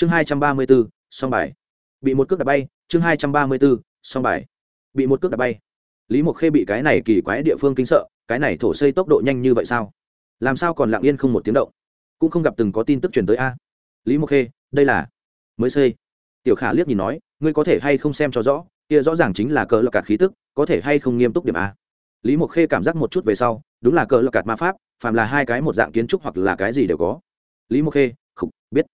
chương hai trăm ba mươi bốn song bài. Bị một cước đạp bay, chương hai trăm ba mươi bốn song bài. Bị một cước đạp bay. Lý mộc khê bị cái này kỳ quái địa phương kinh sợ, cái này thổ xây tốc độ nhanh như vậy sao? Làm sao còn lặng yên không một tiếng động? Cũng không gặp từng có tin tức truyền tới a. Lý mộc khê, đây là mới xây. Tiểu khả liếc nhìn nói, ngươi có thể hay không xem cho rõ, kia rõ ràng chính là cờ lọc cạt khí tức, có thể hay không nghiêm túc điểm a? Lý mộc khê cảm giác một chút về sau, đúng là cờ lọc cạt ma pháp, phàm là hai cái một dạng kiến trúc hoặc là cái gì đều có. Lý mộc khê không biết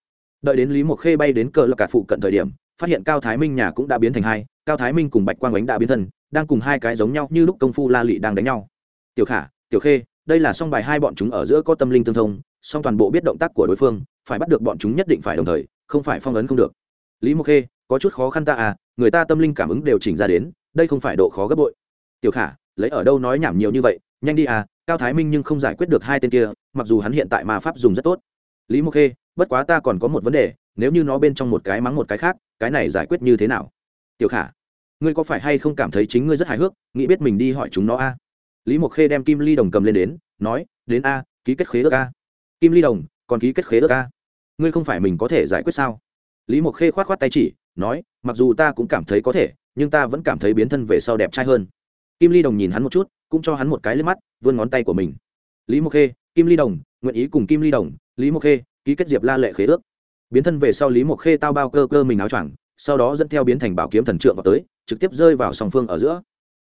đợi đến lý mộc khê bay đến cờ lộc cả phụ cận thời điểm, phát hiện cao thái minh nhà cũng đã biến thành hai, cao thái minh cùng bạch quang ánh đã biến thân, đang cùng hai cái giống nhau như lúc công phu la lị đang đánh nhau. Tiểu khả, tiểu khê, đây là song bài hai bọn chúng ở giữa có tâm linh tương thông, song toàn bộ biết động tác của đối phương, phải bắt được bọn chúng nhất định phải đồng thời, không phải phong ấn không được. Lý mộc khê, có chút khó khăn ta à người ta tâm linh cảm ứng đều chỉnh ra đến, đây không phải độ khó gấp bội. Tiểu khả, lấy ở đâu nói nhảm nhiều như vậy, nhanh đi à cao thái minh nhưng không giải quyết được hai tên kia, mặc dù hắn hiện tại mà pháp dùng rất tốt. Lý mộc khê bất quá ta còn có một vấn đề, nếu như nó bên trong một cái mắng một cái khác, cái này giải quyết như thế nào? Tiểu khả, ngươi có phải hay không cảm thấy chính ngươi rất hài hước, nghĩ biết mình đi hỏi chúng nó a? Lý mộc khê đem kim ly đồng cầm lên đến, nói, đến a, ký kết khế ước a. Kim ly đồng, còn ký kết khế ước a? Ngươi không phải mình có thể giải quyết sao? Lý mộc khê k h o á t k h o á t tay chỉ, nói, mặc dù ta cũng cảm thấy có thể, nhưng ta vẫn cảm thấy biến thân về sau đẹp trai hơn. Kim ly đồng nhìn hắn một chút, cũng cho hắn một cái lên mắt, vươn ngón tay của mình. Lý mộc khê, kim ly đồng, nguyện ý cùng kim ly đồng, lý mộc khê ký kết diệp la lệ khế ước. Biến thân về sau lý mộc khê tao bao cơ cơ mình áo choàng, sau đó dẫn theo biến thành bảo kiếm thần trượng vào tới, trực tiếp rơi vào song phương ở giữa.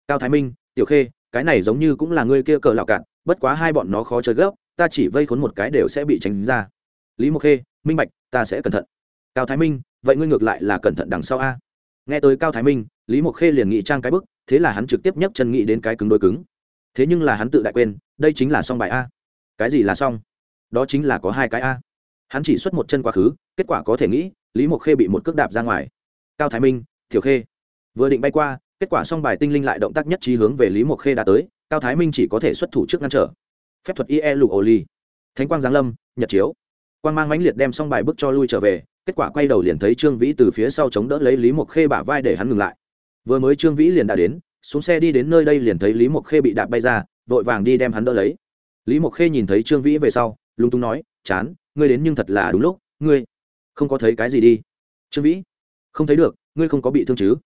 Cao thái minh, tiểu khê, cái này giống như cũng là ngươi kia cờ lạo cạn, bất quá hai bọn nó khó chơi gấp, ta chỉ vây khốn một cái đều sẽ bị tránh ra. Lý mộc khê, minh bạch, ta sẽ cẩn thận. Cao thái minh, vậy ngươi ngược lại là cẩn thận đằng sau a. Nghe tới cao thái minh, lý mộc khê liền nghị trang cái bức, thế là hắn trực tiếp nhấc chân nghị đến cái cứng đôi cứng. Thế nhưng là hắn tự đại quên, đây chính là song bài a. Cái gì là song? Đó chính là có hai cái a hắn chỉ xuất một chân quá khứ, kết quả có thể nghĩ, lý mộc khê bị một cước đạp ra ngoài. Cao thái minh thiểu khê. Vừa định bay qua, kết quả xong bài tinh linh lại động tác nhất trí hướng về lý mộc khê đã tới, cao thái minh chỉ có thể xuất thủ trước ngăn trở. Phép thuật ie lục ô ly thánh quang giáng lâm, nhật chiếu. Quan mang mãnh liệt đem xong bài bước cho lui trở về, kết quả quay đầu liền thấy trương vĩ từ phía sau chống đỡ lấy lý mộc khê bả vai để hắn ngừng lại. Vừa mới trương vĩ liền đã đến, xuống xe đi đến nơi đây liền thấy lý mộc khê bị đạp bay ra, vội vàng đi đem hắn đỡ lấy. Lý mộc khê nhìn thấy trương vĩ về sau lung tung nói, chán ngươi đến nhưng thật là đúng lúc, ngươi không có thấy cái gì đi. Trương vĩ, không thấy được, ngươi không có bị thương chứ?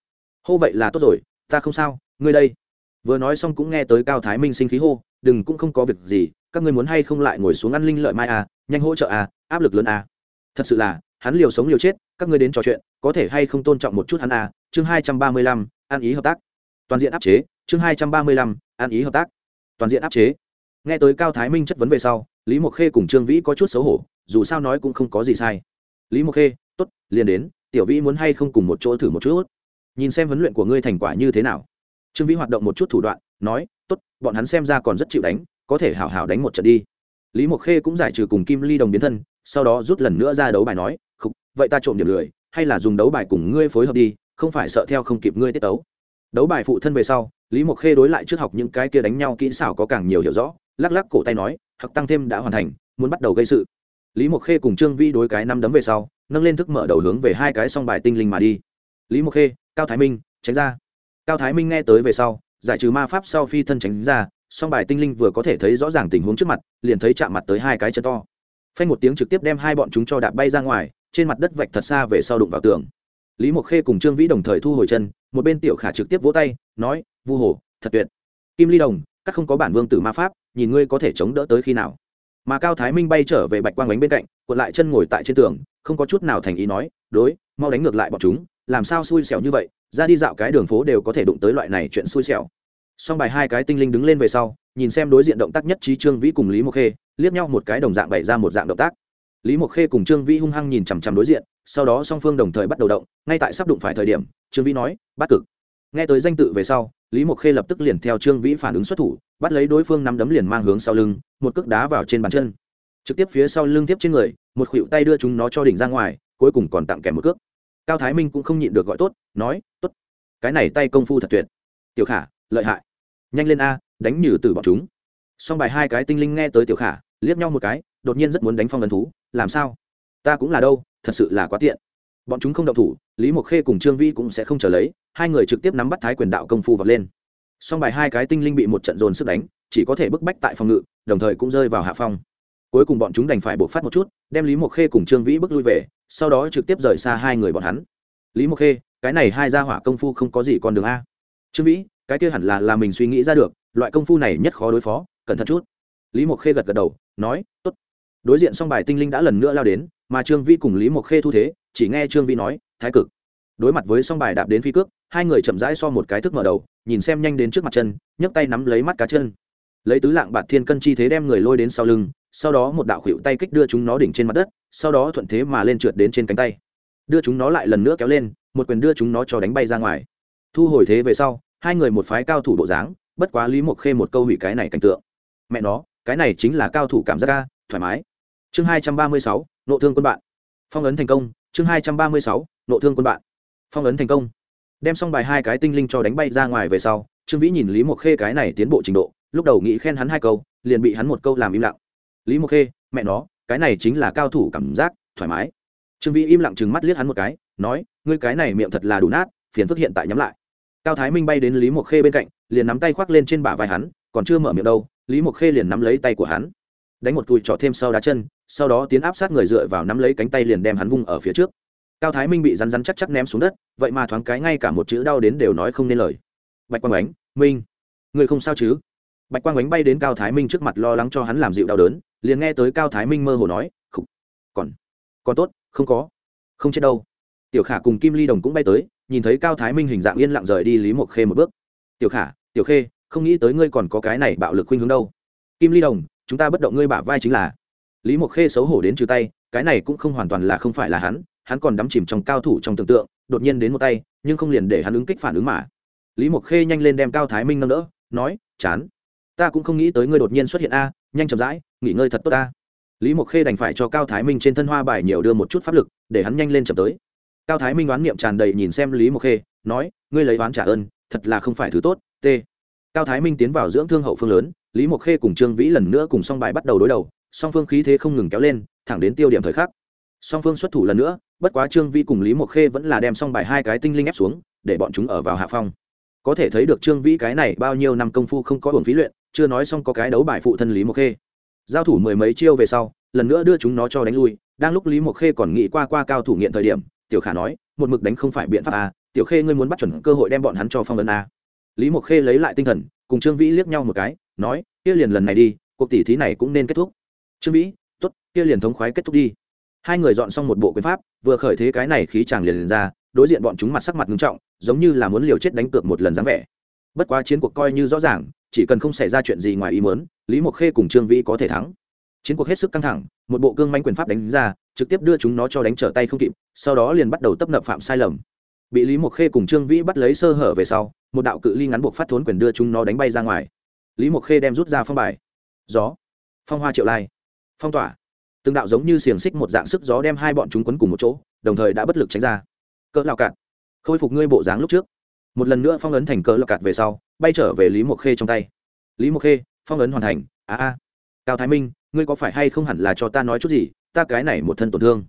Hô vậy là tốt rồi, ta không sao, ngươi đây. Vừa nói xong cũng nghe tới cao thái minh sinh khí hô, đừng cũng không có việc gì, các ngươi muốn hay không lại ngồi xuống ăn linh lợi mai à nhanh hỗ trợ à áp lực lớn à. Thật sự là, hắn liều sống liều chết, các ngươi đến trò chuyện, có thể hay không tôn trọng một chút hắn à. Chương hai trăm ba mươi lăm, ăn ý hợp tác. Toàn diện áp chế, chương hai trăm ba mươi lăm, ăn ý hợp tác. Toàn diện áp chế. Nghe tới cao thái minh chất vấn về sau, lý mộc khê cùng trương vĩ có chút xấu hổ dù sao nói cũng không có gì sai. Lý mộc khê t ố t liền đến tiểu vĩ muốn hay không cùng một chỗ thử một chút? Nhìn xem huấn luyện của ngươi thành quả như thế nào. Trương vĩ hoạt động một chút thủ đoạn nói t ố t bọn hắn xem ra còn rất chịu đánh có thể hảo hảo đánh một trận đi. Lý mộc khê cũng giải trừ cùng kim ly đồng biến thân sau đó rút lần nữa ra đấu bài nói Khúc, vậy ta trộm điểm lười hay là dùng đấu bài cùng ngươi phối hợp đi không phải sợ theo không kịp ngươi tiết tấu. Đấu bài phụ thân về sau lý mộc khê đối lại trước học những cái kia đánh nhau kỹ xảo có càng nhiều hiểu rõ lắc lắc cổ tay nói hoặc tăng thêm đã hoàn thành muốn bắt đầu gây sự lý mộc khê cùng trương vi đối cái năm đấm về sau, nâng lên thức mở đầu hướng về hai cái song bài tinh linh mà đi. Lý mộc khê, cao thái minh, tránh ra. Cao thái minh nghe tới về sau, giải trừ ma pháp sau phi thân tránh ra, song bài tinh linh vừa có thể thấy rõ ràng tình huống trước mặt, liền thấy chạm mặt tới hai cái chân to. Phanh một tiếng trực tiếp đem hai bọn chúng cho đạp bay ra ngoài, trên mặt đất vạch thật xa về sau đụng vào tường. Lý mộc khê cùng trương vĩ đồng thời thu hồi chân, một bên tiểu khả trực tiếp vỗ tay, nói, vu hồ, thật tuyệt. Kim ly đồng, các không có bản vương tử ma pháp, nhìn ngươi có thể chống đỡ tới khi nào? Mà cao thái minh bay trở về bạch quang bánh bên cạnh, cuộn lại chân ngồi tại trên tường, không có chút nào thành ý nói, đối, mau đánh ngược lại bọn chúng, làm sao xui xẻo như vậy, ra đi dạo cái đường phố đều có thể đụng tới loại này chuyện xui xẻo. Song bài hai cái tinh linh đứng lên về sau, nhìn xem đối diện động tác nhất trí trương vĩ cùng lý mộc khê, liếc nhau một cái đồng dạng bày ra một dạng động tác. Lý mộc khê cùng trương vĩ hung hăng nhìn chằm chằm đối diện, sau đó song phương đồng thời bắt đầu động, ngay tại sắp đụng phải thời điểm, trương vĩ nói, bắt cực. Nghe tới danh tự về sau, lý mộc khê lập tức liền theo trương vĩ phản ứng xuất thủ bắt lấy đối phương nắm đấm liền mang hướng sau lưng, một cước đá vào trên bàn chân. Trực tiếp phía sau lưng tiếp trên người, một khuỵu tay đưa chúng nó cho đỉnh ra ngoài, cuối cùng còn tặng kèm một cước. Cao thái minh cũng không nhịn được gọi tốt, nói, tốt, cái này tay công phu thật tuyệt. Tiểu khả, lợi hại. Nhanh lên a, đánh nhử từ bọn chúng. Xong bài hai cái tinh linh nghe tới tiểu khả, liếc nhau một cái, đột nhiên rất muốn đánh phong ấn thú, làm sao? Ta cũng là đâu, thật sự là quá tiện. Bọn chúng không động thủ, lý mộc khê cùng trương vi cũng sẽ không trở lấy, hai người trực tiếp nắm bắt thái quyền đạo công phu vọt lên. Song bài hai cái tinh linh bị một trận dồn sức đánh, chỉ có thể bức bách tại phòng ngự, đồng thời cũng rơi vào hạ phong. Cuối cùng bọn chúng đành phải buộc phát một chút, đem lý mộc khê cùng trương vĩ bước lui về, sau đó trực tiếp rời xa hai người bọn hắn. Lý mộc khê, cái này hai gia hỏa công phu không có gì con đường a. Trương vĩ, cái kia hẳn là là mình suy nghĩ ra được, loại công phu này nhất khó đối phó, cẩn thận chút. Lý mộc khê gật gật đầu, nói t ố t đối diện xong bài tinh linh đã lần nữa lao đến, mà trương vĩ cùng lý mộc khê thu thế, chỉ nghe trương vĩ nói, thái cực đối mặt với song bài đạp đến phi cước, hai người chậm rãi so một cái thức mở đầu, nhìn xem nhanh đến trước mặt chân, nhấc tay nắm lấy mắt cá chân. Lấy tứ lạng bạt thiên cân chi thế đem người lôi đến sau lưng, sau đó một đạo khuỵu tay kích đưa chúng nó đỉnh trên mặt đất, sau đó thuận thế mà lên trượt đến trên cánh tay. Đưa chúng nó lại lần nữa kéo lên, một quyền đưa chúng nó cho đánh bay ra ngoài. Thu hồi thế về sau, hai người một phái cao thủ bộ dáng, bất quá lý mộc khê một câu hủy cái này cảnh tượng. Mẹ nó, cái này chính là cao thủ cảm giác ca thoải mái. Chương hai trăm ba mươi sáu, nộ thương quân bạn. Phong ấn thành công, chương hai trăm ba mươi sáu, nộ thương quân bạn phong ấn thành công. Đem xong bài hai cái tinh linh cho đánh bay ra ngoài về sau, trương vĩ nhìn lý mộc khê cái này tiến bộ trình độ, lúc đầu nghĩ khen hắn hai câu, liền bị hắn một câu làm im lặng. Lý mộc khê, mẹ nó, cái này chính là cao thủ cảm giác, thoải mái. Trương vĩ im lặng chừng mắt liếc hắn một cái, nói, ngươi cái này miệng thật là đủ nát, phiền phức hiện tại nhắm lại. Cao thái minh bay đến lý mộc khê bên cạnh, liền nắm tay khoác lên trên bả vai hắn, còn chưa mở miệng đâu, lý mộc khê liền nắm lấy tay của hắn. Đánh một cùi trọ thêm sau đá chân, sau đó tiến áp sát người dựa vào nắm lấy cánh tay liền đem hắn vung ở phía trước cao thái minh bị rắn rắn chắc chắc ném xuống đất, vậy mà thoáng cái ngay cả một chữ đau đến đều nói không nên lời. Bạch quang ánh, minh, người không sao chứ? Bạch quang ánh bay đến cao thái minh trước mặt lo lắng cho hắn làm dịu đau đớn, liền nghe tới cao thái minh mơ hồ nói, khục, còn còn tốt, không có, không chết đâu. Tiểu khả cùng kim ly đồng cũng bay tới, nhìn thấy cao thái minh hình dạng yên lặng rời đi lý mộc khê một bước. Tiểu khả, tiểu khê, không nghĩ tới ngươi còn có cái này bạo lực khuynh hướng đâu. Kim ly đồng, chúng ta bất động ngươi bả vai chính là. Lý mộc khê xấu hổ đến trừ tay, cái này cũng không hoàn toàn là không phải là hắn hắn còn đắm chìm trong cao thủ trong tưởng tượng, đột nhiên đến một tay, nhưng không liền để hắn ứng kích phản ứng mà. Lý mộc khê nhanh lên đem cao thái minh nâng đỡ, nói, chán, ta cũng không nghĩ tới ngươi đột nhiên xuất hiện a, nhanh chậm rãi, nghỉ ngơi thật tốt ta lý mộc khê đành phải cho cao thái minh trên thân hoa bài nhiều đưa một chút pháp lực, để hắn nhanh lên chậm tới. Cao thái minh đoán niệm tràn đầy nhìn xem lý mộc khê, nói, ngươi lấy oán trả ơn, thật là không phải thứ tốt, t. Cao thái minh tiến vào dưỡng thương hậu phương lớn, lý mộc khê cùng trương vĩ lần nữa cùng song bài bắt đầu đối đầu, song phương khí thế không ngừng kéo lên, thẳng đến tiêu điểm thời khắc. Song phương xuất thủ lần nữa bất quá trương vĩ cùng lý mộc khê vẫn là đem xong bài hai cái tinh linh ép xuống, để bọn chúng ở vào hạ phong. Có thể thấy được trương vĩ cái này bao nhiêu năm công phu không có hưởng phí luyện, chưa nói xong có cái đấu bài phụ thân lý mộc khê. Giao thủ mười mấy chiêu về sau, lần nữa đưa chúng nó cho đánh lui, đang lúc lý mộc khê còn nghĩ qua qua cao thủ nghiện thời điểm, tiểu khả nói, một mực đánh không phải biện pháp a, tiểu khê ngươi muốn bắt chuẩn cơ hội đem bọn hắn cho phong ấn a. Lý mộc khê lấy lại tinh thần, cùng trương vĩ liếc nhau một cái, nói, kia liền lần này đi, cuộc tỷ thí này cũng nên kết thúc. Trương vĩ t ố t kia liền thống khoái kết thúc đi hai người dọn xong một bộ quyền pháp vừa khởi thế cái này khí chàng liền, liền ra đối diện bọn chúng mặt sắc mặt nghiêm trọng giống như là muốn liều chết đánh cược một lần dáng vẻ. Bất quá chiến cuộc coi như rõ ràng chỉ cần không xảy ra chuyện gì ngoài ý muốn lý mộc khê cùng trương vĩ có thể thắng. Chiến cuộc hết sức căng thẳng một bộ cương manh quyền pháp đánh ra trực tiếp đưa chúng nó cho đánh trở tay không kịp sau đó liền bắt đầu tấp nập phạm sai lầm. Bị lý mộc khê cùng trương vĩ bắt lấy sơ hở về sau một đạo cự ly ngắn buộc phát thốn quyền đưa chúng nó đánh bay ra ngoài. Lý mộc khê đem rút ra phong bài. Gió. Phong hoa triệu lai. Phong tỏa từng đạo giống như xiềng xích một dạng sức gió đem hai bọn chúng quấn cùng một chỗ, đồng thời đã bất lực tránh ra. Cỡ lao cạn. Khôi phục ngươi bộ dáng lúc trước. Một lần nữa phong ấn thành cỡ lao cạn về sau, bay trở về lý mộc khê trong tay. Lý mộc khê, phong ấn hoàn thành. A a. Cao thái minh, ngươi có phải hay không hẳn là cho ta nói chút gì? Ta cái này một thân tổn thương.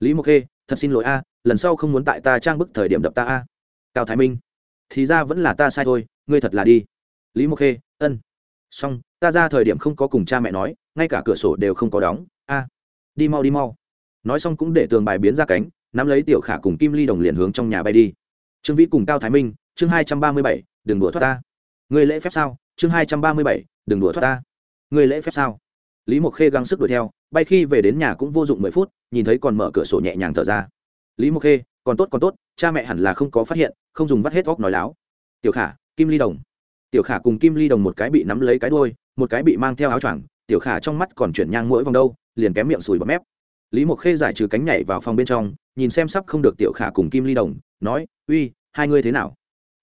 Lý mộc khê, thật xin lỗi a, lần sau không muốn tại ta trang bức thời điểm đập ta a. Cao thái minh, thì ra vẫn là ta sai thôi, ngươi thật là đi. Lý mộc khê, ân. Xong, ta ra thời điểm không có cùng cha mẹ nói, ngay cả cửa sổ đều không có đóng đi mau đi mau. Nói xong cũng để tường bài biến ra cánh, nắm lấy tiểu khả cùng kim ly đồng liền hướng trong nhà bay đi. Trương vĩ cùng cao thái minh, chương hai trăm ba mươi bảy, đừng đùa thoát ta. Người lễ phép sao? Chương hai trăm ba mươi bảy, đừng đùa thoát ta. Người lễ phép sao? Lý mộc khê gắng sức đuổi theo, bay khi về đến nhà cũng vô dụng mười phút, nhìn thấy còn mở cửa sổ nhẹ nhàng thở ra. Lý mộc khê, còn tốt còn tốt, cha mẹ hẳn là không có phát hiện, không dùng vắt hết góc nói láo. Tiểu khả, kim ly đồng. Tiểu khả cùng kim ly đồng một cái bị nắm lấy cái đôi một cái bị mang theo áo choàng, tiểu khả trong mắt còn chuyển nhang mỗi vòng đâu liền kém miệng sùi bọt mép. Lý mộc khê giải trừ cánh nhảy vào phòng bên trong, nhìn xem sắp không được tiểu khả cùng kim ly đồng, nói, uy, hai ngươi thế nào?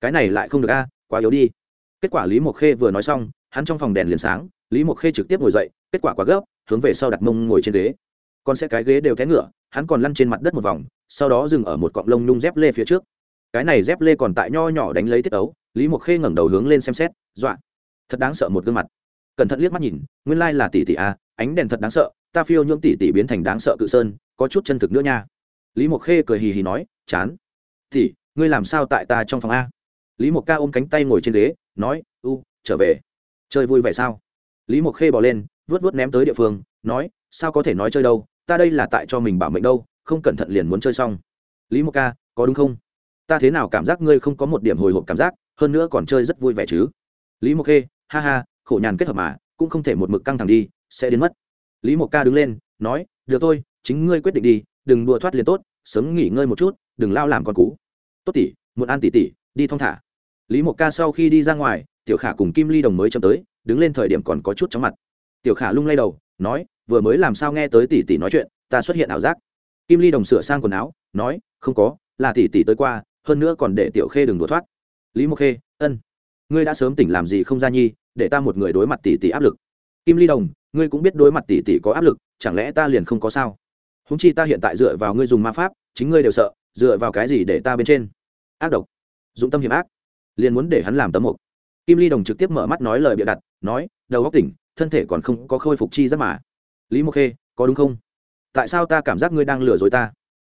Cái này lại không được a, quá yếu đi. Kết quả lý mộc khê vừa nói xong, hắn trong phòng đèn liền sáng, lý mộc khê trực tiếp ngồi dậy, kết quả quá gấp, hướng về sau đặt mông ngồi trên ghế. Con sẽ cái ghế đều té ngựa, hắn còn lăn trên mặt đất một vòng, sau đó dừng ở một cọng lông nhung dép lê phía trước. Cái này dép lê còn tại nho nhỏ đánh lấy tiết ấu, lý mộc khê ngẩng đầu hướng lên xem xét, dọa. Thật đáng sợ một gương mặt. Cẩn thận liếc mắt nhìn, nguyên lai là tỷ tỷ a, ánh đèn thật đáng sợ ta phiêu nhưỡng tỷ tỷ biến thành đáng sợ cự sơn, có chút chân thực nữa nha. Lý mộc khê cười hì hì nói, chán. Tỷ, ngươi làm sao tại ta trong phòng a? Lý mộc ca ôm cánh tay ngồi trên ghế, nói, u, trở về. Chơi vui vẻ sao? Lý mộc khê bỏ lên vớt vớt ném tới địa phương, nói, sao có thể nói chơi đâu? Ta đây là tại cho mình bảo mệnh đâu, không cẩn thận liền muốn chơi xong. Lý mộc ca, có đúng không? Ta thế nào cảm giác ngươi không có một điểm hồi hộp cảm giác, hơn nữa còn chơi rất vui vẻ chứ? Lý mộc khê, ha ha, khổ nhàn kết hợp mà, cũng không thể một mực căng thẳng đi, sẽ đến mất lý mộc ca đứng lên, nói, được thôi, chính ngươi quyết định đi, đừng đùa thoát liền tốt, sớm nghỉ ngơi một chút, đừng lao làm con cú. Tốt tỉ muộn an tỉ tỉ, đi thong thả. Lý mộc ca sau khi đi ra ngoài, tiểu khả cùng kim ly đồng mới chậm tới, đứng lên thời điểm còn có chút chóng mặt. Tiểu khả lung lay đầu, nói, vừa mới làm sao nghe tới tỷ tỷ nói chuyện, ta xuất hiện ảo giác. Kim ly đồng sửa sang quần áo, nói, không có, là tỷ tỷ tới qua, hơn nữa còn để tiểu khê đừng đùa thoát. Lý mộc khê, ân, ngươi đã sớm tỉnh làm gì không ra nhi, để ta một người đối mặt tỷ tỷ áp lực. Kim ly đồng ngươi cũng biết đối mặt tỷ tỷ có áp lực, chẳng lẽ ta liền không có sao? Húng chi ta hiện tại dựa vào ngươi dùng ma pháp, chính ngươi đều sợ, dựa vào cái gì để ta bên trên? Ác độc. Dụng tâm hiểm ác. Liền muốn để hắn làm tấm mục. Kim ly đồng trực tiếp mở mắt nói lời bịa đặt, nói, đầu óc tỉnh, thân thể còn không có khôi phục chi rất mà. Lý mộc khê, có đúng không? Tại sao ta cảm giác ngươi đang lừa dối ta?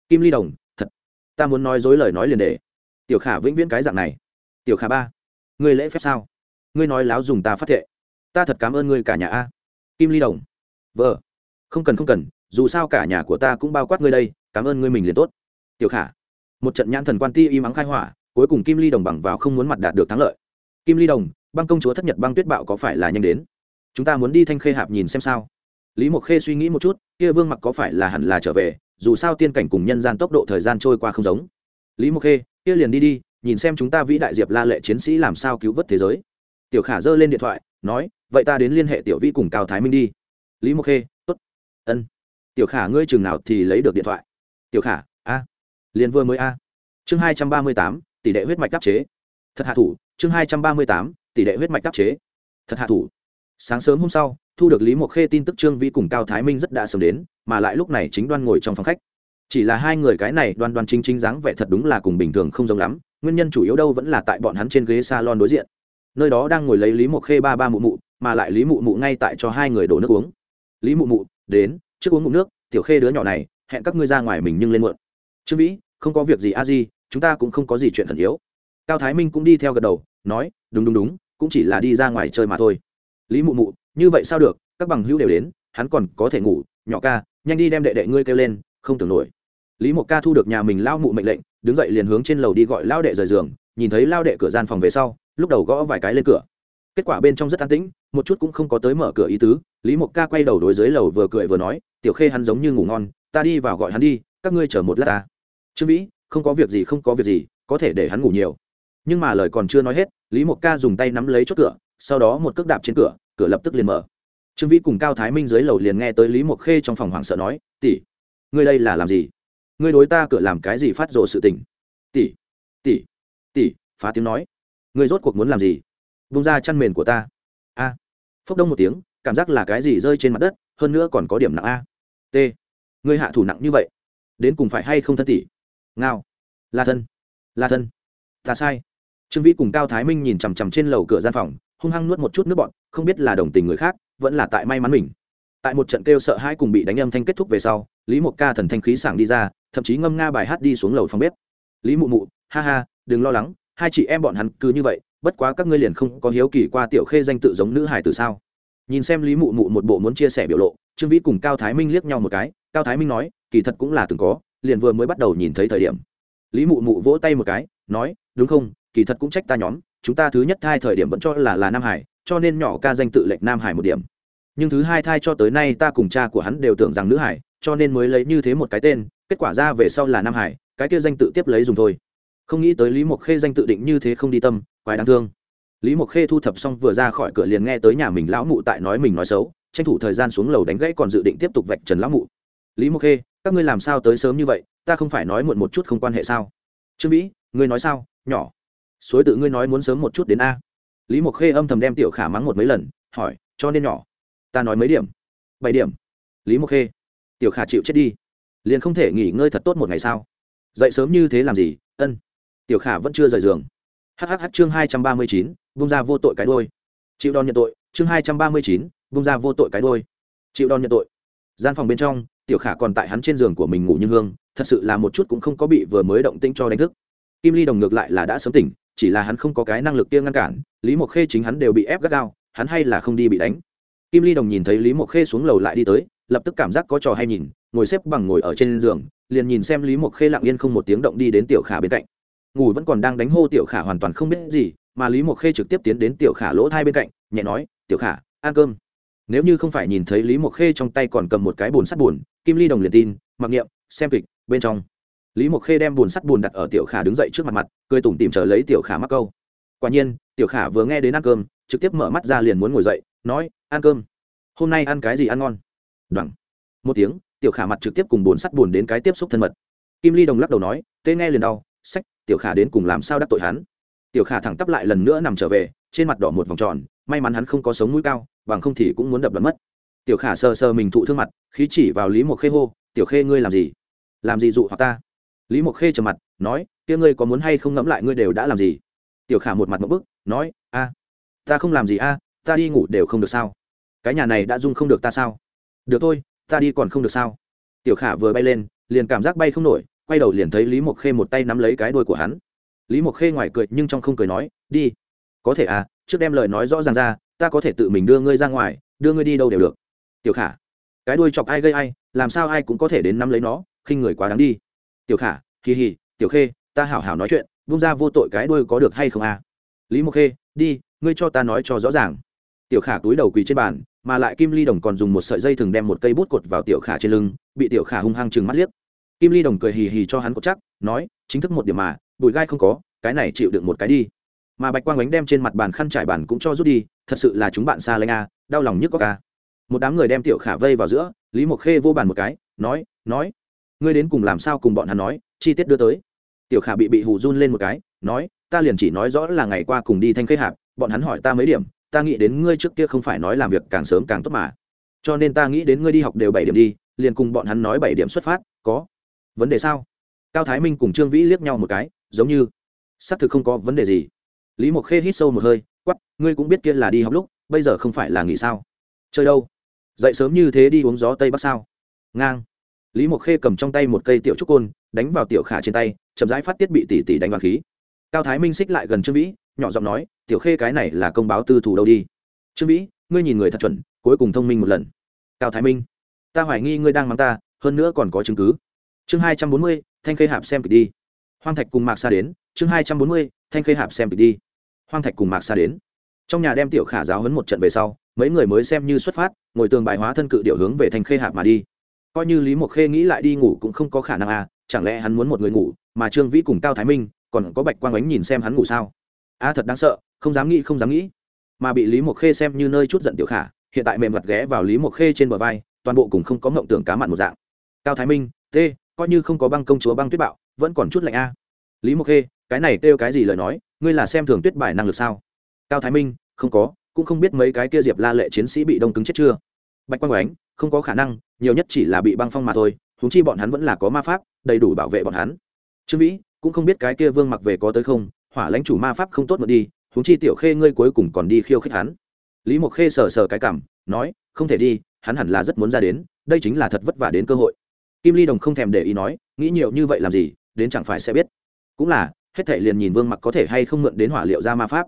Kim ly đồng, thật. Ta muốn nói dối lời nói liền để. Tiểu khả vĩnh viễn cái dạng này. Tiểu khả ba, ngươi lễ phép sao? Ngươi nói láo dùng ta phát thệ. Ta thật cảm ơn ngươi cả nhà a kim ly đồng. Vợ. Không cần không cần, dù sao cả nhà của ta cũng bao quát ngươi đây, cảm ơn ngươi mình liền tốt. Tiểu khả. Một trận nhãn thần quan ti y mắng khai hỏa, cuối cùng kim ly đồng bằng vào không muốn mặt đạt được thắng lợi. Kim ly đồng, băng công chúa thất nhật băng tuyết bạo có phải là nhanh đến? Chúng ta muốn đi thanh khê hạp nhìn xem sao. Lý mộc khê suy nghĩ một chút, kia vương mặc có phải là hẳn là trở về, dù sao tiên cảnh cùng nhân gian tốc độ thời gian trôi qua không giống. Lý mộc khê, kia liền đi đi, nhìn xem chúng ta vĩ đại diệp la lệ chiến sĩ làm sao cứu vớt thế giới. Tiểu khả giơ lên điện thoại nói, vậy ta đến liên hệ tiểu vi cùng cao thái minh đi. Lý mộc khê t ố t ân. Tiểu khả ngươi chừng nào thì lấy được điện thoại? Tiểu khả, a. Liền vừa mới a. Chương hai trăm ba mươi tám, tỷ lệ huyết mạch đáp chế. Thật hạ thủ. Chương hai trăm ba mươi tám, tỷ lệ huyết mạch đáp chế. Thật hạ thủ. Sáng sớm hôm sau, thu được lý mộc khê tin tức trương vi cùng cao thái minh rất đã sớm đến, mà lại lúc này chính đoan ngồi trong phòng khách. Chỉ là hai người cái này đoan đoan chính chính dáng vẻ thật đúng là cùng bình thường không giống lắm, nguyên nhân chủ yếu đâu vẫn là tại bọn hắn trên ghế salon đối diện nơi đó đang ngồi lấy lý mộc khê ba ba mụ mụ, mà lại lý mụ mụ ngay tại cho hai người đổ nước uống. Lý mụ mụ, đến, trước uống ngụm nước, tiểu khê đứa nhỏ này, hẹn các ngươi ra ngoài mình nhưng lên muộn. Trương vĩ, không có việc gì a di, chúng ta cũng không có gì chuyện thần yếu. Cao thái minh cũng đi theo gật đầu, nói, đúng đúng đúng, cũng chỉ là đi ra ngoài chơi mà thôi. Lý mụ mụ, như vậy sao được, các bằng hữu đều đến, hắn còn có thể ngủ, nhỏ ca, nhanh đi đem đệ đệ ngươi kêu lên, không tưởng nổi. Lý mộc ca thu được nhà mình lao mụ mệnh lệnh, đứng dậy liền hướng trên lầu đi gọi lao đệ rời giường, nhìn thấy lao đệ cửa gian phòng về sau lúc đầu gõ vài cái lên cửa. Kết quả bên trong rất an tĩnh, một chút cũng không có tới mở cửa ý tứ. Lý mộc ca quay đầu đối dưới lầu vừa cười vừa nói, tiểu khê hắn giống như ngủ ngon, ta đi vào gọi hắn đi, các ngươi chờ một lát ta. Trương vĩ, không có việc gì, không có việc gì, có thể để hắn ngủ nhiều. Nhưng mà lời còn chưa nói hết, lý mộc ca dùng tay nắm lấy chốt cửa, sau đó một cước đạp trên cửa cửa lập tức liền mở. Trương vĩ cùng cao thái minh dưới lầu liền nghe tới lý mộc khê trong phòng hoảng sợ nói, tỷ, ngươi đây là làm gì? Ngươi đối ta cửa làm cái gì phát rộ sự tình? Tỷ tỷ tỷ, phá tiếng nói ngươi rốt cuộc muốn làm gì? Vung ra chăn mền của ta. A. À. phốc đông một tiếng, cảm giác là cái gì rơi trên mặt đất, hơn nữa còn có điểm nặng a. T. Ngươi hạ thủ nặng như vậy, đến cùng phải hay không thân tỷ? Ngao. Là thân. Là thân. Ta sai. Trương vĩ cùng cao thái minh nhìn chằm chằm trên lầu cửa gian phòng, hung hăng nuốt một chút nước bọn không biết là đồng tình người khác, vẫn là tại may mắn mình. Tại một trận kêu sợ hai cùng bị đánh âm thanh kết thúc về sau, lý mộc ca thần thanh khí sảng đi ra, thậm chí ngâm nga bài hát đi xuống lầu phòng bếp. Lý mụ mụ, ha ha, đừng lo lắng hai chị em bọn hắn cứ như vậy, bất quá các ngươi liền không có hiếu kỳ qua tiểu khê danh tự giống nữ hải từ sao? Nhìn xem lý mụ mụ một bộ muốn chia sẻ biểu lộ, trương vĩ cùng cao thái minh liếc nhau một cái, cao thái minh nói, kỳ thật cũng là từng có, liền vừa mới bắt đầu nhìn thấy thời điểm. Lý mụ mụ vỗ tay một cái, nói, đúng không, kỳ thật cũng trách ta nhóm, chúng ta thứ nhất thai thời điểm vẫn cho là là nam hải cho nên nhỏ ca danh tự lệch nam hải một điểm. Nhưng thứ hai thai cho tới nay ta cùng cha của hắn đều tưởng rằng nữ hải cho nên mới lấy như thế một cái tên, kết quả ra về sau là nam hải cái kia danh tự tiếp lấy dùng thôi không nghĩ tới lý mộc khê danh tự định như thế không đi tâm, quái đáng thương. Lý mộc khê thu thập xong vừa ra khỏi cửa liền nghe tới nhà mình lão mụ tại nói mình nói xấu, tranh thủ thời gian xuống lầu đánh gãy còn dự định tiếp tục vạch trần lão mụ. Lý mộc khê, các ngươi làm sao tới sớm như vậy, ta không phải nói muộn một chút không quan hệ sao? Trương vĩ, ngươi nói sao, nhỏ? Suối tự ngươi nói muốn sớm một chút đến a. Lý mộc khê âm thầm đem tiểu khả mắng một mấy lần, hỏi, cho nên nhỏ, ta nói mấy điểm? Bảy điểm. Lý mộc khê, tiểu khả chịu chết đi, liền không thể nghỉ ngơi thật tốt một ngày sao? Dậy sớm như thế làm gì, ân tiểu khả vẫn chưa rời giường. Hhh chương hai trăm ba mươi chín, vung ra vô tội cái đôi chịu đòn nhận tội, chương hai trăm ba mươi chín, vung ra vô tội cái đôi chịu đòn nhận tội. Gian phòng bên trong, tiểu khả còn tại hắn trên giường của mình ngủ như hương, thật sự là một chút cũng không có bị vừa mới động tĩnh cho đánh thức. Kim ly đồng ngược lại là đã sớm tỉnh, chỉ là hắn không có cái năng lực kia ngăn cản, lý mộc khê chính hắn đều bị ép gắt gao, hắn hay là không đi bị đánh. Kim ly đồng nhìn thấy lý mộc khê xuống lầu lại đi tới, lập tức cảm giác có trò hay nhìn, ngồi xếp bằng ngồi ở trên giường, liền nhìn xem lý mộc khê lặng yên không một tiếng động đi đến tiểu khả bên cạnh ngủ vẫn còn đang đánh hô tiểu khả hoàn toàn không biết gì, mà lý mộc khê trực tiếp tiến đến tiểu khả lỗ thai bên cạnh, nhẹ nói, tiểu khả, ăn cơm. Nếu như không phải nhìn thấy lý mộc khê trong tay còn cầm một cái bồn sắt bùn, kim ly đồng liền tin, mặc niệm, xem kịch, bên trong. Lý mộc khê đem bồn sắt bùn đặt ở tiểu khả đứng dậy trước mặt mặt, cười tủm tìm chờ lấy tiểu khả mắc câu. Quả nhiên, tiểu khả vừa nghe đến ăn cơm, trực tiếp mở mắt ra liền muốn ngồi dậy, nói, ăn cơm. Hôm nay ăn cái gì ăn ngon? Đoẳng một tiếng, tiểu khả mặt trực tiếp cùng bồn sắt bùn đến cái tiếp xúc thân mật. Kim ly đồng lắc đầu nói, tê nghe liền đau, sách tiểu khả đến cùng làm sao đắc tội hắn? Tiểu khả thẳng tắp lại lần nữa nằm trở về, trên mặt đỏ một vòng tròn, may mắn hắn không có sống mũi cao, bằng không thì cũng muốn đập đập mất. Tiểu khả sờ sờ mình thụ thương mặt, khí chỉ vào lý mộc khê hô, tiểu khê ngươi làm gì? Làm gì dụ hoặc ta? Lý mộc khê trầm mặt, nói, kia ngươi có muốn hay không ngẫm lại ngươi đều đã làm gì? Tiểu khả một mặt một bức, nói, a, ta không làm gì a, ta đi ngủ đều không được sao? Cái nhà này đã dung không được ta sao? Được thôi, ta đi còn không được sao? Tiểu khả vừa bay lên, liền cảm giác bay không nổi quay đầu liền thấy lý mộc khê một tay nắm lấy cái đuôi của hắn. Lý mộc khê ngoài cười nhưng trong không cười nói, đi. Có thể à trước đem lời nói rõ ràng ra, ta có thể tự mình đưa ngươi ra ngoài, đưa ngươi đi đâu đều được. Tiểu khả. Cái đuôi chọc ai gây ai, làm sao ai cũng có thể đến nắm lấy nó, khinh người quá đáng đi. Tiểu khả, kỳ hì tiểu khê, ta hảo hảo nói chuyện bung ra vô tội cái đuôi có được hay không à? Lý mộc khê, đi, ngươi cho ta nói cho rõ ràng. Tiểu khả túi đầu quỳ trên bàn, mà lại kim ly đồng còn dùng một sợi dây thừng đem một cây bút cột vào tiểu khả trên lưng, bị tiểu khả hung hăng chừng mắt liếc kim ly đồng cười hì hì cho hắn cột chắc, nói, chính thức một điểm mà, bụi gai không có, cái này chịu được một cái đi. Mà bạch quang ánh đem trên mặt bàn khăn trải bàn cũng cho rút đi, thật sự là chúng bạn xa lanh a, đau lòng nhức có ca một đám người đem tiểu khả vây vào giữa, lý mộc khê vô bàn một cái, nói nói, ngươi đến cùng làm sao cùng bọn hắn nói, chi tiết đưa tới. Tiểu khả bị bị hù run lên một cái, nói, ta liền chỉ nói rõ là ngày qua cùng đi thanh khê hạp, bọn hắn hỏi ta mấy điểm, ta nghĩ đến ngươi trước kia không phải nói làm việc càng sớm càng tốt mà. Cho nên ta nghĩ đến ngươi đi học đều bảy điểm đi, liền cùng bọn hắn nói bảy điểm xuất phát, có vấn đề sao? Cao thái minh cùng trương vĩ liếc nhau một cái, giống như, xác thực không có vấn đề gì. Lý mộc khê hít sâu một hơi quắp ngươi cũng biết kia là đi học lúc, bây giờ không phải là nghỉ sao? Chơi đâu? Dậy sớm như thế đi uống gió tây bắc sao? Ngang. Lý mộc khê cầm trong tay một cây tiểu trúc côn, đánh vào tiểu khả trên tay, chậm rãi phát tiết bị tỉ tỉ đánh vào khí. Cao thái minh xích lại gần trương vĩ, nhỏ giọng nói, tiểu khê cái này là công báo tư thủ đâu đi? Trương vĩ, ngươi nhìn người thật chuẩn, cuối cùng thông minh một lần. Cao thái minh, ta hoài nghi ngươi đang mắng ta, hơn nữa còn có chứng cứ chương hai trăm bốn mươi thanh khê hạp xem kịch đi. Hoang thạch cùng mạc xa đến. Chương hai trăm bốn mươi thanh khê hạp xem kịch đi. Hoang thạch cùng mạc xa đến. Trong nhà đem tiểu khả giáo hấn một trận về sau mấy người mới xem như xuất phát ngồi tường bài hóa thân cự điệu hướng về thanh khê hạp mà đi. Coi như lý mộc khê nghĩ lại đi ngủ cũng không có khả năng à chẳng lẽ hắn muốn một người ngủ mà trương vĩ cùng cao thái minh còn có bạch quang ánh nhìn xem hắn ngủ sao? A à, thật đáng sợ không dám nghĩ không dám nghĩ. Mà bị lý mộc khê xem như nơi chút giận tiểu khả hiện tại mềm mặt ghé vào lý mộc khê trên bờ vai toàn bộ cùng không có mộng tưởng cá mặn một dạng. Cao thái minh t coi như không có băng công chúa băng tuyết bạo, vẫn còn chút lạnh a. Lý mộc khê, cái này kêu cái gì lời nói, ngươi là xem thường tuyết bài năng lực sao? Cao thái minh, không có, cũng không biết mấy cái kia diệp la lệ chiến sĩ bị đông cứng chết chưa. Bạch quang oánh không có khả năng, nhiều nhất chỉ là bị băng phong mà thôi húng chi bọn hắn vẫn là có ma pháp, đầy đủ bảo vệ bọn hắn. Trương vĩ, cũng không biết cái kia vương mặc về có tới không, hỏa lãnh chủ ma pháp không tốt mượn đi húng chi tiểu khê ngươi cuối cùng còn đi khiêu khích hắn. Lý mộc khê sờ sờ cái cảm, nói, không thể đi, hắn hẳn là rất muốn ra đến, đây chính là thật vất vả đến cơ hội kim ly đồng không thèm để ý nói, nghĩ nhiều như vậy làm gì, đến chẳng phải sẽ biết. Cũng là, hết thảy liền nhìn vương mặc có thể hay không mượn đến hỏa liệu ra ma pháp.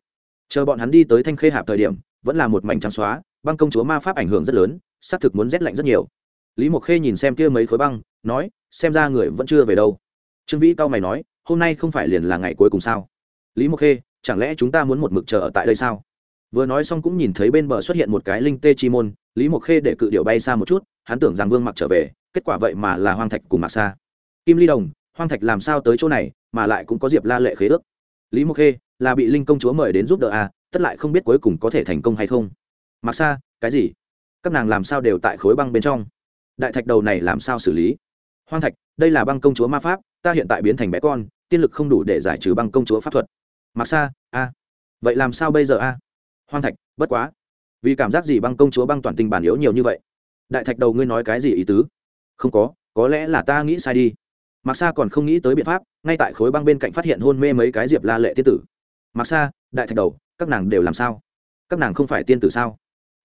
Chờ bọn hắn đi tới thanh khê hạp thời điểm, vẫn là một mảnh trắng xóa, băng công chúa ma pháp ảnh hưởng rất lớn, xác thực muốn rét lạnh rất nhiều. Lý mộc khê nhìn xem kia mấy khối băng, nói, xem ra người vẫn chưa về đâu. Trương vĩ cao mày nói, hôm nay không phải liền là ngày cuối cùng sao? Lý mộc khê, chẳng lẽ chúng ta muốn một mực chờ ở tại đây sao? Vừa nói xong cũng nhìn thấy bên bờ xuất hiện một cái linh tê chi môn, lý mộc khê để cự điệu bay xa một chút, hắn tưởng rằng vương mặc trở về kết quả vậy mà là hoang thạch cùng mạc xa kim ly đồng, hoang thạch làm sao tới chỗ này mà lại cũng có diệp la lệ khế ước? Lý mộc khê, là bị linh công chúa mời đến giúp đỡ à tất lại không biết cuối cùng có thể thành công hay không. Mạc xa cái gì? Các nàng làm sao đều tại khối băng bên trong? Đại thạch đầu này làm sao xử lý? Hoang thạch, đây là băng công chúa ma pháp, ta hiện tại biến thành bé con, tiên lực không đủ để giải trừ băng công chúa pháp thuật. Mạc xa a. Vậy làm sao bây giờ a? Hoang thạch, bất quá. Vì cảm giác gì băng công chúa băng toàn tình bản yếu nhiều như vậy? Đại thạch đầu ngươi nói cái gì ý tứ? Không có có lẽ là ta nghĩ sai đi. Mặc xa còn không nghĩ tới biện pháp, ngay tại khối băng bên cạnh phát hiện hôn mê mấy cái diệp la lệ tiên tử. Mặc xa đại thạch đầu, các nàng đều làm sao? Các nàng không phải tiên tử sao?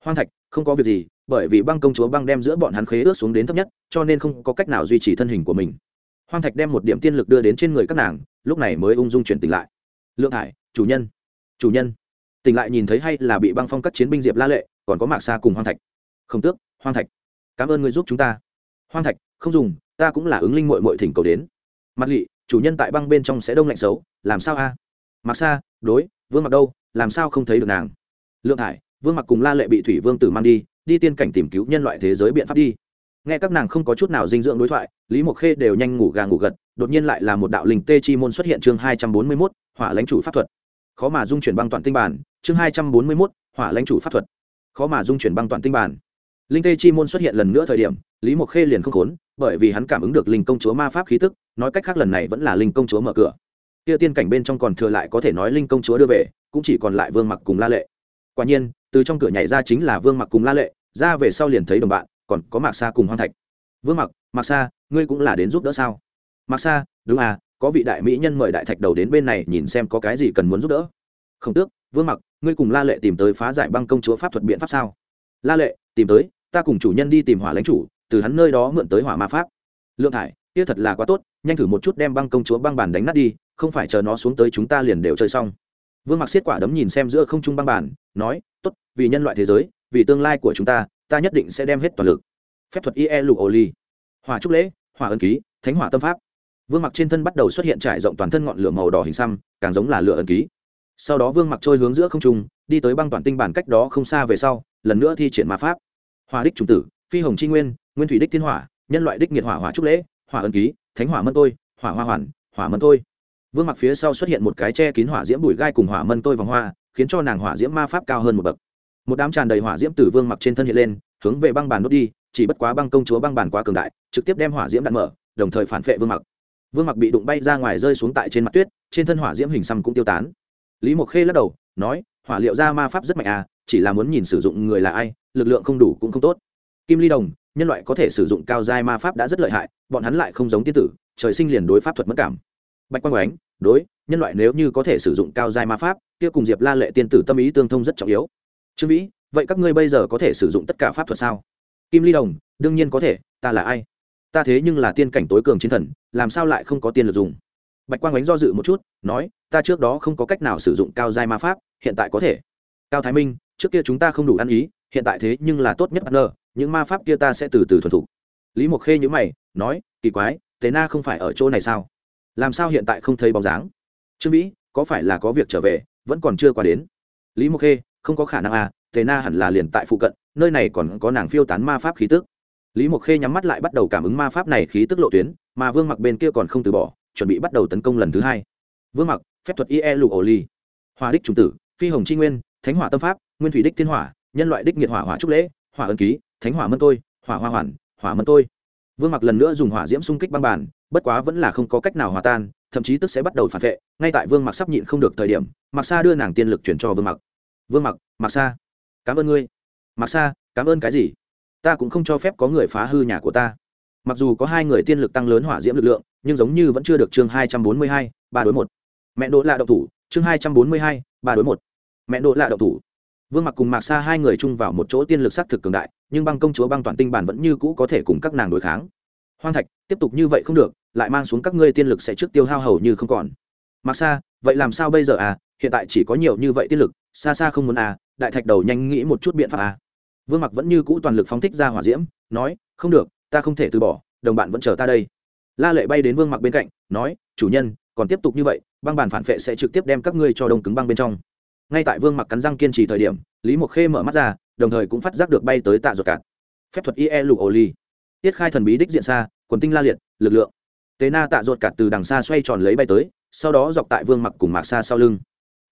Hoang thạch, không có việc gì, bởi vì băng công chúa băng đem giữa bọn hắn khế ước xuống đến thấp nhất, cho nên không có cách nào duy trì thân hình của mình. Hoang thạch đem một điểm tiên lực đưa đến trên người các nàng, lúc này mới ung dung chuyển tỉnh lại. Lượng thải, chủ nhân chủ nhân. Tỉnh lại nhìn thấy hay là bị băng phong các chiến binh diệp la lệ, còn có mạc xa cùng hoang thạch. Không tước, hoang thạch, cảm ơn người giúp chúng ta hoang thạch, không dùng, ta cũng là ứng linh mội mội thỉnh cầu đến. Mặt lị, chủ nhân tại băng bên trong sẽ đông lạnh xấu, làm sao a? Mặc xa đối, vương mặc đâu, làm sao không thấy được nàng? Lượng hải, vương mặc cùng la lệ bị thủy vương tử mang đi đi tiên cảnh tìm cứu nhân loại thế giới biện pháp đi. Nghe các nàng không có chút nào dinh dưỡng đối thoại, lý mộc khê đều nhanh ngủ gà ngủ gật, đột nhiên lại là một đạo linh tê chi môn xuất hiện chương hai trăm bốn mươi mốt, hỏa lãnh chủ pháp thuật. Khó mà dung chuyển băng toàn tinh bản, chương hai trăm bốn mươi mốt, hỏa lãnh chủ pháp thuật. Khó mà dung chuyển băng toàn tinh bản linh tê chi môn xuất hiện lần nữa thời điểm, lý mộc khê liền không khốn, bởi vì hắn cảm ứng được linh công chúa ma pháp khí tức, nói cách khác lần này vẫn là linh công chúa mở cửa. Kia tiên cảnh bên trong còn thừa lại có thể nói linh công chúa đưa về, cũng chỉ còn lại vương mặc cùng la lệ. Quả nhiên, từ trong cửa nhảy ra chính là vương mặc cùng la lệ, ra về sau liền thấy đồng bạn, còn có mạc sa cùng hoang thạch. Vương mặc, mạc sa, ngươi cũng là đến giúp đỡ sao? Mạc sa, đúng à có vị đại mỹ nhân mời đại thạch đầu đến bên này nhìn xem có cái gì cần muốn giúp đỡ. Không tước, vương mặc, ngươi cùng la lệ tìm tới phá giải băng công chúa pháp thuật biện pháp sao? La lệ, tìm tới ta cùng chủ nhân đi tìm hỏa lãnh chủ, từ hắn nơi đó mượn tới hỏa ma pháp. Lượng thải, kia thật là quá tốt, nhanh thử một chút đem băng công chúa băng bàn đánh nát đi, không phải chờ nó xuống tới chúng ta liền đều chơi xong. Vương mặc xiết quả đấm nhìn xem giữa không trung băng bàn, nói, tốt, vì nhân loại thế giới, vì tương lai của chúng ta ta nhất định sẽ đem hết toàn lực. Phép thuật ie lục ô ly. Hỏa trúc lễ, hỏa ân ký, thánh hỏa tâm pháp. Vương mặc trên thân bắt đầu xuất hiện trải rộng toàn thân ngọn lửa màu đỏ hình xăm, càng giống là lửa ân ký. Sau đó vương mặc trôi hướng giữa không trung, đi tới băng toàn tinh bản cách đó không xa về sau, lần nữa thi triển ma pháp. Hòa đích trùng tử, phi hồng tri nguyên nguyên thủy đích thiên hỏa, nhân loại đích nhiệt hỏa hỏa trúc lễ, hỏa ân ký, thánh hỏa mân tôi, hỏa hoa hoàn, hỏa mân tôi. Vương mặc phía sau xuất hiện một cái che kín hỏa diễm bụi gai cùng hỏa mân tôi vòng hoa, khiến cho nàng hỏa diễm ma pháp cao hơn một bậc. Một đám tràn đầy hỏa diễm từ vương mặc trên thân hiện lên, hướng về băng bàn đốt đi, chỉ bất quá băng công chúa băng bàn quá cường đại, trực tiếp đem hỏa diễm đạn mở, đồng thời phản vệ vương mặc. Vương mặc bị đụng bay ra ngoài rơi xuống tại trên mặt tuyết, trên thân hỏa diễm hình xăm cũng tiêu tán. Lý mộc khê lắc đầu, nói, hỏa liệu ra ma pháp rất mạnh à chỉ là muốn nhìn sử dụng người là ai, lực lượng không đủ cũng không tốt. Kim ly đồng, nhân loại có thể sử dụng cao giai ma pháp đã rất lợi hại, bọn hắn lại không giống tiên tử, trời sinh liền đối pháp thuật mất cảm. Bạch quang oánh đối, nhân loại nếu như có thể sử dụng cao giai ma pháp, kia cùng diệp la lệ tiên tử tâm ý tương thông rất trọng yếu. Trương vĩ, vậy các ngươi bây giờ có thể sử dụng tất cả pháp thuật sao? Kim ly đồng, đương nhiên có thể, ta là ai? Ta thế nhưng là tiên cảnh tối cường chiến thần, làm sao lại không có tiên lực dùng? Bạch quang ánh do dự một chút, nói, ta trước đó không có cách nào sử dụng cao giai ma pháp, hiện tại có thể. Cao thái minh trước kia chúng ta không đủ ăn ý, hiện tại thế nhưng là tốt nhất bắt nơ những ma pháp kia ta sẽ từ từ thuần thục. Lý mộc khê nhữ mày, nói, kỳ quái tế na không phải ở chỗ này sao? Làm sao hiện tại không thấy bóng dáng? Trương vĩ, có phải là có việc trở về, vẫn còn chưa qua đến? Lý mộc khê, không có khả năng à tề na hẳn là liền tại phụ cận, nơi này còn có nàng phiêu tán ma pháp khí tức. Lý mộc khê nhắm mắt lại bắt đầu cảm ứng ma pháp này khí tức lộ tuyến, mà vương mặc bên kia còn không từ bỏ, chuẩn bị bắt đầu tấn công lần thứ hai. Vương mặc, phép thuật ie lụ ổ ly hòa đích trùng tử, phi hồng tri nguyên thánh hỏa tâm pháp, nguyên thủy đích thiên hỏa, nhân loại đích nghiệt hỏa hỏa trúc lễ, hỏa ân ký, thánh hỏa mân tôi, hỏa hoa hoàn, hỏa mân tôi. Vương mặc lần nữa dùng hỏa diễm xung kích băng bản bất quá vẫn là không có cách nào hòa tan, thậm chí tức sẽ bắt đầu phản vệ, ngay tại vương mặc sắp nhịn không được thời điểm, mặc sa đưa nàng tiên lực chuyển cho vương mặc. Vương mặc mặc sa, cảm ơn ngươi. Mặc sa, cảm ơn cái gì? Ta cũng không cho phép có người phá hư nhà của ta. Mặc dù có hai người tiên lực tăng lớn hỏa diễm lực lượng, nhưng giống như vẫn chưa được chương hai trăm bốn mươi hai, ba đối một. Mẹ đỗ lạ độc thủ, chương hai trăm bốn mươi hai, ba đối một mẹ đỗ lạ độc thủ. Vương mặc cùng mạc sa hai người chung vào một chỗ tiên lực s á c thực cường đại, nhưng băng công chúa băng toàn tinh bản vẫn như cũ có thể cùng các nàng đối kháng. Hoang thạch, tiếp tục như vậy không được, lại mang xuống các ngươi tiên lực sẽ trước tiêu hao hầu như không còn. Mạc sa, vậy làm sao bây giờ à? Hiện tại chỉ có nhiều như vậy tiên lực, xa xa không muốn à? Đại thạch đầu nhanh nghĩ một chút biện pháp à? Vương mặc vẫn như cũ toàn lực phóng thích ra hỏa diễm, nói, không được, ta không thể từ bỏ, đồng bạn vẫn chờ ta đây. La lệ bay đến vương mặc bên cạnh, nói, chủ nhân, còn tiếp tục như vậy, băng bản phản vệ sẽ trực tiếp đem các ngươi cho đông cứng băng bên trong ngay tại vương mặc cắn răng kiên trì thời điểm, lý mộc khê mở mắt ra, đồng thời cũng phát giác được bay tới tạ ruột cạn. Phép thuật ie lục ô ly tiết khai thần bí đích diện xa, quần tinh la liệt, lực lượng. Tế na tạ ruột cạn từ đằng xa xoay tròn lấy bay tới, sau đó dọc tại vương mặc cùng mạc xa sau lưng.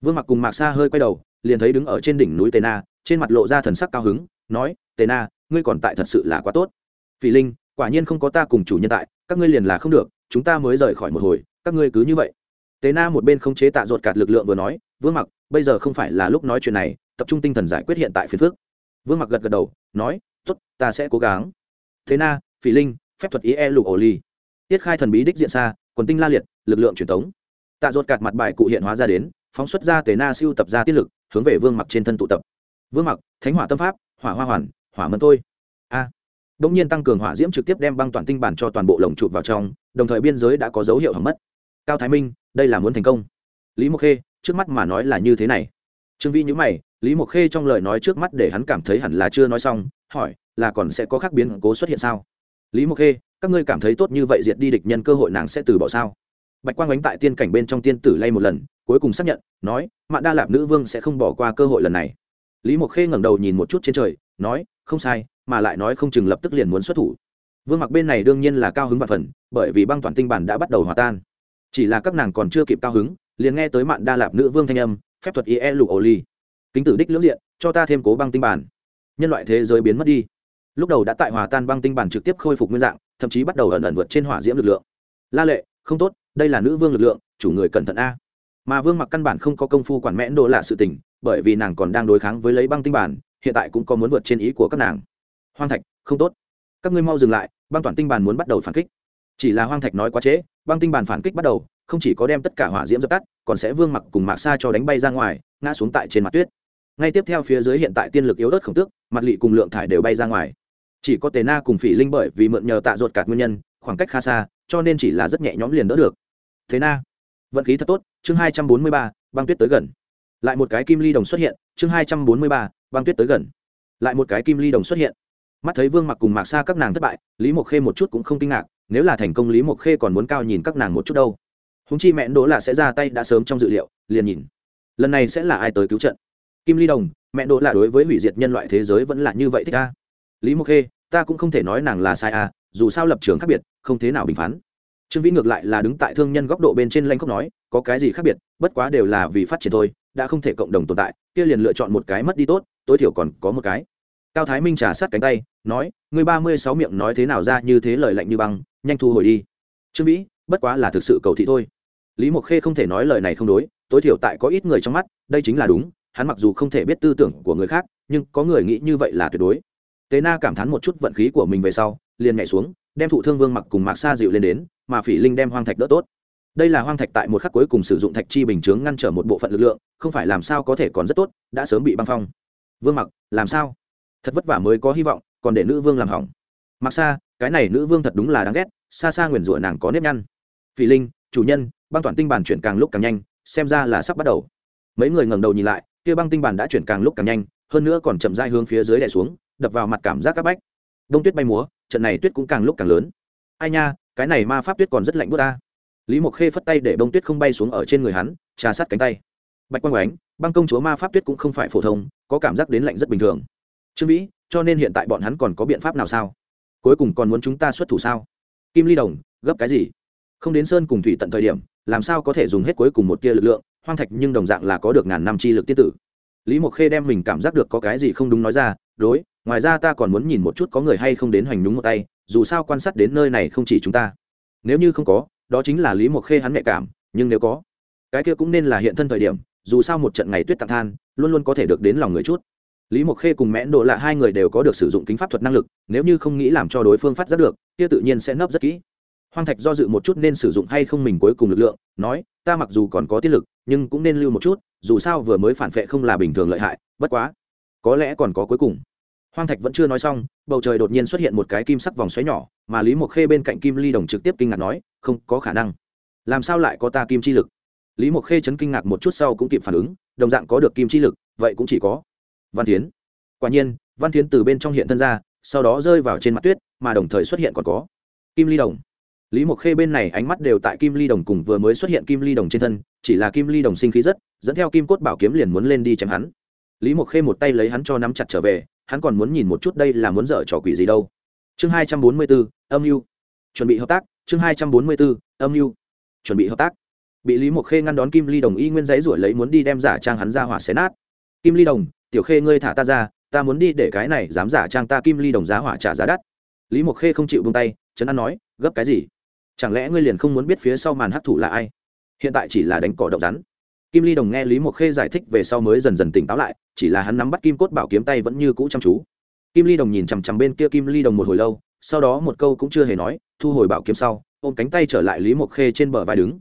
Vương mặc cùng mạc xa hơi quay đầu, liền thấy đứng ở trên đỉnh núi tế na, trên mặt lộ ra thần sắc cao hứng, nói, tế na, ngươi còn tại thật sự là quá tốt. Phỉ linh, quả nhiên không có ta cùng chủ nhân tại, các ngươi liền là không được, chúng ta mới rời khỏi một hồi, các ngươi cứ như vậy. Tế na một bên không chế tạ ruột cạt lực lượng vừa nói, vương mặc bây giờ không phải là lúc nói chuyện này, tập trung tinh thần giải quyết hiện tại phiền phước vương mặc gật gật đầu, nói t ố t ta sẽ cố gắng. Thế na, phỉ linh, phép thuật ý e lục ổ ly tiết khai thần bí đích diện xa, quần tinh la liệt, lực lượng truyền thống tạ ruột cạt mặt bài cụ hiện hóa ra đến, phóng xuất ra tế na siêu tập ra tiết lực, hướng về vương mặc trên thân tụ tập. Vương mặc, thánh hỏa tâm pháp, hỏa hoa hoàn, hỏa mân tôi. A. À. g nhiên tăng cường hỏa diễm trực tiếp đem băng toàn tinh bản cho toàn bộ lồng chụp vào trong, đồng thời biên giới đã có dấu hiệu hỏng mất. Cao thái minh, đây là muốn thành công. Lý mộc khê trước mắt mà nói là như thế này. Trương vĩ nhữ mày, lý mộc khê trong lời nói trước mắt để hắn cảm thấy hẳn là chưa nói xong, hỏi, là còn sẽ có khác biến cố xuất hiện sao? Lý mộc khê, các ngươi cảm thấy tốt như vậy diệt đi địch nhân cơ hội nàng sẽ từ bỏ sao? Bạch quang ánh tại tiên cảnh bên trong tiên tử lay một lần, cuối cùng xác nhận, nói, mạn đa lạp nữ vương sẽ không bỏ qua cơ hội lần này. Lý mộc khê ngẩng đầu nhìn một chút trên trời, nói, không sai, mà lại nói không chừng lập tức liền muốn xuất thủ. Vương mặc bên này đương nhiên là cao hứng và phần, bởi vì băng toàn tinh bản đã bắt đầu hòa tan. Chỉ là các nàng còn chưa kịp cao hứng liền nghe tới mạn đa lạp nữ vương thanh âm, phép thuật ie lục ổ ly kính tử đích lưỡng diện, cho ta thêm cố băng tinh bản. Nhân loại thế giới biến mất đi. Lúc đầu đã tại hòa tan băng tinh bản trực tiếp khôi phục nguyên dạng, thậm chí bắt đầu ẩn ẩn vượt trên hỏa diễm lực lượng. La lệ, không tốt, đây là nữ vương lực lượng, chủ người cẩn thận a. Mà vương mặc căn bản không có công phu quản mẽn đồ lạ sự tình, bởi vì nàng còn đang đối kháng với lấy băng tinh bản, hiện tại cũng có muốn vượt trên ý của các nàng. Hoang thạch, không tốt. Các ngươi mau dừng lại, băng toàn tinh bản muốn bắt đầu phản kích. Chỉ là hoang thạch nói quá trễ, băng tinh bản phản kích bắt đầu không chỉ có đem tất cả hỏa diễm dập tắt, còn sẽ vương mặc cùng mạc xa cho đánh bay ra ngoài, ngã xuống tại trên mặt tuyết. Ngay tiếp theo phía dưới hiện tại tiên lực yếu ớt khổng tước, mặt lị cùng lượng thải đều bay ra ngoài. Chỉ có tề na cùng phỉ linh bởi vì mượn nhờ tạ ruột cạt nguyên nhân, khoảng cách khá xa, cho nên chỉ là rất nhẹ nhõm liền đỡ được. Thế na, vận khí thật tốt, chương hai trăm bốn mươi ba, băng tuyết tới gần. Lại một cái kim ly đồng xuất hiện, chương hai trăm bốn mươi ba, băng tuyết tới gần. Lại một cái kim ly đồng xuất hiện. Mắt thấy vương mặc cùng mạc xa các nàng thất bại, lý mộc khê một chút cũng không kinh ngạc, nếu là thành công lý mộc khê còn muốn cao nhìn các nàng một chút đâu húng chi mẹn đỗ là sẽ ra tay đã sớm trong dự liệu, liền nhìn. Lần này sẽ là ai tới cứu trận? Kim ly đồng mẹ đỗ là đối với hủy diệt nhân loại thế giới vẫn là như vậy thích a? Lý mộc khê, ta cũng không thể nói nàng là sai à dù sao lập trường khác biệt, không thế nào bình phán. Trương vĩ ngược lại là đứng tại thương nhân góc độ bên trên lanh khóc nói, có cái gì khác biệt, bất quá đều là vì phát triển thôi, đã không thể cộng đồng tồn tại, kia liền lựa chọn một cái mất đi tốt, tối thiểu còn có một cái. Cao thái minh trả sát cánh tay, nói người ba mươi sáu miệng nói thế nào ra như thế lời lạnh như băng, nhanh thu hồi đi. Trương vĩ, bất quá là thực sự cầu thị thôi lý mộc khê không thể nói lời này không đối, tối thiểu tại có ít người trong mắt, đây chính là đúng, hắn mặc dù không thể biết tư tưởng của người khác, nhưng có người nghĩ như vậy là tuyệt đối. Tế na cảm thán một chút vận khí của mình về sau, liền nhảy xuống, đem thụ thương vương mặc cùng mạc sa dịu lên đến, mà phỉ linh đem hoang thạch đỡ tốt. Đây là hoang thạch tại một khắc cuối cùng sử dụng thạch chi bình chướng ngăn trở một bộ phận lực lượng, không phải làm sao có thể còn rất tốt, đã sớm bị băng phong. Vương mặc, làm sao? Thật vất vả mới có hy vọng, còn để nữ vương làm hỏng. Mặc xa cái này nữ vương thật đúng là đáng ghét, xa xa nguyền rủa nàng có nếp nhăn. Phỉ linh chủ nhân, băng toàn tinh bản chuyển càng lúc càng nhanh, xem ra là sắp bắt đầu. Mấy người ngẩng đầu nhìn lại, kia băng tinh bản đã chuyển càng lúc càng nhanh, hơn nữa còn chậm dai hướng phía dưới đè xuống, đập vào mặt cảm giác các bách. Đông tuyết bay múa, trận này tuyết cũng càng lúc càng lớn. Ai nha, cái này ma pháp tuyết còn rất lạnh bút ta. Lý mộc khê phất tay để bông tuyết không bay xuống ở trên người hắn, trà sát cánh tay. Bạch quang oánh băng công chúa ma pháp tuyết cũng không phải phổ thông, có cảm giác đến lạnh rất bình thường. Trương vĩ, cho nên hiện tại bọn hắn còn có biện pháp nào sao? Cuối cùng còn muốn chúng ta xuất thủ sao? Kim ly đồng, gấp cái gì? Không đến sơn cùng thủy tận thời điểm, làm sao có thể dùng hết cuối cùng một tia lực lượng, hoang thạch nhưng đồng dạng là có được ngàn năm chi lực tiết tử. Lý mộc khê đem mình cảm giác được có cái gì không đúng nói ra, đối, ngoài ra ta còn muốn nhìn một chút có người hay không đến hoành đúng một tay, dù sao quan sát đến nơi này không chỉ chúng ta. Nếu như không có, đó chính là lý mộc khê hắn nhạy cảm, nhưng nếu có, cái kia cũng nên là hiện thân thời điểm, dù sao một trận ngày tuyết tặng than, luôn luôn có thể được đến lòng người chút. Lý mộc khê cùng mẽn độ lạ hai người đều có được sử dụng kính pháp thuật năng lực, nếu như không nghĩ làm cho đối phương phát giác được, kia tự nhiên sẽ nấp rất kỹ hoang thạch do dự một chút nên sử dụng hay không mình cuối cùng lực lượng, nói, ta mặc dù còn có tiết lực, nhưng cũng nên lưu một chút, dù sao vừa mới phản vệ không là bình thường lợi hại, bất quá, có lẽ còn có cuối cùng. Hoang thạch vẫn chưa nói xong, bầu trời đột nhiên xuất hiện một cái kim sắc vòng xoáy nhỏ, mà lý mộc khê bên cạnh kim ly đồng trực tiếp kinh ngạc nói, không có khả năng. Làm sao lại có ta kim chi lực? Lý mộc khê chấn kinh ngạc một chút sau cũng kịp phản ứng, đồng dạng có được kim chi lực, vậy cũng chỉ có văn tiến quả nhiên, văn tiến từ bên trong hiện thân ra, sau đó rơi vào trên mặt tuyết, mà đồng thời xuất hiện còn có kim ly đồng lý mộc khê bên này ánh mắt đều tại kim ly đồng cùng vừa mới xuất hiện kim ly đồng trên thân, chỉ là kim ly đồng sinh khí rất, dẫn theo kim cốt bảo kiếm liền muốn lên đi chém hắn. Lý mộc khê một tay lấy hắn cho nắm chặt trở về, hắn còn muốn nhìn một chút đây là muốn dở trò quỷ gì đâu. Chương hai trăm bốn mươi bốn âm mưu. Chuẩn bị hợp tác, chương hai trăm bốn mươi bốn âm mưu. Chuẩn bị hợp tác. Bị lý mộc khê ngăn đón kim ly đồng y nguyên giấy ruổi lấy muốn đi đem giả trang hắn ra hỏa xé nát. Kim ly đồng, tiểu khê ngươi thả ta ra, ta muốn đi để cái này dám giả trang ta kim ly đồng giá hỏa trả giá đắt. Lý mộc khê không chịu bông tay trấn an nói, gấp cái gì? Chẳng lẽ ngươi liền không muốn biết phía sau màn hắc thủ là ai? Hiện tại chỉ là đánh cỏ động rắn. Kim ly đồng nghe lý mộc khê giải thích về sau mới dần dần tỉnh táo lại, chỉ là hắn nắm bắt kim cốt bảo kiếm tay vẫn như cũ chăm chú. Kim ly đồng nhìn chằm chằm bên kia kim ly đồng một hồi lâu, sau đó một câu cũng chưa hề nói, thu hồi bảo kiếm sau, ôm cánh tay trở lại lý mộc khê trên bờ vai đứng.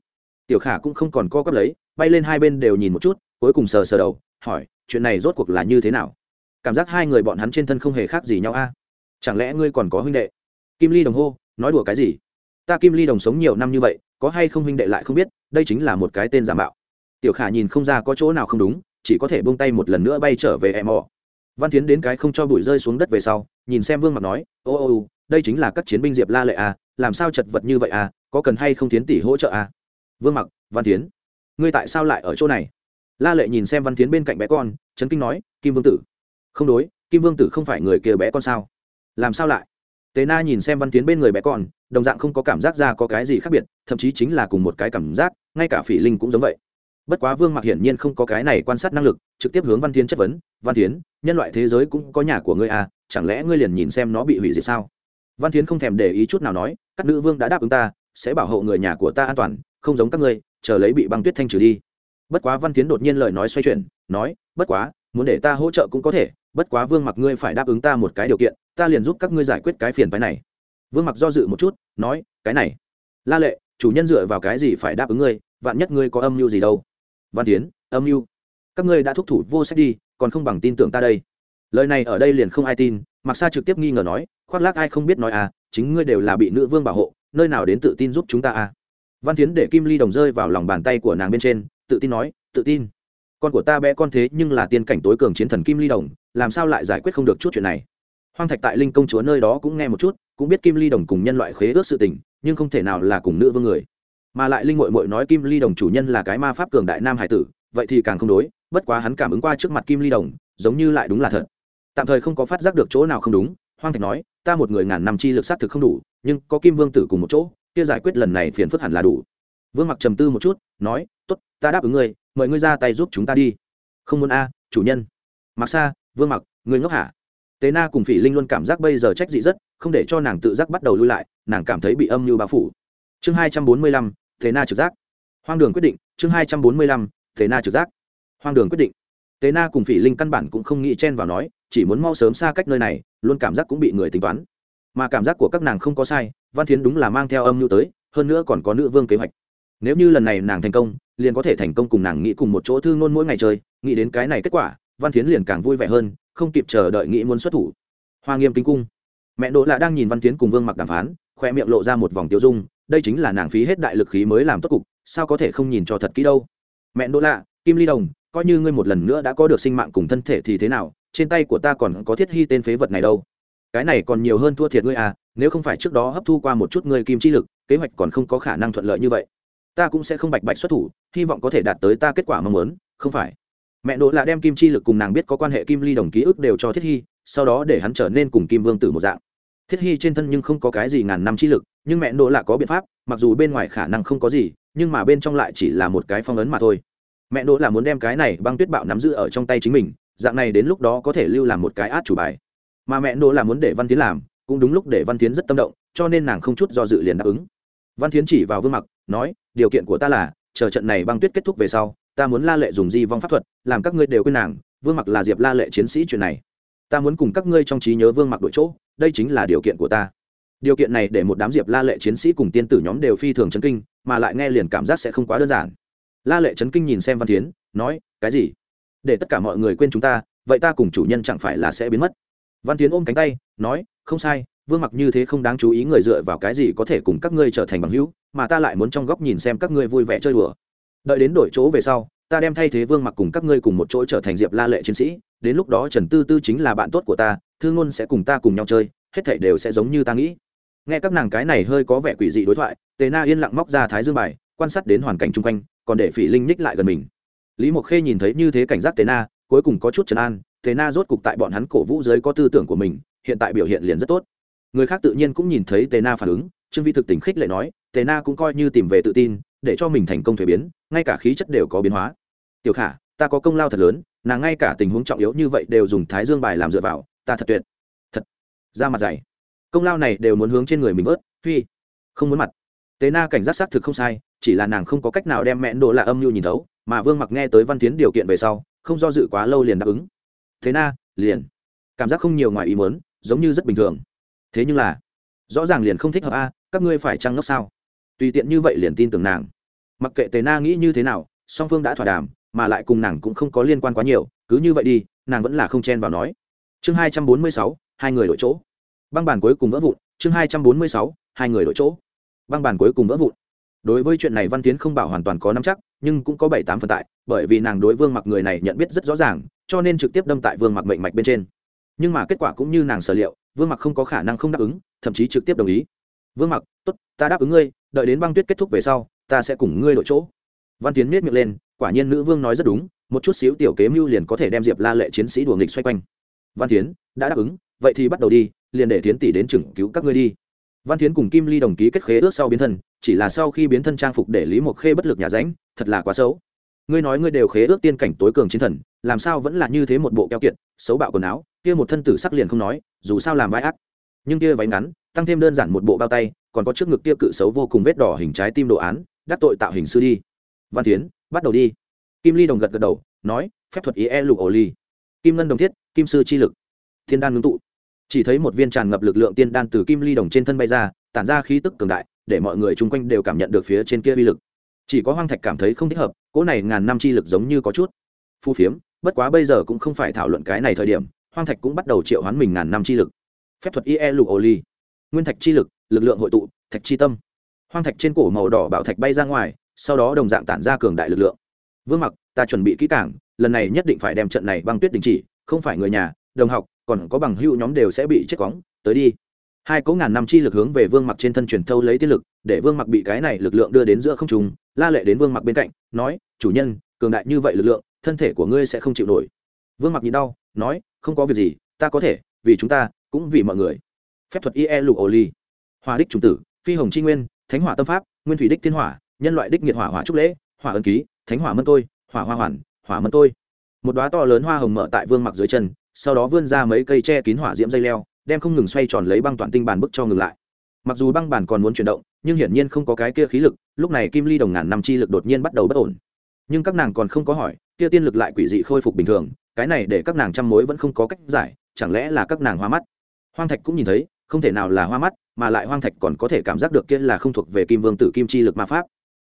Tiểu khả cũng không còn co quắp lấy, bay lên hai bên đều nhìn một chút, cuối cùng sờ sờ đầu, hỏi, chuyện này rốt cuộc là như thế nào? Cảm giác hai người bọn hắn trên thân không hề khác gì nhau a. Chẳng lẽ ngươi còn có huynh đệ? Kim ly đồng hô, nói đùa cái gì? Ta kim ly đồng sống nhiều năm như vậy, có hay không huynh đệ lại không biết, đây chính là một cái tên giả mạo. Tiểu khả nhìn không ra có chỗ nào không đúng, chỉ có thể buông tay một lần nữa bay trở về em ỏ. văn tiến đến cái không cho bụi rơi xuống đất về sau, nhìn xem vương mặc nói, ô ô ô, đây chính là các chiến binh diệp la lệ à làm sao chật vật như vậy à có cần hay không tiến tỷ hỗ trợ à? Vương mặc, văn tiến ngươi tại sao lại ở chỗ này? La lệ nhìn xem văn tiến bên cạnh bé con trấn kinh nói, kim vương tử. Không đối, kim vương tử không phải người kia bé con sao? Làm sao lại? Tế na nhìn xem văn tiến bên người bé con, đồng dạng không có cảm giác ra có cái gì khác biệt, thậm chí chính là cùng một cái cảm giác, ngay cả phỉ linh cũng giống vậy. Bất quá vương mặc hiển nhiên không có cái này quan sát năng lực, trực tiếp hướng văn tiến chất vấn, văn tiến, nhân loại thế giới cũng có nhà của ngươi à chẳng lẽ ngươi liền nhìn xem nó bị hủy diệt sao? Văn tiến không thèm để ý chút nào nói, các nữ vương đã đáp ứng ta, sẽ bảo hộ người nhà của ta an toàn, không giống các ngươi, chờ lấy bị băng tuyết thanh trừ đi. Bất quá văn tiến đột nhiên lời nói xoay chuyển, nói, bất quá, muốn để ta hỗ trợ cũng có thể bất quá vương mặc ngươi phải đáp ứng ta một cái điều kiện, ta liền giúp các ngươi giải quyết cái phiền phái này. Vương mặc do dự một chút, nói, cái này. La lệ, chủ nhân dựa vào cái gì phải đáp ứng ngươi, vạn nhất ngươi có âm mưu gì đâu? Văn tiến, âm mưu. Các ngươi đã thúc thủ vô sách đi, còn không bằng tin tưởng ta đây. Lời này ở đây liền không ai tin mặc sa trực tiếp nghi ngờ nói, khoác lác ai không biết nói à chính ngươi đều là bị nữ vương bảo hộ, nơi nào đến tự tin giúp chúng ta à? Văn tiến để kim ly đồng rơi vào lòng bàn tay của nàng bên trên, tự tin nói, tự tin con của ta bé con thế nhưng là tiên cảnh tối cường chiến thần kim ly đồng, làm sao lại giải quyết không được chút chuyện này? Hoang thạch tại linh công chúa nơi đó cũng nghe một chút, cũng biết kim ly đồng cùng nhân loại khế ước sự tình, nhưng không thể nào là cùng nữ vương người. Mà lại linh mội mội nói kim ly đồng chủ nhân là cái ma pháp cường đại nam hải tử, vậy thì càng không đối, bất quá hắn cảm ứng qua trước mặt kim ly đồng, giống như lại đúng là thật. Tạm thời không có phát giác được chỗ nào không đúng, hoang thạch nói, ta một người ngàn năm chi lực xác thực không đủ, nhưng có kim vương tử cùng một chỗ, kia giải quyết lần này phiền phức hẳn là đủ. Vương mặc trầm tư một chút, nói t ố t ta đáp ứng ngươi mời ngươi ra tay giúp chúng ta đi. Không muốn a, chủ nhân. Mặc xa vương mặc, ngươi ngốc hả? Tế na cùng phỉ linh luôn cảm giác bây giờ trách dị rất, không để cho nàng tự giác bắt đầu lui lại, nàng cảm thấy bị âm như bao phủ. Chương hai trăm bốn mươi lăm thế na trực giác. Hoang đường quyết định, chương hai trăm bốn mươi lăm thế na trực giác. Hoang đường quyết định. Tế na cùng phỉ linh căn bản cũng không nghĩ chen vào nói, chỉ muốn mau sớm xa cách nơi này, luôn cảm giác cũng bị người tính toán. Mà cảm giác của các nàng không có sai, văn thiến đúng là mang theo âm mưu tới, hơn nữa còn có nữ vương kế hoạch. Nếu như lần này nàng thành công liền có thể thành công cùng nàng nghĩ cùng một chỗ thư ngôn mỗi ngày chơi, nghĩ đến cái này kết quả, văn thiến liền càng vui vẻ hơn, không kịp chờ đợi nghĩ muốn xuất thủ. Hoa nghiêm kính cung. Mẹ đỗ lạ đang nhìn văn thiến cùng vương mặc đàm phán, khoe miệng lộ ra một vòng tiêu dung, đây chính là nàng phí hết đại lực khí mới làm tốt cục, sao có thể không nhìn cho thật kỹ đâu. Mẹ đỗ lạ, kim ly đồng, coi như ngươi một lần nữa đã có được sinh mạng cùng thân thể thì thế nào, trên tay của ta còn có thiết hy tên phế vật này đâu. Cái này còn nhiều hơn thua thiệt ngươi à nếu không phải trước đó hấp thu qua một chút ngươi kim chi lực, kế hoạch còn không có khả năng thuận lợi như vậy ta cũng sẽ không bạch bạch xuất thủ, hy vọng có thể đạt tới ta kết quả mong muốn, không phải. Mẹ đỗ là đem kim chi lực cùng nàng biết có quan hệ kim ly đồng ký ức đều cho thiết hy, sau đó để hắn trở nên cùng kim vương tử một dạng. Thiết hy trên thân nhưng không có cái gì ngàn năm chi lực, nhưng mẹ đỗ là có biện pháp, mặc dù bên ngoài khả năng không có gì, nhưng mà bên trong lại chỉ là một cái phong ấn mà thôi. Mẹ đỗ là muốn đem cái này băng tuyết bạo nắm giữ ở trong tay chính mình, dạng này đến lúc đó có thể lưu làm một cái át chủ bài. Mà mẹ đỗ là muốn để văn tiến làm, cũng đúng lúc để văn tiến rất tâm động, cho nên nàng không chút do dự liền đáp ứng văn Thiến chỉ vào vương mặc, nói, điều kiện của ta là, chờ trận này băng tuyết kết thúc về sau, ta muốn la lệ dùng di vong pháp thuật, làm các ngươi đều quên nàng, vương mặc là diệp la lệ chiến sĩ chuyện này. Ta muốn cùng các ngươi trong trí nhớ vương mặc đội chỗ, đây chính là điều kiện của ta. Điều kiện này để một đám diệp la lệ chiến sĩ cùng tiên tử nhóm đều phi thường chấn kinh, mà lại nghe liền cảm giác sẽ không quá đơn giản. La lệ chấn kinh nhìn xem văn tiến nói, cái gì? Để tất cả mọi người quên chúng ta, vậy ta cùng chủ nhân chẳng phải là sẽ biến mất? Văn tiến ôm cánh tay, nói, không sai vương mặc như thế không đáng chú ý người dựa vào cái gì có thể cùng các ngươi trở thành bằng hữu, mà ta lại muốn trong góc nhìn xem các ngươi vui vẻ chơi đùa. Đợi đến đổi chỗ về sau, ta đem thay thế vương mặc cùng các ngươi cùng một chỗ trở thành diệp la lệ chiến sĩ, đến lúc đó trần tư tư chính là bạn tốt của ta, thư ngôn sẽ cùng ta cùng nhau chơi, hết thảy đều sẽ giống như ta nghĩ. Nghe các nàng cái này hơi có vẻ quỷ dị đối thoại, tề na yên lặng móc ra thái dương bài, quan sát đến hoàn cảnh chung quanh, còn để phỉ linh ních lại gần mình. Lý mộc khê nhìn thấy như thế cảnh giác tề na, cuối cùng có chút trấn an, tề na rốt cục tại bọn hắn cổ vũ giới có tư tưởng của mình, hiện tại biểu hiện liền rất tốt người khác tự nhiên cũng nhìn thấy tề na phản ứng, trương vi thực tình khích lệ nói, tề na cũng coi như tìm về tự tin, để cho mình thành công thuế biến, ngay cả khí chất đều có biến hóa. Tiểu khả, ta có công lao thật lớn, nàng ngay cả tình huống trọng yếu như vậy đều dùng thái dương bài làm dựa vào, ta thật tuyệt. Thật. Ra mặt dày. Công lao này đều muốn hướng trên người mình vớt, phi. Không muốn mặt. Tế na cảnh giác xác thực không sai, chỉ là nàng không có cách nào đem mẹn đồ là âm mưu nhìn thấu, mà vương mặc nghe tới văn tiến điều kiện về sau, không do dự quá lâu liền đáp ứng. Thế na, liền. Cảm giác không nhiều ngoài ý muốn, giống như rất bình thường thế nhưng là, rõ ràng liền không thích hợp a, các ngươi phải trăng ngốc sao? Tùy tiện như vậy liền tin tưởng nàng. Mặc kệ tề na nghĩ như thế nào, song phương đã thỏa đàm, mà lại cùng nàng cũng không có liên quan quá nhiều, cứ như vậy đi, nàng vẫn là không chen vào nói. Chương hai trăm bốn mươi sáu, hai người đổi chỗ. Băng bàn cuối cùng vỡ vụn, chương hai trăm bốn mươi sáu, hai người đổi chỗ. Băng bàn cuối cùng vỡ vụn. Đối với chuyện này văn tiến không bảo hoàn toàn có nắm chắc, nhưng cũng có bảy tám phần tại, bởi vì nàng đối vương mặc người này nhận biết rất rõ ràng, cho nên trực tiếp đâm tại vương mặc mệnh mạch bên trên. Nhưng mà kết quả cũng như nàng sở liệu vương mặc không có khả năng không đáp ứng, thậm chí trực tiếp đồng ý. Vương mặc, tốt, ta đáp ứng ngươi, đợi đến băng tuyết kết thúc về sau, ta sẽ cùng ngươi đội chỗ. Văn tiến miết miệng lên, quả nhiên nữ vương nói rất đúng, một chút xíu tiểu kế mưu liền có thể đem diệp la lệ chiến sĩ đùa nghịch xoay quanh. Văn tiến, đã đáp ứng, vậy thì bắt đầu đi, liền để tiến tỷ đến chừng cứu các ngươi đi. Văn tiến cùng kim ly đồng ký kết khế ước sau biến thân, chỉ là sau khi biến thân trang phục để lý mộc khê bất lực nhà ránh, thật là quá xấu. Ngươi nói ngươi đều khế ước tiên cảnh tối cường chiến thần, làm sao vẫn là như thế một bộ keo kiệt, xấu bạo quần áo? Kia một thân tử sắc liền không nói dù sao làm vai ác. Nhưng kia váy ngắn, tăng thêm đơn giản một bộ bao tay, còn có trước ngực kia cự xấu vô cùng vết đỏ hình trái tim đồ án, đắc tội tạo hình sư đi. Văn tiến bắt đầu đi. Kim ly đồng gật gật đầu, nói, phép thuật ý e lục ổ ly. Kim ngân đồng thiết, kim sư chi lực. Thiên đan ngưng tụ. Chỉ thấy một viên tràn ngập lực lượng tiên đan từ kim ly đồng trên thân bay ra, tản ra khí tức cường đại, để mọi người chung quanh đều cảm nhận được phía trên kia uy lực. Chỉ có hoang thạch cảm thấy không thích hợp, cỗ này ngàn năm chi lực giống như có chút phu phiếm, bất quá bây giờ cũng không phải thảo luận cái này thời điểm hoang thạch cũng bắt đầu triệu hoán mình ngàn năm chi lực. Phép thuật ie lục ô ly nguyên thạch chi lực lực lượng hội tụ, thạch chi tâm. Hoang thạch trên cổ màu đỏ bảo thạch bay ra ngoài, sau đó đồng dạng tản ra cường đại lực lượng. Vương mặc, ta chuẩn bị kỹ cảng lần này nhất định phải đem trận này băng tuyết đình chỉ, không phải người nhà, đồng học, còn có bằng hữu nhóm đều sẽ bị chết cóng tới đi. Hai cỗ ngàn năm chi lực hướng về vương mặc trên thân truyền thâu lấy tiên lực, để vương mặc bị cái này lực lượng đưa đến giữa không trùng la lệ đến vương mặc bên cạnh, nói, chủ nhân, cường đại như vậy lực lượng, thân thể của ngươi sẽ không chịu nổi. Vương mặc nhìn đau nói, không có việc gì, ta có thể, vì chúng ta, cũng vì mọi người. Phép thuật ie lục ô ly. Hòa đích trùng tử, phi hồng c nguyên, thánh hỏa tâm pháp, nguyên thủy đích thiên hỏa, nhân loại đích nghiệt hỏa hỏa trúc lễ, hỏa ân ký, thánh hỏa mân tôi, hỏa hoa hoàn, hỏa mân tôi. Một đoá to lớn hoa hồng mở tại vương mặc dưới chân, sau đó vươn ra mấy cây tre kín hỏa diễm dây leo, đem không ngừng xoay tròn lấy băng toàn tinh bàn bức cho ngừng lại. Mặc dù băng bàn còn muốn chuyển động, nhưng hiển nhiên không có cái kia khí lực, lúc này kim ly đồng ngàn năm chi lực đột nhiên bắt đầu bất ổn. Nhưng các nàng còn không có hỏi, kia tiên lực lại quỷ dị khôi phục bình thường cái này để các nàng trăm mối vẫn không có cách giải, chẳng lẽ là các nàng hoa mắt? Hoang thạch cũng nhìn thấy, không thể nào là hoa mắt, mà lại hoang thạch còn có thể cảm giác được kia là không thuộc về kim vương tử kim chi lực ma pháp.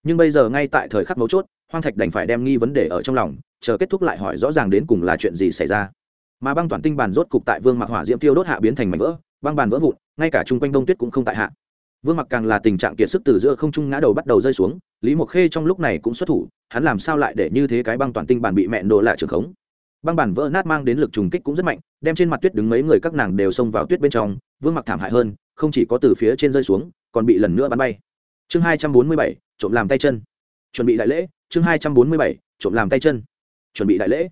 Nhưng bây giờ ngay tại thời khắc mấu chốt, hoang thạch đành phải đem nghi vấn đề ở trong lòng, chờ kết thúc lại hỏi rõ ràng đến cùng là chuyện gì xảy ra. Mà băng toàn tinh bàn rốt cục tại vương mặc hỏa diễm tiêu đốt hạ biến thành mảnh vỡ, băng bàn vỡ vụn, ngay cả chung quanh đông tuyết cũng không tại hạ. Vương mặc càng là tình trạng kiệt sức từ giữa không trung ngã đầu bắt đầu rơi xuống, lý mộc khê trong lúc này cũng xuất thủ, hắn làm sao lại để như thế cái băng toàn tinh bàn bị mẹn đồ lại trường khống? Băng bản vỡ nát mang đến lực trùng kích cũng rất mạnh, đem trên mặt tuyết đứng mấy người các nàng đều xông vào tuyết bên trong, vương mặc thảm hại hơn, không chỉ có từ phía trên rơi xuống, còn bị lần nữa bắn bay. Chương hai trăm bốn mươi bảy, trộm làm tay chân. Chuẩn bị đại lễ, chương hai trăm bốn mươi bảy, trộm làm tay chân. Chuẩn bị đại lễ.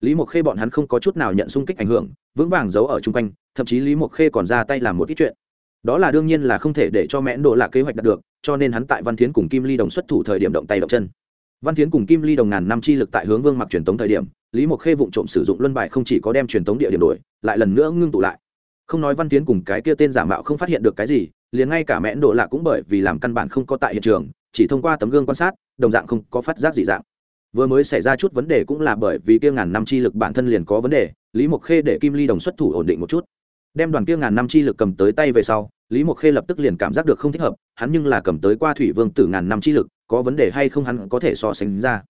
Lý mộc khê bọn hắn không có chút nào nhận xung kích ảnh hưởng, vững vàng giấu ở chung quanh, thậm chí lý mộc khê còn ra tay làm một ít chuyện. Đó là đương nhiên là không thể để cho mẽn độ lạc kế hoạch đạt được, cho nên hắn tại văn thiến cùng kim ly đồng xuất thủ thời điểm động tay động chân. Văn thiến cùng kim ly đồng ngàn năm chi lực tại hướng vương mặc truyền tống thời điểm lý mộc khê vụng trộm sử dụng luân bài không chỉ có đem truyền tống địa điểm đổi, lại lần nữa ngưng tụ lại. Không nói văn tiến cùng cái kia tên giả mạo không phát hiện được cái gì, liền ngay cả mẽn đồ lạ cũng bởi vì làm căn bản không có tại hiện trường, chỉ thông qua tấm gương quan sát, đồng dạng không có phát giác gì dạng. Vừa mới xảy ra chút vấn đề cũng là bởi vì kia ngàn năm chi lực bản thân liền có vấn đề, lý mộc khê để kim ly đồng xuất thủ ổn định một chút. Đem đoàn kia ngàn năm chi lực cầm tới tay về sau, lý mộc khê lập tức liền cảm giác được không thích hợp, hắn nhưng là cầm tới qua thủy vương tử ngàn năm chi lực, có vấn đề hay không hắn có thể so sánh ra.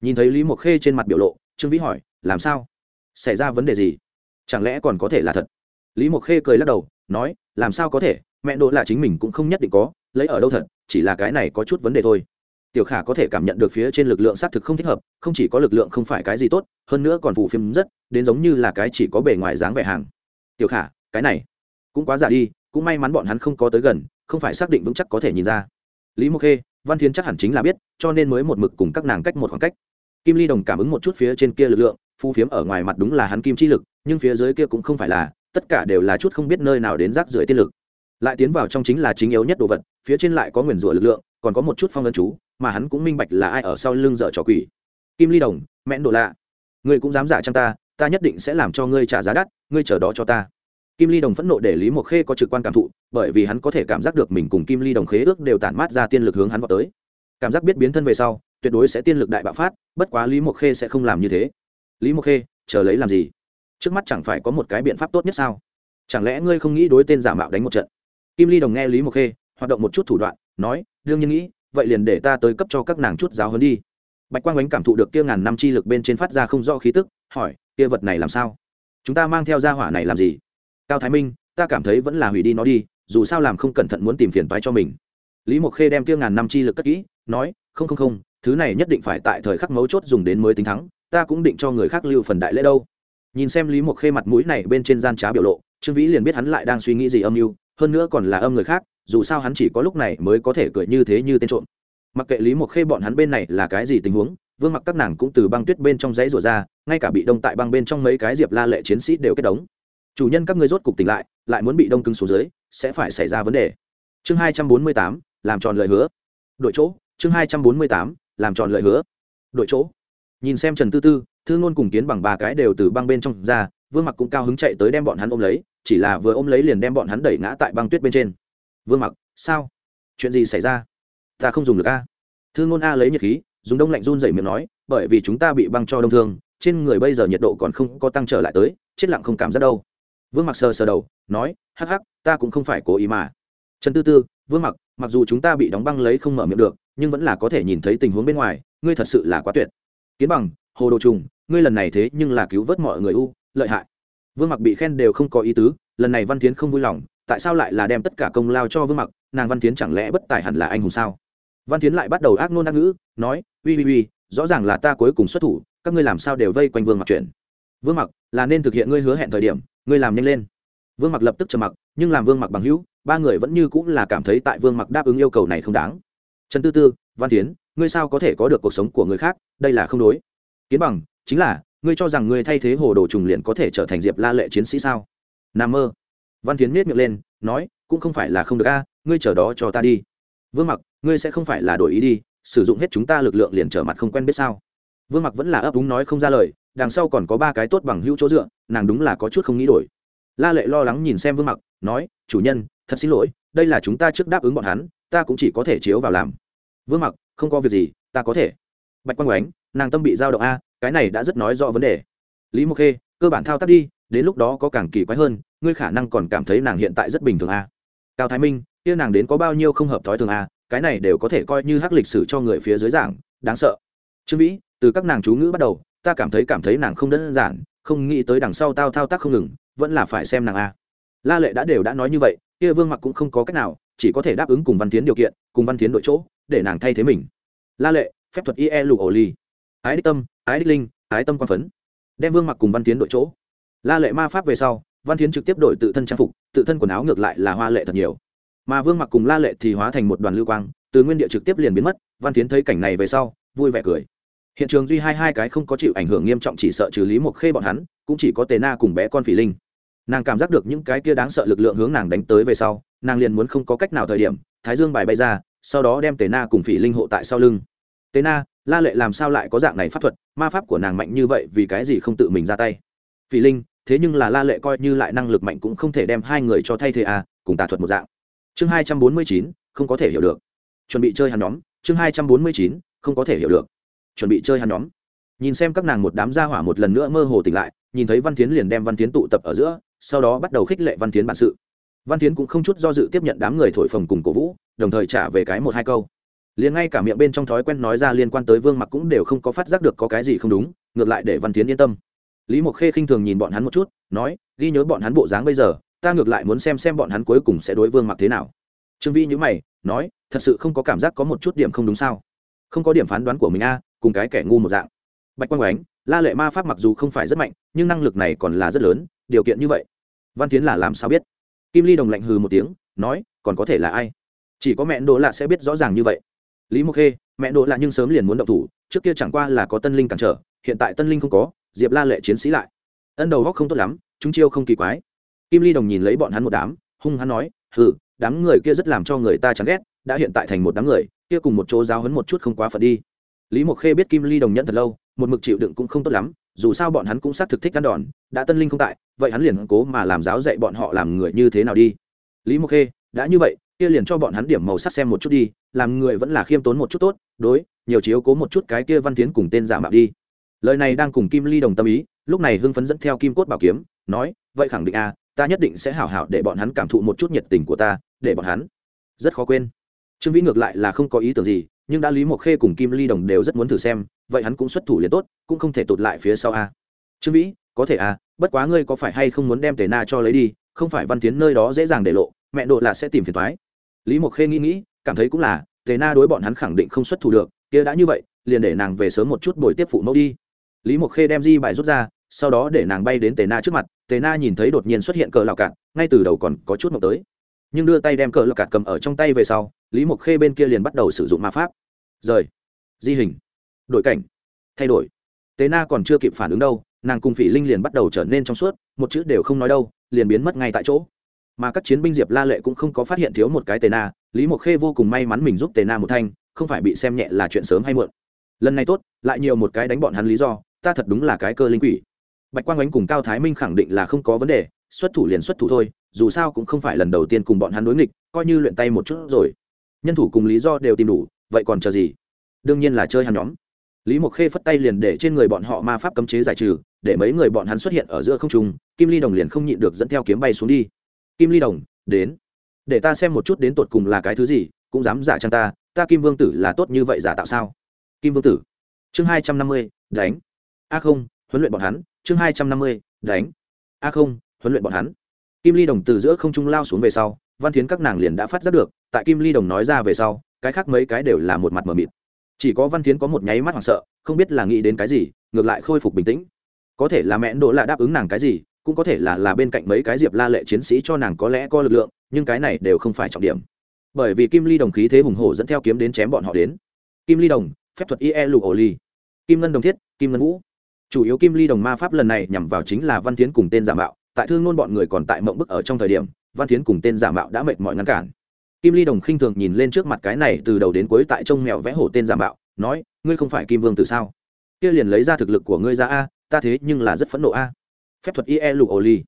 Nhìn thấy lý mộc khê trên mặt biểu lộ trương vĩ hỏi, làm sao? Xảy ra vấn đề gì? Chẳng lẽ còn có thể là thật? Lý mộc khê cười lắc đầu, nói, làm sao có thể? Mẹ đỗ là chính mình cũng không nhất định có, lấy ở đâu thật, chỉ là cái này có chút vấn đề thôi. Tiểu khả có thể cảm nhận được phía trên lực lượng xác thực không thích hợp, không chỉ có lực lượng không phải cái gì tốt, hơn nữa còn phù phiếm rất, đến giống như là cái chỉ có bề ngoài dáng vẻ hàng. Tiểu khả, cái này cũng quá giả đi, cũng may mắn bọn hắn không có tới gần, không phải xác định vững chắc có thể nhìn ra. Lý mộc khê, văn thiên chắc hẳn chính là biết, cho nên mới một mực cùng các nàng cách một khoảng cách kim ly đồng cảm ứng một chút phía trên kia lực lượng, phu phiếm ở ngoài mặt đúng là hắn kim chi lực, nhưng phía dưới kia cũng không phải là, tất cả đều là chút không biết nơi nào đến rác rưởi tiên lực. Lại tiến vào trong chính là chính yếu nhất đồ vật, phía trên lại có nguyền rủa lực lượng, còn có một chút phong ấn chú, mà hắn cũng minh bạch là ai ở sau lưng dở trò quỷ. Kim ly đồng, mẹn đồ lạ. Ngươi cũng dám giả chăng ta ta nhất định sẽ làm cho ngươi trả giá đắt, ngươi chờ đó cho ta. Kim ly đồng phẫn nộ để lý mộc khê có trực quan cảm thụ, bởi vì hắn có thể cảm giác được mình cùng kim ly đồng khế ước đều tản mát ra tiên lực hướng hắn vào tới. Cảm giác biết biến thân về sau tuyệt đối sẽ tiên lực đại bạo phát, bất quá lý mộc khê sẽ không làm như thế. Lý mộc khê, chờ lấy làm gì? Trước mắt chẳng phải có một cái biện pháp tốt nhất sao? Chẳng lẽ ngươi không nghĩ đối tên giả mạo đánh một trận? Kim ly đồng nghe lý mộc khê, hoạt động một chút thủ đoạn, nói, đương nhiên nghĩ, vậy liền để ta tới cấp cho các nàng chút giáo hơn đi. Bạch quang ánh cảm thụ được kia ngàn năm chi lực bên trên phát ra không rõ khí tức, hỏi, kia vật này làm sao? Chúng ta mang theo gia hỏa này làm gì? Cao thái minh, ta cảm thấy vẫn là hủy đi nó đi, dù sao làm không cẩn thận muốn tìm phiền toái cho mình. Lý mộc khê đem kia ngàn năm chi lực cất kỹ, nói, không không không thứ này nhất định phải tại thời khắc mấu chốt dùng đến mới tính thắng, ta cũng định cho người khác lưu phần đại lễ đâu. Nhìn xem lý mộc khê mặt mũi này bên trên gian trá biểu lộ, trương vĩ liền biết hắn lại đang suy nghĩ gì âm mưu, hơn nữa còn là âm người khác, dù sao hắn chỉ có lúc này mới có thể cười như thế như tên trộm. Mặc kệ lý mộc khê bọn hắn bên này là cái gì tình huống, vương mặc các nàng cũng từ băng tuyết bên trong dãy rủa ra, ngay cả bị đông tại băng bên trong mấy cái diệp la lệ chiến sĩ đều kết đống. Chủ nhân các ngươi rốt cục tỉnh lại lại muốn bị đông cứng xuống dưới, sẽ phải xảy ra vấn đề. Chương hai trăm bốn mươi tám, làm tròn lời hứa. Đội chỗ, chương hai trăm bốn mươi tám làm tròn lời hứa. Đội chỗ. Nhìn xem trần tư tư, Thư ngôn cùng kiến bằng ba cái đều từ băng bên trong ra, vương mặc cũng cao hứng chạy tới đem bọn hắn ôm lấy, chỉ là vừa ôm lấy liền đem bọn hắn đẩy ngã tại băng tuyết bên trên. Vương mặc, sao? Chuyện gì xảy ra? Ta không dùng được a. Thư ngôn a lấy nhiệt khí, dùng đông lạnh run dày miệng nói, bởi vì chúng ta bị băng cho đông thương, trên người bây giờ nhiệt độ còn không có tăng trở lại tới, chết lặng không cảm giác đâu. Vương mặc sờ sờ đầu, nói, hắc hắc, ta cũng không phải cố ý mà. Trần tư tư vương mặc mặc dù chúng ta bị đóng băng lấy không mở miệng được, nhưng vẫn là có thể nhìn thấy tình huống bên ngoài, ngươi thật sự là quá tuyệt. Kiến bằng, hồ đồ trùng, ngươi lần này thế nhưng là cứu vớt mọi người u, lợi hại. Vương mặc bị khen đều không có ý tứ, lần này văn tiến không vui lòng, tại sao lại là đem tất cả công lao cho vương mặc, nàng văn tiến chẳng lẽ bất tài hẳn là anh hùng sao? Văn tiến lại bắt đầu ác nôn ác ngữ, nói, uy uy uy, rõ ràng là ta cuối cùng xuất thủ, các ngươi làm sao đều vây quanh vương mặc chuyện. Vương mặc, là nên thực hiện ngươi hứa hẹn thời điểm, ngươi làm nhanh lên. Vương mặc lập tức trầm mặc, nhưng làm vương mặc bằng hữu ba người vẫn như cũng là cảm thấy tại vương mặc đáp ứng yêu cầu này không đáng. Trần tư tư, văn tiến ngươi sao có thể có được cuộc sống của người khác? Đây là không đối. Kiến bằng, chính là, ngươi cho rằng ngươi thay thế hồ đồ trùng liền có thể trở thành diệp la lệ chiến sĩ sao? N a mơ. Văn tiến miết miệng lên, nói, cũng không phải là không được a, ngươi chờ đó cho ta đi. Vương mặc, ngươi sẽ không phải là đổi ý đi, sử dụng hết chúng ta lực lượng liền trở mặt không quen biết sao? Vương mặc vẫn là ấp úng nói không ra lời, đằng sau còn có ba cái tốt bằng hữu chỗ dựa, nàng đúng là có chút không nghĩ đổi. La lệ lo lắng nhìn xem vương mặc, nói, chủ nhân thật xin lỗi, đây là chúng ta trước đáp ứng bọn hắn, ta cũng chỉ có thể chiếu vào làm. Vương mặc, không có việc gì, ta có thể. Bạch quang oánh nàng tâm bị giao động a, cái này đã rất nói rõ vấn đề. Lý mộc khê, cơ bản thao tác đi, đến lúc đó có càng kỳ quái hơn, ngươi khả năng còn cảm thấy nàng hiện tại rất bình thường a. Cao thái minh, kia nàng đến có bao nhiêu không hợp thói thường a, cái này đều có thể coi như hắc lịch sử cho người phía dưới giảng, đáng sợ. Trương vĩ, từ các nàng chú ngữ bắt đầu, ta cảm thấy cảm thấy nàng không đơn giản, không nghĩ tới đằng sau tao thao tác không ngừng, vẫn là phải xem nàng a. La lệ đã đều đã nói như vậy kia vương mặc cũng không có cách nào, chỉ có thể đáp ứng cùng văn tiến điều kiện, cùng văn tiến đội chỗ, để nàng thay thế mình. La lệ, phép thuật ie lụ ổ ly ái đích tâm, ái đích linh, ái tâm quan phấn. Đem vương mặc cùng văn tiến đội chỗ. La lệ ma pháp về sau, văn tiến trực tiếp đổi tự thân trang phục, tự thân quần áo ngược lại là hoa lệ thật nhiều. Mà vương mặc cùng la lệ thì hóa thành một đoàn lưu quang, từ nguyên địa trực tiếp liền biến mất, văn tiến thấy cảnh này về sau, vui vẻ cười. Hiện trường duy hai hai cái không có chịu ảnh hưởng nghiêm trọng chỉ sợ trừ lý một khê bọn hắn, cũng chỉ có tề na cùng bé con phỉ linh nàng cảm giác được những cái kia đáng sợ lực lượng hướng nàng đánh tới về sau, nàng liền muốn không có cách nào thời điểm, thái dương bài bay ra, sau đó đem tề na cùng phỉ linh hộ tại sau lưng. Tề na, la lệ làm sao lại có dạng này pháp thuật, ma pháp của nàng mạnh như vậy, vì cái gì không tự mình ra tay? Phỉ linh, thế nhưng là la lệ coi như lại năng lực mạnh cũng không thể đem hai người cho thay thế à cùng tà thuật một dạng. Chương hai trăm bốn mươi chín, không có thể hiểu được. Chuẩn bị chơi hắn nhóm, chương hai trăm bốn mươi chín, không có thể hiểu được. Chuẩn bị chơi hắn nhóm. Nhìn xem các nàng một đám gia hỏa một lần nữa mơ hồ tỉnh lại, nhìn thấy văn tiến liền đem văn tiến tụ tập ở giữa sau đó bắt đầu khích lệ văn tiến bản sự. Văn tiến cũng không chút do dự tiếp nhận đám người thổi phồng cùng cổ vũ, đồng thời trả về cái một hai câu. Liền ngay cả miệng bên trong thói quen nói ra liên quan tới vương mặc cũng đều không có phát giác được có cái gì không đúng, ngược lại để văn tiến yên tâm. Lý mộc khê khinh thường nhìn bọn hắn một chút, nói, ghi nhớ bọn hắn bộ dáng bây giờ, ta ngược lại muốn xem xem bọn hắn cuối cùng sẽ đối vương mặc thế nào. Trương vi nhữ mày, nói, thật sự không có cảm giác có một chút điểm không đúng sao? Không có điểm phán đoán của mình a, cùng cái kẻ ngu một dạng. Bạch quang oánh la lệ ma pháp mặc dù không phải rất mạnh, nhưng năng lực này còn là rất lớn, điều kiện như vậy văn tiến là làm sao biết? Kim ly đồng lạnh hừ một tiếng, nói, còn có thể là ai? Chỉ có mẹ đỗ lạ sẽ biết rõ ràng như vậy. Lý mộc khê, mẹ đỗ lạ nhưng sớm liền muốn động thủ, trước kia chẳng qua là có tân linh cản trở, hiện tại tân linh không có, diệp la lệ chiến sĩ lại. Ân đầu góc không tốt lắm, chúng chiêu không kỳ quái. Kim ly đồng nhìn lấy bọn hắn một đám, hung hắn nói, hừ, đám người kia rất làm cho người ta chán ghét, đã hiện tại thành một đám người, kia cùng một chỗ giáo hấn một chút không quá phận đi. Lý mộc khê biết kim ly đồng nhận thật lâu, một mực chịu đựng cũng không tốt lắm dù sao bọn hắn cũng xác thực thích ăn đòn đã tân linh không tại vậy hắn liền cố mà làm giáo dạy bọn họ làm người như thế nào đi. Lý mộc khê đã như vậy kia liền cho bọn hắn điểm màu sắc xem một chút đi làm người vẫn là khiêm tốn một chút tốt đối nhiều chiếu cố một chút cái kia văn tiến cùng tên giả mạo đi. Lời này đang cùng kim ly đồng tâm ý lúc này hưng phấn dẫn theo kim cốt bảo kiếm nói vậy khẳng định a à, ta nhất định sẽ hảo hảo để bọn hắn cảm thụ một chút nhiệt tình của ta để bọn hắn. Rất khó quên. Trương vĩ ngược lại là không có ý tưởng gì nhưng đã lý mộc khê cùng kim ly đồng đều rất muốn thử xem, vậy hắn cũng xuất thủ liền tốt, cũng không thể tụt lại phía sau a. Trương vĩ, có thể a, bất quá ngươi có phải hay không muốn đem tề na cho lấy đi, không phải văn tiến nơi đó dễ dàng để lộ, mẹ độ là sẽ tìm phiền thoái lý mộc khê nghĩ nghĩ, cảm thấy cũng là, tề na đối bọn hắn khẳng định không xuất thủ được, kia đã như vậy, liền để nàng về sớm một chút bồi tiếp phụ mẫu đi. Lý mộc khê đem di bài rút ra, sau đó để nàng bay đến tề na trước mặt, tề na nhìn thấy đột nhiên xuất hiện cờ lào cạn, ngay từ đầu còn có chút mộng tới nhưng đưa tay đem cờ lọc cạt cầm ở trong tay về sau, lý mộc khê bên kia liền bắt đầu sử dụng ma pháp. Rời. Di hình. Đổi cảnh. Thay đổi. Tế na còn chưa kịp phản ứng đâu, nàng cùng phỉ linh liền bắt đầu trở nên trong suốt, một chữ đều không nói đâu, liền biến mất ngay tại chỗ. Mà các chiến binh diệp la lệ cũng không có phát hiện thiếu một cái tề na, lý mộc khê vô cùng may mắn mình giúp tề na một thanh, không phải bị xem nhẹ là chuyện sớm hay muộn. Lần này tốt, lại nhiều một cái đánh bọn hắn lý do, ta thật đúng là cái cơ linh quỷ. Bạch quang ánh cùng cao thái minh khẳng định là không có vấn đề xuất thủ liền xuất thủ thôi, dù sao cũng không phải lần đầu tiên cùng bọn hắn đối nghịch, coi như luyện tay một chút rồi. Nhân thủ cùng lý do đều tìm đủ, vậy còn chờ gì? Đương nhiên là chơi hắn nhóm. Lý mộc khê phất tay liền để trên người bọn họ ma pháp cấm chế giải trừ, để mấy người bọn hắn xuất hiện ở giữa không trung, kim ly đồng liền không nhịn được dẫn theo kiếm bay xuống đi. Kim ly đồng, đến. Để ta xem một chút đến tột cùng là cái thứ gì, cũng dám giả trang ta ta kim vương tử là tốt như vậy giả tạo sao? Kim vương tử. Chương hai trăm năm mươi, đánh. A không, huấn luyện bọn hắn. Chương hai trăm năm mươi, đánh. A không huấn luyện bọn hắn. Kim ly đồng từ giữa không trung lao xuống về sau, văn thiến các nàng liền đã phát giác được, tại kim ly đồng nói ra về sau, cái khác mấy cái đều là một mặt mờ mịt. Chỉ có văn thiến có một nháy mắt hoảng sợ, không biết là nghĩ đến cái gì, ngược lại khôi phục bình tĩnh. Có thể là mẹ đỗ là đáp ứng nàng cái gì, cũng có thể là là bên cạnh mấy cái diệp la lệ chiến sĩ cho nàng có lẽ có lực lượng, nhưng cái này đều không phải trọng điểm. Bởi vì kim ly đồng khí thế hùng hổ dẫn theo kiếm đến chém bọn họ đến. Kim ly đồng, phép thuật ie lụ ổ ly kim ngân đồng thiết, kim ngân vũ. Chủ yếu kim ly đồng ma pháp lần này nhằm vào chính là văn tiến cùng tên giả mạo tại thương nôn bọn người còn tại mộng bức ở trong thời điểm, văn tiến cùng tên giả mạo đã mệt mỏi ngăn cản. Kim ly đồng khinh thường nhìn lên trước mặt cái này từ đầu đến cuối tại trông mèo vẽ hổ tên giả mạo, nói, ngươi không phải kim vương từ sao? Kia liền lấy ra thực lực của ngươi ra a, ta thế nhưng là rất phẫn nộ a. Phép thuật ie lục ổ ly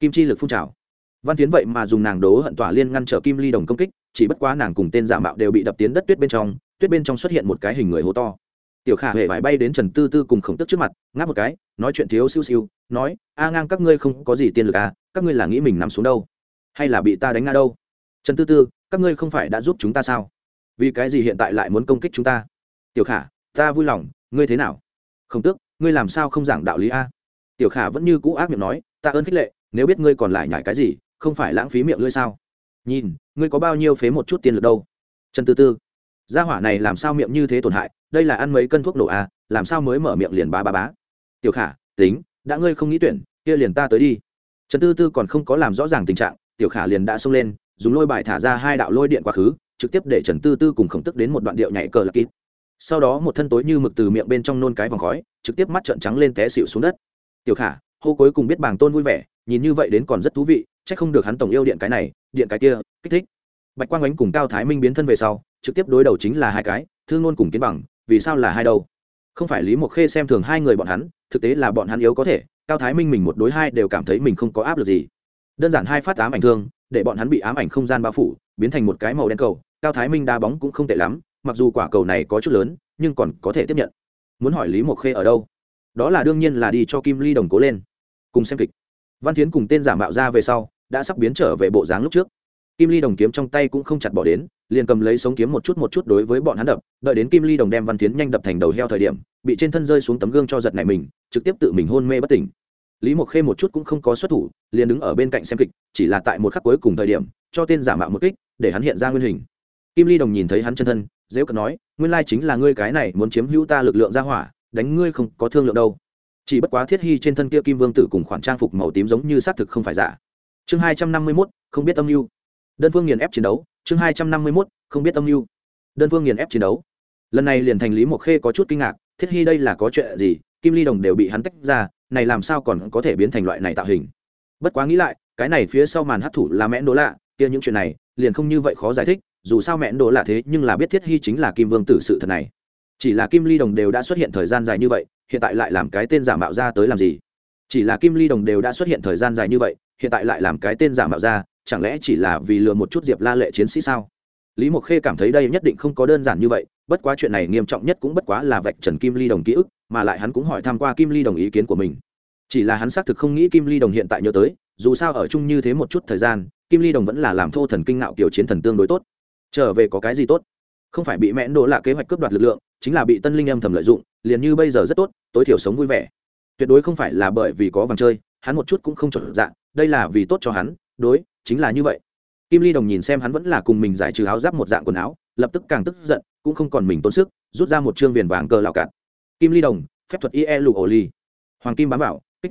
kim chi lực phun trào. Văn tiến vậy mà dùng nàng đố hận tỏa liên ngăn trở kim ly đồng công kích, chỉ bất quá nàng cùng tên giả mạo đều bị đập tiến đất tuyết bên trong, tuyết bên trong xuất hiện một cái hình người hố to tiểu khả huệ vải bay đến trần tư tư cùng khổng tức trước mặt, ngáp một cái, nói chuyện thiếu siêu siêu nói, a ngang các ngươi không có gì tiên lực à các ngươi là nghĩ mình nằm xuống đâu? Hay là bị ta đánh ngã đâu? Trần tư tư, các ngươi không phải đã giúp chúng ta sao? Vì cái gì hiện tại lại muốn công kích chúng ta? Tiểu khả, ta vui lòng, ngươi thế nào? Khổng tước ngươi làm sao không giảng đạo lý a? Tiểu khả vẫn như cũ ác miệng nói, ta ơn khích lệ, nếu biết ngươi còn lại nhải cái gì, không phải lãng phí miệng ngươi sao? Nhìn, ngươi có bao nhiêu phế một chút tiền lực đâu? Trần tư tư, gia hỏa này làm sao miệng như thế tổn hại đây là ăn mấy cân thuốc nổ à làm sao mới mở miệng liền ba ba bá? Tiểu khả, tính, đã ngươi không nghĩ tuyển, kia liền ta tới đi. Trần tư tư còn không có làm rõ ràng tình trạng, tiểu khả liền đã xông lên, dùng lôi bài thả ra hai đạo lôi điện quá khứ, trực tiếp để trần tư tư cùng khổng tức đến một đoạn điệu nhảy cờ lạc kít. Sau đó một thân tối như mực từ miệng bên trong nôn cái vòng khói, trực tiếp mắt trợn trắng lên té xịu xuống đất. Tiểu khả, hô cuối cùng biết bàng tôn vui vẻ, nhìn như vậy đến còn rất thú vị c h ắ c không được hắn tổng yêu điện cái này, điện cái kia, kích thích. Bạch quang ánh cùng cao thái minh biến thân về sau, trực tiếp đối đầu chính là hai cái thương ngôn cùng kiến bằng vì sao là hai đâu? Không phải lý mộc khê xem thường hai người bọn hắn, thực tế là bọn hắn yếu có thể, cao thái minh mình một đối hai đều cảm thấy mình không có áp lực gì. Đơn giản hai phát ám ảnh thương, để bọn hắn bị ám ảnh không gian bao phủ, biến thành một cái màu đen cầu, cao thái minh đa bóng cũng không tệ lắm, mặc dù quả cầu này có chút lớn, nhưng còn có thể tiếp nhận. Muốn hỏi lý mộc khê ở đâu? Đó là đương nhiên là đi cho kim ly đồng cố lên. Cùng xem kịch. Văn tiến cùng tên giả mạo ra về sau, đã sắp biến trở về bộ dáng lúc trước. Kim ly đồng kiếm trong tay cũng không chặt bỏ đến liền cầm lấy sống kiếm một chút một chút đối với bọn hắn đập, đợi đến kim ly đồng đem văn tiến nhanh đập thành đầu heo thời điểm, bị trên thân rơi xuống tấm gương cho giật này mình, trực tiếp tự mình hôn mê bất tỉnh. Lý mộc khê một chút cũng không có xuất thủ, liền đứng ở bên cạnh xem kịch, chỉ là tại một khắc cuối cùng thời điểm, cho tên giả mạo một kích, để hắn hiện ra nguyên hình. Kim ly đồng nhìn thấy hắn chân thân, dễ cận nói, nguyên lai chính là ngươi cái này muốn chiếm hữu ta lực lượng ra hỏa, đánh ngươi không có thương lượng đâu. Chỉ bất quá thiết hy trên thân kia kim vương tử cùng khoản trang phục màu tím giống như xác thực không phải giả. Chương hai trăm năm mươi mốt, không biết âm mưu. Đơn phương nghiền ép chiến đấu chương hai trăm năm mươi mốt, không biết âm mưu. Đơn phương nghiền ép chiến đấu. Lần này liền thành lý mộc khê có chút kinh ngạc, thiết hy đây là có chuyện gì? Kim ly đồng đều bị hắn tách ra, này làm sao còn có thể biến thành loại này tạo hình? Bất quá nghĩ lại, cái này phía sau màn hấp thủ là mẽn đố lạ, kia những chuyện này, liền không như vậy khó giải thích, dù sao mẹ đố lạ thế nhưng là biết thiết hy chính là kim vương tử sự thật này. Chỉ là kim ly đồng đều đã xuất hiện thời gian dài như vậy, hiện tại lại làm cái tên giả mạo ra tới làm gì? Chỉ là kim ly đồng đều đã xuất hiện thời gian dài như vậy, hiện tại lại làm cái tên giả mạo ra chẳng lẽ chỉ là vì lừa một chút diệp la lệ chiến sĩ sao? Lý mộc khê cảm thấy đây nhất định không có đơn giản như vậy, bất quá chuyện này nghiêm trọng nhất cũng bất quá là vạch trần kim ly đồng ký ức, mà lại hắn cũng hỏi tham q u a kim ly đồng ý kiến của mình. Chỉ là hắn xác thực không nghĩ kim ly đồng hiện tại nhớ tới, dù sao ở chung như thế một chút thời gian, kim ly đồng vẫn là làm thô thần kinh ngạo kiểu chiến thần tương đối tốt. Trở về có cái gì tốt? Không phải bị mẽn đỗ là kế hoạch cướp đoạt lực lượng, chính là bị tân linh âm thầm lợi dụng, liền như bây giờ rất tốt, tối thiểu sống vui vẻ. Tuyệt đối không phải là bởi vì có vàng chơi, hắn một chút cũng không trộn dạng đây là vì tốt cho hắn, đối chính là như vậy. Kim ly đồng nhìn xem hắn vẫn là cùng mình giải trừ áo giáp một dạng quần áo, lập tức càng tức giận, cũng không còn mình tốn sức, rút ra một chương viền vàng cờ lào cạn. Kim ly đồng, phép thuật ie lụ ổ ly hoàng kim bám vào, kích.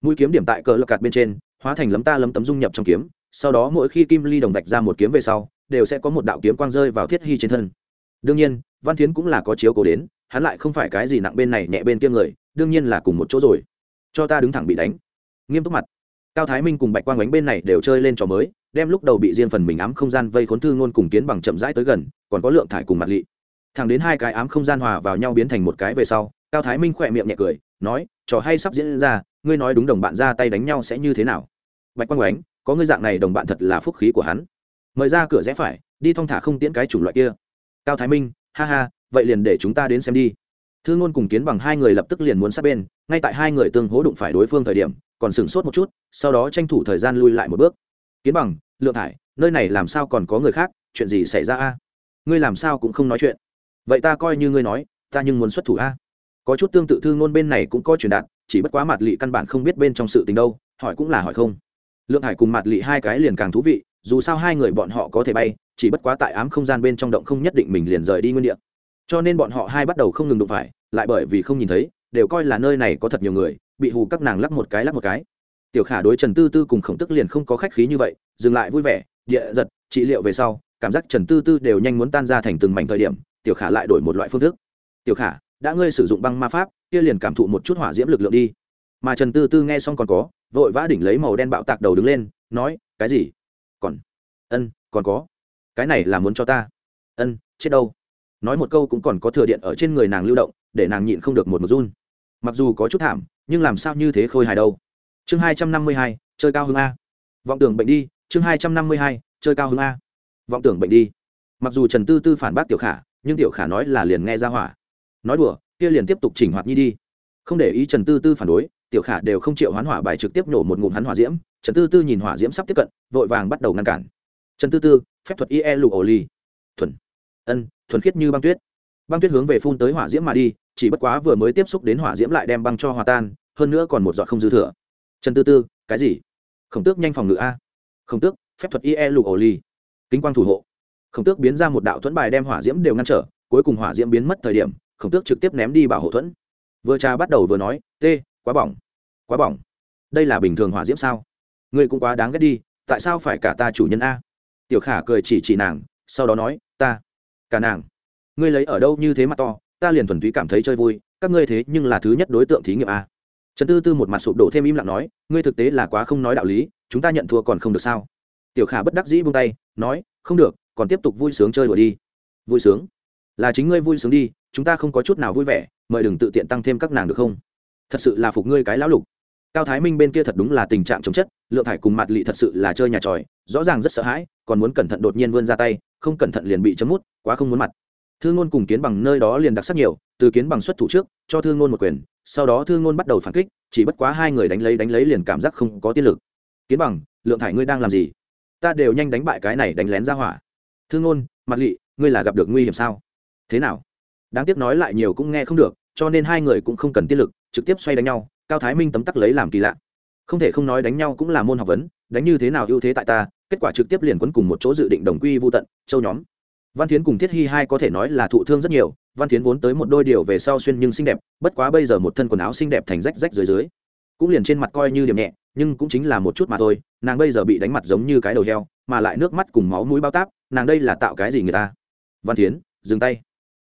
Mũi kiếm điểm tại cờ lào cạn bên trên, hóa thành lấm ta lấm tấm dung nhập trong kiếm, sau đó mỗi khi kim ly đồng vạch ra một kiếm về sau, đều sẽ có một đạo kiếm quang rơi vào thiết hy trên thân. Đương nhiên, văn thiến cũng là có chiếu cố đến, hắn lại không phải cái gì nặng bên này nhẹ bên kia người, đương nhiên là cùng một chỗ rồi. Cho ta đứng thẳng bị đánh. Nghiêm túc mặt cao thái minh cùng bạch quang ánh bên này đều chơi lên trò mới, đem lúc đầu bị riêng phần mình ám không gian vây khốn thư ngôn cùng kiến bằng chậm rãi tới gần, còn có lượng thải cùng mặt lị. Thẳng đến hai cái ám không gian hòa vào nhau biến thành một cái về sau, cao thái minh khỏe miệng nhẹ cười, nói, trò hay sắp diễn ra, ngươi nói đúng đồng bạn ra tay đánh nhau sẽ như thế nào? Bạch quang ánh, có ngươi dạng này đồng bạn thật là phúc khí của hắn. Mời ra cửa rẽ phải, đi thong thả không tiễn cái chủng loại kia. Cao thái minh, ha ha, vậy liền để chúng ta đến xem đi. Thư ngôn cùng kiến bằng hai người lập tức liền muốn sát bên, ngay tại hai người tương hố đụng phải đối phương thời điểm còn sửng sốt một chút, sau đó tranh thủ thời gian lui lại một bước. Kiến bằng, lượng thải, nơi này làm sao còn có người khác? Chuyện gì xảy ra a? Ngươi làm sao cũng không nói chuyện. Vậy ta coi như ngươi nói, ta nhưng muốn xuất thủ a. Có chút tương tự thư ngôn bên này cũng có truyền đạt, chỉ bất quá mặt lị căn bản không biết bên trong sự tình đâu, hỏi cũng là hỏi không. Lượng hải cùng mặt lị hai cái liền càng thú vị, dù sao hai người bọn họ có thể bay, chỉ bất quá tại ám không gian bên trong động không nhất định mình liền rời đi nguyên địa. Cho nên bọn họ hai bắt đầu không ngừng đụng phải, lại bởi vì không nhìn thấy, đều coi là nơi này có thật nhiều người bị hù các nàng lắp một cái lắp một cái. Tiểu khả đối trần tư tư cùng khổng tức liền không có khách khí như vậy, dừng lại vui vẻ, địa giật, trị liệu về sau, cảm giác trần tư tư đều nhanh muốn tan ra thành từng mảnh thời điểm, tiểu khả lại đổi một loại phương thức. Tiểu khả, đã ngươi sử dụng băng ma pháp, kia liền cảm thụ một chút hỏa diễm lực lượng đi. Mà trần tư tư nghe xong còn có, vội vã đỉnh lấy màu đen bạo tạc đầu đứng lên, nói, cái gì? Còn, ân, còn có. Cái này là muốn cho ta. Ân, chết đâu? Nói một câu cũng còn có thừa điện ở trên người nàng lưu động, để nàng nhịn không được một một run. Mặc dù có chút thảm nhưng làm sao như thế khôi hài đâu. Chương hai trăm năm mươi hai, chơi cao hương a. Vọng tưởng bệnh đi, chương hai trăm năm mươi hai, chơi cao hương a. Vọng tưởng bệnh đi. Mặc dù trần tư tư phản bác tiểu khả, nhưng tiểu khả nói là liền nghe ra hỏa. Nói đùa, kia liền tiếp tục chỉnh hoạt nhi đi. Không để ý trần tư tư phản đối, tiểu khả đều không chịu hoán hỏa bài trực tiếp nổ một ngụm hắn hỏa diễm. Trần tư tư nhìn hỏa diễm sắp tiếp cận, vội vàng bắt đầu ngăn cản. Trần tư tư, phép thuật ie lụ ổ ly thuần. Ân, thuần khiết như băng tuyết băng tuyết hướng về phun tới hỏa diễm mà đi, chỉ bất quá vừa mới tiếp xúc đến hỏa diễm lại đem băng cho hòa tan, hơn nữa còn một giọt không dư thừa. Trần tư tư, cái gì? Khổng tước nhanh phòng ngự a. Khổng tước, phép thuật ie lục ổ ly kính quang thủ hộ. Khổng tước biến ra một đạo thuẫn bài đem hỏa diễm đều ngăn trở, cuối cùng hỏa diễm biến mất thời điểm, khổng tước trực tiếp ném đi bảo hộ thuẫn. Vừa trà bắt đầu vừa nói, t, quá bỏng quá bỏng. Đây là bình thường hỏa diễm sao? Ngươi cũng quá đáng ghét đi, tại sao phải cả ta chủ nhân a? Tiểu khả cười chỉ chỉ nàng, sau đó nói, ta, cả nàng ngươi lấy ở đâu như thế mà to, ta liền thuần túy cảm thấy chơi vui, các ngươi thế nhưng là thứ nhất đối tượng thí nghiệm a. Trần tư tư một mặt sụp đổ thêm im lặng nói, ngươi thực tế là quá không nói đạo lý, chúng ta nhận thua còn không được sao? Tiểu khả bất đắc dĩ buông tay, nói, không được, còn tiếp tục vui sướng chơi đùa đi. Vui sướng? Là chính ngươi vui sướng đi, chúng ta không có chút nào vui vẻ, mời đừng tự tiện tăng thêm các nàng được không? Thật sự là phục ngươi cái lão lục. Cao thái minh bên kia thật đúng là tình trạng chống chất, lượng thải cùng mặt lị thật sự là chơi nhà tròi, rõ ràng rất sợ hãi, còn muốn cẩn thận đột nhiên vươn ra tay, không cẩn thận liền bị chấm mút, quá không muốn mặt thương ngôn cùng kiến bằng nơi đó liền đặc sắc nhiều, từ kiến bằng xuất thủ trước, cho thương ngôn một quyền, sau đó thương ngôn bắt đầu phản kích, chỉ bất quá hai người đánh lấy đánh lấy liền cảm giác không có tiên lực. Kiến bằng, lượng thải ngươi đang làm gì? Ta đều nhanh đánh bại cái này đánh lén ra hỏa. Thương ngôn mặt lị, ngươi là gặp được nguy hiểm sao? Thế nào? Đáng tiếc nói lại nhiều cũng nghe không được, cho nên hai người cũng không cần tiên lực, trực tiếp xoay đánh nhau, cao thái minh tấm tắc lấy làm kỳ lạ. Không thể không nói đánh nhau cũng là môn học vấn, đánh như thế nào ưu thế tại ta, kết quả trực tiếp liền quấn cùng một chỗ dự định đồng quy vô tận, châu nhóm văn thiến cùng thiết hy hai có thể nói là thụ thương rất nhiều, văn thiến vốn tới một đôi điều về sau xuyên nhưng xinh đẹp, bất quá bây giờ một thân quần áo xinh đẹp thành rách rách dưới dưới. Cũng liền trên mặt coi như điểm nhẹ, nhưng cũng chính là một chút mà thôi, nàng bây giờ bị đánh mặt giống như cái đầu heo, mà lại nước mắt cùng máu mũi bao táp, nàng đây là tạo cái gì người ta? Văn thiến, dừng tay.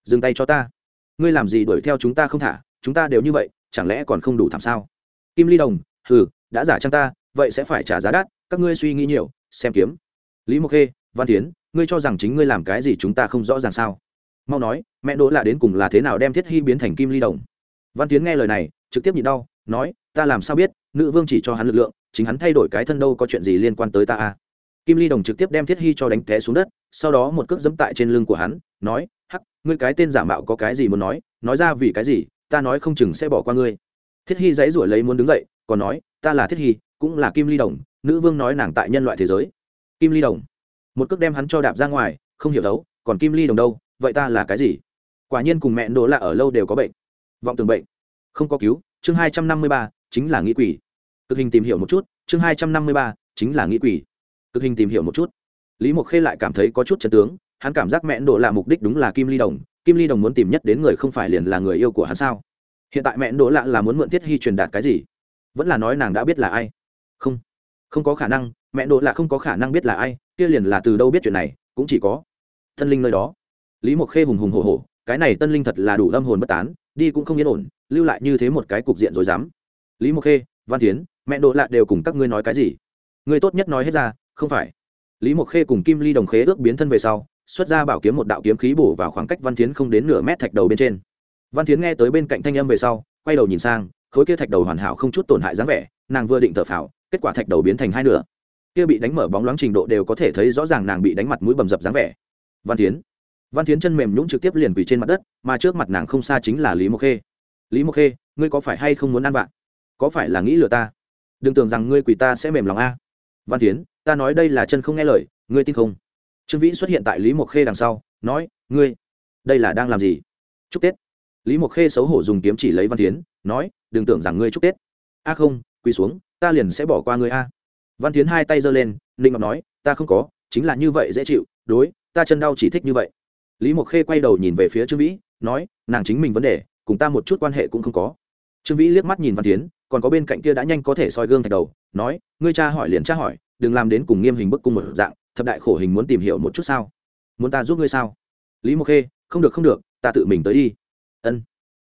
Dừng tay cho ta. Ngươi làm gì đuổi theo chúng ta không thả, chúng ta đều như vậy, chẳng lẽ còn không đủ thảm sao? Kim ly đồng, hừ, đã giả trang ta, vậy sẽ phải trả giá đắt, các ngươi suy nghĩ nhiều, xem kiếm. Lý mộc khê, văn tiến ngươi cho rằng chính ngươi làm cái gì chúng ta không rõ ràng sao? Mau nói, mẹ đỗ lạ đến cùng là thế nào đem thiết hy biến thành kim ly đồng? Văn tiến nghe lời này, trực tiếp nhịn đau, nói, ta làm sao biết, nữ vương chỉ cho hắn lực lượng, chính hắn thay đổi cái thân đâu có chuyện gì liên quan tới ta à? Kim ly đồng trực tiếp đem thiết hy cho đánh té xuống đất, sau đó một cước dẫm tại trên lưng của hắn, nói, hắc, ngươi cái tên giả mạo có cái gì muốn nói nói ra vì cái gì, ta nói không chừng sẽ bỏ qua ngươi. Thiết hy dãy ruổi lấy muốn đứng dậy, còn nói, ta là thiết hy, cũng là kim ly đồng, nữ vương nói nàng tại nhân loại thế giới. Kim ly đồng một cước đem hắn cho đạp ra ngoài, không hiểu đấu, còn kim ly đồng đâu, vậy ta là cái gì? Quả nhiên cùng mẹ đỗ lạ ở lâu đều có bệnh. Vọng tưởng bệnh. Không có cứu, chương hai trăm năm mươi ba, chính là nghĩ quỷ. Cực hình tìm hiểu một chút, chương hai trăm năm mươi ba, chính là nghĩ quỷ. Cực hình tìm hiểu một chút. Lý mộc khê lại cảm thấy có chút chấn tướng, hắn cảm giác mẹ đỗ lạ mục đích đúng là kim ly đồng, kim ly đồng muốn tìm nhất đến người không phải liền là người yêu của hắn sao? Hiện tại mẹ đỗ lạ là muốn mượn thiết hy truyền đạt cái gì? Vẫn là nói nàng đã biết là ai. Không. Không có khả năng mẹ độ là không có khả năng biết là ai, kia liền là từ đâu biết chuyện này, cũng chỉ có tân linh nơi đó. Lý mộc khê hùng hùng hổ hổ, cái này tân linh thật là đủ âm hồn bất tán, đi cũng không yên ổn, lưu lại như thế một cái cục diện rồi dám lý mộc khê, văn tiến mẹ độ lạ đều cùng các ngươi nói cái gì? Ngươi tốt nhất nói hết ra, không phải. Lý mộc khê cùng kim ly đồng khế ước biến thân về sau, xuất ra bảo kiếm một đạo kiếm khí bổ vào khoảng cách văn tiến không đến nửa mét thạch đầu bên trên. Văn tiến nghe tới bên cạnh thanh âm về sau, quay đầu nhìn sang, khối kia thạch đầu hoàn hảo không chút tổn hại dáng vẻ, nàng vừa định thở phào, kết quả thạch đầu biến thành hai nửa kia bị đánh mở bóng loáng trình độ đều có thể thấy rõ ràng nàng bị đánh mặt mũi bầm dập dáng vẻ. Văn tiến văn tiến chân mềm nhũng trực tiếp liền quỳ trên mặt đất, mà trước mặt nàng không xa chính là lý mộc khê. Lý mộc khê, ngươi có phải hay không muốn ăn bạn có phải là nghĩ lừa ta? Đừng tưởng rằng ngươi quỳ ta sẽ mềm lòng a. Văn tiến ta nói đây là chân không nghe lời, ngươi tin không? Trương vĩ xuất hiện tại lý mộc khê đằng sau, nói, ngươi, đây là đang làm gì? Chúc tết. Lý mộc khê xấu hổ dùng kiếm chỉ lấy văn tiến nói, đừng tưởng rằng ngươi chúc tết. A không, quỳ xuống, ta liền sẽ bỏ qua ngươi a văn tiến hai tay giơ lên, ninh ngọc nói, ta không có, chính là như vậy dễ chịu, đối, ta chân đau chỉ thích như vậy. Lý mộc khê quay đầu nhìn về phía trương vĩ, nói, nàng chính mình vấn đề, cùng ta một chút quan hệ cũng không có. Trương vĩ liếc mắt nhìn văn tiến còn có bên cạnh kia đã nhanh có thể soi gương thạch đầu, nói, ngươi cha hỏi liền cha hỏi, đừng làm đến cùng nghiêm hình bức cung một dạng, thập đại khổ hình muốn tìm hiểu một chút sao? Muốn ta giúp ngươi sao? Lý mộc khê, không được không được, ta tự mình tới đi. Ân,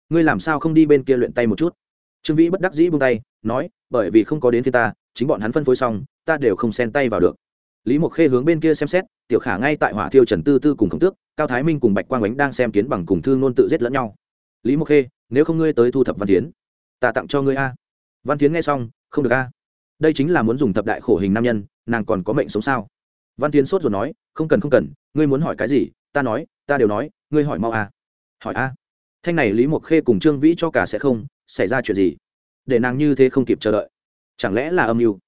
ngươi làm sao không đi bên kia luyện tay một chút? Trương vĩ bất đắc dĩ buông tay, nói, bởi vì không có đến phía ta chính bọn hắn phân phối xong, ta đều không xen tay vào được. Lý mộc khê hướng bên kia xem xét, tiểu khả ngay tại hỏa thiêu trần tư tư cùng khổng tước, cao thái minh cùng bạch quang ánh đang xem kiến bằng cùng thương nôn tự giết lẫn nhau. Lý mộc khê, nếu không ngươi tới thu thập văn tiến ta tặng cho ngươi a. Văn tiến nghe xong, không được a. Đây chính là muốn dùng thập đại khổ hình nam nhân, nàng còn có mệnh sống sao? Văn tiến sốt rồi nói, không cần không cần, ngươi muốn hỏi cái gì, ta nói, ta đều nói, ngươi hỏi mau a. Hỏi a. Thanh này lý mộc khê cùng trương vĩ cho cả sẽ không, xảy ra chuyện gì? Để nàng như thế không kịp chờ đợi chẳng lẽ là âm mưu?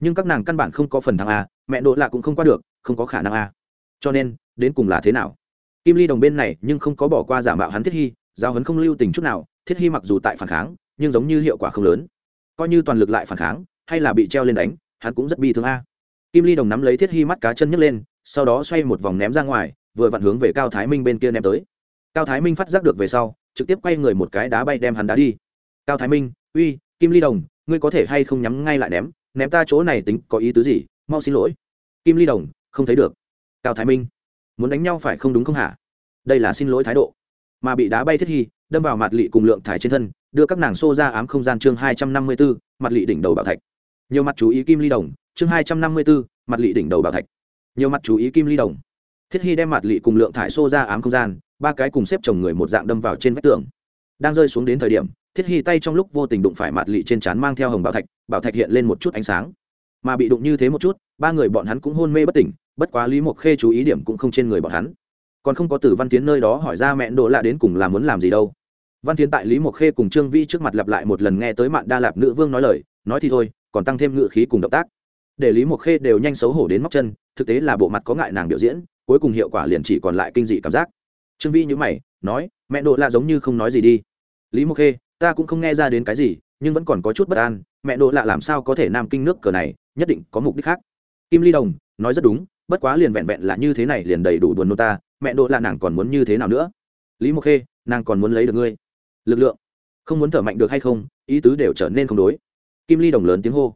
Nhưng các nàng căn bản không có phần thắng a, mẹ đỗ lạ cũng không qua được, không có khả năng a. Cho nên, đến cùng là thế nào? Kim ly đồng bên này nhưng không có bỏ qua giả mạo hắn thiết hy giao hấn không lưu tình chút nào, thiết hy mặc dù tại phản kháng, nhưng giống như hiệu quả không lớn. Coi như toàn lực lại phản kháng, hay là bị treo lên đánh, hắn cũng rất bi thương a. Kim ly đồng nắm lấy thiết hy mắt cá chân nhấc lên, sau đó xoay một vòng ném ra ngoài, vừa vặn hướng về cao thái minh bên kia ném tới. Cao thái minh phát giác được về sau, trực tiếp quay người một cái đá bay đem hắn đá đi. Cao thái minh, uy, kim ly đồng ngươi có thể hay không nhắm ngay lại ném ném ta chỗ này tính có ý tứ gì, mau xin lỗi. Kim ly đồng, không thấy được. Cao thái minh, muốn đánh nhau phải không đúng không hả? Đây là xin lỗi thái độ. Mà bị đá bay thiết hy, đâm vào mặt lị cùng lượng thải trên thân, đưa các nàng xô ra ám không gian chương hai trăm năm mươi b ố mặt lị đỉnh đầu bảo thạch. Nhiều mặt chú ý kim ly đồng, chương hai trăm năm mươi b ố mặt lị đỉnh đầu bảo thạch. Nhiều mặt chú ý kim ly đồng. Thiết hy đem mặt lị cùng lượng thải xô ra ám không gian, ba cái cùng xếp chồng người một dạng đâm vào trên vách tường đang rơi xuống đến thời điểm, thiết hy tay trong lúc vô tình đụng phải mặt lị trên trán mang theo hồng bảo thạch bảo thạch hiện lên một chút ánh sáng. Mà bị đụng như thế một chút, ba người bọn hắn cũng hôn mê bất tỉnh, bất quá lý mộc khê chú ý điểm cũng không trên người bọn hắn. Còn không có từ văn tiến nơi đó hỏi ra mẹ đỗ lạ đến cùng là muốn làm gì đâu. Văn tiến tại lý mộc khê cùng trương vi trước mặt lặp lại một lần nghe tới mạn đa lạp nữ vương nói lời, nói thì thôi, còn tăng thêm ngự khí cùng động tác. Để lý mộc khê đều nhanh xấu hổ đến móc chân, thực tế là bộ mặt có ngại nàng biểu diễn, cuối cùng hiệu quả liền chỉ còn lại kinh dị cảm giác. Trương vi nhữ mày, nói mẹ đỗ lạ giống như không nói gì đi lý mộc khê, ta cũng không nghe ra đến cái gì, nhưng vẫn còn có chút bất an, mẹ đỗ lạ làm sao có thể nam kinh nước cờ này, nhất định có mục đích khác. Kim ly đồng, nói rất đúng, bất quá liền vẹn vẹn là như thế này liền đầy đủ buồn nô ta, mẹ đỗ lạ nàng còn muốn như thế nào nữa? Lý mộc khê, nàng còn muốn lấy được ngươi. Lực lượng, không muốn thở mạnh được hay không, ý tứ đều trở nên không đối. Kim ly đồng lớn tiếng hô.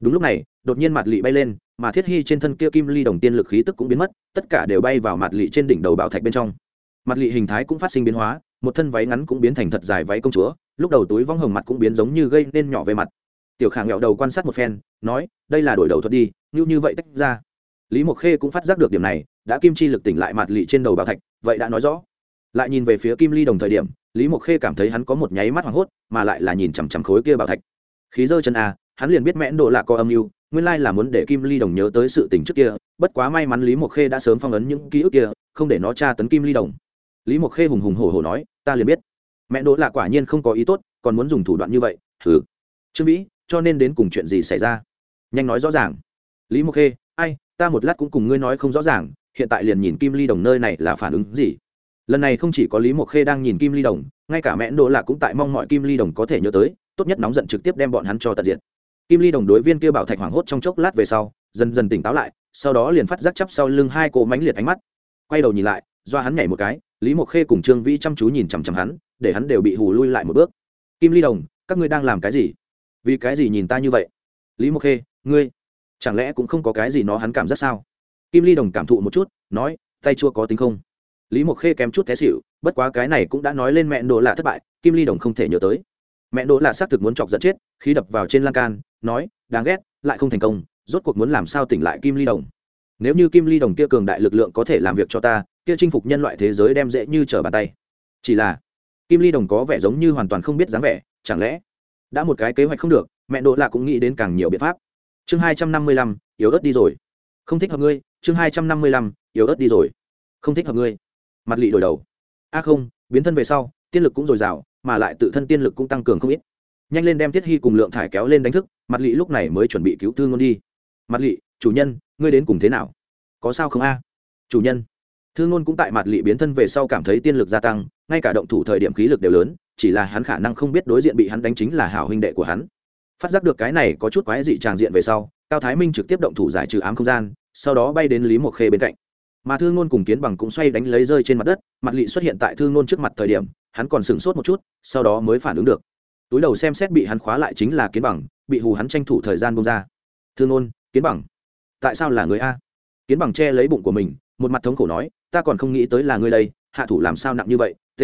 Đúng lúc này, đột nhiên mặt lị bay lên, mà thiết hy trên thân kia kim ly đồng tiên lực khí tức cũng biến mất, tất cả đều bay vào mặt lị trên đỉnh đầu bảo thạch bên trong. Mặt lị hình thái cũng phát sinh biến hóa một thân váy ngắn cũng biến thành thật dài váy công chúa, lúc đầu túi vong hồng mặt cũng biến giống như gây nên nhỏ về mặt. Tiểu khả nghẹo đầu quan sát một phen, nói, đây là đổi đầu thuật đi, như như vậy tách ra. Lý mộc khê cũng phát giác được điểm này, đã kim chi lực tỉnh lại mặt lị trên đầu bảo thạch, vậy đã nói rõ. Lại nhìn về phía kim ly đồng thời điểm, lý mộc khê cảm thấy hắn có một nháy mắt hoảng hốt, mà lại là nhìn chằm chằm khối kia bảo thạch. Khí dơ chân a, hắn liền biết mẽn độ lạ có âm mưu, nguyên lai là muốn để kim ly đồng nhớ tới sự tình trước kia, bất quá may mắn lý mộc khê đã sớm phong ấn những ký ức kia, không để nó tra tấn kim ly đồng lý mộc khê hùng hùng hổ hổ nói, ta liền biết. Mẹ đỗ lạ quả nhiên không có ý tốt, còn muốn dùng thủ đoạn như vậy. Thử trương vĩ, cho nên đến cùng chuyện gì xảy ra? Nhanh nói rõ ràng. Lý mộc khê, ai, ta một lát cũng cùng ngươi nói không rõ ràng, hiện tại liền nhìn kim ly đồng nơi này là phản ứng gì. Lần này không chỉ có lý mộc khê đang nhìn kim ly đồng, ngay cả mẹ đỗ lạ cũng tại mong mọi kim ly đồng có thể nhớ tới, tốt nhất nóng giận trực tiếp đem bọn hắn cho tận diệt. Kim ly đồng đối viên kia bảo thạch hoảng hốt trong chốc lát về sau, dần dần tỉnh táo lại, sau đó liền phát giác chắp sau lưng hai cỗ mánh liệt ánh mắt. Quay đầu nhìn lại, do hắn nhảy một cái lý mộc khê cùng trương vĩ chăm chú nhìn chằm chằm hắn, để hắn đều bị hù lui lại một bước. Kim ly đồng, các ngươi đang làm cái gì? Vì cái gì nhìn ta như vậy? Lý mộc khê, ngươi, chẳng lẽ cũng không có cái gì nó hắn cảm giác sao? Kim ly đồng cảm thụ một chút, nói, tay chua có tính không? Lý mộc khê kém chút té xịu bất quá cái này cũng đã nói lên mẹ đồ lạ thất bại, kim ly đồng không thể nhớ tới. Mẹ đỗ là xác thực muốn chọc giận chết khi đập vào trên lan can, nói, đáng ghét, lại không thành công, rốt cuộc muốn làm sao tỉnh lại kim ly đồng. Nếu như kim ly đồng kia cường đại lực lượng có thể làm việc cho ta kia chinh phục nhân loại thế giới đem dễ như trở bàn tay. Chỉ là, kim ly đồng có vẻ giống như hoàn toàn không biết dáng vẻ, chẳng lẽ đã một cái kế hoạch không được, mẹ đỗ lạ cũng nghĩ đến càng nhiều biện pháp. Chương hai trăm năm mươi lăm, yếu ớt đi rồi. Không thích hợp ngươi, chương hai trăm năm mươi lăm, yếu ớt đi rồi. Không thích hợp ngươi. Mặt lị đổi đầu. A không, biến thân về sau, tiên lực cũng dồi dào, mà lại tự thân tiên lực cũng tăng cường không ít. Nhanh lên đem thiết hy cùng lượng thải kéo lên đánh thức, mặt lị lúc này mới chuẩn bị cứu thương ngôn đi. Mặt lị, chủ nhân, ngươi đến cùng thế nào? Có sao không a? Chủ nhân thương ngôn cũng tại mặt lị biến thân về sau cảm thấy tiên lực gia tăng, ngay cả động thủ thời điểm khí lực đều lớn, chỉ là hắn khả năng không biết đối diện bị hắn đánh chính là hảo huynh đệ của hắn. Phát giác được cái này có chút quái dị tràng diện về sau, cao thái minh trực tiếp động thủ giải trừ ám không gian, sau đó bay đến lý mộc khê bên cạnh. Mà thương nôn cùng kiến bằng cũng xoay đánh lấy rơi trên mặt đất, mặt lị xuất hiện tại thương nôn trước mặt thời điểm, hắn còn sửng sốt một chút, sau đó mới phản ứng được. Túi đầu xem xét bị hắn khóa lại chính là kiến bằng, bị hù hắn tranh thủ thời gian bông ra. Thương nôn kiến bằng, tại sao là người a? Kiến bằng che lấy bụng của mình, một mặt thống khổ nói ta còn không nghĩ tới là ngươi đây hạ thủ làm sao nặng như vậy t.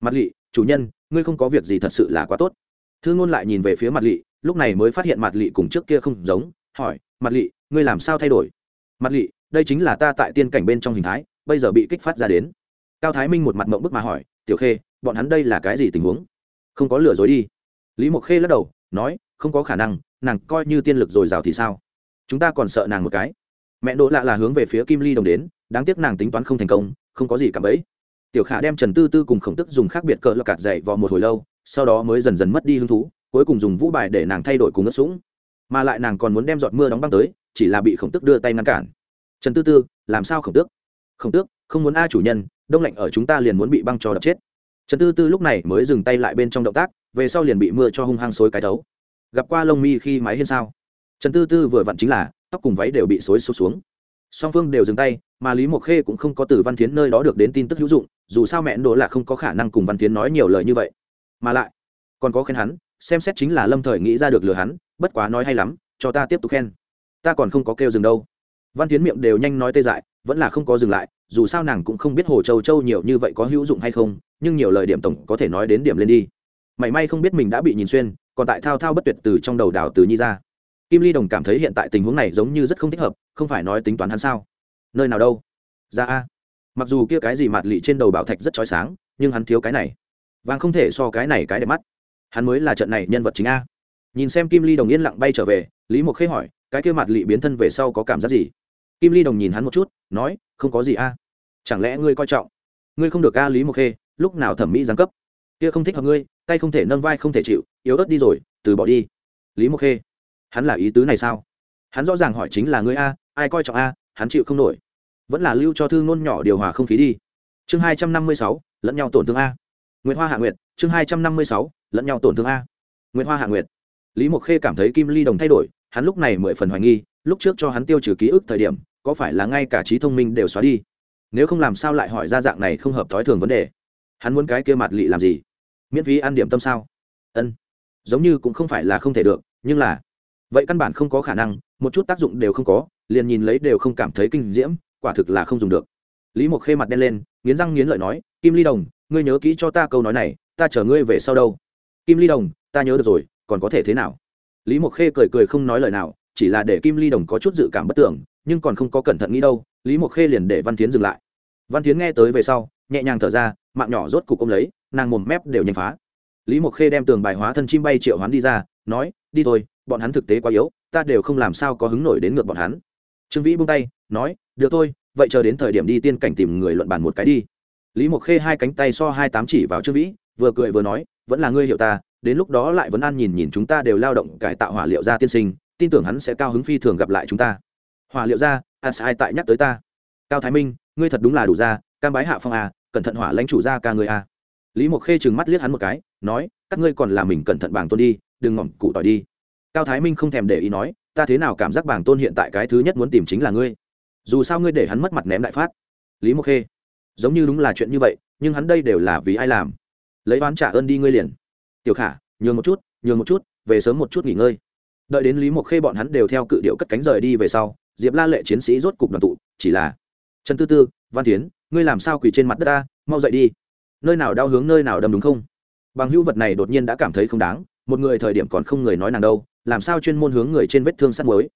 Mặt lỵ, chủ nhân ngươi không có việc gì thật sự là quá tốt. Thương ngôn lại nhìn về phía mặt lỵ, lúc này mới phát hiện mặt lỵ cùng trước kia không giống hỏi mặt lỵ, ngươi làm sao thay đổi? Mặt lỵ, đây chính là ta tại tiên cảnh bên trong hình thái bây giờ bị kích phát ra đến. Cao thái minh một mặt mộng bức mà hỏi tiểu khê bọn hắn đây là cái gì tình huống? Không có lừa dối đi. Lý mộc khê lắc đầu nói không có khả năng nàng coi như tiên lực dồi dào thì sao? Chúng ta còn sợ nàng một cái mẹ đỗ lạ là hướng về phía kim ly đồng đến đáng tiếc nàng tính toán không thành công không có gì cả bấy tiểu khả đem trần tư tư cùng khổng tức dùng khác biệt cỡ lọc cạt dậy vào một hồi lâu sau đó mới dần dần mất đi hứng thú cuối cùng dùng vũ bài để nàng thay đổi cùng ướt sũng mà lại nàng còn muốn đem giọt mưa đóng băng tới chỉ là bị khổng tức đưa tay ngăn cản trần tư tư làm sao khổng tước khổng tước không muốn a chủ nhân đông lạnh ở chúng ta liền muốn bị băng cho đập chết trần tư tư lúc này mới dừng tay lại bên trong động tác về sau liền bị mưa cho hung hăng xối cái thấu gặp qua lông mi khi máy hiên sao trần tư tư vừa vặn chính là tóc cùng váy đều bị xối sụp xuống. Song phương đều dừng tay, mà lý mộc khê cũng không có từ văn tiến nơi đó được đến tin tức hữu dụng, dù sao mẹ đỗ là không có khả năng cùng văn tiến nói nhiều lời như vậy. Mà lại, còn có khen hắn, xem xét chính là lâm thời nghĩ ra được lừa hắn, bất quá nói hay lắm, cho ta tiếp tục khen. Ta còn không có kêu dừng đâu. Văn tiến miệng đều nhanh nói tê dại, vẫn là không có dừng lại, dù sao nàng cũng không biết hồ châu châu nhiều như vậy có hữu dụng hay không, nhưng nhiều lời điểm tổng có thể nói đến điểm lên đi. Mảy may không biết mình đã bị nhìn xuyên, còn tại thao thao bất tuyệt từ trong đầu đảo từ nhi ra kim ly đồng cảm thấy hiện tại tình huống này giống như rất không thích hợp, không phải nói tính toán hắn sao? Nơi nào đâu? Ra a. Mặc dù kia cái gì mạt lị trên đầu bảo thạch rất trói sáng, nhưng hắn thiếu cái này. Vàng không thể so cái này cái đẹp mắt. Hắn mới là trận này nhân vật chính a. Nhìn xem kim ly đồng yên lặng bay trở về, lý mộc khê hỏi, cái kia mặt lị biến thân về sau có cảm giác gì? Kim ly đồng nhìn hắn một chút, nói, không có gì a. Chẳng lẽ ngươi coi trọng? Ngươi không được a lý mộc khê, lúc nào thẩm mỹ giáng cấp? Kia không thích hợp ngươi, tay không thể nâng vai không thể chịu, yếu ớt đi rồi, từ bỏ đi. Lý mộc khê hắn là ý tứ này sao? Hắn rõ ràng hỏi chính là ngươi a, ai coi trọng a, hắn chịu không nổi. Vẫn là lưu cho thương nôn nhỏ điều hòa không khí đi. Chương hai trăm năm mươi sáu, lẫn nhau tổn thương a. Nguyễn hoa hạ nguyệt, chương hai trăm năm mươi sáu, lẫn nhau tổn thương a. Nguyễn hoa hạ nguyệt. Lý mộc khê cảm thấy kim ly đồng thay đổi, hắn lúc này mười phần hoài nghi, lúc trước cho hắn tiêu trừ ký ức thời điểm, có phải là ngay cả trí thông minh đều xóa đi? Nếu không làm sao lại hỏi ra dạng này không hợp thói thường vấn đề? Hắn muốn cái kia mặt lị làm gì? Miễn phí ăn điểm tâm sao? Ân. Giống như cũng không phải là không thể được, nhưng là vậy căn bản không có khả năng, một chút tác dụng đều không có, liền nhìn lấy đều không cảm thấy kinh diễm, quả thực là không dùng được. Lý mộc khê mặt đen lên, nghiến răng nghiến lợi nói, kim ly đồng, ngươi nhớ kỹ cho ta câu nói này, ta chở ngươi về sau đâu. Kim ly đồng, ta nhớ được rồi, còn có thể thế nào? Lý mộc khê cười cười không nói lời nào, chỉ là để kim ly đồng có chút dự cảm bất tưởng, nhưng còn không có cẩn thận nghĩ đâu, lý mộc khê liền để văn tiến dừng lại. Văn tiến nghe tới về sau, nhẹ nhàng thở ra, mạng nhỏ rốt cục ôm lấy, nàng mồm mép đều nhanh phá. Lý mộc khê đem tường bài hóa thân chim bay triệu hoán đi ra, nói đi thôi bọn hắn thực tế quá yếu ta đều không làm sao có hứng nổi đến ngược bọn hắn. Trương vĩ buông tay nói được thôi vậy chờ đến thời điểm đi tiên cảnh tìm người luận bàn một cái đi. Lý mộc khê hai cánh tay so hai tám chỉ vào trương vĩ vừa cười vừa nói vẫn là ngươi hiểu ta đến lúc đó lại vẫn an nhìn nhìn chúng ta đều lao động cải tạo hỏa liệu ra tiên sinh tin tưởng hắn sẽ cao hứng phi thường gặp lại chúng ta. Hỏa liệu ra? A sai tại nhắc tới ta. Cao thái minh ngươi thật đúng là đủ ra cam bái hạ phong à, cẩn thận hỏa lãnh chủ ra ca người à. lý mộc khê trừng mắt liếc hắn một cái nói các ngươi còn là mình cẩn thận bảng tôn đi đừng ngỏm cụ tỏi đi. Cao thái minh không thèm để ý nói, ta thế nào cảm giác bảng tôn hiện tại cái thứ nhất muốn tìm chính là ngươi? Dù sao ngươi để hắn mất mặt ném đại phát. Lý mộc khê, giống như đúng là chuyện như vậy, nhưng hắn đây đều là vì ai làm? Lấy oán trả ơn đi ngươi liền. Tiểu khả, nhường một chút, nhường một chút, về sớm một chút nghỉ ngơi. Đợi đến lý mộc khê bọn hắn đều theo cự điệu cất cánh rời đi về sau, diệp la lệ chiến sĩ rốt cục đoàn tụ, chỉ là, trần tư tư, văn tiến ngươi làm sao quỳ trên mặt đất ta? Mau dậy đi. Nơi nào đau hướng nơi nào đâm đúng không? Bằng hữu vật này đột nhiên đã cảm thấy không đáng một người thời điểm còn không người nói nàng đâu, làm sao chuyên môn hướng người trên vết thương sắt muối?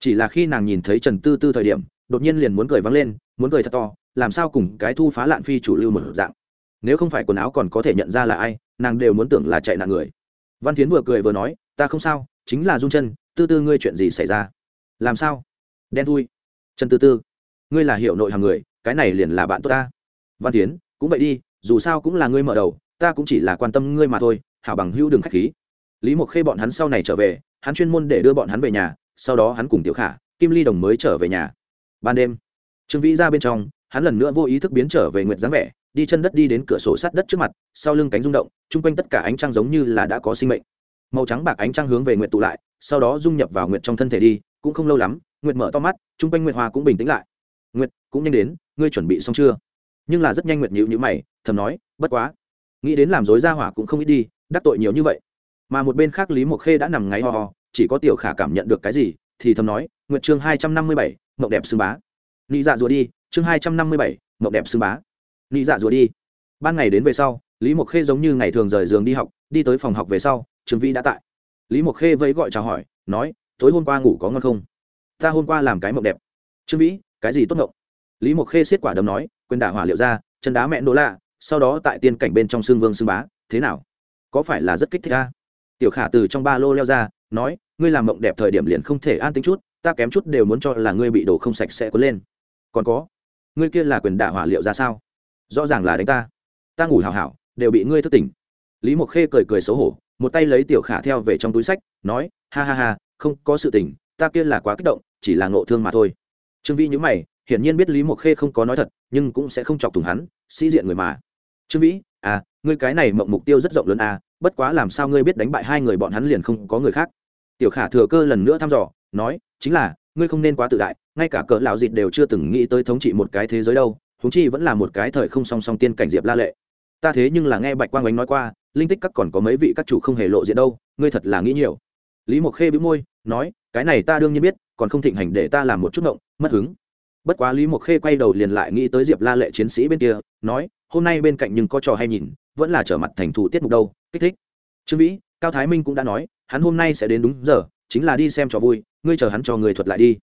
Chỉ là khi nàng nhìn thấy trần tư tư thời điểm, đột nhiên liền muốn cười vắng lên, muốn cười thật to, làm sao cùng cái thu phá lạn phi chủ lưu một dạng? Nếu không phải quần áo còn có thể nhận ra là ai, nàng đều muốn tưởng là chạy nạn người. Văn tiến vừa cười vừa nói, ta không sao, chính là run chân, tư tư ngươi chuyện gì xảy ra? Làm sao? Đen thui. Trần tư tư, ngươi là hiệu nội hàng người, cái này liền là bạn tốt ta. Văn tiến cũng vậy đi, dù sao cũng là ngươi mở đầu, ta cũng chỉ là quan tâm ngươi mà thôi, hảo bằng hữu đừng k h á c h khí lý mộc khê bọn hắn sau này trở về, hắn chuyên môn để đưa bọn hắn về nhà, sau đó hắn cùng tiểu khả, kim ly đồng mới trở về nhà. Ban đêm, trương vĩ ra bên trong, hắn lần nữa vô ý thức biến trở về nguyện dáng vẻ, đi chân đất đi đến cửa sổ sát đất trước mặt, sau lưng cánh rung động, chung quanh tất cả ánh trăng giống như là đã có sinh mệnh. Màu trắng bạc ánh trăng hướng về nguyện tụ lại, sau đó dung nhập vào nguyện trong thân thể đi, cũng không lâu lắm nguyện mở to mắt, chung quanh nguyện hoa cũng bình tĩnh lại. Nguyện cũng nhanh đến, ngươi chuẩn bị xong chưa? Nhưng là rất nhanh nguyện nhịu nhữ mày, thầm nói, bất quá, nghĩ đến làm dối ra hỏa cũng không ít đi, đắc tội nhiều như vậy mà một bên khác lý mộc khê đã nằm ngáy ho ho, chỉ có tiểu khả cảm nhận được cái gì, thì thầm nói nguyện chương hai trăm năm mươi bảy, mộng đẹp xưng bá. Nị dạ rùa đi, chương hai trăm năm mươi bảy, mộng đẹp xưng bá. Nị dạ rùa đi. Ban ngày đến về sau, lý mộc khê giống như ngày thường rời giường đi học, đi tới phòng học về sau, trường vĩ đã tại. Lý mộc khê vẫy gọi chào hỏi, nói, tối hôm qua ngủ có ngon không? Ta hôm qua làm cái mộng đẹp. Trương vĩ, cái gì tốt mộng? Lý mộc khê xiết quả đấm nói, quyền đả hỏa liệu ra, chân đá mẹ nỗ lạ, sau đó tại tiên cảnh bên trong xương vương xương bá, thế nào? Có phải là rất kích thích ta? Tiểu khả từ trong ba lô leo ra, nói, ngươi làm mộng đẹp thời điểm liền không thể an tính chút, ta kém chút đều muốn cho là ngươi bị đổ không sạch sẽ cuốn lên. Còn có, ngươi kia là quyền đả hỏa liệu ra sao? Rõ ràng là đánh ta. Ta ngủ hào hảo, đều bị ngươi thức tỉnh. Lý mộc khê cười cười xấu hổ, một tay lấy tiểu khả theo về trong túi sách, nói, ha ha ha, không có sự tình, ta kia là quá kích động, chỉ là ngộ thương mà thôi. Trương vĩ nhữ mày, hiển nhiên biết lý mộc khê không có nói thật, nhưng cũng sẽ không chọc thủng hắn, sĩ diện người mà. Trương vĩ à ngươi cái này mộng mục tiêu rất rộng lớn à bất quá làm sao ngươi biết đánh bại hai người bọn hắn liền không có người khác? Tiểu khả thừa cơ lần nữa thăm dò, nói, chính là, ngươi không nên quá tự đại, ngay cả cỡ lão dịt đều chưa từng nghĩ tới thống trị một cái thế giới đâu, huống chi vẫn là một cái thời không song song tiên cảnh diệp la lệ. Ta thế nhưng là nghe bạch quang ánh nói qua, linh tích các còn có mấy vị các chủ không hề lộ diện đâu, ngươi thật là nghĩ nhiều. Lý mộc khê bĩu môi, nói, cái này ta đương nhiên biết, còn không thịnh hành để ta làm một chút ngộng, mất hứng. Bất quá lý mộc khê quay đầu liền lại nghĩ tới diệp la lệ chiến sĩ bên kia, nói hôm nay bên cạnh nhưng có trò hay nhìn, vẫn là trở mặt thành thủ tiết mục đâu, kích thích. Trương vĩ, cao thái minh cũng đã nói, hắn hôm nay sẽ đến đúng giờ, chính là đi xem trò vui, ngươi chờ hắn cho người thuật lại đi.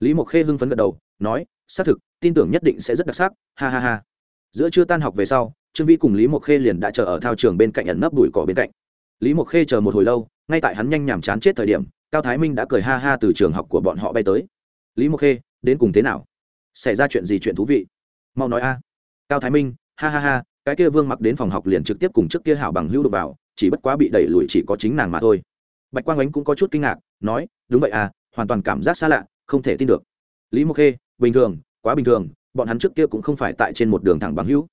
Lý mộc khê hưng phấn gật đầu, nói, xác thực, tin tưởng nhất định sẽ rất đặc sắc, ha ha ha. Giữa trưa tan học về sau, trương vĩ cùng lý mộc khê liền đã chờ ở thao trường bên cạnh ẩn nấp đùi cỏ bên cạnh. Lý mộc khê chờ một hồi lâu, ngay tại hắn nhanh nhảm chán chết thời điểm, cao thái minh đã cười ha ha từ trường học của bọn họ bay tới. Lý mộc khê, đến cùng thế nào? Xảy ra chuyện gì chuyện thú vị? Mau nói a. Cao thái minh ha ha ha, cái kia vương mặc đến phòng học liền trực tiếp cùng trước kia hảo bằng hữu đục vào, chỉ bất quá bị đẩy lùi chỉ có chính nàng mà thôi. Bạch quang ánh cũng có chút kinh ngạc, nói, đúng vậy à hoàn toàn cảm giác xa lạ, không thể tin được. Lý mộc khê, bình thường, quá bình thường, bọn hắn trước kia cũng không phải tại trên một đường thẳng bằng hữu.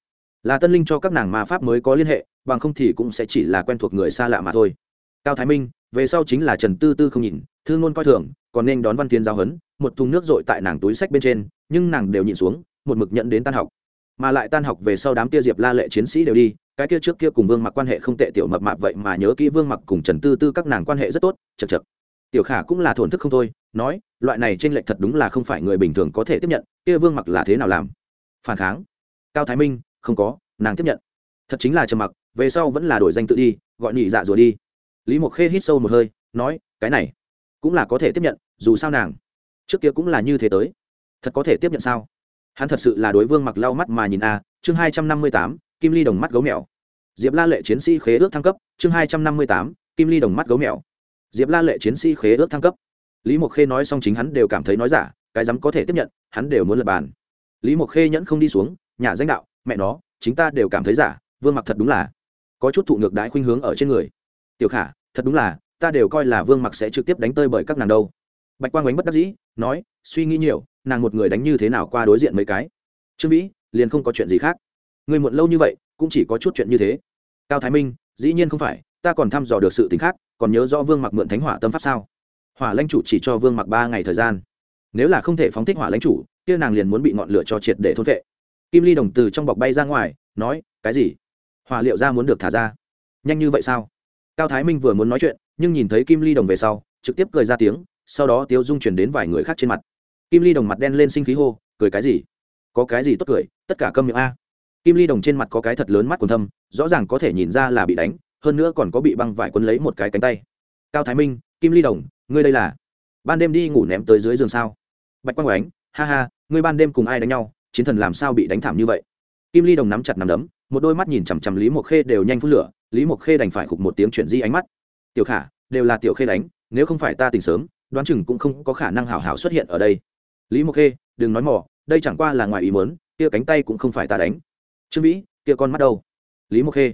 Là tân linh cho các nàng ma pháp mới có liên hệ, bằng không thì cũng sẽ chỉ là quen thuộc người xa lạ mà thôi. Cao thái minh, về sau chính là trần tư tư không nhìn thương ngôn coi thường, còn nên đón văn tiến giao hấn một thùng nước dội tại nàng túi sách bên trên, nhưng nàng đều nhìn xuống, một mực nhận đến tan học mà lại tan học về sau đám kia diệp la lệ chiến sĩ đều đi, cái kia trước kia cùng vương mặc quan hệ không tệ tiểu mập mạp vậy mà nhớ kỹ vương mặc cùng trần tư tư các nàng quan hệ rất tốt chật chật tiểu khả cũng là thổn thức không thôi, nói, loại này t r ê n lệch thật đúng là không phải người bình thường có thể tiếp nhận, kia vương mặc là thế nào làm? Phản kháng. Cao thái minh, không có, nàng tiếp nhận. Thật chính là trầm mặc, về sau vẫn là đổi danh tự đi, gọi nhị dạ rồi đi. Lý mộc khê hít sâu một hơi, nói, cái này cũng là có thể tiếp nhận, dù sao nàng trước kia cũng là như thế tới. Thật có thể tiếp nhận sao? Hắn thật sự là đối vương mặc lau mắt mà nhìn a, chương hai trăm năm mươi tám, kim ly đồng mắt gấu mèo. Diệp la lệ chiến sĩ khế ước thăng cấp, chương hai trăm năm mươi tám, kim ly đồng mắt gấu mèo. Diệp la lệ chiến sĩ khế ước thăng cấp. Lý mộc khê nói xong chính hắn đều cảm thấy nói giả, cái dám có thể tiếp nhận, hắn đều muốn lập bàn. Lý mộc khê nhẫn không đi xuống, nhà danh đạo, mẹ nó, chính ta đều cảm thấy giả, vương mặc thật đúng là có chút thụ ngược đái khuynh hướng ở trên người. Tiểu khả, thật đúng là, ta đều coi là vương mặc sẽ trực tiếp đánh tơi bởi các nàng đâu bạch quang ánh bất đắc dĩ, nói, suy nghĩ nhiều, nàng một người đánh như thế nào qua đối diện mấy cái? Trương vĩ, liền không có chuyện gì khác. Người muộn lâu như vậy, cũng chỉ có chút chuyện như thế. Cao thái minh, dĩ nhiên không phải, ta còn thăm dò được sự tính khác, còn nhớ rõ vương mặc mượn thánh hỏa tâm pháp sao? Hỏa lãnh chủ chỉ cho vương mặc ba ngày thời gian. Nếu là không thể phóng thích hỏa lãnh chủ, kia nàng liền muốn bị ngọn lửa cho triệt để thôn vệ kim ly đồng từ trong bọc bay ra ngoài, nói, cái gì? Hỏa liệu ra muốn được thả ra? Nhanh như vậy sao? Cao thái minh vừa muốn nói chuyện, nhưng nhìn thấy kim ly đồng về sau, trực tiếp cười ra tiếng sau đó tiếu dung chuyển đến vài người khác trên mặt. Kim ly đồng mặt đen lên sinh khí hô, cười cái gì? Có cái gì tốt cười? Tất cả câm miệng a. Kim ly đồng trên mặt có cái thật lớn mắt còn thâm, rõ ràng có thể nhìn ra là bị đánh, hơn nữa còn có bị băng vải quấn lấy một cái cánh tay. Cao thái minh, kim ly đồng, ngươi đây là ban đêm đi ngủ ném tới dưới giường sao? Bạch quang oánh ha ha, ngươi ban đêm cùng ai đánh nhau? Chiến thần làm sao bị đánh thảm như vậy? Kim ly đồng nắm chặt nắm đấm, một đôi mắt nhìn chằm chằm lý mộc khê đều nhanh phút lửa, lý mộc khê đành phải khục một tiếng chuyển di ánh mắt. Tiểu khả, đều là tiểu khê đánh, nếu không phải ta tỉnh sớm đoán chừng cũng không có khả năng hảo hảo xuất hiện ở đây. Lý mộc khê, đừng nói mỏ đây chẳng qua là ngoài ý mớn kia cánh tay cũng không phải ta đánh. Trương vĩ, kia con mắt đâu? Lý mộc khê,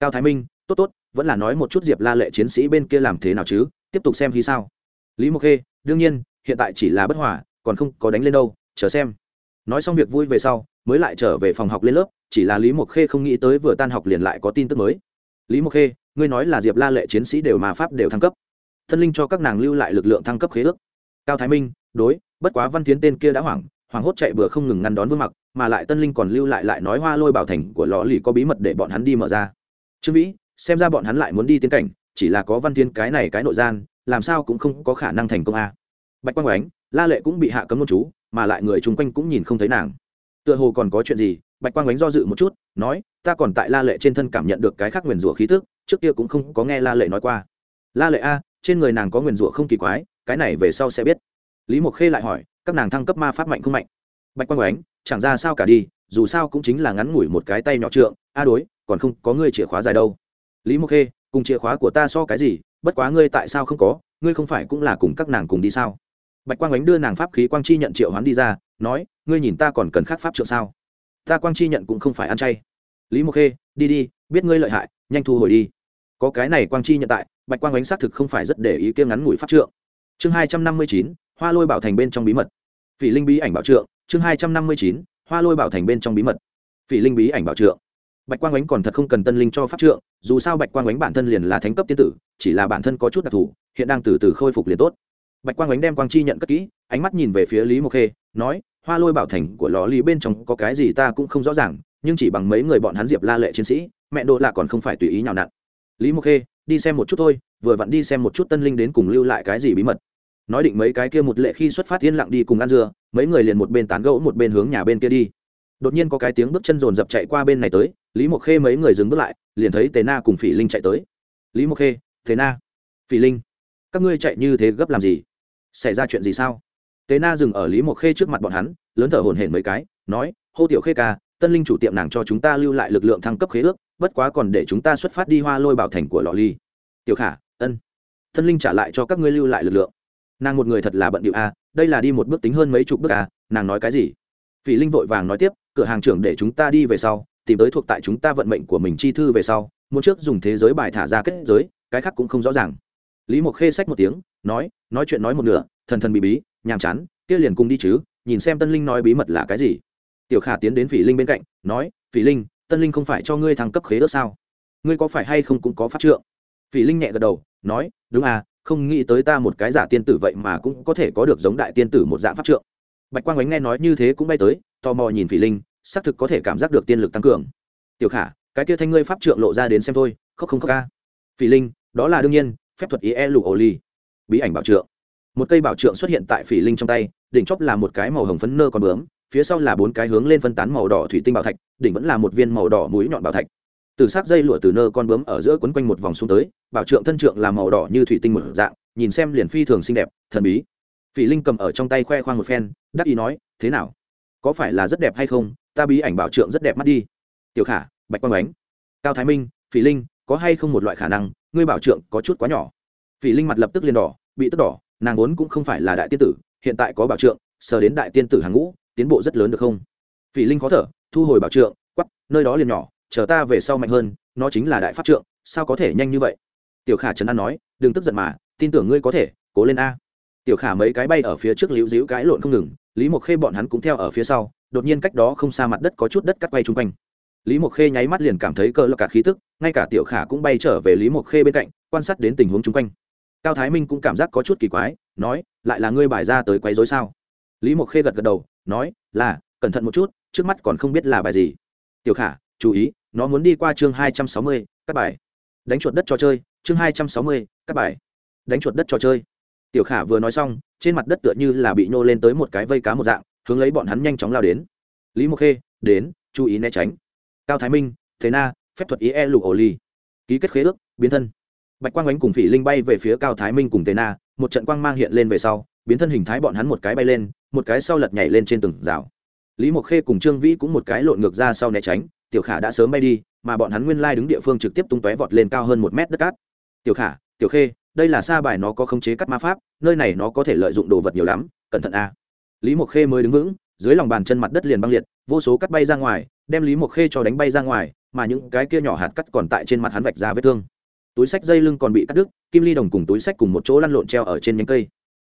cao thái minh, tốt tốt, vẫn là nói một chút diệp la lệ chiến sĩ bên kia làm thế nào chứ, tiếp tục xem khi sao. Lý mộc khê, đương nhiên, hiện tại chỉ là bất hòa, còn không có đánh lên đâu, chờ xem. Nói xong việc vui về sau, mới lại trở về phòng học lên lớp, chỉ là lý mộc khê không nghĩ tới vừa tan học liền lại có tin tức mới. Lý mộc khê, ngươi nói là diệp la lệ chiến sĩ đều mà pháp đều thăng cấp thân linh cho các nàng lưu lại lực lượng thăng cấp khế ước. Cao thái minh, đối, bất quá văn tiến tên kia đã hoảng hoảng hốt chạy bừa không ngừng ngăn đón vương mặc, mà lại tân linh còn lưu lại lại nói hoa lôi bảo thành của lò lì có bí mật để bọn hắn đi mở ra. Trương vĩ, xem ra bọn hắn lại muốn đi tiến cảnh, chỉ là có văn tiến cái này cái nội gian, làm sao cũng không có khả năng thành công a. Bạch quang oánh la lệ cũng bị hạ cấm nôn chú, mà lại người chung quanh cũng nhìn không thấy nàng. Tựa hồ còn có chuyện gì, bạch quang oánh do dự một chút, nói, ta còn tại la lệ trên thân cảm nhận được cái khác nguyền rủa khí tức, trước kia cũng không có nghe la lệ nói qua. La lệ a trên người nàng có nguyền rủa không kỳ quái, cái này về sau sẽ biết. Lý mộc khê lại hỏi, các nàng thăng cấp ma pháp mạnh không mạnh? Bạch quang oánh chẳng ra sao cả đi, dù sao cũng chính là ngắn ngủi một cái tay nhỏ trượng, a đối, còn không có ngươi chìa khóa dài đâu. Lý mộc khê, cùng chìa khóa của ta so cái gì, bất quá ngươi tại sao không có, ngươi không phải cũng là cùng các nàng cùng đi sao? Bạch quang ánh đưa nàng pháp khí quang chi nhận triệu hoán đi ra, nói, ngươi nhìn ta còn cần khắc pháp trượng sao? Ta quang chi nhận cũng không phải ăn chay. Lý mộc khê, đi đi, biết ngươi lợi hại, nhanh thu hồi đi. Có cái này quang chi nhận tại bạch quang ánh xác thực không phải rất để ý kiêng ngắn ngủi pháp trượng. Chương hai trăm năm mươi chín, hoa lôi bảo thành bên trong bí mật. Phỉ linh bí ảnh bảo trượng. Chương hai trăm năm mươi chín, hoa lôi bảo thành bên trong bí mật. Phỉ linh bí ảnh bảo trượng. Bạch quang ánh còn thật không cần tân linh cho pháp trượng, dù sao bạch quang ánh bản thân liền là thánh cấp tiên tử, chỉ là bản thân có chút đặc thù, hiện đang từ từ khôi phục liền tốt. Bạch quang ánh đem quang chi nhận cất kỹ, ánh mắt nhìn về phía lý mộc khê, nói, hoa lôi bảo thành của lò lý bên trong có cái gì ta cũng không rõ ràng, nhưng chỉ bằng mấy người bọn hắn diệp la lệ chiến sĩ, mẹ đỗ là còn không phải tùy ý nhào nặn. Lý mộc khê đi xem một chút thôi, vừa vặn đi xem một chút tân linh đến cùng lưu lại cái gì bí mật. Nói định mấy cái kia một lệ khi xuất phát yên lặng đi cùng ăn dưa, mấy người liền một bên tán gẫu một bên hướng nhà bên kia đi. Đột nhiên có cái tiếng bước chân rồn rập chạy qua bên này tới, lý mộc khê mấy người dừng bước lại, liền thấy tề na cùng phỉ linh chạy tới. Lý mộc khê thế na, phỉ linh, các ngươi chạy như thế gấp làm gì? Xảy ra chuyện gì sao? Tế na dừng ở lý mộc khê trước mặt bọn hắn, lớn thở hổn hển mấy cái, nói, hô tiểu khê ca, tân linh chủ tiệm nàng cho chúng ta lưu lại lực lượng thăng cấp khế ước bất quá còn để chúng ta xuất phát đi hoa lôi bảo thành của lò ly. Tiểu khả, ân. Thân linh trả lại cho các ngươi lưu lại lực lượng. Nàng một người thật là bận điệu a, đây là đi một bước tính hơn mấy chục bước a, nàng nói cái gì? Phỉ linh vội vàng nói tiếp, cửa hàng trưởng để chúng ta đi về sau, tìm tới thuộc tại chúng ta vận mệnh của mình chi thư về sau, muốn trước dùng thế giới bài thả ra kết giới, cái khác cũng không rõ ràng. Lý mộc khê sách một tiếng, nói nói chuyện nói một nửa, thần thần bị bí, nhàm chán, kia liền cùng đi chứ, nhìn xem tân linh nói bí mật là cái gì. Tiểu khả tiến đến phỉ linh bên cạnh, nói, phỉ linh tân linh không phải cho ngươi thăng cấp khế ước sao? Ngươi có phải hay không cũng có pháp trượng? Phỉ linh nhẹ gật đầu, nói, đúng à không nghĩ tới ta một cái giả tiên tử vậy mà cũng có thể có được giống đại tiên tử một dạng pháp trượng. Bạch quang ánh nghe nói như thế cũng bay tới, tò mò nhìn phỉ linh, xác thực có thể cảm giác được tiên lực tăng cường. Tiểu khả, cái kia thanh ngươi pháp trượng lộ ra đến xem thôi, khóc không khóc ca. Phỉ linh, đó là đương nhiên, phép thuật ý e lụ ổ ly bí ảnh bảo trượng. Một cây bảo trượng xuất hiện tại phỉ linh trong tay, đỉnh chóp là một cái màu hồng phấn nơ còn bướm phía sau là bốn cái hướng lên phân tán màu đỏ thủy tinh bảo thạch, đỉnh vẫn là một viên màu đỏ mũi nhọn bảo thạch. Từ sát dây lụa từ nơ con bướm ở giữa quấn quanh một vòng xuống tới, bảo trượng thân trượng là màu đỏ như thủy tinh một dạng, nhìn xem liền phi thường xinh đẹp, thần bí. Phỉ linh cầm ở trong tay khoe khoang một phen, đắc ý nói, thế nào? Có phải là rất đẹp hay không? Ta bí ảnh bảo trượng rất đẹp mắt đi. Tiểu khả, bạch quang ánh. Cao thái minh, phỉ linh, có hay không một loại khả năng, ngươi bảo trượng có chút quá nhỏ? Phỉ linh mặt lập tức liền đỏ, bị tức đỏ, nàng vốn cũng không phải là đại tiên tử, hiện tại có bảo trượng, sờ đến đại tiên tử hàng ngũ tiến bộ rất lớn được không? Phỉ linh khó thở, thu hồi bảo trượng quắp nơi đó liền nhỏ, chờ ta về sau mạnh hơn, nó chính là đại pháp trượng, sao có thể nhanh như vậy? Tiểu khả trấn an nói, đừng tức giận mà, tin tưởng ngươi có thể, cố lên a. Tiểu khả mấy cái bay ở phía trước liễu dĩu cái lộn không ngừng, lý mộc khê bọn hắn cũng theo ở phía sau, đột nhiên cách đó không xa mặt đất có chút đất cắt quay chung quanh. Lý mộc khê nháy mắt liền cảm thấy cơ lộc cả khí tức, ngay cả tiểu khả cũng bay trở về lý mộc khê bên cạnh, quan sát đến tình huống chung quanh. Cao thái minh cũng cảm giác có chút kỳ quái, nói, lại là ngươi bài ra tới quấy dối sao? Lý mộc khê gật gật đầu, nói, là, cẩn thận một chút, trước mắt còn không biết là bài gì. Tiểu khả, chú ý, nó muốn đi qua chương hai trăm sáu mươi các bài. Đánh chuột đất trò chơi, chương hai trăm sáu mươi các bài. Đánh chuột đất trò chơi. Tiểu khả vừa nói xong, trên mặt đất tựa như là bị nhô lên tới một cái vây cá một dạng, hướng lấy bọn hắn nhanh chóng lao đến. Lý mộc khê, đến, chú ý né tránh. Cao thái minh, thế na, phép thuật ý e lụ ổ ly ký kết khế ước, biến thân. Bạch quang ánh cùng phỉ linh bay về phía cao thái minh cùng tề na, một trận quang mang hiện lên về sau biến thân hình thái bọn hắn một cái bay lên, một cái sau lật nhảy lên trên từng rào. Lý mộc khê cùng trương vĩ cũng một cái lộn ngược ra sau né tránh, tiểu khả đã sớm bay đi, mà bọn hắn nguyên lai đứng địa phương trực tiếp tung tóe vọt lên cao hơn một mét đất cát. Tiểu khả, tiểu khê, đây là sa bài nó có khống chế cắt ma pháp, nơi này nó có thể lợi dụng đồ vật nhiều lắm, cẩn thận a. Lý mộc khê mới đứng vững, dưới lòng bàn chân mặt đất liền băng liệt, vô số cắt bay ra ngoài, đem lý mộc khê cho đánh bay ra ngoài, mà những cái kia nhỏ hạt cắt còn tại trên mặt hắn vạch ra vết thương. Túi sách dây lưng còn bị cắt đứt, kim ly đồng cùng túi sách cùng một chỗ lăn lộn treo ở trên nhánh cây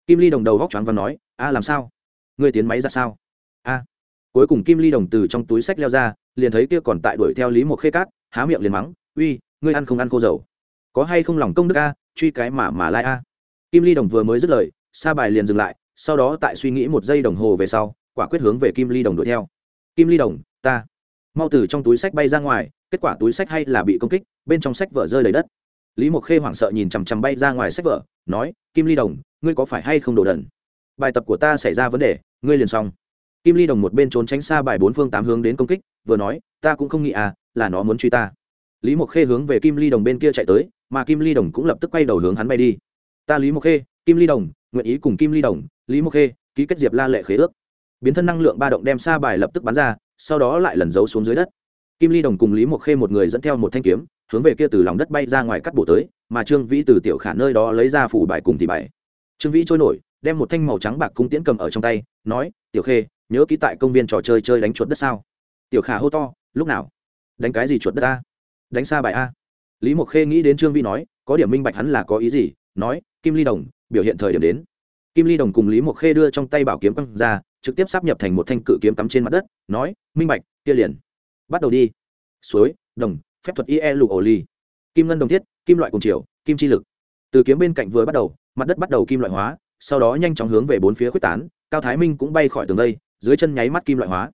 kim ly đồng đầu vóc choáng và nói, a, làm sao? Người tiến máy ra sao? A. Cuối cùng kim ly đồng từ trong túi sách leo ra, liền thấy kia còn tại đuổi theo lý một khê cát, há miệng liền mắng, uy, ngươi ăn không ăn khô dầu? Có hay không lòng công đức a, truy cái mà mà lai a? Kim ly đồng vừa mới dứt lời, sa bài liền dừng lại, sau đó tại suy nghĩ một giây đồng hồ về sau, quả quyết hướng về kim ly đồng đuổi theo. Kim ly đồng, ta. Mau từ trong túi sách bay ra ngoài, kết quả túi sách hay là bị công kích, bên trong sách vở rơi đầy đất. Lý mộc khê hoảng sợ nhìn chằm chằm bay ra ngoài sách vở nói, kim ly đồng, ngươi có phải hay không đồ đần? Bài tập của ta xảy ra vấn đề, ngươi liền xong. Kim ly đồng một bên trốn tránh xa bài bốn phương tám hướng đến công kích, vừa nói, ta cũng không nghĩ à là nó muốn truy ta. Lý mộc khê hướng về kim ly đồng bên kia chạy tới, mà kim ly đồng cũng lập tức quay đầu hướng hắn bay đi. Ta lý mộc khê, kim ly đồng, nguyện ý cùng kim ly đồng, lý mộc khê ký kết diệp la lệ khế ước. Biến thân năng lượng ba động đem xa bài lập tức bắn ra, sau đó lại lần giấu xuống dưới đất. Kim ly đồng cùng lý mộc khê một người dẫn theo một thanh kiếm, hướng về kia từ lòng đất bay ra ngoài cắt bổ tới mà trương vĩ từ tiểu khả nơi đó lấy ra phủ bài cùng tỷ bài. Trương vĩ trôi nổi, đem một thanh màu trắng bạc cung tiễn cầm ở trong tay, nói, tiểu khê, nhớ ký tại công viên trò chơi chơi đánh chuột đất sao? Tiểu khả hô to, lúc nào? Đánh cái gì chuột đất a? Đánh xa bài a? Lý mộc khê nghĩ đến trương vĩ nói, có điểm minh bạch hắn là có ý gì? Nói, kim ly đồng, biểu hiện thời điểm đến. Kim ly đồng cùng lý mộc khê đưa trong tay bảo kiếm quăng ra, trực tiếp sắp nhập thành một thanh cự kiếm cắm trên mặt đất, nói, minh bạch, kia liền. Bắt đầu đi. Suối, đồng, phép thuật ie ổ ly kim ngân đồng thiết kim loại cùng chiều kim chi lực. Từ kiếm bên cạnh vừa bắt đầu mặt đất bắt đầu kim loại hóa sau đó nhanh chóng hướng về bốn phía quyết tán cao thái minh cũng bay khỏi tường dây, dưới chân nháy mắt kim loại hóa.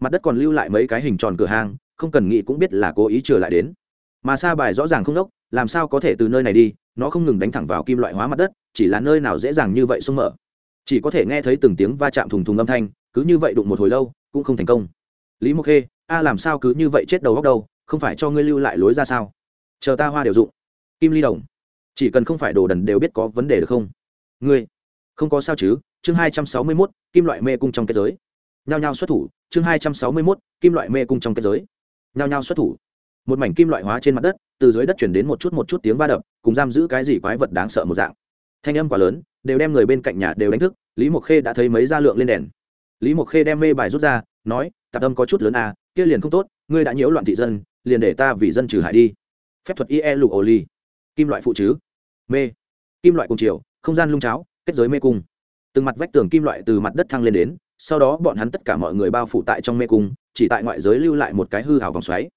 Mặt đất còn lưu lại mấy cái hình tròn cửa hang không cần nghĩ cũng biết là cố ý trở lại đến. Mà sa bài rõ ràng không đốc làm sao có thể từ nơi này đi nó không ngừng đánh thẳng vào kim loại hóa mặt đất chỉ là nơi nào dễ dàng như vậy xung mở. Chỉ có thể nghe thấy từng tiếng va chạm thùng thùng âm thanh cứ như vậy đụng một hồi lâu cũng không thành công. Lý mộc khê a làm sao cứ như vậy chết đầu góc đâu không phải cho ngươi lưu lại lối ra sao? Chờ ta hoa đều dụng kim ly đồng. Chỉ cần không phải đồ đần đều biết có vấn đề được không? Ngươi, không có sao chứ? Chương hai trăm sáu mươi mốt, kim loại mê cung trong kết giới. Nhao nhao xuất thủ, chương hai trăm sáu mươi mốt, kim loại mê cung trong kết giới. Nhao nhao xuất thủ. Một mảnh kim loại hóa trên mặt đất, từ dưới đất chuyển đến một chút một chút tiếng va đập, cùng giam giữ cái gì quái vật đáng sợ một dạng. Thanh âm quá lớn, đều đem người bên cạnh nhà đều đánh thức, lý mộc khê đã thấy mấy gia lượng lên đèn. Lý mộc khê đem mê bài rút ra, nói, tạp âm có chút lớn à kia liền không tốt, ngươi đã nhiễu loạn thị dân, liền để ta vì dân trừ hại đi. Phép thuật ie lục ổ ly kim loại phụ chứ? Mê. Kim loại cùng chiều, không gian lung cháo, kết giới mê cung. Từng mặt vách tường kim loại từ mặt đất thăng lên đến, sau đó bọn hắn tất cả mọi người bao phủ tại trong mê cung, chỉ tại ngoại giới lưu lại một cái hư hào vòng xoáy.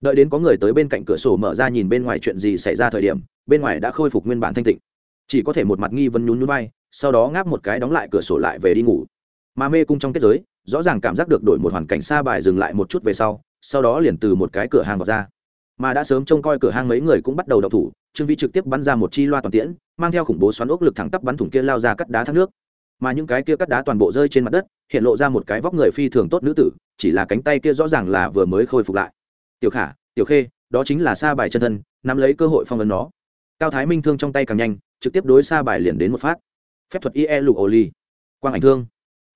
Đợi đến có người tới bên cạnh cửa sổ mở ra nhìn bên ngoài chuyện gì xảy ra thời điểm, bên ngoài đã khôi phục nguyên bản thanh tịnh. Chỉ có thể một mặt nghi vấn nhún nhún vai, sau đó ngáp một cái đóng lại cửa sổ lại về đi ngủ. Mà mê cung trong kết giới, rõ ràng cảm giác được đổi một hoàn cảnh xa bài dừng lại một chút về sau sau đó liền từ một cái cửa hàng vào ra mà đã sớm trông coi cửa hang mấy người cũng bắt đầu đậu thủ, trương vĩ trực tiếp bắn ra một chi loa toàn tiễn, mang theo khủng bố xoắn ốc lực thẳng tắp bắn thủng kia lao ra cắt đá thác nước. Mà những cái kia cắt đá toàn bộ rơi trên mặt đất, hiện lộ ra một cái vóc người phi thường tốt nữ tử, chỉ là cánh tay kia rõ ràng là vừa mới khôi phục lại. Tiểu khả, tiểu khê, đó chính là sa bài chân thân, nắm lấy cơ hội phong ấn nó. Cao thái minh thương trong tay càng nhanh, trực tiếp đối sa bài liền đến một phát. Phép thuật ie lục ổ ly quang ảnh thương.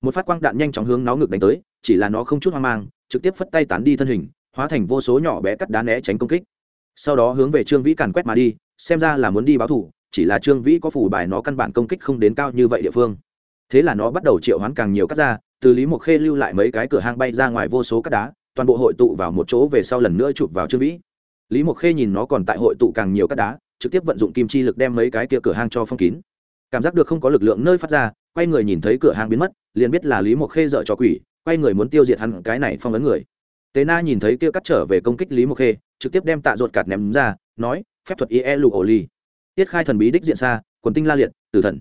Một phát quang đạn nhanh chóng hướng nó ngực đánh tới, chỉ là nó không chút hoang mang, trực tiếp phất tay tán đi thân hình hóa thành vô số nhỏ bé cắt đá né tránh công kích. Sau đó hướng về trương vĩ càn quét mà đi, xem ra là muốn đi báo thủ, chỉ là trương vĩ có phủ bài nó căn bản công kích không đến cao như vậy địa phương. Thế là nó bắt đầu triệu hoán càng nhiều cắt ra, từ lý mộc khê lưu lại mấy cái cửa hang bay ra ngoài vô số cắt đá, toàn bộ hội tụ vào một chỗ về sau lần nữa chụp vào trương vĩ. Lý mộc khê nhìn nó còn tại hội tụ càng nhiều cắt đá, trực tiếp vận dụng kim chi lực đem mấy cái kia cửa hang cho phong kín. Cảm giác được không có lực lượng nơi phát ra, quay người nhìn thấy cửa hang biến mất, liền biết là lý mộc khê dợ cho quỷ, quay người muốn tiêu diệt hắn, cái này phong ấn người tế na nhìn thấy kia cắt trở về công kích lý mộc khê, trực tiếp đem tạ ruột cạt ném ra, nói, phép thuật ie lụ ổ ly tiết khai thần bí đích diện xa, quần tinh la liệt, tử thần.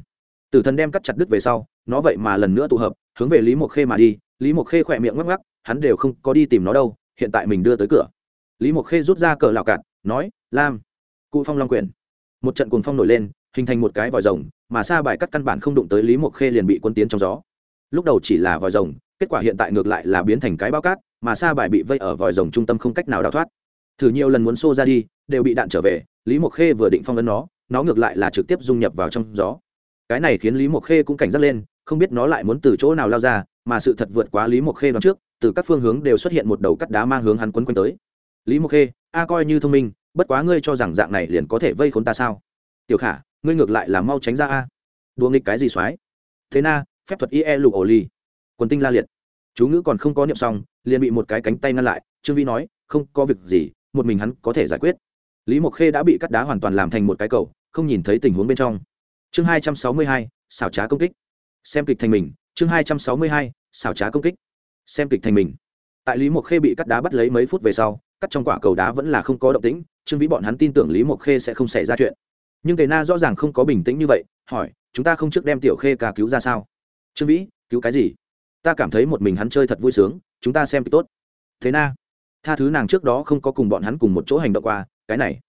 Tử thần đem cắt chặt đứt về sau, nó vậy mà lần nữa tụ hợp, hướng về lý mộc khê mà đi. Lý mộc khê khỏe miệng ngắc ngắc hắn đều không có đi tìm nó đâu, hiện tại mình đưa tới cửa. Lý mộc khê rút ra cờ lạo cạn nói, lam, cụ phong long quyền. Một trận cuồng phong nổi lên, hình thành một cái vòi rồng, mà xa bài cắt căn bản không đụng tới lý mộc khê liền bị quân tiến trong gió. Lúc đầu chỉ là vòi rồng, kết quả hiện tại ngược lại là biến thành cái bao cát mà sa bài bị vây ở vòi rồng trung tâm không cách nào đào thoát. Thử nhiều lần muốn xô ra đi, đều bị đạn trở về, lý mộc khê vừa định phong ấn nó nó ngược lại là trực tiếp dung nhập vào trong gió. Cái này khiến lý mộc khê cũng cảnh giác lên, không biết nó lại muốn từ chỗ nào lao ra, mà sự thật vượt quá lý mộc khê đón trước, từ các phương hướng đều xuất hiện một đầu cắt đá mang hướng hắn quấn quanh tới. Lý mộc khê, a coi như thông minh, bất quá ngươi cho rằng dạng này liền có thể vây khốn ta sao? Tiểu khả, ngươi ngược lại là mau tránh ra a. Đùa nghịch cái gì soái thế na, phép thuật ie lục ổ ly quần tinh la liệt chú ngữ còn không có niệm xong, liền bị một cái cánh tay ngăn lại, trương vĩ nói, không có việc gì, một mình hắn có thể giải quyết. Lý mộc khê đã bị cắt đá hoàn toàn làm thành một cái cầu, không nhìn thấy tình huống bên trong. Chương hai trăm sáu mươi hai, xảo trá công kích. Xem kịch thành mình, chương hai trăm sáu mươi hai, xảo trá công kích. Xem kịch thành mình. Tại lý mộc khê bị cắt đá bắt lấy mấy phút về sau, cắt trong quả cầu đá vẫn là không có động tĩnh, trương vĩ bọn hắn tin tưởng lý mộc khê sẽ không xảy ra chuyện. Nhưng tề na rõ ràng không có bình tĩnh như vậy, hỏi, chúng ta không trước đem tiểu khê ca cứu ra sao? Trương vĩ, cứu cái gì? Ta cảm thấy một mình hắn chơi thật vui sướng, chúng ta xem kịch tốt. Thế na, tha thứ nàng trước đó không có cùng bọn hắn cùng một chỗ hành động qua, cái này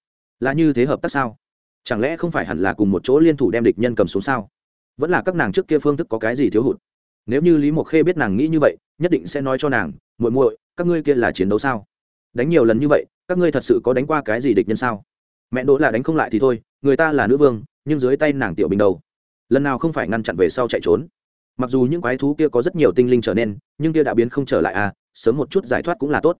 là như thế hợp tác sao? Chẳng lẽ không phải hẳn là cùng một chỗ liên thủ đem địch nhân cầm xuống sao? Vẫn là các nàng trước kia phương thức có cái gì thiếu hụt? Nếu như lý mộc khê biết nàng nghĩ như vậy, nhất định sẽ nói cho nàng, muội muội, các ngươi kia là chiến đấu sao? Đánh nhiều lần như vậy, các ngươi thật sự có đánh qua cái gì địch nhân sao? Mẹ đỗ là đánh không lại thì thôi, người ta là nữ vương, nhưng dưới tay nàng tiểu bình đầu. Lần nào không phải ngăn chặn về sau chạy trốn? Mặc dù những quái thú kia có rất nhiều tinh linh trở nên, nhưng kia đã biến không trở lại à sớm một chút giải thoát cũng là tốt.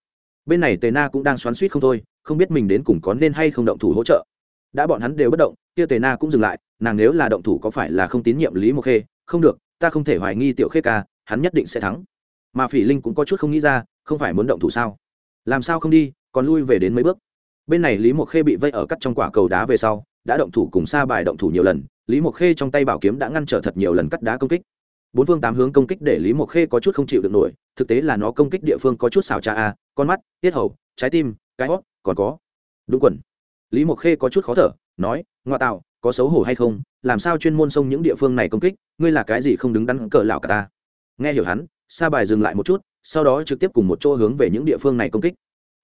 Bên này tề na cũng đang xoắn suýt không thôi, không biết mình đến cùng có nên hay không động thủ hỗ trợ. Đã bọn hắn đều bất động, kia tề na cũng dừng lại, nàng nếu là động thủ có phải là không tín nhiệm lý mộc khê? Không được, ta không thể hoài nghi tiểu khê ca, hắn nhất định sẽ thắng. Mà phỉ linh cũng có chút không nghĩ ra, không phải muốn động thủ sao? Làm sao không đi, còn lui về đến mấy bước. Bên này lý mộc khê bị vây ở cắt trong quả cầu đá về sau, đã động thủ cùng xa bài động thủ nhiều lần, lý mộc khê trong tay bảo kiếm đã ngăn trở thật nhiều lần cắt đá công kích bốn phương tám hướng công kích để lý mộc khê có chút không chịu được nổi, thực tế là nó công kích địa phương có chút xào trà a, con mắt, tiết hầu, trái tim, cái hót, còn có đúng quần. Lý mộc khê có chút khó thở, nói, ngoa tạo, có xấu hổ hay không? Làm sao chuyên môn xông những địa phương này công kích? Ngươi là cái gì không đứng đắn cờ lạo cả ta? Nghe hiểu hắn, sa bài dừng lại một chút, sau đó trực tiếp cùng một chỗ hướng về những địa phương này công kích.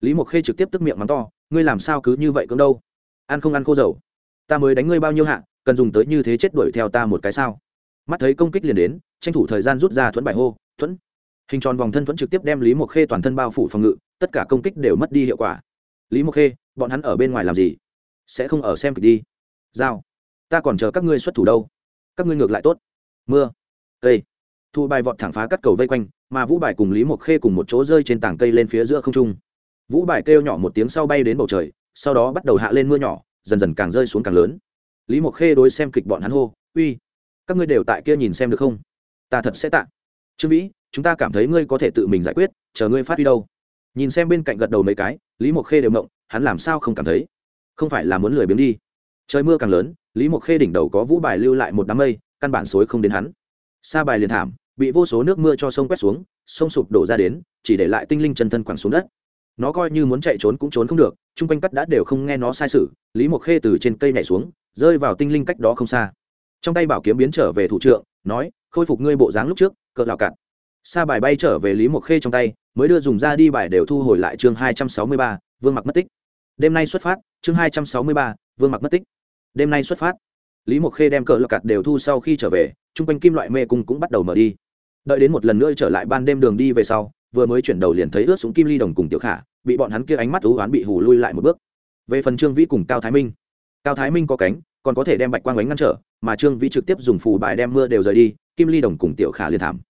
Lý mộc khê trực tiếp tức miệng mắng to, ngươi làm sao cứ như vậy cưỡng đâu? Ăn không ăn khô dầu? Ta mới đánh ngươi bao nhiêu hạ, cần dùng tới như thế chết đuổi theo ta một cái sao? Mắt thấy công kích liền đến tranh thủ thời gian rút ra thuẫn bài hô, thuẫn! Hình tròn vòng thân thuẫn trực tiếp đem lý mộc khê toàn thân bao phủ phòng ngự, tất cả công kích đều mất đi hiệu quả. Lý mộc khê, bọn hắn ở bên ngoài làm gì? Sẽ không ở xem kịch đi. Giao, ta còn chờ các ngươi xuất thủ đâu. Các ngươi ngược lại tốt. Mưa, cây. Thu bài vọt thẳng phá cắt cầu vây quanh, mà vũ bài cùng lý mộc khê cùng một chỗ rơi trên tảng cây lên phía giữa không trung. Vũ bài kêu nhỏ một tiếng sau bay đến bầu trời, sau đó bắt đầu hạ lên mưa nhỏ, dần dần càng rơi xuống càng lớn. Lý mộc khê đối xem kịch bọn hắn hô, uy, các ngươi đều tại kia nhìn xem được không? Ta thật sẽ tạ. Trương vĩ, chúng ta cảm thấy ngươi có thể tự mình giải quyết, chờ ngươi phát đi đâu. Nhìn xem bên cạnh gật đầu mấy cái, lý mộc khê đều mộng hắn làm sao không cảm thấy? Không phải là muốn lười biếng đi. Trời mưa càng lớn, lý mộc khê đỉnh đầu có vũ bài lưu lại một đám mây, căn bản xối không đến hắn. Sa bài liền thảm, bị vô số nước mưa cho sông quét xuống, sông sụp đổ ra đến, chỉ để lại tinh linh chân thân quẳng xuống đất. Nó coi như muốn chạy trốn cũng trốn không được, chung quanh cắt đã đều không nghe nó sai sự, lý mộc khê từ trên cây nhảy xuống, rơi vào tinh linh cách đó không xa. Trong tay bảo kiếm biến trở về thủ trượng, nói khôi phục ngươi bộ dáng lúc trước, cỡ lào cạn sa bài bay trở về lý mộc khê trong tay, mới đưa dùng ra đi bài đều thu hồi lại chương hai trăm sáu mươi ba, vương mặc mất tích. Đêm nay xuất phát, chương hai trăm sáu mươi ba, vương mặc mất tích. Đêm nay xuất phát. Lý mộc khê đem cỡ lọc cặt đều thu sau khi trở về, chung quanh kim loại mê cung cũng bắt đầu mở đi. Đợi đến một lần nữa trở lại ban đêm đường đi về sau, vừa mới chuyển đầu liền thấy ướt súng kim ly đồng cùng tiểu khả, bị bọn hắn kia ánh mắt thú oán bị hù lui lại một bước. Về phần trương vĩ cùng cao thái minh. Cao thái minh có cánh, còn có thể đem bạch quang ánh ngăn trở, mà trương vĩ trực tiếp dùng phù bài đem mưa đều rời đi kim ly đồng cùng tiểu khả liên thảm.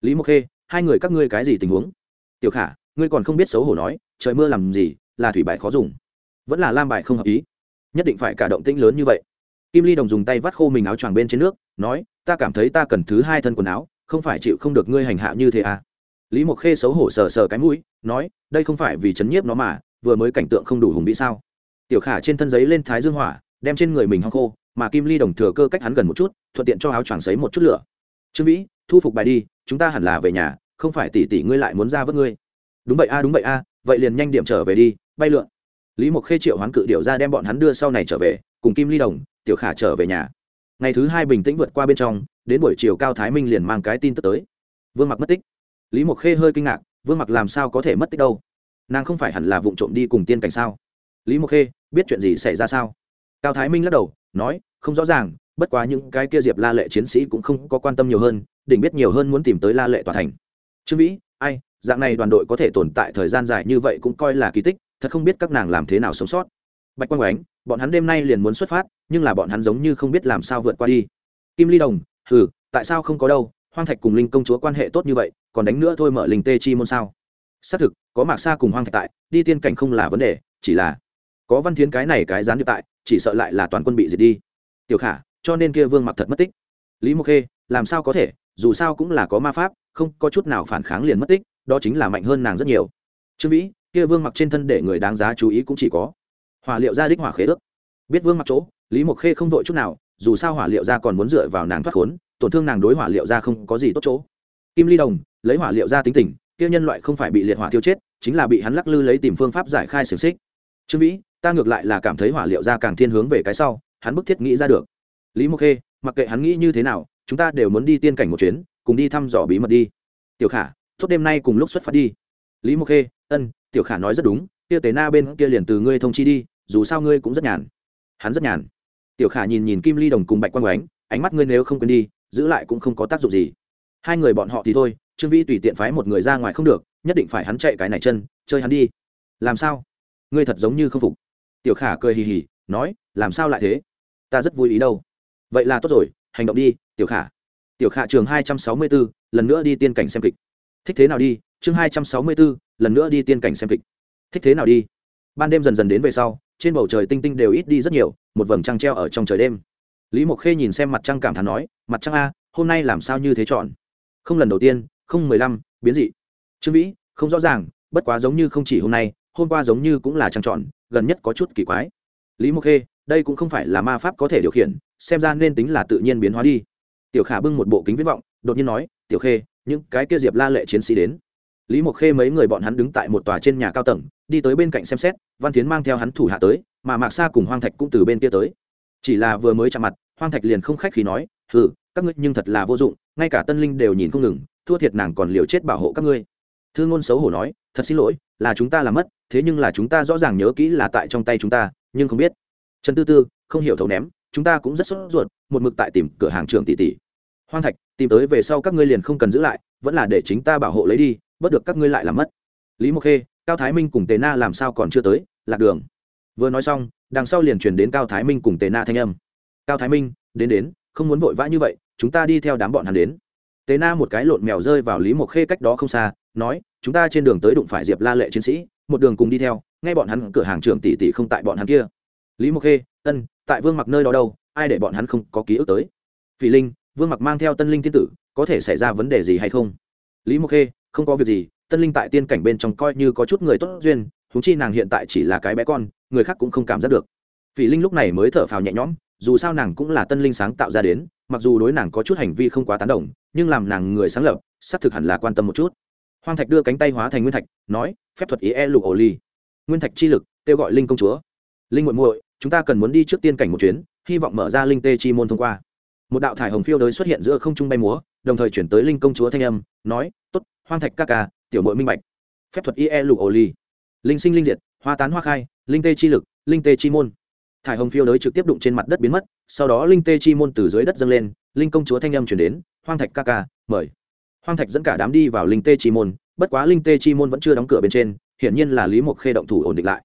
Lý mộc khê, hai người các ngươi cái gì tình huống? Tiểu khả, ngươi còn không biết xấu hổ nói, trời mưa làm gì, là thủy bài khó dùng. Vẫn là lam bài không hợp ý. Nhất định phải cả động tĩnh lớn như vậy. Kim ly đồng dùng tay vắt khô mình áo choàng bên trên nước, nói, ta cảm thấy ta cần thứ hai thân quần áo, không phải chịu không được ngươi hành hạ như thế à? Lý mộc khê xấu hổ sờ sờ cái mũi, nói, đây không phải vì chấn nhiếp nó mà, vừa mới cảnh tượng không đủ hùng vĩ sao? Tiểu khả trên thân giấy lên thái dương hỏa, đem trên người mình hong khô, mà kim ly đồng thừa cơ cách hắn gần một chút, thuận tiện cho áo choàng sấy một chút lửa trương vĩ, thu phục bài đi, chúng ta hẳn là về nhà, không phải tỷ tỷ ngươi lại muốn ra vớt ngươi. Đúng vậy a, đúng vậy a, vậy liền nhanh điểm trở về đi, bay lượn. Lý mộc khê triệu hoán cự điệu ra đem bọn hắn đưa sau này trở về, cùng kim ly đồng, tiểu khả trở về nhà. Ngày thứ hai bình tĩnh vượt qua bên trong, đến buổi chiều cao thái minh liền mang cái tin tức tới. Vương mặc mất tích. Lý mộc khê hơi kinh ngạc, vương mặc làm sao có thể mất tích đâu? Nàng không phải hẳn là vụ trộm đi cùng tiên cảnh sao? Lý mộc khê, biết chuyện gì xảy ra sao? Cao thái minh lắc đầu, nói, không rõ ràng bất quá những cái kia diệp la lệ chiến sĩ cũng không có quan tâm nhiều hơn định biết nhiều hơn muốn tìm tới la lệ tòa thành. Trương vĩ, ai, dạng này đoàn đội có thể tồn tại thời gian dài như vậy cũng coi là kỳ tích, thật không biết các nàng làm thế nào sống sót. Bạch quang oánh bọn hắn đêm nay liền muốn xuất phát, nhưng là bọn hắn giống như không biết làm sao vượt qua đi. Kim ly đồng, hừ, tại sao không có đâu, hoang thạch cùng linh công chúa quan hệ tốt như vậy, còn đánh nữa thôi mở linh tê chi môn sao? Xác thực, có mạc xa cùng hoang thạch tại, đi tiên cảnh không là vấn đề, chỉ là có văn thiến cái này cái gián điệp tại, chỉ sợ lại là toàn quân bị diệt đi. Tiểu khả cho nên kia vương mặc thật mất tích. Lý mộc khê, làm sao có thể? Dù sao cũng là có ma pháp, không có chút nào phản kháng liền mất tích, đó chính là mạnh hơn nàng rất nhiều. Trương vĩ, kia vương mặc trên thân để người đáng giá chú ý cũng chỉ có hỏa liệu gia đích hỏa khế ước. Biết vương mặc chỗ, lý mộc khê không vội chút nào, dù sao hỏa liệu gia còn muốn dựa vào nàng thoát khốn, tổn thương nàng đối hỏa liệu gia không có gì tốt chỗ. Kim ly đồng, lấy hỏa liệu gia tính tình, kia nhân loại không phải bị liệt hỏa tiêu chết, chính là bị hắn lắc lư lấy tìm phương pháp giải khai xiềng xích. Trương vĩ, ta ngược lại là cảm thấy hỏa liệu gia càng thiên hướng về cái sau, hắn bức thiết nghĩ ra được lý mộc khê, mặc kệ hắn nghĩ như thế nào, chúng ta đều muốn đi tiên cảnh một chuyến, cùng đi thăm dò bí mật đi. Tiểu khả, tốt đêm nay cùng lúc xuất phát đi. Lý mộc khê, ân, tiểu khả nói rất đúng, kia tế na bên kia liền từ ngươi thông chi đi, dù sao ngươi cũng rất nhàn. Hắn rất nhàn. Tiểu khả nhìn nhìn kim ly đồng cùng bạch quang ánh ánh mắt ngươi nếu không quên đi, giữ lại cũng không có tác dụng gì. Hai người bọn họ thì thôi, trương vĩ tùy tiện phái một người ra ngoài không được, nhất định phải hắn chạy cái này chân, chơi hắn đi. Làm sao? Ngươi thật giống như không phục. Tiểu khả cười hì hì, nói, làm sao lại thế? Ta rất vui ý đâu vậy là tốt rồi, hành động đi, tiểu khả. Tiểu khả trường hai trăm sáu mươi bốn lần nữa đi tiên cảnh xem kịch. Thích thế nào đi? Chương hai trăm sáu mươi bốn lần nữa đi tiên cảnh xem kịch. Thích thế nào đi? Ban đêm dần dần đến về sau, trên bầu trời tinh tinh đều ít đi rất nhiều, một vầng trăng treo ở trong trời đêm. Lý mộc khê nhìn xem mặt trăng cảm thán nói, mặt trăng a, hôm nay làm sao như thế chọn? Không lần đầu tiên, không mười lăm, biến dị. Trương vĩ, không rõ ràng, bất quá giống như không chỉ hôm nay, hôm qua giống như cũng là trăng trọn, gần nhất có chút kỳ quái. Lý mộc khê đây cũng không phải là ma pháp có thể điều khiển, xem ra nên tính là tự nhiên biến hóa đi. Tiểu khả bưng một bộ kính viễn vọng, đột nhiên nói, tiểu khê, những cái kia diệp la lệ chiến sĩ đến. Lý mộc khê mấy người bọn hắn đứng tại một tòa trên nhà cao tầng, đi tới bên cạnh xem xét, văn tiến mang theo hắn thủ hạ tới, mà mạc sa cùng hoang thạch cũng từ bên kia tới. Chỉ là vừa mới chạm mặt, hoang thạch liền không khách khi nói ừ các ngươi nhưng thật là vô dụng, ngay cả tân linh đều nhìn không ngừng, thua thiệt nàng còn liều chết bảo hộ các ngươi. Thư ngôn xấu hổ nói, thật xin lỗi, là chúng ta làm mất, thế nhưng là chúng ta rõ ràng nhớ kỹ là tại trong tay chúng ta, nhưng không biết trần tư tư, không hiểu thấu ném, chúng ta cũng rất sốt ruột, một mực tại tìm cửa hàng trường tỷ tỷ. Hoang thạch, tìm tới về sau các ngươi liền không cần giữ lại, vẫn là để chính ta bảo hộ lấy đi bất được các ngươi lại làm mất. Lý mộc khê, cao thái minh cùng tề na làm sao còn chưa tới, lạc đường. Vừa nói xong, đằng sau liền truyền đến cao thái minh cùng tề na thanh âm. Cao thái minh, đến đến, không muốn vội vã như vậy, chúng ta đi theo đám bọn hắn đến. Tề na một cái lộn mèo rơi vào lý mộc khê cách đó không xa, nói, chúng ta trên đường tới đụng phải diệp la lệ chiến sĩ, một đường cùng đi theo ngay bọn hắn cửa hàng trưởng tỷ tỷ không tại bọn hắn kia lý mộc khê, ân, tại vương mặc nơi đó đâu? Ai để bọn hắn không có ký ức tới? Phỉ linh, vương mặc mang theo tân linh thiên tử, có thể xảy ra vấn đề gì hay không? Lý mộc khê, không có việc gì, tân linh tại tiên cảnh bên trong coi như có chút người tốt duyên thúng chi nàng hiện tại chỉ là cái bé con, người khác cũng không cảm giác được. Phỉ linh lúc này mới thở phào nhẹ nhõm, dù sao nàng cũng là tân linh sáng tạo ra đến, mặc dù đối nàng có chút hành vi không quá tán đồng, nhưng làm nàng người sáng lập, xác thực hẳn là quan tâm một chút. Hoang thạch đưa cánh tay hóa thành nguyên thạch, nói, phép thuật ý e lục ổ ly nguyên thạch chi lực kêu gọi linh công chúa linh muội muội, chúng ta cần muốn đi trước tiên cảnh một chuyến, hy vọng mở ra linh tê chi môn thông qua. Một đạo thải hồng phiêu đới xuất hiện giữa không trung bay múa, đồng thời chuyển tới linh công chúa thanh âm, nói t ố t hoang thạch ca ca, tiểu mội minh bạch. Phép thuật ie lục ổ ly linh sinh linh diệt, hoa tán hoa khai, linh tê chi lực, linh tê chi môn. Thải hồng phiêu đới trực tiếp đụng trên mặt đất biến mất, sau đó linh tê chi môn từ dưới đất dâng lên, linh công chúa thanh âm chuyển đến, hoang thạch ca ca, mời. Hoang thạch dẫn cả đám đi vào linh tê chi môn, bất quá linh tê chi môn vẫn chưa đóng cửa bên trên, hiển nhiên là lý mộc khê động thủ ổn định lại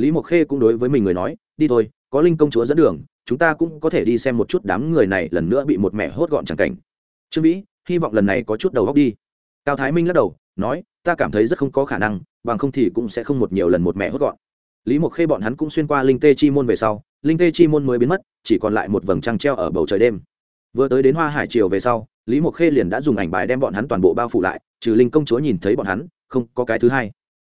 lý mộc khê cũng đối với mình người nói, đi thôi, có linh công chúa dẫn đường, chúng ta cũng có thể đi xem một chút đám người này lần nữa bị một mẹ hốt gọn chẳng cảnh. Trương vĩ, hy vọng lần này có chút đầu góc đi. Cao thái minh lắc đầu, nói, ta cảm thấy rất không có khả năng, bằng không thì cũng sẽ không một nhiều lần một mẹ hốt gọn. Lý mộc khê bọn hắn cũng xuyên qua linh tê chi môn về sau, linh tê chi môn mới biến mất, chỉ còn lại một vầng trăng treo ở bầu trời đêm. Vừa tới đến hoa hải triều về sau, lý mộc khê liền đã dùng ảnh bài đem bọn hắn toàn bộ bao phủ lại, trừ linh công chúa nhìn thấy bọn hắn, không có cái thứ hai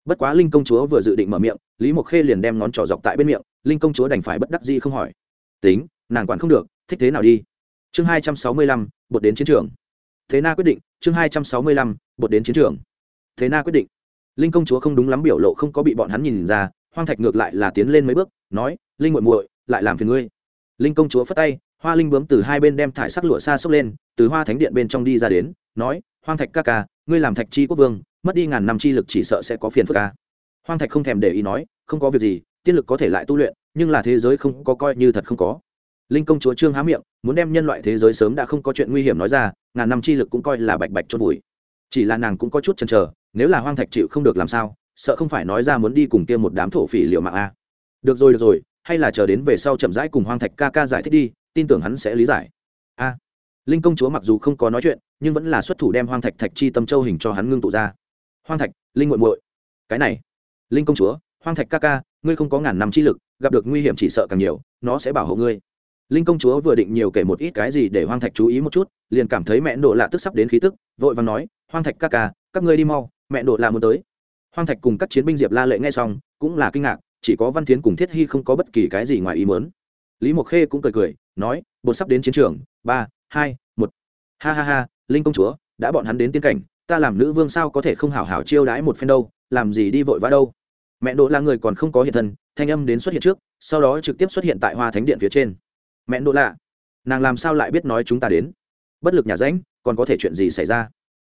bất quá linh công chúa vừa dự định mở miệng, lý mộc khê liền đem ngón trỏ dọc tại bên miệng, linh công chúa đành phải bất đắc gì không hỏi. Tính, nàng quản không được, thích thế nào đi? Chương hai trăm sáu mươi lăm, bột đến chiến trường. Thế na quyết định, chương hai trăm sáu mươi lăm, bột đến chiến trường. Thế na quyết định. Linh công chúa không đúng lắm biểu lộ không có bị bọn hắn nhìn ra, hoang thạch ngược lại là tiến lên mấy bước, nói, linh muội muội, lại làm phiền ngươi. Linh công chúa phất tay, hoa linh bướm từ hai bên đem thải sắc lụa xa xốc lên, từ hoa thánh điện bên trong đi ra đến, nói, hoang thạch ca ca, ngươi làm thạch chi quốc vương mất đi ngàn năm chi lực chỉ sợ sẽ có phiền phức ca hoang thạch không thèm để ý nói, không có việc gì, tiên lực có thể lại tu luyện, nhưng là thế giới không có coi như thật không có. Linh công chúa trương há miệng, muốn đem nhân loại thế giới sớm đã không có chuyện nguy hiểm nói ra, ngàn năm chi lực cũng coi là bạch bạch chôn vùi. Chỉ là nàng cũng có chút chần chờ, nếu là hoang thạch chịu không được làm sao, sợ không phải nói ra muốn đi cùng kia một đám thổ phỉ liệu mạng a. Được rồi được rồi, hay là chờ đến về sau chậm rãi cùng hoang thạch ca ca giải thích đi, tin tưởng hắn sẽ lý giải. A. Linh công chúa mặc dù không có nói chuyện, nhưng vẫn là xuất thủ đem hoang thạch thạch chi tâm châu hình cho hắn ngưng tụ ra hoang thạch, linh muội muội. Cái này, linh công chúa, hoang thạch ca ca, ngươi không có ngàn năm chi lực, gặp được nguy hiểm chỉ sợ càng nhiều, nó sẽ bảo hộ ngươi. Linh công chúa vừa định nhiều kể một ít cái gì để hoang thạch chú ý một chút, liền cảm thấy mẹ đồ lạ tức sắp đến khí tức, vội và nói, hoang thạch ca ca, các ngươi đi mau, mẹ đồ lạ muốn tới. Hoang thạch cùng các chiến binh diệp la lệ nghe xong, cũng là kinh ngạc, chỉ có văn thiến cùng thiết hy không có bất kỳ cái gì ngoài ý mớn lý mộc khê cũng cười cười, nói, bột sắp đến chiến trường, ba, hai, một. Ha ha ha, linh công chúa, đã bọn hắn đến tiên cảnh ta làm nữ vương sao có thể không hảo hảo chiêu đãi một phen đâu, làm gì đi vội vã đâu. Mẹ đỗ là người còn không có hiện thân, thanh âm đến xuất hiện trước, sau đó trực tiếp xuất hiện tại hoa thánh điện phía trên. Mẹ đỗ lạ nàng làm sao lại biết nói chúng ta đến? Bất lực nhà ránh, còn có thể chuyện gì xảy ra?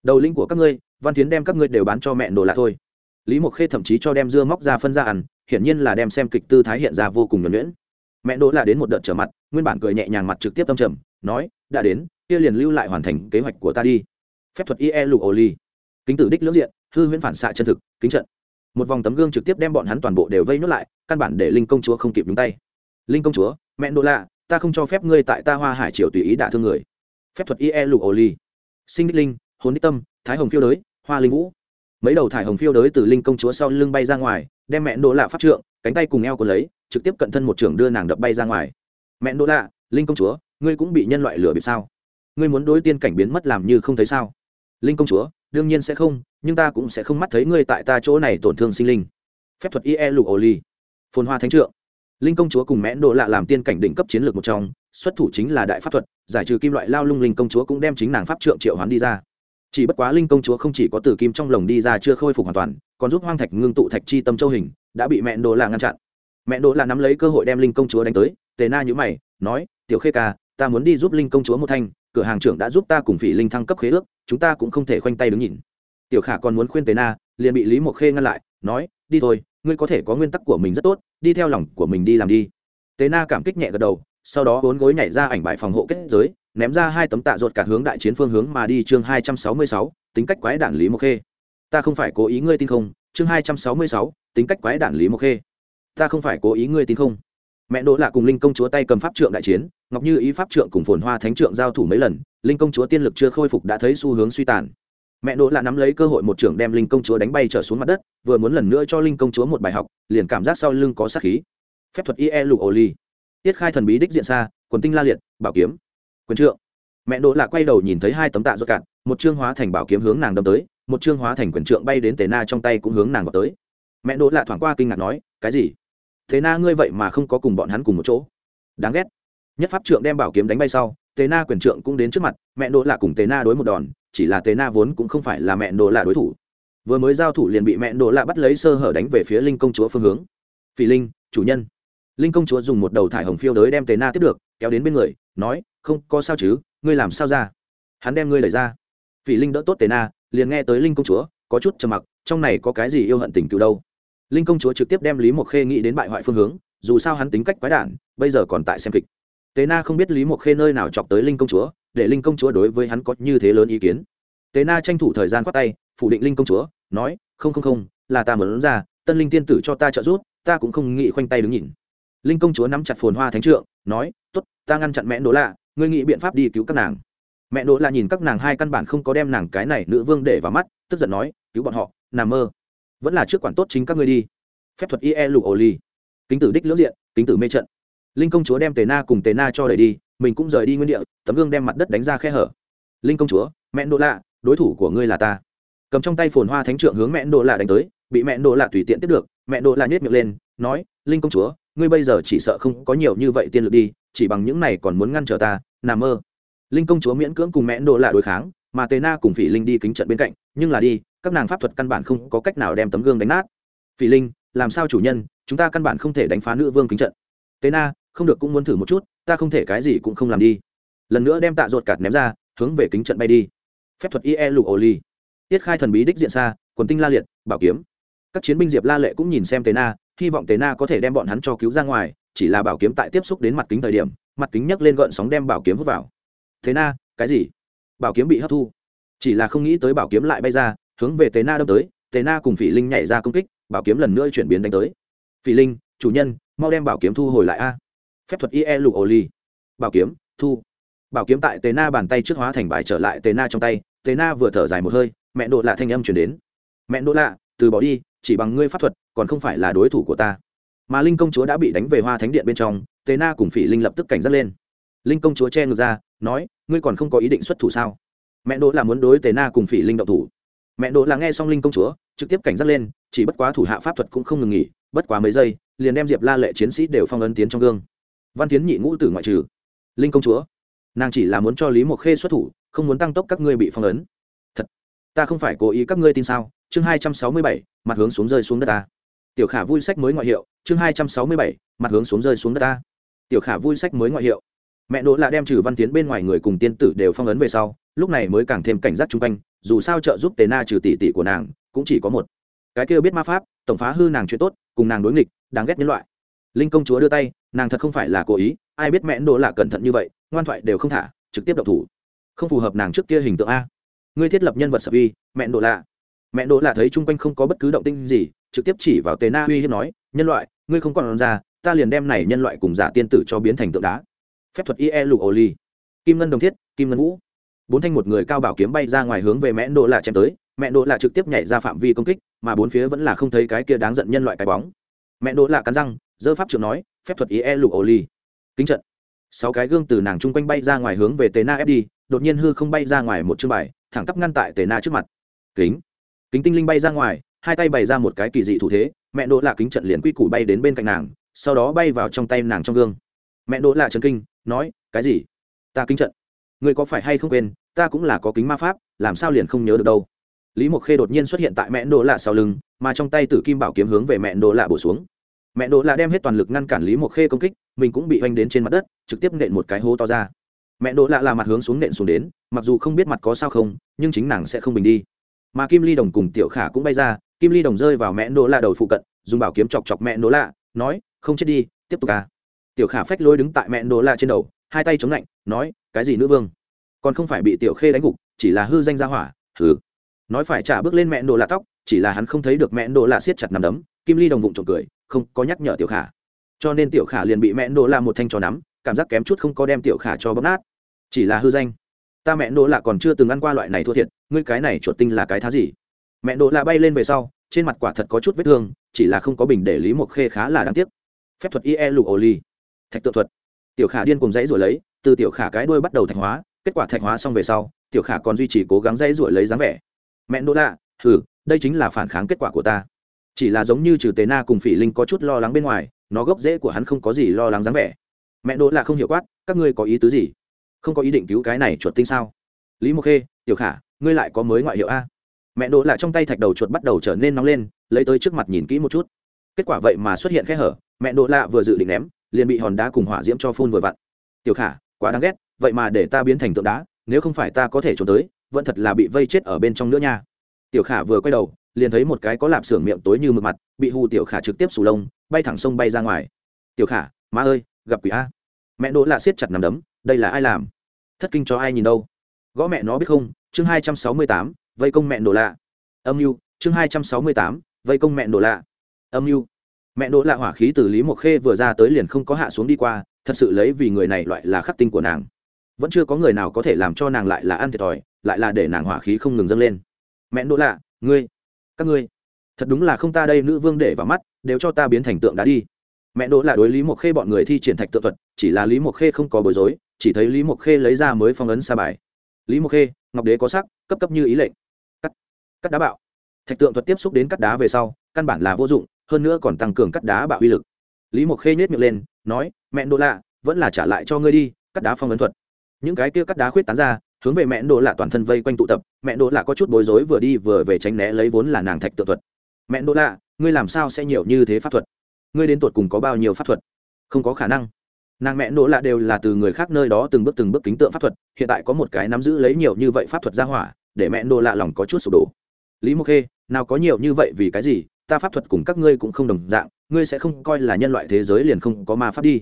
Đầu linh của các ngươi, văn tiến đem các ngươi đều bán cho mẹ đỗ lạ thôi. Lý mộc khê thậm chí cho đem dưa móc ra phân ra ăn, hiển nhiên là đem xem kịch tư thái hiện ra vô cùng nhuẩn nhuyễn. Mẹ đỗ là đến một đợt trở mặt, nguyên bản cười nhẹ nhàng mặt trực tiếp tâm trầm, nói, đã đến, kia liền lưu lại hoàn thành kế hoạch của ta đi phép thuật ie lục ổ ly. Kính tử đích lưỡng diện, hư huyễn phản xạ chân thực, kính trận. Một vòng tấm gương trực tiếp đem bọn hắn toàn bộ đều vây nốt lại, căn bản để linh công chúa không kịp nhúng tay. Linh công chúa, mẹ đô la ta không cho phép ngươi tại ta hoa hải triều tùy ý đả thương người. Phép thuật ie lục ổ ly. Sinh đích linh, hồn đích tâm, thái hồng phiêu đới, hoa linh vũ. Mấy đầu thải hồng phiêu đới từ linh công chúa sau lưng bay ra ngoài, đem mẹ đỗ lạ phát trượng, cánh tay cùng eo của lấy, trực tiếp cận thân một trưởng đưa nàng đập bay ra ngoài. Mẹ đỗ lạ, linh công chúa, ngươi cũng bị nhân loại lừa bịp sao? Ngươi muốn đối tiên cảnh biến mất làm như không thấy sao? Linh công chúa, đương nhiên sẽ không, nhưng ta cũng sẽ không mắt thấy ngươi tại ta chỗ này tổn thương sinh linh. Phép thuật ie lụ ổ ly phồn hoa thánh trượng. Linh công chúa cùng mẹ đỗ lạ làm tiên cảnh đỉnh cấp chiến lược một trong, xuất thủ chính là đại pháp thuật, giải trừ kim loại lao lung linh công chúa cũng đem chính nàng pháp trượng triệu hoán đi ra. Chỉ bất quá linh công chúa không chỉ có tử kim trong lồng đi ra chưa khôi phục hoàn toàn, còn giúp hoang thạch ngưng tụ thạch chi tâm châu hình, đã bị mẹ đồ là ngăn chặn. Mẹ đồ là nắm lấy cơ hội đem linh công chúa đánh tới, tề na nhữ mày, nói, tiểu khê ca ta muốn đi giúp linh công chúa một thanh, cửa hàng trưởng đã giúp ta cùng phỉ linh thăng cấp khế ước, chúng ta cũng không thể khoanh tay đứng nhìn. Tiểu khả còn muốn khuyên tề na, liền bị lý mộc khê ngăn lại, nói, đi thôi, ngươi có thể có nguyên tắc của mình rất tốt, đi theo lòng của mình đi làm đi. Tề na cảm kích nhẹ gật đầu, sau đó bốn gối nhảy ra ảnh bài phòng hộ kết giới, ném ra hai tấm tạ ruột cả hướng đại chiến phương hướng mà đi chương hai trăm sáu mươi sáu, tính cách quái đản lý mộc khê. Ta không phải cố ý ngươi tin không? Chương hai trăm sáu mươi sáu, tính cách quái đản lý mộc khê. Ta không phải cố ý ngươi tin không? Mẹ đỗ lạ cùng linh công chúa tay cầm pháp trượng đại chiến, ngọc như ý pháp trượng cùng phồn hoa thánh trượng giao thủ mấy lần, linh công chúa tiên lực chưa khôi phục đã thấy xu hướng suy tàn. Mẹ đỗ lạ nắm lấy cơ hội một trưởng đem linh công chúa đánh bay trở xuống mặt đất, vừa muốn lần nữa cho linh công chúa một bài học, liền cảm giác sau lưng có sát khí. Phép thuật ie lục ổ ly tiết khai thần bí đích diện xa, quần tinh la liệt, bảo kiếm. Quyền trượng. Mẹ đỗ lạ quay đầu nhìn thấy hai tấm tạ do cạn, một chương hóa thành bảo kiếm hướng nàng đâm tới, một chương hóa thành quyền trượng bay đến tề na trong tay cũng hướng nàng vào tới. Mẹ đỗ lạ thoảng qua kinh ngạc nói, cái gì? Thế na ngươi vậy mà không có cùng bọn hắn cùng một chỗ. Đáng ghét. Nhất pháp trượng đem bảo kiếm đánh bay sau tề na quyền trượng cũng đến trước mặt, mẹ đỗ là cùng tề na đối một đòn, chỉ là tề na vốn cũng không phải là mẹ đỗ là đối thủ. Vừa mới giao thủ liền bị mẹ đỗ là bắt lấy sơ hở đánh về phía linh công chúa phương hướng. Phỉ linh, chủ nhân. Linh công chúa dùng một đầu thải hồng phiêu đới đem tề na tiếp được, kéo đến bên người, nói, không, có sao chứ, ngươi làm sao ra? Hắn đem ngươi lời ra. Phỉ linh đỡ tốt tề na, liền nghe tới linh công chúa, có chút trầm mặc, trong này có cái gì yêu hận tình cựu đâu? Linh công chúa trực tiếp đem lý mộc khê nghĩ đến bại hoại phương hướng, dù sao hắn tính cách quái đản, bây giờ còn tại xem kịch. Tế na không biết lý mộc khê nơi nào chọc tới linh công chúa, để linh công chúa đối với hắn có như thế lớn ý kiến. Tế na tranh thủ thời gian khoát tay, phủ định linh công chúa, nói, không không không, là ta muốn ra, tân linh tiên tử cho ta trợ giúp, ta cũng không nghĩ khoanh tay đứng nhìn. Linh công chúa nắm chặt phồn hoa thánh trượng, nói t ố t ta ngăn chặn mẹ đỗ lạ, ngươi nghĩ biện pháp đi cứu các nàng. Mẹ đỗ lạ nhìn các nàng hai căn bản không có đem nàng cái này nữ vương để vào mắt, tức giận nói, cứu bọn họ, nằm mơ vẫn là trước quản tốt chính các ngươi đi. Phép thuật ie lục ổ ly kính tử đích lưỡng diện, kính tử mê trận. Linh công chúa đem tề na cùng tề na cho đẩy đi, mình cũng rời đi nguyên địa, tấm gương đem mặt đất đánh ra khe hở. Linh công chúa mẹ đỗ lạ, đối thủ của ngươi là ta. Cầm trong tay phồn hoa thánh trượng hướng mẹ đỗ lạ đánh tới, bị mẹ đỗ lạ tùy tiện tiếp được mẹ đỗ lạ nhét miệng lên, nói, linh công chúa, ngươi bây giờ chỉ sợ không có nhiều như vậy tiên lực đi, chỉ bằng những này còn muốn ngăn trở ta nằm mơ. Linh công chúa miễn cưỡng cùng mẹ đỗ lạ đối kháng, mà tề na cùng phỉ linh đi kính trận bên cạnh, nhưng là đi các nàng pháp thuật căn bản không có cách nào đem tấm gương đánh nát. Phỉ linh, làm sao chủ nhân, chúng ta căn bản không thể đánh phá nữ vương kính trận. Tế na, không được cũng muốn thử một chút, ta không thể cái gì cũng không làm đi. Lần nữa đem tạ ruột cạt ném ra, hướng về kính trận bay đi. Phép thuật ie lục ổ ly tiết khai thần bí đích diện xa, quần tinh la liệt, bảo kiếm. Các chiến binh diệp la lệ cũng nhìn xem tế na, hy vọng tế na có thể đem bọn hắn cho cứu ra ngoài, chỉ là bảo kiếm tại tiếp xúc đến mặt kính thời điểm, mặt kính nhấc lên gợn sóng đem bảo kiếm hút vào. Thế na, cái gì? Bảo kiếm bị hấp thu. Chỉ là không nghĩ tới bảo kiếm lại bay ra hướng về tế na đâm tới tế na cùng phỉ linh nhảy ra công kích, bảo kiếm lần nữa chuyển biến đánh tới. Phỉ linh, chủ nhân, mau đem bảo kiếm thu hồi lại a. Phép thuật ie lục ổ ly bảo kiếm, thu. Bảo kiếm tại tế na bàn tay trước hóa thành bài trở lại tế na trong tay tế na vừa thở dài một hơi, mẹ độ lạ thanh âm chuyển đến. Mẹ độ lạ, từ bỏ đi, chỉ bằng ngươi pháp thuật, còn không phải là đối thủ của ta. Mà linh công chúa đã bị đánh về hoa thánh điện bên trong tế na cùng phỉ linh lập tức cảnh giác lên. Linh công chúa che ngược ra, nói, ngươi còn không có ý định xuất thủ sao? Mẹ đỗ là muốn đối tế na cùng phỉ linh động thủ mẹ đỗ là nghe xong linh công chúa, trực tiếp cảnh giác lên, chỉ bất quá thủ hạ pháp thuật cũng không ngừng nghỉ, bất quá mấy giây, liền đem diệp la lệ chiến sĩ đều phong ấn tiến trong gương. Văn tiến nhị ngũ tử ngoại trừ. Linh công chúa, nàng chỉ là muốn cho lý mộc khê xuất thủ, không muốn tăng tốc các ngươi bị phong ấn. Thật, ta không phải cố ý các ngươi tin sao? Chương hai trăm sáu mươi bảy, mặt hướng xuống rơi xuống đất ta. Tiểu khả vui sách mới ngoại hiệu, chương hai trăm sáu mươi bảy, mặt hướng xuống rơi xuống đất ta. Tiểu khả vui sách mới ngoại hiệu mẹ đỗ là đem trừ văn tiến bên ngoài người cùng tiên tử đều phong ấn về sau, lúc này mới càng thêm cảnh giác chung quanh, dù sao trợ giúp tề na trừ tỷ tỷ của nàng cũng chỉ có một. Cái kia biết ma pháp, tổng phá hư nàng chuyện tốt, cùng nàng đối nghịch, đáng ghét nhân loại. Linh công chúa đưa tay, nàng thật không phải là cố ý, ai biết mẹ đỗ là cẩn thận như vậy, ngoan thoại đều không thả, trực tiếp độc thủ. Không phù hợp nàng trước kia hình tượng a. Ngươi thiết lập nhân vật sập uy, mẹ đỗ lạ mẹ đỗ lạ thấy chung quanh không có bất cứ động tinh gì, trực tiếp chỉ vào tề na uy hiếp nói, nhân loại, ngươi không còn ra, ta liền đem này nhân loại cùng giả tiên tử cho biến thành tượng đá phép thuật ie lục ổ ly. Kim ngân đồng thiết, kim ngân vũ. Bốn thanh một người cao bảo kiếm bay ra ngoài hướng về mẹ đỗ lạ chém tới. Mẹ đỗ lạ trực tiếp nhảy ra phạm vi công kích, mà bốn phía vẫn là không thấy cái kia đáng giận nhân loại cái bóng. Mẹ đỗ lạ cắn răng dơ pháp trưởng nói, phép thuật ie lục ổ ly. Kính trận. Sáu cái gương từ nàng chung quanh bay ra ngoài hướng về tề na ép đi, đột nhiên hư không bay ra ngoài một chương bài, thẳng tắp ngăn tại tề na trước mặt. Kính. Kính tinh linh bay ra ngoài, hai tay bày ra một cái kỳ dị thủ thế, mẹ đỗ lạ kính trận liền quy củ bay đến bên cạnh nàng, sau đó bay vào trong tay nàng trong gương. Mẹ đỗ lạ trần kinh nói, cái gì? Ta kính trận. Người có phải hay không quên, ta cũng là có kính ma pháp, làm sao liền không nhớ được đâu? Lý mộc khê đột nhiên xuất hiện tại mẹ đỗ lạ sau lưng, mà trong tay tử kim bảo kiếm hướng về mẹ đỗ lạ bổ xuống. Mẹ đỗ lạ đem hết toàn lực ngăn cản lý mộc khê công kích, mình cũng bị oanh đến trên mặt đất, trực tiếp nện một cái hố to ra. Mẹ đỗ lạ là mặt hướng xuống nện xuống đến, mặc dù không biết mặt có sao không, nhưng chính nàng sẽ không bình đi. Mà kim ly đồng cùng tiểu khả cũng bay ra, kim ly đồng rơi vào mẹ đỗ lạ đầu phụ cận, dùng bảo kiếm chọc chọc mẹ đỗ lạ, nói, không chết đi, tiếp tục à tiểu khả phách lôi đứng tại mẹ đồ lạ trên đầu, hai tay chống lạnh, nói, cái gì nữ vương? Còn không phải bị tiểu khê đánh gục, chỉ là hư danh gia hỏa, hừ. Nói phải trả bước lên mẹ đồ lạ tóc, chỉ là hắn không thấy được mẹ đồ lạ siết chặt nằm đấm, kim ly đồng vụng trộm cười, không, có nhắc nhở tiểu khả. Cho nên tiểu khả liền bị mẹ đồ lạ một thanh cho nắm, cảm giác kém chút không có đem tiểu khả cho bóp nát. Chỉ là hư danh. Ta mẹ đồ lạ còn chưa từng ăn qua loại này thua thiệt, ngươi cái này chuột tinh là cái thá gì? Mẹ đồ lạ bay lên về sau, trên mặt quả thật có chút vết thương, chỉ là không có bình để lý mộc khê khá là đáng tiếc. Phép thuật ie lục ô ly thạch tự thuật. Tiểu khả điên cùng dãy rồi lấy, từ tiểu khả cái đuôi bắt đầu thạch hóa, kết quả thạch hóa xong về sau, tiểu khả còn duy trì cố gắng dãy rồi lấy dáng vẻ. Mẹ đỗ lạ thử đây chính là phản kháng kết quả của ta. Chỉ là giống như trừ tế na cùng phỉ linh có chút lo lắng bên ngoài, nó gốc rễ của hắn không có gì lo lắng dáng vẻ. Mẹ đỗ lạ không hiểu quát, các ngươi có ý tứ gì? Không có ý định cứu cái này chuột tinh sao? Lý mộc khê, tiểu khả, ngươi lại có mới ngoại hiệu a. Mẹ đỗ lạ trong tay thạch đầu chuột bắt đầu trở nên nóng lên, lấy tới trước mặt nhìn kỹ một chút. Kết quả vậy mà xuất hiện khe hở, mẹ đỗ lạ vừa dự định ném liền bị hòn đá cùng hỏa diễm cho phun vừa vặn. Tiểu khả, quá đáng ghét, vậy mà để ta biến thành tượng đá, nếu không phải ta có thể trốn tới, vẫn thật là bị vây chết ở bên trong nữa nha. Tiểu khả vừa quay đầu, liền thấy một cái có lạp xưởng miệng tối như mực mặt, bị hù tiểu khả trực tiếp sù lông, bay thẳng sông bay ra ngoài. Tiểu khả, má ơi, gặp quỷ a. Mẹ đỗ lạ siết chặt nằm đấm, đây là ai làm? Thất kinh cho ai nhìn đâu? Gõ mẹ nó biết không? Chương hai trăm sáu mươi tám, vây công mẹ đỗ lạ. Âm mưu, chương hai trăm sáu mươi tám, vây công mẹ đỗ lạ. Âm mưu mẹ đỗ lạ hỏa khí từ lý mộc khê vừa ra tới liền không có hạ xuống đi qua, thật sự lấy vì người này loại là khắc tinh của nàng. Vẫn chưa có người nào có thể làm cho nàng lại là ăn thiệt thòi, lại là để nàng hỏa khí không ngừng dâng lên. Mẹ đỗ lạ, ngươi, các ngươi, thật đúng là không ta đây nữ vương để vào mắt, đều cho ta biến thành tượng đá đi. Mẹ đỗ là đối lý mộc khê bọn người thi triển thạch tự thuật, chỉ là lý mộc khê không có bối rối, chỉ thấy lý mộc khê lấy ra mới phong ấn sa bài. Lý mộc khê, ngọc đế có sắc, cấp cấp như ý lệnh. Cắt cắt đá bạo. Thạch tượng thuật tiếp xúc đến cắt đá về sau, căn bản là vô dụng hơn nữa còn tăng cường cắt đá bạo uy lực. Lý mộc khê nhét miệng lên, nói, mẹ đỗ lạ, vẫn là trả lại cho ngươi đi, cắt đá phong ấn thuật. Những cái kia cắt đá khuyết tán ra, hướng về mẹ đỗ lạ toàn thân vây quanh tụ tập. Mẹ đỗ lạ có chút bối rối vừa đi vừa về tránh né lấy vốn là nàng thạch tự thuật. Mẹ đỗ lạ, ngươi làm sao sẽ nhiều như thế pháp thuật? Ngươi đến tuột cùng có bao nhiêu pháp thuật? Không có khả năng. Nàng mẹ đỗ lạ đều là từ người khác nơi đó từng bước từng bước kính tượng pháp thuật, hiện tại có một cái nắm giữ lấy nhiều như vậy pháp thuật ra hỏa, để mẹ đỗ lạ lòng có chút sụp đổ. Lý mộc khê, nào có nhiều như vậy vì cái gì? Ta pháp thuật cùng các ngươi cũng không đồng dạng, ngươi sẽ không coi là nhân loại thế giới liền không có ma pháp đi.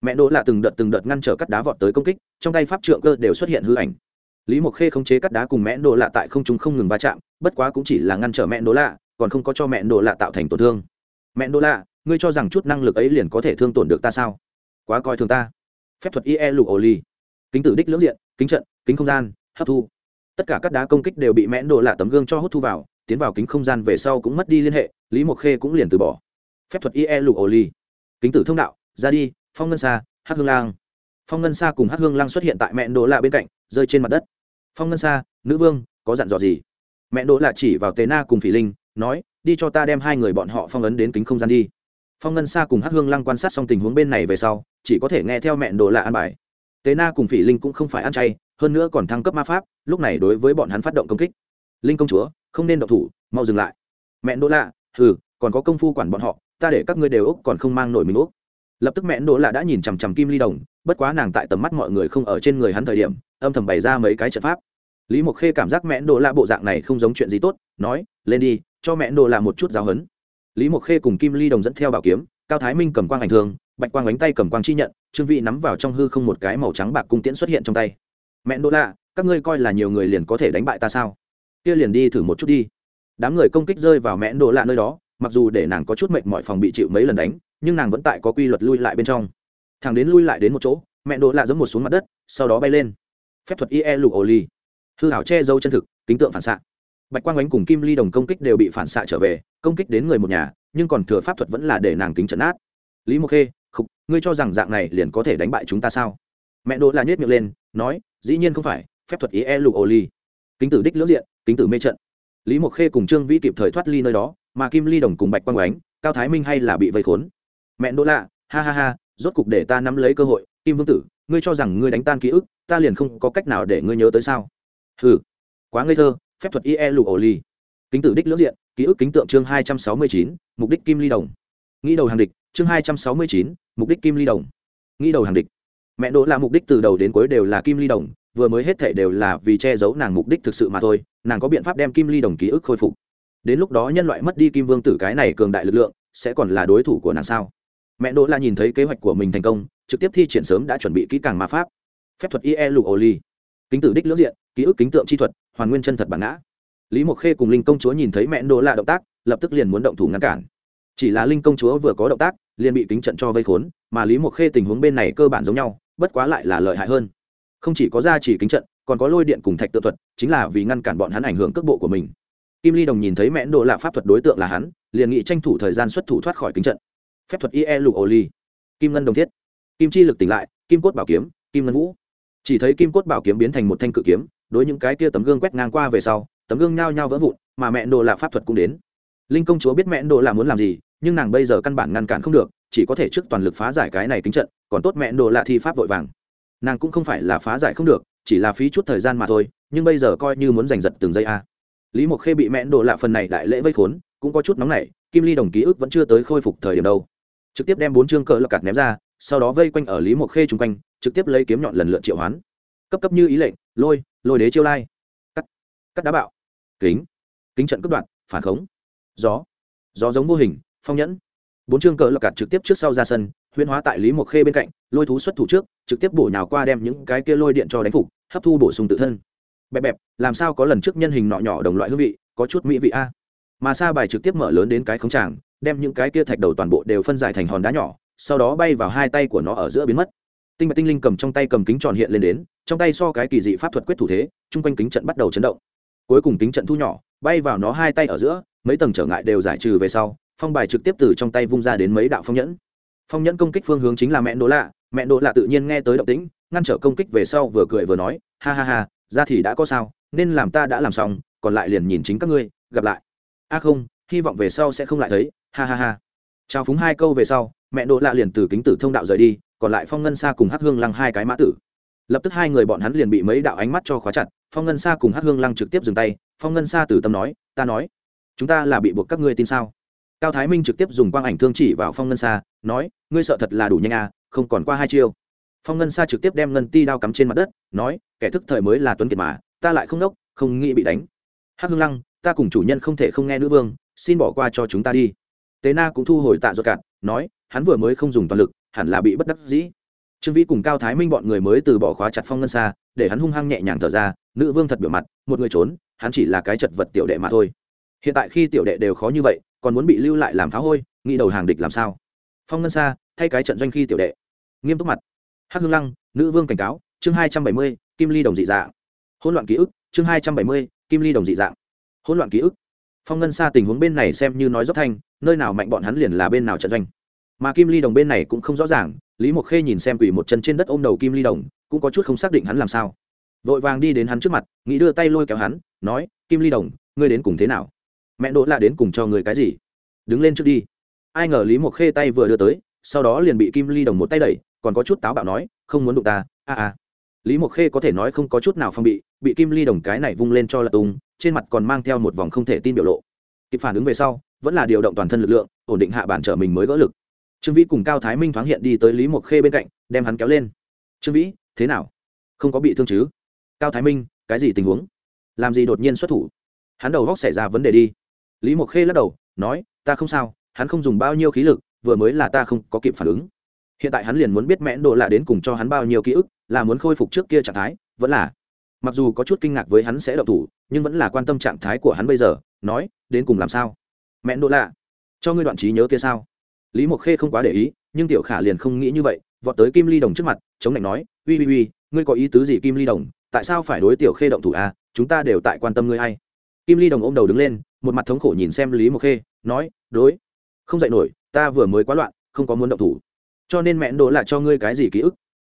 Mẹ đỗ lạ từng đợt từng đợt ngăn trở cắt đá vọt tới công kích, trong tay pháp trượng cơ đều xuất hiện hư ảnh. Lý mộc khê khống chế cắt đá cùng mẹ đỗ lạ tại không trung không ngừng va chạm, bất quá cũng chỉ là ngăn trở mẹ đỗ lạ, còn không có cho mẹ đỗ lạ tạo thành tổn thương. Mẹ đỗ lạ, ngươi cho rằng chút năng lực ấy liền có thể thương tổn được ta sao? Quá coi thường ta. Phép thuật ie lụ ổ ly kính tử đích lưỡng diện, kính trận, kính không gian, hấp thu. Tất cả các đá công kích đều bị mẹ đỗ lạ tấm gương cho hút thu vào tiến vào kính không gian về sau cũng mất đi liên hệ, lý mộc khê cũng liền từ bỏ. Phép thuật ie lụ ổ ly kính tử thông đạo, ra đi, phong ngân xa hát hương lang. Phong ngân xa cùng hát hương lang xuất hiện tại mẹ đỗ lạ bên cạnh, rơi trên mặt đất. Phong ngân xa nữ vương, có dặn dò gì? Mẹ đỗ lạ chỉ vào tế na cùng phỉ linh, nói, đi cho ta đem hai người bọn họ phong ấn đến kính không gian đi. Phong ngân xa cùng hát hương lăng quan sát xong tình huống bên này về sau, chỉ có thể nghe theo mẹ đỗ lạ an bài. Tế na cùng phỉ linh cũng không phải ăn chay, hơn nữa còn thăng cấp ma pháp, lúc này đối với bọn hắn phát động công kích linh công chúa, không nên động thủ, mau dừng lại. Mẹ đỗ lạ ừ còn có công phu quản bọn họ, ta để các ngươi đều úc còn không mang nổi mình úc lập tức mẹ đỗ lạ đã nhìn chằm chằm kim ly đồng, bất quá nàng tại tầm mắt mọi người không ở trên người hắn thời điểm, âm thầm bày ra mấy cái trận pháp. Lý mộc khê cảm giác mẹ đỗ lạ bộ dạng này không giống chuyện gì tốt, nói, lên đi, cho mẹ đỗ lạ một chút giáo hấn lý mộc khê cùng kim ly đồng dẫn theo bảo kiếm, cao thái minh cầm quang ảnh thường, bạch quang ánh tay cầm quang chi nhận, trương vị nắm vào trong hư không một cái màu trắng bạc cung tiễn xuất hiện trong tay. Mẹ đỗ lạ, các ngươi coi là nhiều người liền có thể đánh bại ta sao? Kia liền đi thử một chút đi. Đám người công kích rơi vào mẹ đỗ lạ nơi đó, mặc dù để nàng có chút mệnh mọi phòng bị chịu mấy lần đánh, nhưng nàng vẫn tại có quy luật lui lại bên trong. Thằng đến lui lại đến một chỗ, mẹ đỗ lạ giẫm một xuống mặt đất, sau đó bay lên. Phép thuật ie lục ổ ly hư hảo che giấu chân thực, kính tượng phản xạ. Bạch quang ánh cùng kim ly đồng công kích đều bị phản xạ trở về, công kích đến người một nhà, nhưng còn thừa pháp thuật vẫn là để nàng kính trận át lý mộc khê, khục, ngươi cho rằng dạng này liền có thể đánh bại chúng ta sao? Mẹ đỗ là nhét miệng lên, nói, dĩ nhiên không phải, phép thuật ie lục ô ly kính tử đích lưỡng diện kính tử mê trận. Lý mộc khê cùng trương vĩ kịp thời thoát ly nơi đó, mà kim ly đồng cùng bạch quang ánh, cao thái minh hay là bị vây khốn. Mẹ đỗ lạ, ha ha ha, rốt cục để ta nắm lấy cơ hội. Kim vương tử, ngươi cho rằng ngươi đánh tan ký ức, ta liền không có cách nào để ngươi nhớ tới sao? Hừ, quá ngây thơ, phép thuật ie lụ ổ ly kính tử đích lưỡng diện, ký ức kính tượng chương hai trăm sáu mươi chín, mục đích kim ly đồng. Nghĩ đầu hàng địch, chương hai trăm sáu mươi chín, mục đích kim ly đồng. Nghĩ đầu hàng địch. Mẹ đỗ là mục đích từ đầu đến cuối đều là kim ly đồng vừa mới hết thảy đều là vì che giấu nàng mục đích thực sự mà thôi nàng có biện pháp đem kim ly đồng ký ức khôi phục. Đến lúc đó nhân loại mất đi kim vương tử cái này cường đại lực lượng sẽ còn là đối thủ của nàng sao? Mẹ đỗ là nhìn thấy kế hoạch của mình thành công trực tiếp thi triển sớm đã chuẩn bị kỹ càng ma pháp. Phép thuật Ieluoli, kính tử đích lưỡng diện ký ức kính tượng chi thuật hoàn nguyên chân thật bản ngã. Lý mộc khê cùng linh công chúa nhìn thấy mẹ đỗ là động tác lập tức liền muốn động thủ ngăn cản. Chỉ là linh công chúa vừa có động tác liền bị kính trận cho vây khốn mà lý mộc khê tình huống bên này cơ bản giống nhau bất quá lại là lợi hại hơn không chỉ có ra chỉ kính trận, còn có lôi điện cùng thạch tự thuật, chính là vì ngăn cản bọn hắn ảnh hưởng cước bộ của mình. Kim ly đồng nhìn thấy mẹ Đồ là pháp thuật đối tượng là hắn, liền nghị tranh thủ thời gian xuất thủ thoát khỏi kính trận. Phép thuật ie lục ô ly kim ngân đồng thiết. Kim chi lực tỉnh lại, kim cốt bảo kiếm, kim ngân vũ. Chỉ thấy kim cốt bảo kiếm biến thành một thanh cự kiếm, đối những cái kia tấm gương quét ngang qua về sau, tấm gương nhao nhao vỡ vụn, mà mẹ đồ là pháp thuật cũng đến. Linh công chúa biết mẹ đồ là muốn làm gì, nhưng nàng bây giờ căn bản ngăn cản không được, chỉ có thể trước toàn lực phá giải cái này kính trận, còn tốt mẹ đồ là thi pháp vội vàng nàng cũng không phải là phá giải không được, chỉ là phí chút thời gian mà thôi, nhưng bây giờ coi như muốn giành giật từng giây a. Lý mộc khê bị mẹ đồ lạ phần này đại lễ vây khốn, cũng có chút nóng nảy, kim ly đồng ký ức vẫn chưa tới khôi phục thời điểm đâu. Trực tiếp đem bốn chương cỡ lọc cạt ném ra, sau đó vây quanh ở lý mộc khê chung quanh, trực tiếp lấy kiếm nhọn lần lượt triệu hoán. Cấp cấp như ý lệnh, lôi lôi đế chiêu lai. Cắt cắt đá bạo. Kính kính trận cướp đoạn phản khống. Gió gió giống vô hình, phong nhẫn bốn chương cỡ lọc cạt trực tiếp trước sau ra sân, huyễn hóa tại lý mộc khê bên cạnh, lôi thú xuất thủ trước, trực tiếp bổ nhào qua đem những cái kia lôi điện cho đánh phục, hấp thu bổ sung tự thân. Bẹp bẹp, làm sao có lần trước nhân hình nọ nhỏ đồng loại hương vị, có chút mỹ vị a? Mà sa bài trực tiếp mở lớn đến cái khống tràng, đem những cái kia thạch đầu toàn bộ đều phân giải thành hòn đá nhỏ, sau đó bay vào hai tay của nó ở giữa biến mất. Tinh bạch tinh linh cầm trong tay cầm kính tròn hiện lên đến, trong tay so cái kỳ dị pháp thuật quyết thủ thế, chung quanh kính trận bắt đầu chấn động. Cuối cùng kính trận thu nhỏ, bay vào nó hai tay ở giữa, mấy tầng trở ngại đều giải trừ về sau phong bài trực tiếp từ trong tay vung ra đến mấy đạo phong nhẫn. Phong nhẫn công kích phương hướng chính là mẹ đỗ lạ. Mẹ đỗ lạ tự nhiên nghe tới động tĩnh, ngăn trở công kích về sau vừa cười vừa nói, ha ha ha, ra thì đã có sao, nên làm ta đã làm xong, còn lại liền nhìn chính các ngươi, gặp lại. A không, hy vọng về sau sẽ không lại thấy. Ha ha ha. Chào phúng hai câu về sau, mẹ đỗ lạ liền từ kính tử thông đạo rời đi, còn lại phong ngân xa cùng hát hương lăng hai cái mã tử. Lập tức hai người bọn hắn liền bị mấy đạo ánh mắt cho khóa chặt, phong ngân xa cùng hát hương lăng trực tiếp dừng tay, phong ngân xa từ tâm nói, ta nói, chúng ta là bị buộc các ngươi tin sao? Cao thái minh trực tiếp dùng quang ảnh thương chỉ vào phong ngân xa nói, ngươi sợ thật là đủ nhanh à không còn qua hai chiêu. Phong ngân xa trực tiếp đem ngân ti đao cắm trên mặt đất, nói, kẻ thức thời mới là tuấn kiệt mà, ta lại không đốc, không nghĩ bị đánh. Hắc hương lăng, ta cùng chủ nhân không thể không nghe nữ vương, xin bỏ qua cho chúng ta đi. Tế na cũng thu hồi tạ ruột cạn, nói, hắn vừa mới không dùng toàn lực, hẳn là bị bất đắc dĩ. Trương vĩ cùng cao thái minh bọn người mới từ bỏ khóa chặt phong ngân xa để hắn hung hăng nhẹ nhàng thở ra, nữ vương thật biểu mặt, một người trốn, hắn chỉ là cái chật vật tiểu đệ mà thôi hiện tại khi tiểu đệ đều khó như vậy, còn muốn bị lưu lại làm phá hôi, nghĩ đầu hàng địch làm sao? Phong ngân xa thay cái trận doanh khi tiểu đệ. Nghiêm túc mặt. Hắc hương lăng, nữ vương cảnh cáo, chương hai trăm bảy mươi, kim ly đồng dị dạng. Hỗn loạn ký ức, chương hai trăm bảy mươi, kim ly đồng dị dạng. Hỗn loạn ký ức. Phong ngân xa tình huống bên này xem như nói dốc thanh, nơi nào mạnh bọn hắn liền là bên nào trận doanh. Mà kim ly đồng bên này cũng không rõ ràng, lý mộc khê nhìn xem quỷ một chân trên đất ôm đầu kim ly đồng, cũng có chút không xác định hắn làm sao. Vội vàng đi đến hắn trước mặt, nghĩ đưa tay lôi kéo hắn, nói, kim ly đồng, ngươi đến cùng thế nào? Mẹ đỗ là đến cùng cho người cái gì? Đứng lên trước đi. Ai ngờ lý mộc khê tay vừa đưa tới, sau đó liền bị kim ly đồng một tay đẩy, còn có chút táo bạo nói, không muốn đụng ta, a a. Lý mộc khê có thể nói không có chút nào phong bị bị kim ly đồng cái này vung lên cho lật tung, trên mặt còn mang theo một vòng không thể tin biểu lộ. Kịp phản ứng về sau, vẫn là điều động toàn thân lực lượng, ổn định hạ bản trở mình mới gỡ lực. Trương vĩ cùng cao thái minh thoáng hiện đi tới lý mộc khê bên cạnh, đem hắn kéo lên. Trương vĩ, thế nào? Không có bị thương chứ? Cao thái minh, cái gì tình huống? Làm gì đột nhiên xuất thủ? Hắn đầu góc xảy ra vấn đề đi lý mộc khê lắc đầu, nói, ta không sao, hắn không dùng bao nhiêu khí lực, vừa mới là ta không có kịp phản ứng. Hiện tại hắn liền muốn biết mẽn độ lạ đến cùng cho hắn bao nhiêu ký ức, là muốn khôi phục trước kia trạng thái, vẫn là mặc dù có chút kinh ngạc với hắn sẽ đậu thủ, nhưng vẫn là quan tâm trạng thái của hắn bây giờ, nói, đến cùng làm sao? Mẹn đỗ lạ, cho ngươi đoạn trí nhớ kia sao? Lý mộc khê không quá để ý, nhưng tiểu khả liền không nghĩ như vậy, vọt tới kim ly đồng trước mặt, chống lạnh nói, uy uy uy, ngươi có ý tứ gì kim ly đồng? Tại sao phải đối tiểu khê động thủ à? Chúng ta đều tại quan tâm ngươi hay kim ly đồng ôm đầu đứng lên, một mặt thống khổ nhìn xem lý mộc khê, nói, đối, không dạy nổi, ta vừa mới quá loạn, không có muốn động thủ. Cho nên mẹ đỗ lại cho ngươi cái gì ký ức?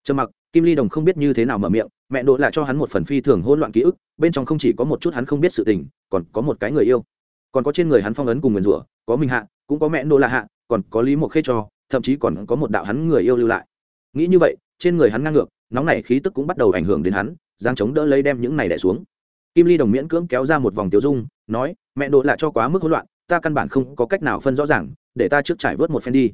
Trầm mặc, kim ly đồng không biết như thế nào mở miệng, mẹ đỗ lại cho hắn một phần phi thường hỗn loạn ký ức, bên trong không chỉ có một chút hắn không biết sự tình, còn có một cái người yêu. Còn có trên người hắn phong ấn cùng nguyền rủa, có minh hạ, cũng có mẹ đỗ là hạ, còn có lý mộc khê cho, thậm chí còn có một đạo hắn người yêu lưu lại. Nghĩ như vậy, trên người hắn ngang ngược, nóng nảy khí tức cũng bắt đầu ảnh hưởng đến hắn giang chống đỡ lấy đem những này đẻ xuống kim ly đồng miễn cưỡng kéo ra một vòng tiêu dung, nói, mẹ đỗ lại cho quá mức hỗn loạn, ta căn bản không có cách nào phân rõ ràng, để ta trước trải vớt một phen đi.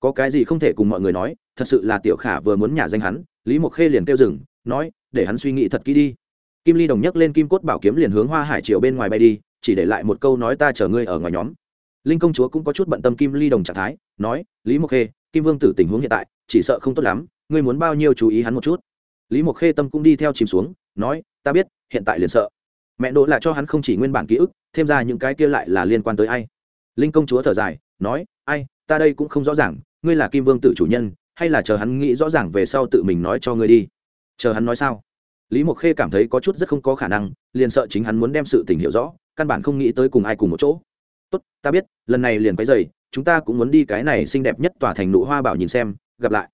Có cái gì không thể cùng mọi người nói, thật sự là tiểu khả vừa muốn nhả danh hắn, lý mộc khê liền kêu dừng, nói, để hắn suy nghĩ thật kỹ đi. Kim ly đồng nhấc lên kim cốt bảo kiếm liền hướng hoa hải triều bên ngoài bay đi, chỉ để lại một câu nói, ta chở ngươi ở ngoài nhóm. Linh công chúa cũng có chút bận tâm kim ly đồng trạng thái, nói, lý mộc khê, kim vương tử tình huống hiện tại, chỉ sợ không tốt lắm, ngươi muốn bao nhiêu chú ý hắn một chút. Lý mộc khê tâm cũng đi theo chìm xuống, nói, ta biết, hiện tại liền sợ mẹ đỗ lại cho hắn không chỉ nguyên bản ký ức, thêm ra những cái kia lại là liên quan tới ai. Linh công chúa thở dài, nói, ai, ta đây cũng không rõ ràng, ngươi là kim vương tử chủ nhân, hay là chờ hắn nghĩ rõ ràng về sau tự mình nói cho ngươi đi. Chờ hắn nói sao? Lý mộc khê cảm thấy có chút rất không có khả năng, liền sợ chính hắn muốn đem sự tình hiểu rõ, căn bản không nghĩ tới cùng ai cùng một chỗ. Tốt, ta biết, lần này liền quấy dày chúng ta cũng muốn đi cái này xinh đẹp nhất tỏa thành nụ hoa bảo nhìn xem, gặp lại.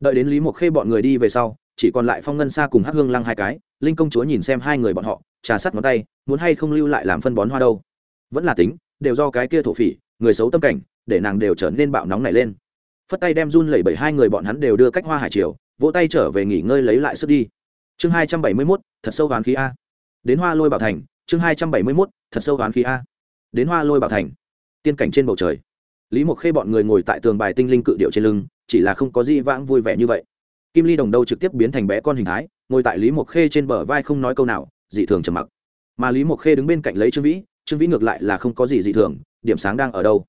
Đợi đến lý mộc khê bọn người đi về sau, chỉ còn lại phong ngân xa cùng hắc hương lăng hai cái, linh công chúa nhìn xem hai người bọn họ trà sắt ngón tay, muốn hay không lưu lại làm phân bón hoa đâu. Vẫn là tính, đều do cái kia thổ phỉ, người xấu tâm cảnh, để nàng đều trở nên bạo nóng này lên. Phất tay đem run lẩy bẩy hai người bọn hắn đều đưa cách hoa hải triều, vỗ tay trở về nghỉ ngơi lấy lại sức đi. Chương hai trăm bảy mươi mốt, thật sâu ván khí a. Đến hoa lôi bảo thành, chương hai trăm bảy mươi mốt, thật sâu ván khí a. Đến hoa lôi bảo thành, tiên cảnh trên bầu trời. Lý mộc khê bọn người ngồi tại tường bài tinh linh cự điệu trên lưng, chỉ là không có gì vãng vui vẻ như vậy. Kim ly đồng đâu trực tiếp biến thành bé con hình thái, ngồi tại lý mộc khê trên bờ vai không nói câu nào dị thường trầm mặc. Mà lý mộc khê đứng bên cạnh lấy trương vĩ trương vĩ ngược lại là không có gì dị thường, điểm sáng đang ở đâu?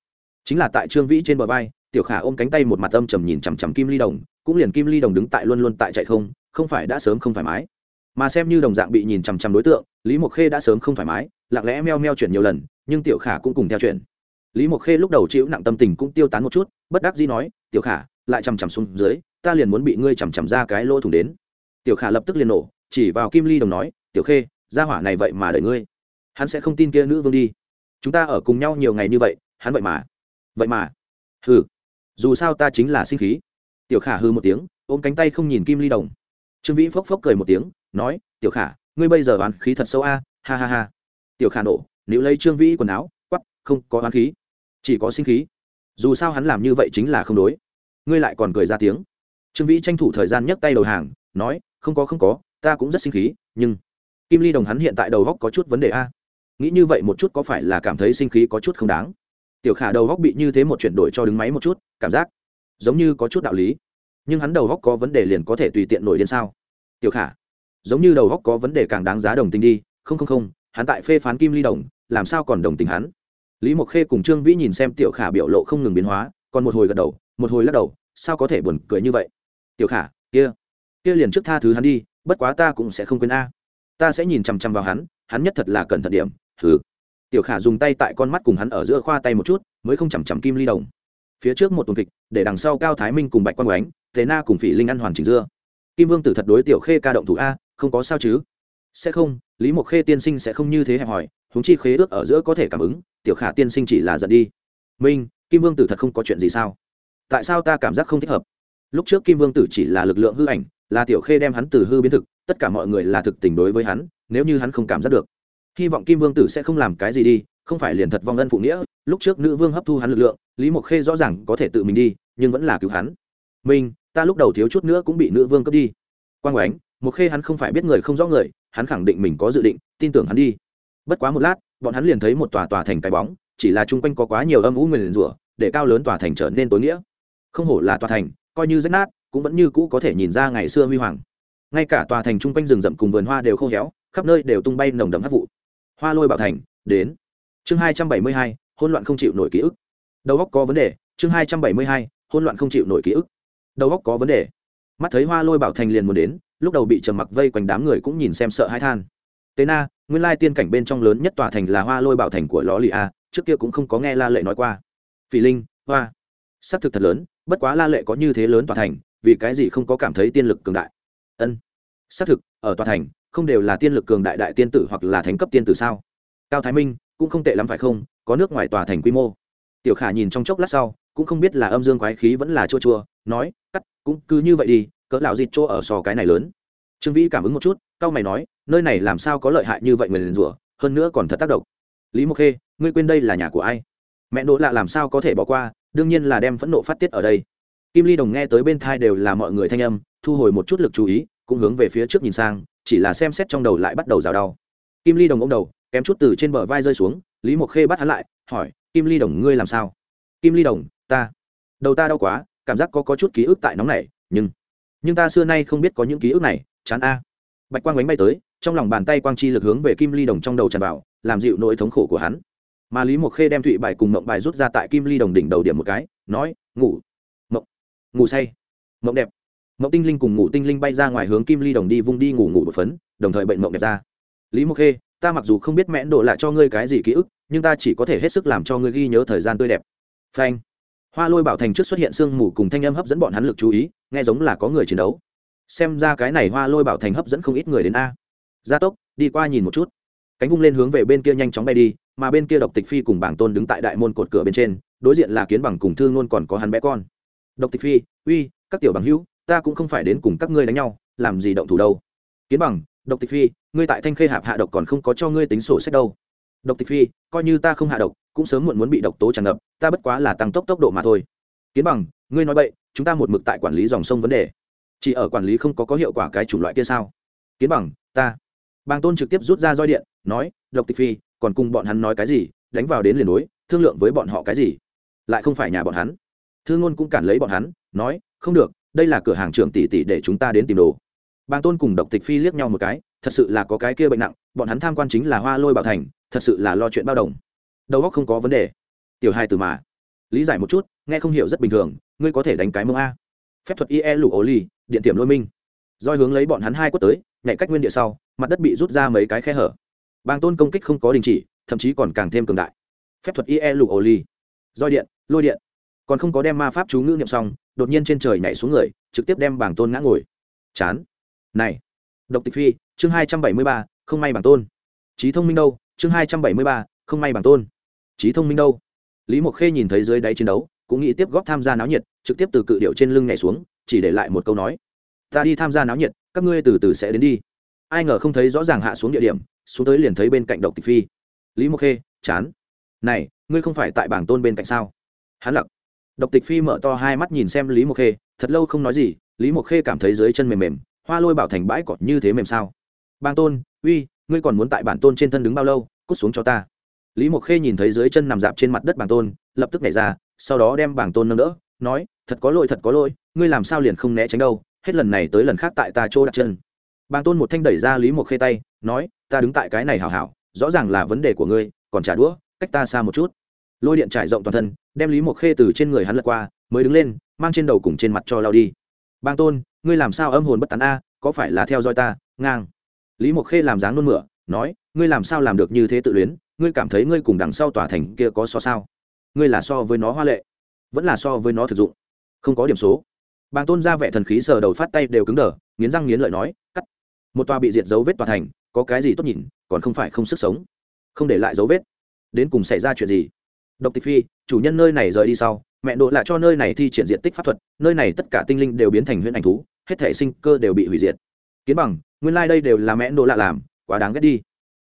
Chính là tại trương vĩ trên bờ vai, tiểu khả ôm cánh tay một mặt âm trầm nhìn chằm chằm kim ly đồng, cũng liền kim ly đồng đứng tại luôn luôn tại chạy không không phải đã sớm không thoải mái. Mà xem như đồng dạng bị nhìn chằm chằm đối tượng, lý mộc khê đã sớm không thoải mái, lặng lẽ meo meo chuyển nhiều lần, nhưng tiểu khả cũng cùng theo chuyển. Lý mộc khê lúc đầu chịu nặng tâm tình cũng tiêu tán một chút, bất đắc dĩ nói, tiểu khả, lại chằm chằm xuống dưới, ta liền muốn bị ngươi chằm chằm ra cái lỗ thủng đến. Tiểu khả lập tức liền nổ, chỉ vào kim ly đồng nói tiểu khê, gia hỏa này vậy mà đợi ngươi. Hắn sẽ không tin kia nữ vương đi. Chúng ta ở cùng nhau nhiều ngày như vậy, hắn vậy mà vậy mà. Hừ, dù sao ta chính là sinh khí. Tiểu khả hư một tiếng, ôm cánh tay không nhìn kim ly đồng. Trương vĩ phốc phốc cười một tiếng, nói, tiểu khả, ngươi bây giờ oán khí thật sâu a, ha ha ha. Tiểu khả nổ nếu lấy trương vĩ quần áo quắp không có oán khí, chỉ có sinh khí. Dù sao hắn làm như vậy chính là không đối. Ngươi lại còn cười ra tiếng. Trương vĩ tranh thủ thời gian nhấc tay đầu hàng, nói, không có không có, ta cũng rất sinh khí, nhưng kim ly đồng hắn hiện tại đầu góc có chút vấn đề a. Nghĩ như vậy một chút có phải là cảm thấy sinh khí có chút không đáng? Tiểu khả đầu góc bị như thế một chuyển đổi cho đứng máy một chút, cảm giác giống như có chút đạo lý. Nhưng hắn đầu góc có vấn đề liền có thể tùy tiện nổi điên sao? Tiểu khả, giống như đầu góc có vấn đề càng đáng giá đồng tình đi. Không không không, hắn tại phê phán kim ly đồng, làm sao còn đồng tình hắn? Lý mộc khê cùng trương vĩ nhìn xem tiểu khả biểu lộ không ngừng biến hóa, còn một hồi gật đầu, một hồi lắc đầu, sao có thể buồn cười như vậy? Tiểu khả, kia kia liền trước tha thứ hắn đi, bất quá ta cũng sẽ không quên a ta sẽ nhìn chằm chằm vào hắn hắn nhất thật là cẩn thận điểm thử tiểu khả dùng tay tại con mắt cùng hắn ở giữa khoa tay một chút, mới không chằm chằm kim ly đồng. Phía trước một tuần kịch, để đằng sau cao thái minh cùng bạch quang oánh thế na cùng phỉ linh ăn hoàn chỉnh dưa. Kim vương tử thật đối tiểu khê ca động thủ a, không có sao chứ? Sẽ không, lý mộc khê tiên sinh sẽ không như thế hẹp hòi húng chi khế ước ở giữa có thể cảm ứng, tiểu khả tiên sinh chỉ là giận đi. Minh, kim vương tử thật không có chuyện gì sao? Tại sao ta cảm giác không thích hợp? Lúc trước kim vương tử chỉ là lực lượng hư ảnh, là tiểu khê đem hắn từ hư biến thực tất cả mọi người là thực tình đối với hắn, nếu như hắn không cảm giác được. Hy vọng kim vương tử sẽ không làm cái gì đi, không phải liền thật vong ân phụ nghĩa, lúc trước nữ vương hấp thu hắn lực lượng, lý mộc khê rõ ràng có thể tự mình đi, nhưng vẫn là cứu hắn. Mình, ta lúc đầu thiếu chút nữa cũng bị nữ vương cướp đi. Quang oánh một khê hắn không phải biết người không rõ người, hắn khẳng định mình có dự định, tin tưởng hắn đi. Bất quá một lát, bọn hắn liền thấy một tòa tòa thành cái bóng, chỉ là chung quanh có quá nhiều âm u nguyền rủa, để cao lớn tòa thành trở nên tối nghĩa. Không hổ là tòa thành, coi như rách nát, cũng vẫn như cũ có thể nhìn ra ngày xưa huy hoàng ngay cả tòa thành chung quanh rừng rậm cùng vườn hoa đều khô héo, khắp nơi đều tung bay nồng đậm hát vụ. Hoa lôi bảo thành, đến. Chương hai trăm bảy mươi hai hôn loạn không chịu nổi ký ức. Đầu góc có vấn đề, chương hai trăm bảy mươi hai hôn loạn không chịu nổi ký ức. Đầu góc có vấn đề. Mắt thấy hoa lôi bảo thành liền muốn đến, lúc đầu bị trầm mặc vây quanh đám người cũng nhìn xem sợ hãi than. Tế na, nguyên lai tiên cảnh bên trong lớn nhất tòa thành là hoa lôi bảo thành của ló lì a, trước kia cũng không có nghe la lệ nói qua. Phỉ linh, hoa. S ắ c thực thật lớn, bất quá la lệ có như thế lớn tòa thành, vì cái gì không có cảm thấy tiên lực cường đại? Ân. Xác thực, ở tòa thành, không đều là tiên lực cường đại đại tiên tử hoặc là thánh cấp tiên tử sao? Cao thái minh, cũng không tệ lắm phải không? Có nước ngoài tòa thành quy mô. Tiểu khả nhìn trong chốc lát sau, cũng không biết là âm dương quái khí vẫn là chua chua, nói, cắt, cũng cứ như vậy đi, cỡ lão dịt chỗ ở sò cái này lớn. Trương vĩ cảm ứng một chút cao mày nói, nơi này làm sao có lợi hại như vậy người liền rủa, hơn nữa còn thật tác động. Lý mộc khê, ngươi quên đây là nhà của ai? Mẹ đỗ lạ làm sao có thể bỏ qua, đương nhiên là đem phẫn nộ phát tiết ở đây. Kim ly đồng nghe tới bên thai đều là mọi người thanh âm thu hồi một chút lực chú ý cũng hướng về phía trước nhìn sang chỉ là xem xét trong đầu lại bắt đầu rào đau. Kim ly đồng ô m đầu kém chút từ trên bờ vai rơi xuống lý mộc khê bắt hắn lại hỏi kim ly đồng ngươi làm sao? Kim ly đồng ta. Đầu ta đau quá cảm giác có, có chút ký ức tại nóng này nhưng nhưng ta xưa nay không biết có những ký ức này chán a. Bạch quang bánh bay tới trong lòng bàn tay quang chi lực hướng về kim ly đồng trong đầu tràn vào làm dịu nỗi thống khổ của hắn. Mà lý mộc khê đem thụy bài cùng mộng bài rút ra tại kim ly đồng đỉnh đầu điểm một cái nói ngủ mộng ngủ say mộng đẹp mộng tinh linh cùng ngủ tinh linh bay ra ngoài hướng kim ly đồng đi vung đi ngủ ngủ một phấn, đồng thời bệnh mộng đẹp ra. Lý mộc khê, ta mặc dù không biết mẽn đổ lại cho ngươi cái gì ký ức, nhưng ta chỉ có thể hết sức làm cho ngươi ghi nhớ thời gian tươi đẹp. Phanh. Hoa lôi bảo thành trước xuất hiện sương mù cùng thanh âm hấp dẫn bọn hắn lực chú ý, nghe giống là có người chiến đấu. Xem ra cái này hoa lôi bảo thành hấp dẫn không ít người đến a. Gia tốc, đi qua nhìn một chút. Cánh vung lên hướng về bên kia nhanh chóng bay đi, mà bên kia độc tịch phi cùng bảng tôn đứng tại đại môn cột cửa bên trên, đối diện là kiến bằng cùng thương luôn còn có hắn bé con. Độc tịch phi, uy, các tiểu bằng hữu ta cũng không phải đến cùng các ngươi đánh nhau, làm gì động thủ đâu. Kiến bằng, độc tịch phi, ngươi tại thanh khê hạp hạ độc còn không có cho ngươi tính sổ sách đâu. Độc tịch phi, coi như ta không hạ độc, cũng sớm muộn muốn bị độc tố tràn ngập, ta bất quá là tăng tốc tốc độ mà thôi. Kiến bằng, ngươi nói vậy chúng ta một mực tại quản lý dòng sông vấn đề. Chỉ ở quản lý không có có hiệu quả cái chủng loại kia sao? Kiến bằng, ta. Bàng tôn trực tiếp rút ra roi điện, nói, độc tịch phi, còn cùng bọn hắn nói cái gì, đánh vào đến liền đối, thương lượng với bọn họ cái gì? Lại không phải nhà bọn hắn. Thư ngôn cũng cản lấy bọn hắn, nói, không được đây là cửa hàng trưởng tỷ tỷ để chúng ta đến tìm đồ. Bàng tôn cùng độc tịch phi liếc nhau một cái, thật sự là có cái kia bệnh nặng, bọn hắn tham quan chính là hoa lôi bảo thành, thật sự là lo chuyện bao đồng. Đầu óc không có vấn đề. Tiểu hai từ mà. Lý giải một chút, nghe không hiểu rất bình thường, ngươi có thể đánh cái mông a. Phép thuật ie lụ ổ ly điện tiềm lôi minh. Roi hướng lấy bọn hắn hai quất tới, nhảy cách nguyên địa sau, mặt đất bị rút ra mấy cái khe hở. Bàng tôn công kích không có đình chỉ, thậm chí còn càng thêm cường đại. Phép thuật ie lụ ổ ly roi điện, lôi điện còn không có đem ma pháp chú ngữ niệm xong, đột nhiên trên trời nhảy xuống người, trực tiếp đem bảng tôn ngã ngồi. Chán. Này. Độc tịch phi, chương hai trăm bảy mươi ba, không may bảng tôn. Trí thông minh đâu, chương hai trăm bảy mươi ba, không may bảng tôn. Trí thông minh đâu. Lý mộc khê nhìn thấy dưới đáy chiến đấu, cũng nghĩ tiếp góp tham gia náo nhiệt, trực tiếp từ cự điệu trên lưng nhảy xuống, chỉ để lại một câu nói. Ta đi tham gia náo nhiệt, các ngươi từ từ sẽ đến đi. Ai ngờ không thấy rõ ràng hạ xuống địa điểm, xuống tới liền thấy bên cạnh độc tịch phi. Lý mộc khê, chán. Này, ngươi không phải tại bảng tôn bên cạnh sao? Hắn lặc độc tịch phi mở to hai mắt nhìn xem lý mộc khê, thật lâu không nói gì, lý mộc khê cảm thấy dưới chân mềm mềm, hoa lôi bảo thành bãi cỏ như thế mềm sao. Bang tôn, uy, ngươi còn muốn tại bản tôn trên thân đứng bao lâu, cút xuống cho ta. Lý mộc khê nhìn thấy dưới chân nằm dạp trên mặt đất bàng tôn, lập tức nhảy ra, sau đó đem bàng tôn nâng đỡ, nói, thật có lỗi, thật có lỗi, ngươi làm sao liền không né tránh đâu, hết lần này tới lần khác tại ta chỗ đặt chân. Bàng tôn một thanh đẩy ra lý mộc khê tay, nói, ta đứng tại cái này hảo hảo, rõ ràng là vấn đề của ngươi, còn trả đũa, cách ta xa một chút lôi điện trải rộng toàn thân, đem lý mộc khê từ trên người hắn lật qua, mới đứng lên, mang trên đầu cùng trên mặt cho lao đi. Bang tôn, ngươi làm sao âm hồn bất tán a, có phải là theo dõi ta? Ngang. Lý mộc khê làm dáng nôn mửa, nói, ngươi làm sao làm được như thế tự luyến, ngươi cảm thấy ngươi cùng đằng sau tòa thành kia có so sao? Ngươi là so với nó hoa lệ, vẫn là so với nó thực dụng. Không có điểm số. Bàng tôn ra vẻ thần khí sờ đầu phát tay đều cứng đờ, nghiến răng nghiến lợi nói, cắt. Một tòa bị diệt dấu vết tòa thành, có cái gì tốt nhìn, còn không phải không sức sống. Không để lại dấu vết. Đến cùng xảy ra chuyện gì? Độc tịch phi, chủ nhân nơi này rời đi sau, mẹ độ lại cho nơi này thi triển diện tích pháp thuật, nơi này tất cả tinh linh đều biến thành huyễn ảnh thú, hết thể sinh cơ đều bị hủy diệt. Kiến bằng, nguyên lai、like、đây đều là mẹ độ lạ làm, quá đáng ghét đi.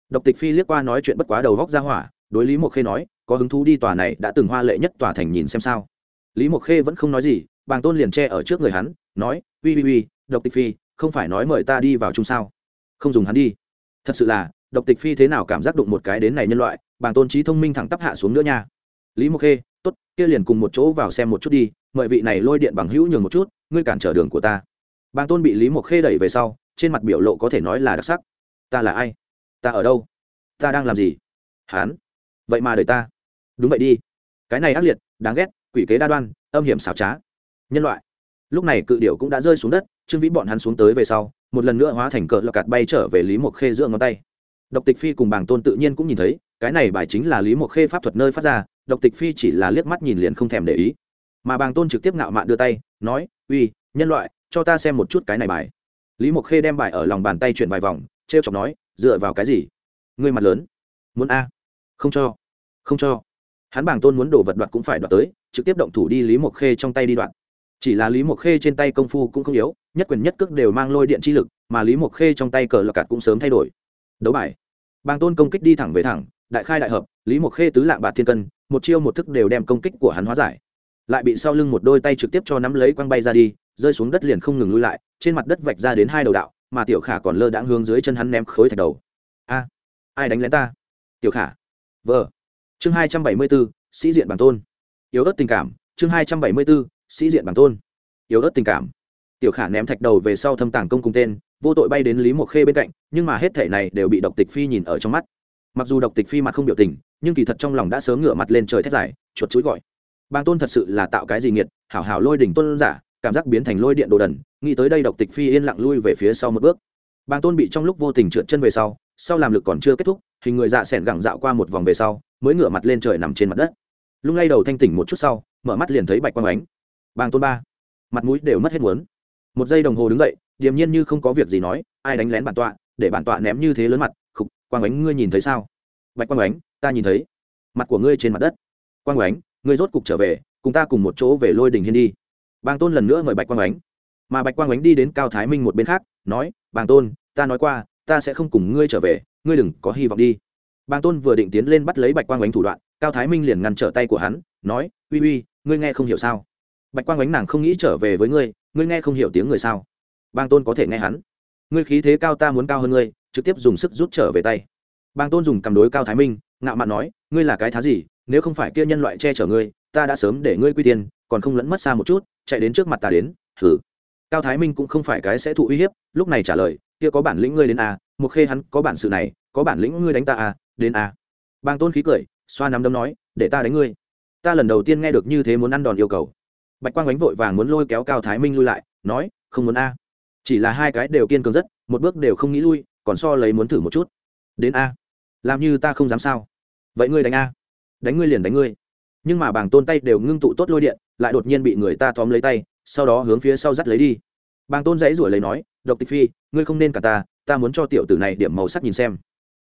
Độc tịch phi liếc qua nói chuyện bất quá đầu góc ra hỏa, đối lý mộc khê nói, có hứng thú đi tòa này đã từng hoa lệ nhất tòa thành nhìn xem sao. Lý mộc khê vẫn không nói gì, bàng tôn liền che ở trước người hắn, nói, uy uy uy, độc tịch phi, không phải nói mời ta đi vào chung sao? Không dùng hắn đi. Thật sự là, độc tịch phi thế nào cảm giác đụng một cái đến này nhân loại, bàng tôn trí thông minh thẳng tắp hạ xuống nữa nha lý mộc khê, tốt, kia liền cùng một chỗ vào xem một chút đi, mời vị này lôi điện bằng hữu nhường một chút, ngươi cản trở đường của ta. Bàng tôn bị lý mộc khê đẩy về sau, trên mặt biểu lộ có thể nói là đặc sắc. Ta là ai? Ta ở đâu? Ta đang làm gì? Hán? Vậy mà đời ta. Đúng vậy đi. Cái này ác liệt, đáng ghét, quỷ kế đa đoan, âm hiểm xảo trá. Nhân loại. Lúc này cự điệu cũng đã rơi xuống đất, trương vĩ bọn hắn xuống tới về sau, một lần nữa hóa thành cờ lọc cạt bay trở về lý mộc khê giữa ngón tay độc tịch phi cùng bảng tôn tự nhiên cũng nhìn thấy, cái này bài chính là lý mộc khê pháp thuật nơi phát ra, độc tịch phi chỉ là liếc mắt nhìn liền không thèm để ý. Mà bàng tôn trực tiếp ngạo mạn đưa tay, nói, uy, nhân loại, cho ta xem một chút cái này bài. Lý mộc khê đem bài ở lòng bàn tay chuyển vài vòng t r e o chọc nói, dựa vào cái gì? Ngươi mặt lớn. Muốn a? Không cho không cho. Hắn Bàng tôn muốn đổ vật đoạt cũng phải đoạt tới, trực tiếp động thủ đi lý mộc khê trong tay đi đoạt. Chỉ là lý mộc khê trên tay công phu cũng không yếu, nhất quyền nhất cước đều mang lôi điện chi lực, mà lý mộc khê trong tay cờ lọc cạt cũng sớm thay đổi đấu bài. Bàng tôn công kích đi thẳng về thẳng, đại khai đại hợp, lý mộc khê tứ lạng bạc thiên cân, một chiêu một thức đều đem công kích của hắn hóa giải. Lại bị sau lưng một đôi tay trực tiếp cho nắm lấy quăng bay ra đi, rơi xuống đất liền không ngừng lui lại, trên mặt đất vạch ra đến hai đầu đạo, mà tiểu khả còn lơ đãng hướng dưới chân hắn ném khối thạch đầu. A, ai đánh lén ta? Tiểu khả. Vợ chương hai trăm bảy mươi bốn, sĩ diện bản tôn. Yếu ớt tình cảm, chương hai trăm bảy mươi bốn, sĩ diện bản tôn. Yếu ớt tình cảm tiểu khả ném thạch đầu về sau thâm tàng công cùng tên, vô tội bay đến lý mộc khê bên cạnh, nhưng mà hết thể này đều bị độc tịch phi nhìn ở trong mắt. Mặc dù độc tịch phi mặt không biểu tình, nhưng kỳ thật trong lòng đã sớm ngửa mặt lên trời thét dài, chuột chuối gọi. Bang tôn thật sự là tạo cái gì nghiệt, hảo hảo lôi đỉnh tôn giả, cảm giác biến thành lôi điện đồ đần, nghĩ tới đây độc tịch phi yên lặng lui về phía sau một bước. Bang tôn bị trong lúc vô tình trượt chân về sau sau làm lực còn chưa kết thúc, hình người dạ s ẻ n gẳng dạo qua một vòng về sau, mới ngửa mặt lên trời nằm trên mặt đất. Lung lay đầu thanh tỉnh một chút sau, mở mắt liền thấy bạch quang ánh. Bang tôn ba, mặt mũi đều mất hết muốn một giây đồng hồ đứng dậy, điềm nhiên như không có việc gì nói, ai đánh lén bản tọa, để bản tọa ném như thế lớn mặt, khục, quang ánh, ngươi nhìn thấy sao? Bạch quang ánh, ta nhìn thấy. Mặt của ngươi trên mặt đất. Quang ánh, ngươi rốt cục trở về, cùng ta cùng một chỗ về lôi đình hiên đi. Bàng tôn lần nữa mời bạch quang ánh. Mà bạch quang ánh đi đến cao thái minh một bên khác, nói, bàng tôn, ta nói qua, ta sẽ không cùng ngươi trở về, ngươi đừng có hy vọng đi. Bàng tôn vừa định tiến lên bắt lấy bạch quang ánh thủ đoạn, cao thái minh liền ngăn trở tay của hắn, nói, uy uy, ngươi nghe không hiểu sao? Bạch quang ánh nàng không nghĩ trở về với ngươi ngươi nghe không hiểu tiếng người sao? Bàng tôn có thể nghe hắn. Ngươi khí thế cao ta muốn cao hơn ngươi, trực tiếp dùng sức rút trở về tay. Bàng tôn dùng cầm đối cao thái minh, ngạo mạn nói, ngươi là cái thá gì, nếu không phải kia nhân loại che chở ngươi, ta đã sớm để ngươi quy tiên còn không lẫn mất xa một chút, chạy đến trước mặt ta đến thử cao thái minh cũng không phải cái sẽ thụ uy hiếp, lúc này trả lời, kia có bản lĩnh ngươi đến a một khê hắn, có bản sự này, có bản lĩnh ngươi đánh ta a đến a bàng tôn khí cười, xoa nắm đấm nói, để ta đánh ngươi. Ta lần đầu tiên nghe được như thế muốn ăn đòn yêu cầu bạch quang Ánh vội vàng muốn lôi kéo cao thái minh lui lại, nói, không muốn a. Chỉ là hai cái đều kiên cường rất, một bước đều không nghĩ lui, còn so lấy muốn thử một chút. Đến a. Làm như ta không dám sao. Vậy ngươi đánh a. Đánh ngươi liền đánh ngươi. Nhưng mà bàng tôn tay đều ngưng tụ tốt lôi điện, lại đột nhiên bị người ta tóm lấy tay, sau đó hướng phía sau dắt lấy đi. Bàng tôn dãy rủi lấy nói, độc tịch phi, ngươi không nên cả ta ta muốn cho tiểu tử này điểm màu sắc nhìn xem.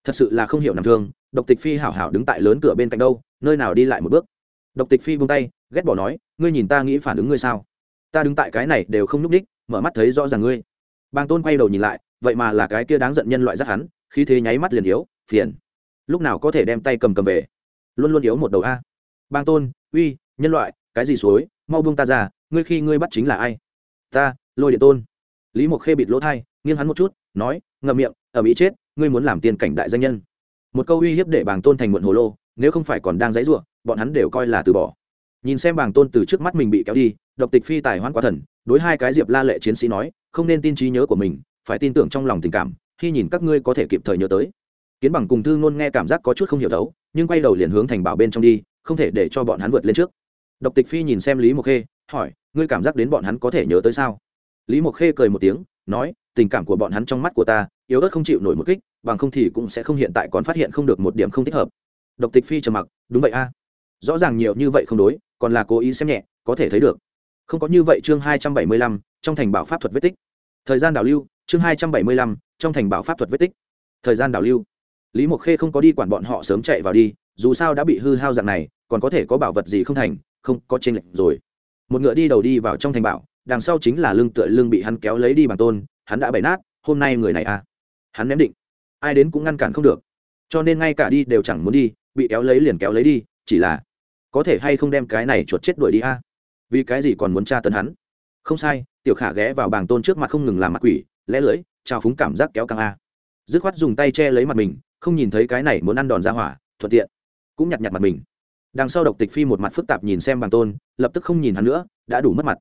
Thật sự là không hiểu nằm thương, độc tịch phi hảo hảo đứng tại lớn cửa bên cạnh đâu, nơi nào đi lại một bước độc tịch phi buông tay, ghét bỏ nói, ngươi nhìn ta nghĩ phản ứng ngươi sao? Ta đứng tại cái này đều không nhúc ních mở mắt thấy rõ ràng ngươi. Bàng tôn quay đầu nhìn lại, vậy mà là cái kia đáng giận nhân loại rất hắn khi thế nháy mắt liền yếu, phiền. Lúc nào có thể đem tay cầm cầm về? Luôn luôn yếu một đầu a. Bang tôn, uy, nhân loại, cái gì suối? Mau buông ta ra, ngươi khi ngươi bắt chính là ai? Ta, lôi điện tôn. Lý mộc khê bịt lỗ thai, nghiêng hắn một chút, nói, ngậm miệng ở mỹ chết, ngươi muốn làm tiền cảnh đại danh nhân. Một câu uy hiếp để bàng tôn thành muộn hồ lô, nếu không phải còn đang dãy ruộng bọn hắn đều coi là từ bỏ. Nhìn xem bàng tôn từ trước mắt mình bị kéo đi, độc tịch phi tài hoan quá thần, đối hai cái diệp la lệ chiến sĩ nói, không nên tin trí nhớ của mình, phải tin tưởng trong lòng tình cảm, khi nhìn các ngươi có thể kịp thời nhớ tới. Kiến bằng cùng thư ngôn nghe cảm giác có chút không hiểu đấu nhưng quay đầu liền hướng thành bảo bên trong đi, không thể để cho bọn hắn vượt lên trước. Độc tịch phi nhìn xem lý mộc khê, hỏi, ngươi cảm giác đến bọn hắn có thể nhớ tới sao? Lý mộc khê cười một tiếng, nói, tình cảm của bọn hắn trong mắt của ta, yếu ớt không chịu nổi một kích, bằng không thì cũng sẽ không hiện tại còn phát hiện không được một điểm không thích hợp. Độc tịch phi trầm mặc, đúng vậy a rõ ràng nhiều như vậy không đối, còn là cố ý xem nhẹ, có thể thấy được. Không có như vậy chương hai trăm bảy mươi lăm, trong thành bảo pháp thuật vết tích. Thời gian đảo lưu, chương hai trăm bảy mươi lăm, trong thành bảo pháp thuật vết tích. Thời gian đảo lưu. Lý mộc khê không có đi quản bọn họ sớm chạy vào đi, dù sao đã bị hư hao dạng này, còn có thể có bảo vật gì không thành, không, có trên lệnh rồi. Một ngựa đi đầu đi vào trong thành bảo, đằng sau chính là lưng tựa lưng bị hắn kéo lấy đi bằng tôn, hắn đã bày nát, hôm nay người này à? Hắn ném định. Ai đến cũng ngăn cản không được. Cho nên ngay cả đi đều chẳng muốn đi, bị kéo lấy liền kéo lấy đi, chỉ là có thể hay không đem cái này chuột chết đuổi đi a? Vì cái gì còn muốn tra tấn hắn? Không sai, tiểu khả ghé vào bàng tôn trước mặt không ngừng làm mặt quỷ, lẽ lưỡi trao phúng cảm giác kéo căng a. Dứt khoát dùng tay che lấy mặt mình, không nhìn thấy cái này muốn ăn đòn ra hỏa, thuận tiện, cũng nhặt nhặt mặt mình. Đằng sau độc tịch phi một mặt phức tạp nhìn xem bàng tôn, lập tức không nhìn hắn nữa, đã đủ mất mặt.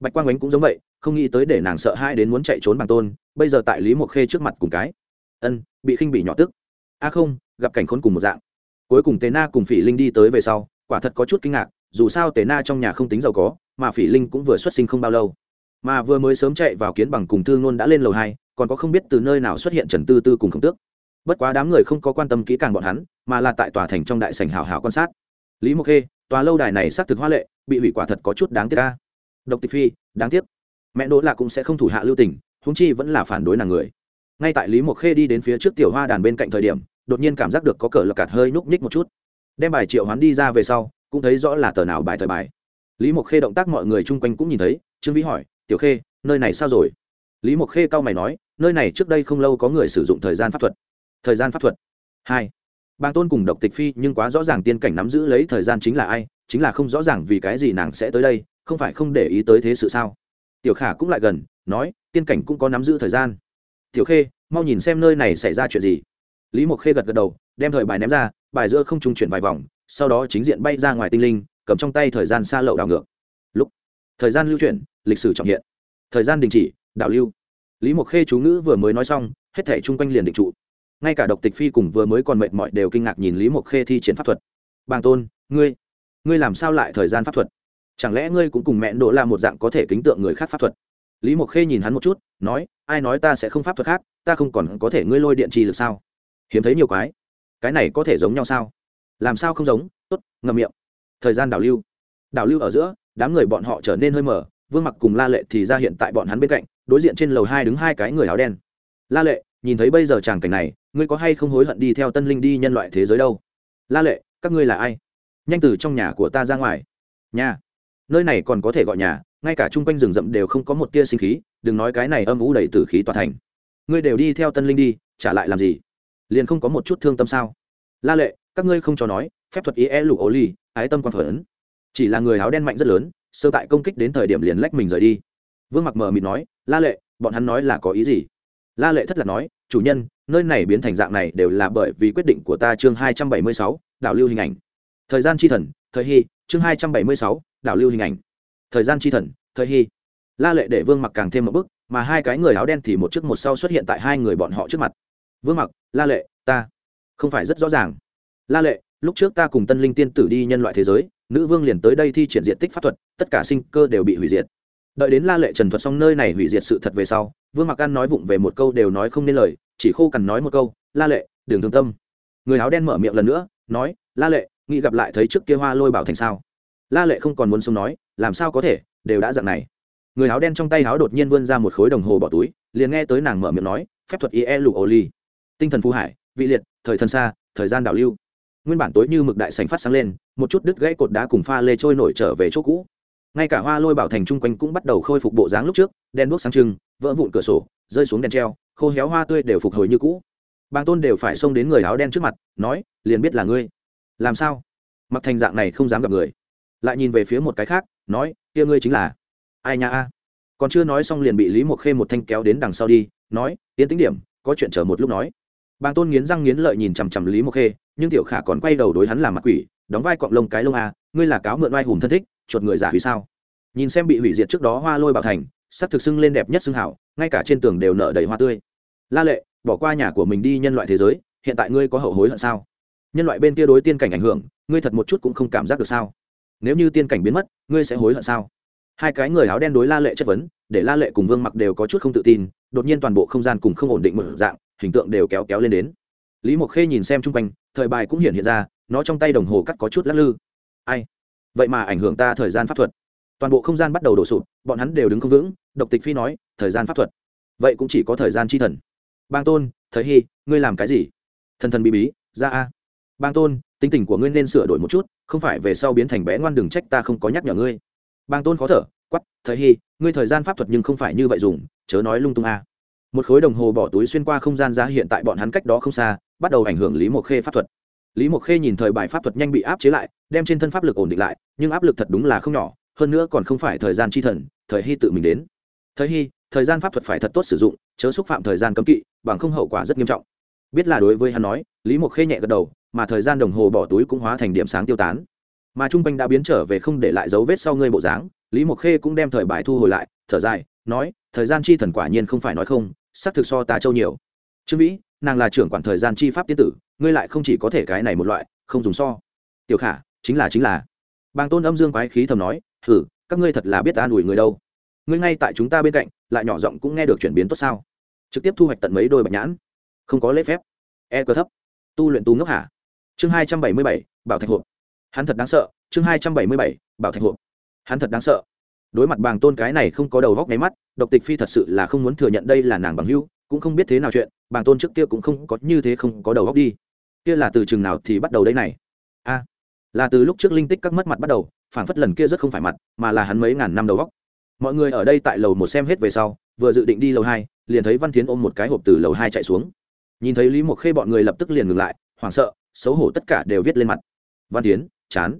Bạch quang ánh cũng giống vậy, không nghĩ tới để nàng sợ hai đến muốn chạy trốn bàng tôn, bây giờ tại lý mộc khê trước mặt cùng cái. Ân, bị khinh bị nhỏ tức. A không, gặp cảnh khốn cùng một dạng. Cuối cùng tế na cùng phỉ linh đi tới về sau quả thật có chút kinh ngạc, dù sao Tề na trong nhà không tính giàu có, mà phỉ linh cũng vừa xuất sinh không bao lâu. Mà vừa mới sớm chạy vào kiến bằng cùng thương nôn đã lên lầu hai, còn có không biết từ nơi nào xuất hiện trần tư tư cùng khổng tước. Bất quá đám người không có quan tâm kỹ càng bọn hắn, mà là tại tòa thành trong đại sảnh hào hào quan sát. Lý mộc khê, tòa lâu đài này xác thực hoa lệ, bị hủy quả thật có chút đáng tiếc ca độc tịch phi, đáng tiếc. Mẹ đỗ là cũng sẽ không thủ hạ lưu tình húng chi vẫn là phản đối nàng người. Ngay tại lý mộc khê đi đến phía trước tiểu hoa đàn bên cạnh thời điểm, đột nhiên cảm giác được có cờ lọc cạt hơi núp ních một chút đem bài triệu hoán đi ra về sau, cũng thấy rõ là tờ nào bài thời bài. Lý mộc khê động tác mọi người chung quanh cũng nhìn thấy, trương vĩ hỏi, tiểu khê, nơi này sao rồi? Lý mộc khê cau mày nói, nơi này trước đây không lâu có người sử dụng thời gian pháp thuật. Thời gian pháp thuật? Hai. Bang tôn cùng độc tịch phi nhưng quá rõ ràng tiên cảnh nắm giữ lấy thời gian chính là ai, chính là không rõ ràng vì cái gì nàng sẽ tới đây, không phải không để ý tới thế sự sao? Tiểu khả cũng lại gần, nói, tiên cảnh cũng có nắm giữ thời gian. Tiểu khê, mau nhìn xem nơi này xảy ra chuyện gì. Lý mộc khê gật gật đầu, đem thời bài ném ra bài giữa không trung chuyển vài vòng, sau đó chính diện bay ra ngoài tinh linh, cầm trong tay thời gian xa lậu đảo ngược. Lúc, thời gian lưu chuyển, lịch sử trọng hiện. Thời gian đình chỉ, đảo lưu. Lý mộc khê chú ngữ vừa mới nói xong, hết thể chung quanh liền định trụ. Ngay cả độc tịch phi cùng vừa mới còn mệt mỏi đều kinh ngạc nhìn lý mộc khê thi triển pháp thuật. Bàng tôn, ngươi ngươi làm sao lại thời gian pháp thuật? Chẳng lẽ ngươi cũng cùng mẹ đỗ là một dạng có thể kính tượng người khác pháp thuật? Lý mộc khê nhìn hắn một chút, nói, ai nói ta sẽ không pháp thuật khác, ta không còn có thể ngươi lôi điện trì được sao? Hiếm thấy nhiều quái cái này có thể giống nhau sao? Làm sao không giống? Tốt, ngậm miệng. Thời gian đảo lưu. Đảo lưu ở giữa, đám người bọn họ trở nên hơi mở vương mặc cùng la lệ thì ra hiện tại bọn hắn bên cạnh, đối diện trên lầu hai đứng hai cái người áo đen. La lệ, nhìn thấy bây giờ tràng cảnh này, ngươi có hay không hối hận đi theo tân linh đi nhân loại thế giới đâu? La lệ, các ngươi là ai? Nhanh từ trong nhà của ta ra ngoài. Nhà. Nơi này còn có thể gọi nhà, ngay cả chung quanh rừng rậm đều không có một tia sinh khí, đừng nói cái này âm ủ đầy tử khí tòa thành. Ngươi đều đi theo tân linh đi, trả lại làm gì? Liền không có một chút thương tâm sao? La lệ, các ngươi không cho nói, phép thuật ý e lục ô ly ái tâm quan phởn. chỉ là người áo đen mạnh rất lớn, sơ tại công kích đến thời điểm liền lách mình rời đi. Vương mặc mờ mịt nói, la lệ, bọn hắn nói là có ý gì? La lệ thất lạc nói, chủ nhân, nơi này biến thành dạng này đều là bởi vì quyết định của ta chương hai trăm bảy mươi sáu, đảo lưu hình ảnh. Thời gian chi thần, thời hy, chương hai trăm bảy mươi sáu, đảo lưu hình ảnh. Thời gian chi thần, thời hy. La lệ để vương mặc càng thêm một bức mà hai cái người áo đen thì một trước một sau xuất hiện tại hai người bọn họ trước mặt vương mặc, la lệ, ta. Không phải rất rõ ràng. La lệ, lúc trước ta cùng tân linh tiên tử đi nhân loại thế giới, nữ vương liền tới đây thi triển diện tích pháp thuật, tất cả sinh cơ đều bị hủy diệt. Đợi đến la lệ trần thuật xong nơi này hủy diệt sự thật về sau, vương mặc an nói vụng về một câu đều nói không nên lời, chỉ khô cằn nói một câu, la lệ, đừng thương tâm. Người áo đen mở miệng lần nữa, nói, la lệ, nghĩ gặp lại thấy trước kia hoa lôi bảo thành sao? La lệ không còn muốn sống nói, làm sao có thể, đều đã dặn này. Người áo đen trong tay áo đột nhiên vươn ra một khối đồng hồ bỏ túi, liền nghe tới nàng mở miệng nói, phép thuật ie lục ô ly tinh thần phú hải, vị liệt, thời thân xa, thời gian đảo lưu. Nguyên bản tối như mực đại sành phát sáng lên, một chút đứt gãy cột đá cùng pha lê trôi nổi trở về chỗ cũ. Ngay cả hoa lôi bảo thành chung quanh cũng bắt đầu khôi phục bộ dáng lúc trước đen đuốc sáng trưng, vỡ vụn cửa sổ, rơi xuống đèn treo, khô héo hoa tươi đều phục hồi như cũ. Bàng tôn đều phải xông đến người áo đen trước mặt, nói, liền biết là ngươi. Làm sao? Mặc thành dạng này không dám gặp người. Lại nhìn về phía một cái khác, nói, kia ngươi chính là ai nha a? Còn chưa nói xong liền bị lý mộc khê một thanh kéo đến đằng sau đi, nói tiến tính điểm, có chuyện chờ một lúc nói bàng tôn nghiến răng nghiến lợi nhìn chằm chằm lý mộc khê, nhưng tiểu khả còn quay đầu đối hắn làm mặt quỷ, đóng vai cọng lông cái lông a, ngươi là cáo mượn oai hùng thân thích, chuột người giả hủy sao? Nhìn xem bị hủy diệt trước đó hoa lôi bảo thành sắp thực xưng lên đẹp nhất xưng hảo, ngay cả trên tường đều nở đầy hoa tươi. La lệ, bỏ qua nhà của mình đi nhân loại thế giới, hiện tại ngươi có hậu hối hận sao? Nhân loại bên kia đối tiên cảnh ảnh hưởng, ngươi thật một chút cũng không cảm giác được sao? Nếu như tiên cảnh biến mất, ngươi sẽ hối hận sao? Hai cái người áo đen đối la lệ chất vấn, để la lệ cùng vương mặc đều có chút không tự tin, đột nhiên toàn bộ không gian cùng không ổn định một dạng hình tượng đều kéo kéo lên đến. Lý mộc khê nhìn xem chung quanh, thời bài cũng hiện hiện ra, nó trong tay đồng hồ cắt có chút lắc lư. Ai? Vậy mà ảnh hưởng ta thời gian pháp thuật. Toàn bộ không gian bắt đầu đổ sụp, bọn hắn đều đứng không vững, độc tịch phi nói, thời gian pháp thuật. Vậy cũng chỉ có thời gian chi thần. Bang tôn, thời hy, ngươi làm cái gì? Thần thần bí bí, ra a. Bang tôn, tính tình của ngươi nên sửa đổi một chút, không phải về sau biến thành bé ngoan đừng trách ta không có nhắc nhở ngươi. Bang tôn khó thở quắp thời hy, ngươi thời gian pháp thuật nhưng không phải như vậy dùng, chớ nói lung tung a một khối đồng hồ bỏ túi xuyên qua không gian ra hiện tại bọn hắn cách đó không xa, bắt đầu ảnh hưởng lý mộc khê pháp thuật. Lý mộc khê nhìn thời bài pháp thuật nhanh bị áp chế lại, đem trên thân pháp lực ổn định lại, nhưng áp lực thật đúng là không nhỏ, hơn nữa còn không phải thời gian chi thần, thời hy tự mình đến. Thời hy, thời gian pháp thuật phải thật tốt sử dụng, chớ xúc phạm thời gian cấm kỵ, bằng không hậu quả rất nghiêm trọng. Biết là đối với hắn nói, lý mộc khê nhẹ gật đầu, mà thời gian đồng hồ bỏ túi cũng hóa thành điểm sáng tiêu tán. Mà trung quanh đã biến trở về không để lại dấu vết sau ngươi bộ dáng, lý mộc khê cũng đem thời bài thu hồi lại, thở dài, nói, thời gian chi thần quả nhiên không phải nói không xác thực so tà châu nhiều. Trương vĩ nàng là trưởng quản thời gian chi pháp tiên tử ngươi lại không chỉ có thể cái này một loại không dùng so. Tiểu khả chính là chính là. Bàng tôn âm dương quái khí thầm nói thử, các ngươi thật là biết an ủi người đâu. Ngươi ngay tại chúng ta bên cạnh lại nhỏ giọng cũng nghe được chuyển biến tốt sao? Trực tiếp thu hoạch tận mấy đôi bạch nhãn? Không có lễ phép. E cơ thấp. Tu luyện tu ngốc hả? Chương hai trăm bảy mươi bảy bảo thạch hộp. Hắn thật đáng sợ. Chương hai trăm bảy mươi bảy bảo thạch hộp. Hắn thật đáng sợ. Đối mặt bàng tôn cái này không có đầu góc nháy mắt độc tịch phi thật sự là không muốn thừa nhận đây là nàng bằng hữu, cũng không biết thế nào chuyện bàng tôn trước kia cũng không có như thế không có đầu góc đi. Kia là từ chừng nào thì bắt đầu đây này? A là từ lúc trước linh tích các mất mặt bắt đầu phản phất lần kia rất không phải mặt mà là hắn mấy ngàn năm đầu góc mọi người ở đây tại lầu một xem hết về sau vừa dự định đi lầu hai liền thấy văn thiến ôm một cái hộp từ lầu hai chạy xuống. Nhìn thấy lý mộc khê bọn người lập tức liền ngừng lại hoảng sợ xấu hổ tất cả đều viết lên mặt. Văn tiến chán.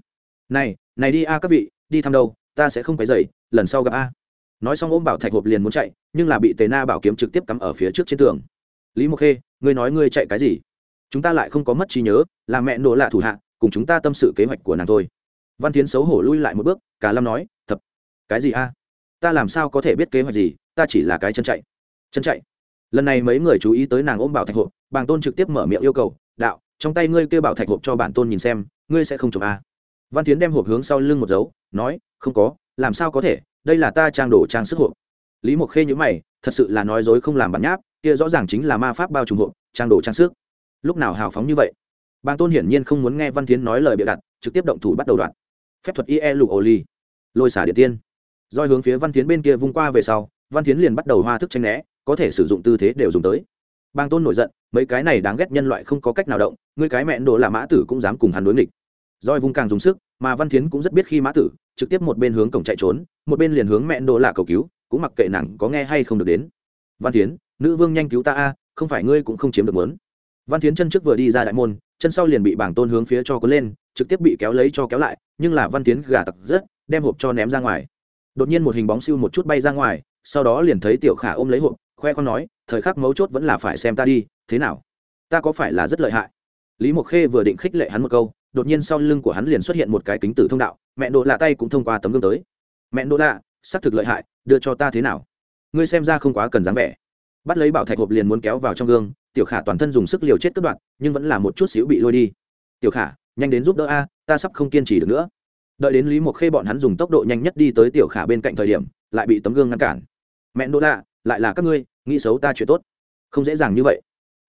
Này này đi a các vị đi thăm đâu ta sẽ không phải dậy lần sau gặp a nói xong ôm bảo thạch hộp liền muốn chạy, nhưng là bị tề na bảo kiếm trực tiếp cắm ở phía trước trên tường. Lý mộc khê, ngươi nói ngươi chạy cái gì? Chúng ta lại không có mất trí nhớ, là mẹ nổ lạ thủ hạ, cùng chúng ta tâm sự kế hoạch của nàng thôi. Văn tiến xấu hổ lui lại một bước, cả lâm nói, thập, cái gì a? Ta làm sao có thể biết kế hoạch gì, ta chỉ là cái chân chạy chân chạy. Lần này mấy người chú ý tới nàng ôm bảo thạch hộp, bàng tôn trực tiếp mở miệng yêu cầu, đạo, trong tay ngươi kêu bảo thạch hộp cho bản tôn nhìn xem, ngươi sẽ không chụp a? Văn tiến đem hộp hướng sau lưng một dấu, nói, không có, làm sao có thể? Đây là ta trang đồ trang sức hộp. Lý mộc khê nhữ mày, thật sự là nói dối không làm bản nháp, kia rõ ràng chính là ma pháp bao trùm hộp, trang đồ trang sức. Lúc nào hào phóng như vậy? Bàng tôn hiển nhiên không muốn nghe văn tiến nói lời bịa đặt, trực tiếp động thủ bắt đầu đoạn phép thuật ie lục ổ ly lôi xả điện tiên. Doi hướng phía văn tiến bên kia vung qua về sau, văn tiến liền bắt đầu hoa thức tranh né, có thể sử dụng tư thế đều dùng tới. Bang tôn nổi giận, mấy cái này đáng ghét nhân loại không có cách nào động, ngươi cái mẹ đồ là mã tử cũng dám cùng hắn đối nghịch. Roi vung càng dùng sức mà văn thiến cũng rất biết khi mã tử trực tiếp một bên hướng cổng chạy trốn, một bên liền hướng mẹ đồ là cầu cứu, cũng mặc kệ nàng có nghe hay không được đến. Văn thiến, nữ vương nhanh cứu ta a, không phải ngươi cũng không chiếm được muốn. Văn thiến chân trước vừa đi ra đại môn, chân sau liền bị bảng tôn hướng phía cho có lên, trực tiếp bị kéo lấy cho kéo lại, nhưng là văn thiến gà tặc rất, đem hộp cho ném ra ngoài. Đột nhiên một hình bóng siêu một chút bay ra ngoài, sau đó liền thấy tiểu khả ôm lấy hộp, khoe con nói, thời khắc mấu chốt vẫn là phải xem ta đi, thế nào? Ta có phải là rất lợi hại? Lý mộc khê vừa định khích lệ hắn một câu đột nhiên sau lưng của hắn liền xuất hiện một cái kính tử thông đạo, mẹ đỗ lạ tay cũng thông qua tấm gương tới. Mẹ đỗ lạ, xác thực lợi hại, đưa cho ta thế nào? Ngươi xem ra không quá cần dáng vẻ. Bắt lấy bảo thạch hộp liền muốn kéo vào trong gương, tiểu khả toàn thân dùng sức liều chết cất đoạn, nhưng vẫn là một chút xíu bị lôi đi. Tiểu khả, nhanh đến giúp đỡ a, ta sắp không kiên trì được nữa. Đợi đến lý mộc khê bọn hắn dùng tốc độ nhanh nhất đi tới tiểu khả bên cạnh thời điểm, lại bị tấm gương ngăn cản. Mẹ đỗ lạ, lại là các ngươi, nghĩ xấu ta chuyện tốt. Không dễ dàng như vậy.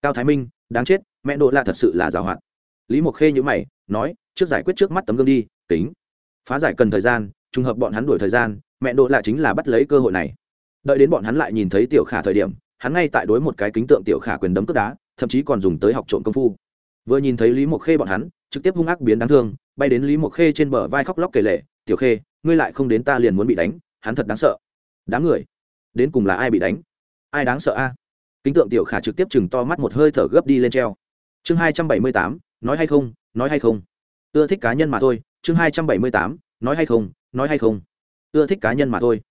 Cao thái minh, đáng chết, mẹ đỗ lạ thật sự là giàu hoạt lý mộc khê nhữ mày nói, trước giải quyết trước mắt tấm gương đi tính phá giải cần thời gian, trùng hợp bọn hắn đuổi thời gian, mẹ đỗ lạ chính là bắt lấy cơ hội này. Đợi đến bọn hắn lại nhìn thấy tiểu khả thời điểm, hắn ngay tại đối một cái kính tượng tiểu khả quyền đấm cướp đá, thậm chí còn dùng tới học trộm công phu. Vừa nhìn thấy lý mộc khê bọn hắn, trực tiếp hung ác biến đáng thương, bay đến lý mộc khê trên bờ vai khóc lóc kể lệ tiểu khê, ngươi lại không đến ta liền muốn bị đánh, hắn thật đáng sợ. Đáng người? Đến cùng là ai bị đánh? Ai đáng sợ a? Kính tượng tiểu khả trực tiếp chừng to mắt một hơi thở gấp đi lên treo. Chương hai trăm bảy mươi tám nói hay không, nói hay không. Ưa thích cá nhân mà thôi, chương hai trăm bảy mươi tám, nói hay không, nói hay không. Ưa thích cá nhân mà thôi.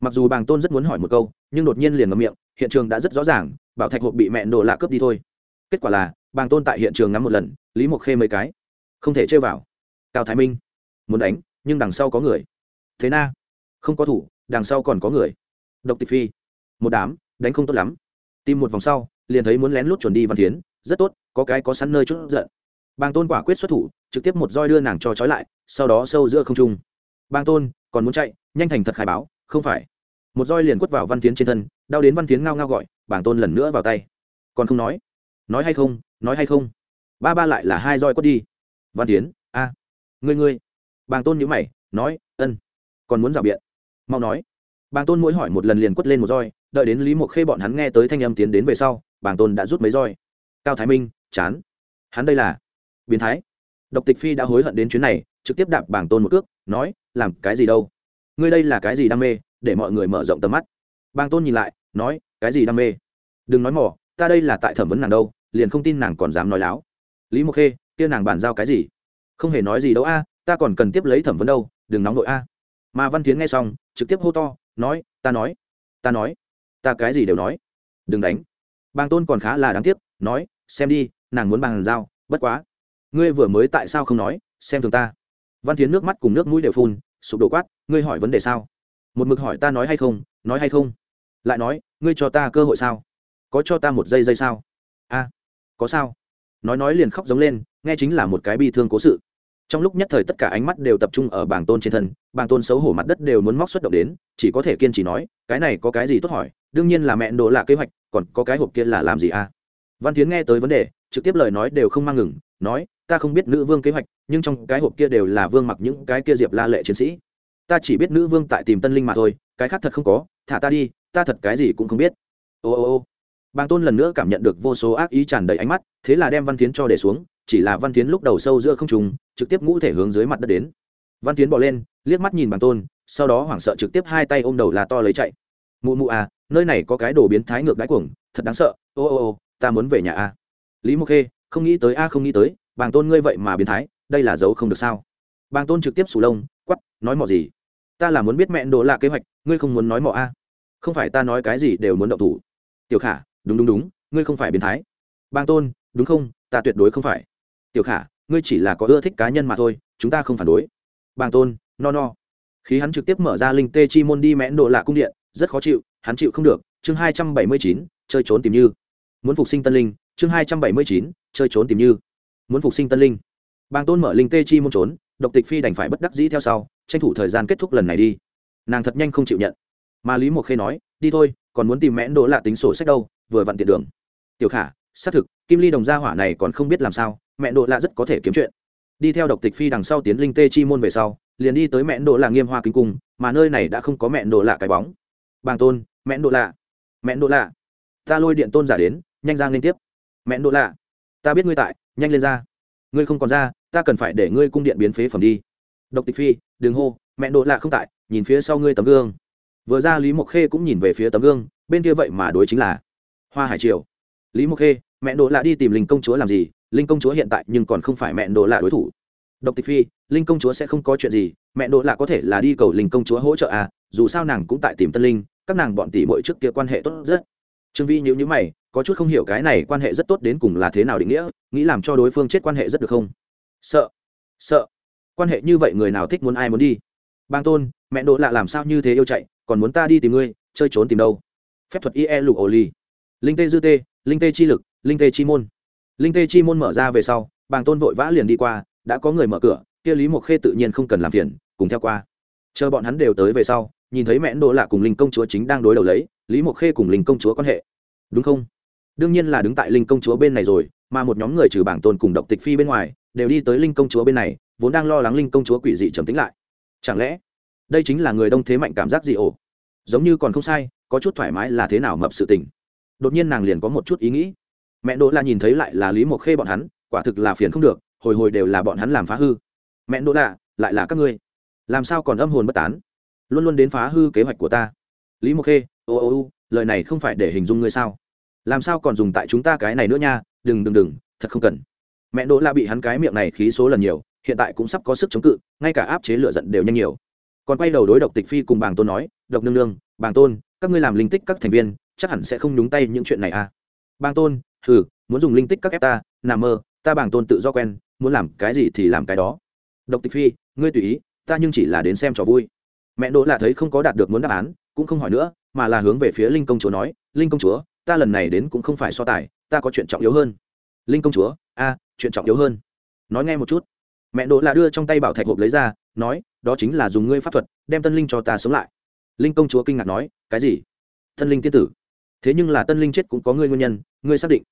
Mặc dù bàng tôn rất muốn hỏi một câu, nhưng đột nhiên liền ngậm miệng, hiện trường đã rất rõ ràng, bảo thạch hộp bị mẹ đồ lạ cướp đi thôi. Kết quả là, bàng tôn tại hiện trường ngắm một lần, lý mộc khê mấy cái. Không thể chơi vào. Cao thái minh. Muốn đánh, nhưng đằng sau có người. Thế na. Không có thủ, đằng sau còn có người. Độc tịch phi. Một đám, đánh không tốt lắm. Tìm một vòng sau, liền thấy muốn lén lút chuẩn đi văn tiến rất tốt, có cái có sẵn nơi chút giận bàng tôn quả quyết xuất thủ, trực tiếp một roi đưa nàng cho trói lại, sau đó sâu giữa không trung. Bàng tôn, còn muốn chạy, nhanh thành thật khai báo, không phải. Một roi liền quất vào văn tiến trên thân, đau đến văn tiến ngao ngao gọi, Bàng tôn lần nữa vào tay. Còn không nói. Nói hay không, nói hay không. Ba ba lại là hai roi quất đi. Văn tiến a. Ngươi ngươi. Bàng tôn nhữ mày, nói, ân. Còn muốn rào biện. Mau nói. Bàng tôn mỗi hỏi một lần liền quất lên một roi, đợi đến lý mộc khê bọn hắn nghe tới thanh âm tiến đến về sau, bàng tôn đã rút mấy roi. Cao thái minh, chán. Hắn đây là biến thái. Độc tịch phi đã hối hận đến chuyến này, trực tiếp đạp bảng tôn một cước, nói, làm cái gì đâu? Ngươi đây là cái gì đam mê, để mọi người mở rộng tầm mắt? Bàng tôn nhìn lại, nói, cái gì đam mê? Đừng nói mỏ ta đây là tại thẩm vấn nàng đâu, liền không tin nàng còn dám nói láo. Lý mộc khê, kia nàng bàn giao cái gì? Không hề nói gì đâu a, ta còn cần tiếp lấy thẩm vấn đâu, đừng nóng nội a. Mà văn tiến nghe xong, trực tiếp hô to, nói, ta nói ta nói, ta cái gì đều nói, đừng đánh. Bàng tôn còn khá là đáng tiếc, nói, xem đi, nàng muốn bàn giao, bất quá ngươi vừa mới tại sao không nói, xem thường ta? Văn tiến nước mắt cùng nước mũi đều phun, sụp đổ quát, ngươi hỏi vấn đề sao? Một mực hỏi ta nói hay không, nói hay không? Lại nói, ngươi cho ta cơ hội sao? Có cho ta một giây giây sao? A, có sao? Nói nói liền khóc giống lên, nghe chính là một cái bi thương cố sự. Trong lúc nhất thời tất cả ánh mắt đều tập trung ở bảng tôn trên thân, bảng tôn xấu hổ mặt đất đều muốn móc xuất động đến, chỉ có thể kiên trì nói, cái này có cái gì tốt hỏi, đương nhiên là mẹ đồ là kế hoạch, còn có cái hộp kia là làm gì à văn tiến nghe tới vấn đề, trực tiếp lời nói đều không mang ngừng, nói ta không biết nữ vương kế hoạch, nhưng trong cái hộp kia đều là vương mặc những cái kia diệp la lệ chiến sĩ. Ta chỉ biết nữ vương tại tìm tân linh mà thôi, cái khác thật không có, thả ta đi, ta thật cái gì cũng không biết. Ô ô ô. Bàng tôn lần nữa cảm nhận được vô số ác ý tràn đầy ánh mắt, thế là đem văn tiến cho để xuống, chỉ là văn tiến lúc đầu sâu giữa không trùng trực tiếp ngũ thể hướng dưới mặt đất đến. Văn tiến bỏ lên, liếc mắt nhìn bàng tôn, sau đó hoảng sợ trực tiếp hai tay ôm đầu là to lấy chạy. Mụ mụ à nơi này có cái đồ biến thái ngược đáy cuồng, thật đáng sợ, ô ô ô, ta muốn về nhà a à. lý mộc khê, không nghĩ tới a, không nghĩ tới bàng tôn ngươi vậy mà biến thái, đây là dấu không được sao? Bàng tôn trực tiếp sù lông quắp nói mọ gì? Ta là muốn biết mẹ đồ là kế hoạch, ngươi không muốn nói mọ a? Không phải ta nói cái gì đều muốn động thủ. Tiểu khả, đúng đúng đúng, ngươi không phải biến thái. Bàng tôn, đúng không, ta tuyệt đối không phải. Tiểu khả, ngươi chỉ là có ưa thích cá nhân mà thôi, chúng ta không phản đối. Bàng tôn, no no. Khi hắn trực tiếp mở ra linh tê chi môn đi mẽn độ lạ cung điện, rất khó chịu, hắn chịu không được. Chương hai trăm bảy mươi chín, chơi trốn tìm như. Muốn phục sinh tân linh, chương hai trăm bảy mươi chín, chơi trốn tìm như muốn phục sinh tân linh. Bàng tôn mở linh tê chi môn trốn, độc tịch phi đành phải bất đắc dĩ theo sau, tranh thủ thời gian kết thúc lần này đi. Nàng thật nhanh không chịu nhận. Mà lý mộc khê nói, đi thôi, còn muốn tìm mẽn đỗ lạ tính sổ sách đâu, vừa vặn tiện đường. Tiểu khả, xác thực, kim ly đồng gia hỏa này còn không biết làm sao mẹ đỗ lạ rất có thể kiếm chuyện. Đi theo độc tịch phi đằng sau tiến linh tê chi môn về sau, liền đi tới mẹ đỗ lạ nghiêm hoa kính cung, mà nơi này đã không có mẹ đỗ lạ cái bóng. Bàng tôn mẹ đỗ lạ mẹ đỗ lạ, ta lôi điện tôn giả đến, nhanh ra liên tiếp. Mẹ đỗ lạ, ta biết ngươi tại nhanh lên ra. Ngươi không còn ra, ta cần phải để ngươi cung điện biến phế phẩm đi. Độc tịch phi, đừng hô, mẹ đỗ lạ không tại, nhìn phía sau ngươi tấm gương. Vừa ra lý mộc khê cũng nhìn về phía tấm gương, bên kia vậy mà đối chính là hoa hải triều. Lý mộc khê, mẹ đỗ lạ đi tìm linh công chúa làm gì? Linh công chúa hiện tại nhưng còn không phải mẹ đỗ lạ đối thủ. Độc tịch phi, linh công chúa sẽ không có chuyện gì, mẹ đỗ lạ có thể là đi cầu linh công chúa hỗ trợ à? Dù sao nàng cũng tại tìm tân linh, các nàng bọn tỷ mỗi trước kia quan hệ tốt rất trương vi nhữ nhữ mày, có chút không hiểu cái này quan hệ rất tốt đến cùng là thế nào định nghĩa, nghĩ làm cho đối phương chết quan hệ rất được không? Sợ sợ. Quan hệ như vậy người nào thích muốn ai muốn đi? Bang tôn, mẹ đỗ lạ làm sao như thế yêu chạy, còn muốn ta đi tìm ngươi, chơi trốn tìm đâu? Phép thuật ie lục ổ ly linh tê dư tê, linh tê chi lực, linh tê chi môn. Linh tê chi môn mở ra về sau bàng tôn vội vã liền đi qua, đã có người mở cửa, kia lý mộc khê tự nhiên không cần làm phiền, cùng theo qua. Chờ bọn hắn đều tới về sau, nhìn thấy mẹ đỗ lạ cùng linh công chúa chính đang đối đầu lấy lý mộc khê cùng linh công chúa quan hệ. Đúng không? Đương nhiên là đứng tại linh công chúa bên này rồi mà một nhóm người trừ bảng tôn cùng độc tịch phi bên ngoài đều đi tới linh công chúa bên này vốn đang lo lắng linh công chúa quỷ dị trầm tính lại. Chẳng lẽ đây chính là người đông thế mạnh cảm giác gì ổ giống như còn không sai có chút thoải mái là thế nào mập sự tình? Đột nhiên nàng liền có một chút ý nghĩ. Mẹ đỗ là nhìn thấy lại là lý mộc khê bọn hắn quả thực là phiền không được hồi hồi đều là bọn hắn làm phá hư. Mẹ đỗ lạ, lại là các ngươi. Làm sao còn âm hồn bất tán? Luôn luôn đến phá hư kế hoạch của ta. Lý mộc khê ô ô ô, lời này không phải để hình dung ngươi sao? Làm sao còn dùng tại chúng ta cái này nữa nha? Đừng đừng đừng, thật không cần. Mẹ đỗ la bị hắn cái miệng này khí số lần nhiều, hiện tại cũng sắp có sức chống cự, ngay cả áp chế lựa giận đều nhanh nhiều. Còn quay đầu đối độc tịch phi cùng bàng tôn nói, độc nương nương, bàng tôn, các ngươi làm linh tích các thành viên, chắc hẳn sẽ không nhúng tay những chuyện này à? Bàng tôn, hừ, muốn dùng linh tích các ép ta, nằm mơ, ta bàng tôn tự do quen, muốn làm cái gì thì làm cái đó. Độc tịch phi, ngươi tùy ý, ta nhưng chỉ là đến xem trò vui. Mẹ đỗ là thấy không có đạt được muốn đáp án, cũng không hỏi nữa mà là hướng về phía linh công chúa nói, linh công chúa, ta lần này đến cũng không phải so tài, ta có chuyện trọng yếu hơn. Linh công chúa? A, chuyện trọng yếu hơn. Nói nghe một chút. Mẹ đỗ là đưa trong tay bảo thạch hộp lấy ra, nói, đó chính là dùng ngươi pháp thuật, đem tân linh cho ta sống lại. Linh công chúa kinh ngạc nói, cái gì? Tân linh tiên tử? Thế nhưng là tân linh chết cũng có ngươi nguyên nhân, ngươi xác định.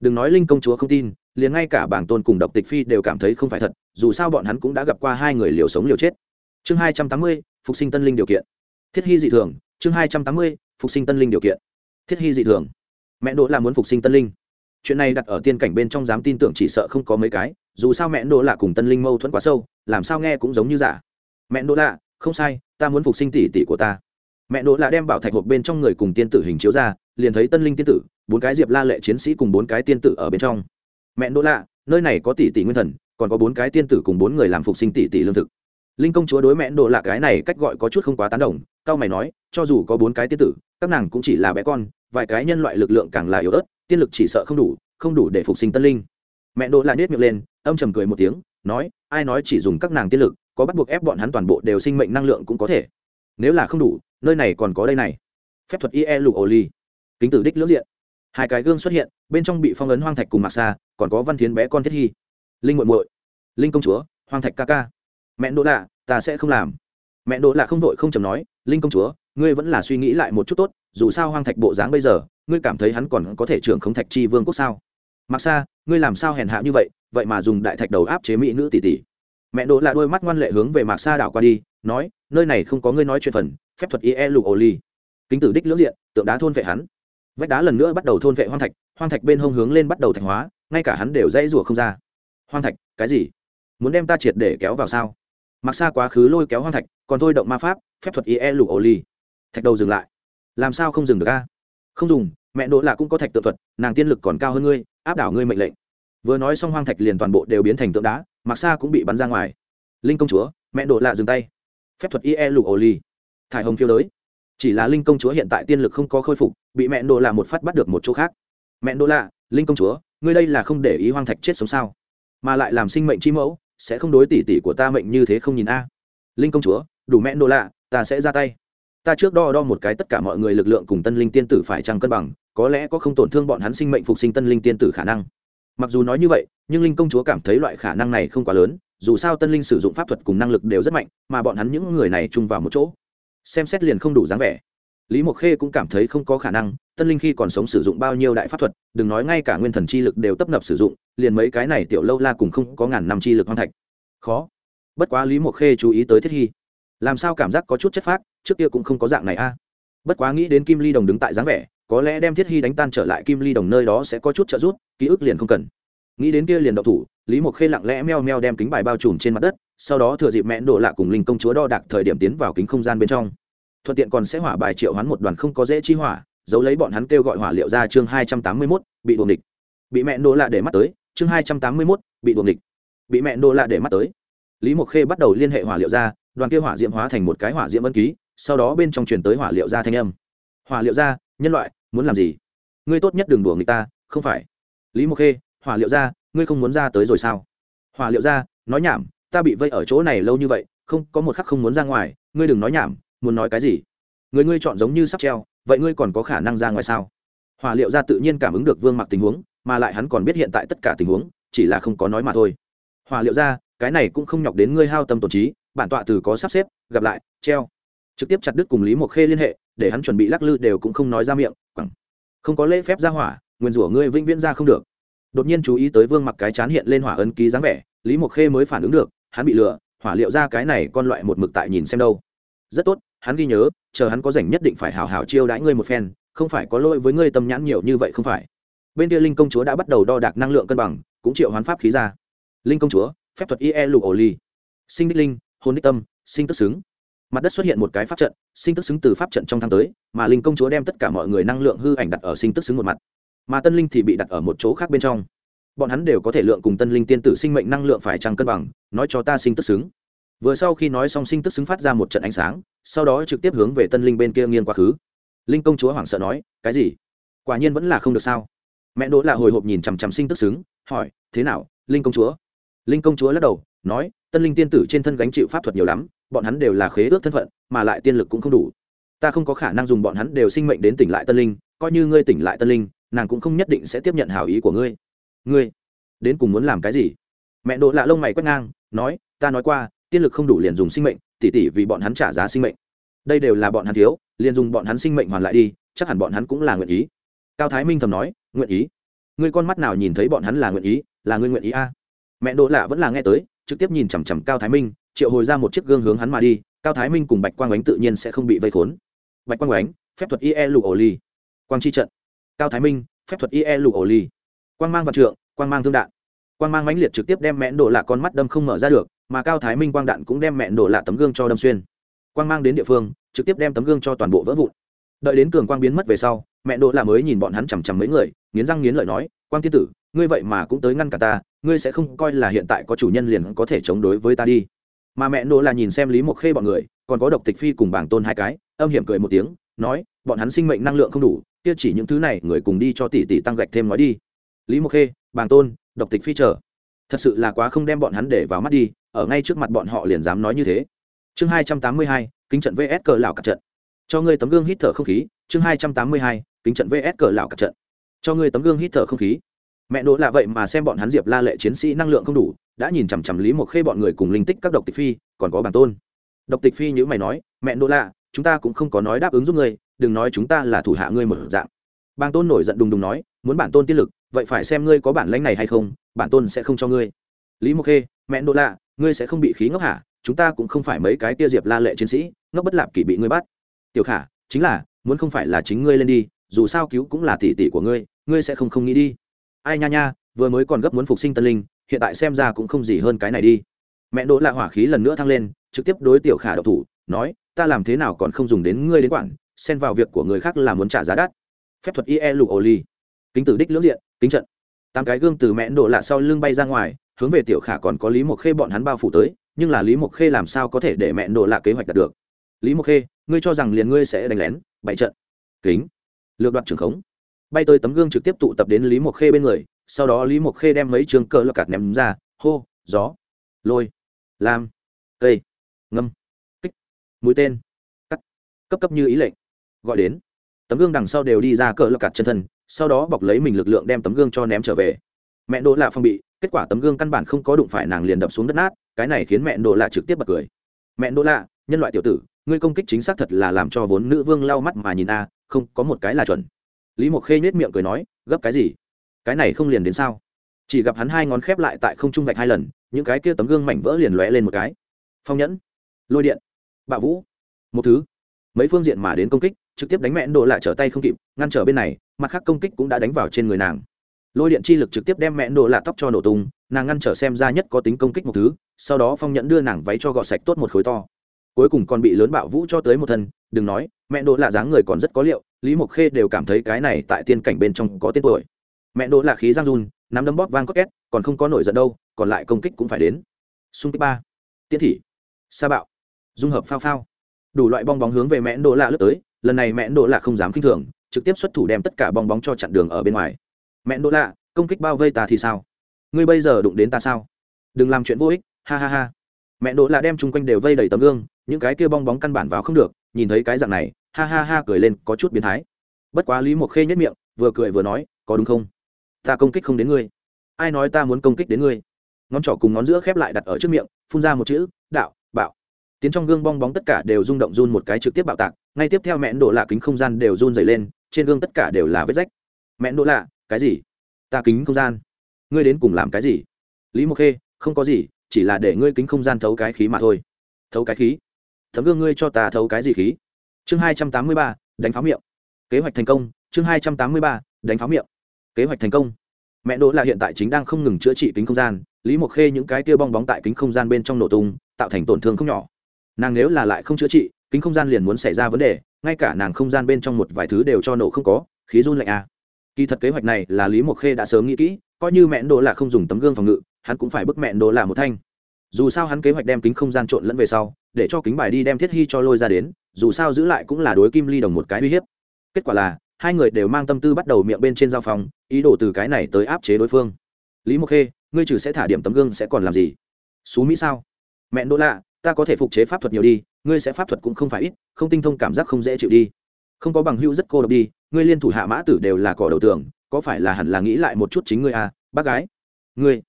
Đừng nói linh công chúa không tin, liền ngay cả bảng tôn cùng độc tịch phi đều cảm thấy không phải thật, dù sao bọn hắn cũng đã gặp qua hai người liều sống liều chết. Chương hai trăm tám mươi, phục sinh tân linh điều kiện. Thiết hy dị thường chương hai trăm tám mươi, phục sinh tân linh điều kiện. Thiết hy dị thường. Mẹ đỗ là muốn phục sinh tân linh. Chuyện này đặt ở tiên cảnh bên trong dám tin tưởng chỉ sợ không có mấy cái, dù sao mẹ đỗ là cùng tân linh mâu thuẫn quá sâu, làm sao nghe cũng giống như giả. Mẹ đỗ là, không sai, ta muốn phục sinh tỷ tỷ của ta. Mẹ đỗ là đem bảo thạch hộp bên trong người cùng tiên tử hình chiếu ra, liền thấy tân linh tiên tử, bốn cái diệp la lệ chiến sĩ cùng bốn cái tiên tử ở bên trong. Mẹ đỗ là, nơi này có tỷ tỷ nguyên thần, còn có bốn cái tiên tử cùng bốn người làm phục sinh tỷ tỷ lương thực. Linh công chúa đối mẹ đỗ là cái này cách gọi có chút không quá tán đồng cao mày nói, cho dù có bốn cái tiên tử, các nàng cũng chỉ là bé con, vài cái nhân loại lực lượng càng là yếu ớt, tiên lực chỉ sợ không đủ không đủ để phục sinh tân linh. Mẹ đỗ lại nết miệng lên, âm trầm cười một tiếng, nói, ai nói chỉ dùng các nàng tiên lực, có bắt buộc ép bọn hắn toàn bộ đều sinh mệnh năng lượng cũng có thể. Nếu là không đủ, nơi này còn có đây này. Phép thuật ie lục ổ ly kính tử đích lưỡng diện. Hai cái gương xuất hiện, bên trong bị phong ấn hoang thạch cùng mạc xa còn có văn thiến bé con thiết hy. Linh muội muội. Linh công chúa, hoang thạch ca ca. Mẹ đỗ lạ ta sẽ không làm mẹ đỗ là không vội không chầm nói, linh công chúa, ngươi vẫn là suy nghĩ lại một chút tốt, dù sao hoang thạch bộ dáng bây giờ, ngươi cảm thấy hắn còn có thể trưởng không thạch chi vương quốc sao? Mặc xa ngươi làm sao hèn hạ như vậy vậy mà dùng đại thạch đầu áp chế mỹ nữ tỷ tỷ. Mẹ đỗ là đôi mắt ngoan lệ hướng về mạc sa đảo qua đi, nói, nơi này không có ngươi nói chuyện phần, phép thuật ie lục ô ly kính tử đích lưỡng diện, tượng đá thôn vệ hắn. Vách đá lần nữa bắt đầu thôn vệ hoang thạch hoang thạch bên hông hướng lên bắt đầu thạch hóa, ngay cả hắn đều dãy rủa không ra. Hoang thạch, cái gì? Muốn đem ta triệt để kéo vào sao? Mặc xa quá khứ lôi kéo hoang thạch, còn thôi động ma pháp, phép thuật ie lục ổ ly thạch đầu dừng lại. Làm sao không dừng được a? Không dùng, mẹ đỗ lạ cũng có thạch tự thuật, nàng tiên lực còn cao hơn ngươi, áp đảo ngươi mệnh lệnh. Vừa nói xong hoang thạch liền toàn bộ đều biến thành tượng đá, mặc xa cũng bị bắn ra ngoài. Linh công chúa, mẹ đỗ lạ dừng tay. Phép thuật ie lục ổ ly thải hồng phiêu đới. Chỉ là linh công chúa hiện tại tiên lực không có khôi phục, bị mẹ đỗ lạ một phát bắt được một chỗ khác. Mẹ đỗ lạ linh công chúa, ngươi đây là không để ý hoang thạch chết sống sao? Mà lại làm sinh mệnh chi mẫu sẽ không đối tỷ tỷ của ta mệnh như thế không nhìn a. Linh công chúa, đủ mẹ nô lạ, ta sẽ ra tay. Ta trước đo đo một cái tất cả mọi người lực lượng cùng tân linh tiên tử phải chăng cân bằng, có lẽ có không tổn thương bọn hắn sinh mệnh phục sinh tân linh tiên tử khả năng. Mặc dù nói như vậy, nhưng linh công chúa cảm thấy loại khả năng này không quá lớn, dù sao tân linh sử dụng pháp thuật cùng năng lực đều rất mạnh, mà bọn hắn những người này chung vào một chỗ. Xem xét liền không đủ dáng vẻ lý mộc khê cũng cảm thấy không có khả năng, tân linh khi còn sống sử dụng bao nhiêu đại pháp thuật, đừng nói ngay cả nguyên thần chi lực đều tấp nập sử dụng, liền mấy cái này tiểu lâu la cùng không có ngàn năm chi lực hoang thạch. Khó. Bất quá lý mộc khê chú ý tới thiết hy. Làm sao cảm giác có chút chất phác, trước kia cũng không có dạng này a. Bất quá nghĩ đến kim ly đồng đứng tại dáng vẻ, có lẽ đem thiết hy đánh tan trở lại kim ly đồng nơi đó sẽ có chút trợ giúp, ký ức liền không cần. Nghĩ đến kia liền đậu thủ, lý mộc khê lặng lẽ meo meo đem kính bài bao trùm trên mặt đất, sau đó thừa dịp mẹn đổ lạ cùng linh công chúa đo đạc thời điểm tiến vào kính không gian bên trong thuận tiện còn sẽ hỏa bài triệu hoán một đoàn không có dễ chi hỏa, giấu lấy bọn hắn kêu gọi hỏa liệu ra chương hai trăm tám mươi mốt, bị đuồng địch. Bị mẹ nô lạ để mắt tới, chương hai trăm tám mươi mốt, bị đuồng địch. Bị mẹ nô lạ để mắt tới. Lý mộc khê bắt đầu liên hệ hỏa liệu ra, đoàn kia hỏa diễm hóa thành một cái hỏa diễm ân ký, sau đó bên trong truyền tới hỏa liệu ra thanh âm. Hỏa liệu ra, nhân loại, muốn làm gì? Ngươi tốt nhất đừng đùa người ta, không phải. Lý mộc khê, hỏa liệu ra, ngươi không muốn ra tới rồi sao? Hỏa liệu ra, nói nhảm, ta bị vây ở chỗ này lâu như vậy, không, có một khắc không muốn ra ngoài, ngươi đừng nói nhảm muốn nói cái gì? Người ngươi chọn giống như sắp treo, vậy ngươi còn có khả năng ra ngoài sao? Hòa liệu ra tự nhiên cảm ứng được vương mặc tình huống, mà lại hắn còn biết hiện tại tất cả tình huống, chỉ là không có nói mà thôi. Hòa liệu ra cái này cũng không nhọc đến ngươi hao tâm tổn trí, bản tọa từ có sắp xếp, gặp lại, treo. Trực tiếp chặt đứt cùng lý mộc khê liên hệ, để hắn chuẩn bị lắc lư đều cũng không nói ra miệng, quẳng. Không có lễ phép ra hỏa, nguyên rủa ngươi vĩnh viễn ra không được. Đột nhiên chú ý tới vương mặc cái chán hiện lên hỏa ấn ký dáng vẻ, lý mộc khê mới phản ứng được, hắn bị lừa, hỏa liệu ra cái này con loại một mực tại nhìn xem đâu. Rất tốt hắn ghi nhớ, chờ hắn có rảnh nhất định phải hào hào chiêu đãi ngươi một phen, không phải có lỗi với ngươi tâm nhãn nhiều như vậy không phải. Bên kia linh công chúa đã bắt đầu đo đạc năng lượng cân bằng, cũng triệu hoán pháp khí ra. Linh công chúa, phép thuật ie lục ổ ly sinh đích linh hôn đích tâm, sinh tức xứng. Mặt đất xuất hiện một cái pháp trận, sinh tức xứng từ pháp trận trong tháng tới, mà linh công chúa đem tất cả mọi người năng lượng hư ảnh đặt ở sinh tức xứng một mặt. Mà tân linh thì bị đặt ở một chỗ khác bên trong. Bọn hắn đều có thể lượng cùng tân linh tiên tử sinh mệnh năng lượng phải trăng cân bằng, nói cho ta sinh tức xứng. Vừa sau khi nói xong sinh tức xứng phát ra một trận ánh sáng sau đó trực tiếp hướng về tân linh bên kia nghiêng quá khứ. Linh công chúa hoảng sợ nói, cái gì? Quả nhiên vẫn là không được sao? Mẹ đỗ là hồi hộp nhìn chằm chằm sinh tức xứng, hỏi, thế nào, linh công chúa? Linh công chúa lắc đầu, nói, tân linh tiên tử trên thân gánh chịu pháp thuật nhiều lắm, bọn hắn đều là khế ước thân phận, mà lại tiên lực cũng không đủ. Ta không có khả năng dùng bọn hắn đều sinh mệnh đến tỉnh lại tân linh, coi như ngươi tỉnh lại tân linh, nàng cũng không nhất định sẽ tiếp nhận hảo ý của ngươi. Ngươi đến cùng muốn làm cái gì? Mẹ đỗ lạ lông mày quét ngang, nói, ta nói qua, tiên lực không đủ liền dùng sinh mệnh tỉ tỉ vì bọn hắn trả giá sinh mệnh. Đây đều là bọn hắn thiếu, liền dùng bọn hắn sinh mệnh hoàn lại đi, chắc hẳn bọn hắn cũng là nguyện ý. Cao thái minh thầm nói, nguyện ý? Ngươi con mắt nào nhìn thấy bọn hắn là nguyện ý, là ngươi nguyện ý a? Mẹ đỗ lạ vẫn là nghe tới, trực tiếp nhìn chằm chằm cao thái minh, triệu hồi ra một chiếc gương hướng hắn mà đi, cao thái minh cùng bạch quang ánh tự nhiên sẽ không bị vây khốn. Bạch quang ánh, phép thuật ie lụ ổ ly quang chi trận. Cao thái minh, phép thuật ie lụ ổ ly quang mang vật trượng, quang mang thương đạn quang mang mãnh liệt trực tiếp đem mẹn đổ lạ con mắt đâm không mở ra được, mà cao thái minh quang đạn cũng đem mẹn đổ lạ tấm gương cho đâm xuyên. Quang mang đến địa phương, trực tiếp đem tấm gương cho toàn bộ vỡ vụn. Đợi đến cường quang biến mất về sau mẹ đỗ lạ mới nhìn bọn hắn chằm chằm mấy người, nghiến răng nghiến lợi nói, quang tiên tử, ngươi vậy mà cũng tới ngăn cả ta, ngươi sẽ không coi là hiện tại có chủ nhân liền có thể chống đối với ta đi. Mà mẹ đỗ là nhìn xem lý mộc khê bọn người, còn có độc tịch phi cùng bảng tôn hai cái, âm hiểm cười một tiếng, nói, bọn hắn sinh mệnh năng lượng không đủ, kia chỉ những thứ này, người cùng đi cho tỷ tỷ tăng gạch thêm nói đi. Lý mộc khê, bàng tôn độc tịch phi trở thật sự là quá không đem bọn hắn để vào mắt đi, ở ngay trước mặt bọn họ liền dám nói như thế. Chương hai trăm tám mươi hai, kính trận vs cờ lão cặp trận. Cho ngươi tấm gương hít thở không khí, chương hai trăm tám mươi hai, kính trận vs cờ lão cặp trận. Cho ngươi tấm gương hít thở không khí. Mẹ đỗ là vậy mà xem bọn hắn diệp la lệ chiến sĩ năng lượng không đủ, đã nhìn chằm chằm lý một khê bọn người cùng linh tích các độc tịch phi, còn có bản tôn. Độc tịch phi như mày nói, mẹ đỗ lạ, chúng ta cũng không có nói đáp ứng giúp ngươi, đừng nói chúng ta là thủ hạ ngươi một dạng. Bang tôn nổi giận đùng đùng nói, muốn bản tôn tiên lực vậy phải xem ngươi có bản lãnh này hay không, bản tôn sẽ không cho ngươi. Lý mộc khê, mẹ đỗ lạ, ngươi sẽ không bị khí ngốc hả? Chúng ta cũng không phải mấy cái tia diệp la lệ chiến sĩ, ngốc bất lạp kỷ bị ngươi bắt. Tiểu khả, chính là, muốn không phải là chính ngươi lên đi, dù sao cứu cũng là tỷ tỷ của ngươi ngươi sẽ không không nghĩ đi. Ai nha nha, vừa mới còn gấp muốn phục sinh tân linh, hiện tại xem ra cũng không gì hơn cái này đi. Mẹ đỗ lạ hỏa khí lần nữa thăng lên, trực tiếp đối tiểu khả độc thủ, nói, ta làm thế nào còn không dùng đến ngươi đến quản, xen vào việc của người khác là muốn trả giá đắt. Phép thuật ie lục ô ly. Kính tử đích lưỡng diện kính trận. Tám cái gương từ mẹ đỗ lạ sau lưng bay ra ngoài, hướng về tiểu khả còn có lý mộc khê bọn hắn bao phủ tới, nhưng là lý mộc khê làm sao có thể để mẹ đỗ lạ kế hoạch đạt được? Lý mộc khê, ngươi cho rằng liền ngươi sẽ đánh lén bại trận. Kính. Lược đoạt trường khống. Bay tới tấm gương trực tiếp tụ tập đến lý mộc khê bên người, sau đó lý mộc khê đem mấy trường cờ lọc cạt ném ra, hô, gió, lôi, lam, cây, ngâm, kích, mũi tên, cắt, cấp cấp như ý lệnh, gọi đến. Tấm gương đằng sau đều đi ra cờ lọc cạt chân thân sau đó bọc lấy mình lực lượng đem tấm gương cho ném trở về. Mẹ đỗ lạ phong bị, kết quả tấm gương căn bản không có đụng phải nàng liền đập xuống đất nát, cái này khiến mẹ đỗ lạ trực tiếp bật cười. Mẹ đỗ lạ, nhân loại tiểu tử, ngươi công kích chính xác thật là làm cho vốn nữ vương lau mắt mà nhìn a, không, có một cái là chuẩn. Lý mộc khê nhếch miệng cười nói, gấp cái gì? Cái này không liền đến sao? Chỉ gặp hắn hai ngón khép lại tại không trung vạch hai lần, những cái kia tấm gương mảnh vỡ liền lóe lên một cái. Phong nhẫn, lôi điện, bạo vũ, một thứ. Mấy phương diện mà đến công kích, trực tiếp đánh mẹ đỗ lạ trở tay không kịp, ngăn trở bên này mặt khác công kích cũng đã đánh vào trên người nàng. Lôi điện chi lực trực tiếp đem mẹ nổ lạ tóc cho nổ tung, nàng ngăn trở xem ra nhất có tính công kích một thứ, sau đó phong nhẫn đưa nàng váy cho gọt sạch tốt một khối to. Cuối cùng còn bị lớn bạo vũ cho tới một thân, đừng nói, mẹ đỗ là dáng người còn rất có liệu, lý mộc khê đều cảm thấy cái này tại tiên cảnh bên trong có tên tuổi. Mẹ đỗ là khí giang run, nắm đấm bóp vang có két, còn không có nổi giận đâu, còn lại công kích cũng phải đến. Xung kích ba. Tiên thị. Sa bạo. Dung hợp phao phao. Đủ loại bong bóng hướng về mẹ đỗ lạ lướt tới, lần này mẹ đỗ lạ không dám khinh thường trực tiếp xuất thủ đem tất cả bong bóng cho chặn đường ở bên ngoài. Mẹ đỗ lạ, công kích bao vây ta thì sao? Ngươi bây giờ đụng đến ta sao? Đừng làm chuyện vô ích, ha ha ha. Mẹ đỗ lạ đem chung quanh đều vây đầy tấm gương, những cái kia bong bóng căn bản vào không được, nhìn thấy cái dạng này, ha ha ha cười lên, có chút biến thái. Bất quá lý mộc khê nhất miệng, vừa cười vừa nói, có đúng không? Ta công kích không đến ngươi. Ai nói ta muốn công kích đến ngươi? Ngón trỏ cùng ngón giữa khép lại đặt ở trước miệng, phun ra một chữ, đạo, bạo. Tiến trong gương bong bóng tất cả đều rung động run một cái trực tiếp bạo tạc, ngay tiếp theo mẹn độ lạ kính không gian đều run dày lên trên gương tất cả đều là vết rách. Mẹ nỗ lạ, cái gì? Ta kính không gian. Ngươi đến cùng làm cái gì? Lý mộc khê, không có gì, chỉ là để ngươi kính không gian thấu cái khí mà thôi. Thấu cái khí? Thấm gương ngươi cho ta thấu cái gì khí? Chương hai trăm tám mươi ba, đánh pháo miệng. Kế hoạch thành công, chương hai trăm tám mươi ba, đánh pháo miệng. Kế hoạch thành công. Mẹ đỗ là hiện tại chính đang không ngừng chữa trị kính không gian. Lý mộc khê những cái tia bong bóng tại kính không gian bên trong nổ tung, tạo thành tổn thương không nhỏ. Nàng nếu là lại không chữa trị, kính không gian liền muốn xảy ra vấn đề ngay cả nàng không gian bên trong một vài thứ đều cho nổ không có, khí run lạnh à. kỳ thật kế hoạch này là lý mộc khê đã sớm nghĩ kỹ, coi như mẹn đồ là không dùng tấm gương phòng ngự, hắn cũng phải bức mẹn đồ là một thanh. Dù sao hắn kế hoạch đem kính không gian trộn lẫn về sau, để cho kính bài đi đem thiết hy cho lôi ra đến, dù sao giữ lại cũng là đối kim ly đồng một cái uy hiếp. Kết quả là, hai người đều mang tâm tư bắt đầu miệng bên trên giao phòng, ý đồ từ cái này tới áp chế đối phương. Lý mộc khê, ngươi trừ sẽ thả điểm tấm gương sẽ còn làm gì? Xú mỹ sao? Mẹn đỗ lạ, ta có thể phục chế pháp thuật nhiều đi ngươi sẽ pháp thuật cũng không phải ít, không tinh thông cảm giác không dễ chịu đi. Không có bằng hữu rất cô độc đi, ngươi liên thủ hạ mã tử đều là cỏ đầu tường, có phải là hẳn là nghĩ lại một chút chính ngươi à bác gái? Ngươi?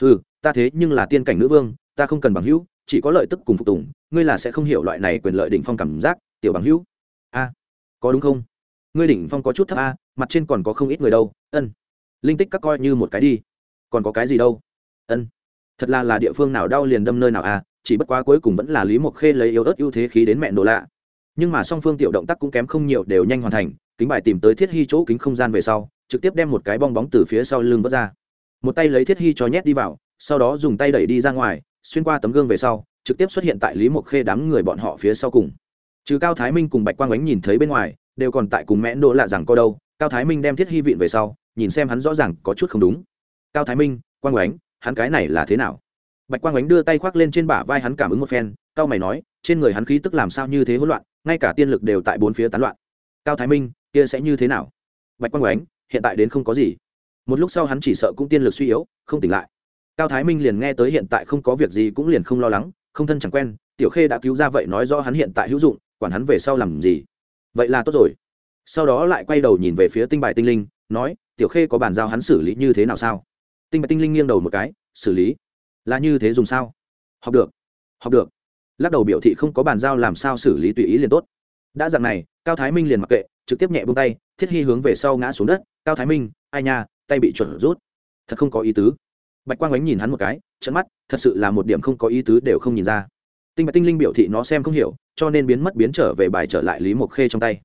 Ừ ta thế nhưng là tiên cảnh nữ vương, ta không cần bằng hữu, chỉ có lợi tức cùng phục tùng, ngươi là sẽ không hiểu loại này quyền lợi đỉnh phong cảm giác, tiểu bằng hữu. A, có đúng không? Ngươi đỉnh phong có chút thấp a, mặt trên còn có không ít người đâu, ân. Linh tích các coi như một cái đi. Còn có cái gì đâu? Ân. Thật là là địa phương nào đau liền đâm nơi nào a chỉ bất quá cuối cùng vẫn là lý mộc khê lấy yếu ớt ưu thế khí đến mẹ nổ lạ. Nhưng mà song phương tiểu động tác cũng kém không nhiều đều nhanh hoàn thành, kính bài tìm tới thiết hy chỗ kính không gian về sau, trực tiếp đem một cái bong bóng từ phía sau lưng vớt ra. Một tay lấy thiết hy cho nhét đi vào, sau đó dùng tay đẩy đi ra ngoài, xuyên qua tấm gương về sau, trực tiếp xuất hiện tại lý mộc khê đám người bọn họ phía sau cùng. Trừ cao thái minh cùng bạch quang ánh nhìn thấy bên ngoài, đều còn tại cùng mẽn đỗ lạ rằng có đâu, cao thái minh đem thiết hy vịn về sau, nhìn xem hắn rõ ràng có chút không đúng. Cao thái minh, quang ánh, hắn cái này là thế nào? Bạch quang ánh đưa tay khoác lên trên bả vai hắn cảm ứng một phen cao mày nói, trên người hắn khí tức làm sao như thế hỗn loạn, ngay cả tiên lực đều tại bốn phía tán loạn. Cao thái minh, kia sẽ như thế nào? Bạch quang ánh, hiện tại đến không có gì. Một lúc sau hắn chỉ sợ cũng tiên lực suy yếu, không tỉnh lại. Cao thái minh liền nghe tới hiện tại không có việc gì cũng liền không lo lắng, không thân chẳng quen, tiểu khê đã cứu ra vậy nói do hắn hiện tại hữu dụng, quản hắn về sau làm gì. Vậy là tốt rồi. Sau đó lại quay đầu nhìn về phía tinh bài tinh linh, nói, tiểu khê có bàn giao hắn xử lý như thế nào sao? Tinh bài tinh linh nghiêng đầu một cái, xử lý là như thế dùng sao? Học được học được. Lắc đầu biểu thị không có bàn giao làm sao xử lý tùy ý liền tốt. Đã dặn này, cao thái minh liền mặc kệ, trực tiếp nhẹ buông tay, thiết hy hướng về sau ngã xuống đất. Cao thái minh, ai nha, tay bị chuẩn rút. Thật không có ý tứ. Bạch quang ánh nhìn hắn một cái trận mắt, thật sự là một điểm không có ý tứ đều không nhìn ra. Tinh bạch tinh linh biểu thị nó xem không hiểu, cho nên biến mất biến trở về bài trở lại lý mộc khê trong tay.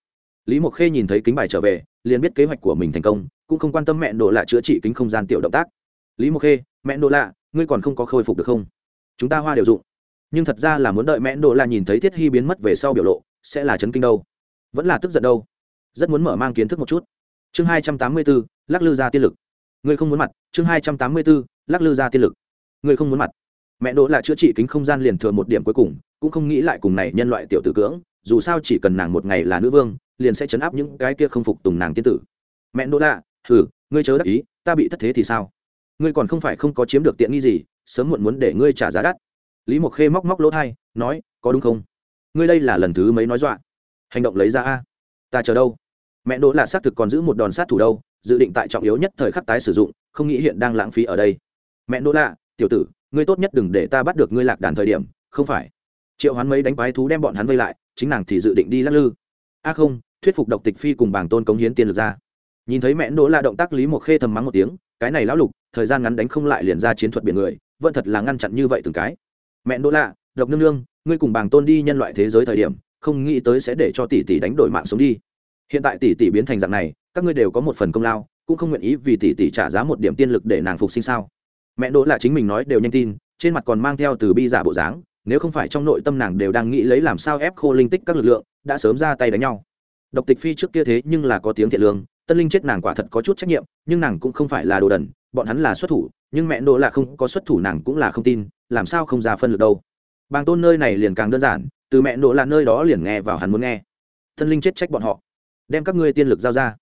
Lý mộc khê nhìn thấy kính bài trở về, liền biết kế hoạch của mình thành công, cũng không quan tâm mẹ đồ lạ chữa trị kính không gian tiểu động tác. Lý mộc khê, mẹ đồ lạ ngươi còn không có khôi phục được không? Chúng ta hoa đều dụng. Nhưng thật ra là muốn đợi mẹ đồ là nhìn thấy thiết hy biến mất về sau biểu lộ, sẽ là chấn kinh đâu. Vẫn là tức giận đâu. Rất muốn mở mang kiến thức một chút. Chương hai trăm tám mươi bốn lắc lư ra tiên lực. Ngươi không muốn mặt, chương hai trăm tám mươi bốn lắc lư ra tiên lực. Ngươi không muốn mặt. Mẹ đỗ là chữa trị kính không gian liền thừa một điểm cuối cùng, cũng không nghĩ lại cùng này nhân loại tiểu tử cưỡng, dù sao chỉ cần nàng một ngày là nữ vương, liền sẽ chấn áp những cái kia không phục tùng nàng tiên tử. Mẹ đỗ lạ thử ngươi chớ đắc ý, ta bị thất thế thì sao? Ngươi còn không phải không có chiếm được tiện nghi gì, sớm muộn muốn để ngươi trả giá đắt. Lý mộc khê móc móc lỗ thai, nói, có đúng không? Ngươi đây là lần thứ mấy nói dọa? Hành động lấy ra a. Ta chờ đâu? Mẹ đỗ là xác thực còn giữ một đòn sát thủ đâu, dự định tại trọng yếu nhất thời khắc tái sử dụng, không nghĩ hiện đang lãng phí ở đây. Mẹ đỗ lạ tiểu tử, ngươi tốt nhất đừng để ta bắt được ngươi lạc đàn thời điểm, không phải. Triệu hoán mấy đánh quái thú đem bọn hắn vây lại, chính nàng thì dự định đi lắc lư. A không, thuyết phục độc tịch phi cùng bảng tôn cống hiến tiền lực ra. Nhìn thấy mẹ đỗ lạ động tác, lý Mộc khê thầm mắng một tiếng cái này lão lục, thời gian ngắn đánh không lại liền ra chiến thuật biển người, vẫn thật là ngăn chặn như vậy từng cái. Mẹ đỗ lạ, độc nương nương, ngươi cùng bàng tôn đi nhân loại thế giới thời điểm, không nghĩ tới sẽ để cho tỷ tỷ đánh đổi mạng sống đi. Hiện tại tỷ tỷ biến thành dạng này, các ngươi đều có một phần công lao, cũng không nguyện ý vì tỷ tỷ trả giá một điểm tiên lực để nàng phục sinh sao? Mẹ đỗ lạ chính mình nói đều nhanh tin, trên mặt còn mang theo từ bi giả bộ dáng, nếu không phải trong nội tâm nàng đều đang nghĩ lấy làm sao ép khô linh tích các lực lượng, đã sớm ra tay đánh nhau. Độc tịch phi trước kia thế nhưng là có tiếng thiện lương tân linh chết nàng quả thật có chút trách nhiệm, nhưng nàng cũng không phải là đồ đần, bọn hắn là xuất thủ, nhưng mẹ đỗ là không có xuất thủ nàng cũng là không tin, làm sao không ra phân lực đâu. Bàng tôn nơi này liền càng đơn giản, từ mẹ đỗ là nơi đó liền nghe vào hắn muốn nghe. Tân linh chết trách bọn họ, đem các ngươi tiên lực giao ra.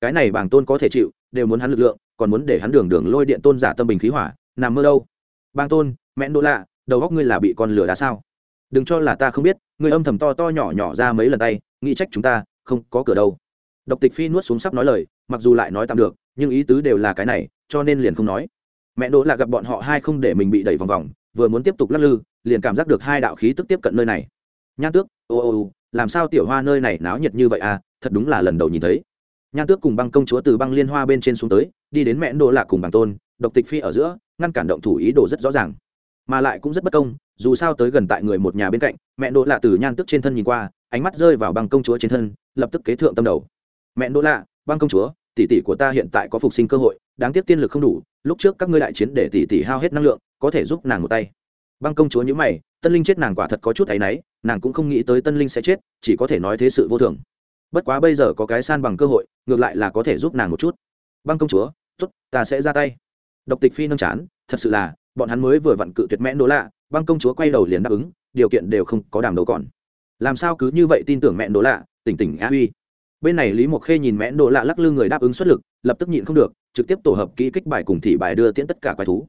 Cái này bàng tôn có thể chịu, đều muốn hắn lực lượng, còn muốn để hắn đường đường lôi điện tôn giả tâm bình khí hỏa, nằm mơ đâu. Bang tôn, mẹ đỗ lạ đầu góc ngươi là bị con lửa đá sao? Đừng cho là ta không biết, ngươi âm thầm to to nhỏ nhỏ ra mấy lần tay, nghĩ trách chúng ta, không có cửa đâu độc tịch phi nuốt xuống sắp nói lời, mặc dù lại nói tạm được, nhưng ý tứ đều là cái này, cho nên liền không nói. Mẹ đỗ là gặp bọn họ hai không để mình bị đẩy vòng vòng, vừa muốn tiếp tục lắc lư, liền cảm giác được hai đạo khí tức tiếp cận nơi này. Nhan tước, ô ô ô, làm sao tiểu hoa nơi này náo nhiệt như vậy à thật đúng là lần đầu nhìn thấy. Nhan tước cùng băng công chúa từ băng liên hoa bên trên xuống tới, đi đến mẹ đỗ lạc cùng bằng tôn, độc tịch phi ở giữa, ngăn cản động thủ ý đồ rất rõ ràng. Mà lại cũng rất bất công, dù sao tới gần tại người một nhà bên cạnh, mẹ đỗ là từ nhan tước trên thân nhìn qua, ánh mắt rơi vào băng công chúa trên thân, lập tức kế thượng tâm đầu mẹ đỗ lạ, băng công chúa, tỷ tỷ của ta hiện tại có phục sinh cơ hội, đáng tiếc tiên lực không đủ, lúc trước các ngươi đại chiến để tỷ tỷ hao hết năng lượng, có thể giúp nàng một tay. Băng công chúa nhữ mày, tân linh chết nàng quả thật có chút áy náy, nàng cũng không nghĩ tới tân linh sẽ chết, chỉ có thể nói thế sự vô thường. Bất quá bây giờ có cái san bằng cơ hội, ngược lại là có thể giúp nàng một chút. Băng công chúa t ố t ta sẽ ra tay. Độc tịch phi nâng chán, thật sự là, bọn hắn mới vừa vặn cự tuyệt mẹn đố lạ, băng công chúa quay đầu liền đáp ứng, điều kiện đều không có đàm đấu còn. Làm sao cứ như vậy tin tưởng mẹn đố lạ, tỉnh tỉnh á uy bên này lý mộc khê nhìn mẽn Đỗ lạ lắc lư người đáp ứng xuất lực, lập tức nhịn không được, trực tiếp tổ hợp kỹ kích bài cùng thị bài đưa tiễn tất cả quái thú.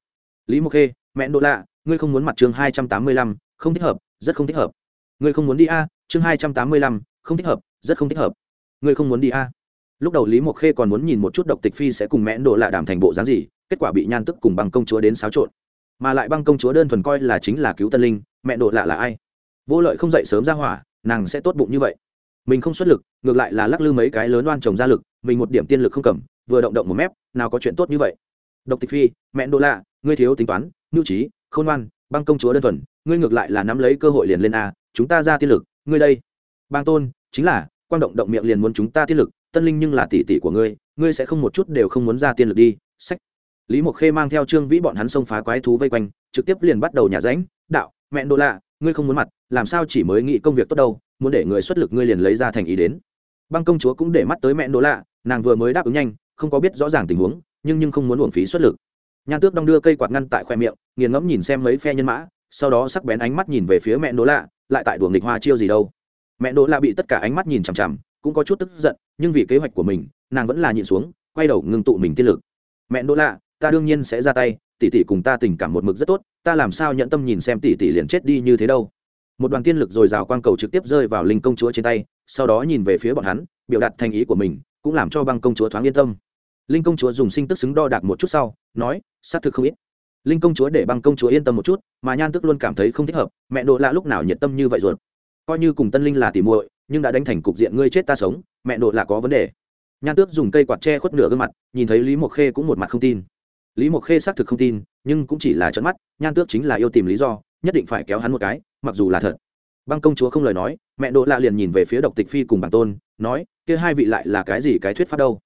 Lý mộc khê mẹn Đỗ lạ, ngươi không muốn mặt chương hai trăm tám mươi lăm, không thích hợp, rất không thích hợp. Ngươi không muốn đi a, chương hai trăm tám mươi lăm, không thích hợp, rất không thích hợp. Ngươi không muốn đi a. Lúc đầu lý mộc khê còn muốn nhìn một chút độc tịch phi sẽ cùng mẽn Đỗ lạ đàm thành bộ dáng gì, kết quả bị nhan tức cùng bằng công chúa đến xáo trộn. Mà lại băng công chúa đơn thuần coi là chính là cứu tân linh mẹ đồ lạ là ai? Vô lợi không dậy sớm ra hỏa, nàng sẽ tốt bụng như vậy mình không xuất lực, ngược lại là lắc lư mấy cái lớn oan trồng ra lực, mình một điểm tiên lực không cầm, vừa động động một mép, nào có chuyện tốt như vậy. Độc tịch phi, mẹ đô lạ, ngươi thiếu tính toán, nhu trí, khôn ngoan, băng công chúa đơn thuần, ngươi ngược lại là nắm lấy cơ hội liền lên a, chúng ta ra tiên lực, ngươi đây. Bang tôn, chính là quan động động miệng liền muốn chúng ta tiên lực, tân linh nhưng là tỷ tỷ của ngươi ngươi sẽ không một chút đều không muốn ra tiên lực đi, sách. Lý mộc khê mang theo trương vĩ bọn hắn xông phá quái thú vây quanh, trực tiếp liền bắt đầu nhà ránh đạo, mẹ đô lạ, ngươi không muốn mặt, làm sao chỉ mới nghĩ công việc tốt đâu? Muốn để người xuất lực ngươi liền lấy ra thành ý đến. Băng công chúa cũng để mắt tới mẹ đô lạ, nàng vừa mới đáp ứng nhanh, không có biết rõ ràng tình huống, nhưng nhưng không muốn uổng phí xuất lực. Nhan tước đong đưa cây quạt ngăn tại khoe miệng, nghiền ngẫm nhìn xem mấy phe nhân mã, sau đó sắc bén ánh mắt nhìn về phía mẹ đỗ lạ, lại tại đùa nghịch hoa chiêu gì đâu. Mẹ đỗ lạ bị tất cả ánh mắt nhìn chằm chằm, cũng có chút tức giận, nhưng vì kế hoạch của mình, nàng vẫn là nhịn xuống, quay đầu ngưng tụ mình tiên lực. Mẹ đỗ lạ, ta đương nhiên sẽ ra tay, tỷ tỷ cùng ta tình cảm một mực rất tốt, ta làm sao nhận tâm nhìn xem tỷ tỷ liền chết đi như thế đâu? Một đoàn tiên lực dồi dào quang cầu trực tiếp rơi vào linh công chúa trên tay, sau đó nhìn về phía bọn hắn, biểu đạt thành ý của mình, cũng làm cho băng công chúa thoáng yên tâm. Linh công chúa dùng sinh tức xứng đo đạc một chút sau, nói xác thực không ít. Linh công chúa để băng công chúa yên tâm một chút, mà nhan tức luôn cảm thấy không thích hợp, mẹ độ lạ lúc nào nhiệt tâm như vậy ruột. Coi như cùng tân linh là tỉ muội, nhưng đã đánh thành cục diện ngươi chết ta sống, mẹ độ lạ có vấn đề. Nhan tước dùng cây quạt tre khuất nửa gương mặt, nhìn thấy lý mộc khê cũng một mặt không tin. Lý mộc khê xác thực không tin, nhưng cũng chỉ là trận mắt, nhan tước chính là yêu tìm lý do, nhất định phải kéo hắn một cái mặc dù là thật. Băng công chúa không lời nói, mẹ đỗ lạ liền nhìn về phía độc tịch phi cùng bản tôn, nói, kia hai vị lại là cái gì cái thuyết pháp đâu?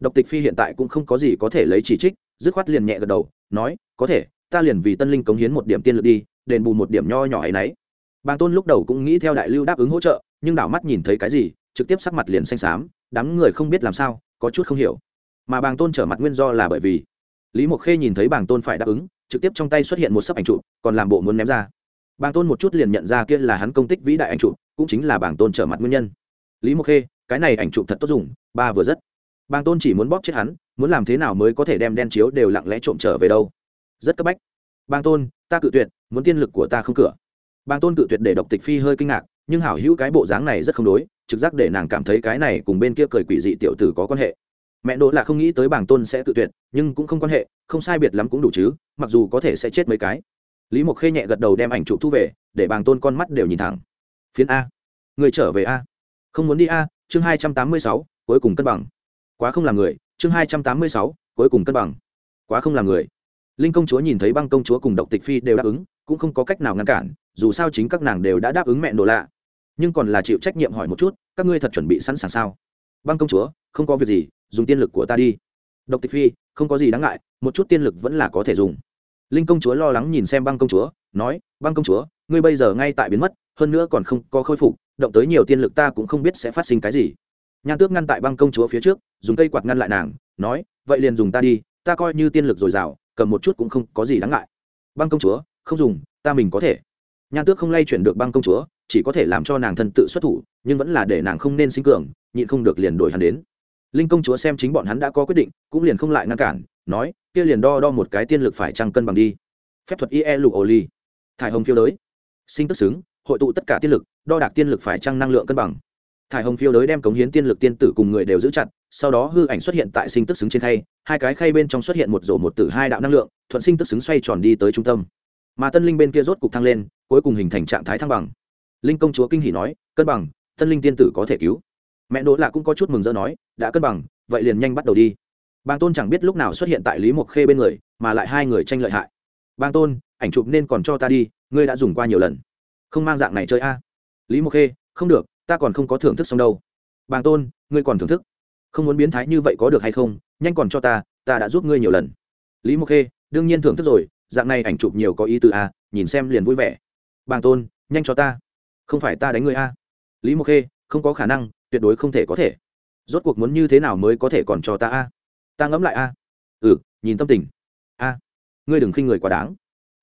Độc tịch phi hiện tại cũng không có gì có thể lấy chỉ trích, dứt khoát liền nhẹ gật đầu, nói, có thể, ta liền vì tân linh cống hiến một điểm tiên lực đi, đền bù một điểm nho nhỏ ấy nấy. Bản tôn lúc đầu cũng nghĩ theo đại lưu đáp ứng hỗ trợ, nhưng đảo mắt nhìn thấy cái gì, trực tiếp sắc mặt liền xanh xám, đám người không biết làm sao, có chút không hiểu. Mà bàng tôn trở mặt nguyên do là bởi vì lý mộc khê nhìn thấy bàng tôn phải đáp ứng, trực tiếp trong tay xuất hiện một sấp ảnh trụ còn làm bộ muốn ném ra bàng tôn một chút liền nhận ra kia là hắn công tích vĩ đại ảnh chụp, cũng chính là bàng tôn trở mặt nguyên nhân. Lý mộc khê, cái này ảnh chụp thật tốt dùng, ba vừa rất. Bàng tôn chỉ muốn bóp chết hắn, muốn làm thế nào mới có thể đem đen chiếu đều lặng lẽ trộm trở về đâu? Rất cấp bách. Bàng tôn, ta cự tuyệt, muốn tiên lực của ta không cửa. Bàng tôn cự tuyệt để độc tịch phi hơi kinh ngạc, nhưng hảo hữu cái bộ dáng này rất không đối, trực giác để nàng cảm thấy cái này cùng bên kia cười quỷ dị tiểu tử có quan hệ. Mẹ đỗ là không nghĩ tới bàng tôn sẽ cự tuyệt, nhưng cũng không quan hệ, không sai biệt lắm cũng đủ chứ, mặc dù có thể sẽ chết mấy cái lý mộc khê nhẹ gật đầu đem ảnh chụp thu về, để bàng tôn con mắt đều nhìn thẳng. Phiến a. Người trở về a. Không muốn đi a, chương hai trăm tám mươi sáu, cuối cùng cân bằng. Quá không làm người, chương hai trăm tám mươi sáu, cuối cùng cân bằng. Quá không làm người. Linh công chúa nhìn thấy băng công chúa cùng độc tịch phi đều đáp ứng, cũng không có cách nào ngăn cản, dù sao chính các nàng đều đã đáp ứng mẹ đồ lạ. Nhưng còn là chịu trách nhiệm hỏi một chút, các ngươi thật chuẩn bị sẵn sàng sao? Băng công chúa, không có việc gì, dùng tiên lực của ta đi. Độc tịch phi, không có gì đáng ngại, một chút tiên lực vẫn là có thể dùng linh công chúa lo lắng nhìn xem băng công chúa, nói, băng công chúa, ngươi bây giờ ngay tại biến mất, hơn nữa còn không có khôi phục, động tới nhiều tiên lực ta cũng không biết sẽ phát sinh cái gì. Nhan tước ngăn tại băng công chúa phía trước, dùng cây quạt ngăn lại nàng, nói, vậy liền dùng ta đi, ta coi như tiên lực dồi dào, cầm một chút cũng không có gì đáng ngại. Băng công chúa, không dùng, ta mình có thể. Nhan tước không lay chuyển được băng công chúa, chỉ có thể làm cho nàng thân tự xuất thủ, nhưng vẫn là để nàng không nên sinh cường, nhịn không được liền đổi hắn đến. Linh công chúa xem chính bọn hắn đã có quyết định, cũng liền không lại ngăn cản nói, kia liền đo đo một cái tiên lực phải trăng cân bằng đi. Phép thuật ie lục ổ ly thải hồng phiêu đới. Sinh tức xứng, hội tụ tất cả tiên lực, đo đạc tiên lực phải trăng năng lượng cân bằng. Thải hồng phiêu đới đem cống hiến tiên lực tiên tử cùng người đều giữ chặt, sau đó hư ảnh xuất hiện tại sinh tức xứng trên khay, hai cái khay bên trong xuất hiện một rổ một tử hai đạo năng lượng, thuận sinh tức xứng xoay tròn đi tới trung tâm. Mà tân linh bên kia rốt cục thăng lên, cuối cùng hình thành trạng thái thăng bằng. Linh công chúa kinh hỉ nói, cân bằng, tân linh tiên tử có thể cứu. Mẹ đỗ lạ cũng có chút mừng rỡ nói, đã cân bằng, vậy liền nhanh bắt đầu đi bang tôn chẳng biết lúc nào xuất hiện tại lý mộc khê bên người, mà lại hai người tranh lợi hại. Bang tôn, ảnh chụp nên còn cho ta đi, ngươi đã dùng qua nhiều lần. Không mang dạng này chơi a. Lý mộc khê, không được, ta còn không có thưởng thức xong đâu. Bàng tôn, ngươi còn thưởng thức. Không muốn biến thái như vậy có được hay không, nhanh còn cho ta ta đã giúp ngươi nhiều lần. Lý mộc khê, đương nhiên thưởng thức rồi, dạng này ảnh chụp nhiều có ý tứ a, nhìn xem liền vui vẻ. Bàng tôn, nhanh cho ta. Không phải ta đánh ngươi a. Lý mộc khê, không có khả năng, tuyệt đối không thể có thể. Rốt cuộc muốn như thế nào mới có thể còn cho ta a? Ta ngẫm lại a. Ừ nhìn tâm tình. A, ngươi đừng khinh người quá đáng.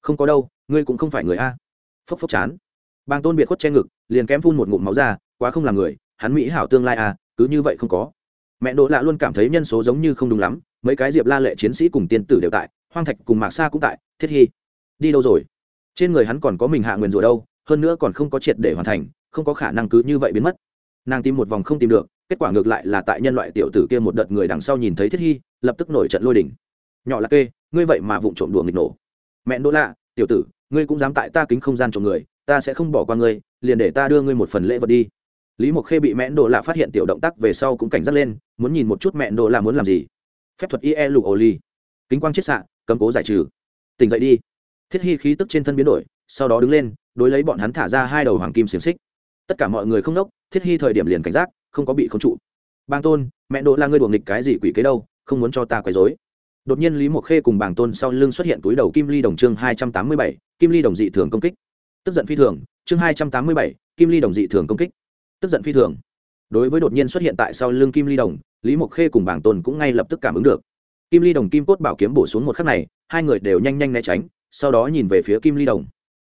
Không có đâu, ngươi cũng không phải người a. Phốc phốc chán. Bàng tôn biệt khuất che ngực, liền kém phun một ngụm máu ra, quá không là người, hắn mỹ hảo tương lai à cứ như vậy không có. Mẹ đỗ lạ luôn cảm thấy nhân số giống như không đúng lắm, mấy cái diệp la lệ chiến sĩ cùng tiên tử đều tại, hoang thạch cùng mạc sa cũng tại, thiết hy, đi đâu rồi? Trên người hắn còn có mình hạ nguyền rồi đâu, hơn nữa còn không có triệt để hoàn thành, không có khả năng cứ như vậy biến mất. Nàng tìm một vòng không tìm được kết quả ngược lại là tại nhân loại tiểu tử kia một đợt người đằng sau nhìn thấy thiết hy, lập tức nổi trận lôi đỉnh nhỏ là kê, ngươi vậy mà vụng trộm đùa nghịch nổ. Mẹ đỗ lạ, tiểu tử, ngươi cũng dám tại ta kính không gian trộm người, ta sẽ không bỏ qua ngươi, liền để ta đưa ngươi một phần lễ vật đi. Lý mộc khê bị mẹ đỗ lạ phát hiện tiểu động tác về sau cũng cảnh giác lên, muốn nhìn một chút mẹ đỗ lạ muốn làm gì. Phép thuật ie lụ ổ ly kính quang chiết xạ, cầm cố giải trừ. Tỉnh dậy đi. Thiết hy khí tức trên thân biến đổi, sau đó đứng lên, đối lấy bọn hắn thả ra hai đầu hoàng kim xiềng xích. Tất cả mọi người không nốc, thiết hy thời điểm liền cảnh giác không có bị khống trụ. Bang tôn, mẹ đỗ là ngươi đuổi nghịch cái gì quỷ kế đâu, không muốn cho ta quấy rối. Đột nhiên lý mộc khê cùng bàng tôn sau lưng xuất hiện túi đầu kim ly đồng chương hai trăm tám mươi bảy, kim ly đồng dị thường công kích. Tức giận phi thường, chương hai trăm tám mươi bảy, kim ly đồng dị thường công kích. Tức giận phi thường. Đối với đột nhiên xuất hiện tại sau lưng kim ly đồng, lý mộc khê cùng bàng tôn cũng ngay lập tức cảm ứng được. Kim ly đồng kim cốt bảo kiếm bổ xuống một khắc này, hai người đều nhanh nhanh né tránh, sau đó nhìn về phía kim ly đồng.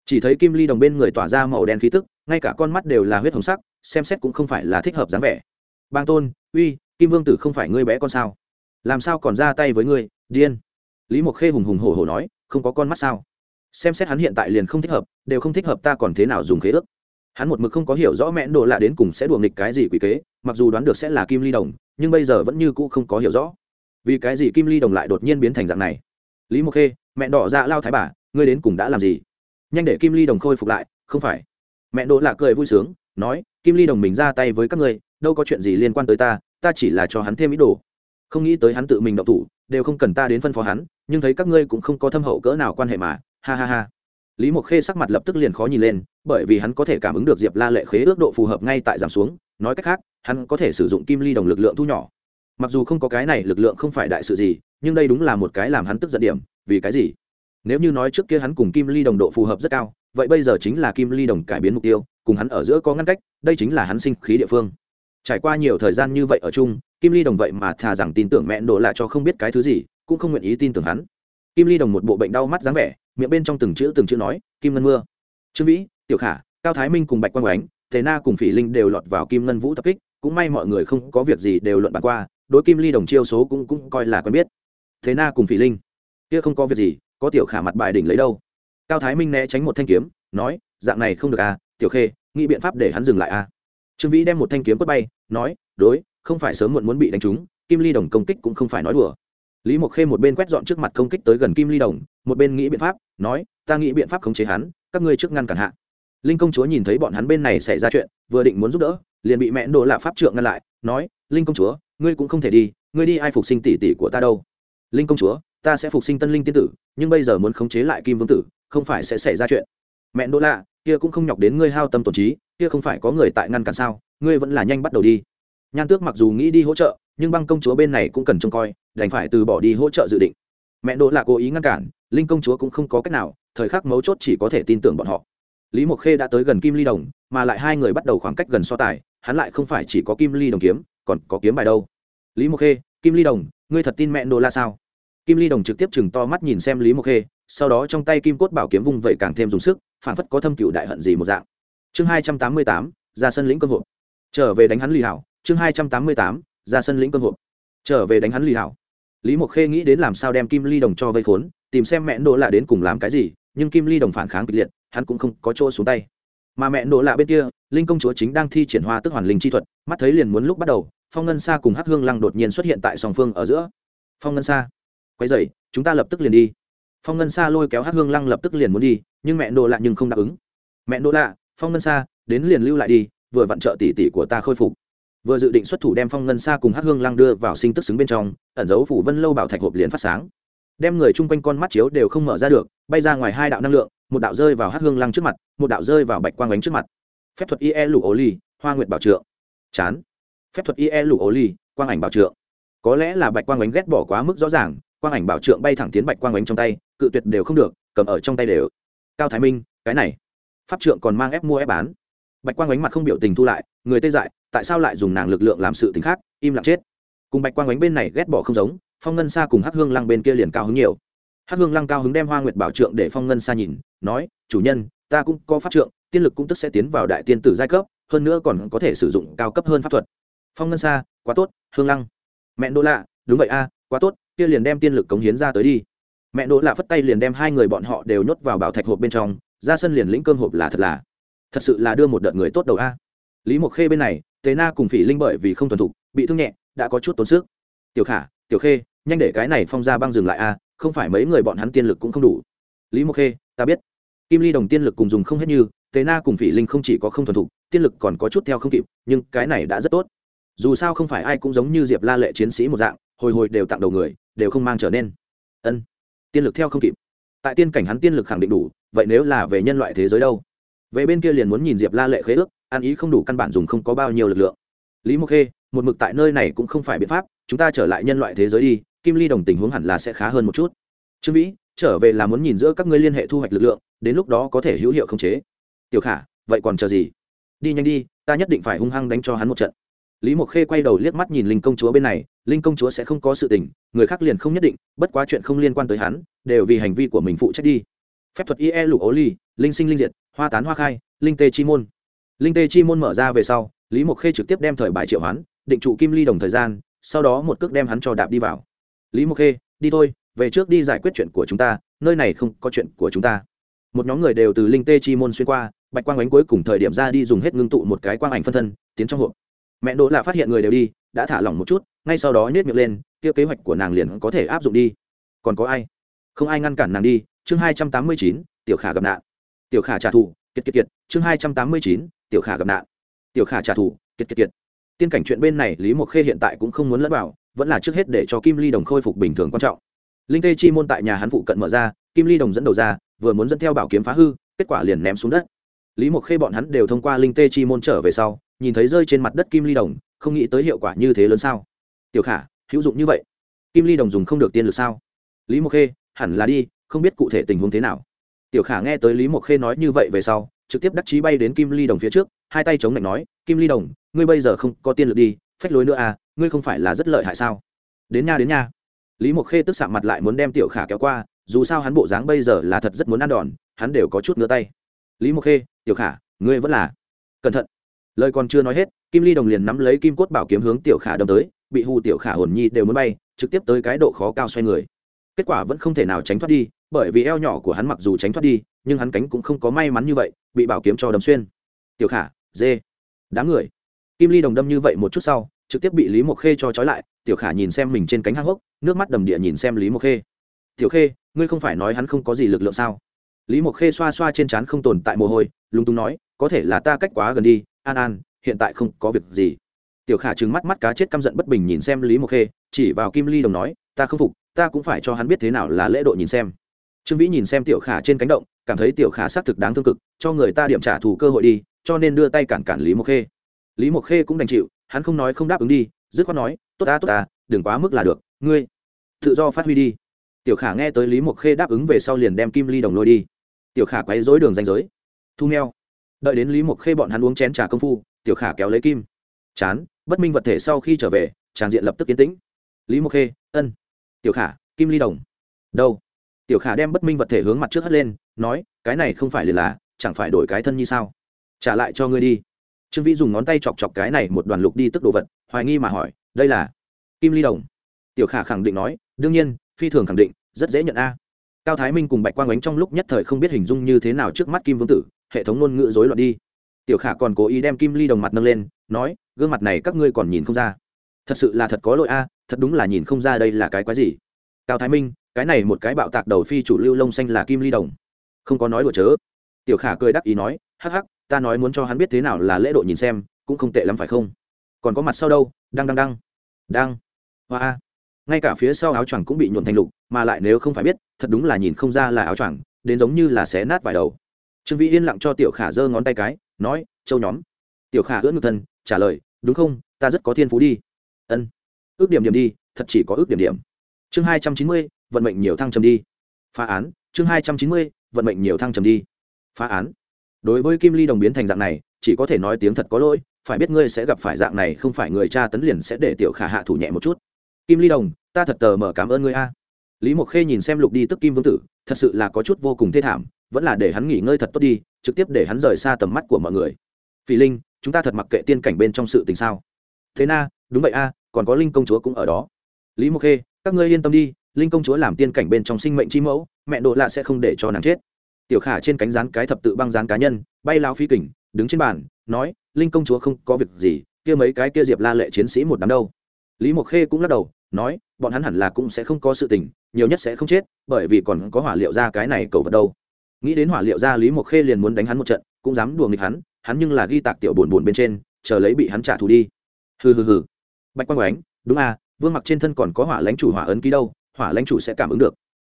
Chỉ thấy kim ly đồng bên người tỏa ra màu đen khí tức, ngay cả con mắt đều là huyết hồng sắc xem xét cũng không phải là thích hợp dáng vẻ. Bang tôn, uy, kim vương tử không phải ngươi bé con sao? Làm sao còn ra tay với ngươi, điên? Lý mộc khê hùng hùng hổ hổ nói, không có con mắt sao? Xem xét hắn hiện tại liền không thích hợp, đều không thích hợp ta còn thế nào dùng khế ước? Hắn một mực không có hiểu rõ mẹn đồ lạ đến cùng sẽ đùa nghịch cái gì quỷ kế, mặc dù đoán được sẽ là kim ly đồng, nhưng bây giờ vẫn như cũ không có hiểu rõ. Vì cái gì kim ly đồng lại đột nhiên biến thành dạng này? Lý mộc khê mẹ đỏ dạ lao thái bà, ngươi đến cùng đã làm gì? Nhanh để kim ly đồng khôi phục lại, không phải. Mẹ đỗ lạ cười vui sướng, nói kim ly đồng mình ra tay với các ngươi, đâu có chuyện gì liên quan tới ta ta chỉ là cho hắn thêm ý đồ. Không nghĩ tới hắn tự mình động thủ, đều không cần ta đến phân phó hắn, nhưng thấy các ngươi cũng không có thâm hậu cỡ nào quan hệ mà, ha ha ha. Lý mộc khê sắc mặt lập tức liền khó nhìn lên, bởi vì hắn có thể cảm ứng được diệp la lệ khế ước độ phù hợp ngay tại giảm xuống, nói cách khác, hắn có thể sử dụng kim ly đồng lực lượng thu nhỏ. Mặc dù không có cái này lực lượng không phải đại sự gì, nhưng đây đúng là một cái làm hắn tức giận điểm, vì cái gì? Nếu như nói trước kia hắn cùng kim ly đồng độ phù hợp rất cao vậy bây giờ chính là kim ly đồng cải biến mục tiêu, cùng hắn ở giữa có ngăn cách, đây chính là hắn sinh khí địa phương. Trải qua nhiều thời gian như vậy ở chung, kim ly đồng vậy mà thà rằng tin tưởng mẹ đổ lại cho không biết cái thứ gì, cũng không nguyện ý tin tưởng hắn. Kim ly đồng một bộ bệnh đau mắt dáng vẻ, miệng bên trong từng chữ từng chữ nói, kim ngân mưa. Trương vĩ, tiểu khả, cao thái minh cùng bạch quang oánh Thế na cùng phỉ linh đều lọt vào kim ngân vũ tập kích, cũng may mọi người không có việc gì đều luận bàn qua, đối kim ly đồng chiêu số cũng cũng coi là quen biết. Thế na cùng phỉ linh, kia không có việc gì, có tiểu khả mặt bài đỉnh lấy đâu? Cao thái minh né tránh một thanh kiếm, nói, dạng này không được à tiểu khê, nghĩ biện pháp để hắn dừng lại à. Trương vĩ đem một thanh kiếm quất bay, nói, đối, không phải sớm muộn muốn bị đánh trúng, kim ly đồng công kích cũng không phải nói đùa. Lý mộc khê một bên quét dọn trước mặt công kích tới gần kim ly đồng, một bên nghĩ biện pháp, nói, ta nghĩ biện pháp khống chế hắn, các ngươi trước ngăn cản hạ. Linh công chúa nhìn thấy bọn hắn bên này xảy ra chuyện, vừa định muốn giúp đỡ, liền bị mẹ đồ lạ pháp trượng ngăn lại, nói, linh công chúa, ngươi cũng không thể đi, ngươi đi ai phục sinh tỷ tỷ của ta đâu? Linh công chúa ta sẽ phục sinh tân linh tiên tử, nhưng bây giờ muốn khống chế lại kim vương tử, không phải sẽ xảy ra chuyện. Mẹ đỗ lạ kia cũng không nhọc đến ngươi hao tâm tổn trí, kia không phải có người tại ngăn cản sao, ngươi vẫn là nhanh bắt đầu đi. Nhan tước mặc dù nghĩ đi hỗ trợ, nhưng băng công chúa bên này cũng cần trông coi, đành phải từ bỏ đi hỗ trợ dự định. Mẹ đỗ lạ cố ý ngăn cản, linh công chúa cũng không có cách nào, thời khắc mấu chốt chỉ có thể tin tưởng bọn họ. Lý mộc khê đã tới gần kim ly đồng, mà lại hai người bắt đầu khoảng cách gần so tài, hắn lại không phải chỉ có kim ly đồng kiếm, còn có kiếm bài đâu. Lý mộc khê, kim ly đồng, ngươi thật tin mẹ đỗ la sao? Kim ly đồng trực tiếp chừng to mắt nhìn xem lý mộc khê, sau đó trong tay kim cốt bảo kiếm vung vẩy càng thêm dùng sức, phản phất có thâm cựu đại hận gì một dạng. Chương hai trăm tám mươi tám, ra sân lĩnh cơ hội trở về đánh hắn lì hảo, chương hai trăm tám mươi tám, ra sân lĩnh cơ hội trở về đánh hắn lì hảo. Lý mộc khê nghĩ đến làm sao đem kim ly đồng cho vây khốn, tìm xem mẹ đỗ lạ đến cùng làm cái gì, nhưng kim ly đồng phản kháng kịch liệt, hắn cũng không có chỗ xuống tay. Mà mẹ đỗ lạ bên kia, linh công chúa chính đang thi triển hoa tức hoàn linh chi thuật, mắt thấy liền muốn lúc bắt đầu, phong ngân sa cùng hắc hương lăng đột nhiên xuất hiện tại song phương ở giữa. Phong ngân sa quay dậy chúng ta lập tức liền đi. Phong ngân sa lôi kéo hát hương lăng lập tức liền muốn đi, nhưng mẹ nô lạ nhưng không đáp ứng. Mẹ nô lạ, phong ngân sa, đến liền lưu lại đi, vừa vặn trợ tỷ tỷ của ta khôi phục. Vừa dự định xuất thủ đem phong ngân sa cùng hát hương lăng đưa vào sinh tức xứng bên trong, ẩn dấu phủ vân lâu bảo thạch hộp liền phát sáng. Đem người chung quanh con mắt chiếu đều không mở ra được, bay ra ngoài hai đạo năng lượng, một đạo rơi vào hát hương lăng trước mặt, một đạo rơi vào bạch quang ánh trước mặt. Phép thuật ie lụ ổ ly hoa nguyệt bảo trượng. Chán. Phép thuật ie lụ ổ ly quang ảnh bảo trượng. Có lẽ là bạch quang ánh ghét bỏ quá mức rõ ràng quang ảnh bảo trượng bay thẳng tiến bạch quang ánh trong tay, cự tuyệt đều không được, cầm ở trong tay đều. Cao thái minh, cái này, pháp trượng còn mang ép mua ép bán. Bạch quang ánh mặt không biểu tình thu lại, người tê dại, tại sao lại dùng nàng lực lượng làm sự t khác, im lặng chết. Cùng bạch quang ánh bên này ghét bỏ không giống, phong ngân xa cùng hắc hương lăng bên kia liền cao hứng nhiều. Hắc hương lăng cao hứng đem hoa nguyệt bảo trượng để phong ngân xa nhìn, nói, chủ nhân, ta cũng có pháp trượng, tiên lực cũng tức sẽ tiến vào đại tiên tử giai cấp, hơn nữa còn có thể sử dụng cao cấp hơn pháp thuật. Phong ngân xa quá tốt, hương lăng. Mẹ đô lạ, đúng vậy a, quá tốt kia liền đem tiên lực cống hiến ra tới đi. Mẹ đỗ lạ phất tay liền đem hai người bọn họ đều nhốt vào bảo thạch hộp bên trong, ra sân liền lĩnh cơm hộp là thật là, thật sự là đưa một đợt người tốt đầu a. Lý mộc khê bên này, tế na cùng phỉ linh bởi vì không thuần thục, bị thương nhẹ, đã có chút tốn sức. Tiểu khả, tiểu khê, nhanh để cái này phong ra băng dừng lại a, không phải mấy người bọn hắn tiên lực cũng không đủ. Lý mộc khê, ta biết. Kim ly đồng tiên lực cùng dùng không hết như, tế na cùng phỉ linh không chỉ có không thuần thục, tiên lực còn có chút theo không kịp, nhưng cái này đã rất tốt. Dù sao không phải ai cũng giống như diệp la lệ chiến sĩ một dạng, hồi hồi đều tặng đầu người đều không mang trở nên. Ân, tiên lực theo không kịp. Tại tiên cảnh hắn tiên lực khẳng định đủ, vậy nếu là về nhân loại thế giới đâu? Về bên kia liền muốn nhìn diệp la lệ khế ước, ăn ý không đủ căn bản dùng không có bao nhiêu lực lượng. Lý mộc khê, một mực tại nơi này cũng không phải biện pháp, chúng ta trở lại nhân loại thế giới đi, kim ly đồng tình huống hẳn là sẽ khá hơn một chút. Trương vĩ, trở về là muốn nhìn giữa các ngươi liên hệ thu hoạch lực lượng, đến lúc đó có thể hữu hiệu khống chế. Tiểu khả, vậy còn chờ gì? Đi nhanh đi, ta nhất định phải hung hăng đánh cho hắn một trận lý mộc khê quay đầu liếc mắt nhìn linh công chúa bên này, linh công chúa sẽ không có sự tình, người khác liền không nhất định, bất quá chuyện không liên quan tới hắn, đều vì hành vi của mình phụ trách đi. Phép thuật ie lục ố ly linh sinh linh diệt, hoa tán hoa khai, linh tê chi môn. Linh tê chi môn mở ra về sau, lý mộc khê trực tiếp đem thời bài triệu hoán, định trụ kim ly đồng thời gian, sau đó một cước đem hắn cho đạp đi vào. Lý mộc khê, đi thôi, về trước đi giải quyết chuyện của chúng ta, nơi này không có chuyện của chúng ta. Một nhóm người đều từ linh tê chi môn xuyên qua, bạch quang ánh cuối cùng thời điểm ra đi dùng hết ngưng tụ một cái quang ảnh phân thân, tiến trong hộp mẹ đỗ là phát hiện người đều đi, đã thả lỏng một chút, ngay sau đó nhét miệng lên, kia kế hoạch của nàng liền có thể áp dụng đi. Còn có ai? Không ai ngăn cản nàng đi, chương hai trăm tám mươi chín, tiểu khả gặp nạn. Tiểu khả trả thù, kiệt kiệt kiệt, chương hai trăm tám mươi chín, tiểu khả gặp nạn. Tiểu khả trả thù, kiệt kiệt kiệt. Tiên cảnh chuyện bên này lý mộc khê hiện tại cũng không muốn lẫn vào, vẫn là trước hết để cho kim ly đồng khôi phục bình thường quan trọng. Linh tê chi môn tại nhà hắn phụ cận mở ra, kim ly đồng dẫn đầu ra, vừa muốn dẫn theo bảo kiếm phá hư, kết quả liền ném xuống đất. Lý mộc khê bọn hắn đều thông qua linh tê chi môn trở về sau nhìn thấy rơi trên mặt đất kim ly đồng, không nghĩ tới hiệu quả như thế lớn sao? Tiểu khả, hữu dụng như vậy. Kim ly đồng dùng không được tiên lực sao? Lý mộc khê, hẳn là đi, không biết cụ thể tình huống thế nào. Tiểu khả nghe tới lý mộc khê nói như vậy về sau, trực tiếp đắc chí bay đến kim ly đồng phía trước, hai tay chống lạnh nói, kim ly đồng, ngươi bây giờ không có tiên lực đi, phách lối nữa à ngươi không phải là rất lợi hại sao? Đến nha đến nha. Lý mộc khê tức sạm mặt lại muốn đem tiểu khả kéo qua, dù sao hắn bộ dáng bây giờ là thật rất muốn ăn đòn, hắn đều có chút ngứa tay. Lý mộc khê, tiểu khả, ngươi vẫn là cẩn thận lời còn chưa nói hết, kim ly đồng liền nắm lấy kim cốt bảo kiếm hướng tiểu khả đâm tới, bị hù tiểu khả hồn nhi đều muốn bay, trực tiếp tới cái độ khó cao xoay người. Kết quả vẫn không thể nào tránh thoát đi, bởi vì eo nhỏ của hắn mặc dù tránh thoát đi, nhưng hắn cánh cũng không có may mắn như vậy, bị bảo kiếm cho đâm xuyên. Tiểu khả, dê. Đám người. Kim ly đồng đâm như vậy một chút sau, trực tiếp bị lý mộc khê cho trói lại, tiểu khả nhìn xem mình trên cánh hang hốc, nước mắt đầm địa nhìn xem lý mộc khê. Tiểu khê, ngươi không phải nói hắn không có gì lực lượng sao? Lý mộc khê xoa xoa trên trán không tồn tại mồ hôi, lúng túng nói, có thể là ta cách quá gần đi an an, hiện tại không có việc gì. Tiểu khả trừng mắt mắt cá chết căm giận bất bình nhìn xem lý mộc khê, chỉ vào kim ly đồng nói, ta không phục, ta cũng phải cho hắn biết thế nào là lễ độ nhìn xem. Trương vĩ nhìn xem tiểu khả trên cánh động, cảm thấy tiểu khả xác thực đáng thương cực, cho người ta điểm trả thù cơ hội đi, cho nên đưa tay cản cản lý mộc khê. Lý mộc khê cũng đành chịu, hắn không nói không đáp ứng đi, dứt khoát nói, tốt ta tốt ta, đừng quá mức là được, ngươi tự do phát huy đi. Tiểu khả nghe tới lý mộc khê đáp ứng về sau liền đem kim ly đồng lôi đi. Tiểu khả quấy dối đường danh giới. Thu meo đợi đến lý mộc khê bọn hắn uống chén trà công phu, tiểu khả kéo lấy kim. Chán, bất minh vật thể sau khi trở về, tràng diện lập tức yên tĩnh. Lý mộc khê, ân. Tiểu khả, kim ly đồng. Đâu? Tiểu khả đem bất minh vật thể hướng mặt trước hất lên, nói, cái này không phải liền là, chẳng phải đổi cái thân như sao? Trả lại cho ngươi đi. Trương vĩ dùng ngón tay chọc chọc cái này một đoàn lục đi tức đồ vật, hoài nghi mà hỏi, đây là kim ly đồng. Tiểu khả khẳng định nói, đương nhiên, phi thường khẳng định, rất dễ nhận a cao thái minh cùng bạch quang ánh trong lúc nhất thời không biết hình dung như thế nào trước mắt kim vương tử, hệ thống ngôn ngữ rối loạn đi. Tiểu khả còn cố ý đem kim ly đồng mặt nâng lên, nói, gương mặt này các ngươi còn nhìn không ra. Thật sự là thật có lỗi a, thật đúng là nhìn không ra đây là cái quái gì. Cao thái minh, cái này một cái bạo tạc đầu phi chủ lưu lông xanh là kim ly đồng. Không có nói đùa chớ. Tiểu khả cười đắc ý nói, hắc hắc, ta nói muốn cho hắn biết thế nào là lễ độ nhìn xem, cũng không tệ lắm phải không? Còn có mặt sau đâu đang đang đang đang hoa ngay cả phía sau áo choàng cũng bị nhuộm thành lục, mà lại nếu không phải biết, thật đúng là nhìn không ra là áo choàng, đến giống như là xé nát vài đầu. Trương vĩ yên lặng cho tiểu khả giơ ngón tay cái, nói, châu nhóm. Tiểu khả ưỡn ngực thân, trả lời, đúng không, ta rất có thiên phú đi. Ân, ước điểm điểm đi, thật chỉ có ước điểm điểm. Chương hai trăm chín mươi, vận mệnh nhiều thăng trầm đi. Phá án, chương hai trăm chín mươi, vận mệnh nhiều thăng trầm đi. Phá án. Đối với kim ly đồng biến thành dạng này, chỉ có thể nói tiếng thật có lỗi, phải biết ngươi sẽ gặp phải dạng này, không phải người cha tấn liền sẽ để tiểu khả hạ thủ nhẹ một chút kim ly đồng, ta thật tờ mở cảm ơn ngươi a. Lý mộc khê nhìn xem lục đi tức kim vương tử, thật sự là có chút vô cùng thê thảm, vẫn là để hắn nghỉ ngơi thật tốt đi, trực tiếp để hắn rời xa tầm mắt của mọi người. Phỉ linh, chúng ta thật mặc kệ tiên cảnh bên trong sự tình sao. Thế na, đúng vậy a, còn có linh công chúa cũng ở đó. Lý mộc khê, các ngươi yên tâm đi, linh công chúa làm tiên cảnh bên trong sinh mệnh chi mẫu, mẹ độ lạ sẽ không để cho nàng chết. Tiểu khả trên cánh rán cái thập tự băng rán cá nhân, bay lao phi kình, đứng trên bàn, nói, linh công chúa không có việc gì, kia mấy cái kia diệp la lệ chiến sĩ một đám đâu lý mộc khê cũng lắc đầu, nói, bọn hắn hẳn là cũng sẽ không có sự tình, nhiều nhất sẽ không chết, bởi vì còn có hỏa liệu ra cái này cầu vật đâu. Nghĩ đến hỏa liệu ra lý mộc khê liền muốn đánh hắn một trận, cũng dám đùa nghịch hắn hắn nhưng là ghi tạc tiểu buồn buồn bên trên, chờ lấy bị hắn trả thù đi. Hừ hừ hừ. Bạch quang oánh đúng à vương mặc trên thân còn có hỏa lãnh chủ hỏa ấn ký đâu, hỏa lãnh chủ sẽ cảm ứng được.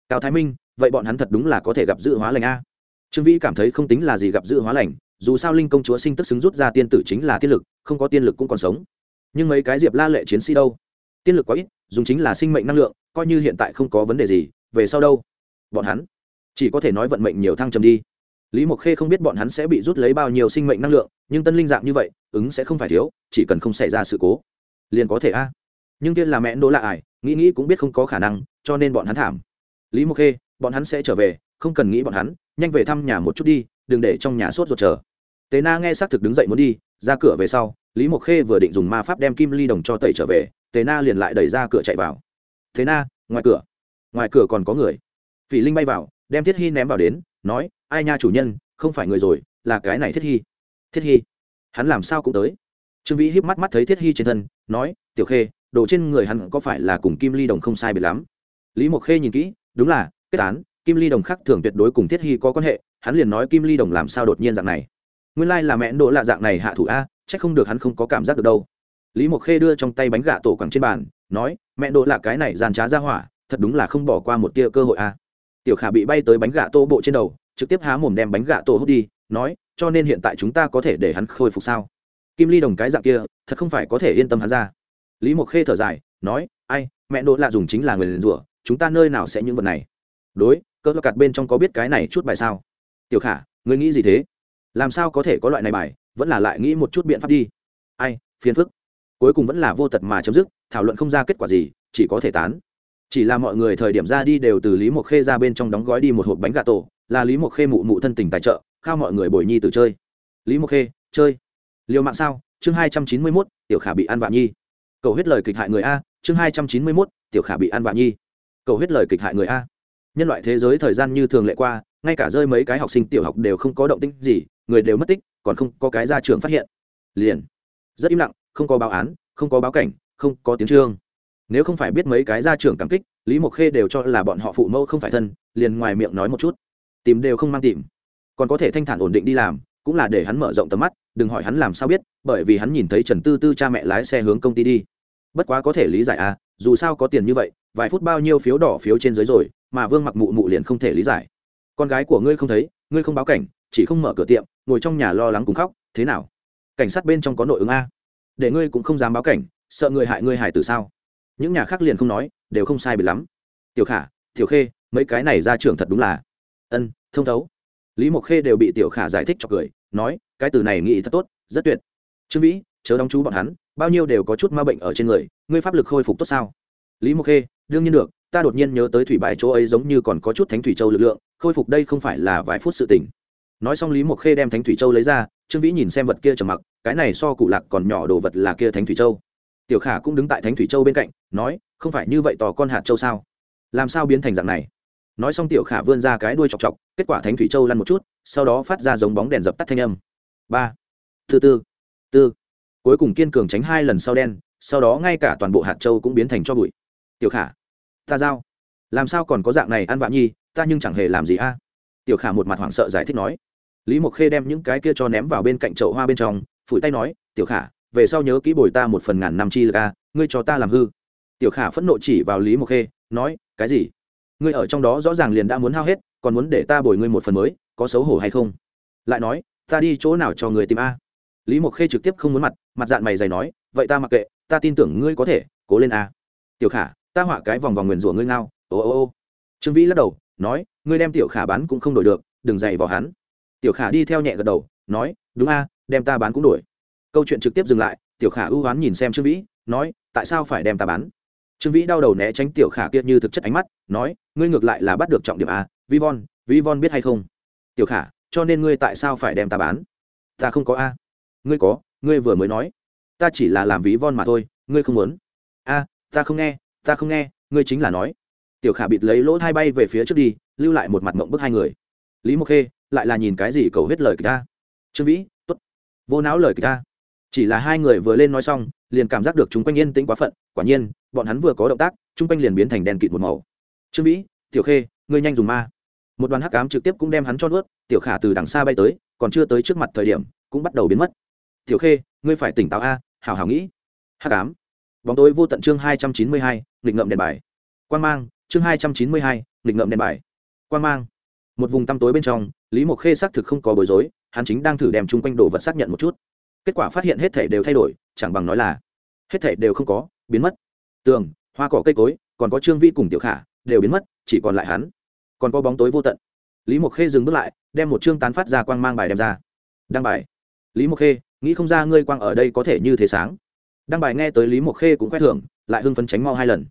Cao thái minh, vậy bọn hắn thật đúng là có thể gặp dự hóa lành a. Trương vĩ cảm thấy không tính là gì gặp dự hóa lành, dù sao linh công chúa sinh tức xứng rút ra tiên tử chính là tiên lực, không có tiên lực cũng còn sống nhưng mấy cái diệp la lệ chiến sĩ đâu? Tiên lực quá ít, dùng chính là sinh mệnh năng lượng, coi như hiện tại không có vấn đề gì, về sau đâu? Bọn hắn chỉ có thể nói vận mệnh nhiều thăng trầm đi. Lý mộc khê không biết bọn hắn sẽ bị rút lấy bao nhiêu sinh mệnh năng lượng, nhưng tân linh dạng như vậy, ứng sẽ không phải thiếu, chỉ cần không xảy ra sự cố, liền có thể a. Nhưng tiên là mẹ đỗ lạ ải, nghĩ nghĩ cũng biết không có khả năng, cho nên bọn hắn thảm. Lý mộc khê, bọn hắn sẽ trở về, không cần nghĩ bọn hắn, nhanh về thăm nhà một chút đi, đừng để trong nhà sốt ruột chờ. Tế na nghe xác thực đứng dậy muốn đi, ra cửa về sau lý mộc khê vừa định dùng ma pháp đem kim ly đồng cho tẩy trở về, Tề na liền lại đẩy ra cửa chạy vào. Thế na, ngoài cửa. Ngoài cửa còn có người. Phỉ linh bay vào, đem thiết hy ném vào đến, nói, ai nha chủ nhân, không phải người rồi, là cái này thiết hy thiết hy hắn làm sao cũng tới? Trương vĩ híp mắt mắt thấy thiết hy trên thân, nói, tiểu khê, đồ trên người hắn có phải là cùng kim ly đồng không sai biệt lắm? Lý mộc khê nhìn kỹ, đúng là, kết án, kim ly đồng khác thường tuyệt đối cùng thiết hy có quan hệ, hắn liền nói kim ly đồng làm sao đột nhiên dạng này? Nguyên lai là mẹ đỗ lạ dạng này hạ thủ a Chắc không được hắn không có cảm giác được đâu. Lý mộc khê đưa trong tay bánh gà tổ quẳng trên bàn, nói, mẹ đỗ là cái này giàn trá ra hỏa, thật đúng là không bỏ qua một tia cơ hội à? tiểu khả bị bay tới bánh gà tô bộ trên đầu, trực tiếp há mồm đem bánh gà tô hút đi, nói, cho nên hiện tại chúng ta có thể để hắn khôi phục sao? Kim ly đồng cái dạng kia, thật không phải có thể yên tâm hắn ra. Lý mộc khê thở dài, nói, ai, mẹ đỗ lạ dùng chính là người liền rủa, chúng ta nơi nào sẽ những vật này? Đối cỡ cạt bên trong có biết cái này chút bài sao? Tiểu khả, ngươi nghĩ gì thế? Làm sao có thể có loại này bài? Vẫn là lại nghĩ một chút biện pháp đi. Ai, phiền phức. Cuối cùng vẫn là vô tật mà chấm dứt, thảo luận không ra kết quả gì, chỉ có thể tán. Chỉ là mọi người thời điểm ra đi đều từ lý mộc khê ra bên trong đóng gói đi một hộp bánh gà tổ, là lý mộc khê mụ mụ thân tình tài trợ, khao mọi người bồi nhi từ chơi. Lý mộc khê, chơi. Liều mạng sao, chương hai trăm chín mươi mốt, tiểu khả bị ăn vạ nhi. Cầu hết lời kịch hại người a, chương hai trăm chín mươi mốt, tiểu khả bị ăn vạ nhi. Cầu hết lời kịch hại người a. Nhân loại thế giới thời gian như thường lệ qua, ngay cả rơi mấy cái học sinh tiểu học đều không có động tĩnh gì người đều mất tích, còn không có cái ra trường phát hiện. Liền, rất im lặng, không có báo án, không có báo cảnh, không có tiếng trương. Nếu không phải biết mấy cái ra trường cảm kích, lý mộc khê đều cho là bọn họ phụ mẫu không phải thân, liền ngoài miệng nói một chút. Tìm đều không mang tìm. Còn có thể thanh thản ổn định đi làm, cũng là để hắn mở rộng tầm mắt, đừng hỏi hắn làm sao biết, bởi vì hắn nhìn thấy trần tư tư cha mẹ lái xe hướng công ty đi. Bất quá có thể lý giải à dù sao có tiền như vậy, vài phút bao nhiêu phiếu đỏ phiếu trên dưới rồi, mà vương mặc mụ mụ liền không thể lý giải. Con gái của ngươi không thấy, ngươi không báo cảnh chỉ không mở cửa tiệm, ngồi trong nhà lo lắng cùng khóc, thế nào? Cảnh sát bên trong có nội ứng a? Để ngươi cũng không dám báo cảnh, sợ người hại ngươi hải từ sao? Những nhà khác liền không nói, đều không sai bị lắm. Tiểu khả, tiểu khê, mấy cái này ra trường thật đúng là ân, thông thấu. Lý mộc khê đều bị tiểu khả giải thích cho cười, nói, cái từ này nghĩ thật tốt, rất tuyệt. Trương vĩ, chớ đóng chú bọn hắn, bao nhiêu đều có chút ma bệnh ở trên người, ngươi pháp lực khôi phục tốt sao? Lý mộc khê, đương nhiên được, ta đột nhiên nhớ tới thủy bãi chỗ ấy giống như còn có chút thánh thủy châu lực lượng, khôi phục đây không phải là vài phút sự tỉnh nói xong lý mộc khê đem thánh thủy châu lấy ra, trương vĩ nhìn xem vật kia trầm mặc, cái này so cụ lạc còn nhỏ đồ vật là kia thánh thủy châu. Tiểu khả cũng đứng tại thánh thủy châu bên cạnh, nói, không phải như vậy tò con hạt châu sao? Làm sao biến thành dạng này? Nói xong tiểu khả vươn ra cái đuôi chọc chọc, kết quả thánh thủy châu lăn một chút, sau đó phát ra giống bóng đèn dập tắt thanh âm. Ba thứ tư tư. Cuối cùng kiên cường tránh hai lần sau đen, sau đó ngay cả toàn bộ hạt châu cũng biến thành cho bụi. Tiểu khả, ta giao. Làm sao còn có dạng này ăn vạ nhi, ta nhưng chẳng hề làm gì a tiểu khả một mặt hoảng sợ giải thích nói. Lý mộc khê đem những cái kia cho ném vào bên cạnh chậu hoa bên trong, phủi tay nói, tiểu khả, về sau nhớ kỹ bồi ta một phần ngàn năm chi là ngươi cho ta làm hư. Tiểu khả phẫn nộ chỉ vào lý mộc khê, nói, cái gì? Ngươi ở trong đó rõ ràng liền đã muốn hao hết, còn muốn để ta bồi ngươi một phần mới, có xấu hổ hay không? Lại nói, ta đi chỗ nào cho người tìm a? Lý mộc khê trực tiếp không muốn mặt mặt dạng mày dày nói, vậy ta mặc kệ, ta tin tưởng ngươi có thể, cố lên a. Tiểu khả, ta họa cái vòng vòng nguyền rủa ngươi ngao, ô ô ô. Trương vĩ lắc đầu, nói ngươi đem tiểu khả bán cũng không đổi được, đừng dày vào hắn. Tiểu khả đi theo nhẹ gật đầu, nói, đúng a, đem ta bán cũng đổi. Câu chuyện trực tiếp dừng lại, tiểu khả ưu oán nhìn xem trương vĩ, nói, tại sao phải đem ta bán? Trương vĩ đau đầu né tránh tiểu khả kia như thực chất ánh mắt, nói, ngươi ngược lại là bắt được trọng điểm a vi von vi von biết hay không? Tiểu khả, cho nên ngươi tại sao phải đem ta bán? Ta không có a. Ngươi có, ngươi vừa mới nói. Ta chỉ là làm ví von mà thôi, ngươi không muốn. A, ta không nghe, ta không nghe, ngươi chính là nói. Tiểu khả bịt lấy lỗ hai bay về phía trước đi lưu lại một mặt mộng bức hai người. Lý mộc khê lại là nhìn cái gì cầu hết lời kịch ta? Trương vĩ t ố t vô não lời kịch ta. Chỉ là hai người vừa lên nói xong, liền cảm giác được chúng quanh yên tĩnh quá phận. Quả nhiên, bọn hắn vừa có động tác chung quanh liền biến thành đèn kịt một màu. Trương vĩ, tiểu khê, ngươi nhanh dùng ma. Một đoàn hắc cám trực tiếp cũng đem hắn cho nuốt, tiểu khả từ đằng xa bay tới, còn chưa tới trước mặt thời điểm, cũng bắt đầu biến mất. Tiểu khê, ngươi phải tỉnh táo a, hảo hảo nghĩ. Hắc cám bóng tối vô tận chương hai trăm chín mươi hai, nghịch ngợm đèn bài. Quan mang, chương hai trăm chín mươi hai, nghịch ngợm đèn bài quan mang. Một vùng tăm tối bên trong, lý mộc khê xác thực không có bối rối, hắn chính đang thử đem chung quanh đồ vật xác nhận một chút. Kết quả phát hiện hết thể đều thay đổi, chẳng bằng nói là, hết thể đều không có, biến mất. Tường, hoa cỏ cây cối, còn có trương vi cùng tiểu khả, đều biến mất, chỉ còn lại hắn. Còn có bóng tối vô tận. Lý mộc khê dừng bước lại, đem một chương tán phát ra quang mang bài đem ra. Đăng bài. Lý mộc khê, nghĩ không ra ngươi quang ở đây có thể như thế sáng. Đăng bài nghe tới lý mộc khê cũng khoe thưởng, lại hưng phấn tránh mau hai lần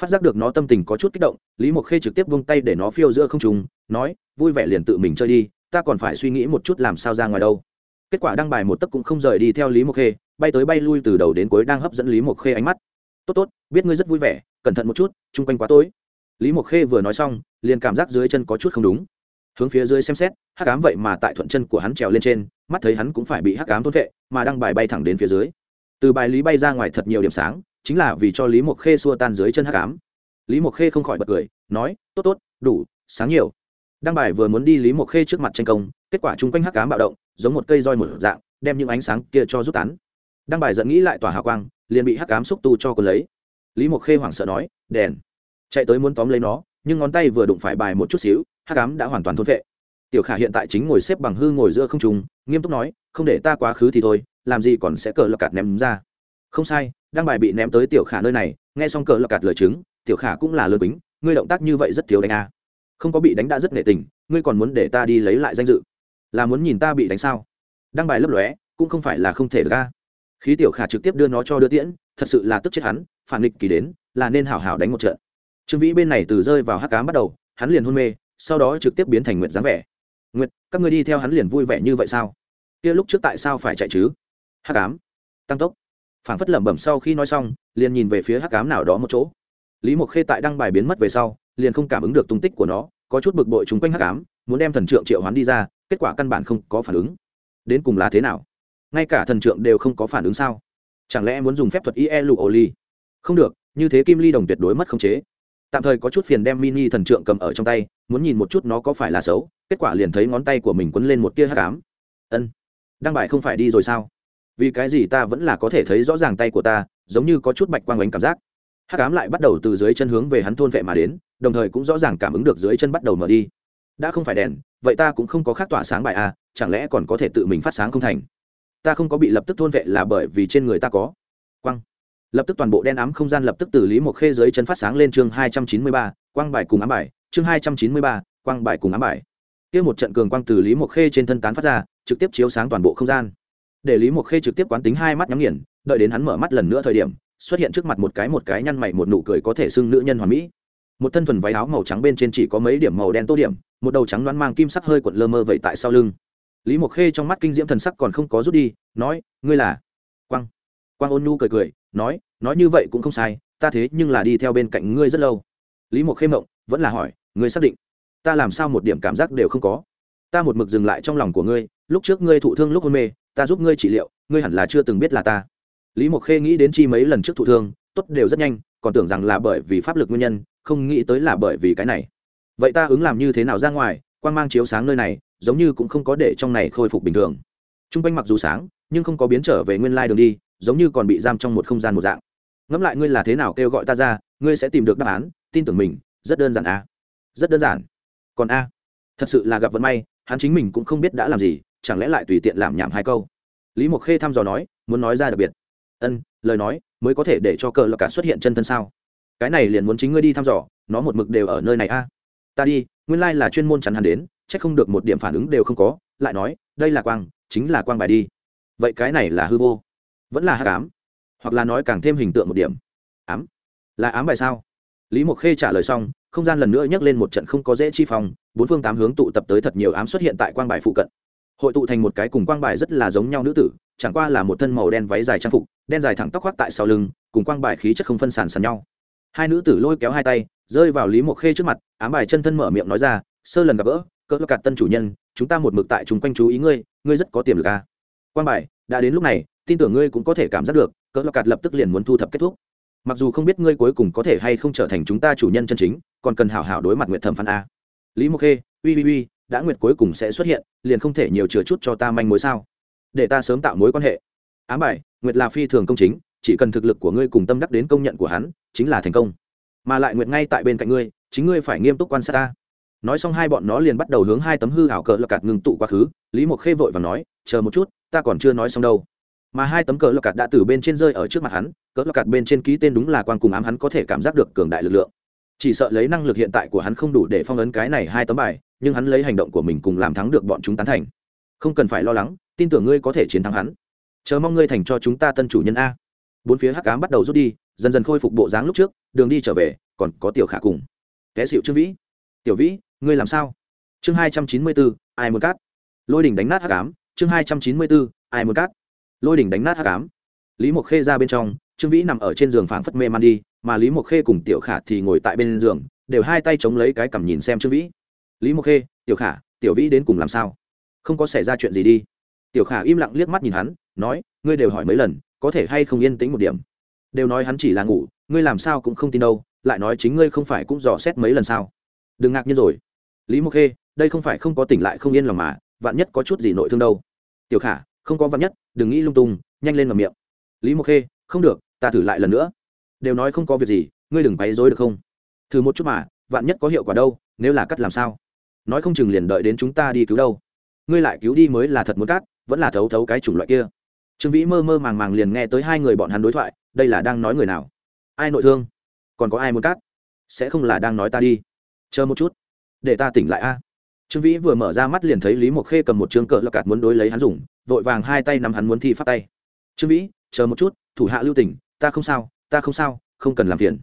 phát giác được nó tâm tình có chút kích động, lý mộc khê trực tiếp vung tay để nó phiêu giữa không trùng nói, vui vẻ liền tự mình chơi đi, ta còn phải suy nghĩ một chút làm sao ra ngoài đâu. Kết quả đăng bài một tấc cũng không rời đi theo lý mộc khê, bay tới bay lui từ đầu đến cuối đang hấp dẫn lý mộc khê ánh mắt. Tốt tốt, biết ngươi rất vui vẻ, cẩn thận một chút, chung quanh quá tối. Lý mộc khê vừa nói xong, liền cảm giác dưới chân có chút không đúng. Hướng phía dưới xem xét, hắc ám vậy mà tại thuận chân của hắn trèo lên trên, mắt thấy hắn cũng phải bị hắc ám thôn vệ mà đăng bài bay thẳng đến phía dưới. Từ bài lý bay ra ngoài thật nhiều điểm sáng chính là vì cho lý mộc khê xua tan dưới chân hắc ám. Lý mộc khê không khỏi bật cười, nói, tốt tốt, đủ, sáng nhiều. Đăng bài vừa muốn đi lý mộc khê trước mặt tranh công, kết quả chung quanh hắc ám bạo động, giống một cây roi một dạng, đem những ánh sáng kia cho rút tán. Đăng bài giận nghĩ lại tỏa hào quang, liền bị hắc ám xúc tu cho quân lấy. Lý mộc khê hoảng sợ nói, đèn. Chạy tới muốn tóm lấy nó, nhưng ngón tay vừa đụng phải bài một chút xíu, hắc ám đã hoàn toàn thôn vệ tiểu khả hiện tại chính ngồi xếp bằng hư ngồi giữa không trùng nghiêm túc nói, không để ta quá khứ thì thôi, làm gì còn sẽ cờ lập cạt ném ra. Không sai đăng bài bị ném tới tiểu khả nơi này, nghe xong cờ lọc cạt lời chứng, tiểu khả cũng là lớn bính, ngươi động tác như vậy rất thiếu đánh a. Không có bị đánh đã rất nghệ tình, ngươi còn muốn để ta đi lấy lại danh dự? Là muốn nhìn ta bị đánh sao? Đăng bài lấp lóe, cũng không phải là không thể được a. Khí tiểu khả trực tiếp đưa nó cho đưa tiễn, thật sự là tức chết hắn, phản nghịch kỳ đến, là nên hảo hảo đánh một trận. Trương vĩ bên này từ rơi vào hắc cám bắt đầu, hắn liền hôn mê, sau đó trực tiếp biến thành nguyệt dáng vẻ. Nguyệt, các ngươi đi theo hắn liền vui vẻ như vậy sao? Kia lúc trước tại sao phải chạy chứ? Hắc cám tăng tốc phảng phất lẩm bẩm sau khi nói xong, liền nhìn về phía hắc cám nào đó một chỗ. Lý mộc khê tại đăng bài biến mất về sau, liền không cảm ứng được tung tích của nó, có chút bực bội chúng quanh hắc cám muốn đem thần trượng triệu hoán đi ra, kết quả căn bản không có phản ứng. Đến cùng là thế nào? Ngay cả thần trượng đều không có phản ứng sao? Chẳng lẽ muốn dùng phép thuật ie lụ ô ly không được, như thế kim ly đồng tuyệt đối mất khống chế. Tạm thời có chút phiền đem mini thần trượng cầm ở trong tay, muốn nhìn một chút nó có phải là xấu, kết quả liền thấy ngón tay của mình quấn lên một tia hắc cám ân, đăng bài không phải đi rồi sao? Vì cái gì ta vẫn là có thể thấy rõ ràng tay của ta, giống như có chút bạch quang ánh cảm giác. Hắc ám lại bắt đầu từ dưới chân hướng về hắn thôn vệ mà đến, đồng thời cũng rõ ràng cảm ứng được dưới chân bắt đầu mở đi. Đã không phải đèn, vậy ta cũng không có khác tỏa sáng bài à chẳng lẽ còn có thể tự mình phát sáng không thành? Ta không có bị lập tức thôn vệ là bởi vì trên người ta có quăng lập tức toàn bộ đen ám không gian lập tức từ lý một khê dưới chân phát sáng lên chương hai trăm chín mươi ba, quang bài cùng ám bài, chương hai trăm chín mươi ba, quang bài cùng ám bài. Kia một trận cường quang từ lý một khê trên thân tán phát ra, trực tiếp chiếu sáng toàn bộ không gian để lý Mộc khê trực tiếp quán tính hai mắt nhắm nghiền, đợi đến hắn mở mắt lần nữa thời điểm, xuất hiện trước mặt một cái một cái nhăn mày một nụ cười có thể xưng nữ nhân hoàn mỹ. Một thân thuần váy áo màu trắng bên trên chỉ có mấy điểm màu đen tô điểm, một đầu trắng loan mang kim sắc hơi cuộn lơ mơ vậy tại sau lưng. Lý mộc khê trong mắt kinh diễm thần sắc còn không có rút đi, nói, ngươi là? Quang. Quang ôn nhu cười cười, nói nói như vậy cũng không sai, ta thế nhưng là đi theo bên cạnh ngươi rất lâu. Lý mộc khê mộng, vẫn là hỏi, ngươi xác định ta làm sao một điểm cảm giác đều không có? Ta một mực dừng lại trong lòng của ngươi, lúc trước ngươi thụ thương lúc hôn mê ta giúp ngươi trị liệu, ngươi hẳn là chưa từng biết là ta. Lý mộc khê nghĩ đến chi mấy lần trước thụ thương, tốt đều rất nhanh, còn tưởng rằng là bởi vì pháp lực nguyên nhân, không nghĩ tới là bởi vì cái này. Vậy ta ứng làm như thế nào ra ngoài quan g mang chiếu sáng nơi này, giống như cũng không có để trong này khôi phục bình thường. T r u n g quanh mặc dù sáng, nhưng không có biến trở về nguyên lai đường đi, giống như còn bị giam trong một không gian một dạng. Ngẫm lại ngươi là thế nào kêu gọi ta ra, ngươi sẽ tìm được đáp án, tin tưởng mình, rất đơn giản a rất đơn giản. Còn a? Thật sự là gặp vận may, hắn chính mình cũng không biết đã làm gì chẳng lẽ lại tùy tiện làm nhảm hai câu? Lý mộc khê thăm dò nói, muốn nói ra đặc biệt. Ân, lời nói, mới có thể để cho cờ lộc cả xuất hiện chân thân sao? Cái này liền muốn chính ngươi đi thăm dò, nó một mực đều ở nơi này a. Ta đi, nguyên lai là chuyên môn chắn hắn đến, chắc không được một điểm phản ứng đều không có, lại nói, đây là quang, chính là quang bài đi. Vậy cái này là hư vô? Vẫn là hát ám? Hoặc là nói càng thêm hình tượng một điểm? Ám? Là ám bài sao? Lý mộc khê trả lời xong, không gian lần nữa nhắc lên một trận không có dễ chi phòng bốn phương tám hướng tụ tập tới thật nhiều ám xuất hiện tại quang bài phụ cận hội tụ thành một cái cùng quang bài rất là giống nhau nữ tử, chẳng qua là một thân màu đen váy dài trang phục, đen dài thẳng tóc khoác tại sau lưng, cùng quang bài khí chất không phân sàn sàn nhau. Hai nữ tử lôi kéo hai tay, rơi vào lý mộc khê trước mặt, ám bài chân thân mở miệng nói ra, sơ lần gặp gỡ, cỡ cạt tân chủ nhân, chúng ta một mực tại chúng quanh chú ý ngươi ngươi rất có tiềm lực à. quang bài, đã đến lúc này, tin tưởng ngươi cũng có thể cảm giác được, cỡ cạt lập tức liền muốn thu thập kết thúc. Mặc dù không biết ngươi cuối cùng có thể hay không trở thành chúng ta chủ nhân chân chính, còn cần hảo hảo đối mặt nguyện thẩm phán a. Lý mộc khê, uy uy uy đã nguyệt cuối cùng sẽ xuất hiện, liền không thể nhiều chừa chút cho ta manh mối sao? Để ta sớm tạo mối quan hệ. Ám bài, nguyệt là phi thường công chính, chỉ cần thực lực của ngươi cùng tâm đắc đến công nhận của hắn, chính là thành công. Mà lại nguyệt ngay tại bên cạnh ngươi, chính ngươi phải nghiêm túc quan sát ta. Nói xong hai bọn nó liền bắt đầu hướng hai tấm hư hảo cờ lọc cạt ngừng tụ quá khứ, lý mộc khê vội và nói, chờ một chút, ta còn chưa nói xong đâu. Mà hai tấm cờ lọc cạt đã từ bên trên rơi ở trước mặt hắn, cờ lọc cạt bên trên ký tên đúng là quan cùng ám hắn có thể cảm giác được cường đại lực lượng. Chỉ sợ lấy năng lực hiện tại của hắn không đủ để phong ấn cái này hai tấm bài nhưng hắn lấy hành động của mình cùng làm thắng được bọn chúng tán thành. Không cần phải lo lắng, tin tưởng ngươi có thể chiến thắng hắn. Chờ mong ngươi thành cho chúng ta tân chủ nhân a. Bốn phía hắc cám bắt đầu rút đi, dần dần khôi phục bộ dáng lúc trước, đường đi trở về, còn có tiểu khả cùng. Té xịu trương vĩ. Tiểu vĩ, ngươi làm sao? Chương hai trăm chín mươi bốn, ai muốn cát lôi đỉnh đánh nát hắc ám, chương hai trăm chín mươi bốn, ai muốn cát lôi đỉnh đánh nát hắc ám. Lý mộc khê ra bên trong, trương vĩ nằm ở trên giường phảng phất mê man đi, mà lý mộc khê cùng tiểu khả thì ngồi tại bên giường, đều hai tay chống lấy cái cằm nhìn xem trương vĩ lý mộc khê, tiểu khả, tiểu vĩ đến cùng làm sao? Không có xảy ra chuyện gì đi. Tiểu khả im lặng liếc mắt nhìn hắn, nói, ngươi đều hỏi mấy lần, có thể hay không yên tĩnh một điểm? Đều nói hắn chỉ là ngủ, ngươi làm sao cũng không tin đâu, lại nói chính ngươi không phải cũng dò xét mấy lần sao? Đừng ngạc nhiên rồi. Lý mộc khê, đây không phải không có tỉnh lại không yên lòng mà, vạn nhất có chút gì nội thương đâu. Tiểu khả, không có vạn nhất, đừng nghĩ lung tung, nhanh lên ngầm miệng. Lý mộc khê, không được, ta thử lại lần nữa. Đều nói không có việc gì, ngươi đừng bày dối được không? Thử một chút mà, vạn nhất có hiệu quả đâu, nếu là cắt làm sao? Nói không chừng liền đợi đến chúng ta đi cứu đâu. Ngươi lại cứu đi mới là thật muốn cắt vẫn là thấu thấu cái chủng loại kia. Trương vĩ mơ mơ màng màng liền nghe tới hai người bọn hắn đối thoại, đây là đang nói người nào? Ai nội thương? Còn có ai muốn cắt sẽ không là đang nói ta đi. Chờ một chút. Để ta tỉnh lại a. Trương vĩ vừa mở ra mắt liền thấy lý mộc khê cầm một chương cờ lọc cạt muốn đối lấy hắn dùng, vội vàng hai tay nắm hắn muốn thi phát tay. Trương vĩ, chờ một chút, thủ hạ lưu tỉnh ta không sao, ta không sao, không cần làm phiền.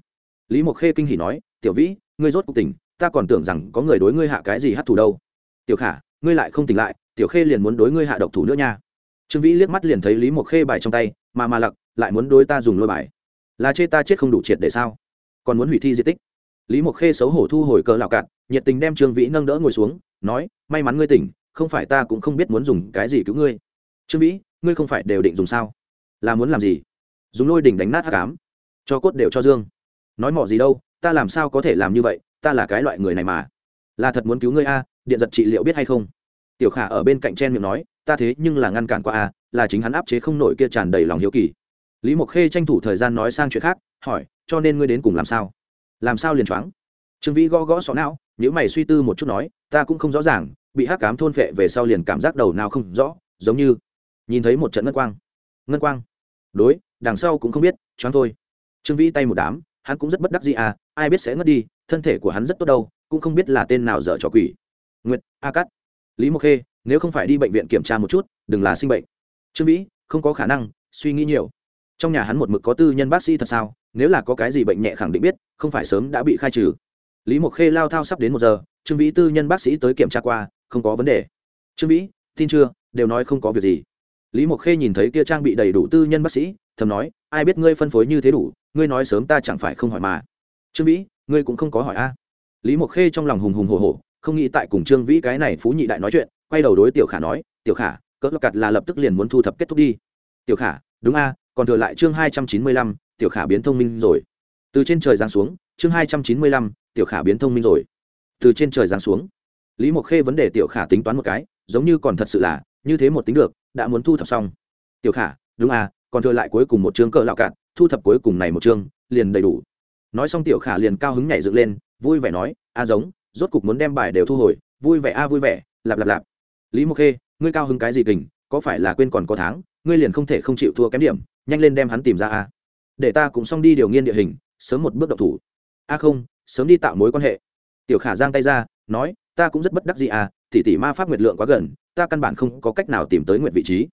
Lý mộc khê kinh hỉ nói, tiểu vĩ, ngươi rốt cuộc tỉnh ta còn tưởng rằng có người đối ngươi hạ cái gì hát thủ đâu. Tiểu khả, ngươi lại không tỉnh lại, tiểu khê liền muốn đối ngươi hạ độc thủ nữa nha. Trương vĩ liếc mắt liền thấy lý mộc khê bài trong tay, mà mà lặc, lại muốn đối ta dùng lôi bài. Là chê ta chết không đủ triệt để sao? Còn muốn hủy thi di tích. Lý mộc khê xấu hổ thu hồi cờ lạo cạn, nhiệt tình đem trương vĩ nâng đỡ ngồi xuống, nói, may mắn ngươi tỉnh, không phải ta cũng không biết muốn dùng cái gì cứu ngươi. Trương vĩ, ngươi không phải đều định dùng sao? Là muốn làm gì? Dùng lôi đỉnh đánh nát hát cám cho cốt đều cho dương. Nói mỏ gì đâu, ta làm sao có thể làm như vậy? Ta là cái loại người này mà. Là thật muốn cứu ngươi a, điện giật trị liệu biết hay không? Tiểu khả ở bên cạnh chen miệng nói, ta thế nhưng là ngăn cản qua a, là chính hắn áp chế không nổi kia tràn đầy lòng hiếu kỳ. Lý mộc khê tranh thủ thời gian nói sang chuyện khác, hỏi, cho nên ngươi đến cùng làm sao? Làm sao liền choáng? Trương vĩ gõ gõ sọ não nếu mày suy tư một chút nói, ta cũng không rõ ràng, bị hắc cám thôn phệ về sau liền cảm giác đầu nào không rõ, giống như nhìn thấy một trận ngân quang. Ngân quang? Đối, đằng sau cũng không biết, choáng thôi. Trương vĩ tay một đám, hắn cũng rất bất đắc gì à ai biết sẽ ngất đi thân thể của hắn rất tốt đâu, cũng không biết là tên nào dở trò quỷ. Nguyệt, a cắt lý mộc khê, nếu không phải đi bệnh viện kiểm tra một chút, đừng là sinh bệnh. Trương vĩ, không có khả năng, suy nghĩ nhiều. Trong nhà hắn một mực có tư nhân bác sĩ thật sao, nếu là có cái gì bệnh nhẹ khẳng định biết, không phải sớm đã bị khai trừ. Lý mộc khê lao thao sắp đến một giờ, trương vĩ tư nhân bác sĩ tới kiểm tra qua, không có vấn đề. Trương vĩ, tin chưa, đều nói không có việc gì. Lý mộc khê nhìn thấy kia trang bị đầy đủ tư nhân bác sĩ, thầm nói, ai biết ngươi phân phối như thế đủ, ngươi nói sớm ta chẳng phải không hỏi mà. Trương vĩ ngươi cũng không có hỏi a. Lý mộc khê trong lòng hùng hùng hồ hồ không nghĩ tại cùng trương vĩ cái này phú nhị đại nói chuyện, quay đầu đối tiểu khả nói, tiểu khả, cỡ lập cặt là lập tức liền muốn thu thập kết thúc đi. Tiểu khả, đúng a, còn thừa lại chương hai trăm chín mươi lăm, tiểu khả biến thông minh rồi. Từ trên trời giáng xuống, chương hai trăm chín mươi lăm, tiểu khả biến thông minh rồi. Từ trên trời giáng xuống, lý mộc khê vấn đề tiểu khả tính toán một cái, giống như còn thật sự là, như thế một tính được, đã muốn thu thập xong. Tiểu khả, đúng à còn thừa lại cuối cùng một chương cỡ lạo cạn, thu thập cuối cùng này một chương, liền đầy đủ nói xong tiểu khả liền cao hứng nhảy dựng lên, vui vẻ nói, a giống, rốt cục muốn đem bài đều thu hồi, vui vẻ a, vui vẻ, lạp lạp lạp. Lý mộc khê, ngươi cao hứng cái gì kình, có phải là quên còn có tháng, ngươi liền không thể không chịu thua kém điểm, nhanh lên đem hắn tìm ra a. Để ta cũng xong đi điều nghiên địa hình, sớm một bước độc thủ. A không, sớm đi tạo mối quan hệ. Tiểu khả giang tay ra, nói, ta cũng rất bất đắc gì à tỷ tỷ ma pháp nguyệt lượng quá gần, ta căn bản không có cách nào tìm tới nguyện vị trí.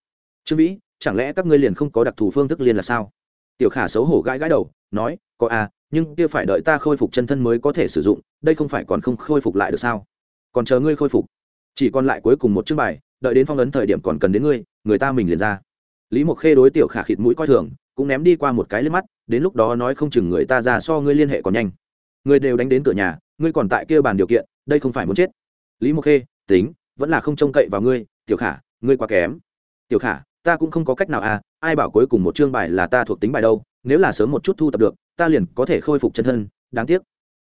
Trương vĩ, chẳng lẽ các ngươi liền không có đặc thù phương thức liên là sao? Tiểu khả xấu hổ gãi gãi đầu, nói, có à nhưng kia phải đợi ta khôi phục chân thân mới có thể sử dụng, đây không phải còn không khôi phục lại được sao? Còn chờ ngươi khôi phục. Chỉ còn lại cuối cùng một chương bài, đợi đến phong ấn thời điểm còn cần đến ngươi, người ta mình liền ra. Lý mộc khê đối tiểu khả khịt mũi coi thường, cũng ném đi qua một cái lên mắt, đến lúc đó nói không chừng người ta ra so ngươi liên hệ còn nhanh. Ngươi đều đánh đến cửa nhà, ngươi còn tại kia bàn điều kiện, đây không phải muốn chết. Lý mộc khê, tính, vẫn là không trông cậy vào ngươi, tiểu khả, ngươi quá kém. Tiểu khả, ta cũng không có cách nào à ai bảo cuối cùng một chương bài là ta thuộc tính bài đâu, nếu là sớm một chút thu tập được ta liền có thể khôi phục chân thân, đáng tiếc.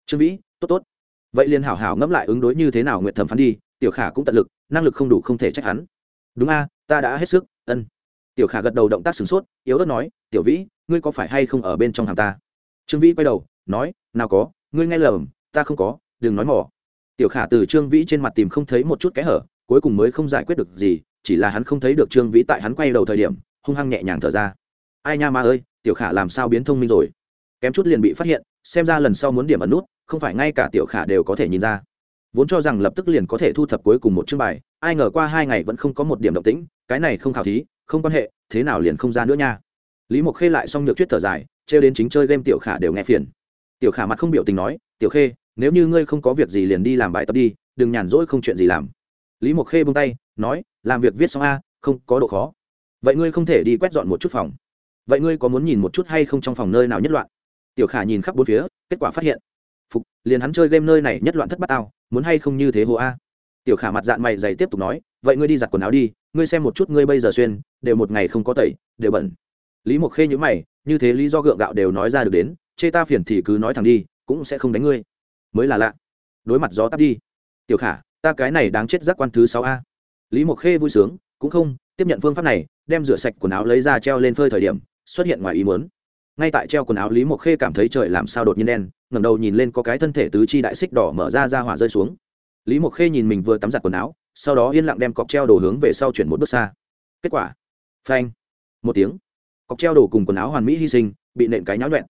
Trương vĩ, tốt tốt. Vậy liền hảo hảo ngẫm lại ứng đối như thế nào nguyện thẩm phán đi, tiểu khả cũng tận lực, năng lực không đủ không thể trách hắn. Đúng a, ta đã hết sức, ân. Tiểu khả gật đầu động tác sửng sốt, yếu ớt nói, tiểu vĩ, ngươi có phải hay không ở bên trong hàng ta? Trương vĩ quay đầu, nói, nào có, ngươi nghe lầm, ta không có, đừng nói mỏ. Tiểu khả từ trương vĩ trên mặt tìm không thấy một chút kẽ hở, cuối cùng mới không giải quyết được gì, chỉ là hắn không thấy được trương vĩ tại hắn quay đầu thời điểm, hung hăng nhẹ nhàng thở ra. Ai nha ma ơi, tiểu khả làm sao biến thông minh rồi? Kém chút liền bị phát hiện, xem ra lần sau muốn điểm ẩn nút, không phải ngay cả tiểu khả đều có thể nhìn ra. Vốn cho rằng lập tức liền có thể thu thập cuối cùng một chương bài, ai ngờ qua hai ngày vẫn không có một điểm động tĩnh, cái này không khảo thí, không quan hệ, thế nào liền không ra nữa nha. Lý mộc khê lại xong nhược chuyết thở dài, trêu đến chính chơi game tiểu khả đều nghe phiền. Tiểu khả mặt không biểu tình nói, tiểu khê, nếu như ngươi không có việc gì liền đi làm bài tập đi, đừng nhàn rỗi không chuyện gì làm. Lý mộc khê buông tay, nói, làm việc viết xong a, không, có độ khó. Vậy ngươi không thể đi quét dọn một chút phòng. Vậy ngươi có muốn nhìn một chút hay không trong phòng nơi nào nhất loạn? Tiểu khả nhìn khắp bốn phía, kết quả phát hiện, phục, liền hắn chơi game nơi này nhất loạn thất bát tao, muốn hay không như thế hồ a? Tiểu khả mặt dạng mày dày tiếp tục nói, vậy ngươi đi giặt quần áo đi, ngươi xem một chút ngươi bây giờ xuyên, đều một ngày không có tẩy, đều bẩn. Lý mộc khê nhữ mày, như thế lý do gượng gạo đều nói ra được đến, chê ta phiền thì cứ nói thẳng đi, cũng sẽ không đánh ngươi. Mới là lạ. Đối mặt gió tắt đi. Tiểu khả, ta cái này đáng chết giác quan thứ sáu a. Lý mộc khê vui sướng, cũng không, tiếp nhận phương pháp này, đem rửa sạch quần áo lấy ra treo lên phơi thời điểm, xuất hiện ngoài ý muốn ngay tại treo quần áo lý mộc khê cảm thấy trời làm sao đột nhiên đen, ngẩng đầu nhìn lên có cái thân thể tứ chi đại xích đỏ mở ra ra hỏa rơi xuống. Lý mộc khê nhìn mình vừa tắm giặt quần áo, sau đó yên lặng đem cọc treo đồ hướng về sau chuyển một bước xa. Kết quả, phanh, một tiếng. Cọc treo đồ cùng quần áo hoàn mỹ hy sinh, bị nện cái nháo nhuẹn.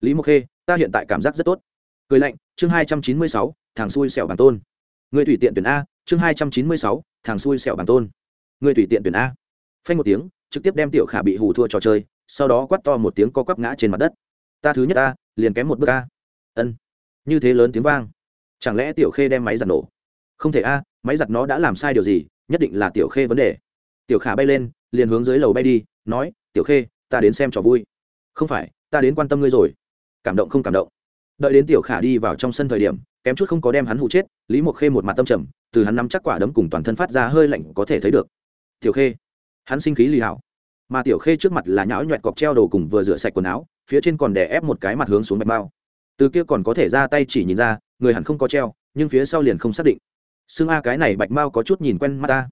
Lý mộc khê, ta hiện tại cảm giác rất tốt. Cười lạnh, chương hai trăm chín mươi sáu, thằng xui xẻo bản tôn. Người tùy tiện tuyển a, chương hai trăm chín mươi sáu, thằng xui xẻo bản tôn. Người tùy tiện tuyển a. Phanh một tiếng, trực tiếp đem tiểu khả bị hù thua trò chơi sau đó quắt to một tiếng co quắp ngã trên mặt đất. Ta thứ nhất a liền kém một bước a ân. Như thế lớn tiếng vang. Chẳng lẽ tiểu khê đem máy giặt nổ? Không thể a, máy giặt nó đã làm sai điều gì, nhất định là tiểu khê vấn đề. Tiểu khả bay lên, liền hướng dưới lầu bay đi, nói, tiểu khê, ta đến xem trò vui. Không phải, ta đến quan tâm ngươi rồi. Cảm động không cảm động. Đợi đến tiểu khả đi vào trong sân thời điểm, kém chút không có đem hắn hụ chết, lý mộc khê một mặt tâm trầm, từ hắn nắm chắc quả đấm cùng toàn thân phát ra hơi lạnh có thể thấy được. Tiểu khê. Hắn sinh khí lì hảo mà tiểu khê trước mặt là nhão nhoẹt cọc treo đồ cùng vừa rửa sạch quần áo, phía trên còn đè ép một cái mặt hướng xuống bạch bao. Từ kia còn có thể ra tay chỉ nhìn ra, người hẳn không có treo, nhưng phía sau liền không xác định. Xương a cái này bạch mao có chút nhìn quen mắt ta.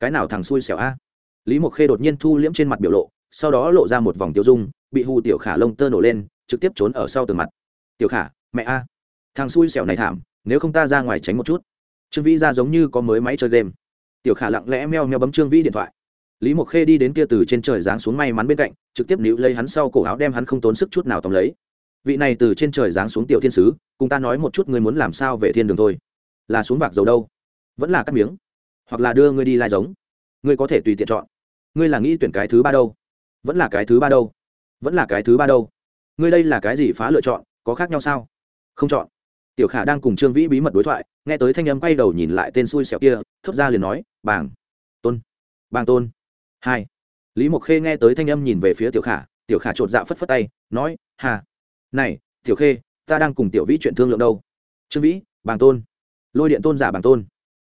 Cái nào thằng xui xẻo a? Lý mộc khê đột nhiên thu liễm trên mặt biểu lộ, sau đó lộ ra một vòng tiêu dung, bị hù tiểu khả lông tơ nổ lên, trực tiếp trốn ở sau tường mặt. Tiểu khả, mẹ a. Thằng xui xẻo này thảm, nếu không ta ra ngoài tránh một chút. Trương vĩ ra giống như có mới máy chơi game. Tiểu khả lặng lẽ meo meo bấm trương vĩ điện thoại lý mộc khê đi đến kia từ trên trời giáng xuống may mắn bên cạnh, trực tiếp níu lấy hắn sau cổ áo đem hắn không tốn sức chút nào tóm lấy. Vị này từ trên trời giáng xuống tiểu thiên sứ, cùng ta nói một chút ngươi muốn làm sao về thiên đường thôi. Là xuống vạc dầu đâu? Vẫn là cắt miếng? Hoặc là đưa ngươi đi lai giống? Ngươi có thể tùy tiện chọn. Ngươi là nghĩ tuyển cái thứ ba đâu? Vẫn là cái thứ ba đâu? Vẫn là cái thứ ba đâu? Ngươi đây là cái gì phá lựa chọn, có khác nhau sao? Không chọn. Tiểu khả đang cùng trương vĩ bí mật đối thoại, nghe tới thanh âm quay đầu nhìn lại tên xui xẻo kia, thốt ra liền nói bảng tôn. Bàng tôn hai. Lý mộc khê nghe tới thanh âm nhìn về phía tiểu khả tiểu khả chột dạ phất phất tay, nói, hà, này, tiểu khê, ta đang cùng tiểu vĩ chuyện thương lượng đâu? Trương vĩ, bàng tôn. Lôi điện tôn giả bàng tôn.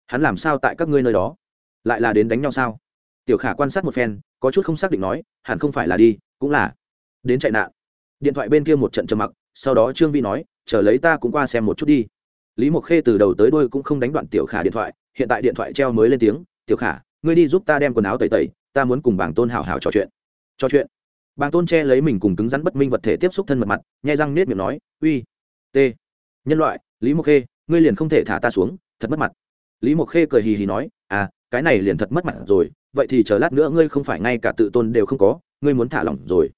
Hắn làm sao tại các ngươi nơi đó? Lại là đến đánh nhau sao? Tiểu khả quan sát một phen, có chút không xác định nói, hẳn không phải là đi, cũng là đến chạy nạn. Điện thoại bên kia một trận trầm mặc, sau đó trương vĩ nói, chờ lấy ta cũng qua xem một chút đi. Lý mộc khê từ đầu tới đôi cũng không đánh đoạn tiểu khả điện thoại, hiện tại điện thoại treo mới lên tiếng, tiểu khả, ngươi đi giúp ta đem quần áo tẩy tẩy ta muốn cùng bảng tôn hào hào trò chuyện. Trò chuyện? Bảng tôn che lấy mình cùng cứng rắn bất minh vật thể tiếp xúc thân mật mặt, nhai răng nết miệng nói, uy, t, nhân loại, lý mộc khê, ngươi liền không thể thả ta xuống, thật mất mặt. Lý mộc khê cười hì hì nói à cái này liền thật mất mặt rồi, vậy thì chờ lát nữa ngươi không phải ngay cả tự tôn đều không có, ngươi muốn thả lỏng rồi.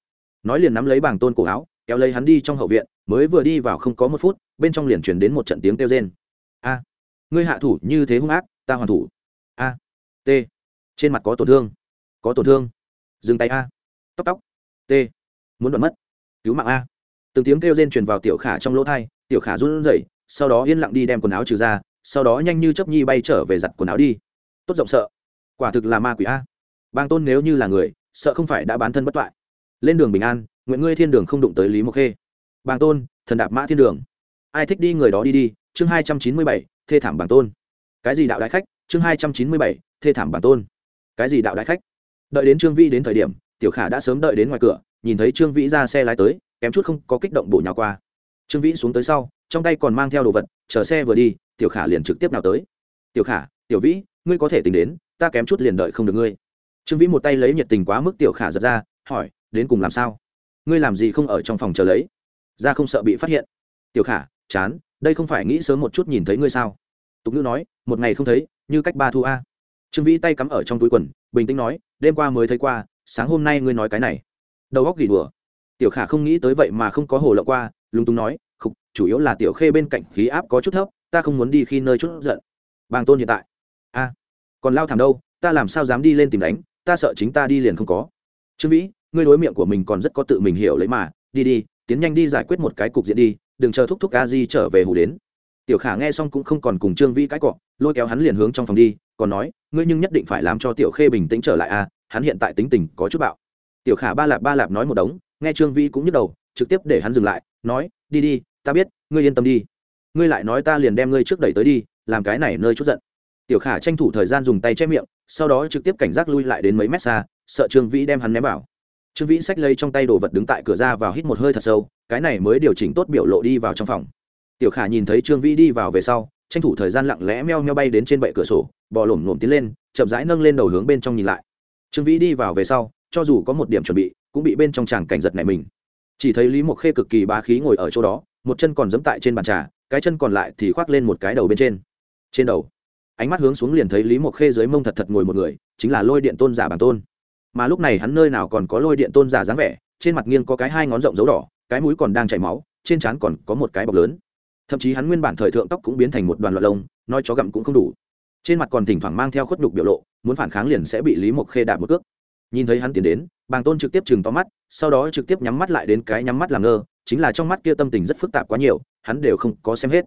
Nói liền nắm lấy bảng tôn cổ áo, kéo lấy hắn đi trong hậu viện, mới vừa đi vào không có một phút, bên trong liền chuyển đến một trận tiếng kêu rên. A, ngươi hạ thủ như thế hung ác, ta hoàn thủ. A, t, trên mặt có tổn thương có tổn thương. Dừng tay a. Tóc tóc. T. Muốn đoạn mất. Cứu mạng a. Từng tiếng kêu rên truyền vào tiểu khả trong lỗ thai, tiểu khả run rẩy, sau đó yên lặng đi đem quần áo trừ ra, sau đó nhanh như chấp nhi bay trở về giặt quần áo đi. Tốt rộng sợ. Quả thực là ma quỷ a. Bang tôn nếu như là người, sợ không phải đã bán thân bất toại. Lên đường bình an, nguyện ngươi thiên đường không đụng tới lý mộc khê. Bàng tôn, thần đạp mã thiên đường. Ai thích đi người đó đi đi. Chương hai trăm chín mươi bảy, thê thảm bàng tôn. Cái gì đạo đại khách? Chương hai trăm chín mươi bảy, thê thảm bàng tôn. Cái gì đạo đại khách? Đợi đến trương vĩ đến thời điểm, tiểu khả đã sớm đợi đến ngoài cửa, nhìn thấy trương vĩ ra xe lái tới, kém chút không có kích động bổ nhào qua. Trương vĩ xuống tới sau, trong tay còn mang theo đồ vật, chờ xe vừa đi, tiểu khả liền trực tiếp nào tới. Tiểu khả, tiểu vĩ, ngươi có thể tính đến, ta kém chút liền đợi không được ngươi. Trương vĩ một tay lấy nhiệt tình quá mức tiểu khả giật ra, hỏi, đến cùng làm sao? Ngươi làm gì không ở trong phòng chờ lấy? Ra không sợ bị phát hiện. Tiểu khả, chán, đây không phải nghĩ sớm một chút nhìn thấy ngươi sao? Tục ngữ nói, một ngày không thấy, như cách ba thu a trương vĩ tay cắm ở trong túi quần, bình tĩnh nói, đêm qua mới thấy qua, sáng hôm nay ngươi nói cái này. Đầu góc gỉ đùa. Tiểu khả không nghĩ tới vậy mà không có hồ lộng qua, lúng túng nói, khục, chủ yếu là tiểu khê bên cạnh khí áp có chút thấp, ta không muốn đi khi nơi chút giận. Bàng tôn hiện tại. A, còn lao thảm đâu, ta làm sao dám đi lên tìm đánh, ta sợ chính ta đi liền không có. Trương vĩ, ngươi đối miệng của mình còn rất có tự mình hiểu lấy mà, đi đi, tiến nhanh đi giải quyết một cái cục diện đi, đừng chờ thúc thúc a di trở về hủ đến. Tiểu khả nghe xong cũng không còn cùng trương vĩ cãi cọ, lôi kéo hắn liền hướng trong phòng đi còn nói, ngươi nhưng nhất định phải làm cho tiểu khê bình tĩnh trở lại a hắn hiện tại tính tình có chút bạo. Tiểu khả ba lạp ba lạp nói một đống, nghe trương vi cũng nhức đầu, trực tiếp để hắn dừng lại, nói, đi đi, ta biết, ngươi yên tâm đi. Ngươi lại nói ta liền đem ngươi trước đẩy tới đi, làm cái này nơi chút giận. Tiểu khả tranh thủ thời gian dùng tay che miệng, sau đó trực tiếp cảnh giác lui lại đến mấy mét xa, sợ trương vĩ đem hắn ném vào. Trương vĩ xách lấy trong tay đồ vật đứng tại cửa ra vào hít một hơi thật sâu, cái này mới điều chỉnh tốt biểu lộ đi vào trong phòng. Tiểu khả nhìn thấy trương vĩ đi vào về sau tranh thủ thời gian lặng lẽ meo meo bay đến trên bệ cửa sổ, bò lổm lổm tiến lên, chậm rãi nâng lên đầu hướng bên trong nhìn lại. Trương vĩ đi vào về sau, cho dù có một điểm chuẩn bị, cũng bị bên trong chàng cảnh giật này mình. Chỉ thấy lý mộc khê cực kỳ bá khí ngồi ở chỗ đó, một chân còn giẫm tại trên bàn trà, cái chân còn lại thì khoác lên một cái đầu bên trên. Trên đầu, ánh mắt hướng xuống liền thấy lý mộc khê dưới mông thật thật ngồi một người, chính là lôi điện tôn giả bản tôn. Mà lúc này hắn nơi nào còn có lôi điện tôn giả dáng vẻ, trên mặt nghiêng có cái hai ngón rộng dấu đỏ, cái mũi còn đang chảy máu, trên trán còn có một cái bọc lớn thậm chí hắn nguyên bản thời thượng tóc cũng biến thành một đoàn loạt lông, nói chó gặm cũng không đủ. Trên mặt còn thỉnh thoảng mang theo khuất nhục biểu lộ, muốn phản kháng liền sẽ bị lý mộc khê đạp một cước. Nhìn thấy hắn tiến đến, bàng tôn trực tiếp chừng to mắt, sau đó trực tiếp nhắm mắt lại đến cái nhắm mắt làm ngơ, chính là trong mắt kia tâm tình rất phức tạp quá nhiều, hắn đều không có xem hết.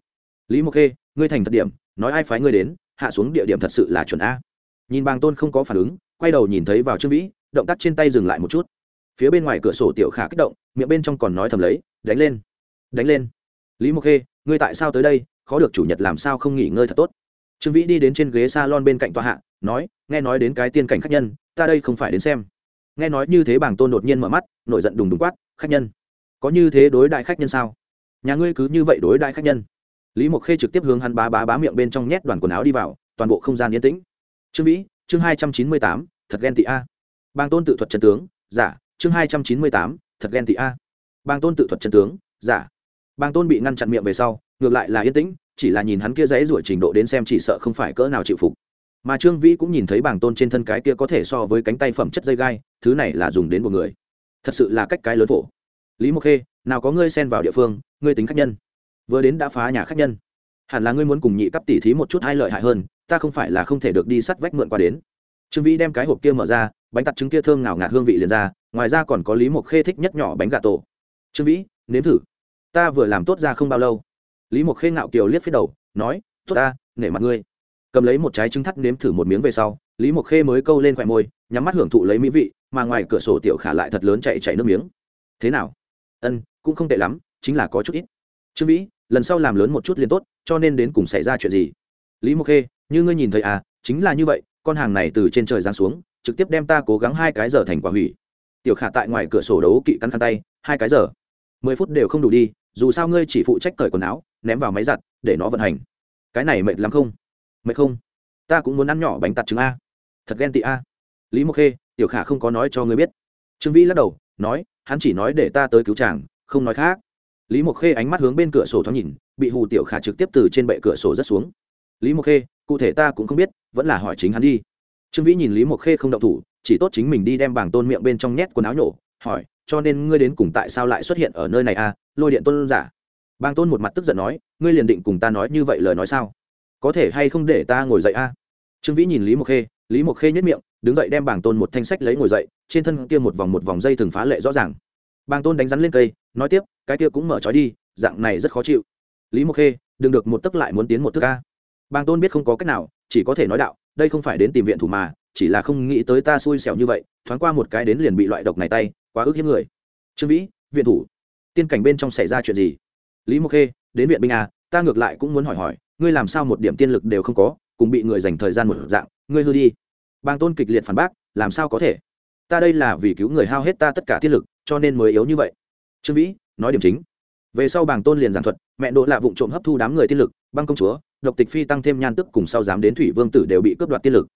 Lý mộc khê, ngươi thành thật điểm, nói ai phái ngươi đến, hạ xuống địa điểm thật sự là chuẩn a. Nhìn bàng tôn không có phản ứng, quay đầu nhìn thấy vào trương vĩ, động tác trên tay dừng lại một chút. Phía bên ngoài cửa sổ tiểu khả kích động, miệng bên trong còn nói thầm lấy, đánh lên đánh lên. Lý mộc khê ngươi tại sao tới đây, khó được chủ nhật làm sao không nghỉ ngơi thật tốt. Trương vĩ đi đến trên ghế s a lon bên cạnh tòa hạ, nói, nghe nói đến cái tiên cảnh khách nhân, ta đây không phải đến xem. Nghe nói như thế bảng tôn đột nhiên mở mắt, nổi giận đùng đùng quát, khách nhân, có như thế đối đại khách nhân sao? Nhà ngươi cứ như vậy đối đại khách nhân. Lý mộc khê trực tiếp hướng hắn bá bá bá miệng bên trong nhét đoàn quần áo đi vào, toàn bộ không gian yên tĩnh. Trương vĩ, chương hai trăm chín mươi tám, thật ghen tị a. Bang tôn tự thuật chân tướng, giả, chương hai trăm chín mươi tám, thật ghen tị a. Bang tôn tự thuật chân tướng, giả Bàng tôn bị ngăn chặn miệng về sau, ngược lại là yên tĩnh, chỉ là nhìn hắn kia dãy ruổi trình độ đến xem chỉ sợ không phải cỡ nào chịu phục. Mà trương vĩ cũng nhìn thấy bảng tôn trên thân cái kia có thể so với cánh tay phẩm chất dây gai, thứ này là dùng đến một người. Thật sự là cách cái lớn phổ. Lý mộc khê, nào có ngươi xen vào địa phương, ngươi tính khách nhân. Vừa đến đã phá nhà khách nhân. Hẳn là ngươi muốn cùng nhị cấp tỉ thí một chút hai lợi hại hơn, ta không phải là không thể được đi sắt vách mượn qua đến. Trương vĩ đem cái hộp kia mở ra, bánh tặt trứng kia thơm ngào ngạt hương vị liền ra, ngoài ra còn có lý mộc khê thích nhất nhỏ bánh gà tổ. Trương vĩ, nếm thử ta vừa làm tốt ra không bao lâu. Lý mộc khê ngạo kiều liếc phía đầu, nói, tốt ta, nể mặt ngươi. Cầm lấy một trái trứng thắt nếm thử một miếng về sau, lý mộc khê mới câu lên khoe môi, nhắm mắt hưởng thụ lấy mỹ vị, mà ngoài cửa sổ tiểu khả lại thật lớn chạy chạy nước miếng. Thế nào? Ân, cũng không tệ lắm, chính là có chút ít. Trương vĩ, lần sau làm lớn một chút liền tốt, cho nên đến cùng xảy ra chuyện gì? Lý mộc khê, như ngươi nhìn thấy à chính là như vậy, con hàng này từ trên trời giáng xuống, trực tiếp đem ta cố gắng hai cái giờ thành quả hủy. Tiểu khả tại ngoài cửa sổ đấu kỵ cắn khăn tay, hai cái giờ, mười phút đều không đủ đi dù sao ngươi chỉ phụ trách cởi quần áo, ném vào máy giặt, để nó vận hành. Cái này mệt lắm không? Mệt không? Ta cũng muốn ăn nhỏ bánh tạt trứng a. Thật ghen tị a. Lý mộc khê, tiểu khả không có nói cho ngươi biết. Trương vĩ lắc đầu, nói, hắn chỉ nói để ta tới cứu chàng, không nói khác. Lý mộc khê ánh mắt hướng bên cửa sổ thoáng nhìn, bị hù tiểu khả trực tiếp từ trên bệ cửa sổ rất xuống. Lý mộc khê, cụ thể ta cũng không biết, vẫn là hỏi chính hắn đi. Trương vĩ nhìn lý mộc khê không động thủ, chỉ tốt chính mình đi đem bảng tôn miệng bên trong nhét quần áo nhổ, hỏi cho nên ngươi đến cùng tại sao lại xuất hiện ở nơi này a lôi điện tôn giả. Bàng tôn một mặt tức giận nói, ngươi liền định cùng ta nói như vậy lời nói sao? Có thể hay không để ta ngồi dậy a trương vĩ nhìn lý mộc khê, lý mộc khê nhất miệng, đứng dậy đem bảng tôn một thanh sách lấy ngồi dậy, trên thân kia một vòng một vòng dây thường phá lệ rõ ràng. Bàng tôn đánh rắn lên cây, nói tiếp, cái kia cũng mở trói đi, dạng này rất khó chịu. Lý mộc khê, đừng được một tấc lại muốn tiến một thức a. Bàng tôn biết không có cách nào, chỉ có thể nói đạo, đây không phải đến tìm viện thủ mà chỉ là không nghĩ tới ta xui xẻo như vậy, thoáng qua một cái đến liền bị loại độc này tay, quá ức hiếp người. Trương vĩ, viện thủ. Tiên cảnh bên trong xảy ra chuyện gì? Lý mộc khê, đến viện binh à ta ngược lại cũng muốn hỏi hỏi, ngươi làm sao một điểm tiên lực đều không có, cùng bị người dành thời gian một dạng, ngươi hư đi. Bang tôn kịch liệt phản bác, làm sao có thể? Ta đây là vì cứu người hao hết ta tất cả tiên lực, cho nên mới yếu như vậy. Trương vĩ, nói điểm chính. Về sau bàng tôn liền giảng thuật, mẹ đỗ lạ vụng trộm hấp thu đám người tiên lực, băng công chúa, độc tịch phi tăng thêm nhan tức cùng sau dám đến thủy vương tử đều bị cướp đoạt tiên lực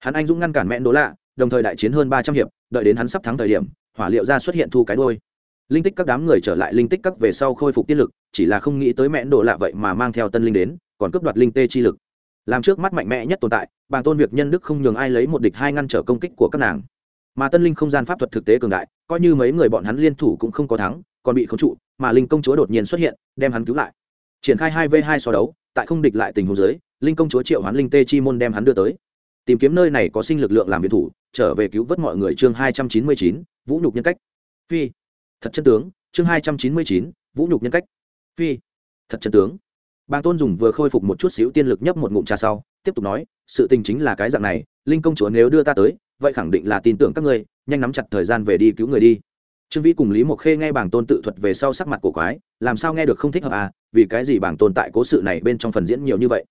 hắn anh dũng ngăn cản mẹn đỗ lạ, đồng thời đại chiến hơn ba trăm hiệp, đợi đến hắn sắp thắng thời điểm, hỏa liệu ra xuất hiện thu cái đôi linh tích các đám người trở lại linh tích các về sau khôi phục tiên lực, chỉ là không nghĩ tới mẹn đỗ lạ vậy mà mang theo tân linh đến, còn cướp đoạt linh tê chi lực. Làm trước mắt mạnh mẽ nhất tồn tại bàn tôn việc nhân đức không nhường ai lấy một địch hai ngăn trở công kích của các nàng. Mà tân linh không gian pháp thuật thực tế cường đại, coi như mấy người bọn hắn liên thủ cũng không có thắng, còn bị khống trụ, mà linh công chúa đột nhiên xuất hiện, đem hắn cứu lại. Triển khai hai v hai so đấu, tại không địch lại tình huống dưới, linh công chúa triệu hoán linh tê chi môn đem hắn đưa tới tìm kiếm nơi này có sinh lực lượng làm viện thủ, trở về cứu vớt mọi người chương hai trăm chín mươi chín, vũ nhục nhân cách. Phi. Thật chân tướng, chương hai trăm chín mươi chín, vũ nhục nhân cách. Phi. Thật chân tướng. Bàng tôn dùng vừa khôi phục một chút xíu tiên lực nhấp một ngụm trà sau, tiếp tục nói, sự tình chính là cái dạng này, linh công chúa nếu đưa ta tới, vậy khẳng định là tin tưởng các ngươi, nhanh nắm chặt thời gian về đi cứu người đi. Trương vĩ cùng lý mộc khê nghe bảng tôn tự thuật về sau sắc mặt của quái, làm sao nghe được không thích hợp à vì cái gì bảng tôn tại cố sự này bên trong phần diễn nhiều như vậy?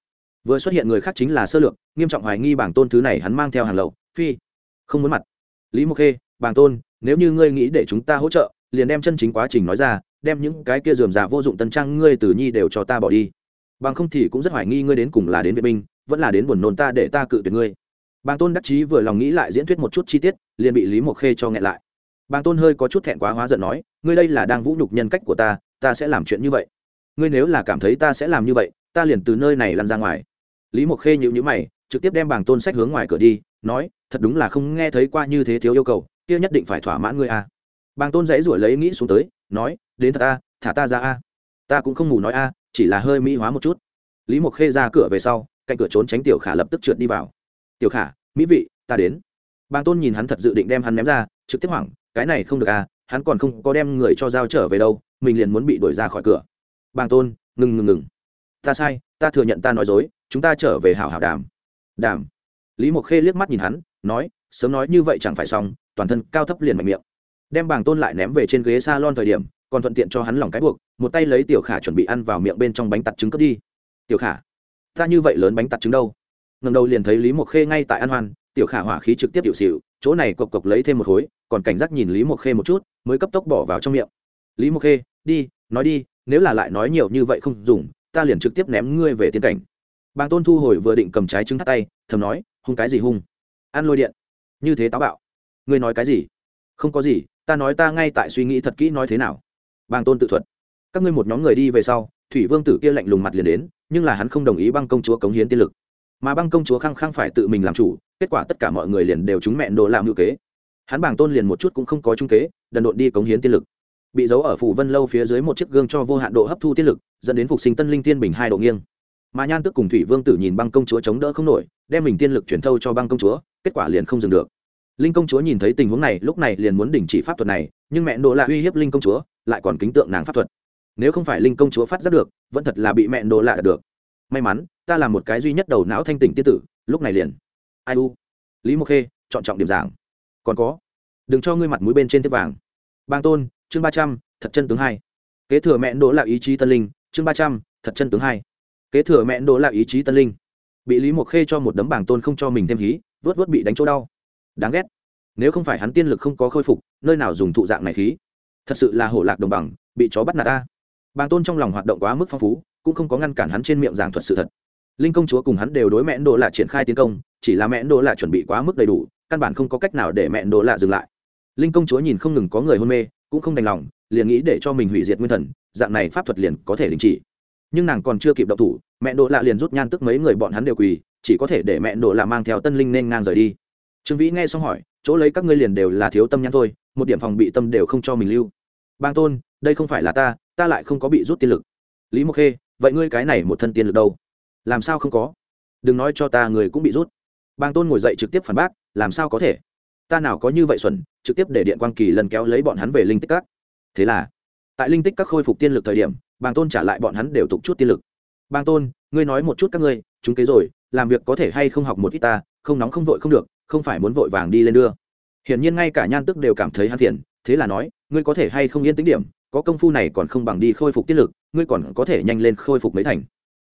Vừa xuất hiện người khác chính là sơ lược, nghiêm trọng hoài nghi bảng tôn thứ này hắn mang theo hàng lậu, phi, không muốn mặt. Lý mộc khê, bảng tôn, nếu như ngươi nghĩ để chúng ta hỗ trợ, liền đem chân chính quá trình nói ra, đem những cái kia dườm già vô dụng tân trang ngươi từ nhi đều cho ta bỏ đi. Bằng không thì cũng rất hoài nghi ngươi đến cùng là đến vệ binh, vẫn là đến buồn nôn ta để ta cự tuyệt ngươi. Bàng tôn đắc chí vừa lòng nghĩ lại diễn thuyết một chút chi tiết, liền bị lý mộc khê cho nghẹn lại. Bàng tôn hơi có chút thẹn quá hóa giận nói, ngươi đây là đang vũ nhục nhân cách của ta ta sẽ làm chuyện như vậy. Ngươi nếu là cảm thấy ta sẽ làm như vậy, ta liền từ nơi này lăn ra ngoài lý mộc khê nhịu nhữ mày trực tiếp đem bảng tôn sách hướng ngoài cửa đi nói thật đúng là không nghe thấy qua như thế thiếu yêu cầu kia nhất định phải thỏa mãn ngươi a. À. bàng tôn dãy ruổi lấy nghĩ xuống tới nói đến thật a thả ta ra a. Ta cũng không ngủ nói a chỉ là hơi mỹ hóa một chút. Lý mộc khê ra cửa về sau cạnh cửa trốn tránh tiểu khả lập tức trượt đi vào. Tiểu khả mỹ vị ta đến. Bàng tôn nhìn hắn thật dự định đem hắn ném ra trực tiếp hoảng cái này không được a, hắn còn không có đem người cho giao trở về đâu mình liền muốn bị đuổi ra khỏi cửa. Bàng tôn ngừng ngừng ngừng. Ta sai ta thừa nhận ta nói dối, chúng ta trở về hảo hảo đàm. Đàm. Lý mộc khê liếc mắt nhìn hắn, nói, sớm nói như vậy chẳng phải xong, toàn thân cao thấp liền mạnh miệng. Đem bàng tôn lại ném về trên ghế s a lon thời điểm, còn thuận tiện cho hắn lòng cái buộc, một tay lấy tiểu khả chuẩn bị ăn vào miệng bên trong bánh tặt trứng cướp đi. Tiểu khả, ta như vậy lớn bánh tặt trứng đâu? Ngầm đầu liền thấy lý mộc khê ngay tại ăn hoan, tiểu khả hỏa khí trực tiếp hiệu xịu, chỗ này cộc cộc lấy thêm một khối, còn cảnh giác nhìn lý mộc khê một chút, mới cấp tốc bỏ vào trong miệng. Lý mộc khê, đi, nói đi, nếu là lại nói nhiều như vậy không dùng ta liền trực tiếp ném ngươi về tiên cảnh. Bàng tôn thu hồi vừa định cầm trái trứng thắt tay, thầm nói, hung cái gì hung? Ăn lôi điện. Như thế táo bạo. Ngươi nói cái gì? Không có gì, ta nói ta ngay tại suy nghĩ thật kỹ nói thế nào. Bàng tôn tự thuật. Các ngươi một nhóm người đi về sau, thủy vương tử kia lạnh lùng mặt liền đến, nhưng là hắn không đồng ý băng công chúa cống hiến tiên lực. Mà băng công chúa khăng khăng phải tự mình làm chủ, kết quả tất cả mọi người liền đều trúng mẹn đồ làm ngữ kế. Hắn bảng tôn liền một chút cũng không có trung kế, đần độn đi cống hiến tiên lực. Bị giấu ở phủ vân lâu phía dưới một chiếc gương cho vô hạn độ hấp thu tiên lực dẫn đến phục sinh tân linh tiên bình hai độ nghiêng. Mà nhan tức cùng thủy vương tử nhìn băng công chúa chống đỡ không nổi, đem mình tiên lực chuyển thâu cho băng công chúa, kết quả liền không dừng được. Linh công chúa nhìn thấy tình huống này, lúc này liền muốn đình chỉ pháp thuật này, nhưng mẹ nộ lại uy hiếp linh công chúa, lại còn kính tượng nàng pháp thuật. Nếu không phải linh công chúa phát giác được, vẫn thật là bị mẹ nộ lạ được. May mắn, ta là một cái duy nhất đầu não thanh tỉnh tiên tử, lúc này liền. Ai u? Lý mộc khê, chọn trọng điểm giảng. Còn có, đừng cho ngươi mặt mũi bên trên tiếp vàng. Bang tôn, chương ba trăm, thật chân tướng hai. Kế thừa mẹ đỗ là ý chí tân linh chương ba trăm, thật chân tướng hai. Kế thừa mẹ đỗ là ý chí tân linh. Bị lý mộc khê cho một đấm bảng tôn không cho mình thêm hí, vớt vớt bị đánh chỗ đau. Đáng ghét. Nếu không phải hắn tiên lực không có khôi phục, nơi nào dùng thụ dạng này khí? Thật sự là hổ lạc đồng bằng, bị chó bắt nạt ta. Bàng tôn trong lòng hoạt động quá mức phong phú, cũng không có ngăn cản hắn trên miệng giảng thuật sự thật. Linh công chúa cùng hắn đều đối mẹ đồ là triển khai tiến công, chỉ là mẹ đồ là chuẩn bị quá mức đầy đủ, căn bản không có cách nào để mẹ đồ là dừng lại. Linh công chúa nhìn không ngừng có người hôn mê, cũng không đành lòng, liền nghĩ để cho mình hủy diệt nguyên thần dạng này pháp thuật liền có thể đình chỉ. Nhưng nàng còn chưa kịp động thủ, mẹ đỗ lạ liền rút nhan tức mấy người bọn hắn đều quỳ, chỉ có thể để mẹ đỗ lạ mang theo tân linh nên ngang rời đi. Trương vĩ nghe xong hỏi, chỗ lấy các ngươi liền đều là thiếu tâm nhãn thôi, một điểm phòng bị tâm đều không cho mình lưu. Bang tôn, đây không phải là ta ta lại không có bị rút tiên lực. Lý mộc khê, vậy ngươi cái này một thân tiên lực đâu? Làm sao không có? Đừng nói cho ta người cũng bị rút. Bang tôn ngồi dậy trực tiếp phản bác, làm sao có thể? Ta nào có như vậy xuẩn, trực tiếp để điện quan kỳ lần kéo lấy bọn hắn về linh tích các. Thế là? Tại linh tích các khôi phục tiên lực thời điểm bang tôn trả lại bọn hắn đều tục chút tiên lực. Bang tôn, ngươi nói một chút các ngươi, chúng kế rồi, làm việc có thể hay không học một ít ta, không nóng không vội không được, không phải muốn vội vàng đi lên đưa. Hiển nhiên ngay cả nhan tức đều cảm thấy hắn phiền, thế là nói, ngươi có thể hay không yên tính điểm, có công phu này còn không bằng đi khôi phục tiết lực, ngươi còn có thể nhanh lên khôi phục mấy thành.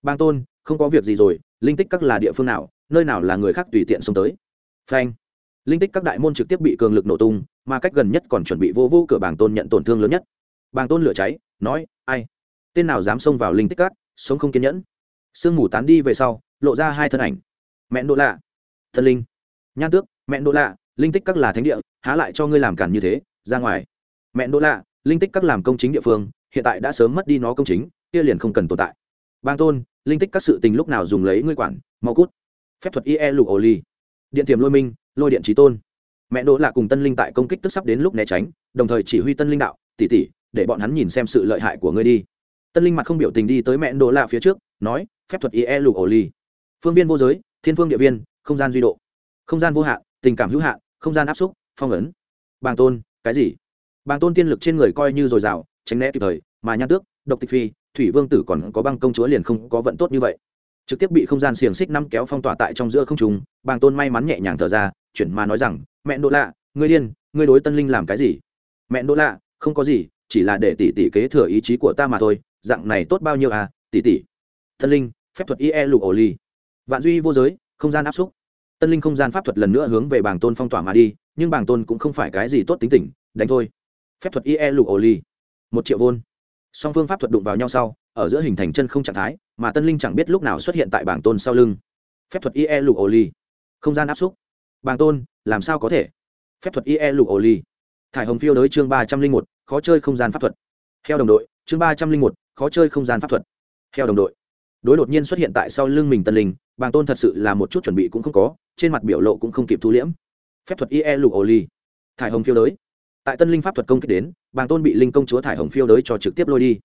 Bang tôn, không có việc gì rồi, linh tích các là địa phương nào, nơi nào là người khác tùy tiện xông tới? Phanh. Linh tích các đại môn trực tiếp bị cường lực nổ tung, mà cách gần nhất còn chuẩn bị vô vô cửa bàng tôn nhận tổn thương lớn nhất bàng tôn lửa cháy, nói, ai? Tên nào dám xông vào linh tích cát sống không kiên nhẫn. Sương mù tán đi về sau, lộ ra hai thân ảnh. Mẹ đỗ lạ thân linh. Nhan tước, mẹ đỗ lạ, linh tích các là thánh địa, há lại cho ngươi làm cản như thế, ra ngoài. Mẹ đỗ lạ, linh tích các làm công chính địa phương, hiện tại đã sớm mất đi nó công chính, kia liền không cần tồn tại. Bang tôn, linh tích các sự tình lúc nào dùng lấy ngươi quản? Mau cút. Phép thuật ie lục ổ ly điện tiềm lôi minh, lôi điện trí tôn. Mẹ đỗ lạ cùng tân linh tại công kích tức sắp đến lúc né tránh, đồng thời chỉ huy tân linh đạo, tỷ tỷ để bọn hắn nhìn xem sự lợi hại của ngươi đi. Tân linh mặt không biểu tình đi tới mẹ đỗ lạ phía trước, nói, phép thuật ie lục ổ ly phương viên vô giới, thiên phương địa viên, không gian duy độ, không gian vô hạn, tình cảm hữu hạn, không gian áp xúc, phong ấn. Bàng tôn, cái gì? Bàng tôn tiên lực trên người coi như dồi dào, tránh né kịp thời, mà nhan tước, độc tịch phi, thủy vương tử còn có băng công chúa liền không có vận tốt như vậy. Trực tiếp bị không gian xiềng xích năm kéo phong tỏa tại trong giữa không trùng bàng tôn may mắn nhẹ nhàng thở ra, chuyển mà nói rằng, mẹ đỗ lạ, ngươi điên, ngươi đối tân linh làm cái gì? Mẹ đỗ lạ, không có gì chỉ là để tỷ tỷ kế thừa ý chí của ta mà thôi, dạng này tốt bao nhiêu à tỷ tỷ? Thân linh, phép thuật ie lục ổ ly vạn duy vô giới, không gian áp xúc. Tân linh không gian pháp thuật lần nữa hướng về bảng tôn phong tỏa mà đi, nhưng bảng tôn cũng không phải cái gì tốt tính tình, đánh thôi. Phép thuật ie lục ổ ly một triệu vôn. Song phương pháp thuật đụng vào nhau sau, ở giữa hình thành chân không trạng thái, mà tân linh chẳng biết lúc nào xuất hiện tại bảng tôn sau lưng. Phép thuật ie lục ổ ly không gian áp xúc. Bảng tôn, làm sao có thể? Phép thuật ie lục ổ ly thải hồng phiêu đới chương ba trăm linh một, khó chơi không gian pháp thuật. Theo đồng đội, chương ba trăm linh một, khó chơi không gian pháp thuật. Theo đồng đội. Đối đột nhiên xuất hiện tại sau lưng mình tân linh, bàng tôn thật sự là một chút chuẩn bị cũng không có, trên mặt biểu lộ cũng không kịp thu liễm. Phép thuật ie lục ổ ly thải hồng phiêu đới. Tại tân linh pháp thuật công kích đến, bàng tôn bị linh công chúa thải hồng phiêu đới cho trực tiếp lôi đi.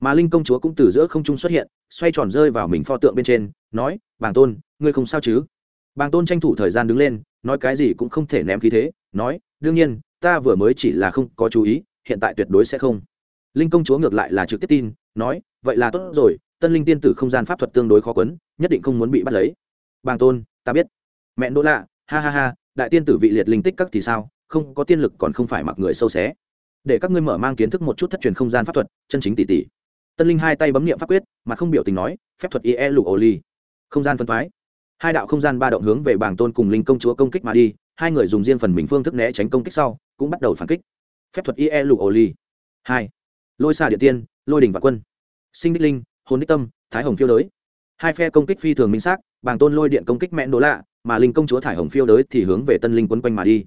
Mà linh công chúa cũng từ giữa không trung xuất hiện, xoay tròn rơi vào mình pho tượng bên trên, nói, bàng tôn, ngươi không sao chứ? Bàng tôn tranh thủ thời gian đứng lên, nói cái gì cũng không thể ném khí thế, nói, đương nhiên ta vừa mới chỉ là không có chú ý, hiện tại tuyệt đối sẽ không. Linh công chúa ngược lại là trực tiếp tin, nói, vậy là tốt rồi, tân linh tiên tử không gian pháp thuật tương đối khó quấn, nhất định không muốn bị bắt lấy. Bàng tôn, ta biết. Mẹ đỗ lạ, ha ha ha, đại tiên tử vị liệt linh tích các thì sao, không có tiên lực còn không phải mặc người sâu xé. Để các ngươi mở mang kiến thức một chút thất truyền không gian pháp thuật, chân chính tỷ tỷ. Tân linh hai tay bấm niệm pháp quyết, mà không biểu tình nói, phép thuật ie lục ô ly không gian phân thoái. Hai đạo không gian ba động hướng về bảng tôn cùng linh công chúa công kích mà đi, hai người dùng riêng phần mình phương thức né tránh công kích sau cũng bắt đầu phản kích. Phép thuật ie lục ổ ly hai. Lôi xa địa tiên, lôi đỉnh và quân. Sinh đích linh, hồn đích tâm, thái hồng phiêu đới. Hai phe công kích phi thường minh xác, bàng tôn lôi điện công kích mẹn đỗ lạ, mà linh công chúa thải hồng phiêu đới thì hướng về tân linh quấn quanh mà đi.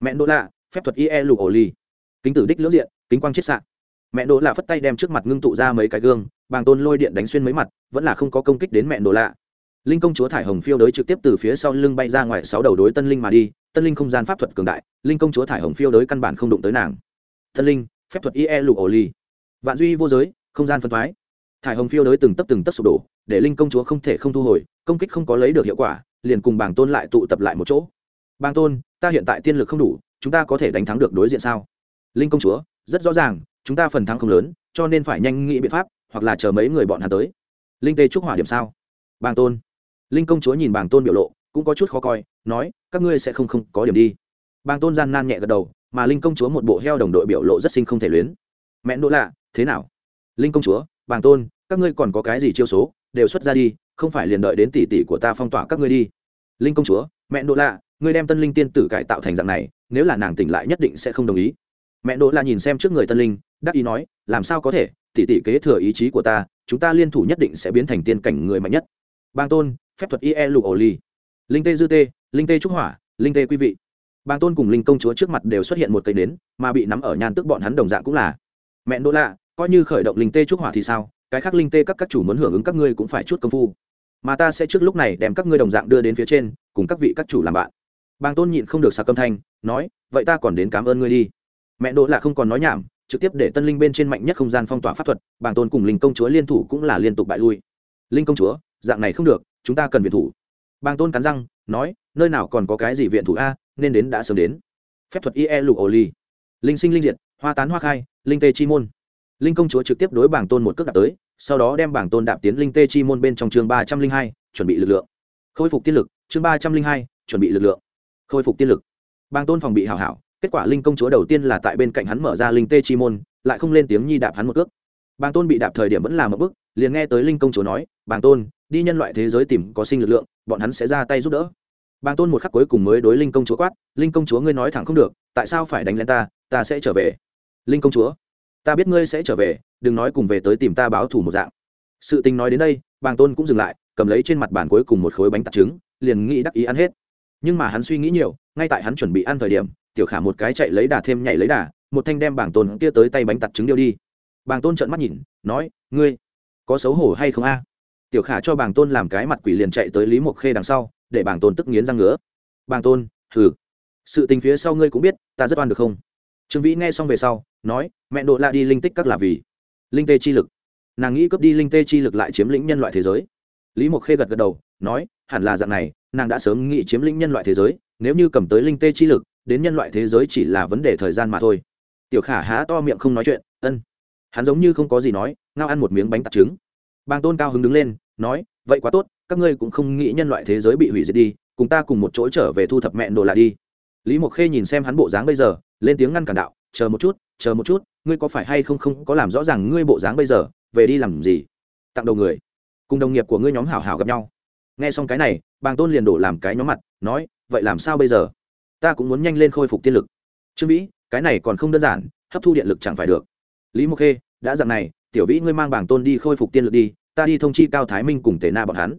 Mẹn đỗ lạ, phép thuật ie lục ổ ly kính tử đích lưỡng diện, kính quang chiết sạn mẹ đỗ lạ phất tay đem trước mặt ngưng tụ ra mấy cái gương, bàng tôn lôi điện đánh xuyên mấy mặt, vẫn là không có công kích đến mẹ đỗ lạ linh công chúa thải hồng phiêu đới trực tiếp từ phía sau lưng bay ra ngoài sáu đầu đối tân linh mà đi. Tân linh không gian pháp thuật cường đại, linh công chúa thải hồng phiêu đới căn bản không đụng tới nàng. Tân linh, phép thuật ie lục ổ ly vạn duy vô giới, không gian phân thoái. Thải hồng phiêu đới từng tấp từng tấp sụp đổ, để linh công chúa không thể không thu hồi, công kích không có lấy được hiệu quả, liền cùng bảng tôn lại tụ tập lại một chỗ. Bàng tôn, ta hiện tại tiên lực không đủ, chúng ta có thể đánh thắng được đối diện sao? Linh công chúa, rất rõ ràng, chúng ta phần thắng không lớn, cho nên phải nhanh nghĩ biện pháp, hoặc là chờ mấy người bọn hắn tới. Linh tê trúc hỏa điểm sao? Bàng tôn linh công chúa nhìn bàng tôn biểu lộ, cũng có chút khó coi, nói, các ngươi sẽ không không có điểm đi. Bàng tôn gian nan nhẹ gật đầu, mà linh công chúa một bộ heo đồng đội biểu lộ rất sinh không thể luyến. Mẹ đỗ lạ, thế nào? Linh công chúa, bàng tôn, các ngươi còn có cái gì chiêu số, đều xuất ra đi, không phải liền đợi đến tỷ tỷ của ta phong tỏa các ngươi đi. Linh công chúa, mẹ đỗ lạ, ngươi đem tân linh tiên tử cải tạo thành dạng này, nếu là nàng tỉnh lại nhất định sẽ không đồng ý. Mẹ đỗ lạ nhìn xem trước người tân linh, đắc ý nói, làm sao có thể, tỷ tỷ kế thừa ý chí của ta, chúng ta liên thủ nhất định sẽ biến thành tiên cảnh người mạnh nhất. Bang tôn phép thuật ie lục ổ ly linh tê dư tê, linh tê trúc hỏa, linh tê quý vị. Bang tôn cùng linh công chúa trước mặt đều xuất hiện một cây nến, mà bị nắm ở nhan tức bọn hắn đồng dạng cũng là. Mẹ đỗ lạ, coi như khởi động linh tê trúc hỏa thì sao? Cái khác linh tê các các chủ muốn hưởng ứng các ngươi cũng phải chút công phu. Mà ta sẽ trước lúc này đem các ngươi đồng dạng đưa đến phía trên, cùng các vị các chủ làm bạn. Bàng tôn nhịn không được sạc âm thanh, nói, vậy ta còn đến cảm ơn ngươi đi. Mẹ đỗ lạ không còn nói nhảm, trực tiếp để tân linh bên trên mạnh nhất không gian phong tỏa pháp thuật, bàng tôn cùng linh công chúa liên thủ cũng là liên tục bại lui. Linh công chúa, dạng này không được chúng ta cần viện thủ. Bàng tôn cắn răng, nói, nơi nào còn có cái gì viện thủ a, nên đến đã sớm đến. Phép thuật ie lục ổ ly linh sinh linh diệt, hoa tán hoa khai, linh tê chi môn. Linh công chúa trực tiếp đối bảng tôn một cước đạp tới, sau đó đem bảng tôn đạp tiến linh tê chi môn bên trong chương ba trăm linh hai, chuẩn bị lực lượng. Khôi phục tiên lực, chương ba trăm linh hai, chuẩn bị lực lượng. Khôi phục tiên lực. Bảng tôn phòng bị hảo hảo, kết quả linh công chúa đầu tiên là tại bên cạnh hắn mở ra linh tê chi môn, lại không lên tiếng nhi đạp hắn một cước. Bảng tôn bị đạp thời điểm vẫn là một bức liền nghe tới linh công chúa nói bảng tôn đi nhân loại thế giới tìm có sinh lực lượng, bọn hắn sẽ ra tay giúp đỡ. Bàng tôn một khắc cuối cùng mới đối linh công chúa quát, linh công chúa ngươi nói thẳng không được, tại sao phải đánh lên ta? Ta sẽ trở về. Linh công chúa, ta biết ngươi sẽ trở về, đừng nói cùng về tới tìm ta báo thù một dạng. Sự tình nói đến đây, bàng tôn cũng dừng lại, cầm lấy trên mặt bàn cuối cùng một khối bánh tạt trứng, liền nghĩ đắc ý ăn hết. Nhưng mà hắn suy nghĩ nhiều, ngay tại hắn chuẩn bị ăn thời điểm, tiểu khả một cái chạy lấy đà thêm nhảy lấy đà, một thanh đem bảng tôn kia tới tay bánh tạt trứng điêu đi. Bàng tôn trợn mắt nhìn, nói, ngươi có xấu hổ hay không a? Tiểu khả cho bàng tôn làm cái mặt quỷ liền chạy tới lý mộc khê đằng sau, để bàng tôn tức nghiến răng ngứa. Bàng tôn thử sự tình phía sau ngươi cũng biết, ta rất oan được không? Trương vĩ nghe xong về sau, nói, mẹ độ la đi linh tích các là vì linh tê chi lực. Nàng nghĩ cướp đi linh tê chi lực lại chiếm lĩnh nhân loại thế giới. Lý mộc khê gật gật đầu, nói, hẳn là dạng này, nàng đã sớm nghĩ chiếm lĩnh nhân loại thế giới, nếu như cầm tới linh tê chi lực, đến nhân loại thế giới chỉ là vấn đề thời gian mà thôi. Tiểu khả há to miệng không nói chuyện, ân. Hắn giống như không có gì nói, ngao ăn một miếng bánh tạt trứng bang tôn cao hứng đứng lên, nói, vậy quá tốt, các ngươi cũng không nghĩ nhân loại thế giới bị hủy diệt đi, cùng ta cùng một chỗ trở về thu thập mẹ đồ lại đi. Lý mộc khê nhìn xem hắn bộ dáng bây giờ, lên tiếng ngăn cản đạo, chờ một chút, chờ một chút, ngươi có phải hay không không có làm rõ ràng ngươi bộ dáng bây giờ, về đi làm gì? Tặng đầu người. Cùng đồng nghiệp của ngươi nhóm hảo hảo gặp nhau. Nghe xong cái này, bàng tôn liền đổ làm cái nhóm mặt, nói, vậy làm sao bây giờ? Ta cũng muốn nhanh lên khôi phục tiên lực. Trương vĩ, cái này còn không đơn giản, hấp thu điện lực chẳng phải được. Lý mộc khê, đã dặn này tiểu vĩ ngươi mang bảng tôn đi khôi phục tiên lực đi, ta đi thông chi cao thái minh cùng tề na bọn hắn.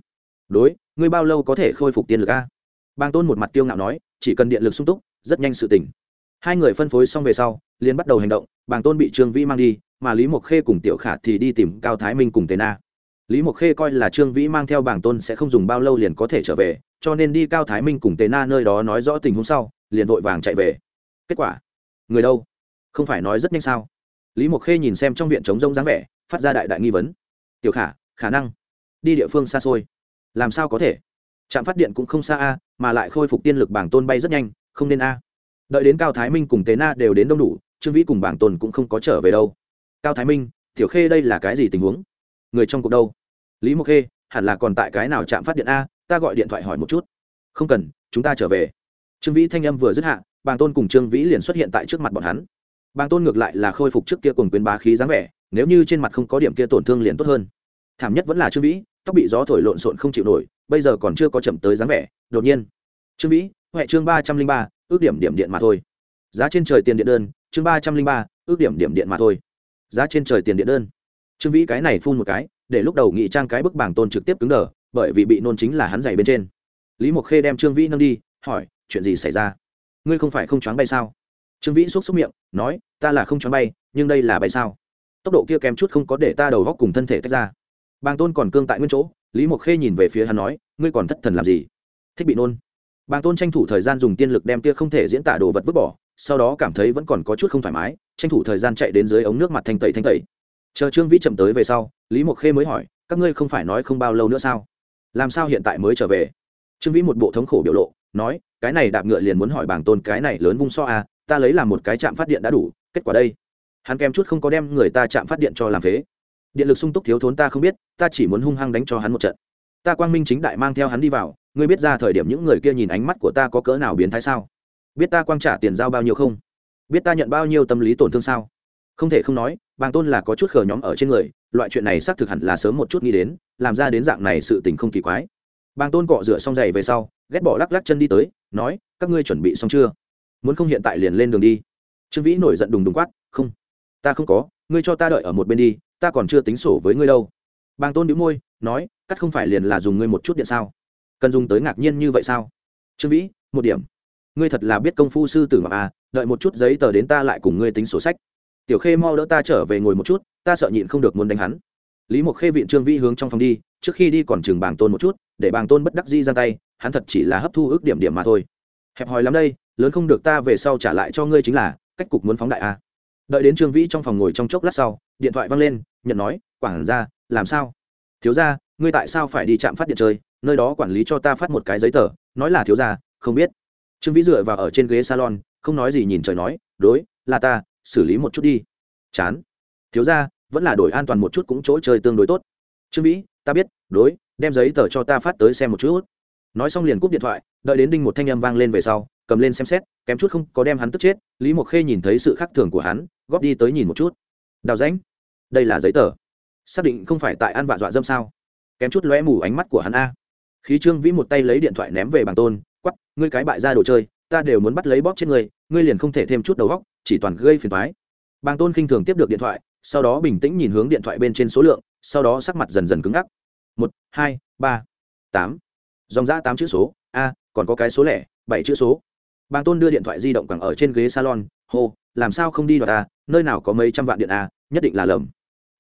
Đối, ngươi bao lâu có thể khôi phục tiên lực a? Bàng tôn một mặt tiêu ngạo nói, chỉ cần điện lực sung túc, rất nhanh sự tỉnh. Hai người phân phối xong về sau, liền bắt đầu hành động, bàng tôn bị trương vĩ mang đi, mà lý mộc khê cùng tiểu khả thì đi tìm cao thái minh cùng tề na. Lý mộc khê coi là trương vĩ mang theo bàng tôn sẽ không dùng bao lâu liền có thể trở về, cho nên đi cao thái minh cùng tề na nơi đó nói rõ tình huống sau, liền vội vàng chạy về. Kết quả? Người đâu? Không phải nói rất nhanh sao? Lý mộc khê nhìn xem trong viện trống rông dáng vẻ, phát ra đại đại nghi vấn. Tiểu khả khả năng đi địa phương xa xôi. Làm sao có thể? Trạm phát điện cũng không xa a, mà lại khôi phục tiên lực bảng tôn bay rất nhanh, không nên a. Đợi đến cao thái minh cùng tế na đều đến đông đủ, trương vĩ cùng bảng tôn cũng không có trở về đâu. Cao thái minh, tiểu khê đây là cái gì tình huống? Người trong cuộc đâu? Lý mộc khê, hẳn là còn tại cái nào trạm phát điện a, ta gọi điện thoại hỏi một chút. Không cần, chúng ta trở về. Trương vĩ thanh âm vừa dứt hạ bàng tôn cùng trương vĩ liền xuất hiện tại trước mặt bọn hắn bàng tôn ngược lại là khôi phục trước kia cùng quyền bá khí dáng vẻ, nếu như trên mặt không có điểm kia tổn thương liền tốt hơn. Thảm nhất vẫn là trương vĩ, tóc bị gió thổi lộn xộn không chịu nổi, bây giờ còn chưa có chậm tới dáng vẻ, đột nhiên. Trương vĩ, huệ chương ba trăm linh ba, ước điểm điểm điện mà thôi. Giá trên trời tiền điện đơn, chương ba trăm linh ba, ước điểm điểm điện mà thôi. Giá trên trời tiền điện đơn. Trương vĩ cái này phun một cái, để lúc đầu nghị trang cái bức bảng tôn trực tiếp cứng đờ, bởi vì bị nôn chính là hắn dày bên trên. Lý mộc khê đem trương vĩ nâng đi, hỏi, chuyện gì xảy ra? Ngươi không phải không choáng bay sao? Trương vĩ xúc xúc miệng, nói, ta là không cho bay, nhưng đây là bay sao? Tốc độ kia kém chút không có để ta đầu góc cùng thân thể tách ra. Bàng tôn còn cương tại nguyên chỗ, lý mộc khê nhìn về phía hắn nói, ngươi còn thất thần làm gì? Thích bị nôn. Bàng tôn tranh thủ thời gian dùng tiên lực đem kia không thể diễn tả đồ vật vứt bỏ, sau đó cảm thấy vẫn còn có chút không thoải mái, tranh thủ thời gian chạy đến dưới ống nước mặt thanh tẩy thanh tẩy. Chờ trương vĩ chậm tới về sau, lý mộc khê mới hỏi, các ngươi không phải nói không bao lâu nữa sao? Làm sao hiện tại mới trở về? Trương vĩ một bộ thống khổ biểu lộ, nói, cái này đạp ngựa liền muốn hỏi bảng tôn cái này lớn vung so à ta lấy làm một cái chạm phát điện đã đủ, kết quả đây. Hắn kèm chút không có đem người ta chạm phát điện cho làm phế. Điện lực sung túc thiếu thốn ta không biết, ta chỉ muốn hung hăng đánh cho hắn một trận. Ta quang minh chính đại mang theo hắn đi vào, ngươi biết ra thời điểm những người kia nhìn ánh mắt của ta có cỡ nào biến thái sao? Biết ta quang trả tiền giao bao nhiêu không? Biết ta nhận bao nhiêu tâm lý tổn thương sao? Không thể không nói, bàng tôn là có chút khờ nhóm ở trên người, loại chuyện này xác thực hẳn là sớm một chút nghĩ đến, làm ra đến dạng này sự tình không kỳ quái. Bàng tôn cọ rửa xong giày về sau, ghét bỏ lắc lắc chân đi tới, nói, các ngươi chuẩn bị xong chưa? Muốn không hiện tại liền lên đường đi. Trương vĩ nổi giận đùng đùng quát, không, ta không có, ngươi cho ta đợi ở một bên đi, ta còn chưa tính sổ với ngươi đâu. Bàng tôn đĩu môi, nói, cắt không phải liền là dùng ngươi một chút điện sao? Cần dùng tới ngạc nhiên như vậy sao? Trương vĩ, một điểm. Ngươi thật là biết công phu sư tử ngọc à đợi một chút giấy tờ đến ta lại cùng ngươi tính sổ sách. Tiểu khê mau đỡ ta trở về ngồi một chút, ta sợ nhịn không được muốn đánh hắn. Lý mộc khê viện trương vĩ hướng trong phòng đi, trước khi đi còn chừng bàng tôn một chút, để bàng tôn bất đắc di giang tay, hắn thật chỉ là hấp thu ước điểm điểm mà thôi. Hẹp hòi lắm đây lớn không được ta về sau trả lại cho ngươi chính là, cách cục muốn phóng đại a à. đợi đến trương vĩ trong phòng ngồi trong chốc lát sau, điện thoại văng lên, nhận nói, quản ra làm sao? Thiếu ra ngươi tại sao phải đi trạm phát điện chơi? Nơi đó quản lý cho ta phát một cái giấy tờ, nói là thiếu ra không biết. Trương vĩ dựa vào ở trên ghế salon, không nói gì nhìn trời nói, đối, là ta, xử lý một chút đi. Chán. Thiếu ra vẫn là đổi an toàn một chút cũng chỗ chơi tương đối tốt. Trương vĩ, ta biết, đối, đem giấy tờ cho ta phát tới xem một chút. Nói xong liền cúp điện thoại, đợi đến đinh một thanh âm vang lên về sau cầm lên xem xét, kém chút không có đem hắn tức chết, lý mộc khê nhìn thấy sự khác thường của hắn, góp đi tới nhìn một chút. Đào ránh đây là giấy tờ. Xác định không phải tại ăn vạ dọa dâm sao? Kém chút lóe mù ánh mắt của hắn a. Khí trương vĩ một tay lấy điện thoại ném về bàn tôn quắp ngươi cái bại ra đồ chơi, ta đều muốn bắt lấy bóp chết ngươi ngươi liền không thể thêm chút đầu góc chỉ toàn gây phiền thoái bàng tôn khinh thường tiếp được điện thoại, sau đó bình tĩnh nhìn hướng điện thoại bên trên số lượng, sau đó sắc mặt dần dần cứng ngắc. Một, hai, ba, tám. Dòng ra tám chữ số. A, còn có cái số lẻ, bảy chữ số bàng tôn đưa điện thoại di động cẳng ở trên ghế salon, hô, làm sao không đi đoạt ta? Nơi nào có mấy trăm vạn điện a nhất định là lầm.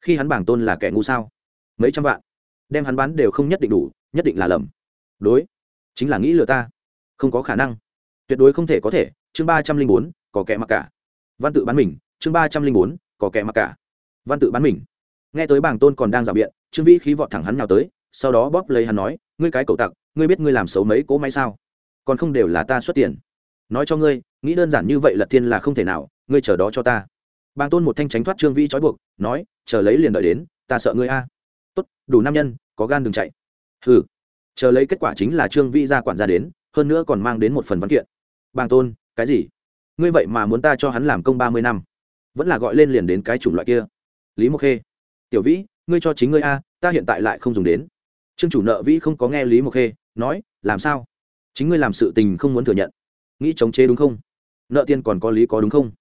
Khi hắn bảng tôn là kẻ ngu sao? Mấy trăm vạn? Đem hắn bán đều không nhất định đủ, nhất định là lầm. Đối, chính là nghĩ lừa ta. Không có khả năng. Tuyệt đối không thể có thể. Chương ba trăm linh bốn, có kẻ mặc cả. Văn tự bán mình. Chương ba trăm linh bốn, có kẻ mặc cả. Văn tự bán mình. Nghe tới bảng tôn còn đang rào biện, trương vĩ khí vọt thẳng hắn nào tới, sau đó bóp lấy hắn nói, ngươi cái cậu tặc, ngươi biết ngươi làm xấu mấy cỗ máy sao? Còn không đều là ta xuất tiền nói cho ngươi, nghĩ đơn giản như vậy lật thiên là không thể nào, ngươi chờ đó cho ta. Bàng tôn một thanh tránh thoát trương vĩ trói buộc, nói, chờ lấy liền đợi đến, ta sợ ngươi a. Tốt, đủ nam nhân, có gan đừng chạy. Hừ. Chờ lấy kết quả chính là trương vĩ ra quản gia đến, hơn nữa còn mang đến một phần văn kiện. Bàng tôn, cái gì? Ngươi vậy mà muốn ta cho hắn làm công ba mươi năm? Vẫn là gọi lên liền đến cái chủng loại kia. Lý mộc khê. Tiểu vĩ, ngươi cho chính ngươi a, ta hiện tại lại không dùng đến. Trương chủ nợ vĩ không có nghe lý mộc khê, nói, làm sao? Chính ngươi làm sự tình không muốn thừa nhận nghĩ chống chế đúng không? Nợ tiền còn có lý có đúng không?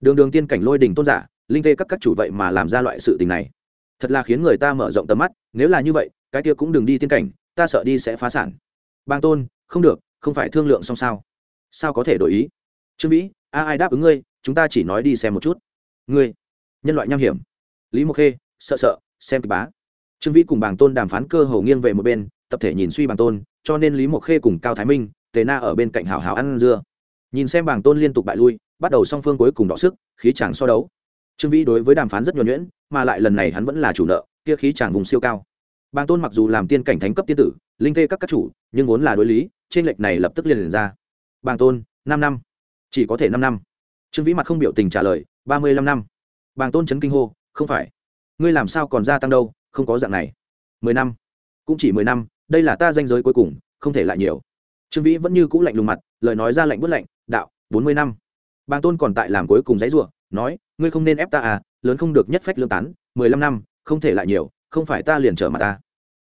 Đường đường tiên cảnh lôi đình tôn giả, linh tê các các chủ vậy mà làm ra loại sự tình này. Thật là khiến người ta mở rộng tầm mắt, nếu là như vậy, cái kia cũng đừng đi tiên cảnh, ta sợ đi sẽ phá sản. Bang tôn, không được, không phải thương lượng xong sao? Sao có thể đổi ý? Trương vĩ, a ai đáp ứng ngươi, chúng ta chỉ nói đi xem một chút. Ngươi, nhân loại nham hiểm. Lý mộc khê, sợ sợ, xem kịch bá. Trương vĩ cùng bàng tôn đàm phán cơ hồ nghiêng về một bên, tập thể nhìn suy bàng tôn, cho nên lý mộc khê cùng cao thái minh, tề na ở bên cạnh hào hào ăn dưa nhìn xem bàng tôn liên tục bại lui, bắt đầu song phương cuối cùng đọ sức, khí chàng so đấu. Trương vĩ đối với đàm phán rất nhuẩn nhuyễn, mà lại lần này hắn vẫn là chủ nợ, kia khí chàng vùng siêu cao. Bàng tôn mặc dù làm tiên cảnh thánh cấp tiên tử, linh tê các các chủ, nhưng vốn là đối lý, trên lệch này lập tức liền liền ra. Bàng tôn, năm năm. Chỉ có thể năm năm. Trương vĩ mặt không biểu tình trả lời, ba mươi lăm năm. Bàng tôn chấn kinh hô, không phải. Ngươi làm sao còn gia tăng đâu, không có dạng này. Mười năm. Cũng chỉ mười năm, đây là ta danh giới cuối cùng, không thể lại nhiều. Trương vĩ vẫn như c ũ lạnh lùng mặt, lời nói ra lạnh bớt lạnh bốn mươi năm. Bàng tôn còn tại làm cuối cùng giấy r u ộ nói, ngươi không nên ép ta à lớn không được nhất phách lương tán, mười lăm năm, không thể lại nhiều, không phải ta liền trở mặt ta.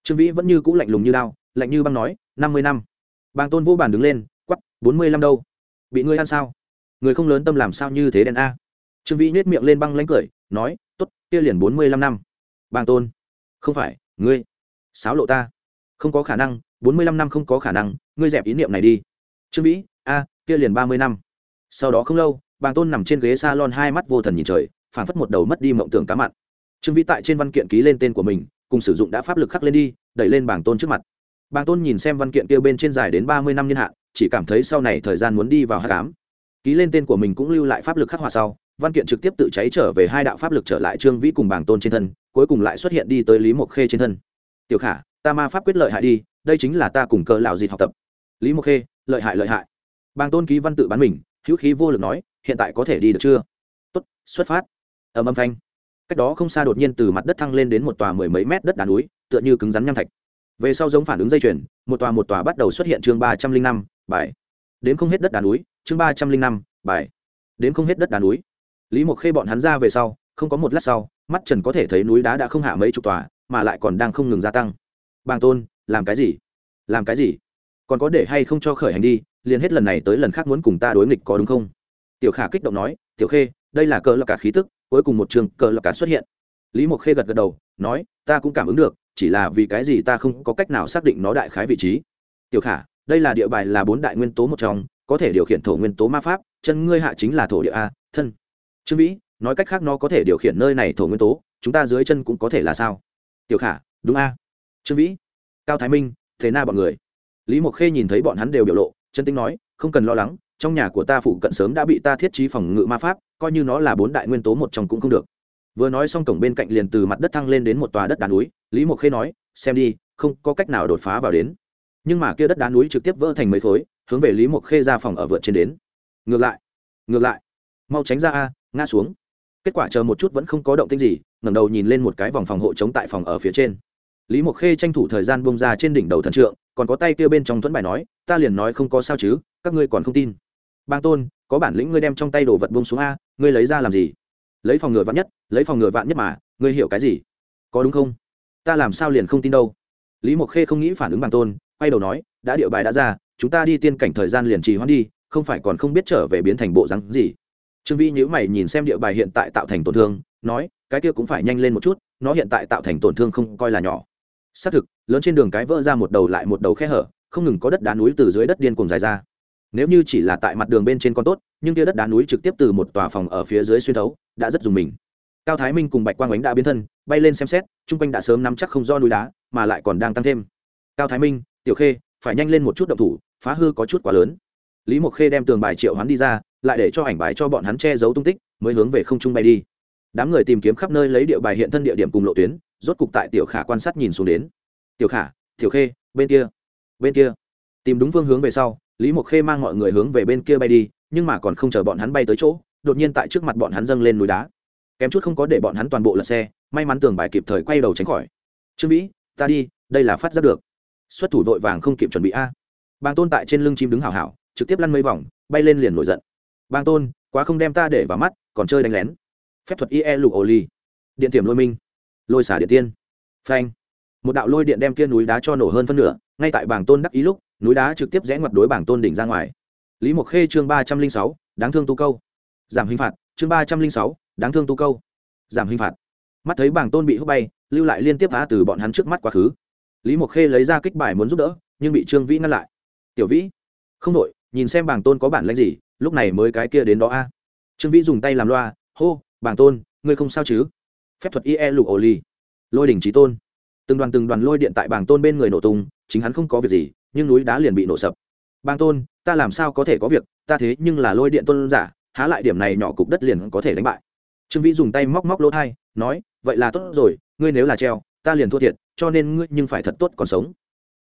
Trương vĩ vẫn như c ũ lạnh lùng như đao, lạnh như băng nói, năm mươi năm. Bàng tôn vô bàn đứng lên quắp bốn mươi năm đâu? Bị ngươi ăn sao? Người không lớn tâm làm sao như thế đen a? Trương vĩ nhét miệng lên băng lánh cười, nói t ố t kia liền bốn mươi lăm năm. Bàng tôn, không phải, ngươi sáo lộ ta. Không có khả năng, bốn mươi lăm năm không có khả năng, ngươi dẹp ý niệm này đi. Trương vĩ, a, kia liền ba mươi năm sau đó không lâu, bàng tôn nằm trên ghế s a lon hai mắt vô thần nhìn trời, phảng phất một đầu mất đi mộng tưởng cá mặn. Trương vĩ tại trên văn kiện ký lên tên của mình, cùng sử dụng đã pháp lực khắc lên đi, đẩy lên bảng tôn trước mặt. Bàng tôn nhìn xem văn kiện kia bên trên dài đến ba mươi năm niên hạn, chỉ cảm thấy sau này thời gian muốn đi vào hát cám. Ký lên tên của mình cũng lưu lại pháp lực khắc họa sau, văn kiện trực tiếp tự cháy trở về hai đạo pháp lực trở lại trương vĩ cùng bảng tôn trên thân, cuối cùng lại xuất hiện đi tới lý mộc khê trên thân. Tiểu khả, ta ma pháp quyết lợi hại đi, đây chính là ta cùng cờ lão dịt học tập. Lý mộc khê, lợi hại lợi hại. Bàng tôn ký văn tự bán mình hữu khí vô lực nói, hiện tại có thể đi được chưa? Tốt, xuất phát. Ầm âm thanh cách đó không xa đột nhiên từ mặt đất thăng lên đến một tòa mười mấy mét đất đá núi, tựa như cứng rắn nham thạch. Về sau giống phản ứng dây chuyền, một tòa một tòa bắt đầu xuất hiện chương ba trăm linh năm, bài. Đến không hết đất đá núi, chương ba trăm linh năm, bài. Đến không hết đất đá núi. Lý mộc khê bọn hắn ra về sau, không có một lát sau, mắt trần có thể thấy núi đá đã không hạ mấy chục tòa, mà lại còn đang không ngừng gia tăng. Bàng tôn, làm cái gì? Làm cái gì? Còn có để hay không cho khởi hành đi liền hết lần này tới lần khác muốn cùng ta đối nghịch có đúng không? Tiểu khả kích động nói, tiểu khê, đây là cờ lập cả khí tức, cuối cùng một trường cờ lập cả xuất hiện. Lý mộc khê gật gật đầu, nói, ta cũng cảm ứng được, chỉ là vì cái gì ta không có cách nào xác định nó đại khái vị trí. Tiểu khả, đây là địa bài là bốn đại nguyên tố một trong, có thể điều khiển thổ nguyên tố ma pháp, chân ngươi hạ chính là thổ địa a, thân. Trương vĩ, nói cách khác nó có thể điều khiển nơi này thổ nguyên tố, chúng ta dưới chân cũng có thể là sao? Tiểu khả, đúng a. Trương vĩ, cao thái minh, thế na bọn người. Lý mộc khê nhìn thấy bọn hắn đều biểu lộ chân tính nói, không cần lo lắng, trong nhà của ta phụ cận sớm đã bị ta thiết trí phòng ngự ma pháp, coi như nó là bốn đại nguyên tố một trong cũng không được. Vừa nói xong cổng bên cạnh liền từ mặt đất thăng lên đến một tòa đất đá núi, lý mộc khê nói, xem đi, không có cách nào đột phá vào đến. Nhưng mà kia đất đá núi trực tiếp vỡ thành mấy khối, hướng về lý mộc khê ra phòng ở vượt trên đến. Ngược lại ngược lại, mau tránh ra a, ngã xuống. Kết quả chờ một chút vẫn không có động tĩnh gì, ngẩng đầu nhìn lên một cái vòng phòng hộ chống tại phòng ở phía trên. Lý mộc khê tranh thủ thời gian bông ra trên đỉnh đầu thần trượng, còn có tay kia bên trong thuẫn bài nói ta liền nói không có sao chứ, các ngươi còn không tin. Bang tôn, có bản lĩnh ngươi đem trong tay đồ vật bông xuống a, ngươi lấy ra làm gì? Lấy phòng ngừa vạn nhất, lấy phòng ngừa vạn nhất mà, ngươi hiểu cái gì? Có đúng không? Ta làm sao liền không tin đâu? Lý mộc khê không nghĩ phản ứng bang tôn, quay đầu nói, đã điệu bài đã ra, chúng ta đi tiên cảnh thời gian liền trì hoãn đi, không phải còn không biết trở về biến thành bộ rắn gì. Trương vĩ nhữ mày nhìn xem điệu bài hiện tại tạo thành tổn thương, nói, cái kia cũng phải nhanh lên một chút, nó hiện tại tạo thành tổn thương không coi là nhỏ. Xác thực, lớn trên đường cái vỡ ra một đầu lại một đầu khe hở không ngừng có đất đá núi từ dưới đất điên cuồng dài ra. Nếu như chỉ là tại mặt đường bên trên con tốt, nhưng kia đất đá núi trực tiếp từ một tòa phòng ở phía dưới xuyên thấu, đã rất dùng mình. Cao thái minh cùng bạch quang ánh đã biến thân, bay lên xem xét, chung quanh đã sớm nắm chắc không do núi đá, mà lại còn đang tăng thêm. Cao thái minh, tiểu khê, phải nhanh lên một chút động thủ, phá hư có chút quá lớn. Lý mộc khê đem tường bài triệu hắn đi ra, lại để cho ảnh bài cho bọn hắn che giấu tung tích, mới hướng về không trung bay đi. Đám người tìm kiếm khắp nơi lấy địa bài hiện thân địa điểm cùng lộ tuyến, rốt cục tại tiểu khả quan sát nhìn xuống đến. Tiểu khả, tiểu khê, bên kia bên kia. Tìm đúng phương hướng về sau, lý mộc khê mang mọi người hướng về bên kia bay đi, nhưng mà còn không chờ bọn hắn bay tới chỗ, đột nhiên tại trước mặt bọn hắn dâng lên núi đá. Kém chút không có để bọn hắn toàn bộ lật xe, may mắn tường bài kịp thời quay đầu tránh khỏi. Trương vĩ, ta đi, đây là phát giác được. Xuất thủ vội vàng không kịp chuẩn bị a. Bàng tôn tại trên lưng chim đứng hào hảo, trực tiếp lăn mấy vòng, bay lên liền nổi giận. Bàng tôn, quá không đem ta để vào mắt, còn chơi đánh lén. Phép thuật ie lục ổ ly điện tiềm lôi minh. Lôi xả điện tiên. Phanh một đạo lôi điện đem kia núi đá cho nổ hơn phân nửa, ngay tại bảng tôn đắc ý lúc, núi đá trực tiếp rẽ ngoặt đối bảng tôn đỉnh ra ngoài. Lý mộc khê chương ba trăm linh sáu, đáng thương tu câu. Giảm hình phạt, chương ba trăm linh sáu, đáng thương tu câu. Giảm hình phạt. Mắt thấy bảng tôn bị hút bay, lưu lại liên tiếp phá từ bọn hắn trước mắt quá khứ. Lý mộc khê lấy ra kích bài muốn giúp đỡ, nhưng bị trương vĩ ngăn lại. Tiểu vĩ. Không đội nhìn xem bảng tôn có bản lãnh gì, lúc này mới cái kia đến đó a. Trương vĩ dùng tay làm loa, hô, bảng tôn, ngươi không sao chứ? Phép thuật ie lục ổ ly lôi đỉnh trí tôn từng đoàn từng đoàn lôi điện tại bàng tôn bên người nổ tung, chính hắn không có việc gì, nhưng núi đá liền bị nổ sập. Bàng tôn, ta làm sao có thể có việc, ta thế nhưng là lôi điện tôn giả, há lại điểm này nhỏ cục đất liền có thể đánh bại. Trương vĩ dùng tay móc móc lỗ thai, nói, vậy là tốt rồi, ngươi nếu là treo, ta liền thua thiệt, cho nên ngươi nhưng phải thật tốt còn sống.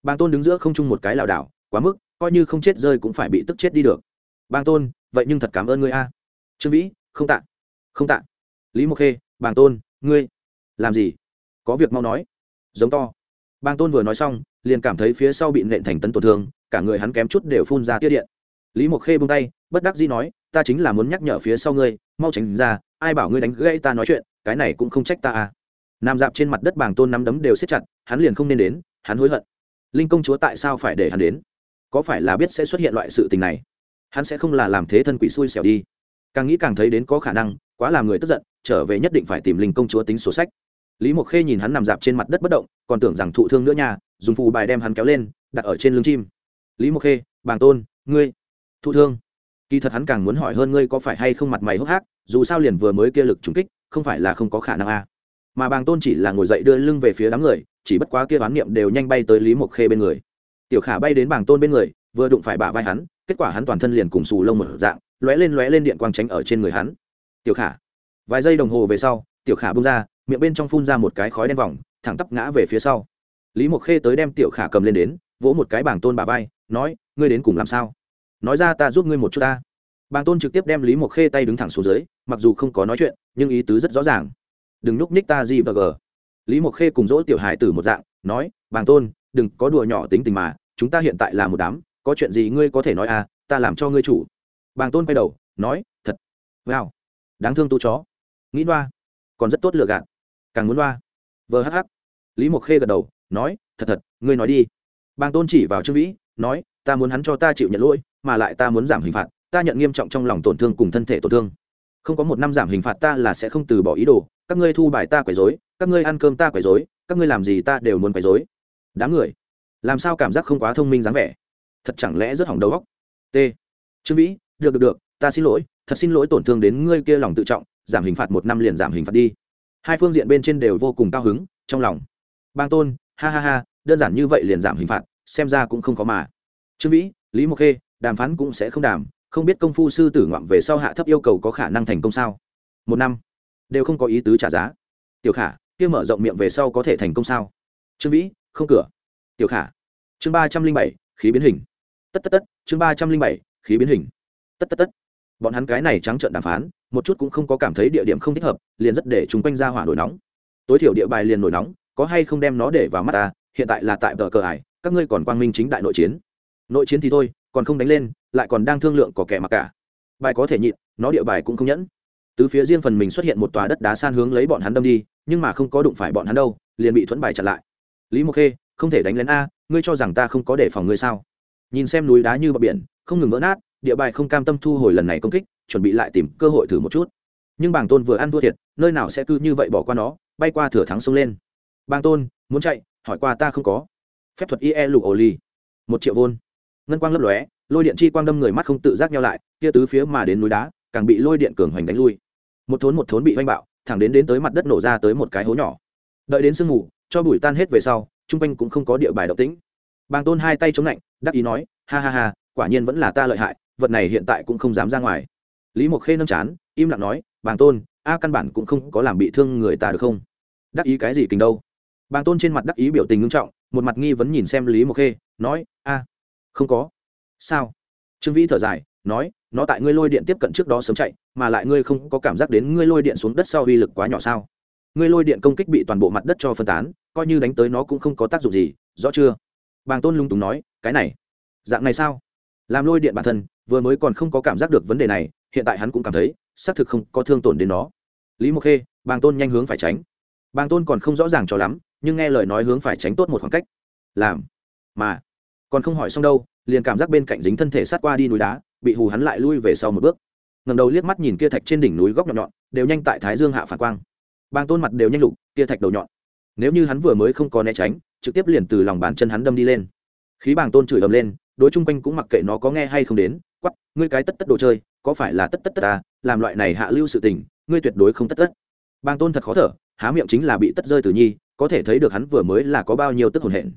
Bàng tôn đứng giữa không chung một cái lảo đảo, quá mức, coi như không chết rơi cũng phải bị tức chết đi được. Bàng tôn, vậy nhưng thật cảm ơn ngươi a. Trương vĩ, không tạ không tạ. Lý mộc khê, bàng tôn, ngươi, làm gì? Có việc mau nói giống to. Bang tôn vừa nói xong, liền cảm thấy phía sau bị nện thành tấn tổn thương, cả người hắn kém chút đều phun ra tiết điện. Lý mộc khê bung tay, bất đắc dĩ nói, ta chính là muốn nhắc nhở phía sau ngươi, mau tránh ra, ai bảo ngươi đánh gãy ta nói chuyện, cái này cũng không trách ta à. Nằm dạp trên mặt đất bàng tôn nắm đấm đều xếp chặt, hắn liền không nên đến, hắn hối hận. Linh công chúa tại sao phải để hắn đến? Có phải là biết sẽ xuất hiện loại sự tình này? Hắn sẽ không là làm thế thân quỷ xui xẻo đi. Càng nghĩ càng thấy đến có khả năng, quá làm người tức giận, trở về nhất định phải tìm linh công chúa tính sổ sách lý mộc khê nhìn hắn nằm dạp trên mặt đất bất động, còn tưởng rằng thụ thương nữa nha, dùng phù bài đem hắn kéo lên, đặt ở trên lưng chim. Lý mộc khê, bàng tôn, ngươi, thụ thương. Kỳ thật hắn càng muốn hỏi hơn ngươi có phải hay không mặt mày hốc hác, dù sao liền vừa mới kia lực trúng kích, không phải là không có khả năng a. À. mà bàng tôn chỉ là ngồi dậy đưa lưng về phía đám người, chỉ bất quá kia đoán niệm đều nhanh bay tới lý mộc khê bên người. Tiểu khả bay đến bàng tôn bên người, vừa đụng phải bả vai hắn, kết quả hắn toàn thân liền cùng xù lông mở dạng, lóe lên lóe lên điện quang tránh ở trên người hắn. Tiểu khả, vài giây đồng hồ về sau, tiểu khả bung ra miệng bên trong phun ra một cái khói đen vòng, thẳng tắp ngã về phía sau. Lý mộc khê tới đem tiểu khả cầm lên đến, vỗ một cái bảng tôn bà vai, nói, ngươi đến cùng làm sao? Nói ra ta giúp ngươi một chút ta. Bàng tôn trực tiếp đem lý mộc khê tay đứng thẳng xuống dưới, mặc dù không có nói chuyện, nhưng ý tứ rất rõ ràng. Đừng núp ních ta gì và gờ. Lý mộc khê cùng dỗ tiểu hải tử một dạng, nói bàng tôn, đừng có đùa nhỏ tính tình mà, chúng ta hiện tại là một đám, có chuyện gì ngươi có thể nói à ta làm cho ngươi chủ. Bàng tôn quay đầu, nói, thật. Wow. Đáng thương tu chó. Nghĩ đoa. Còn rất tốt lựa gạt càng muốn loa. Vờ hh lý mộc khê gật đầu, nói, thật thật, ngươi nói đi. Bàng tôn chỉ vào trương vĩ, nói, ta muốn hắn cho ta chịu nhận lỗi, mà lại ta muốn giảm hình phạt, ta nhận nghiêm trọng trong lòng tổn thương cùng thân thể tổn thương. Không có một năm giảm hình phạt ta là sẽ không từ bỏ ý đồ, các ngươi thu bài ta quấy dối các ngươi ăn cơm ta quấy dối các ngươi làm gì ta đều muốn quấy dối đám người, làm sao cảm giác không quá thông minh dáng vẻ? Thật chẳng lẽ rất hỏng đầu óc? T. Trương vĩ, được được được, ta xin lỗi, thật xin lỗi tổn thương đến ngươi kia lòng tự trọng, giảm hình phạt một năm liền giảm hình phạt đi hai phương diện bên trên đều vô cùng cao hứng, trong lòng. Bang tôn, ha ha ha, đơn giản như vậy liền giảm hình phạt, xem ra cũng không có mà. Trương vĩ, lý mộc khê, đàm phán cũng sẽ không đàm, không biết công phu sư tử ngoạm về sau hạ thấp yêu cầu có khả năng thành công sao? Một năm, đều không có ý tứ trả giá. Tiểu khả, kia mở rộng miệng về sau có thể thành công sao? Trương vĩ, không cửa. Tiểu khả, chương ba trăm linh bảy, khí biến hình. Tất tất tất, chương ba trăm linh bảy, khí biến hình. Tất tất tất. Bọn hắn cái này trắng trợn đàm phán một chút cũng không có cảm thấy địa điểm không thích hợp, liền rất để chúng quanh ra hỏa nổi nóng. Tối thiểu địa bài liền nổi nóng, có hay không đem nó để vào mắt ta, hiện tại là tại tờ cờ ải, các ngươi còn quang minh chính đại nội chiến. Nội chiến thì thôi, còn không đánh lên, lại còn đang thương lượng có kẻ mặc cả. Bài có thể nhịn, nó địa bài cũng không nhẫn. Từ phía riêng phần mình xuất hiện một tòa đất đá san hướng lấy bọn hắn đâm đi, nhưng mà không có đụng phải bọn hắn đâu, liền bị thuẫn bài chặn lại. Lý mộc khê, không thể đánh lén a, ngươi cho rằng ta không có đề phòng ngươi sao? Nhìn xem núi đá như bờ biển, không ngừng vỡ nát, địa bài không cam tâm thu hồi lần này công kích chuẩn bị lại tìm cơ hội thử một chút. Nhưng bàng tôn vừa ăn thua thiệt, nơi nào sẽ cứ như vậy bỏ qua nó, bay qua thừa thắng sông lên. Bàng tôn, muốn chạy, hỏi qua ta không có. Phép thuật ie lụ ổ ly một triệu vôn. Ngân quang lấp lóe, lôi điện chi quang đâm người mắt không tự giác nhau lại, kia tứ phía mà đến núi đá, càng bị lôi điện cường hoành đánh lui. Một thốn một thốn bị oanh bạo, thẳng đến đến tới mặt đất nổ ra tới một cái hố nhỏ. Đợi đến sương mù, cho bụi tan hết về sau, chung quanh cũng không có địa bài động tĩnh. Bàng tôn hai tay chống lạnh, đắc ý nói, ha ha ha, quả nhiên vẫn là ta lợi hại, vật này hiện tại cũng không dám ra ngoài lý mộc khê nâm chán, im lặng nói, bàng tôn, a căn bản cũng không có làm bị thương người ta được không? Đắc ý cái gì kình đâu? Bàng tôn trên mặt đắc ý biểu tình ngưng trọng, một mặt nghi vấn nhìn xem lý mộc khê, nói, a, không có. Sao? Trương vĩ thở dài, nói, nó tại ngươi lôi điện tiếp cận trước đó sớm chạy, mà lại ngươi không có cảm giác đến ngươi lôi điện xuống đất sau uy lực quá nhỏ sao? Ngươi lôi điện công kích bị toàn bộ mặt đất cho phân tán, coi như đánh tới nó cũng không có tác dụng gì, rõ chưa? Bàng tôn lung túng nói, cái này, dạng này sao? Làm lôi điện bản thân, vừa mới còn không có cảm giác được vấn đề này hiện tại hắn cũng cảm thấy, xác thực không có thương tổn đến nó. Lý mộc khê, bàng tôn nhanh hướng phải tránh. Bàng tôn còn không rõ ràng cho lắm, nhưng nghe lời nói hướng phải tránh tốt một khoảng cách. Làm. Mà. Còn không hỏi xong đâu, liền cảm giác bên cạnh dính thân thể sát qua đi núi đá, bị hù hắn lại lui về sau một bước. Ngầm đầu liếc mắt nhìn kia thạch trên đỉnh núi góc nhọn nhọn, đều nhanh tại thái dương hạ phản quang. Bàng tôn mặt đều nhanh lục, kia thạch đầu nhọn. Nếu như hắn vừa mới không có né tránh, trực tiếp liền từ lòng bàn chân hắn đâm đi lên. Khí bàng tôn chửi ầm lên, đối chung quanh cũng mặc kệ nó có nghe hay không đến quắp ngươi cái tất tất đồ chơi có phải là tất tất tất ta, làm loại này hạ lưu sự tình, ngươi tuyệt đối không tất tất. Bàng tôn thật khó thở, há miệng chính là bị tất rơi tử nhi, có thể thấy được hắn vừa mới là có bao nhiêu tức hồn hển.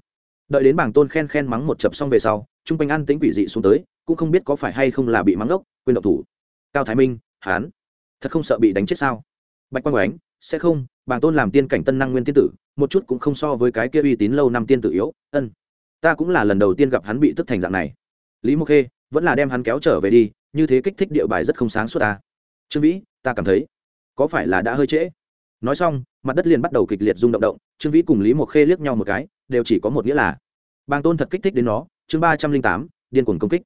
Đợi đến bàng tôn khen khen mắng một chập xong về sau chung quanh ăn tính quỷ dị xuống tới, cũng không biết có phải hay không là bị mắng ốc quên độc thủ. Cao thái minh hán thật không sợ bị đánh chết sao? Bạch quang oánh sẽ không, bàng tôn làm tiên cảnh tân năng nguyên tiên tử, một chút cũng không so với cái kia uy tín lâu năm tiên tử yếu, ân. Ta cũng là lần đầu tiên gặp hắn bị tức thành dạng này. Lý mộc khê, vẫn là đem hắn kéo trở về đi như thế kích thích địa bài rất không sáng suốt ta. Trương vĩ, ta cảm thấy có phải là đã hơi trễ. Nói xong, mặt đất liền bắt đầu kịch liệt rung động động, trương vĩ cùng lý mộc khê liếc nhau một cái, đều chỉ có một nghĩa là bàng tôn thật kích thích đến nó, chương ba trăm linh tám, điên cuồng công kích.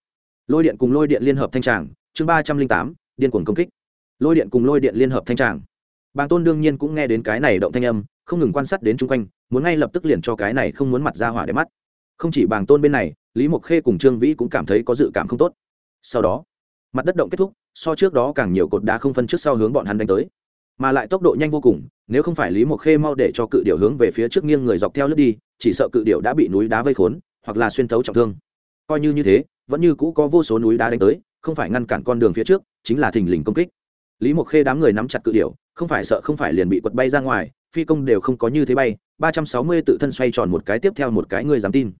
Lôi điện cùng lôi điện liên hợp thanh tràng, chương ba trăm linh tám, điên cuồng công kích. Lôi điện cùng lôi điện liên hợp thanh tràng. Bàng tôn đương nhiên cũng nghe đến cái này động thanh âm, không ngừng quan sát đến chung quanh, muốn ngay lập tức liền cho cái này không muốn mặt ra hỏa để mắt. Không chỉ bàng tôn bên này, lý mộc khê cùng trương vĩ cũng cảm thấy có dự cảm không tốt. Sau đó mặt đất động kết thúc, so trước đó càng nhiều cột đá không phân trước sau hướng bọn hắn đánh tới. Mà lại tốc độ nhanh vô cùng, nếu không phải lý mộc khê mau để cho cự điệu hướng về phía trước nghiêng người dọc theo lướt đi, chỉ sợ cự điệu đã bị núi đá vây khốn, hoặc là xuyên thấu trọng thương. Coi như như thế, vẫn như cũ có vô số núi đá đánh tới, không phải ngăn cản con đường phía trước, chính là thình lình công kích. Lý mộc khê đám người nắm chặt cự điệu không phải sợ không phải liền bị quật bay ra ngoài, phi công đều không có như thế bay, ba trăm sáu mươi tự thân xoay tròn một cái tiếp theo một cái người dám tin.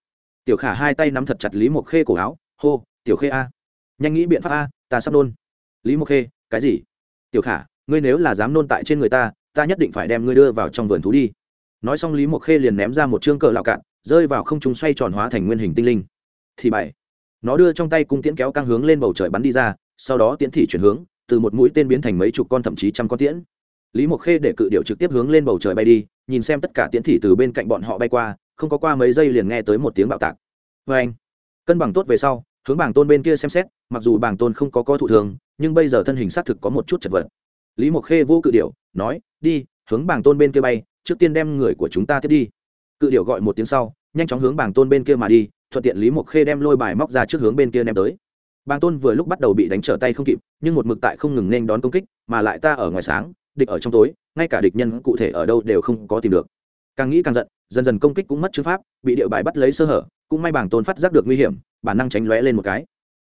Tiểu khả hai tay nắm thật chặt lý mộc khê cổ áo, hô, tiểu khê a, nhanh nghĩ biện pháp a ta sắp nôn. Lý mộc khê, cái gì? Tiểu khả, ngươi nếu là dám nôn tại trên người ta ta nhất định phải đem ngươi đưa vào trong vườn thú đi. Nói xong lý mộc khê liền ném ra một chương cờ lạo cạn, rơi vào không trung xoay tròn hóa thành nguyên hình tinh linh. Thì bảy nó đưa trong tay cung tiễn kéo căng hướng lên bầu trời bắn đi ra, sau đó tiễn thị chuyển hướng, từ một mũi tên biến thành mấy chục con thậm chí trăm con tiễn. Lý mộc khê để cự điệu trực tiếp hướng lên bầu trời bay đi, nhìn xem tất cả tiễn thị từ bên cạnh bọn họ bay qua, không có qua mấy giây liền nghe tới một tiếng bạo tạc. Vê anh cân bằng tốt về sau hướng bảng tôn bên kia xem xét, mặc dù bảng tôn không có có thụ thường, nhưng bây giờ thân hình xác thực có một chút chật vật. Lý mộc khê vô cự điệu nói, đi, hướng bảng tôn bên kia bay, trước tiên đem người của chúng ta tiếp đi. Cự điệu gọi một tiếng sau, nhanh chóng hướng bảng tôn bên kia mà đi, thuận tiện lý mộc khê đem lôi bài móc ra trước hướng bên kia ném tới. Bàng tôn vừa lúc bắt đầu bị đánh trở tay không kịp, nhưng một mực tại không ngừng nên đón công kích, mà lại ta ở ngoài sáng, địch ở trong tối, ngay cả địch nhân cụ thể ở đâu đều không có tìm được. Càng nghĩ càng giận, dần dần công kích cũng mất chữ pháp, bị điệu bài bắt lấy sơ hở, cũng may bảng tôn phát giác được nguy hiểm bản năng tránh lóe lên một cái.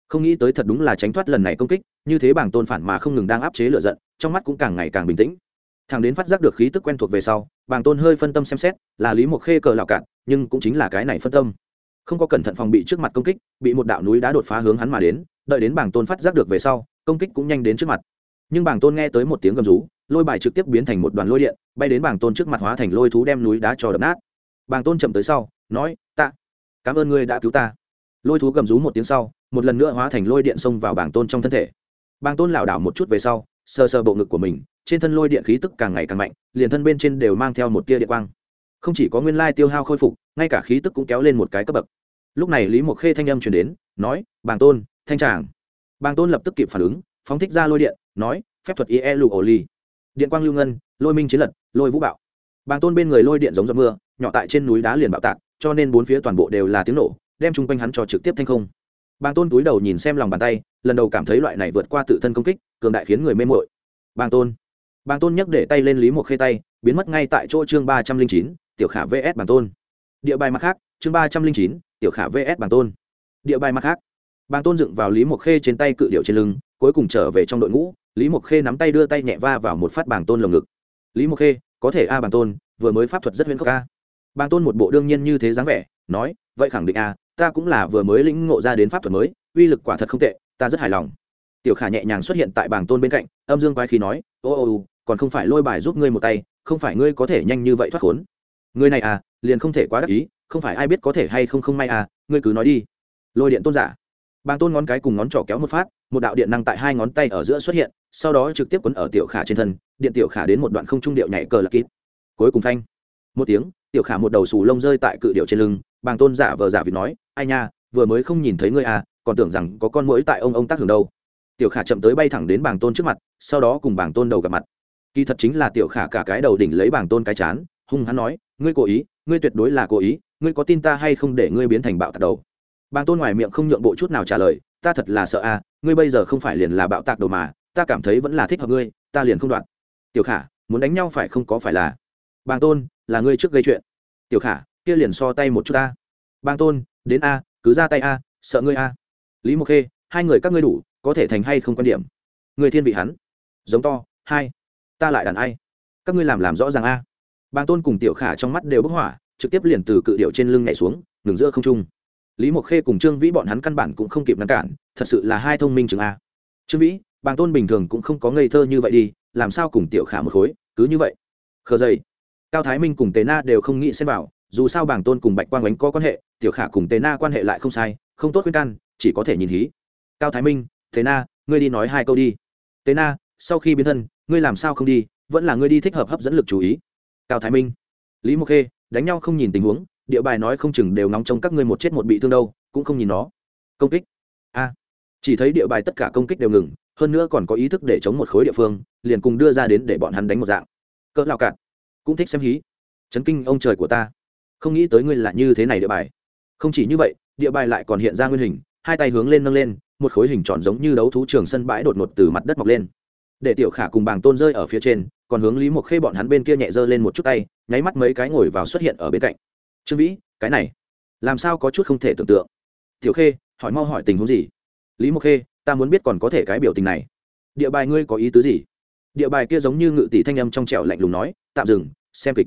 Không nghĩ tới thật đúng là tránh thoát lần này công kích, như thế bảng tôn phản mà không ngừng đang áp chế lựa giận, trong mắt cũng càng ngày càng bình tĩnh. Thằng đến phát giác được khí tức quen thuộc về sau, bảng tôn hơi phân tâm xem xét, là lý mộc khê cờ lào cạn, nhưng cũng chính là cái này phân tâm. Không có cẩn thận phòng bị trước mặt công kích, bị một đạo núi đá đột phá hướng hắn mà đến, đợi đến bảng tôn phát giác được về sau, công kích cũng nhanh đến trước mặt. Nhưng bảng tôn nghe tới một tiếng gầm rú, lôi bài trực tiếp biến thành một đoàn lôi điện, bay đến bảng tôn trước mặt hóa thành lôi thú đem núi đá cho đập nát. Bảng tôn chậm tới sau, nói tạ cảm ơn ngươi đã cứu ta lôi thú gầm rú một tiếng sau, một lần nữa hóa thành lôi điện xông vào bảng tôn trong thân thể. Bảng tôn lảo đảo một chút về sau, sờ sờ bộ ngực của mình, trên thân lôi điện khí tức càng ngày càng mạnh, liền thân bên trên đều mang theo một tia điện quang. Không chỉ có nguyên lai tiêu hao khôi phục, ngay cả khí tức cũng kéo lên một cái cấp bậc. Lúc này lý mộc khê thanh âm chuyển đến, nói bàng tôn, thanh tràng. Bàng tôn lập tức kịp phản ứng, phóng thích ra lôi điện, nói, phép thuật ie lụ ổ ly điện quang lưu ngân, lôi minh chiến lật, lôi vũ bạo. Bàng tôn bên người lôi điện giống giọt mưa, nhỏ tại trên núi đá liền bạo tạc, cho nên bốn phía toàn bộ đều là tiếng nổ đem chung quanh hắn cho trực tiếp thanh không. Bàng tôn túi đầu nhìn xem lòng bàn tay, lần đầu cảm thấy loại này vượt qua tự thân công kích, cường đại khiến người mê mội bàng tôn. Bàng tôn nhấc để tay lên lý một khê tay, biến mất ngay tại chỗ chương ba trăm linh chín, tiểu khả vs bàng tôn. Địa bài mặt khác, chương ba trăm linh chín, tiểu khả vs bàng tôn. Địa bài mặt khác. Bàng tôn dựng vào lý một khê trên tay cự điệu trên lưng, cuối cùng trở về trong đội ngũ, lý mộc khê nắm tay đưa tay nhẹ va vào một phát bàng tôn lồng ngực. Lý mộc khê, có thể a bàng tôn, vừa mới pháp thuật rất huyễn khốc a. Bàng tôn một bộ đương nhiên như thế dáng vẻ, nói, vậy khẳng định a ta cũng là vừa mới lĩnh ngộ ra đến pháp thuật mới, uy lực quả thật không tệ, ta rất hài lòng. Tiểu khả nhẹ nhàng xuất hiện tại bảng tôn bên cạnh, âm dương quái khí nói, ô ô ô, còn không phải lôi bài giúp ngươi một tay, không phải ngươi có thể nhanh như vậy thoát khốn. Ngươi này à liền không thể quá đắc ý, không phải ai biết có thể hay không không may à ngươi cứ nói đi. Lôi điện tôn giả. Bàng tôn ngón cái cùng ngón trỏ kéo một phát, một đạo điện năng tại hai ngón tay ở giữa xuất hiện, sau đó trực tiếp quấn ở tiểu khả trên thân, điện tiểu khả đến một đoạn không trung điệu nhảy cờ lạc kít. Cuối cùng phanh. Một tiếng tiểu khả một đầu sù lông rơi tại cự điệu trên lưng, bàng tôn giả vờ giả vịt nói, ai nha, vừa mới không nhìn thấy ngươi à còn tưởng rằng có con mũi tại ông ông tác hưởng đâu. Tiểu khả chậm tới bay thẳng đến bàng tôn trước mặt, sau đó cùng bàng tôn đầu gặp mặt. Kỳ thật chính là tiểu khả cả cái đầu đỉnh lấy bàng tôn cái chán, hung hắn nói, ngươi cố ý, ngươi tuyệt đối là cố ý, ngươi có tin ta hay không để ngươi biến thành bạo tạc đầu? Bàng tôn ngoài miệng không nhượng bộ chút nào trả lời, ta thật là sợ à ngươi bây giờ không phải liền là bạo tạc đầu mà, ta cảm thấy vẫn là thích hợp ngươi, ta liền không đoạn. Tiểu khả, muốn đánh nhau phải không có phải là? Bàng tôn là ngươi trước gây chuyện. Tiểu khả, kia liền so tay một chút ta. Bang tôn, đến a, cứ ra tay a, sợ ngươi a. Lý mộc khê, hai người các ngươi đủ, có thể thành hay không quan điểm? Người thiên vị hắn. Giống to, hai. Ta lại đàn ai? Các ngươi làm làm rõ ràng a. Bang tôn cùng tiểu khả trong mắt đều bức hỏa, trực tiếp liền từ cự điệu trên lưng nhảy xuống, ngừng giữa không trung. Lý mộc khê cùng trương vĩ bọn hắn căn bản cũng không kịp ngăn cản, thật sự là hai thông minh chừng a. Trương vĩ bàng tôn bình thường cũng không có ngây thơ như vậy đi, làm sao cùng tiểu khả một khối, cứ như vậy? Khờ dày cao thái minh cùng tế na đều không nghĩ xem vào, dù sao bảng tôn cùng bạch quang bánh có quan hệ, tiểu khả cùng tế na quan hệ lại không sai, không tốt khuyên can, chỉ có thể nhìn hí. Cao thái minh tế na, ngươi đi nói hai câu đi. Tế na, sau khi biến thân, ngươi làm sao không đi, vẫn là ngươi đi thích hợp hấp dẫn lực chú ý. Cao thái minh, lý mộc khê, đánh nhau không nhìn tình huống, địa bài nói không chừng đều nóng trong các ngươi một chết một bị thương đâu, cũng không nhìn nó. Công kích. A. Chỉ thấy địa bài tất cả công kích đều ngừng, hơn nữa còn có ý thức để chống một khối địa phương, liền cùng đưa ra đến để bọn hắn đánh một dạng. Cỡ lao cạn cũng thích xem hí. Chấn kinh ông trời của ta. Không nghĩ tới ngươi là như thế này địa bài. Không chỉ như vậy, địa bài lại còn hiện ra nguyên hình, hai tay hướng lên nâng lên, một khối hình tròn giống như đấu thú trường sân bãi đột ngột từ mặt đất mọc lên. Để tiểu khả cùng bàng tôn rơi ở phía trên, còn hướng lý mộc khê bọn hắn bên kia nhẹ dơ lên một chút tay, nháy mắt mấy cái ngồi vào xuất hiện ở bên cạnh. Trương vĩ, cái này, làm sao có chút không thể tưởng tượng? Tiểu khê, hỏi mau hỏi tình huống gì? Lý mộc khê, ta muốn biết còn có thể cái biểu tình này. Địa bài ngươi có ý tứ gì? Địa bài kia giống như ngự tỷ thanh âm trong trẻo lạnh lùng nói, tạm dừng, xem kịch.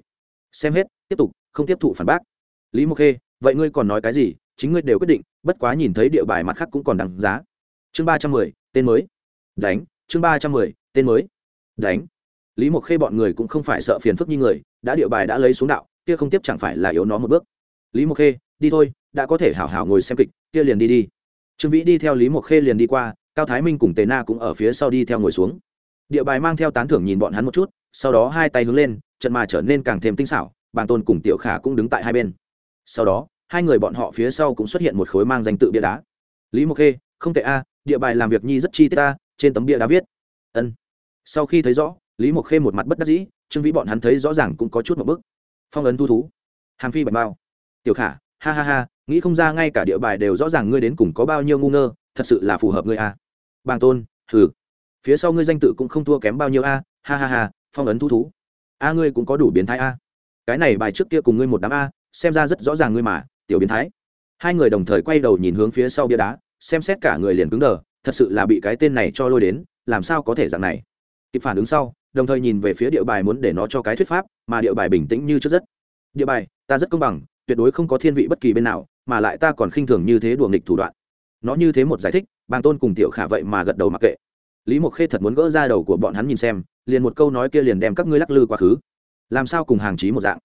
Xem hết, tiếp tục, không tiếp thụ phản bác. Lý mộc khê, vậy ngươi còn nói cái gì? Chính ngươi đều quyết định, bất quá nhìn thấy địa bài mặt khác cũng còn đằng giá. Chương ba trăm mười, tên mới. Đánh, chương ba trăm mười, tên mới. Đánh. Lý mộc khê bọn người cũng không phải sợ phiền phức như người, đã địa bài đã lấy xuống đạo, kia không tiếp chẳng phải là yếu nó một bước. Lý mộc khê, đi thôi, đã có thể hảo hảo ngồi xem kịch, kia liền đi đi. Trương vĩ đi theo lý mộc khê liền đi qua, cao thái minh cùng tề na cũng ở phía sau đi theo ngồi xuống địa bài mang theo tán thưởng nhìn bọn hắn một chút, sau đó hai tay hướng lên, trận mà trở nên càng thêm tinh xảo bàn tôn cùng tiểu khả cũng đứng tại hai bên. Sau đó, hai người bọn họ phía sau cũng xuất hiện một khối mang danh tự bia đá. Lý mộc khê, không tệ a, địa bài làm việc nhi rất chi tiết ta, trên tấm bia đá viết. Ân. Sau khi thấy rõ, lý mộc khê một mặt bất đắc dĩ, trương vĩ bọn hắn thấy rõ ràng cũng có chút một bức. Phong ấn thu thú. Hàm phi bạch bao tiểu khả, ha ha ha, nghĩ không ra ngay cả địa bài đều rõ ràng ngươi đến cùng có bao nhiêu ngu ngơ, thật sự là phù hợp ngươi a. Bàng tôn, hừ phía sau ngươi danh tự cũng không thua kém bao nhiêu a, ha ha ha, phong ấn thu thú. A ngươi cũng có đủ biến thái a. Cái này bài trước kia cùng ngươi một đám a, xem ra rất rõ ràng ngươi mà, tiểu biến thái. Hai người đồng thời quay đầu nhìn hướng phía sau bia đá, xem xét cả người liền cứng đờ, thật sự là bị cái tên này cho lôi đến, làm sao có thể dạng này. Kịp phản ứng sau, đồng thời nhìn về phía địa bài muốn để nó cho cái thuyết pháp, mà địa bài bình tĩnh như trước rất. Địa bài, ta rất công bằng, tuyệt đối không có thiên vị bất kỳ bên nào, mà lại ta còn khinh thường như thế đùa nghịch thủ đoạn. Nó như thế một giải thích, bàng tôn cùng tiểu khả vậy mà gật đầu mặc kệ lý mộc khê thật muốn gỡ ra đầu của bọn hắn nhìn xem, liền một câu nói kia liền đem các ngươi lắc lư quá khứ. Làm sao cùng hàng trí một dạng?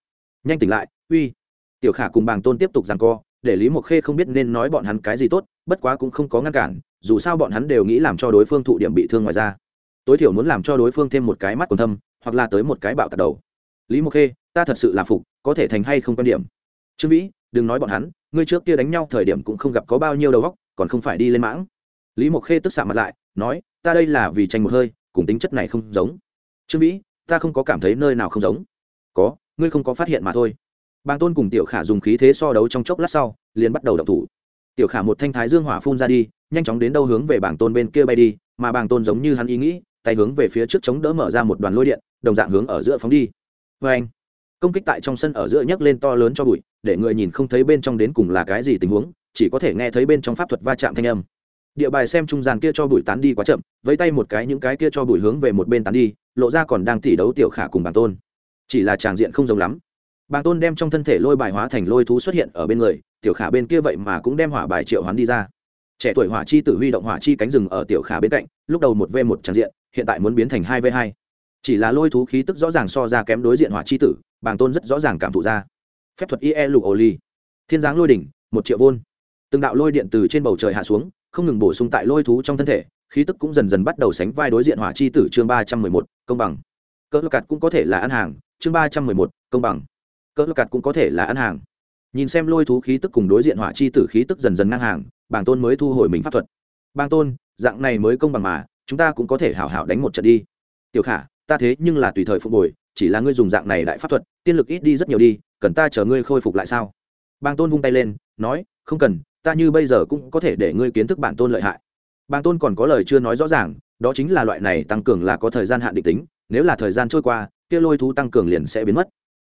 Nhanh tỉnh lại, uy. Tiểu khả cùng bàng tôn tiếp tục rằng co, để lý mộc khê không biết nên nói bọn hắn cái gì tốt, bất quá cũng không có ngăn cản, dù sao bọn hắn đều nghĩ làm cho đối phương thụ điểm bị thương ngoài ra tối thiểu muốn làm cho đối phương thêm một cái mắt còn thâm, hoặc là tới một cái bạo tạt đầu. Lý mộc khê, ta thật sự là phục, có thể thành hay không quan điểm? Trương vĩ, đừng nói bọn hắn, ngươi trước kia đánh nhau thời điểm cũng không gặp có bao nhiêu đầu góc còn không phải đi lên mãng. Lý mộc khê tức xạ mặt lại, nói ta đây là vì tranh một hơi, cùng tính chất này không giống. Trương vĩ, ta không có cảm thấy nơi nào không giống. Có, ngươi không có phát hiện mà thôi. Bàng tôn cùng tiểu khả dùng khí thế so đấu trong chốc lát sau, liền bắt đầu đập thủ. Tiểu khả một thanh thái dương hỏa phun ra đi, nhanh chóng đến đâu hướng về bảng tôn bên kia bay đi, mà Bàng tôn giống như hắn ý nghĩ, tay hướng về phía trước chống đỡ mở ra một đoàn lôi điện, đồng dạng hướng ở giữa phóng đi. Vê anh, công kích tại trong sân ở giữa nhấc lên to lớn cho bụi, để người nhìn không thấy bên trong đến cùng là cái gì tình huống, chỉ có thể nghe thấy bên trong pháp thuật va chạm thanh âm địa bài xem trung gian kia cho bụi tán đi quá chậm, vẫy tay một cái những cái kia cho bụi hướng về một bên tán đi, lộ ra còn đang tỉ đấu tiểu khả cùng bàng tôn. Chỉ là tràng diện không giống lắm. Bàng tôn đem trong thân thể lôi bài hóa thành lôi thú xuất hiện ở bên người, tiểu khả bên kia vậy mà cũng đem hỏa bài triệu hoán đi ra. Trẻ tuổi hỏa chi tử huy động hỏa chi cánh rừng ở tiểu khả bên cạnh, lúc đầu một v một tràng diện, hiện tại muốn biến thành hai v hai. Chỉ là lôi thú khí tức rõ ràng so ra kém đối diện hỏa chi tử, bàng tôn rất rõ ràng cảm thụ ra. Phép thuật ie lục ly thiên giáng lôi đỉnh, một triệu vôn. Từng đạo lôi điện từ trên bầu trời hạ xuống không ngừng bổ sung tại lôi thú trong thân thể, khí tức cũng dần dần bắt đầu sánh vai đối diện hỏa chi tử chương ba trăm mười một, công bằng. Cỡ cạt cũng có thể là ăn hàng, chương ba trăm mười một, công bằng. Cỡ cạt cũng có thể là ăn hàng. Nhìn xem lôi thú khí tức cùng đối diện hỏa chi tử khí tức dần dần ngang hàng bàng tôn mới thu hồi mình pháp thuật. Bàng tôn, dạng này mới công bằng mà, chúng ta cũng có thể hảo hảo đánh một trận đi. Tiểu khả, ta thế nhưng là tùy thời phục hồi, chỉ là ngươi dùng dạng này đại pháp thuật, tiên lực ít đi rất nhiều đi, cần ta chờ ngươi khôi phục lại sao? Bàng tôn vung tay lên, nói, không cần ta như bây giờ cũng có thể để ngươi kiến thức bản tôn lợi hại. Bàng tôn còn có lời chưa nói rõ ràng, đó chính là loại này tăng cường là có thời gian hạn định tính, nếu là thời gian trôi qua, kia lôi thú tăng cường liền sẽ biến mất.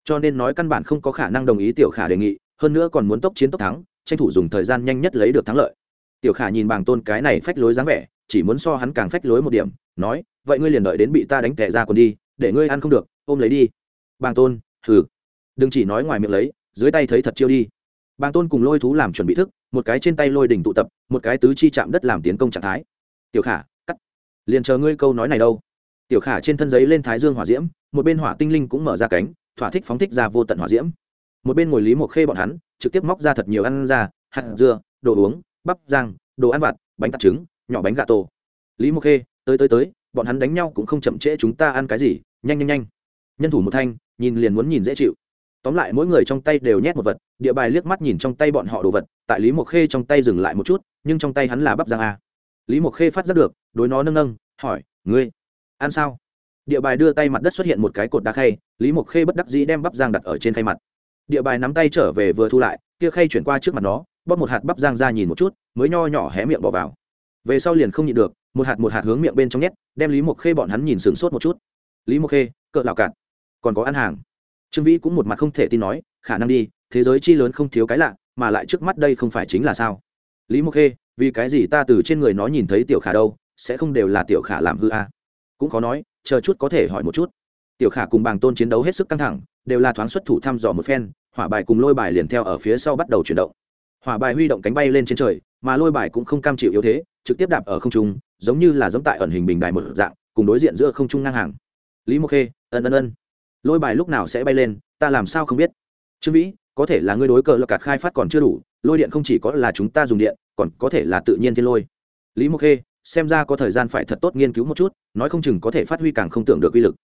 Cho nên nói căn bản không có khả năng đồng ý tiểu khả đề nghị, hơn nữa còn muốn tốc chiến tốc thắng, tranh thủ dùng thời gian nhanh nhất lấy được thắng lợi. Tiểu khả nhìn bàng tôn cái này phách lối dáng vẻ, chỉ muốn so hắn càng phách lối một điểm, nói, vậy ngươi liền đợi đến bị ta đánh tệ ra còn đi, để ngươi ăn không được, ôm lấy đi. Bàng tôn, hừ. Đừng chỉ nói ngoài miệng lấy, dưới tay thấy thật chiêu đi bàng tôn cùng lôi thú làm chuẩn bị thức, một cái trên tay lôi đỉnh tụ tập, một cái tứ chi chạm đất làm tiến công trạng thái. Tiểu khả, cắt. Liền chờ ngươi câu nói này đâu. Tiểu khả trên thân giấy lên thái dương hỏa diễm, một bên hỏa tinh linh cũng mở ra cánh, thỏa thích phóng thích ra vô tận hỏa diễm. Một bên ngồi lý một khê bọn hắn, trực tiếp móc ra thật nhiều ăn ra, hạt dưa, đồ uống, bắp rang, đồ ăn vặt, bánh tạt trứng, nhỏ bánh gà tổ. Lý một khê, tới tới tới, bọn hắn đánh nhau cũng không chậm trễ chúng ta ăn cái gì, nhanh nhanh nhanh. Nhân thủ một thanh, nhìn liền muốn nhìn dễ chịu tóm lại mỗi người trong tay đều nhét một vật, địa bài liếc mắt nhìn trong tay bọn họ đồ vật, tại lý mộc khê trong tay dừng lại một chút, nhưng trong tay hắn là bắp giang a. Lý mộc khê phát giác được, đối nó nâng nâng, hỏi, ngươi, ăn sao? Địa bài đưa tay mặt đất xuất hiện một cái cột đá khay, lý mộc khê bất đắc dĩ đem bắp giang đặt ở trên khay mặt. Địa bài nắm tay trở về vừa thu lại, kia khay chuyển qua trước mặt nó, bóp một hạt bắp giang ra nhìn một chút, mới nho nhỏ hé miệng bỏ vào. Về sau liền không nhịn được, một hạt một hạt hướng miệng bên trong nhét, đem lý mộc khê bọn hắn nhìn sửng sốt một chút. Lý mộc khê, cỡ lào cạn? Còn có ăn hàng? Trương vĩ cũng một mặt không thể tin nói, khả năng đi, thế giới chi lớn không thiếu cái lạ, mà lại trước mắt đây không phải chính là sao? Lý mộc khê, vì cái gì ta từ trên người nó nhìn thấy tiểu khả đâu, sẽ không đều là tiểu khả làm hư a? À. cũng khó nói, chờ chút có thể hỏi một chút. Tiểu khả cùng bàng tôn chiến đấu hết sức căng thẳng, đều là thoáng xuất thủ thăm dò một phen, hỏa bài cùng lôi bài liền theo ở phía sau bắt đầu chuyển động. Hỏa bài huy động cánh bay lên trên trời, mà lôi bài cũng không cam chịu yếu thế, trực tiếp đạp ở không trung, giống như là giống tại ẩn hình bình đài một dạng, cùng đối diện giữa không trung ngang hàng. Lý mộc khê, ân ân ân lôi bài lúc nào sẽ bay lên, ta làm sao không biết. Trương vĩ, có thể là ngươi đối cờ lập cạt khai phát còn chưa đủ, lôi điện không chỉ có là chúng ta dùng điện, còn có thể là tự nhiên thiên lôi. Lý mộc khê, xem ra có thời gian phải thật tốt nghiên cứu một chút, nói không chừng có thể phát huy càng không tưởng được uy lực.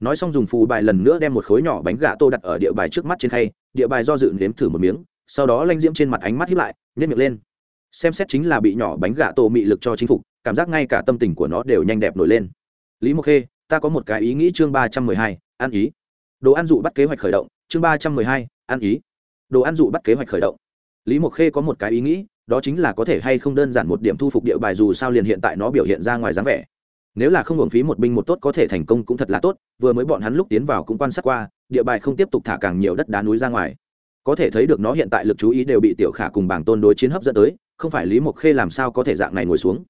Nói xong dùng phù bài lần nữa đem một khối nhỏ bánh gà tô đặt ở địa bài trước mắt trên khay, địa bài do dự nếm thử một miếng, sau đó lanh diễm trên mặt ánh mắt hiếp lại nhét miệng lên. Xem xét chính là bị nhỏ bánh gà tô mị lực cho chính phục, cảm giác ngay cả tâm tình của nó đều nhanh đẹp nổi lên. Lý mộc khê, ta có một cái ý nghĩ chương ba trăm mười hai, ăn ý đồ ăn dụ bắt kế hoạch khởi động, chương ba trăm mười hai, ăn ý. Đồ ăn dụ bắt kế hoạch khởi động. Lý mộc khê có một cái ý nghĩ, đó chính là có thể hay không đơn giản một điểm thu phục địa bài dù sao liền hiện tại nó biểu hiện ra ngoài dáng vẻ. Nếu là không hưởng phí một binh một tốt có thể thành công cũng thật là tốt, vừa mới bọn hắn lúc tiến vào cũng quan sát qua, địa bài không tiếp tục thả càng nhiều đất đá núi ra ngoài. Có thể thấy được nó hiện tại lực chú ý đều bị tiểu khả cùng bảng tôn đối chiến hấp dẫn tới, không phải lý mộc khê làm sao có thể dạng này ngồi xuống.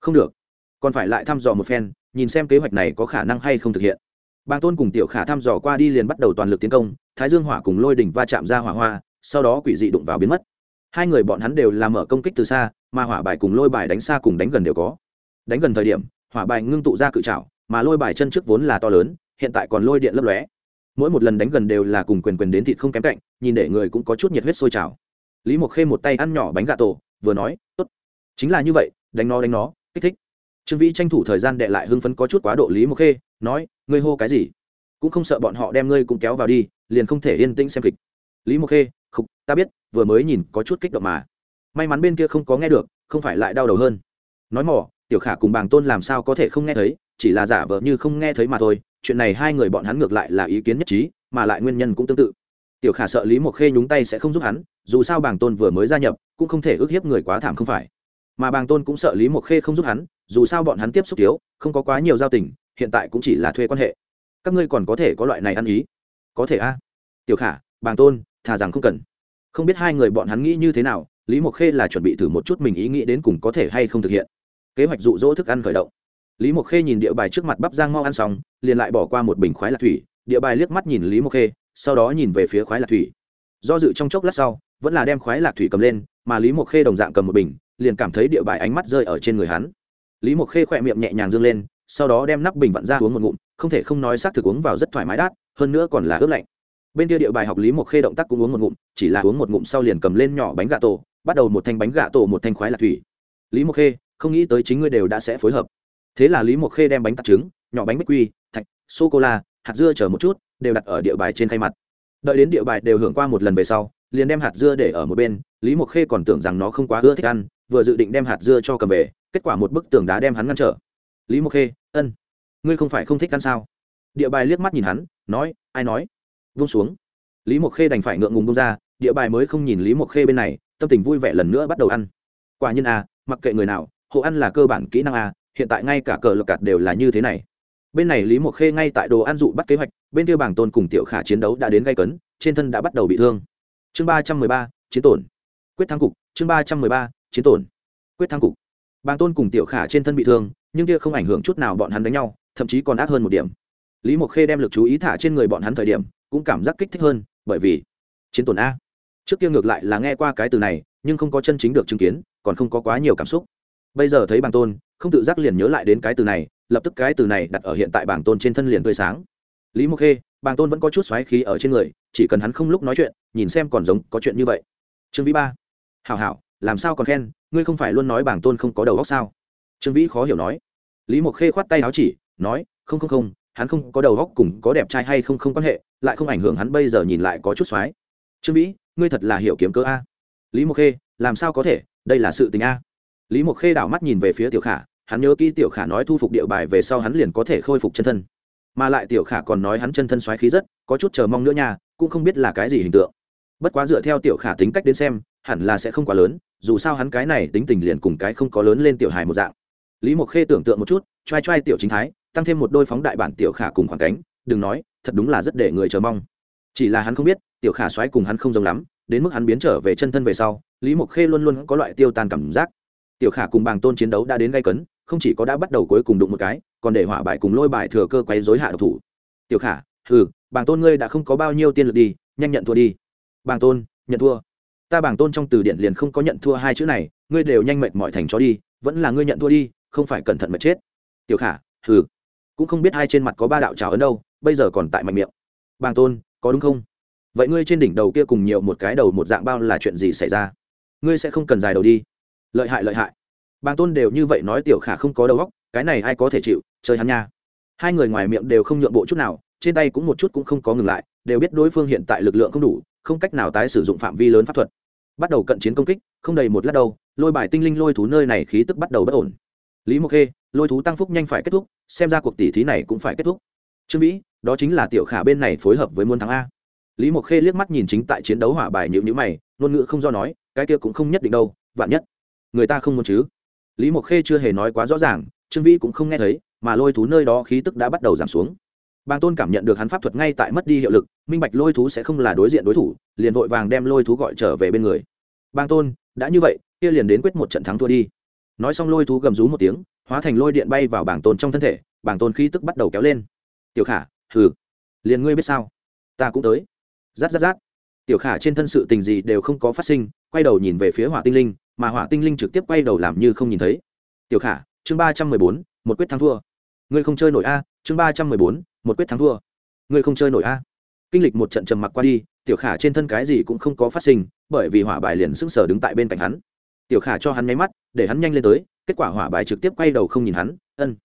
Không được. Còn phải lại thăm dò một phen, nhìn xem kế hoạch này có khả năng hay không thực hiện bàng tôn cùng tiểu khả thăm dò qua đi liền bắt đầu toàn lực tiến công, thái dương hỏa cùng lôi đỉnh va chạm ra hỏa hoa, sau đó quỷ dị đụng vào biến mất. Hai người bọn hắn đều làm mở công kích từ xa, mà hỏa bài cùng lôi bài đánh xa cùng đánh gần đều có. Đánh gần thời điểm, hỏa bài ngưng tụ ra cự trảo, mà lôi bài chân trước vốn là to lớn, hiện tại còn lôi điện lấp lóe. Mỗi một lần đánh gần đều là cùng quyền quyền đến thịt không kém cạnh, nhìn để người cũng có chút nhiệt huyết sôi trào. Lý mộc khê một tay ăn nhỏ bánh gà tổ, vừa nói, tốt, chính là như vậy, đánh nó đánh nó, kích thích. Trương vĩ tranh thủ thời gian đệ lại hưng phấn có chút quá độ lý mộc khê, nói ngươi hô cái gì? Cũng không sợ bọn họ đem ngươi cũng kéo vào đi, liền không thể yên tĩnh xem kịch. Lý mộc khê, khục, ta biết, vừa mới nhìn có chút kích động mà. May mắn bên kia không có nghe được, không phải lại đau đầu hơn. Nói mỏ, tiểu khả cùng bàng tôn làm sao có thể không nghe thấy, chỉ là giả vờ như không nghe thấy mà thôi, chuyện này hai người bọn hắn ngược lại là ý kiến nhất trí, mà lại nguyên nhân cũng tương tự. Tiểu khả sợ lý mộc khê nhúng tay sẽ không giúp hắn, dù sao bàng tôn vừa mới gia nhập, cũng không thể ước hiếp người quá thảm không phải. Mà bàng tôn cũng sợ lý mộc khê không giúp hắn, dù sao bọn hắn tiếp xúc thiếu, không có quá nhiều giao tình hiện tại cũng chỉ là thuê quan hệ. Các ngươi còn có thể có loại này ăn ý. Có thể a. Tiểu khả, bàng tôn, thà rằng không cần. Không biết hai người bọn hắn nghĩ như thế nào, lý mộc khê là chuẩn bị thử một chút mình ý nghĩ đến cùng có thể hay không thực hiện. Kế hoạch dụ dỗ thức ăn khởi động. Lý mộc khê nhìn địa bài trước mặt bắp giang mau ăn xong, liền lại bỏ qua một bình khoái lạc thủy. Địa bài liếc mắt nhìn lý mộc khê, sau đó nhìn về phía khoái lạc thủy. Do dự trong chốc lát sau, vẫn là đem khoái lạc thủy cầm lên, mà lý mộc khê đồng dạng cầm một bình, liền cảm thấy địa bài ánh mắt rơi ở trên người hắn. Lý mộc khê khỏe miệng nhẹ nhàng dương lên sau đó đem nắp bình vặn ra uống một ngụm, không thể không nói xác thực uống vào rất thoải mái đát, hơn nữa còn là ướp lạnh. Bên kia địa bài học lý mộc khê động tác cũng uống một ngụm, chỉ là uống một ngụm sau liền cầm lên nhỏ bánh gà tổ, bắt đầu một thanh bánh gà tổ, một thanh khoái lạc thủy. Lý mộc khê, không nghĩ tới chính ngươi đều đã sẽ phối hợp. Thế là lý mộc khê đem bánh tạt trứng, nhỏ bánh bích quy, thạch sô cô la hạt dưa chở một chút, đều đặt ở địa bài trên khay mặt. Đợi đến địa bài đều hưởng qua một lần về sau, liền đem hạt dưa để ở một bên, lý mộc khê còn tưởng rằng nó không quá ưa thích ăn, vừa dự định đem hạt dưa cho cầm về, kết quả một bức tường đá đem hắn ngăn trở lý mộc khê ân ngươi không phải không thích ăn sao? Địa bài liếc mắt nhìn hắn nói ai nói? Vung xuống. Lý mộc khê đành phải ngượng ngùng bông ra địa bài mới không nhìn lý mộc khê bên này tâm tình vui vẻ lần nữa bắt đầu ăn. Quả nhiên a à, mặc kệ người nào hộ ăn là cơ bản kỹ năng a à, hiện tại ngay cả cờ lộc cạt đều là như thế này. Bên này lý mộc khê ngay tại đồ ăn dụ bắt kế hoạch bên kia bảng tôn cùng tiểu khả chiến đấu đã đến gây cấn trên thân đã bắt đầu bị thương. Chương ba trăm mười ba chiến tổn. Quyết thắng cục chương ba trăm mười ba chiến tổn. Quyết thắng cục. Bàng tôn cùng tiểu khả trên thân bị thương nhưng kia không ảnh hưởng chút nào bọn hắn đánh nhau, thậm chí còn ác hơn một điểm. Lý mộc khê đem l ự c chú ý thả trên người bọn hắn thời điểm, cũng cảm giác kích thích hơn, bởi vì chiến tổn a. Trước kia ngược lại là nghe qua cái từ này, nhưng không có chân chính được chứng kiến, còn không có quá nhiều cảm xúc. Bây giờ thấy bàng tôn, không tự giác liền nhớ lại đến cái từ này, lập tức cái từ này đặt ở hiện tại bảng tôn trên thân liền tươi sáng. Lý mộc khê bàng tôn vẫn có chút xoáy khí ở trên người, chỉ cần hắn không lúc nói chuyện, nhìn xem còn giống có chuyện như vậy. Trương vĩ ba, hảo hảo, làm sao còn khen? Ngươi không phải luôn nói bảng tôn không có đầu óc sao? Trương vĩ khó hiểu nói. Lý mộc khê khoát tay áo chỉ, nói, không không không, hắn không có đầu góc cùng có đẹp trai hay không không quan hệ, lại không ảnh hưởng hắn bây giờ nhìn lại có chút xoáy trương vĩ, ngươi thật là hiểu kiếm cơ a. Lý mộc khê, làm sao có thể? Đây là sự tình a. Lý mộc khê đảo mắt nhìn về phía tiểu khả, hắn nhớ kỹ tiểu khả nói thu phục địa bài về sau hắn liền có thể khôi phục chân thân. Mà lại tiểu khả còn nói hắn chân thân xoáy khí rất, có chút chờ mong nữa nha, cũng không biết là cái gì hình tượng. Bất quá dựa theo tiểu khả tính cách đến xem, hẳn là sẽ không quá lớn, dù sao hắn cái này tính tình liền cùng cái không có lớn lên tiểu hài một dạng lý mộc khê tưởng tượng một chút t r a i t r a i tiểu chính thái, tăng thêm một đôi phóng đại bản tiểu khả cùng khoảng cánh, đừng nói, thật đúng là rất để người chờ mong. Chỉ là hắn không biết, tiểu khả xoáy cùng hắn không giống lắm, đến mức hắn biến trở về chân thân về sau, lý mộc khê luôn luôn có loại tiêu tan cảm giác. Tiểu khả cùng bàng tôn chiến đấu đã đến gây cấn, không chỉ có đã bắt đầu cuối cùng đụng một cái, còn để hỏa bài cùng lôi bài thừa cơ quấy dối hạ độc thủ. Tiểu khả ừ bàng tôn ngươi đã không có bao nhiêu tiên lực đi, nhanh nhận thua đi. Bàng tôn, nhận thua. Ta bàng tôn trong từ điển liền không có nhận thua hai chữ này, ngươi đều nhanh mệt mọi thành chó đi, vẫn là ngươi nhận thua đi không phải cẩn thận mà chết. Tiểu khả hừ, cũng không biết hai trên mặt có ba đạo trào ấn đâu bây giờ còn tại mạnh miệng. Bàng tôn có đúng không? Vậy ngươi trên đỉnh đầu kia cùng nhiều một cái đầu một dạng bao là chuyện gì xảy ra? Ngươi sẽ không cần dài đầu đi. Lợi hại lợi hại. Bàng tôn đều như vậy nói tiểu khả không có đầu óc cái này ai có thể chịu chơi hắn nha. Hai người ngoài miệng đều không nhượng bộ chút nào trên tay cũng một chút cũng không có ngừng lại đều biết đối phương hiện tại lực lượng không đủ không cách nào tái sử dụng phạm vi lớn pháp thuật. Bắt đầu cận chiến công kích không đầy một lát đâu lôi bài tinh linh lôi thú nơi này khí tức bắt đầu bất ổn lý mộc khê, lôi thú tăng phúc nhanh phải kết thúc, xem ra cuộc tỷ thí này cũng phải kết thúc. Trương vĩ, đó chính là tiểu khả bên này phối hợp với muôn thắng a. Lý mộc khê liếc mắt nhìn chính tại chiến đấu hỏa bài nhịu nhữ mày, ngôn ngữ không do nói, cái kia cũng không nhất định đâu, vạn nhất. Người ta không muốn chứ. Lý mộc khê chưa hề nói quá rõ ràng, trương vĩ cũng không nghe thấy, mà lôi thú nơi đó khí tức đã bắt đầu giảm xuống. Bàng tôn cảm nhận được hắn pháp thuật ngay tại mất đi hiệu lực, minh bạch lôi thú sẽ không là đối diện đối thủ, liền vội vàng đem lôi thú gọi trở về bên người. Bàng tôn, đã như vậy, kia liền đến quyết một trận thắng thua đi nói xong lôi thú gầm rú một tiếng, hóa thành lôi điện bay vào bảng tôn trong thân thể, bảng tôn khí tức bắt đầu kéo lên. Tiểu khả, hừ, liền ngươi biết sao? Ta cũng tới. Rát rát rát. Tiểu khả trên thân sự tình gì đều không có phát sinh, quay đầu nhìn về phía hỏa tinh linh, mà hỏa tinh linh trực tiếp quay đầu làm như không nhìn thấy. Tiểu khả, chương ba trăm mười bốn, một quyết thắng thua. Ngươi không chơi nổi a, chương ba trăm mười bốn, một quyết thắng thua. Ngươi không chơi nổi a. Kinh lịch một trận trầm mặc qua đi, tiểu khả trên thân cái gì cũng không có phát sinh, bởi vì hỏa bài liền sững sờ đứng tại bên cạnh hắn tiểu khả cho hắn nháy mắt, để hắn nhanh lên tới, kết quả hỏa bài trực tiếp quay đầu không nhìn hắn, ân,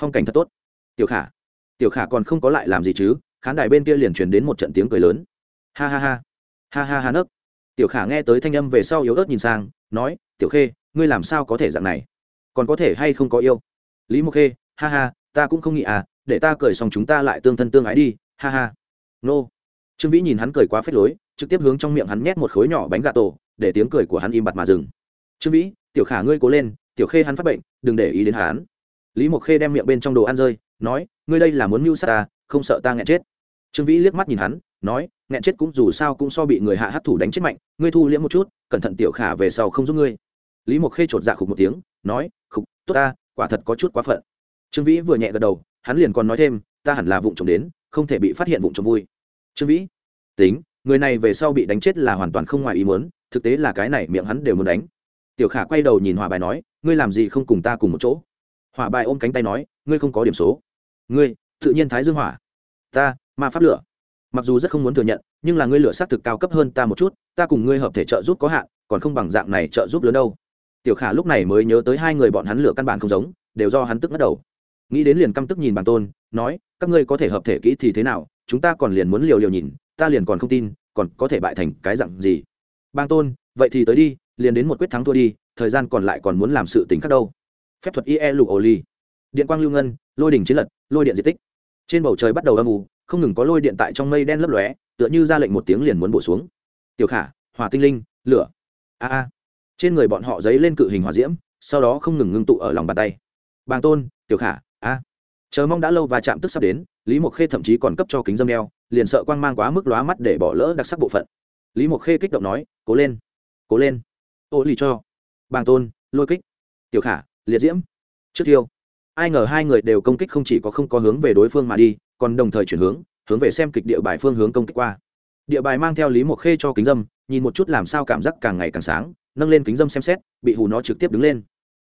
phong cảnh thật tốt. Tiểu khả tiểu khả còn không có lại làm gì chứ? Khán đài bên kia liền truyền đến một trận tiếng cười lớn. Ha ha ha ha ha ha nấc. Tiểu khả nghe tới thanh âm về sau yếu ớt nhìn sang, nói, tiểu khê, ngươi làm sao có thể dạng này? Còn có thể hay không có yêu? Lý mộc khê, ha ha, ta cũng không nghĩ à để ta cười xong chúng ta lại tương thân tương ái đi, ha ha. Nô. Trương vĩ nhìn hắn cười quá phết lối, trực tiếp hướng trong miệng hắn nhét một khối nhỏ bánh gà tổ, để tiếng cười của hắn im bặt mà dừng trương vĩ, tiểu khả ngươi cố lên, tiểu khê hắn phát bệnh, đừng để ý đến hắn. Lý mộc khê đem miệng bên trong đồ ăn rơi, nói, ngươi đây là muốn mưu sát ta, không sợ ta nghẹn chết. Trương vĩ liếc mắt nhìn hắn, nói, nghẹn chết cũng dù sao cũng so bị người hạ hát thủ đánh chết mạnh, ngươi thu liễm một chút, cẩn thận tiểu khả về sau không giúp ngươi. Lý mộc khê chột dạ khục một tiếng, nói, khục, tốt ta, quả thật có chút quá phận. Trương vĩ vừa nhẹ gật đầu, hắn liền còn nói thêm, ta hẳn là vụ trộm đến, không thể bị phát hiện vụ trộm vui. Trương vĩ, tính, người này về sau bị đánh chết là hoàn toàn không ngoài ý muốn, thực tế là cái này miệng hắn đều muốn đánh tiểu khả quay đầu nhìn hòa bài nói, ngươi làm gì không cùng ta cùng một chỗ? Hòa bài ôm cánh tay nói, ngươi không có điểm số. Ngươi, tự nhiên thái dương hỏa. Ta, ma pháp lửa. Mặc dù rất không muốn thừa nhận, nhưng là ngươi lửa xác thực cao cấp hơn ta một chút, ta cùng ngươi hợp thể trợ giúp có hạn, còn không bằng dạng này trợ giúp lớn đâu. Tiểu khả lúc này mới nhớ tới hai người bọn hắn lửa căn bản không giống, đều do hắn tức ngất đầu. Nghĩ đến liền căm tức nhìn bản tôn, nói, các ngươi có thể hợp thể kỹ thì thế nào? Chúng ta còn liền muốn liều liều nhìn, ta liền còn không tin, còn có thể bại thành cái dặn gì? Bang tôn, vậy thì tới đi liền đến một quyết thắng thua đi, thời gian còn lại còn muốn làm sự tính khác đâu. Phép thuật ie lụ ổ ly điện quang lưu ngân, lôi đỉnh chiến lật, lôi điện di tích. Trên bầu trời bắt đầu âm u, không ngừng có lôi điện tại trong mây đen lấp lóe, tựa như ra lệnh một tiếng liền muốn bổ xuống. Tiểu khả, hỏa tinh linh, lửa. A a. Trên người bọn họ dấy lên cự hình hỏa diễm, sau đó không ngừng ngưng tụ ở lòng bàn tay. Bàng tôn, tiểu khả, a. Chờ mong đã lâu và chạm tức sắp đến, lý mộc khê thậm chí còn cấp cho kính dâm đeo, liền sợ quang mang quá mức lóa mắt để bỏ lỡ đặc sắc bộ phận. Lý mộc khê kích động nói, cố lên cố lên ô lì cho. Bàng tôn, lôi kích, tiểu khả, liệt diễm, trước tiêu ai ngờ hai người đều công kích không chỉ có không có hướng về đối phương mà đi, còn đồng thời chuyển hướng hướng về xem kịch địa bài phương hướng công kích qua. Địa bài mang theo lý mộc khê cho kính dâm, nhìn một chút làm sao cảm giác càng ngày càng sáng, nâng lên kính dâm xem xét, bị hù nó trực tiếp đứng lên.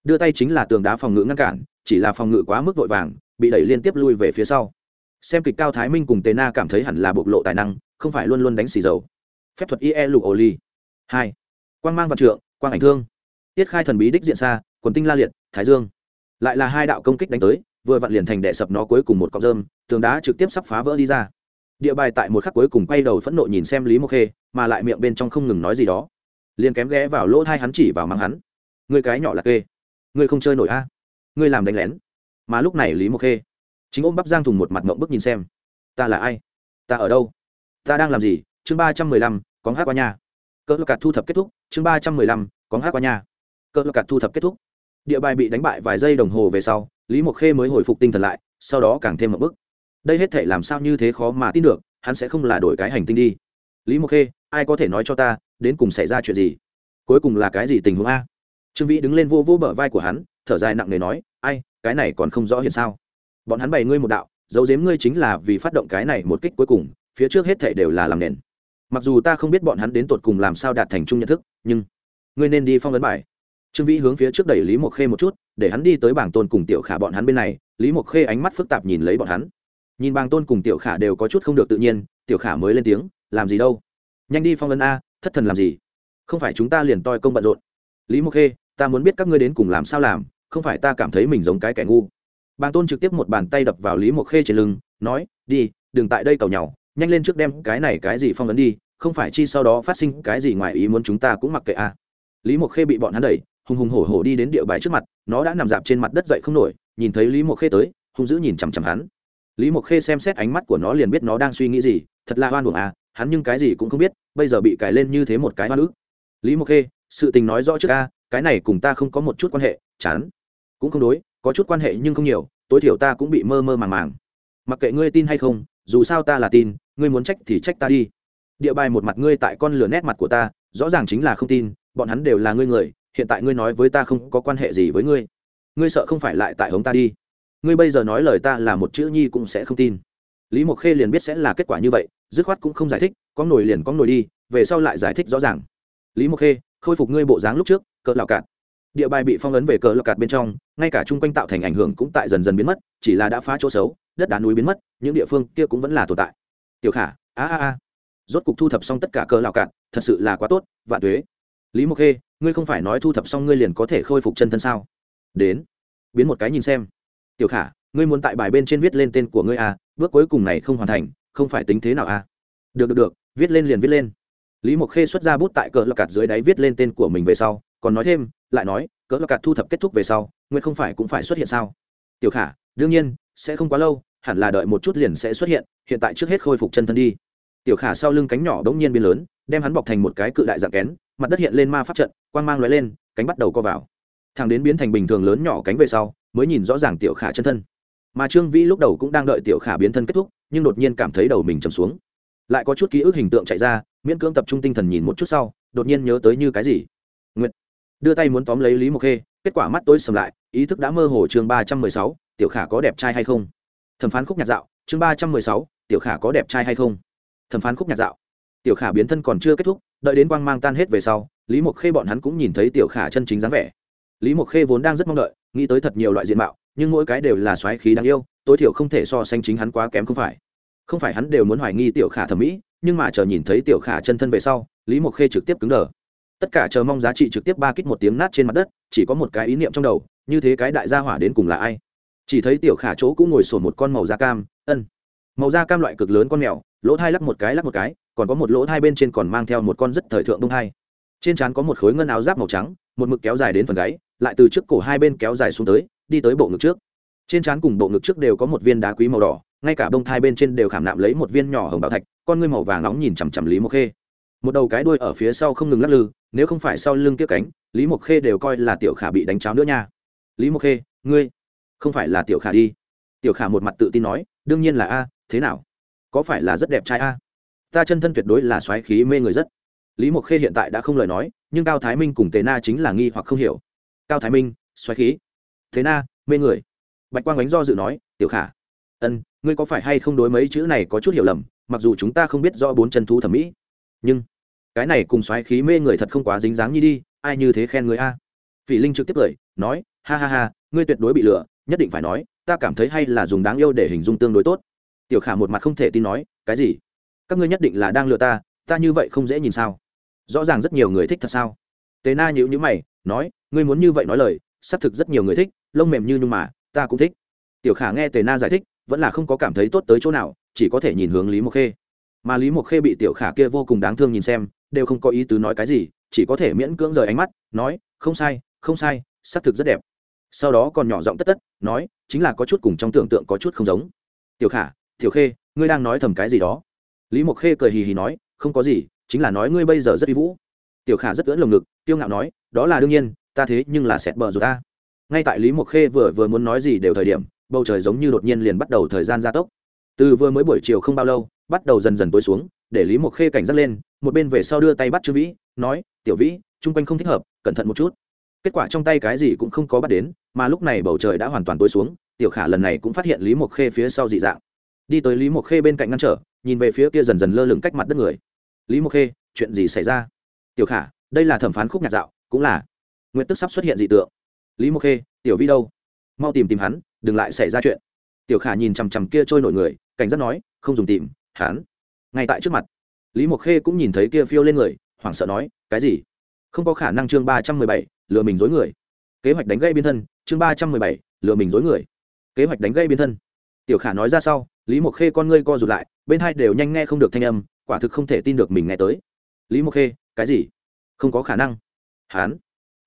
Đưa tay chính là tường đá phòng ngự ngăn cản, chỉ là phòng ngự quá mức vội vàng, bị đẩy liên tiếp lui về phía sau. Xem kịch cao thái minh cùng tề na cảm thấy hẳn là bộc lộ tài năng, không phải luôn luôn đánh xì dầu. Phép thuật ie lục ô ly hai. Quang mang vật trượng quang ảnh thương. Tiết khai thần bí đích diện xa, quần tinh la liệt, thái dương. Lại là hai đạo công kích đánh tới, vừa vặn liền thành đệ sập nó cuối cùng một cọng rơm, tường đá trực tiếp sắp phá vỡ đi ra. Địa bài tại một khắc cuối cùng quay đầu phẫn nộ nhìn xem lý mộc khê, mà lại miệng bên trong không ngừng nói gì đó. Liền kém ghé vào lỗ thai hắn chỉ vào mắng hắn. Người cái nhỏ là kê. Ngươi không chơi nổi a. Ngươi làm đánh lén. Mà lúc này lý mộc khê, chính ôm bắp giang thùng một mặt mộng bức nhìn xem. Ta là ai? Ta ở đâu? Ta đang làm gì? Chương ba trăm mười lăm có hát qua nhà cỡ cạt thu thập kết thúc, chương ba trăm mười lăm, có hát qua nhà. Cỡ cạt thu thập kết thúc. Địa bài bị đánh bại vài giây đồng hồ về sau, lý mộc khê mới hồi phục tinh thần lại, sau đó càng thêm một bức đây hết thể làm sao như thế khó mà tin được, hắn sẽ không là đổi cái hành tinh đi. Lý mộc khê, ai có thể nói cho ta, đến cùng xảy ra chuyện gì? Cuối cùng là cái gì tình huống a? Trương vĩ đứng lên vô vô bờ vai của hắn, thở dài nặng nề nói, ai, cái này còn không rõ hiện sao? Bọn hắn bày ngươi một đạo dấu dếm ngươi chính là vì phát động cái này một kích cuối cùng, phía trước hết thể đều là làm nền mặc dù ta không biết bọn hắn đến tột cùng làm sao đạt thành chung nhận thức, nhưng ngươi nên đi phong ấn bài. Trương vĩ hướng phía trước đẩy lý mộc khê một chút, để hắn đi tới bảng tôn cùng tiểu khả bọn hắn bên này. Lý mộc khê ánh mắt phức tạp nhìn lấy bọn hắn. Nhìn bảng tôn cùng tiểu khả đều có chút không được tự nhiên, tiểu khả mới lên tiếng, làm gì đâu? Nhanh đi phong ấn a, thất thần làm gì? Không phải chúng ta liền toi công bận rộn. Lý mộc khê, ta muốn biết các ngươi đến cùng làm sao làm, không phải ta cảm thấy mình giống cái kẻ ngu. Bàng tôn trực tiếp một bàn tay đập vào lý mộc khê trên lưng, nói, đi, đừng tại đây cầu nhau nhanh lên trước đem cái này cái gì phong ấn đi, không phải chi sau đó phát sinh cái gì ngoài ý muốn chúng ta cũng mặc kệ a. Lý mộc khê bị bọn hắn đẩy, hùng hùng hổ hổ đi đến địa bài trước mặt, nó đã nằm dạp trên mặt đất dậy không nổi, nhìn thấy lý mộc khê tới, hung dữ nhìn chằm chằm hắn. Lý mộc khê xem xét ánh mắt của nó liền biết nó đang suy nghĩ gì, thật là hoan buồng à hắn nhưng cái gì cũng không biết, bây giờ bị cài lên như thế một cái hoan ức. Lý mộc khê, sự tình nói rõ trước a, cái này cùng ta không có một chút quan hệ, chán. Cũng không đối, có chút quan hệ nhưng không nhiều, tối thiểu ta cũng bị mơ mơ màng màng. Mặc kệ ngươi tin hay không dù sao ta là tin, ngươi muốn trách thì trách ta đi. Địa bài một mặt ngươi tại con lửa nét mặt của ta, rõ ràng chính là không tin, bọn hắn đều là ngươi người, hiện tại ngươi nói với ta không có quan hệ gì với ngươi. Ngươi sợ không phải lại tại hống ta đi. Ngươi bây giờ nói lời ta là một chữ nhi cũng sẽ không tin. Lý mộc khê liền biết sẽ là kết quả như vậy, dứt khoát cũng không giải thích, có nổi liền có nổi đi, về sau lại giải thích rõ ràng. Lý mộc khê, khôi phục ngươi bộ dáng lúc trước, cỡ lào cạn. Địa bài bị phong ấn về cỡ lào cạn bên trong, ngay cả chung quanh tạo thành ảnh hưởng cũng tại dần dần biến mất, chỉ là đã phá chỗ xấu đất đá núi biến mất, những địa phương kia cũng vẫn là tồn tại. Tiểu khả, a a a. Rốt cục thu thập xong tất cả cơ lào cạn, thật sự là quá tốt, vạn thuế lý mộc khê, ngươi không phải nói thu thập xong ngươi liền có thể khôi phục chân thân sao? Đến. Biến một cái nhìn xem. Tiểu khả, ngươi muốn tại bài bên trên viết lên tên của ngươi à bước cuối cùng này không hoàn thành, không phải tính thế nào à? Được được được, viết lên liền viết lên. Lý mộc khê xuất ra bút tại cỡ lọc cạt dưới đáy viết lên tên của mình về sau, còn nói thêm, lại nói, cỡ lọc cạt thu thập kết thúc về sau, ngươi không phải cũng phải xuất hiện sao? Tiểu khả, đương nhiên, sẽ không quá lâu hẳn là đợi một chút liền sẽ xuất hiện hiện tại trước hết khôi phục chân thân đi. Tiểu khả sau lưng cánh nhỏ đ n g nhiên biến lớn, đem hắn bọc thành một cái cự đại dạng kén, mặt đất hiện lên ma pháp trận, quang mang lóe lên, cánh bắt đầu co vào. Thằng đến biến thành bình thường lớn nhỏ cánh về sau, mới nhìn rõ ràng tiểu khả chân thân. Mà trương vĩ lúc đầu cũng đang đợi tiểu khả biến thân kết thúc, nhưng đột nhiên cảm thấy đầu mình trầm xuống. Lại có chút ký ức hình tượng chạy ra, miễn cưỡng tập trung tinh thần nhìn một chút sau, đột nhiên nhớ tới như cái gì? Nguyệt. Đưa tay muốn tóm lấy lý mộc khê, kết quả mắt tối sầm lại, ý thức đã mơ hồ chương ba trăm mười sáu, tiểu khả có đẹp trai hay không? Thẩm phán khúc nhạc dạo, chương ba trăm mười sáu, tiểu khả có đẹp trai hay không? Thẩm phán khúc nhạc dạo. Tiểu khả biến thân còn chưa kết thúc, đợi đến quang mang tan hết về sau, lý mộc khê bọn hắn cũng nhìn thấy tiểu khả chân chính dáng vẻ. Lý mộc khê vốn đang rất mong đợi, nghĩ tới thật nhiều loại diện mạo, nhưng mỗi cái đều là xoáy khí đáng yêu, tối thiểu không thể so sánh chính hắn quá kém không phải. Không phải hắn đều muốn hoài nghi tiểu khả thẩm mỹ, nhưng mà chờ nhìn thấy tiểu khả chân thân về sau, lý mộc khê trực tiếp cứng đờ. Tất cả chờ mong giá trị trực tiếp ba kích một tiếng nát trên mặt đất, chỉ có một cái ý niệm trong đầu, như thế cái đại gia hỏa đến cùng là ai? Chỉ thấy tiểu khả chỗ cũng ngồi sổn một con màu da cam, ân. Màu da cam loại cực lớn con mèo, lỗ thai lắc một cái lắc một cái, còn có một lỗ thai bên trên còn mang theo một con rất thời thượng đông thai trên trán có một khối ngân áo giáp màu trắng, một mực kéo dài đến phần gáy, lại từ trước cổ hai bên kéo dài xuống tới, đi tới bộ ngực trước. Trên trán cùng bộ ngực trước đều có một viên đá quý màu đỏ, ngay cả bông thai bên trên đều khảm nạm lấy một viên nhỏ hồng bảo thạch, con ngươi màu vàng nóng nhìn chằm chằm lý mộc khê. Một đầu cái đuôi ở phía sau không ngừng lắc lư, nếu không phải sau lưng kia cánh, lý mộc khê đều coi là tiểu khả bị đánh cháo nữa nha. Lý mộc khê, ngươi không phải là tiểu khả đi. Tiểu khả một mặt tự tin nói, đương nhiên là a, thế nào? Có phải là rất đẹp trai a? Ta chân thân tuyệt đối là xoáy khí mê người rất. Lý mộc khê hiện tại đã không lời nói, nhưng cao thái minh cùng tề na chính là nghi hoặc không hiểu. Cao thái minh, xoáy khí. Thế na, mê người. Bạch quang bánh do dự nói, tiểu khả. Ân, ngươi có phải hay không đối mấy chữ này có chút hiểu lầm, mặc dù chúng ta không biết rõ bốn chân thú thẩm mỹ. Nhưng, cái này cùng xoáy khí mê người thật không quá dính dáng như đi, ai như thế khen người a? Phỉ linh trực tiếp cười, nói, ha ha ha, ngươi tuyệt đối bị lừa nhất định phải nói, ta cảm thấy hay là dùng đáng yêu để hình dung tương đối tốt. Tiểu khả một mặt không thể tin nói, cái gì? Các ngươi nhất định là đang lừa ta ta như vậy không dễ nhìn sao? Rõ ràng rất nhiều người thích thật sao? Tế na nhữ nhữ mày, nói, ngươi muốn như vậy nói lời, xác thực rất nhiều người thích, lông mềm như nhưng mà, ta cũng thích. Tiểu khả nghe tề na giải thích, vẫn là không có cảm thấy tốt tới chỗ nào, chỉ có thể nhìn hướng lý mộc khê. Mà lý mộc khê bị tiểu khả kia vô cùng đáng thương nhìn xem, đều không có ý tứ nói cái gì, chỉ có thể miễn cưỡng rời ánh mắt, nói, không sai không sai, xác thực rất đẹp sau đó còn nhỏ giọng tất tất, nói, chính là có chút cùng trong tưởng tượng có chút không giống. Tiểu khả, tiểu khê, ngươi đang nói thầm cái gì đó? Lý mộc khê cười hì hì nói, không có gì, chính là nói ngươi bây giờ rất uy vũ. Tiểu khả rất ưỡn lồng ngực tiêu ngạo nói, đó là đương nhiên, ta thế nhưng là sẹt bờ rồi ta. Ngay tại lý mộc khê vừa vừa muốn nói gì đều thời điểm, bầu trời giống như đột nhiên liền bắt đầu thời gian gia tốc. Từ vừa mới buổi chiều không bao lâu, bắt đầu dần dần tối xuống, để lý mộc khê cảnh giác lên, một bên về sau đưa tay bắt chư vĩ, nói, tiểu vĩ, chung quanh không thích hợp, cẩn thận một chút. Kết quả trong tay cái gì cũng không có bắt đến mà lúc này bầu trời đã hoàn toàn tối xuống, tiểu khả lần này cũng phát hiện lý mộc khê phía sau dị dạng. Đi tới lý mộc khê bên cạnh ngăn trở, nhìn về phía kia dần dần lơ lửng cách mặt đất người. Lý mộc khê, chuyện gì xảy ra? Tiểu khả, đây là thẩm phán khúc nhạc dạo, cũng là. Nguyễn tức sắp xuất hiện dị tượng. Lý mộc khê, tiểu vi đâu? Mau tìm tìm hắn, đừng lại xảy ra chuyện. Tiểu khả nhìn chằm chằm kia trôi nổi người, cảnh giác nói, không dùng tìm, hắn. Ngay tại trước mặt, lý mộc khê cũng nhìn thấy kia phiêu lên người, hoảng sợ nói, cái gì? Không có khả năng chương ba trăm mười bảy, lừa mình dối người kế hoạch đánh gây biến thân, chương ba trăm mười bảy, lừa mình dối người. Kế hoạch đánh gây biến thân. Tiểu khả nói ra sau, lý mộc khê con ngươi co rụt lại, bên hai đều nhanh nghe không được thanh âm, quả thực không thể tin được mình nghe tới. Lý mộc khê, cái gì? Không có khả năng. Hán.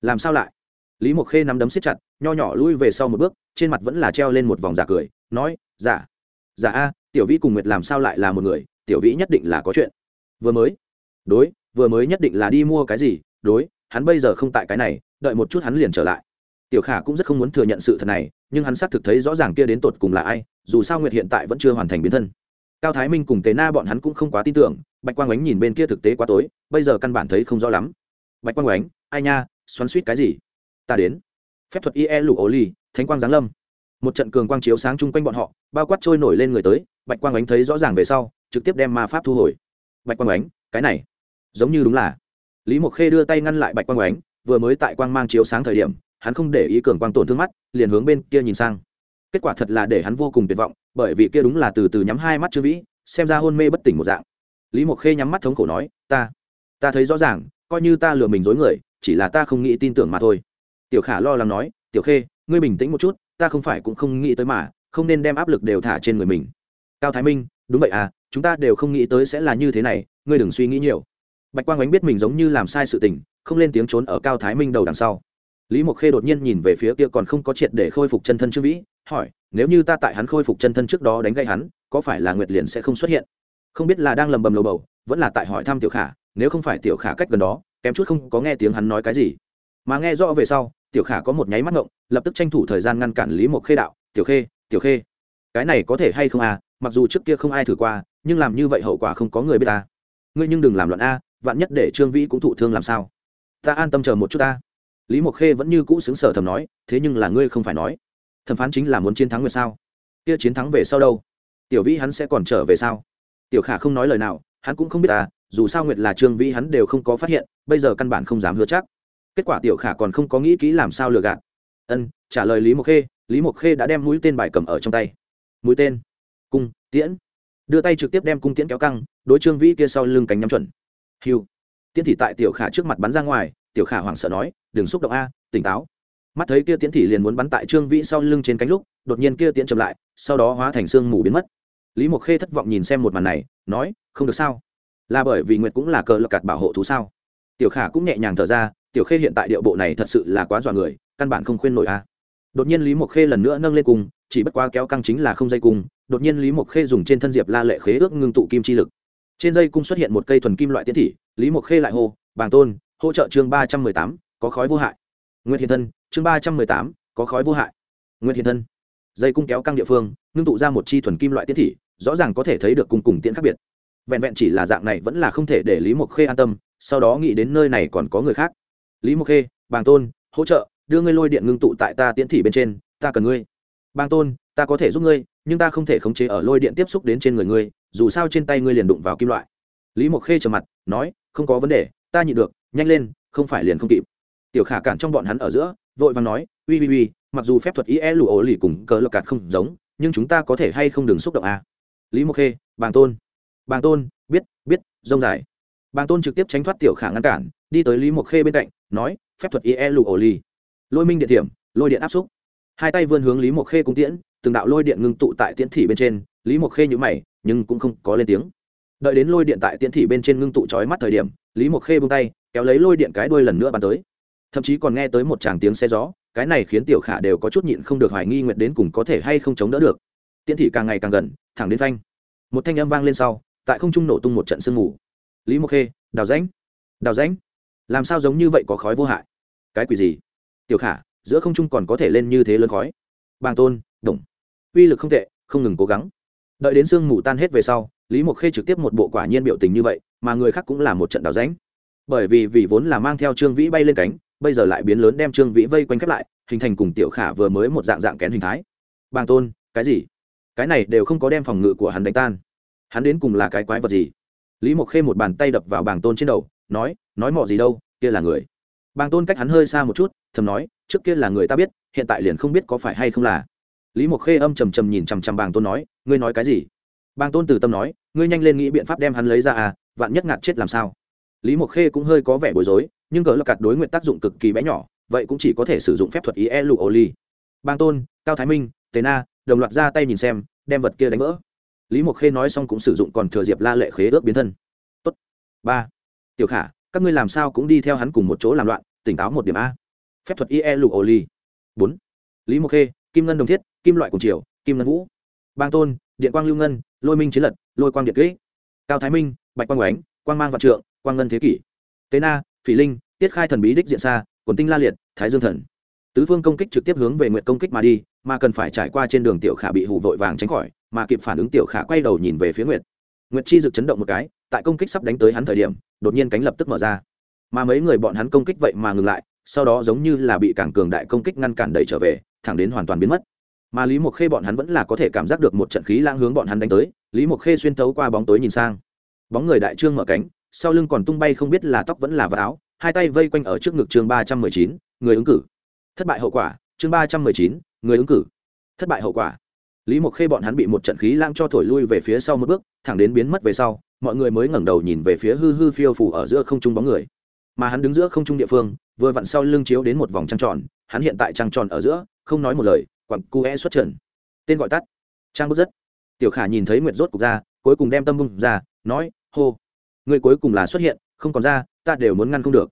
Làm sao lại? Lý mộc khê nắm đấm xếp chặt, nho nhỏ lui về sau một bước, trên mặt vẫn là treo lên một vòng giả cười, nói, giả. Giả a, tiểu vĩ cùng nguyệt làm sao lại là một người? Tiểu vĩ nhất định là có chuyện. Vừa mới. Đối, vừa mới nhất định là đi mua cái gì? Đối hắn bây giờ không tại cái này, đợi một chút hắn liền trở lại. Tiểu khả cũng rất không muốn thừa nhận sự thật này, nhưng hắn xác thực thấy rõ ràng kia đến tột cùng là ai, dù sao nguyệt hiện tại vẫn chưa hoàn thành biến thân. Cao thái minh cùng tế na bọn hắn cũng không quá tin tưởng, bạch quang ánh nhìn bên kia thực tế quá tối, bây giờ căn bản thấy không rõ lắm. Bạch quang ánh, ai nha, xoắn suýt cái gì? Ta đến. Phép thuật ie lụ ố ly thánh quang giáng lâm. Một trận cường quang chiếu sáng chung quanh bọn họ, bao quát trôi nổi lên người tới, bạch quang ánh thấy rõ ràng về sau, trực tiếp đem ma pháp thu hồi. Bạch quang ánh, cái này, giống như đúng là lý mộc khê đưa tay ngăn lại bạch quang oánh vừa mới tại quang mang chiếu sáng thời điểm, hắn không để ý cường quang tổn thương mắt, liền hướng bên kia nhìn sang. Kết quả thật là để hắn vô cùng tuyệt vọng, bởi vì kia đúng là từ từ nhắm hai mắt chư vĩ, xem ra hôn mê bất tỉnh một dạng. Lý mộc khê nhắm mắt thống khổ nói, ta ta thấy rõ ràng, coi như ta lừa mình dối người, chỉ là ta không nghĩ tin tưởng mà thôi. Tiểu khả lo lắng nói, tiểu khê, ngươi bình tĩnh một chút, ta không phải cũng không nghĩ tới mà, không nên đem áp lực đều thả trên người mình. Cao thái minh, đúng vậy à chúng ta đều không nghĩ tới sẽ là như thế này, ngươi đừng suy nghĩ nhiều bạch quang ánh biết mình giống như làm sai sự tình, không lên tiếng trốn ở cao thái minh đầu đằng sau. Lý mộc khê đột nhiên nhìn về phía kia còn không có triệt để khôi phục chân thân trương vĩ, hỏi, nếu như ta tại hắn khôi phục chân thân trước đó đánh gây hắn, có phải là nguyệt liền sẽ không xuất hiện? Không biết là đang lầm bầm lầu bầu, vẫn là tại hỏi thăm tiểu khả, nếu không phải tiểu khả cách gần đó, kém chút không có nghe tiếng hắn nói cái gì. Mà nghe rõ về sau, tiểu khả có một nháy mắt ngộng, lập tức tranh thủ thời gian ngăn cản lý mộc khê đạo, tiểu khê tiểu khê, cái này có thể hay không à? Mặc dù trước kia không ai thử qua, nhưng làm như vậy hậu quả không có người biết ta. Ngươi nhưng đừng làm loạn a vạn nhất để trương vĩ cũng thụ thương làm sao? Ta an tâm chờ một chút ta. Lý mộc khê vẫn như cũ xứng sở thầm nói, thế nhưng là ngươi không phải nói. Thẩm phán chính là muốn chiến thắng nguyệt sao? Kia chiến thắng về sau đâu? Tiểu vĩ hắn sẽ còn trở về sao? Tiểu khả không nói lời nào, hắn cũng không biết ta, dù sao nguyệt là trương vĩ hắn đều không có phát hiện, bây giờ căn bản không dám hứa chắc. Kết quả tiểu khả còn không có nghĩ kỹ làm sao lừa gạt. Ân, trả lời lý mộc khê, lý mộc khê đã đem mũi tên bài cầm ở trong tay. Mũi tên? Cung tiễn. Đưa tay trực tiếp đem cung tiễn kéo căng, đối trương vĩ kia sau lưng cánh nhắm chuẩn hiu tiễn thị tại tiểu khả trước mặt bắn ra ngoài, tiểu khả hoảng sợ nói, đừng xúc động a, tỉnh táo. Mắt thấy kia tiễn thị liền muốn bắn tại trương vĩ sau lưng trên cánh lúc, đột nhiên kia tiễn chậm lại, sau đó hóa thành xương mù biến mất. Lý mộc khê thất vọng nhìn xem một màn này, nói, không được sao? Là bởi vì nguyệt cũng là cờ lập cạt bảo hộ thú sao? Tiểu khả cũng nhẹ nhàng thở ra, tiểu khê hiện tại điệu bộ này thật sự là quá dọa người, căn bản không khuyên nổi a. Đột nhiên lý mộc khê lần nữa nâng lên cùng chỉ bất quá kéo căng chính là không dây cung, đột nhiên lý mộc khê dùng trên thân diệp la lệ khế ước ngưng tụ kim chi lực trên dây cung xuất hiện một cây thuần kim loại tiến thị, lý mộc khê lại hô, bàng tôn, hỗ trợ chương ba trăm mười tám, có khói vô hại. Nguyễn hiền thân, chương ba trăm mười tám, có khói vô hại. Nguyễn hiền thân, dây cung kéo căng địa phương, ngưng tụ ra một chi thuần kim loại tiến thị, rõ ràng có thể thấy được cùng cùng tiễn khác biệt. Vẹn vẹn chỉ là dạng này vẫn là không thể để lý mộc khê an tâm, sau đó nghĩ đến nơi này còn có người khác. Lý mộc khê, bàng tôn, hỗ trợ, đưa ngươi lôi điện ngưng tụ tại ta tiễn thị bên trên, ta cần ngươi. Bàng tôn, ta có thể giúp ngươi, nhưng ta không thể khống chế ở lôi điện tiếp xúc đến trên người ngươi dù sao trên tay ngươi liền đụng vào kim loại. Lý mộc khê trầm mặt nói không có vấn đề ta nhịn được nhanh lên không phải liền không kịp. Tiểu khả cản trong bọn hắn ở giữa vội vàng nói ui ui ui mặc dù phép thuật ý e lụ ổ lì cùng cờ lộc cạt không giống nhưng chúng ta có thể hay không đừng xúc động à. lý mộc khê bàng tôn bàng tôn biết biết rông dài. Bàng tôn trực tiếp tránh thoát tiểu khả ngăn cản đi tới lý mộc khê bên cạnh nói phép thuật ie lụ ổ lì, lôi minh điện thiểm lôi điện áp xúc. Hai tay vươn hướng lý mộc khê cung tiễn từng đạo lôi điện ngưng tụ tại tiễn thị bên trên lý mộc khê nhữ mày nhưng cũng không có lên tiếng. Đợi đến lôi điện tại tiễn thị bên trên ngưng tụ trói mắt thời điểm, lý mộc khê bung tay, kéo lấy lôi điện cái đuôi lần nữa bắn tới. Thậm chí còn nghe tới một tràng tiếng xe gió, cái này khiến tiểu khả đều có chút nhịn không được hoài nghi nguyệt đến cùng có thể hay không chống đỡ được. Tiễn thị càng ngày càng gần, thẳng đến phanh. Một thanh âm vang lên sau, tại không trung nổ tung một trận sương mù. Lý mộc khê, đào rãnh đào rãnh, làm sao giống như vậy có khói vô hại? Cái quỷ gì? Tiểu khả, giữa không trung còn có thể lên như thế lớn khói. Bàng tôn đồng uy lực không tệ, không ngừng cố gắng đợi đến sương mù tan hết về sau, lý mộc khê trực tiếp một bộ quả nhiên biểu tình như vậy, mà người khác cũng là một trận đào ránh bởi vì vì vốn là mang theo trương vĩ bay lên cánh, bây giờ lại biến lớn đem trương vĩ vây quanh khép lại, hình thành cùng tiểu khả vừa mới một dạng dạng kén hình thái. Bàng tôn, cái gì? Cái này đều không có đem phòng ngự của hắn đánh tan. Hắn đến cùng là cái quái vật gì? Lý mộc khê một bàn tay đập vào bàng tôn trên đầu, nói nói mọ gì đâu, kia là người. Bàng tôn cách hắn hơi xa một chút, thầm nói, trước kia là người ta biết, hiện tại liền không biết có phải hay không là lý mộc khê âm trầm trầm nhìn chằm chằm bàng tôn nói, ngươi nói cái gì? Bàng tôn từ tâm nói, ngươi nhanh lên nghĩ biện pháp đem hắn lấy ra à vạn nhất ngạt chết làm sao? Lý mộc khê cũng hơi có vẻ bối rối, nhưng cỡ là cạt đối nguyện tác dụng cực kỳ bé nhỏ, vậy cũng chỉ có thể sử dụng phép thuật ý e lụ ô ly bang tôn, cao thái minh, tề na, đồng loạt ra tay nhìn xem, đem vật kia đánh vỡ. Lý mộc khê nói xong cũng sử dụng còn thừa diệp la lệ khế ước biến thân. Tốt. ba, tiểu khả, các ngươi làm sao cũng đi theo hắn cùng một chỗ làm loạn, tỉnh táo một điểm a. Phép thuật ie lụ ô ly bốn, lý mộc khê, kim ngân đồng thiết kim loại cùng triều, kim ngân vũ, bang tôn, điện quang lưu ngân, lôi minh chiến lật, lôi quang điện kỹ, cao thái minh, bạch quang oánh quang mang vạn trượng, quang ngân thế kỷ, tế na, phỉ linh, tiết khai thần bí đích diện xa, quần tinh la liệt, thái dương thần. Tứ phương công kích trực tiếp hướng về nguyện công kích mà đi, mà cần phải trải qua trên đường tiểu khả bị hụ vội vàng tránh khỏi, mà kịp phản ứng tiểu khả quay đầu nhìn về phía nguyệt. Nguyệt chi dực chấn động một cái, tại công kích sắp đánh tới hắn thời điểm, đột nhiên cánh lập tức mở ra. Mà mấy người bọn hắn công kích vậy mà ngừng lại, sau đó giống như là bị cảng cường đại công kích ngăn cản đẩy trở về, thẳng đến hoàn toàn biến mất mà lý mộc khê bọn hắn vẫn là có thể cảm giác được một trận khí lang hướng bọn hắn đánh tới, lý mộc khê xuyên tấu qua bóng tối nhìn sang. Bóng người đại trương mở cánh, sau lưng còn tung bay không biết là tóc vẫn là vật áo, hai tay vây quanh ở trước ngực chương ba trăm mười chín, người ứng cử. Thất bại hậu quả, chương ba trăm mười chín, người ứng cử. Thất bại hậu quả. Lý mộc khê bọn hắn bị một trận khí lang cho thổi lui về phía sau một bước, thẳng đến biến mất về sau, mọi người mới ngẩng đầu nhìn về phía hư hư phiêu phủ ở giữa không trung bóng người. Mà hắn đứng giữa không trung địa phương, vừa vặn sau lưng chiếu đến một vòng trăng tròn, hắn hiện tại trăng tròn ở giữa, không nói một lời quặng cu e xuất trần. Tên gọi tắt. Trang bức rất. Tiểu khả nhìn thấy nguyệt rốt cục ra, cuối cùng đem tâm bung ra, nói, hô người cuối cùng là xuất hiện, không còn ra, ta đều muốn ngăn không được.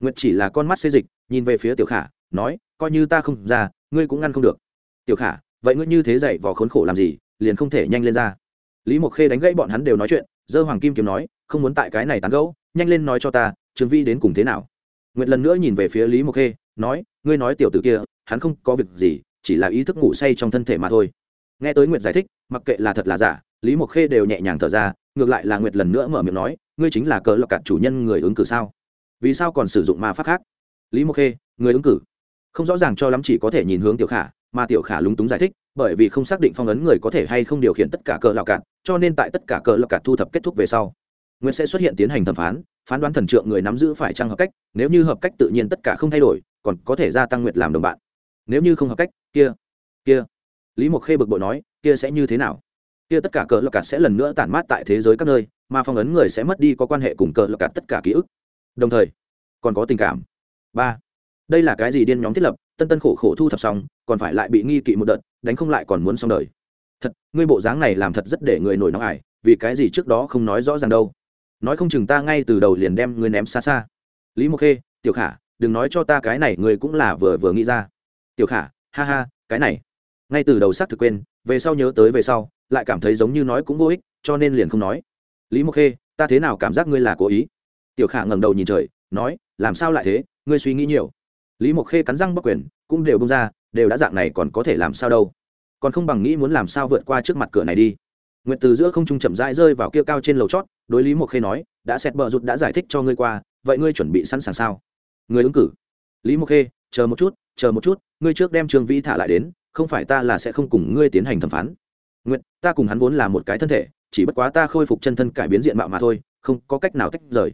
Nguyệt chỉ là con mắt xê dịch, nhìn về phía tiểu khả, nói, coi như ta không ra, ngươi cũng ngăn không được. Tiểu khả, vậy ngươi như thế dậy vò khốn khổ làm gì, liền không thể nhanh lên ra. Lý mộc khê đánh gãy bọn hắn đều nói chuyện dơ hoàng kim kiếm nói, không muốn tại cái này tán gẫu, nhanh lên nói cho ta, trương vi đến cùng thế nào? Nguyệt lần nữa nhìn về phía lý mộc khê, nói, ngươi nói tiểu tử kia, hắn không có việc gì chỉ là ý thức ngủ say trong thân thể mà thôi. Nghe tới nguyệt giải thích, mặc kệ là thật là giả, lý mộc khê đều nhẹ nhàng thở ra, ngược lại là nguyệt lần nữa mở miệng nói, ngươi chính là cờ lọc cạn chủ nhân người ứng cử sao? Vì sao còn sử dụng ma pháp khác? Lý mộc khê, người ứng cử. Không rõ ràng cho lắm chỉ có thể nhìn hướng tiểu khả, mà tiểu khả lúng túng giải thích, bởi vì không xác định phong ấn người có thể hay không điều khiển tất cả cờ lọc cạn, cho nên tại tất cả cờ lọc cạn thu thập kết thúc về sau, nguyệt sẽ xuất hiện tiến hành thẩm phán phán đoán thần trượng người nắm giữ phải trang hợp cách, nếu như hợp cách tự nhiên tất cả không thay đổi, còn có thể gia tăng nguyệt làm đồng bạn nếu như không hợp cách, kia kia. Lý mộc khê bực bội nói, kia sẽ như thế nào? Kia tất cả cờ lộc cạt sẽ lần nữa tản mát tại thế giới các nơi, mà phong ấn người sẽ mất đi có quan hệ cùng cờ lộc cạt tất cả ký ức. Đồng thời, còn có tình cảm. Ba, đây là cái gì điên nhóm thiết lập, tân tân khổ khổ thu thập xong, còn phải lại bị nghi kỵ một đợt, đánh không lại còn muốn xong đời. Thật, ngươi bộ dáng này làm thật rất để người nổi nóng ải, vì cái gì trước đó không nói rõ ràng đâu. Nói không chừng ta ngay từ đầu liền đem ngươi ném xa xa. Lý mộc khê, tiểu khả, đừng nói cho ta cái này, ngươi cũng là vừa vừa nghĩ ra tiểu khả, ha ha, cái này. Ngay từ đầu xác thực quên, về sau nhớ tới về sau, lại cảm thấy giống như nói cũng vô ích, cho nên liền không nói. Lý mộc khê, ta thế nào cảm giác ngươi là cố ý? Tiểu khả ngẩng đầu nhìn trời, nói, làm sao lại thế, ngươi suy nghĩ nhiều. Lý mộc khê cắn răng bắc quyền, cũng đều bông ra, đều đã dạng này còn có thể làm sao đâu. Còn không bằng nghĩ muốn làm sao vượt qua trước mặt cửa này đi. Nguyệt từ giữa không trung chậm rãi rơi vào kia cao trên lầu chót, đối lý mộc khê nói, đã xét bờ rụt đã giải thích cho ngươi qua, vậy ngươi chuẩn bị sẵn sàng sao? Người ứng cử. Lý mộc khê, chờ một chút, chờ một chút ngươi trước đem trương vĩ thả lại đến, không phải ta là sẽ không cùng ngươi tiến hành thẩm phán. Nguyện ta cùng hắn vốn là một cái thân thể, chỉ bất quá ta khôi phục chân thân cải biến diện mạo mà thôi, không có cách nào tách rời.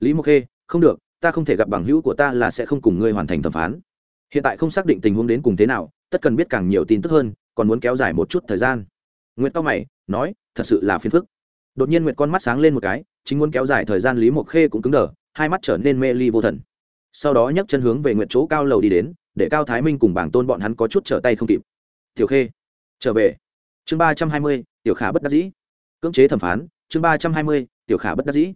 Lý mộc khê, không được, ta không thể gặp bằng hữu của ta là sẽ không cùng ngươi hoàn thành thẩm phán. Hiện tại không xác định tình huống đến cùng thế nào, tất cần biết càng nhiều tin tức hơn, còn muốn kéo dài một chút thời gian. Nguyện tao mày, nói, thật sự là phiền phức. Đột nhiên nguyệt con mắt sáng lên một cái, chính muốn kéo dài thời gian lý mộc khê cũng cứng đờ, hai mắt trở nên mê ly vô thần. Sau đó nhấc chân hướng về nguyệt chỗ cao lầu đi đến để cao thái minh cùng bảng tôn bọn hắn có chút trở tay không kịp. Tiểu khê, trở về. Chương ba trăm hai mươi, tiểu khả bất đắc dĩ. Cưỡng chế thẩm phán, chương ba trăm hai mươi, tiểu khả bất đắc dĩ.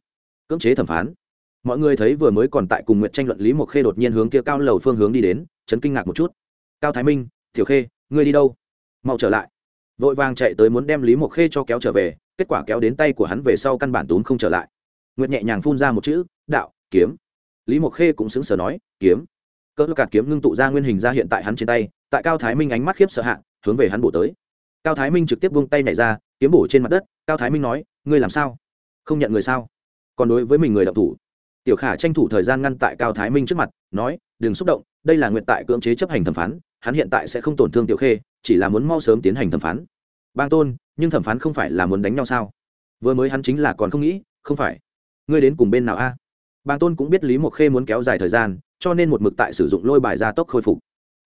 Cưỡng chế thẩm phán. Mọi người thấy vừa mới còn tại cùng nguyện tranh luận lý mộc khê đột nhiên hướng kia cao lầu phương hướng đi đến, chấn kinh ngạc một chút. Cao thái minh, tiểu khê, ngươi đi đâu? Mau trở lại. Vội vàng chạy tới muốn đem lý mộc khê cho kéo trở về, kết quả kéo đến tay của hắn về sau căn bản tốn không trở lại. Nguyệt nhẹ nhàng phun ra một chữ, đạo, kiếm. Lý mộc khê cũng xứng sở nói, kiếm cỡ cạt kiếm ngưng tụ ra nguyên hình ra hiện tại hắn trên tay, tại cao thái minh ánh mắt khiếp sợ hạ, hướng về hắn bổ tới. Cao thái minh trực tiếp vung tay nhảy ra, kiếm bổ trên mặt đất, cao thái minh nói, ngươi làm sao? Không nhận người sao? Còn đối với mình người đọc thủ. Tiểu khả tranh thủ thời gian ngăn tại cao thái minh trước mặt, nói, đừng xúc động, đây là nguyện tại cưỡng chế chấp hành thẩm phán, hắn hiện tại sẽ không tổn thương tiểu khê, chỉ là muốn mau sớm tiến hành thẩm phán. Bang tôn, nhưng thẩm phán không phải là muốn đánh nhau sao? Vừa mới hắn chính là còn không nghĩ, không phải. Ngươi đến cùng bên nào a? Bang tôn cũng biết lý mộc khê muốn kéo dài thời gian cho nên một mực tại sử dụng lôi bài gia tốc khôi phục.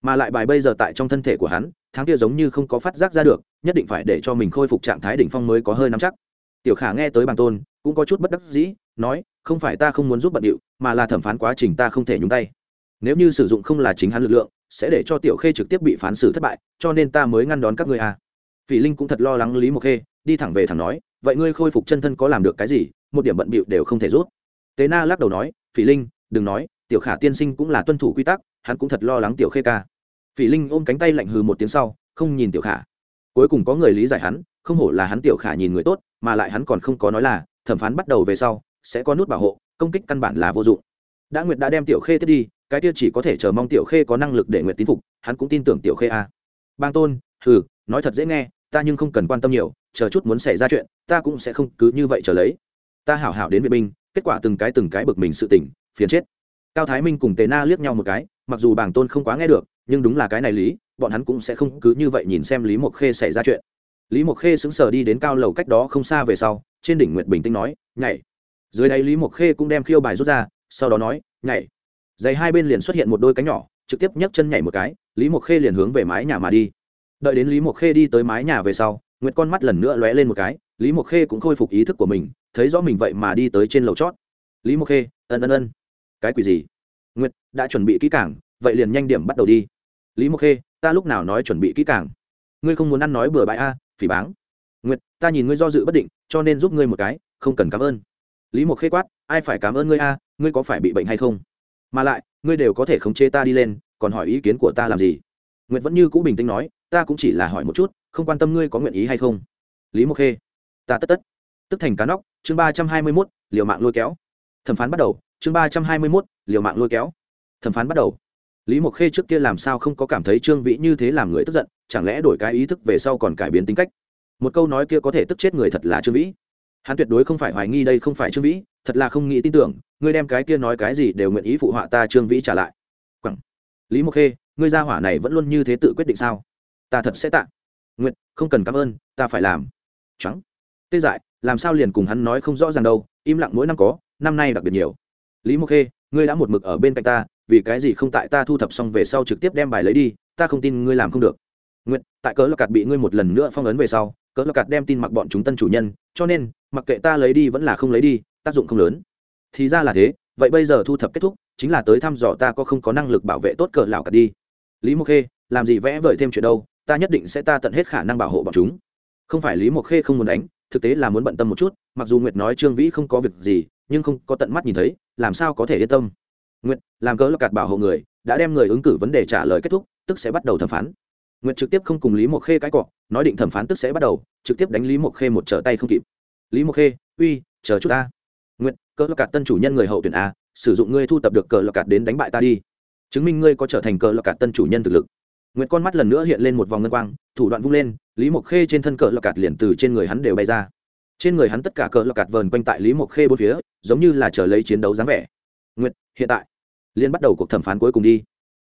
Mà lại bài bây giờ tại trong thân thể của hắn, tháng kia giống như không có phát giác ra được, nhất định phải để cho mình khôi phục trạng thái đỉnh phong mới có hơi nắm chắc. Tiểu khả nghe tới bàng tôn, cũng có chút bất đắc dĩ, nói, không phải ta không muốn giúp bận điệu, mà là thẩm phán quá trình ta không thể nhúng tay. Nếu như sử dụng không là chính hắn lực lượng, sẽ để cho tiểu khê trực tiếp bị phán xử thất bại, cho nên ta mới ngăn đón các ngươi à. phỉ linh cũng thật lo lắng lý mộc khê, đi thẳng về thẳng nói, vậy ngươi khôi phục chân thân có làm được cái gì? Một điểm bận bịu đều không thể rút. Tế na lắc đầu nói, phỉ linh, đừng nói tiểu khả tiên sinh cũng là tuân thủ quy tắc, hắn cũng thật lo lắng tiểu khê ca. Phỉ linh ôm cánh tay lạnh hừ một tiếng sau, không nhìn tiểu khả. Cuối cùng có người lý giải hắn, không hổ là hắn tiểu khả nhìn người tốt, mà lại hắn còn không có nói là, thẩm phán bắt đầu về sau, sẽ có nút bảo hộ, công kích căn bản là vô dụng. Đã nguyệt đã đem tiểu khê tiếp đi, cái kia chỉ có thể chờ mong tiểu khê có năng lực để nguyệt tín phục, hắn cũng tin tưởng tiểu khê a. À. bang tôn, hừ, nói thật dễ nghe, ta nhưng không cần quan tâm nhiều, chờ chút muốn xảy ra chuyện, ta cũng sẽ không cứ như vậy chờ lấy. Ta hảo hảo đến vệ binh kết quả từng cái từng cái bực mình sự tỉnh phiền chết cao thái minh cùng tề na liếc nhau một cái, mặc dù bàng tôn không quá nghe được, nhưng đúng là cái này lý, bọn hắn cũng sẽ không cứ như vậy nhìn xem lý mộc khê xảy ra chuyện. Lý mộc khê sững sờ đi đến cao lầu cách đó không xa về sau, trên đỉnh nguyệt bình tĩnh nói, nhảy. Dưới đáy lý mộc khê cũng đem khiêu bài rút ra, sau đó nói, nhảy. Giày hai bên liền xuất hiện một đôi cánh nhỏ, trực tiếp nhấc chân nhảy một cái, lý mộc khê liền hướng về mái nhà mà đi. Đợi đến lý mộc khê đi tới mái nhà về sau, nguyệt con mắt lần nữa lóe lên một cái, lý mộc khê cũng khôi phục ý thức của mình, thấy rõ mình vậy mà đi tới trên lầu chót. Lý mộc khê, ân ân ân cái quỷ gì? Nguyệt, đã chuẩn bị kỹ cảng vậy liền nhanh điểm bắt đầu đi. Lý mộc khê, ta lúc nào nói chuẩn bị kỹ càng? Ngươi không muốn ăn nói bừa bãi a, phỉ báng. Nguyệt, ta nhìn ngươi do dự bất định, cho nên giúp ngươi một cái, không cần cảm ơn. Lý mộc khê quát, ai phải cảm ơn ngươi a, ngươi có phải bị bệnh hay không? Mà lại, ngươi đều có thể khống chế ta đi lên, còn hỏi ý kiến của ta làm gì? Nguyệt vẫn như cũ bình tĩnh nói, ta cũng chỉ là hỏi một chút, không quan tâm ngươi có nguyện ý hay không. Lý mộc khê, ta tất tất. Tức thành cá nóc, chương ba trăm hai mươi mốt, liều mạng lôi kéo. Thẩm phán bắt đầu chương ba trăm hai mươi mốt, liều mạng lôi kéo. Thẩm phán bắt đầu. Lý mộc khê trước kia làm sao không có cảm thấy trương vĩ như thế làm người tức giận, chẳng lẽ đổi cái ý thức về sau còn cải biến tính cách? Một câu nói kia có thể tức chết người thật là trương vĩ. Hắn tuyệt đối không phải hoài nghi đây không phải trương vĩ, thật là không nghĩ tin tưởng, ngươi đem cái kia nói cái gì đều nguyện ý phụ họa ta trương vĩ trả lại. Quảng. lý mộc khê, ngươi gia hỏa này vẫn luôn như thế tự quyết định sao? Ta thật sẽ tạ. Nguyện không cần cảm ơn, ta phải làm. Trắng tê dại, làm sao liền cùng hắn nói không rõ ràng đâu, im lặng mỗi năm có, năm nay đặc biệt nhiều lý mộc khê, ngươi đã một mực ở bên cạnh ta, vì cái gì không tại ta thu thập xong về sau trực tiếp đem bài lấy đi, ta không tin ngươi làm không được. Nguyện tại cớ là cạt bị ngươi một lần nữa phong ấn về sau, cớ là cạt đem tin mặc bọn chúng tân chủ nhân, cho nên, mặc kệ ta lấy đi vẫn là không lấy đi, tác dụng không lớn. Thì ra là thế, vậy bây giờ thu thập kết thúc, chính là tới thăm dò ta có không có năng lực bảo vệ tốt cờ lão cạt đi. Lý mộc khê, làm gì vẽ vời thêm chuyện đâu, ta nhất định sẽ ta tận hết khả năng bảo hộ bọn chúng. Không phải lý mộc khê không muốn đánh thực tế là muốn bận tâm một chút, mặc dù nguyệt nói trương vĩ không có việc gì, nhưng không có tận mắt nhìn thấy, làm sao có thể yên tâm? Nguyệt, làm cớ là cạt bảo hộ người, đã đem người ứng cử vấn đề trả lời kết thúc, tức sẽ bắt đầu thẩm phán. Nguyệt trực tiếp không cùng lý mộc khê cãi cọ, nói định thẩm phán tức sẽ bắt đầu, trực tiếp đánh lý mộc khê một trở tay không kịp. Lý mộc khê, uy, chờ chút ta. Nguyệt, cớ là cạt tân chủ nhân người hậu tuyển a, sử dụng ngươi thu tập được cờ lọc cạt đến đánh bại ta đi. Chứng minh ngươi có trở thành cờ lọc cạt tân chủ nhân thực lực nguyệt con mắt lần nữa hiện lên một vòng ngân quang thủ đoạn vung lên lý mộc khê trên thân cờ là cạt liền từ trên người hắn đều bay ra. Trên người hắn tất cả cờ là cạt vờn quanh tại lý mộc khê bốn phía giống như là chờ lấy chiến đấu dáng vẻ. Nguyệt hiện tại liên bắt đầu cuộc thẩm phán cuối cùng đi.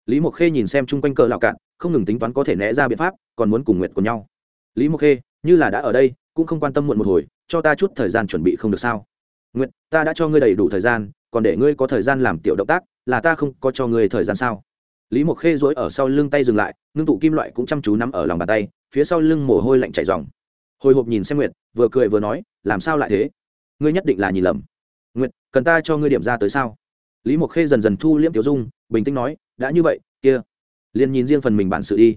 Lý mộc khê nhìn xem chung quanh cờ lạo cạt, không ngừng tính toán có thể né ra biện pháp còn muốn cùng nguyệt của nhau. Lý mộc khê như là đã ở đây cũng không quan tâm muộn một hồi cho ta chút thời gian chuẩn bị không được sao? Nguyệt ta đã cho ngươi đầy đủ thời gian còn để ngươi có thời gian làm tiểu động tác là ta không có cho ngươi thời gian sao? Lý mộc khê dối ở sau lưng tay dừng lại, ngưng tụ kim loại cũng chăm chú nắm ở lòng bàn tay, phía sau lưng mồ hôi lạnh chảy dòng hồi hộp nhìn xem nguyệt, vừa cười vừa nói, làm sao lại thế? Ngươi nhất định là nhìn lầm. Nguyệt, cần ta cho ngươi điểm ra tới sao? Lý mộc khê dần dần thu liễm tiểu dung, bình tĩnh nói, đã như vậy, kia, liền nhìn riêng phần mình bản sự đi.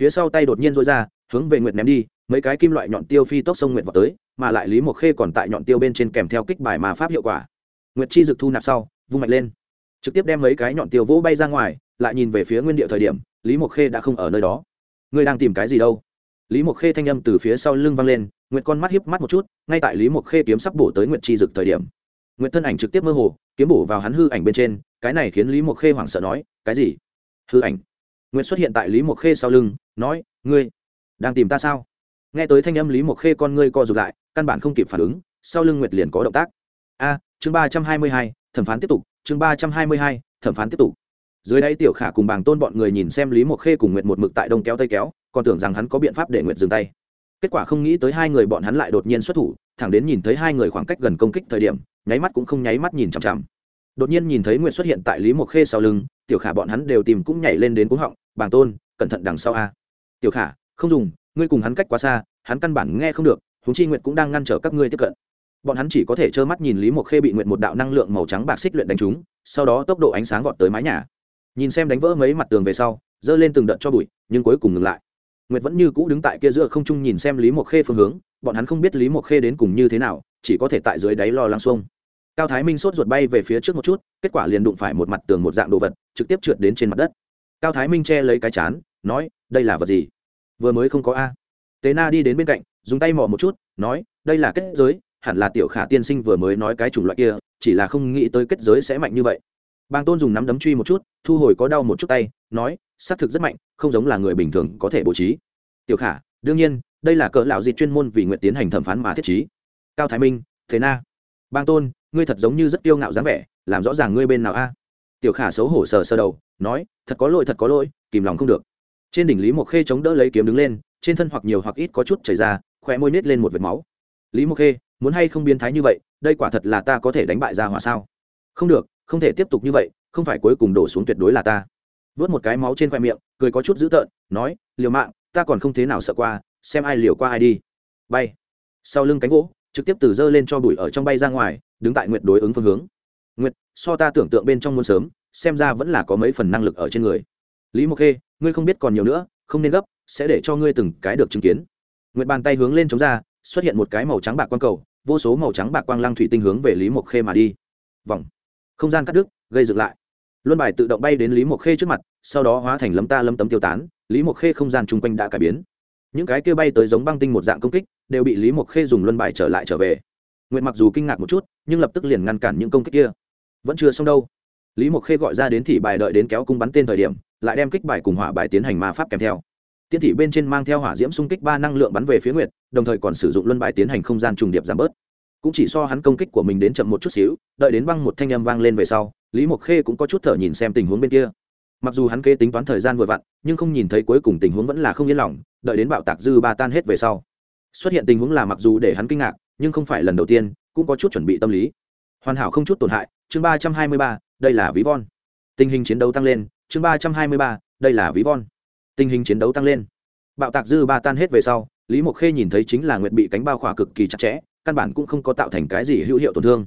Phía sau tay đột nhiên rối ra, hướng về nguyệt ném đi, mấy cái kim loại nhọn tiêu phi tốc sông nguyệt vào tới, mà lại lý mộc khê còn tại nhọn tiêu bên trên kèm theo kích bài mà pháp hiệu quả. Nguyệt chi dực thu nạp sau, vung mạnh lên, trực tiếp đem mấy cái nhọn tiêu vỗ bay ra ngoài lại nhìn về phía nguyên địa thời điểm, lý mộc khê đã không ở nơi đó. Ngươi đang tìm cái gì đâu? Lý mộc khê thanh âm từ phía sau lưng vang lên, nguyệt con mắt hiếp mắt một chút, ngay tại lý mộc khê kiếm sắp bổ tới nguyệt chi dực thời điểm. Nguyệt thân ảnh trực tiếp mơ hồ, kiếm bổ vào hắn hư ảnh bên trên, cái này khiến lý mộc khê hoảng sợ nói, cái gì? Hư ảnh? Nguyệt xuất hiện tại lý mộc khê sau lưng, nói, ngươi đang tìm ta sao? Nghe tới thanh âm lý mộc khê con ngươi co rụt lại, căn bản không kịp phản ứng, sau lưng nguyệt liền có động tác. A, chương ba trăm hai mươi hai, thẩm phán tiếp tục, chương ba trăm hai mươi hai, thẩm phán tiếp tục dưới đây tiểu khả cùng bàng tôn bọn người nhìn xem lý mộc khê cùng nguyệt một mực tại đông kéo tây kéo, còn tưởng rằng hắn có biện pháp để nguyệt dừng tay. Kết quả không nghĩ tới hai người bọn hắn lại đột nhiên xuất thủ, thẳng đến nhìn thấy hai người khoảng cách gần công kích thời điểm, nháy mắt cũng không nháy mắt nhìn chằm chằm. Đột nhiên nhìn thấy nguyệt xuất hiện tại lý mộc khê sau lưng, tiểu khả bọn hắn đều tìm cũng nhảy lên đến cuống họng, bàng tôn, cẩn thận đằng sau a. Tiểu khả, không dùng, ngươi cùng hắn cách quá xa, hắn căn bản nghe không được húng chi nguyệt cũng đang ngăn trở các ngươi tiếp cận. Bọn hắn chỉ có thể trơ mắt nhìn lý mộc khê bị nguyệt một đạo năng lượng màu trắng bạc xích luyện đánh trúng, sau đó tốc độ ánh sáng vọt tới mái nhà nhìn xem đánh vỡ mấy mặt tường về sau giơ lên từng đợt cho bụi, nhưng cuối cùng ngừng lại. Nguyệt vẫn như cũ đứng tại kia giữa không trung nhìn xem lý mộc khê phương hướng, bọn hắn không biết lý mộc khê đến cùng như thế nào, chỉ có thể tại dưới đáy lo lắng xuông. Cao thái minh sốt ruột bay về phía trước một chút, kết quả liền đụng phải một mặt tường một dạng đồ vật, trực tiếp trượt đến trên mặt đất. Cao thái minh che lấy cái chán, nói, đây là vật gì? Vừa mới không có a. Tế na đi đến bên cạnh, dùng tay mò một chút, nói, đây là kết giới, hẳn là tiểu khả tiên sinh vừa mới nói cái chủng loại kia, chỉ là không nghĩ tới kết giới sẽ mạnh như vậy bàng tôn dùng nắm đấm truy một chút, thu hồi có đau một chút tay, nói xác thực rất mạnh, không giống là người bình thường có thể bố trí. Tiểu khả, đương nhiên, đây là cỡ lão dịch chuyên môn vì nguyện tiến hành thẩm phán mà thiết trí. Cao thái minh, thế na. Bang tôn, ngươi thật giống như rất kiêu ngạo dáng vẻ, làm rõ ràng ngươi bên nào a? Tiểu khả xấu hổ sờ sơ đầu, nói, thật có lỗi, thật có lỗi, kìm lòng không được. Trên đỉnh lý mộc khê chống đỡ lấy kiếm đứng lên, trên thân hoặc nhiều hoặc ít có chút chảy ra khỏe môi nết lên một vệt máu. Lý mộc khê, muốn hay không biến thái như vậy, đây quả thật là ta có thể đánh bại ra hỏa sao? Không được, không thể tiếp tục như vậy, không phải cuối cùng đổ xuống tuyệt đối là ta. Vớt một cái máu trên khoe miệng, cười có chút dữ tợn, nói, liều mạng, ta còn không thế nào sợ qua, xem ai liều qua ai đi. Bay. Sau lưng cánh gỗ, trực tiếp từ dơ lên cho bụi ở trong bay ra ngoài, đứng tại nguyệt đối ứng phương hướng. Nguyệt, so ta tưởng tượng bên trong muôn sớm, xem ra vẫn là có mấy phần năng lực ở trên người. Lý mộc khê, ngươi không biết còn nhiều nữa, không nên gấp, sẽ để cho ngươi từng cái được chứng kiến. Nguyệt bàn tay hướng lên chống ra, xuất hiện một cái màu trắng bạc quang cầu, vô số màu trắng bạc quang lăng thủy tinh hướng về lý mộc khê mà đi. Vòng không gian cắt đứt, gây dựng lại. Luân bài tự động bay đến lý mộc khê trước mặt, sau đó hóa thành lấm ta lấm tấm tiêu tán, lý mộc khê không gian chung quanh đã cải biến. Những cái kia bay tới giống băng tinh một dạng công kích, đều bị lý mộc khê dùng luân bài trở lại trở về. Nguyện mặc dù kinh ngạc một chút, nhưng lập tức liền ngăn cản những công kích kia. Vẫn chưa xong đâu. Lý mộc khê gọi ra đến thị bài đợi đến kéo cung bắn tên thời điểm, lại đem kích bài cùng hỏa bài tiến hành ma pháp kèm theo. Tiên thị bên trên mang theo hỏa diễm xung kích ba năng lượng bắn về phía nguyệt, đồng thời còn sử dụng luân bài tiến hành không gian trùng điệp giảm bớt cũng chỉ so hắn công kích của mình đến chậm một chút xíu, đợi đến băng một thanh âm vang lên về sau, lý mộc khê cũng có chút thở nhìn xem tình huống bên kia. Mặc dù hắn kê tính toán thời gian vừa vặn, nhưng không nhìn thấy cuối cùng tình huống vẫn là không yên lòng, đợi đến bạo tạc dư ba tan hết về sau. Xuất hiện tình huống là mặc dù để hắn kinh ngạc, nhưng không phải lần đầu tiên, cũng có chút chuẩn bị tâm lý. Hoàn hảo không chút tổn hại, chương ba trăm hai mươi ba, đây là ví von. Tình hình chiến đấu tăng lên, chương ba trăm hai mươi ba, đây là ví von. Tình hình chiến đấu tăng lên. Bạo tạc dư ba tan hết về sau, lý mộc khê nhìn thấy chính là nguyệt bị cánh bao khỏa cực kỳ chặt chẽ căn bản cũng không có tạo thành cái gì hữu hiệu tổn thương.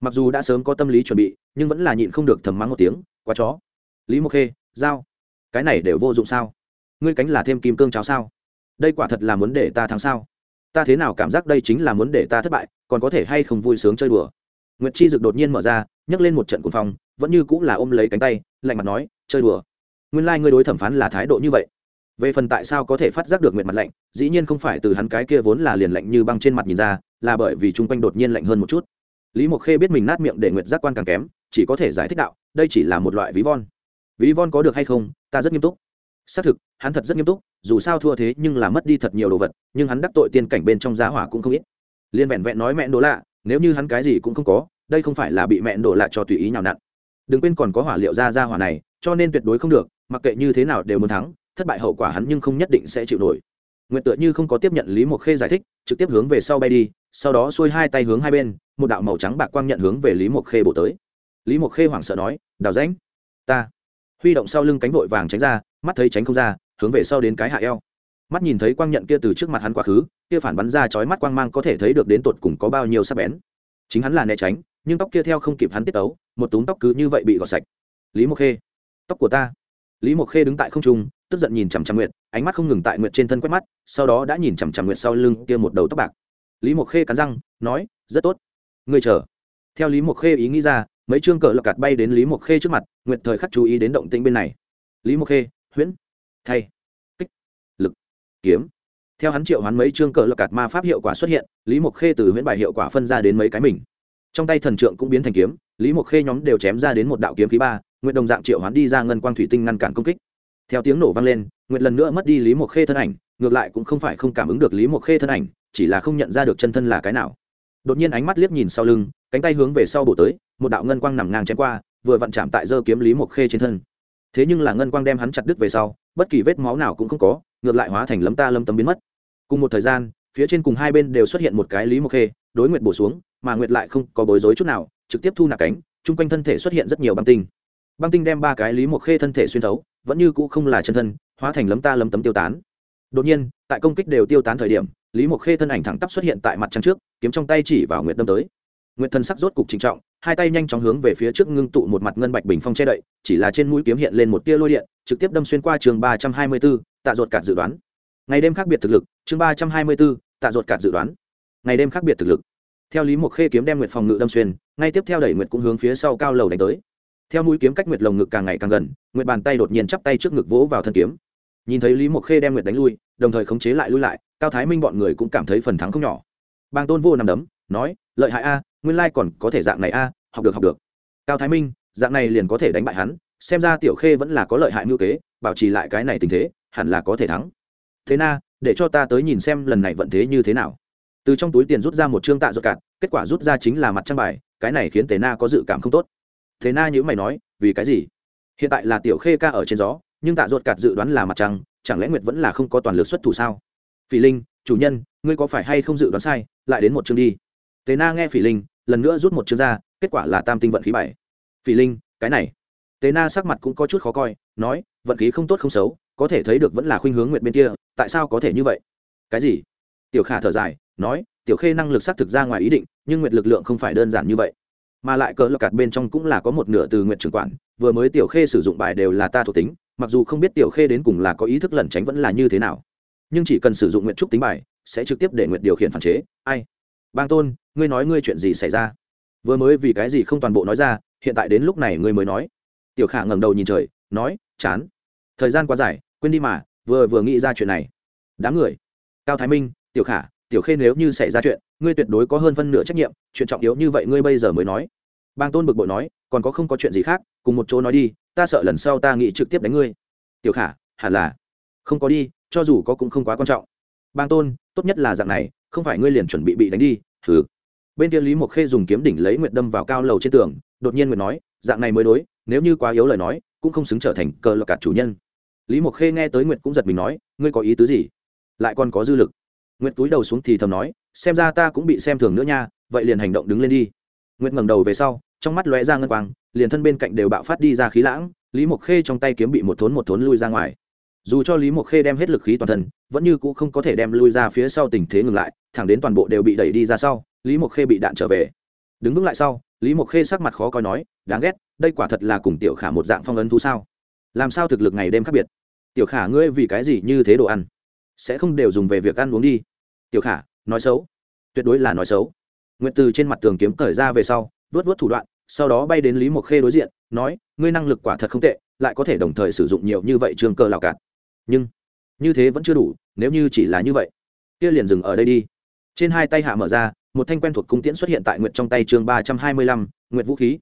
Mặc dù đã sớm có tâm lý chuẩn bị, nhưng vẫn là nhịn không được thầm mắng một tiếng, quá chó. Lý mộc khê dao cái này đều vô dụng sao? Ngươi cánh là thêm kim cương cháo sao? Đây quả thật là muốn để ta thắng sao? Ta thế nào cảm giác đây chính là muốn để ta thất bại, còn có thể hay không vui sướng chơi đùa? Nguyệt chi dực đột nhiên mở ra, nhấc lên một trận cuồng phong, vẫn như cũng là ôm lấy cánh tay, lạnh mặt nói, chơi đùa. Nguyên lai、like、ngươi đối thẩm phán là thái độ như vậy. Về phần tại sao có thể phát giác được nguyệt mặt lạnh, dĩ nhiên không phải từ hắn cái kia vốn là liền lạnh như băng trên mặt nhìn ra là bởi vì chung quanh đột nhiên lạnh hơn một chút. Lý mộc khê biết mình nát miệng để nguyệt giác quan càng kém, chỉ có thể giải thích đạo, đây chỉ là một loại ví von. Ví von có được hay không, ta rất nghiêm túc. Xác thực, hắn thật rất nghiêm túc, dù sao thua thế nhưng là mất đi thật nhiều đồ vật, nhưng hắn đắc tội tiên cảnh bên trong giá hỏa cũng không ít. Liên vẹn vẹn nói mẹ đỗ lạ, nếu như hắn cái gì cũng không có, đây không phải là bị mẹ đổ lạ cho tùy ý nhào nặn. Đừng quên còn có hỏa liệu ra ra hỏa này, cho nên tuyệt đối không được, mặc kệ như thế nào đều muốn thắng, thất bại hậu quả hắn nhưng không nhất định sẽ chịu nổi. Nguyện tựa như không có tiếp nhận lý mộc khê giải thích, trực tiếp hướng về sau bay đi sau đó xuôi hai tay hướng hai bên, một đạo màu trắng bạc quang nhận hướng về lý mộc khê bổ tới. Lý mộc khê hoảng sợ nói, đào ránh ta. Huy động sau lưng cánh vội vàng tránh ra, mắt thấy tránh không ra, hướng về sau đến cái hạ eo. Mắt nhìn thấy quang nhận kia từ trước mặt hắn quá khứ, kia phản bắn ra chói mắt quang mang có thể thấy được đến tột cùng có bao nhiêu sắc bén. Chính hắn là né tránh, nhưng tóc kia theo không kịp hắn tiết tấu, một túm tóc cứ như vậy bị gọt sạch. Lý mộc khê, tóc của ta. Lý mộc khê đứng tại không trung, tức giận nhìn chằm chằm nguyệt, ánh mắt không ngừng tại nguyệt trên thân quét mắt, sau đó đã nhìn chằm chằm nguyệt sau lưng kia một đầu tóc bạc lý mộc khê cắn răng, nói, rất tốt. Ngươi chờ. Theo lý mộc khê ý nghĩ ra, mấy chương cờ lọc cạt bay đến lý mộc khê trước mặt nguyện thời khắc chú ý đến động tĩnh bên này. Lý mộc khê, huyễn, thay, kích, lực, kiếm. Theo hắn triệu hắn mấy chương cờ lọc cạt ma pháp hiệu quả xuất hiện, lý mộc khê từ huyễn bài hiệu quả phân ra đến mấy cái mình. Trong tay thần trượng cũng biến thành kiếm, lý mộc khê nhóm đều chém ra đến một đạo kiếm khí ba nguyện đồng dạng triệu hoán đi ra ngân quang thủy tinh ngăn cản công kích. Theo tiếng nổ vang lên nguyện lần nữa mất đi lý mộc khê thân ảnh ngược lại cũng không phải không cảm ứng được lý mộc khê thân ảnh, chỉ là không nhận ra được chân thân là cái nào. Đột nhiên ánh mắt liếc nhìn sau lưng, cánh tay hướng về sau bổ tới, một đạo ngân quang nằm ngang chém qua, vừa vặn chạm tại dơ kiếm lý mộc khê trên thân. Thế nhưng là ngân quang đem hắn chặt đứt về sau, bất kỳ vết máu nào cũng không có, ngược lại hóa thành lấm ta lâm tấm biến mất. Cùng một thời gian, phía trên cùng hai bên đều xuất hiện một cái lý mộc khê, đối nguyệt bổ xuống, mà nguyệt lại không có bối rối chút nào, trực tiếp thu nạp cánh, chung quanh thân thể xuất hiện rất nhiều băng tinh. Băng tinh đem ba cái lý mộc khê thân thể xuyên thấu, vẫn như cũ không là chân thân, hóa thành lấm ta lấm tấm tiêu tán đột nhiên, tại công kích đều tiêu tán thời điểm, lý mộc khê thân ảnh thẳng tắp xuất hiện tại mặt trăng trước, kiếm trong tay chỉ vào nguyệt đâm tới. Nguyệt thân sắc rốt cục trinh trọng, hai tay nhanh chóng hướng về phía trước ngưng tụ một mặt ngân bạch bình phong che đậy, chỉ là trên mũi kiếm hiện lên một tia lôi điện, trực tiếp đâm xuyên qua trường ba trăm hai mươi b ố tạ ruột cạt dự đoán. Ngày đêm khác biệt thực lực, chương ba trăm hai mươi b ố tạ ruột cạt dự đoán. Ngày đêm khác biệt thực lực. Theo lý mộc khê kiếm đem nguyệt phòng ngự đâm xuyên, ngay tiếp theo đẩy nguyệt cũng hướng phía sau cao lầu đánh tới. Theo mũi kiếm cách nguyệt lồng ngực càng ngày càng gần, nguyệt bàn tay đột nhiên chắp tay trước ngực vỗ vào thân kiếm nhìn thấy lý mộc khê đem nguyệt đánh lui, đồng thời khống chế lại lui lại, cao thái minh bọn người cũng cảm thấy phần thắng không nhỏ. Bang tôn vô nằm đấm, nói, lợi hại a, nguyên lai còn có thể dạng này a, học được học được. Cao thái minh, dạng này liền có thể đánh bại hắn, xem ra tiểu khê vẫn là có lợi hại ngưu kế, bảo trì lại cái này tình thế, hẳn là có thể thắng. Thế na, để cho ta tới nhìn xem lần này vận thế như thế nào. Từ trong túi tiền rút ra một chương tạ ruột cạn, kết quả rút ra chính là mặt trăng bài, cái này khiến tề na có dự cảm không tốt. Thế na nhữ mày nói, vì cái gì? Hiện tại là tiểu khê ca ở trên gió nhưng tạ ruột cạt dự đoán là mặt trăng, chẳng lẽ nguyệt vẫn là không có toàn lực xuất thủ sao? Phỉ linh, chủ nhân, ngươi có phải hay không dự đoán sai, lại đến một chương đi. Tế na nghe phỉ linh, lần nữa rút một chương ra, kết quả là tam tinh vận khí bảy. Phỉ linh, cái này. Tế na sắc mặt cũng có chút khó coi, nói, vận khí không tốt không xấu, có thể thấy được vẫn là khuynh hướng nguyệt bên kia, tại sao có thể như vậy? Cái gì? Tiểu khả thở dài, nói, tiểu khê năng lực xác thực ra ngoài ý định, nhưng nguyệt lực lượng không phải đơn giản như vậy. Mà lại cỡ lọc cạt bên trong cũng là có một nửa từ nguyệt trưởng quản, vừa mới tiểu khê sử dụng bài đều là ta thuộc tính mặc dù không biết tiểu khê đến cùng là có ý thức lẩn tránh vẫn là như thế nào, nhưng chỉ cần sử dụng nguyện trúc tính bài, sẽ trực tiếp để nguyện điều khiển phản chế. Ai? Bang tôn, ngươi nói ngươi chuyện gì xảy ra? Vừa mới vì cái gì không toàn bộ nói ra, hiện tại đến lúc này ngươi mới nói. Tiểu khả ngẩng đầu nhìn trời, nói, chán. Thời gian quá dài, quên đi mà, vừa vừa nghĩ ra chuyện này. Đám người. Cao thái minh, tiểu khả, tiểu khê nếu như xảy ra chuyện, ngươi tuyệt đối có hơn phân nửa trách nhiệm, chuyện trọng yếu như vậy ngươi bây giờ mới nói. Bang tôn bực bội nói, còn có không có chuyện gì khác, cùng một chỗ nói đi ta sợ lần sau ta nghĩ trực tiếp đánh ngươi. Tiểu khả, hẳn là. Không có đi, cho dù có cũng không quá quan trọng. Bang tôn, tốt nhất là dạng này, không phải ngươi liền chuẩn bị bị đánh đi thử bên kia lý mộc khê dùng kiếm đỉnh lấy nguyệt đâm vào cao lầu trên tường, đột nhiên nguyệt nói, dạng này mới đối, nếu như quá yếu lời nói, cũng không xứng trở thành cờ lọc cả chủ nhân. Lý mộc khê nghe tới nguyệt cũng giật mình nói, ngươi có ý tứ gì? Lại còn có dư lực. Nguyệt túi đầu xuống thì thầm nói, xem ra ta cũng bị xem thường nữa nha, vậy liền hành động đứng lên đi. Nguyệt ngẩng đầu về sau, trong mắt lóe ra ngân quang liền thân bên cạnh đều bạo phát đi ra khí lãng, lý mộc khê trong tay kiếm bị một thốn một thốn lui ra ngoài. Dù cho lý mộc khê đem hết lực khí toàn thân, vẫn như cũ không có thể đem lui ra phía sau tình thế ngừng lại, thẳng đến toàn bộ đều bị đẩy đi ra sau, lý mộc khê bị đạn trở về. Đứng vững lại sau, lý mộc khê sắc mặt khó coi nói, đáng ghét, đây quả thật là cùng tiểu khả một dạng phong ấn thú sao? Làm sao thực lực ngày đêm khác biệt? Tiểu khả ngươi vì cái gì như thế đồ ăn? Sẽ không đều dùng về việc ăn uống đi. Tiểu khả, nói xấu. Tuyệt đối là nói xấu. Nguyện từ trên mặt tường kiếm cởi ra về sau, vớt vớt thủ đoạn sau đó bay đến lý mộc khê đối diện, nói, ngươi năng lực quả thật không tệ, lại có thể đồng thời sử dụng nhiều như vậy trường cơ lào cạn nhưng, như thế vẫn chưa đủ, nếu như chỉ là như vậy, kia liền dừng ở đây đi. Trên hai tay hạ mở ra, một thanh quen thuộc cung tiễn xuất hiện tại nguyện trong tay chương ba trăm hai mươi lăm, Nguyệt vũ khí.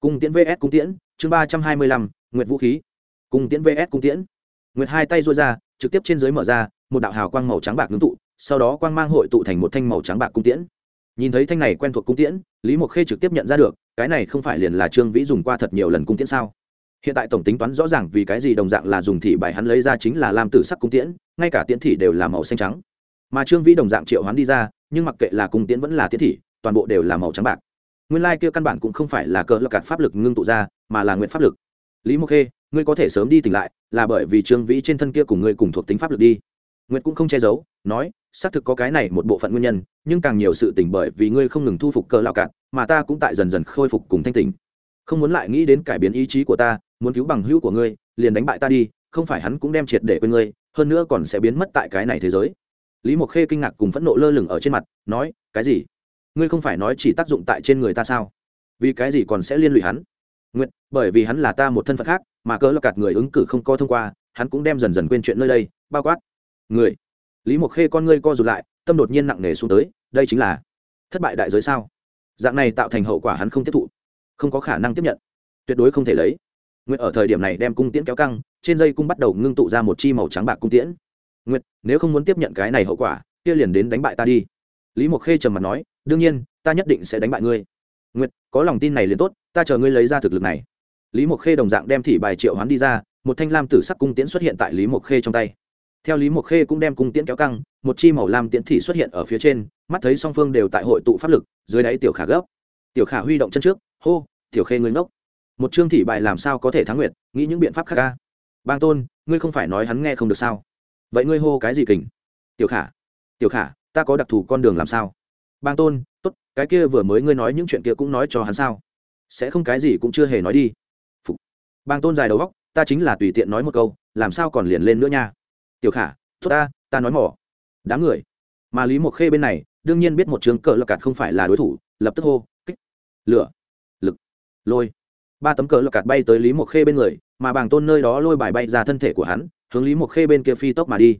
Cung tiễn vs cung tiễn, chương ba trăm hai mươi lăm, Nguyệt vũ khí. Cung tiễn vs cung tiễn. Nguyệt hai tay rối ra, trực tiếp trên dưới mở ra, một đạo hào quang màu trắng bạc ngưng tụ, sau đó quang mang hội tụ thành một thanh màu trắng bạc cung tiễn. Nhìn thấy thanh này quen thuộc cung tiễn, lý mộc khê trực tiếp nhận ra được cái này không phải liền là trương vĩ dùng qua thật nhiều lần cung tiễn sao? Hiện tại tổng tính toán rõ ràng vì cái gì đồng dạng là dùng thị bài hắn lấy ra chính là lam tử sắc cung tiễn, ngay cả tiễn thị đều là màu xanh trắng. Mà trương vĩ đồng dạng triệu hắn đi ra, nhưng mặc kệ là cung tiễn vẫn là tiễn thị, toàn bộ đều là màu trắng bạc. Nguyên lai kia căn bản cũng không phải là cỡ lập cạt pháp lực ngưng tụ ra, mà là nguyện pháp lực. Lý mộc khê, ngươi có thể sớm đi tỉnh lại, là bởi vì trương vĩ trên thân kia cùng ngươi cùng thuộc tính pháp lực đi. Nguyệt cũng không che giấu, nói xác thực có cái này một bộ phận nguyên nhân, nhưng càng nhiều sự tỉnh bởi vì ngươi không ngừng thu phục cờ lão cạn, mà ta cũng tại dần dần khôi phục cùng thanh tỉnh. Không muốn lại nghĩ đến cải biến ý chí của ta, muốn cứu bằng hữu của ngươi, liền đánh bại ta đi, không phải hắn cũng đem triệt để quên ngươi, hơn nữa còn sẽ biến mất tại cái này thế giới. Lý mộc khê kinh ngạc cùng phẫn nộ lơ lửng ở trên mặt, nói, cái gì? Ngươi không phải nói chỉ tác dụng tại trên người ta sao? Vì cái gì còn sẽ liên lụy hắn? Nguyện bởi vì hắn là ta một thân phận khác, mà cỡ là cạt người ứng cử không có thông qua, hắn cũng đem dần dần quên chuyện nơi đây, bao quát người lý mộc khê con ngươi co rụt lại, tâm đột nhiên nặng nề xuống tới, đây chính là thất bại đại giới sao? Dạng này tạo thành hậu quả hắn không tiếp thụ, không có khả năng tiếp nhận, tuyệt đối không thể lấy. Nguyệt ở thời điểm này đem cung tiễn kéo căng, trên dây cung bắt đầu ngưng tụ ra một chi màu trắng bạc cung tiễn. Nguyệt, nếu không muốn tiếp nhận cái này hậu quả, kia liền đến đánh bại ta đi. Lý mộc khê trầm mặt nói, đương nhiên, ta nhất định sẽ đánh bại ngươi. Nguyệt, có lòng tin này liền tốt, ta chờ ngươi lấy ra thực lực này. Lý mộc khê đồng dạng đem thị bài triệu hoán đi ra, một thanh lam tử sắc cung tiễn xuất hiện tại lý mộc khê trong tay theo lý mộc khê cũng đem cung tiễn kéo căng, một chi màu lam tiễn thị xuất hiện ở phía trên, mắt thấy song phương đều tại hội tụ pháp lực, dưới đáy tiểu khả gấp. Tiểu khả huy động chân trước, hô, tiểu khê ngươi ngốc. Một trương thị bại làm sao có thể thắng nguyệt, nghĩ những biện pháp khác ca bang tôn, ngươi không phải nói hắn nghe không được sao? Vậy ngươi hô cái gì kình? Tiểu khả. Tiểu khả, ta có đặc thù con đường làm sao? Bang tôn, tốt, cái kia vừa mới ngươi nói những chuyện kia cũng nói cho hắn sao? Sẽ không cái gì cũng chưa hề nói đi. Phục. bang tôn dài đầu góc ta chính là tùy tiện nói một câu, làm sao còn liền lên nữa nha? Tiểu khả thúc ta ta nói mỏ. Đám người. Mà lý mộc khê bên này, đương nhiên biết một trường cờ lọc cạt không phải là đối thủ, lập tức hô, kích, lửa, lực, lôi. Ba tấm cờ lọc cạt bay tới lý mộc khê bên người, mà bàng tôn nơi đó lôi bài bay ra thân thể của hắn, hướng lý mộc khê bên kia phi tốc mà đi.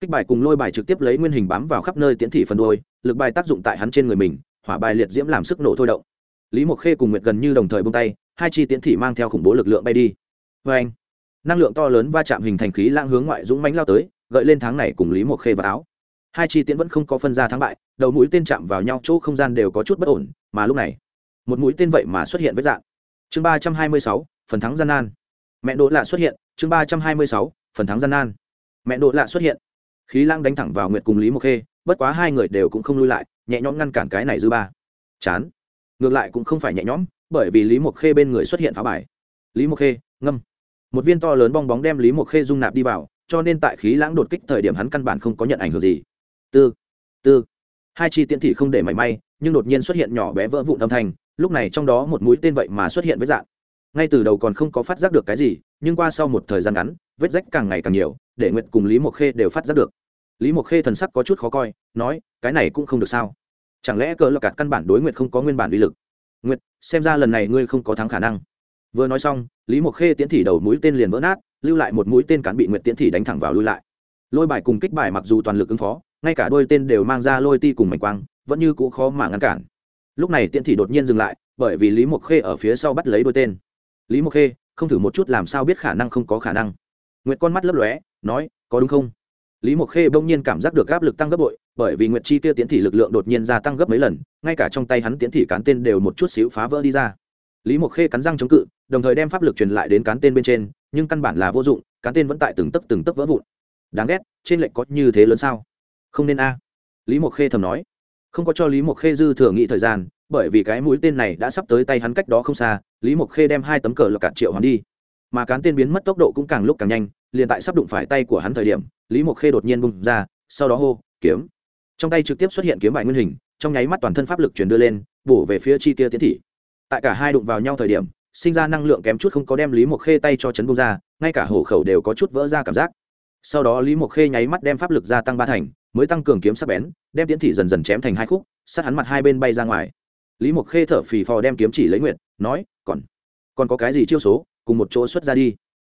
Kích bài cùng lôi bài trực tiếp lấy nguyên hình bám vào khắp nơi tiến thị phần đôi, lực bài tác dụng tại hắn trên người mình, hỏa bài liệt diễm làm sức nổ thôi động. Lý mộc khê cùng nguyệt gần như đồng thời bông tay, hai chi tiến thị mang theo khủng bố lực lượng bay đi. Vê anh năng lượng to lớn va chạm hình thành khí lãng hướng ngoại dũng mánh lao tới, gợi lên tháng này cùng lý mộc khê và áo. Hai chi tiễn vẫn không có phân ra thắng bại, đầu mũi tên chạm vào nhau, chỗ không gian đều có chút bất ổn, mà lúc này, một mũi tên vậy mà xuất hiện với dạng. Chương ba trăm hai mươi sáu, phần thắng gian nan. Mẹ đỗ lạ xuất hiện, chương ba trăm hai mươi sáu, phần thắng gian nan. Mẹ đỗ lạ xuất hiện. Khí lãng đánh thẳng vào nguyệt cùng lý mộc khê, bất quá hai người đều cũng không lui lại, nhẹ nhõm ngăn cản cái này dư ba. Chán. Ngược lại cũng không phải nhẹ nhõm, bởi vì lý mộc khê bên người xuất hiện phá bài. Lý mộc khê, ngâm một viên to lớn bong bóng đem lý mộc khê dung nạp đi vào, cho nên tại khí lãng đột kích thời điểm hắn căn bản không có nhận ảnh hưởng gì. Tư tư. Hai chi tiễn thị không để mảy may, nhưng đột nhiên xuất hiện nhỏ bé vỡ vụn âm thanh, lúc này trong đó một mũi tên vậy mà xuất hiện với dạng. Ngay từ đầu còn không có phát giác được cái gì, nhưng qua sau một thời gian ngắn, vết rách càng ngày càng nhiều, để nguyện cùng lý mộc khê đều phát giác được. Lý mộc khê thần sắc có chút khó coi, nói, cái này cũng không được sao. Chẳng lẽ cờ lọc cạt căn bản đối nguyện không có nguyên bản uy lực? Nguyện xem ra lần này ngươi không có thắng khả năng vừa nói xong, lý mộc khê tiễn thị đầu mũi tên liền vỡ nát, lưu lại một mũi tên cán bị Nguyệt tiễn thị đánh thẳng vào lui lại. Lôi bài cùng kích bài mặc dù toàn lực ứng phó, ngay cả đôi tên đều mang ra lôi ti cùng mảnh quang, vẫn như cũ khó mà ngăn cản. Lúc này tiễn thị đột nhiên dừng lại, bởi vì lý mộc khê ở phía sau bắt lấy đôi tên. Lý mộc khê, không thử một chút làm sao biết khả năng không có khả năng. Nguyệt con mắt lấp lóe, nói, có đúng không? Lý mộc khê bỗng nhiên cảm giác được áp lực tăng gấp bội, bởi vì nguyệt chi tiêu tiến thị lực lượng đột nhiên gia tăng gấp mấy lần, ngay cả trong tay hắn tiến thị cán tên đều một chút xíu phá vỡ đi ra lý mộc khê cắn răng chống cự, đồng thời đem pháp lực truyền lại đến cán tên bên trên, nhưng căn bản là vô dụng, cán tên vẫn tại từng tấc từng tấc vỡ vụn. Đáng ghét, trên lệnh có như thế lớn sao? Không nên a. Lý mộc khê thầm nói. Không có cho lý mộc khê dư thừa nghị thời gian, bởi vì cái mũi tên này đã sắp tới tay hắn cách đó không xa, lý mộc khê đem hai tấm cờ lọc cạt triệu hắn đi. Mà cán tên biến mất tốc độ cũng càng lúc càng nhanh, liền tại sắp đụng phải tay của hắn thời điểm, lý mộc khê đột nhiên bung ra, sau đó hô, kiếm. Trong tay trực tiếp xuất hiện kiếm bài nguyên hình, trong nháy mắt toàn thân pháp lực chuyển đưa lên, bổ về phía chi kia tiến thị tại cả hai đụng vào nhau thời điểm, sinh ra năng lượng kém chút không có đem lý mộc khê tay cho chấn bung ra, ngay cả hổ khẩu đều có chút vỡ ra cảm giác. Sau đó lý mộc khê nháy mắt đem pháp lực gia tăng ba thành, mới tăng cường kiếm sắc bén, đem tiến thị dần dần chém thành hai khúc, sát hắn mặt hai bên bay ra ngoài. Lý mộc khê thở phì phò đem kiếm chỉ lấy nguyện nói, còn còn có cái gì chiêu số, cùng một chỗ xuất ra đi.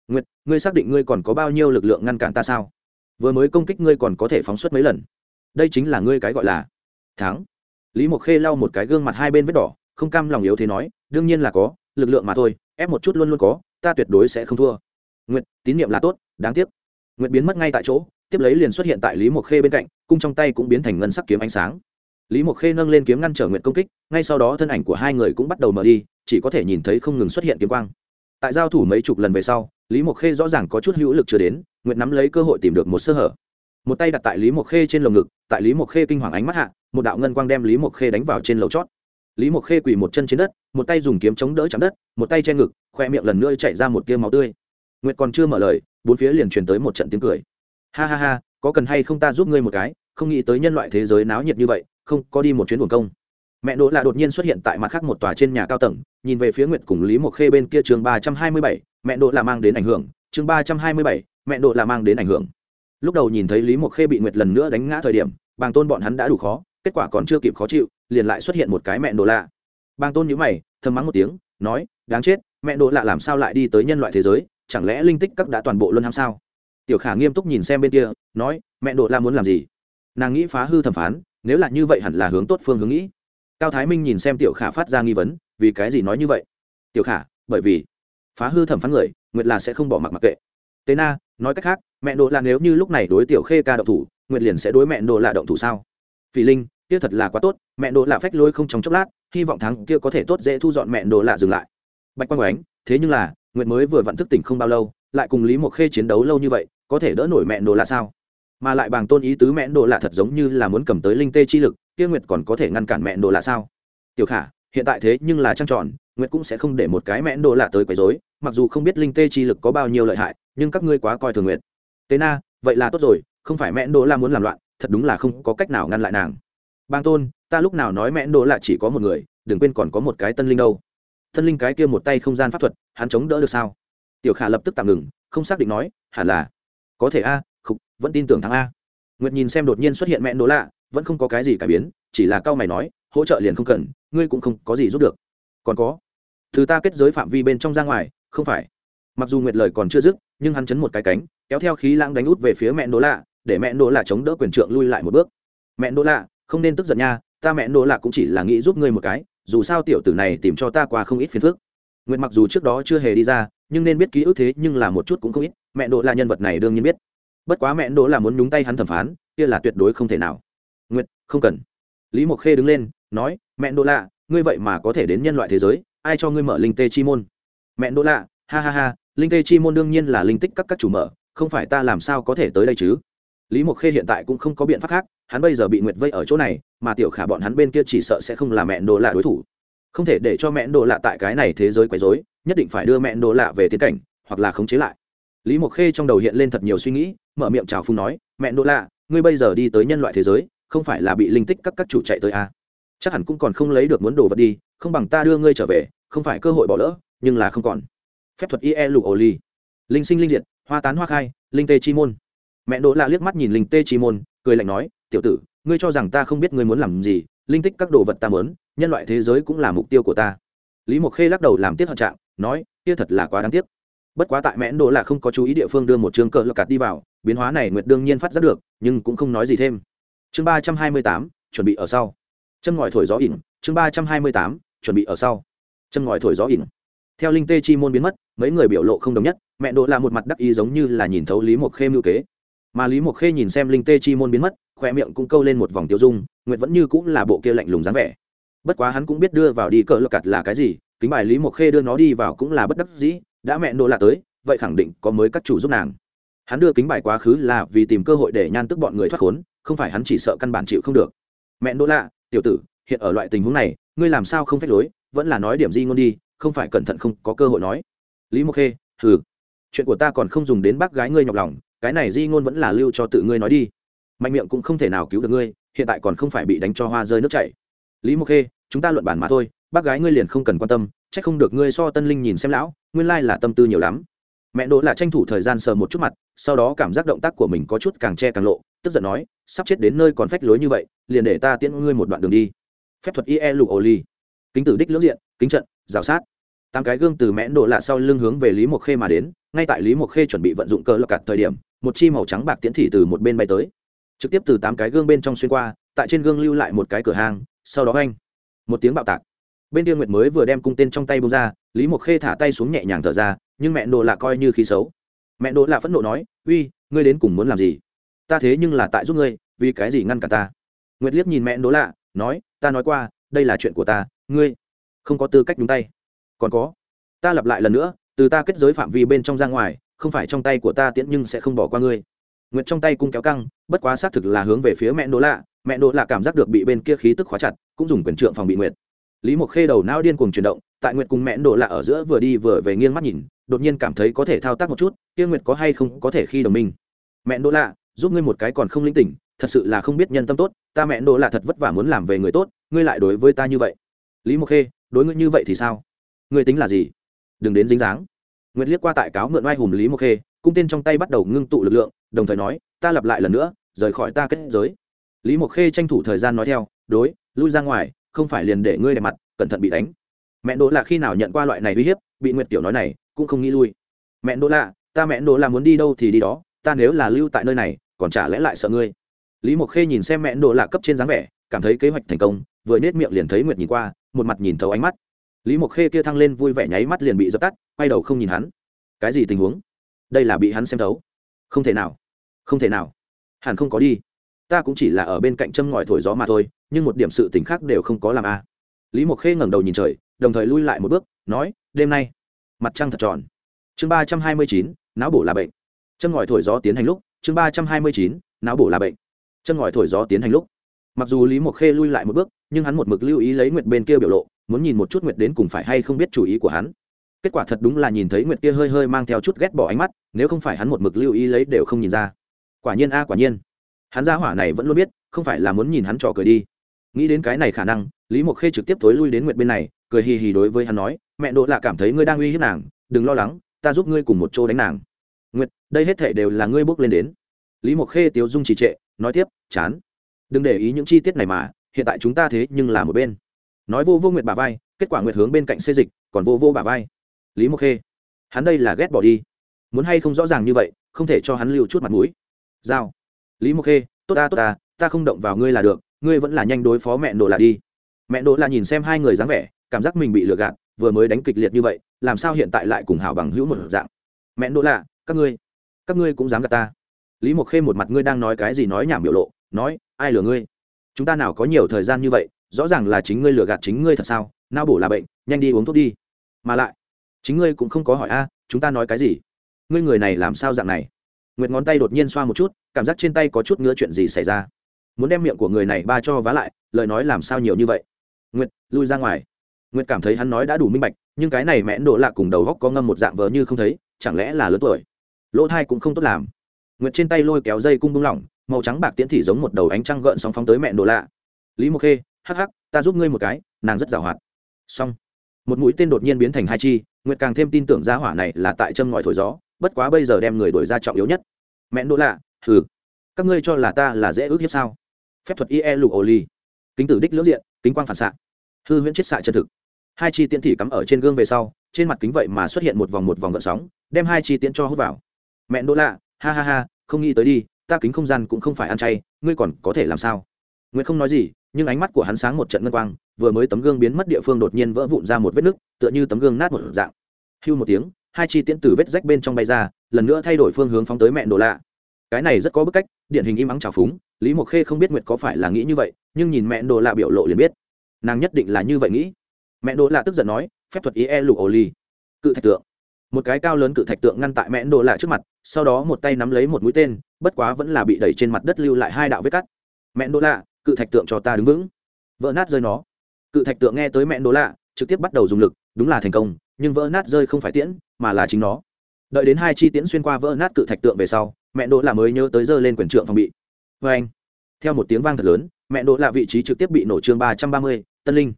Nguyệt, ngươi xác định ngươi còn có bao nhiêu lực lượng ngăn cản ta sao? Vừa mới công kích ngươi còn có thể phóng xuất mấy lần. Đây chính là ngươi cái gọi là thắng. Lý mộc khê lau một cái gương mặt hai bên vết đỏ không cam lòng yếu thế nói, đương nhiên là có, lực lượng mà thôi, ép một chút luôn luôn có, ta tuyệt đối sẽ không thua. Nguyệt, tín nhiệm là tốt, đáng tiếc. Nguyệt biến mất ngay tại chỗ, tiếp lấy liền xuất hiện tại lý mộc khê bên cạnh, cung trong tay cũng biến thành ngân sắc kiếm ánh sáng. Lý mộc khê nâng lên kiếm ngăn trở nguyệt công kích, ngay sau đó thân ảnh của hai người cũng bắt đầu mở đi, chỉ có thể nhìn thấy không ngừng xuất hiện kiếm quang. Tại giao thủ mấy chục lần về sau, lý mộc khê rõ ràng có chút hữu lực chưa đến, nguyệt nắm lấy cơ hội tìm được một sơ hở. Một tay đặt tại lý mộc khê trên lồng ngực, tại lý mộc khê kinh hoàng ánh mắt hạ, một đạo ngân quang đem lý mộc khê đánh vào trên lầu chót lý mộc khê quỳ một chân trên đất, một tay dùng kiếm chống đỡ chạm đất, một tay che ngực, khoe miệng lần nữa chạy ra một tiêu máu tươi. Nguyệt còn chưa mở lời, bốn phía liền truyền tới một trận tiếng cười. Ha ha ha, có cần hay không ta giúp ngươi một cái, không nghĩ tới nhân loại thế giới náo nhiệt như vậy, không, có đi một chuyến buồn công. Mẹ đỗ là đột nhiên xuất hiện tại mặt khác một tòa trên nhà cao tầng, nhìn về phía nguyệt cùng lý mộc khê bên kia chương ba trăm hai mươi bảy, mẹ đỗ là mang đến ảnh hưởng, chương ba trăm hai mươi bảy, mẹ đỗ là mang đến ảnh hưởng. Lúc đầu nhìn thấy lý mộc khê bị nguyệt lần nữa đánh ngã thời điểm, bàng tôn bọn hắn đã đủ khó, kết quả còn chưa kịp khó chịu liền lại xuất hiện một cái mẹ đỗ lạ. Bang tôn nhữ mày, thầm mắng một tiếng, nói, đáng chết, mẹ đỗ lạ làm sao lại đi tới nhân loại thế giới? Chẳng lẽ linh tích các đã toàn bộ luân ham sao? Tiểu khả nghiêm túc nhìn xem bên kia, nói, mẹ đỗ lạ muốn làm gì? Nàng nghĩ phá hư thẩm phán, nếu là như vậy hẳn là hướng tốt phương hướng nghĩ. Cao thái minh nhìn xem tiểu khả phát ra nghi vấn, vì cái gì nói như vậy? Tiểu khả, bởi vì phá hư thẩm phán người, nguyệt là sẽ không bỏ mặc mặc kệ. Tế na, nói cách khác, mẹ đồ là nếu như lúc này đối tiểu khê ca động thủ, nguyệt liền sẽ đối mẹ đồ là động thủ sao? Phỉ linh kia thật là quá tốt, mẹ đồ lạ phách lôi không trong chốc lát, hy vọng thắng kia có thể tốt dễ thu dọn mẹ đồ lạ dừng lại. Bạch quang oánh thế nhưng là, nguyệt mới vừa vặn thức tỉnh không bao lâu, lại cùng lý một khê chiến đấu lâu như vậy, có thể đỡ nổi mẹ đồ lạ sao? Mà lại bàng tôn ý tứ mẹ đồ lạ thật giống như là muốn cầm tới linh tê chi lực, kia nguyệt còn có thể ngăn cản mẹ đồ lạ sao? Tiểu khả, hiện tại thế nhưng là trăng tròn, nguyệt cũng sẽ không để một cái mẹ đồ lạ tới quấy rối, mặc dù không biết linh tê chi lực có bao nhiêu lợi hại, nhưng các ngươi quá coi thường nguyệt. Tế na, vậy là tốt rồi, không phải mẹ đồ lạ muốn làm loạn, thật đúng là không có cách nào ngăn lại nàng bang tôn, ta lúc nào nói mẹn đỗ là chỉ có một người, đừng quên còn có một cái tân linh đâu. Tân linh cái kia một tay không gian pháp thuật, hắn chống đỡ được sao? Tiểu khả lập tức tạm ngừng, không xác định nói, hẳn là. Có thể a, khục, vẫn tin tưởng thắng a. Nguyệt nhìn xem đột nhiên xuất hiện mẹn đỗ lạ, vẫn không có cái gì cải biến, chỉ là cao mày nói, hỗ trợ liền không cần, ngươi cũng không có gì giúp được. Còn có, thứ ta kết giới phạm vi bên trong ra ngoài, không phải. Mặc dù nguyệt lời còn chưa dứt, nhưng hắn chấn một cái cánh, kéo theo khí lãng đánh út về phía mẹ đỗ lạ, để mẹ đỗ lạ chống đỡ quyền trượng lui lại một bước. Mẹ đỗ lạ không nên tức giận nha, ta mẹ đỗ lạ cũng chỉ là nghĩ giúp ngươi một cái, dù sao tiểu tử này tìm cho ta qua không ít phiền phức. Nguyệt mặc dù trước đó chưa hề đi ra, nhưng nên biết ký ức thế nhưng là một chút cũng không ít, mẹ đỗ là nhân vật này đương nhiên biết. Bất quá mẹ đỗ là muốn nhúng tay hắn thẩm phán, kia là tuyệt đối không thể nào. Nguyệt, không cần. Lý mộc khê đứng lên, nói, mẹ đỗ lạ, ngươi vậy mà có thể đến nhân loại thế giới, ai cho ngươi mở linh tê chi môn? Mẹ đỗ lạ, ha ha ha, linh tê chi môn đương nhiên là linh tích các các chủ mở, không phải ta làm sao có thể tới đây chứ? Lý mộc khê hiện tại cũng không có biện pháp khác, hắn bây giờ bị nguyệt vây ở chỗ này, mà tiểu khả bọn hắn bên kia chỉ sợ sẽ không là mẹ đồ lạ đối thủ. Không thể để cho mẹ đồ lạ tại cái này thế giới quấy dối nhất định phải đưa mẹ đồ lạ về tiến cảnh, hoặc là khống chế lại. Lý mộc khê trong đầu hiện lên thật nhiều suy nghĩ, mở miệng chào phung nói mẹ đồ lạ, ngươi bây giờ đi tới nhân loại thế giới, không phải là bị linh tích các các chủ chạy tới à. chắc hẳn cũng còn không lấy được muốn đồ vật đi, không bằng ta đưa ngươi trở về, không phải cơ hội bỏ lỡ, nhưng là không còn. Phép thuật ie lục ổ ly linh sinh linh diệt, hoa tán hoa khai, linh tê chi môn mẹ đỗ lạ liếc mắt nhìn linh tê chi môn, cười lạnh nói, tiểu tử, ngươi cho rằng ta không biết ngươi muốn làm gì, linh tích các đồ vật ta mớn nhân loại thế giới cũng là mục tiêu của ta. Lý mộc khê lắc đầu làm tiếc hận trạng, nói, kia thật là quá đáng tiếc. Bất quá tại mẹ đỗ là không có chú ý địa phương đưa một chương cờ lọc cạt đi vào, biến hóa này nguyệt đương nhiên phát giác được, nhưng cũng không nói gì thêm. Chương ba trăm hai mươi tám, chuẩn bị ở sau. Chân ngòi thổi gió ỉn, chương ba trăm hai mươi tám, chuẩn bị ở sau. Chân ngòi thổi gió ỉn. Theo linh tê chi môn biến mất, mấy người biểu lộ không đồng nhất, mẹ Đỗ là một mặt đắc ý giống như là nhìn thấu lý mộc khê mưu kế mà lý mộc khê nhìn xem linh tê chi môn biến mất khoe miệng cũng câu lên một vòng tiêu dung, nguyệt vẫn như cũng là bộ kia lạnh lùng dáng vẻ. Bất quá hắn cũng biết đưa vào đi cỡ lộc cặt là cái gì, kính bài lý mộc khê đưa nó đi vào cũng là bất đắc dĩ, đã mẹ nô là tới, vậy khẳng định có mới các chủ giúp nàng. Hắn đưa kính bài quá khứ là vì tìm cơ hội để nhan tức bọn người thoát khốn, không phải hắn chỉ sợ căn bản chịu không được. Mẹ nô lạ, tiểu tử, hiện ở loại tình huống này, ngươi làm sao không phép lối, vẫn là nói điểm gì ngôn đi, không phải cẩn thận không có cơ hội nói. Lý mộc khê, hừ, chuyện của ta còn không dùng đến bác gái ngươi nhọc lòng cái này di ngôn vẫn là lưu cho tự ngươi nói đi. Mạnh miệng cũng không thể nào cứu được ngươi, hiện tại còn không phải bị đánh cho hoa rơi nước chảy. Lý mộc khê, chúng ta luận bản mà thôi, bác gái ngươi liền không cần quan tâm c h ắ c không được ngươi so tân linh nhìn xem lão, nguyên lai là tâm tư nhiều lắm. Mẹ đỗ là tranh thủ thời gian sờ một chút mặt, sau đó cảm giác động tác của mình có chút càng che càng lộ, tức giận nói, sắp chết đến nơi còn phách lối như vậy, liền để ta tiễn ngươi một đoạn đường đi. Phép thuật ie lục ô ly. Kính tử đích lưỡng diện, kính trận, rào sát. Tám cái gương từ mẽn đổ lạ sau lưng hướng về lý mộc khê mà đến, ngay tại lý mộc khê chuẩn bị vận dụng cơ lập cặt thời điểm một chi màu trắng bạc tiễn thị từ một bên bay tới. Trực tiếp từ tám cái gương bên trong xuyên qua, tại trên gương lưu lại một cái cửa hàng, sau đó anh một tiếng bạo tạc. Bên kia nguyệt mới vừa đem cung tên trong tay bông ra, lý mộc khê thả tay xuống nhẹ nhàng thở ra, nhưng mẹ đồ lạ coi như khí xấu. Mẹ đồ lạ phẫn nộ nói, uy, ngươi đến cùng muốn làm gì? Ta thế nhưng là tại giúp ngươi, vì cái gì ngăn cả ta? Nguyệt liếc nhìn mẹ đồ lạ, nói, ta nói qua, đây là chuyện của ta, ngươi không có tư cách nhúng tay. Còn có, ta lặp lại lần nữa, từ ta kết giới phạm vi bên trong ra ngoài không phải trong tay của ta tiễn nhưng sẽ không bỏ qua ngươi. Nguyệt trong tay cung kéo căng, bất quá xác thực là hướng về phía mẹ đỗ lạ. Mẹ đỗ lạ cảm giác được bị bên kia khí tức khóa chặt, cũng dùng quyền trượng phòng bị nguyệt. Lý mộc khê đầu não điên cuồng chuyển động, tại nguyệt cùng mẹ đỗ lạ ở giữa vừa đi vừa về nghiêng mắt nhìn, đột nhiên cảm thấy có thể thao tác một chút, kia nguyệt có hay không có thể khi đồng minh. Mẹ đỗ lạ, giúp ngươi một cái còn không linh tỉnh, thật sự là không biết nhân tâm tốt, ta mẹ đỗ lạ thật vất vả muốn làm về người tốt, ngươi lại đối với ta như vậy. Lý mộc khê, đối ngươi như vậy thì sao? Ngươi tính là gì? Đừng đến dính dáng nguyệt liếc qua tại cáo mượn oai hùng lý mộc khê, cung tên trong tay bắt đầu ngưng tụ lực lượng, đồng thời nói, ta lặp lại lần nữa, rời khỏi ta kết giới. Lý mộc khê tranh thủ thời gian nói theo, đối, lui ra ngoài, không phải liền để ngươi đẹp mặt, cẩn thận bị đánh. Mẹ đỗ là khi nào nhận qua loại này uy hiếp, bị nguyệt tiểu nói này, cũng không nghĩ lui. Mẹ đỗ lạ, ta mẹ đỗ là muốn đi đâu thì đi đó, ta nếu là lưu tại nơi này, còn chả lẽ lại sợ ngươi? Lý mộc khê nhìn xem mẹ đỗ lạ cấp trên dáng vẻ, cảm thấy kế hoạch thành công, vừa nết miệng liền thấy nguyệt nhìn qua, một mặt nhìn thấu ánh mắt lý mộc khê kia thăng lên vui vẻ nháy mắt liền bị dập tắt, quay đầu không nhìn hắn. Cái gì tình huống? Đây là bị hắn xem thấu. Không thể nào. Không thể nào. Hẳn không có đi. Ta cũng chỉ là ở bên cạnh châm ngòi thổi gió mà thôi, nhưng một điểm sự t ì n h khác đều không có làm a à. lý mộc khê ngẩng đầu nhìn trời, đồng thời lui lại một bước, nói, đêm nay, mặt trăng thật tròn. Chương ba trăm hai mươi chín, não bổ là bệnh. Châm ngòi thổi gió tiến hành lúc, chương ba trăm hai mươi chín, não bổ là bệnh. Châm ngòi thổi gió tiến hành lúc. Mặc dù lý mộc khê lui lại một bước, nhưng hắn một mực lưu ý lấy nguyệt bên kia biểu lộ muốn nhìn một chút nguyệt đến cùng phải hay không biết chủ ý của hắn. Kết quả thật đúng là nhìn thấy nguyệt kia hơi hơi mang theo chút ghét bỏ ánh mắt, nếu không phải hắn một mực lưu ý lấy đều không nhìn ra. Quả nhiên a, quả nhiên. Hắn ra hỏa này vẫn luôn biết, không phải là muốn nhìn hắn trò cười đi. Nghĩ đến cái này khả năng, lý mộc khê trực tiếp tối lui đến nguyệt bên này, cười hì hì đối với hắn nói, mẹ đỗ lạ cảm thấy ngươi đang uy hiếp nàng, đừng lo lắng, ta giúp ngươi cùng một chỗ đánh nàng. Nguyệt, đây hết thể đều là ngươi bước lên đến. Lý mộc khê tiếu dung trì trệ, nói tiếp, chán. Đừng để ý những chi tiết này mà, hiện tại chúng ta thế nhưng là một bên nói vô vô nguyệt bà vai, kết quả nguyệt hướng bên cạnh xê dịch, còn vô vô bà vai. Lý mộc khê, hắn đây là ghét bỏ đi. Muốn hay không rõ ràng như vậy, không thể cho hắn lưu chút mặt mũi. Giao. Lý mộc khê, tốt ta tốt ta ta không động vào ngươi là được, ngươi vẫn là nhanh đối phó mẹ nổ là đi. Mẹ nổ là nhìn xem hai người dáng vẻ, cảm giác mình bị lừa gạt, vừa mới đánh kịch liệt như vậy, làm sao hiện tại lại cùng hảo bằng hữu một dạng? Mẹ nổ là các ngươi các ngươi cũng dám gạt ta. Lý mộc khê một mặt ngươi đang nói cái gì nói nhảm biểu lộ, nói, ai lừa ngươi? Chúng ta nào có nhiều thời gian như vậy rõ ràng là chính ngươi lừa gạt chính ngươi thật sao? Nao bổ là bệnh, nhanh đi uống thuốc đi. Mà lại, chính ngươi cũng không có hỏi a, chúng ta nói cái gì? Ngươi người này làm sao dạng này? Nguyệt ngón tay đột nhiên xoa một chút, cảm giác trên tay có chút ngứa chuyện gì xảy ra. Muốn đem miệng của người này ba cho vá lại, lời nói làm sao nhiều như vậy? Nguyệt, lui ra ngoài. Nguyệt cảm thấy hắn nói đã đủ minh bạch, nhưng cái này mẽn đổ lạ cùng đầu góc có ngâm một dạng vờ như không thấy, chẳng lẽ là lớn tuổi? Lỗ thai cũng không tốt làm. Nguyệt trên tay lôi kéo dây cung bung lỏng, màu trắng bạc tiễn thị giống một đầu ánh trăng gợn sóng phóng tới mẹ đồ lạ. Lý mộc khê hắc hắc, ta giúp ngươi một cái, nàng rất giàu hoạt. Xong. Một mũi tên đột nhiên biến thành hai chi, nguyệt càng thêm tin tưởng gia hỏa này là tại châm ngòi thổi gió, bất quá bây giờ đem người đổi ra trọng yếu nhất. Mẹ đồ lạ, hừ. Các ngươi cho là ta là dễ ước hiếp sao? Phép thuật ie lục ô ly kính tử đích lưỡng diện, kính quang phản xạ. Hư huyễn chiết xạ chân thực. Hai chi tiễn thị cắm ở trên gương về sau, trên mặt kính vậy mà xuất hiện một vòng một vòng gợn sóng, đem hai chi tiễn cho hút vào. Mẹ đỗ lạ, ha ha ha, không nghĩ tới đi, ta kính không gian cũng không phải ăn chay, ngươi còn có thể làm sao? Nguyễn không nói gì nhưng ánh mắt của hắn sáng một trận ngân quang, vừa mới tấm gương biến mất địa phương đột nhiên vỡ vụn ra một vết nứt, tựa như tấm gương nát một dạng. Hưu một tiếng, hai chi tiễn từ vết rách bên trong bay ra, lần nữa thay đổi phương hướng phóng tới mẹ đồ lạ. Cái này rất có bức cách, điển hình im ắng trào phúng, lý mộc khê không biết nguyệt có phải là nghĩ như vậy, nhưng nhìn mẹ đồ lạ biểu lộ liền biết. Nàng nhất định là như vậy nghĩ. Mẹ đồ lạ tức giận nói, phép thuật ý e lụ ổ ly. Cự thạch tượng. Một cái cao lớn cự thạch tượng ngăn tại mẹ đồ lạ trước mặt, sau đó một tay nắm lấy một mũi tên, bất quá vẫn là bị đẩy trên mặt đất lưu lại hai đạo vết cắt. Mẹ đồ lạ cự thạch tượng cho ta đứng vững. Vỡ nát rơi nó. Cự thạch tượng nghe tới mẹ đỗ lạ, trực tiếp bắt đầu dùng lực, đúng là thành công, nhưng vỡ nát rơi không phải tiễn, mà là chính nó. Đợi đến hai chi tiễn xuyên qua vỡ nát cự thạch tượng về sau, mẹ đỗ lạ mới nhớ tới giơ lên quyền trượng phòng bị. Vê anh, theo một tiếng vang thật lớn, mẹ đỗ lạ vị trí trực tiếp bị nổ chương ba trăm ba mươi, tân linh.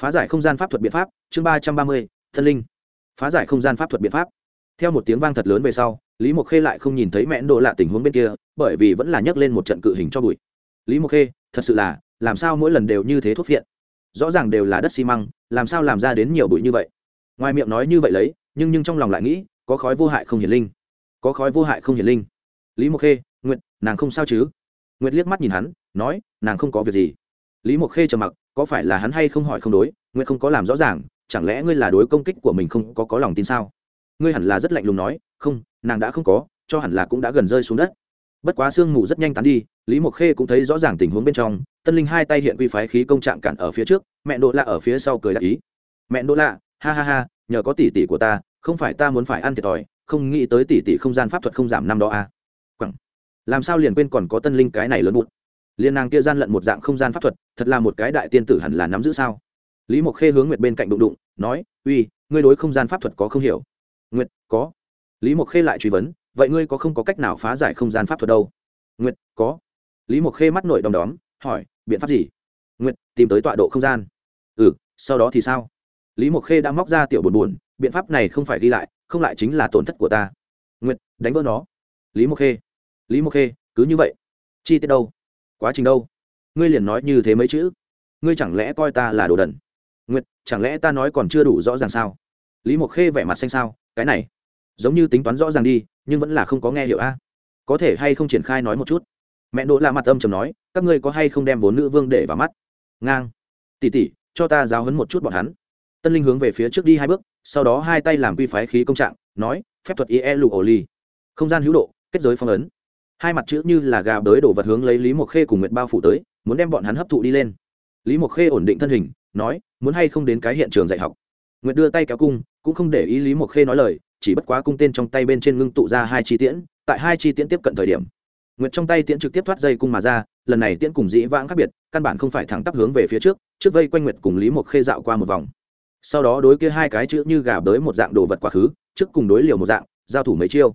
Phá giải không gian pháp thuật biện pháp, chương ba trăm ba mươi, tân linh. Phá giải không gian pháp thuật biện pháp. Theo một tiếng vang thật lớn về sau, lý mộc khê lại không nhìn thấy mẹ đỗ lạ tình huống bên kia, bởi vì vẫn là nhấc lên một trận cự hình cho bụi lý mộc khê, thật sự là, làm sao mỗi lần đều như thế thuốc viện rõ ràng đều là đất xi măng, làm sao làm ra đến nhiều bụi như vậy? Ngoài miệng nói như vậy lấy, nhưng nhưng trong lòng lại nghĩ, có khói vô hại không hiển linh. Có khói vô hại không hiển linh. Lý mộc khê, nguyệt, nàng không sao chứ? Nguyệt liếc mắt nhìn hắn, nói, nàng không có việc gì. Lý mộc khê trầm mặc, có phải là hắn hay không hỏi không đối? Nguyệt không có làm rõ ràng, chẳng lẽ ngươi là đối công kích của mình không có có lòng tin sao? Ngươi hẳn là rất lạnh lùng nói, không, nàng đã không có, cho hẳn là cũng đã gần rơi xuống đất. Bất quá sương mù rất nhanh tán đi lý mộc khê cũng thấy rõ ràng tình huống bên trong, tân linh hai tay hiện quy phái khí công trạng cản ở phía trước, mẹ đỗ lạ ở phía sau cười đại ý. Mẹ đỗ lạ, ha ha ha, nhờ có tỷ tỷ của ta, không phải ta muốn phải ăn thiệt thòi, không nghĩ tới tỷ tỷ không gian pháp thuật không giảm năm đó à. Quẳng. làm sao liền quên còn có tân linh cái này lớn bụt? Liên nàng kia gian lận một dạng không gian pháp thuật, thật là một cái đại tiên tử hẳn là nắm giữ sao? Lý mộc khê hướng nguyệt bên cạnh đụng đụng, nói, uy, ngươi đối không gian pháp thuật có không hiểu? Nguyệt, có. Lý mộc khê lại truy vấn, vậy ngươi có không có cách nào phá giải không gian pháp thuật đâu? Nguyệt, có lý mộc khê mắt nội đom đóm, hỏi, biện pháp gì? Nguyệt, tìm tới tọa độ không gian. Ừ sau đó thì sao? Lý mộc khê đã móc ra tiểu buồn buồn biện pháp này không phải đi lại, không lại chính là tổn thất của ta. Nguyệt, đánh vỡ nó. Lý mộc khê, lý mộc khê, cứ như vậy, chi tiết đâu? Quá trình đâu? Ngươi liền nói như thế mấy chữ. Ngươi chẳng lẽ coi ta là đồ đần? Nguyệt, chẳng lẽ ta nói còn chưa đủ rõ ràng sao? Lý mộc khê vẻ mặt xanh sao cái này, giống như tính toán rõ ràng đi, nhưng vẫn là không có nghe hiểu a. Có thể hay không triển khai nói một chút? Mẹ đỗ lạ mặt âm chầm nói, các ngươi có hay không đem vốn nữ vương để vào mắt? Ngang. Tỉ tỉ cho ta giáo hấn một chút bọn hắn. Tân linh hướng về phía trước đi hai bước, sau đó hai tay làm quy phái khí công trạng, nói, phép thuật ie lụ ổ ly không gian hữu độ, kết giới phong ấn. Hai mặt chữ như là gà bới đổ vật hướng lấy lý mộc khê cùng nguyệt bao phủ tới, muốn đem bọn hắn hấp thụ đi lên. Lý mộc khê ổn định thân hình, nói, muốn hay không đến cái hiện trường dạy học? Nguyệt đưa tay kéo cung, cũng không để ý lý mộc khê nói lời, chỉ bất quá cung tên trong tay bên trên ngưng tụ ra hai chi tiễn, tại hai chi tiễn tiếp cận thời điểm nguyệt trong tay tiễn trực tiếp thoát dây cung mà ra, lần này tiễn cùng dĩ vãng khác biệt, căn bản không phải thẳng tắp hướng về phía trước trước vây quanh nguyệt cùng lý mộc khê dạo qua một vòng. Sau đó đối kia hai cái chữ như gà bới một dạng đồ vật quá khứ, trước cùng đối liều một dạng, giao thủ mấy chiêu.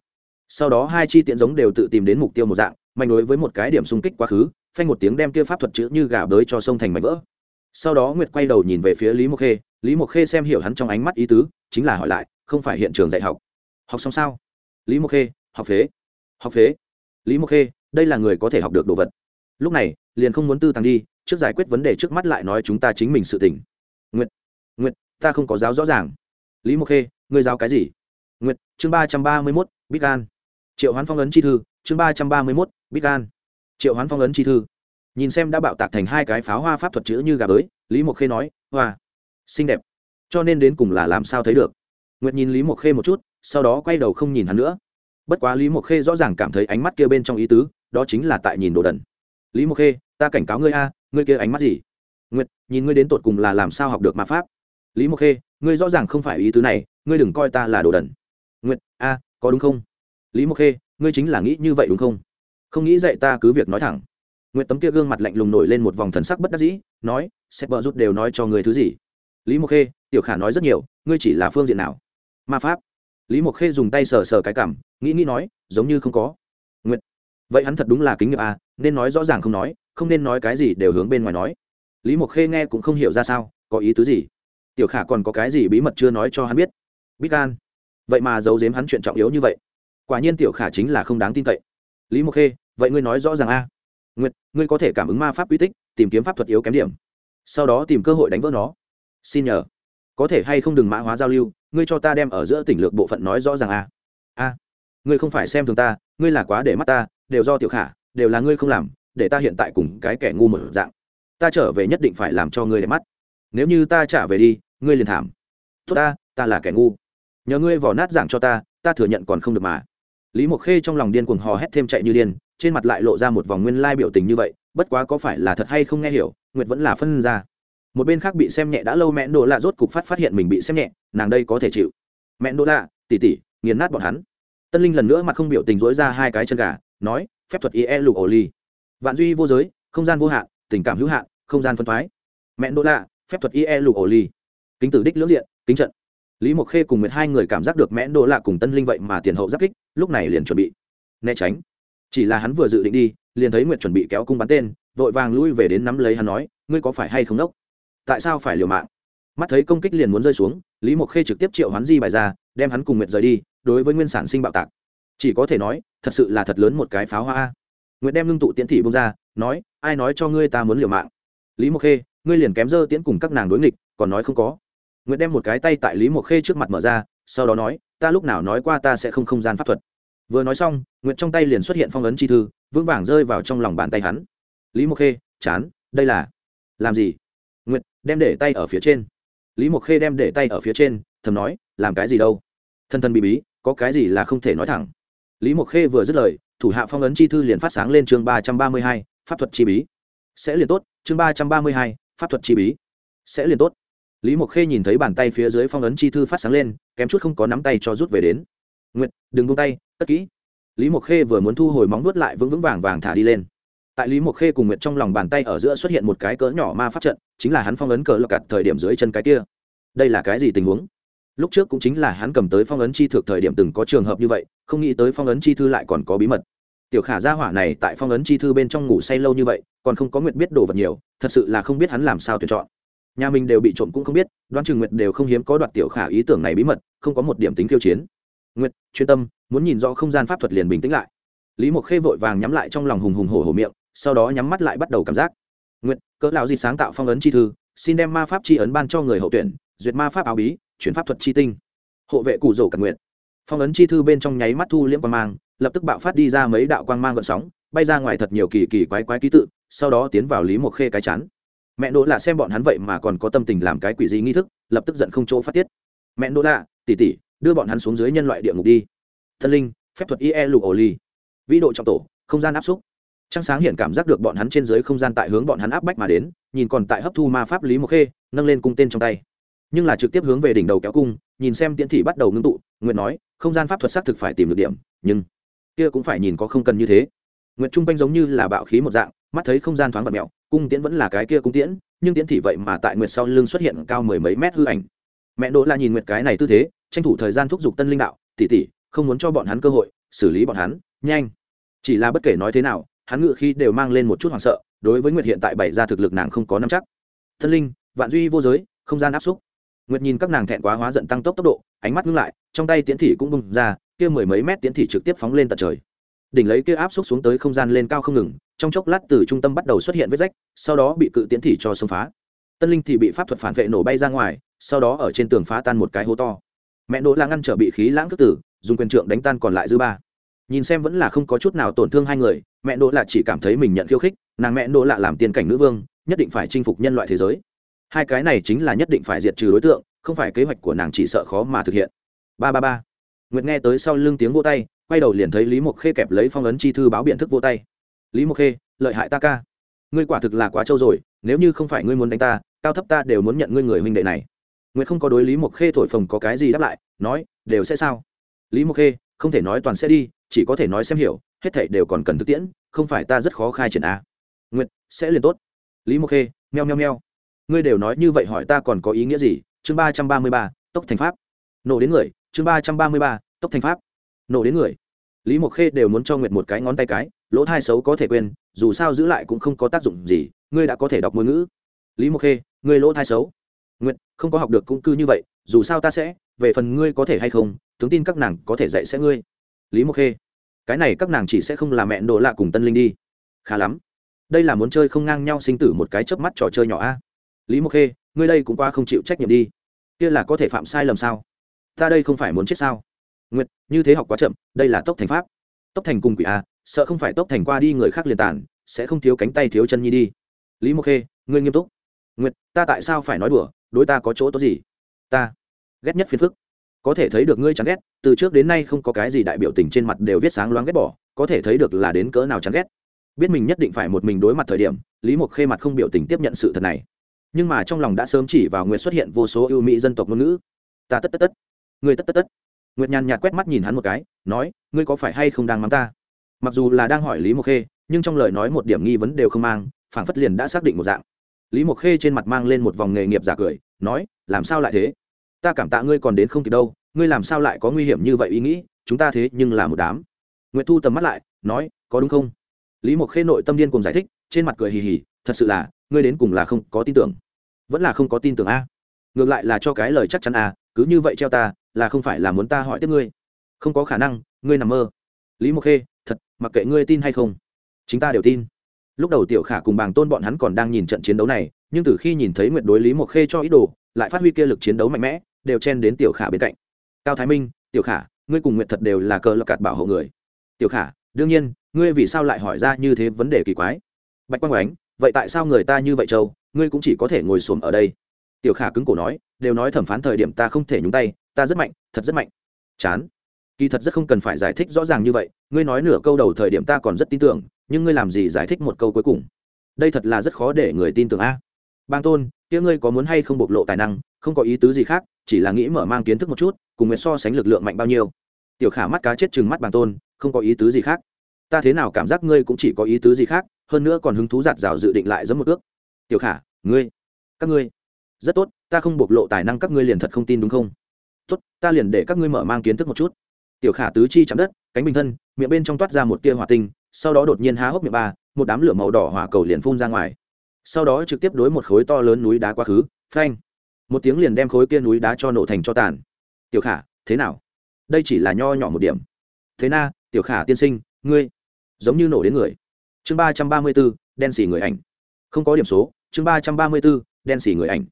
Sau đó hai chi tiện giống đều tự tìm đến mục tiêu một dạng mạnh đối với một cái điểm xung kích quá khứ, phanh một tiếng đem kia pháp thuật chữ như gà bới cho sông thành mảnh vỡ. Sau đó nguyệt quay đầu nhìn về phía lý mộc khê, lý mộc khê xem hiểu hắn trong ánh mắt ý tứ, chính là hỏi lại, không phải hiện trường dạy học. Học xong sao? Lý mộc khê, học phế. Học phế lý mộc khê, đây là người có thể học được đồ vật. Lúc này, liền không muốn tư tăng đi, trước giải quyết vấn đề trước mắt lại nói chúng ta chính mình sự tỉnh nguyệt nguyệt, ta không có giáo rõ ràng. Lý mộc khê, ngươi giáo cái gì? Nguyệt, chương ba trăm ba mươi mốt bít gan triệu hoán phong ấn chi thư, chương ba trăm ba mươi mốt bít gan triệu hoán phong ấn chi thư. Nhìn xem đã bạo tạc thành hai cái pháo hoa pháp thuật chữ như gà bới, lý mộc khê nói, hoa, xinh đẹp. Cho nên đến cùng là làm sao thấy được? Nguyệt nhìn lý mộc khê một chút, sau đó quay đầu không nhìn hắn nữa bất quá lý mộc khê rõ ràng cảm thấy ánh mắt kia bên trong ý tứ, đó chính là tại nhìn đồ đần. Lý mộc khê, ta cảnh cáo ngươi a, ngươi kia ánh mắt gì? Nguyệt, nhìn ngươi đến tột cùng là làm sao học được ma pháp? Lý mộc khê, ngươi rõ ràng không phải ý tứ này, ngươi đừng coi ta là đồ đần. Nguyệt, a, có đúng không? Lý mộc khê, ngươi chính là nghĩ như vậy đúng không? Không nghĩ dạy ta cứ việc nói thẳng. Nguyệt tấm kia gương mặt lạnh lùng nổi lên một vòng thần sắc bất đắc dĩ, nói sẽ bờ rút đều nói cho ngươi thứ gì? Lý mộc khê, tiểu khả nói rất nhiều, ngươi chỉ là phương diện nào? Ma pháp lý mộc khê dùng tay sờ sờ cái cảm, nghĩ nghĩ nói, giống như không có. Nguyệt, vậy hắn thật đúng là kính nghiệp à nên nói rõ ràng không nói, không nên nói cái gì đều hướng bên ngoài nói. Lý mộc khê nghe cũng không hiểu ra sao, có ý tứ gì? Tiểu khả còn có cái gì bí mật chưa nói cho hắn biết? Bít gan vậy mà giấu giếm hắn chuyện trọng yếu như vậy. Quả nhiên tiểu khả chính là không đáng tin cậy. Lý mộc khê, vậy ngươi nói rõ ràng a nguyệt, ngươi có thể cảm ứng ma pháp uy tích, tìm kiếm pháp thuật yếu kém điểm. Sau đó tìm cơ hội đánh vỡ nó. Xin nhờ có thể hay không đừng mã hóa giao lưu, ngươi cho ta đem ở giữa tỉnh lược bộ phận nói rõ ràng a a ngươi không phải xem thường ta, ngươi là quá để mắt ta, đều do tiểu khả, đều là ngươi không làm, để ta hiện tại cùng cái kẻ ngu mở dạng. Ta trở về nhất định phải làm cho ngươi để mắt. Nếu như ta trả về đi, ngươi liền thảm. Tốt ta ta là kẻ ngu. Nhờ ngươi vỏ nát giảng cho ta ta thừa nhận còn không được mà. Lý mộc khê trong lòng điên cuồng hò hét thêm chạy như điên, trên mặt lại lộ ra một vòng nguyên lai biểu tình như vậy, bất quá có phải là thật hay không nghe hiểu, nguyệt vẫn là phân ra một bên khác bị xem nhẹ đã lâu mẹ đỗ lạ rốt cục phát phát hiện mình bị xem nhẹ, nàng đây có thể chịu. Mẹ đỗ lạ, tỉ tỉ, nghiền nát bọn hắn. Tân linh lần nữa mặt không biểu tình dối ra hai cái chân gà, nói, phép thuật ie lục ổ ly vạn duy vô giới, không gian vô hạn, tình cảm hữu hạn, không gian phân thoái. Mẹ đỗ lạ, phép thuật ie lục ổ ly kính tử đích lưỡng diện, kính trận. Lý mộc khê cùng nguyệt hai người cảm giác được mẹ đỗ lạ cùng tân linh vậy mà tiền hậu giáp kích, lúc này liền chuẩn bị. Né tránh. Chỉ là hắn vừa dự định đi, liền thấy nguyệt chuẩn bị kéo cung bắn tên, vội vàng lui về đến nắm lấy hắn nói, ngươi có phải hay không đốc? Tại sao phải liều mạng? Mắt thấy công kích liền muốn rơi xuống, lý mộc khê trực tiếp triệu hắn di bài ra, đem hắn cùng nguyệt rời đi, đối với nguyên sản sinh bạo tạc. Chỉ có thể nói, thật sự là thật lớn một cái pháo hoa. Nguyệt đem ngưng tụ tiễn thị bông ra, nói, ai nói cho ngươi ta muốn liều mạng? Lý mộc khê, ngươi liền kém dơ tiễn cùng các nàng đối nghịch, còn nói không có. Nguyệt đem một cái tay tại lý mộc khê trước mặt mở ra, sau đó nói, ta lúc nào nói qua ta sẽ không không gian pháp thuật. Vừa nói xong, nguyệt trong tay liền xuất hiện phong ấn chi thư, vững vàng rơi vào trong lòng bàn tay hắn. Lý mộc khê, chán, đây là, làm gì? Đem để tay ở phía trên. Lý mộc khê đem để tay ở phía trên, thầm nói, làm cái gì đâu? Thân thân bị bí, có cái gì là không thể nói thẳng. Lý mộc khê vừa dứt lời, thủ hạ phong ấn chi thư liền phát sáng lên chương ba trăm ba mươi hai, pháp thuật chi bí. Sẽ liền tốt, chương ba trăm ba mươi hai, pháp thuật chi bí. Sẽ liền tốt. Lý mộc khê nhìn thấy bàn tay phía dưới phong ấn chi thư phát sáng lên, kém chút không có nắm tay cho rút về đến. Nguyệt, đừng buông tay tất kỹ. Lý mộc khê vừa muốn thu hồi móng vuốt lại vững vững vàng vàng thả đi lên tại lý mộc khê cùng nguyệt trong lòng bàn tay ở giữa xuất hiện một cái cỡ nhỏ ma pháp trận, chính là hắn phong ấn cờ lọc cặt thời điểm dưới chân cái kia. Đây là cái gì tình huống? Lúc trước cũng chính là hắn cầm tới phong ấn chi thực thời điểm từng có trường hợp như vậy, không nghĩ tới phong ấn chi thư lại còn có bí mật. Tiểu khả gia hỏa này tại phong ấn chi thư bên trong ngủ say lâu như vậy, còn không có nguyệt biết đồ vật nhiều, thật sự là không biết hắn làm sao tuyển chọn. Nhà mình đều bị trộm cũng không biết, đoán chừng nguyệt đều không hiếm có đoạt tiểu khả ý tưởng này bí mật, không có một điểm tính khiêu chiến. Nguyệt, chuyên tâm, muốn nhìn rõ không gian pháp thuật liền bình tĩnh lại. Lý mộc khê vội vàng nhắm lại trong lòng hùng hùng hổ hổ miệng sau đó nhắm mắt lại bắt đầu cảm giác. Nguyệt, cỡ lão gì sáng tạo phong ấn chi thư, xin đem ma pháp chi ấn ban cho người hậu tuyển, duyệt ma pháp áo bí, chuyển pháp thuật chi tinh. Hộ vệ cụ rổ cẩn nguyện phong ấn chi thư bên trong nháy mắt thu liễm quang mang, lập tức bạo phát đi ra mấy đạo quang mang gợn sóng, bay ra ngoài thật nhiều kỳ kỳ quái quái ký tự, sau đó tiến vào lý một khê cái chán. Mẹ đỗ lạ xem bọn hắn vậy mà còn có tâm tình làm cái quỷ gì nghi thức, lập tức giận không chỗ phát tiết. Mẹ đỗ lạ tỉ tỉ đưa bọn hắn xuống dưới nhân loại địa ngục đi. Thân linh, phép thuật ie lục ổ ly vĩ độ trọng tổ, không gian áp xúc trăng sáng hiện cảm giác được bọn hắn trên dưới không gian tại hướng bọn hắn áp bách mà đến, nhìn còn tại hấp thu ma pháp lý mộc khê, nâng lên cung tên trong tay. Nhưng là trực tiếp hướng về đỉnh đầu kéo cung, nhìn xem tiễn thị bắt đầu ngưng tụ nguyện nói, không gian pháp thuật xác thực phải tìm được điểm, nhưng kia cũng phải nhìn có không cần như thế. Nguyện trung quanh giống như là bạo khí một dạng, mắt thấy không gian thoáng vật mẹo cung tiễn vẫn là cái kia cung tiễn, nhưng tiễn thị vậy mà tại nguyệt sau lưng xuất hiện cao mười mấy mét hư ảnh. Mẹ đỗ la nhìn nguyệt cái này tư thế, tranh thủ thời gian thúc giục tân linh đạo tỉ tỉ không muốn cho bọn hắn cơ hội, xử lý bọn hắn, nhanh. Chỉ là bất kể nói thế nào hắn ngự khi đều mang lên một chút hoảng sợ, đối với nguyệt hiện tại bày ra thực lực nàng không có nắm chắc. Thân linh, vạn duy vô giới, không gian áp xúc. Nguyệt nhìn các nàng thẹn quá hóa giận tăng tốc tốc độ, ánh mắt ngưng lại, trong tay tiến thị cũng bung ra, kia mười mấy mét tiến thị trực tiếp phóng lên tận trời. Đỉnh lấy kia áp xúc xuống tới không gian lên cao không ngừng, trong chốc lát từ trung tâm bắt đầu xuất hiện vết rách, sau đó bị cự tiến thị cho xông phá. Tân linh thì bị pháp thuật phản vệ nổ bay ra ngoài, sau đó ở trên tường phá tan một cái hố to. Mẹ đỗ là ngăn trở bị khí lãng cất tử, dùng quyền trượng đánh tan còn lại dư ba nhìn xem vẫn là không có chút nào tổn thương hai người, mẹ đỗ lạ chỉ cảm thấy mình nhận khiêu khích, nàng mẹ đỗ lạ làm tiên cảnh nữ vương, nhất định phải chinh phục nhân loại thế giới. Hai cái này chính là nhất định phải diệt trừ đối tượng, không phải kế hoạch của nàng chỉ sợ khó mà thực hiện. Ba ba ba. Nguyệt nghe tới sau lưng tiếng vô tay, quay đầu liền thấy lý mộc khê kẹp lấy phong ấn chi thư báo biện thức vô tay. Lý mộc khê, lợi hại ta ca. Ngươi quả thực là quá trâu rồi, nếu như không phải ngươi muốn đánh ta, cao thấp ta đều muốn nhận ngươi người huynh đệ này. Nguyệt không có đối lý mộc khê thổi phồng có cái gì đáp lại, nói, đều sẽ sao? Lý mộc khê không thể nói toàn sẽ đi, chỉ có thể nói xem hiểu, hết thảy đều còn cần thực tiễn, không phải ta rất khó khai triển a. Nguyệt, sẽ liền tốt. Lý mộc khê, meo meo meo. Ngươi đều nói như vậy hỏi ta còn có ý nghĩa gì? Chương ba trăm ba mươi ba, tốc thành pháp. Nổ đến người, chương ba trăm ba mươi ba, tốc thành pháp. Nổ đến người. Lý mộc khê đều muốn cho nguyệt một cái ngón tay cái, lỗ thai xấu có thể quên, dù sao giữ lại cũng không có tác dụng gì, ngươi đã có thể đọc ngôn ngữ. Lý mộc khê, ngươi lỗ thai xấu. Nguyệt, không có học được cũng cư như vậy, dù sao ta sẽ, về phần ngươi có thể hay không tướng tin các nàng có thể dạy sẽ ngươi. Lý mộc khê, cái này các nàng chỉ sẽ không làm mẹ đồ lạ cùng tân linh đi. Khá lắm. Đây là muốn chơi không ngang nhau sinh tử một cái chớp mắt trò chơi nhỏ a. Lý mộc khê, ngươi đây cũng qua không chịu trách nhiệm đi. Kia là có thể phạm sai lầm sao? Ta đây không phải muốn chết sao? Nguyệt, như thế học quá chậm, đây là tốc thành pháp. Tốc thành cùng quỷ a sợ không phải tốc thành qua đi người khác liền tản sẽ không thiếu cánh tay thiếu chân nhi đi. Lý mộc khê, ngươi nghiêm túc. Nguyệt, ta tại sao phải nói đùa? Đối ta có chỗ tốt gì? Ta, ghét nhất phiền phức có thể thấy được ngươi chán ghét, từ trước đến nay không có cái gì đại biểu tình trên mặt đều viết sáng loáng ghét bỏ, có thể thấy được là đến cỡ nào chán ghét. Biết mình nhất định phải một mình đối mặt thời điểm, lý mộc khê mặt không biểu tình tiếp nhận sự thật này. Nhưng mà trong lòng đã sớm chỉ vào nguyệt xuất hiện vô số ưu mỹ dân tộc ngôn ngữ. Ta tất tất tất. Ngươi tất tất tất. Nguyệt nhàn nhạt quét mắt nhìn hắn một cái, nói, ngươi có phải hay không đang mắng ta? Mặc dù là đang hỏi lý mộc khê, nhưng trong lời nói một điểm nghi vấn đều không mang, phảng phất liền đã xác định một dạng. Lý mộc khê trên mặt mang lên một vòng nghề nghiệp giả cười, nói, làm sao lại thế? Ta cảm tạ ngươi còn đến không kịp đâu, ngươi làm sao lại có nguy hiểm như vậy ý nghĩ, chúng ta thế nhưng là một đám. Nguyệt thu tầm mắt lại, nói, có đúng không? Lý mộc khê nội tâm điên cùng giải thích, trên mặt cười hì hì, thật sự là, ngươi đến cùng là không có tin tưởng. Vẫn là không có tin tưởng a. Ngược lại là cho cái lời chắc chắn a, cứ như vậy treo ta, là không phải là muốn ta hỏi tiếp ngươi. Không có khả năng, ngươi nằm mơ. Lý mộc khê, thật, mặc kệ ngươi tin hay không, chính ta đều tin. Lúc đầu tiểu khả cùng bàng tôn bọn hắn còn đang nhìn trận chiến đấu này, nhưng từ khi nhìn thấy nguyện đối lý mộc khê cho ý đồ, lại phát huy kia lực chiến đấu mạnh mẽ đều chen đến tiểu khả bên cạnh. Cao thái minh, tiểu khả, ngươi cùng nguyện thật đều là cờ lập cạt bảo hộ người. Tiểu khả, đương nhiên, ngươi vì sao lại hỏi ra như thế vấn đề kỳ quái? Bạch quang oánh vậy tại sao người ta như vậy châu ngươi cũng chỉ có thể ngồi xổm ở đây? Tiểu khả cứng cổ nói, đều nói thẩm phán thời điểm ta không thể nhúng tay, ta rất mạnh, thật rất mạnh. Chán. Kỳ thật rất không cần phải giải thích rõ ràng như vậy, ngươi nói nửa câu đầu thời điểm ta còn rất tin tưởng, nhưng ngươi làm gì giải thích một câu cuối cùng? Đây thật là rất khó để người tin tưởng a. Bang tôn, kia ngươi có muốn hay không bộc lộ tài năng, không có ý tứ gì khác chỉ là nghĩ mở mang kiến thức một chút, cùng nguyệt so sánh lực lượng mạnh bao nhiêu. Tiểu khả mắt cá chết chừng mắt bằng tôn, không có ý tứ gì khác. Ta thế nào cảm giác ngươi cũng chỉ có ý tứ gì khác, hơn nữa còn hứng thú giạt rào dự định lại giống một ước tiểu khả, ngươi, các ngươi, rất tốt, ta không bộc lộ tài năng các ngươi liền thật không tin đúng không? Tốt, ta liền để các ngươi mở mang kiến thức một chút. Tiểu khả tứ chi chạm đất, cánh bình thân, miệng bên trong toát ra một tia hỏa tinh, sau đó đột nhiên há hốc miệng ba, một đám lửa màu đỏ hỏa cầu liền phun ra ngoài. Sau đó trực tiếp đối một khối to lớn núi đá quá khứ, phanh một tiếng liền đem khối kia núi đá cho nổ thành cho tàn. Tiểu khả, thế nào? Đây chỉ là nho nhỏ một điểm. Thế na, tiểu khả tiên sinh, ngươi giống như nổ đến người. Chương ba trăm ba mươi b ố đen xỉ người ảnh. Không có điểm số, chương ba trăm ba mươi b ố đen xỉ người ảnh.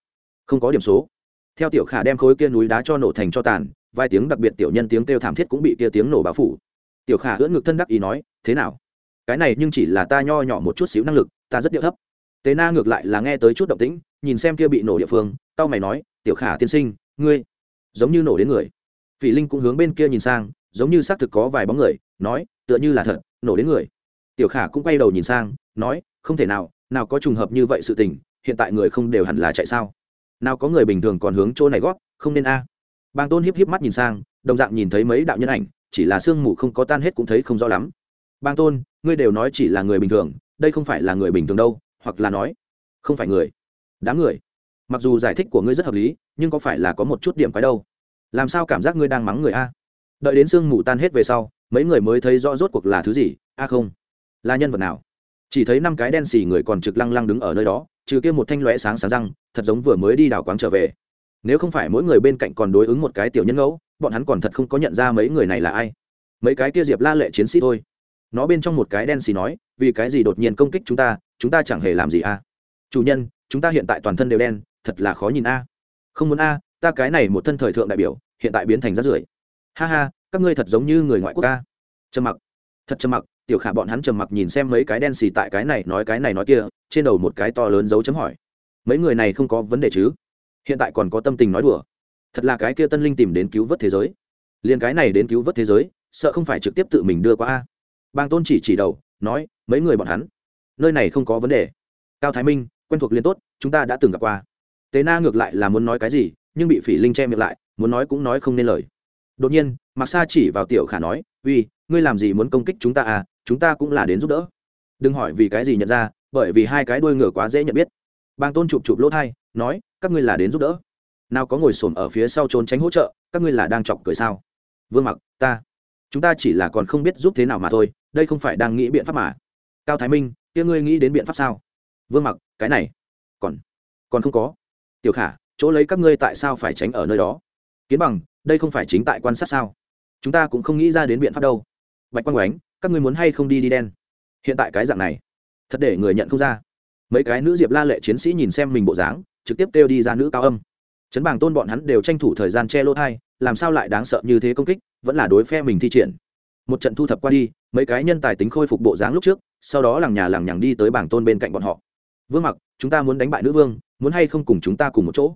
Không có điểm số. Theo tiểu khả đem khối kia núi đá cho nổ thành cho tàn, vài tiếng đặc biệt tiểu nhân tiếng kêu thảm thiết cũng bị kia tiếng nổ báo phủ. Tiểu khả ưỡn ngực thân đắc ý nói, thế nào? Cái này nhưng chỉ là ta nho nhỏ một chút xíu năng lực, ta rất điệu thấp. Tế na ngược lại là nghe tới chút động tĩnh, nhìn xem kia bị nổ địa phương tao mày nói, tiểu khả tiên sinh, ngươi giống như nổ đến người. Phỉ linh cũng hướng bên kia nhìn sang, giống như xác thực có vài bóng người, nói, tựa như là thật, nổ đến người. Tiểu khả cũng quay đầu nhìn sang, nói, không thể nào nào có trùng hợp như vậy sự tình, hiện tại người không đều hẳn là chạy sao? Nào có người bình thường còn hướng chỗ này gót không nên a. À. bàng tôn hiếp hiếp mắt nhìn sang, đồng dạng nhìn thấy mấy đạo nhân ảnh, chỉ là sương mù không có tan hết cũng thấy không rõ lắm. Bàng tôn, ngươi đều nói chỉ là người bình thường, đây không phải là người bình thường đâu, hoặc là nói, không phải người, đám người mặc dù giải thích của ngươi rất hợp lý, nhưng có phải là có một chút điểm quái đâu? Làm sao cảm giác ngươi đang mắng người a? Đợi đến sương mù tan hết về sau, mấy người mới thấy rõ rốt cuộc là thứ gì, a không? Là nhân vật nào? Chỉ thấy năm cái đen xì người còn trực lăng lăng đứng ở nơi đó, trừ kia một thanh lóe sáng sáng răng, thật giống vừa mới đi đảo quáng trở về. Nếu không phải mỗi người bên cạnh còn đối ứng một cái tiểu nhân ngẫu, bọn hắn còn thật không có nhận ra mấy người này là ai. Mấy cái kia diệp la lệ chiến sĩ thôi. Nó bên trong một cái đen xì nói, vì cái gì đột nhiên công kích chúng ta chúng ta chẳng hề làm gì a? Chủ nhân, chúng ta hiện tại toàn thân đều đen thật là khó nhìn a. Không muốn a ta cái này một thân thời thượng đại biểu hiện tại biến thành rát rưởi. Ha ha các ngươi thật giống như người ngoại quốc ta, trầm mặc. Thật trầm mặc tiểu khả bọn hắn trầm mặc nhìn xem mấy cái đen xì tại cái này nói cái này nói kia trên đầu một cái to lớn dấu chấm hỏi. Mấy người này không có vấn đề chứ? Hiện tại còn có tâm tình nói đùa. Thật là cái kia tân linh tìm đến cứu vớt thế giới. Liền cái này đến cứu vớt thế giới sợ không phải trực tiếp tự mình đưa qua a. Bang tôn chỉ chỉ đầu nói mấy người bọn hắn nơi này không có vấn đề. Cao thái minh quen thuộc liên tốt chúng ta đã từng gặp qua tế na ngược lại là muốn nói cái gì, nhưng bị phỉ linh che miệng lại, muốn nói cũng nói không nên lời. Đột nhiên mặc sa chỉ vào tiểu khả nói, uy, ngươi làm gì muốn công kích chúng ta à? Chúng ta cũng là đến giúp đỡ. Đừng hỏi vì cái gì nhận ra, bởi vì hai cái đuôi ngựa quá dễ nhận biết. Bang tôn chụp chụp lỗ thai, nói, các ngươi là đến giúp đỡ. Nào có ngồi xổm ở phía sau trốn tránh hỗ trợ, các ngươi là đang chọc cười sao? Vương mặc, ta, chúng ta chỉ là còn không biết giúp thế nào mà thôi, đây không phải đang nghĩ biện pháp mà. Cao thái minh, kia ngươi nghĩ đến biện pháp sao? Vương mặc, cái này, còn còn không có tiểu khả, chỗ lấy các ngươi tại sao phải tránh ở nơi đó? Kiến bằng, đây không phải chính tại quan sát sao? Chúng ta cũng không nghĩ ra đến biện pháp đâu. Bạch quang oánh các ngươi muốn hay không đi đi đen? Hiện tại cái dạng này, thật để người nhận không ra. Mấy cái nữ diệp la lệ chiến sĩ nhìn xem mình bộ dáng, trực tiếp kêu đi ra nữ cao âm. Chấn bảng tôn bọn hắn đều tranh thủ thời gian che lỗ thai, làm sao lại đáng sợ như thế công kích, vẫn là đối phe mình thi triển. Một trận thu thập qua đi, mấy cái nhân tài tính khôi phục bộ dáng lúc trước, sau đó làng nhà làng nhằng đi tới bảng tôn bên cạnh bọn họ. Vương mặc, chúng ta muốn đánh bại nữ vương muốn hay không cùng chúng ta cùng một chỗ?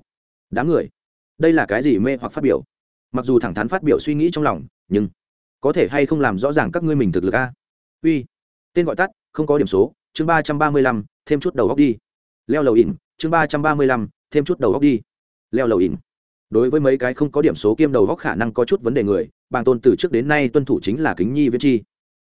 Đám người, đây là cái gì mê hoặc phát biểu? Mặc dù thẳng thắn phát biểu suy nghĩ trong lòng, nhưng có thể hay không làm rõ ràng các ngươi mình thực lực a? Uy, tên gọi tắt, không có điểm số, chương ba trăm ba mươi lăm, thêm chút đầu góc đi. Leo lầu ỉn, chương ba trăm ba mươi lăm, thêm chút đầu góc đi. Leo lầu ỉn. Đối với mấy cái không có điểm số kiêm đầu góc khả năng có chút vấn đề người, bàng tôn từ trước đến nay tuân thủ chính là kính nhi viễn chi.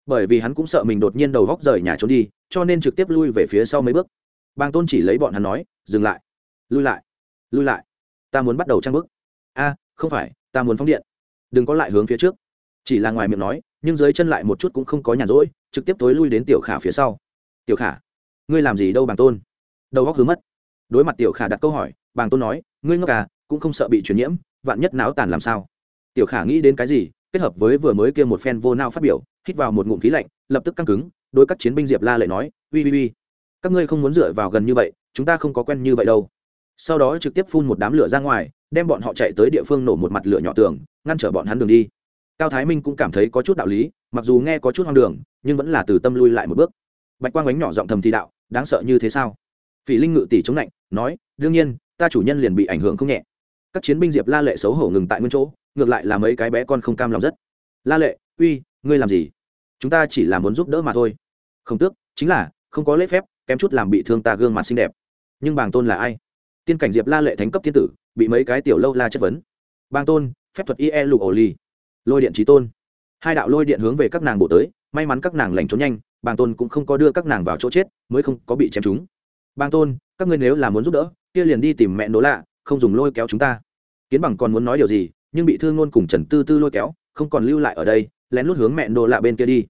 Bởi vì hắn cũng sợ mình đột nhiên đầu góc rời nhà trốn đi, cho nên trực tiếp lui về phía sau mấy bước. Bàng tôn chỉ lấy bọn hắn nói, dừng lại lui lại lui lại. Ta muốn bắt đầu trang bước a, không phải, ta muốn phóng điện. Đừng có lại hướng phía trước. Chỉ là ngoài miệng nói, nhưng dưới chân lại một chút cũng không có nhàn rỗi, trực tiếp tối lui đến tiểu khả phía sau. Tiểu khả, ngươi làm gì đâu bàng tôn? Đầu góc hướng mất. Đối mặt tiểu khả đặt câu hỏi, bàng tôn nói, ngươi ngốc à cũng không sợ bị truyền nhiễm, vạn nhất náo tàn làm sao? Tiểu khả nghĩ đến cái gì, kết hợp với vừa mới kia một phen vô nao phát biểu, hít vào một ngụm khí lạnh, lập tức căng cứng, Đối các chiến binh diệp la lại nói ui ui ui các ngươi không muốn dựa vào gần như vậy, chúng ta không có quen như vậy đâu sau đó trực tiếp phun một đám lửa ra ngoài, đem bọn họ chạy tới địa phương nổ một mặt lửa nhỏ tường, ngăn trở bọn hắn đường đi. Cao thái minh cũng cảm thấy có chút đạo lý, mặc dù nghe có chút hoang đường, nhưng vẫn là từ tâm lui lại một bước. Bạch quang Ánh nhỏ giọng thầm thì đạo, đáng sợ như thế sao? Phỉ linh ngự tỷ chống lạnh, nói, đương nhiên, ta chủ nhân liền bị ảnh hưởng không nhẹ. Các chiến binh diệp la lệ xấu hổ ngừng tại nguyên chỗ, ngược lại là mấy cái bé con không cam lòng rất. La lệ, uy, ngươi làm gì? Chúng ta chỉ là muốn giúp đỡ mà thôi. Không tước, chính là, không có lễ phép, kém chút làm bị thương ta gương mặt xinh đẹp. Nhưng bàng tôn là ai? Tiên cảnh diệp la lệ thánh cấp thiên tử, bị mấy cái tiểu lâu la chất vấn. Bang tôn, phép thuật ie lục ổ ly lôi điện trí tôn. Hai đạo lôi điện hướng về các nàng bổ tới, may mắn các nàng lành trốn nhanh, bang tôn cũng không có đưa các nàng vào chỗ chết, mới không có bị chém chúng Bang tôn, các ngươi nếu là muốn giúp đỡ, kia liền đi tìm mẹ nỗ lạ, không dùng lôi kéo chúng ta. Kiến bằng còn muốn nói điều gì, nhưng bị thương ngôn cùng trần tư tư lôi kéo, không còn lưu lại ở đây, lén lút hướng mẹ nỗ lạ bên kia đi.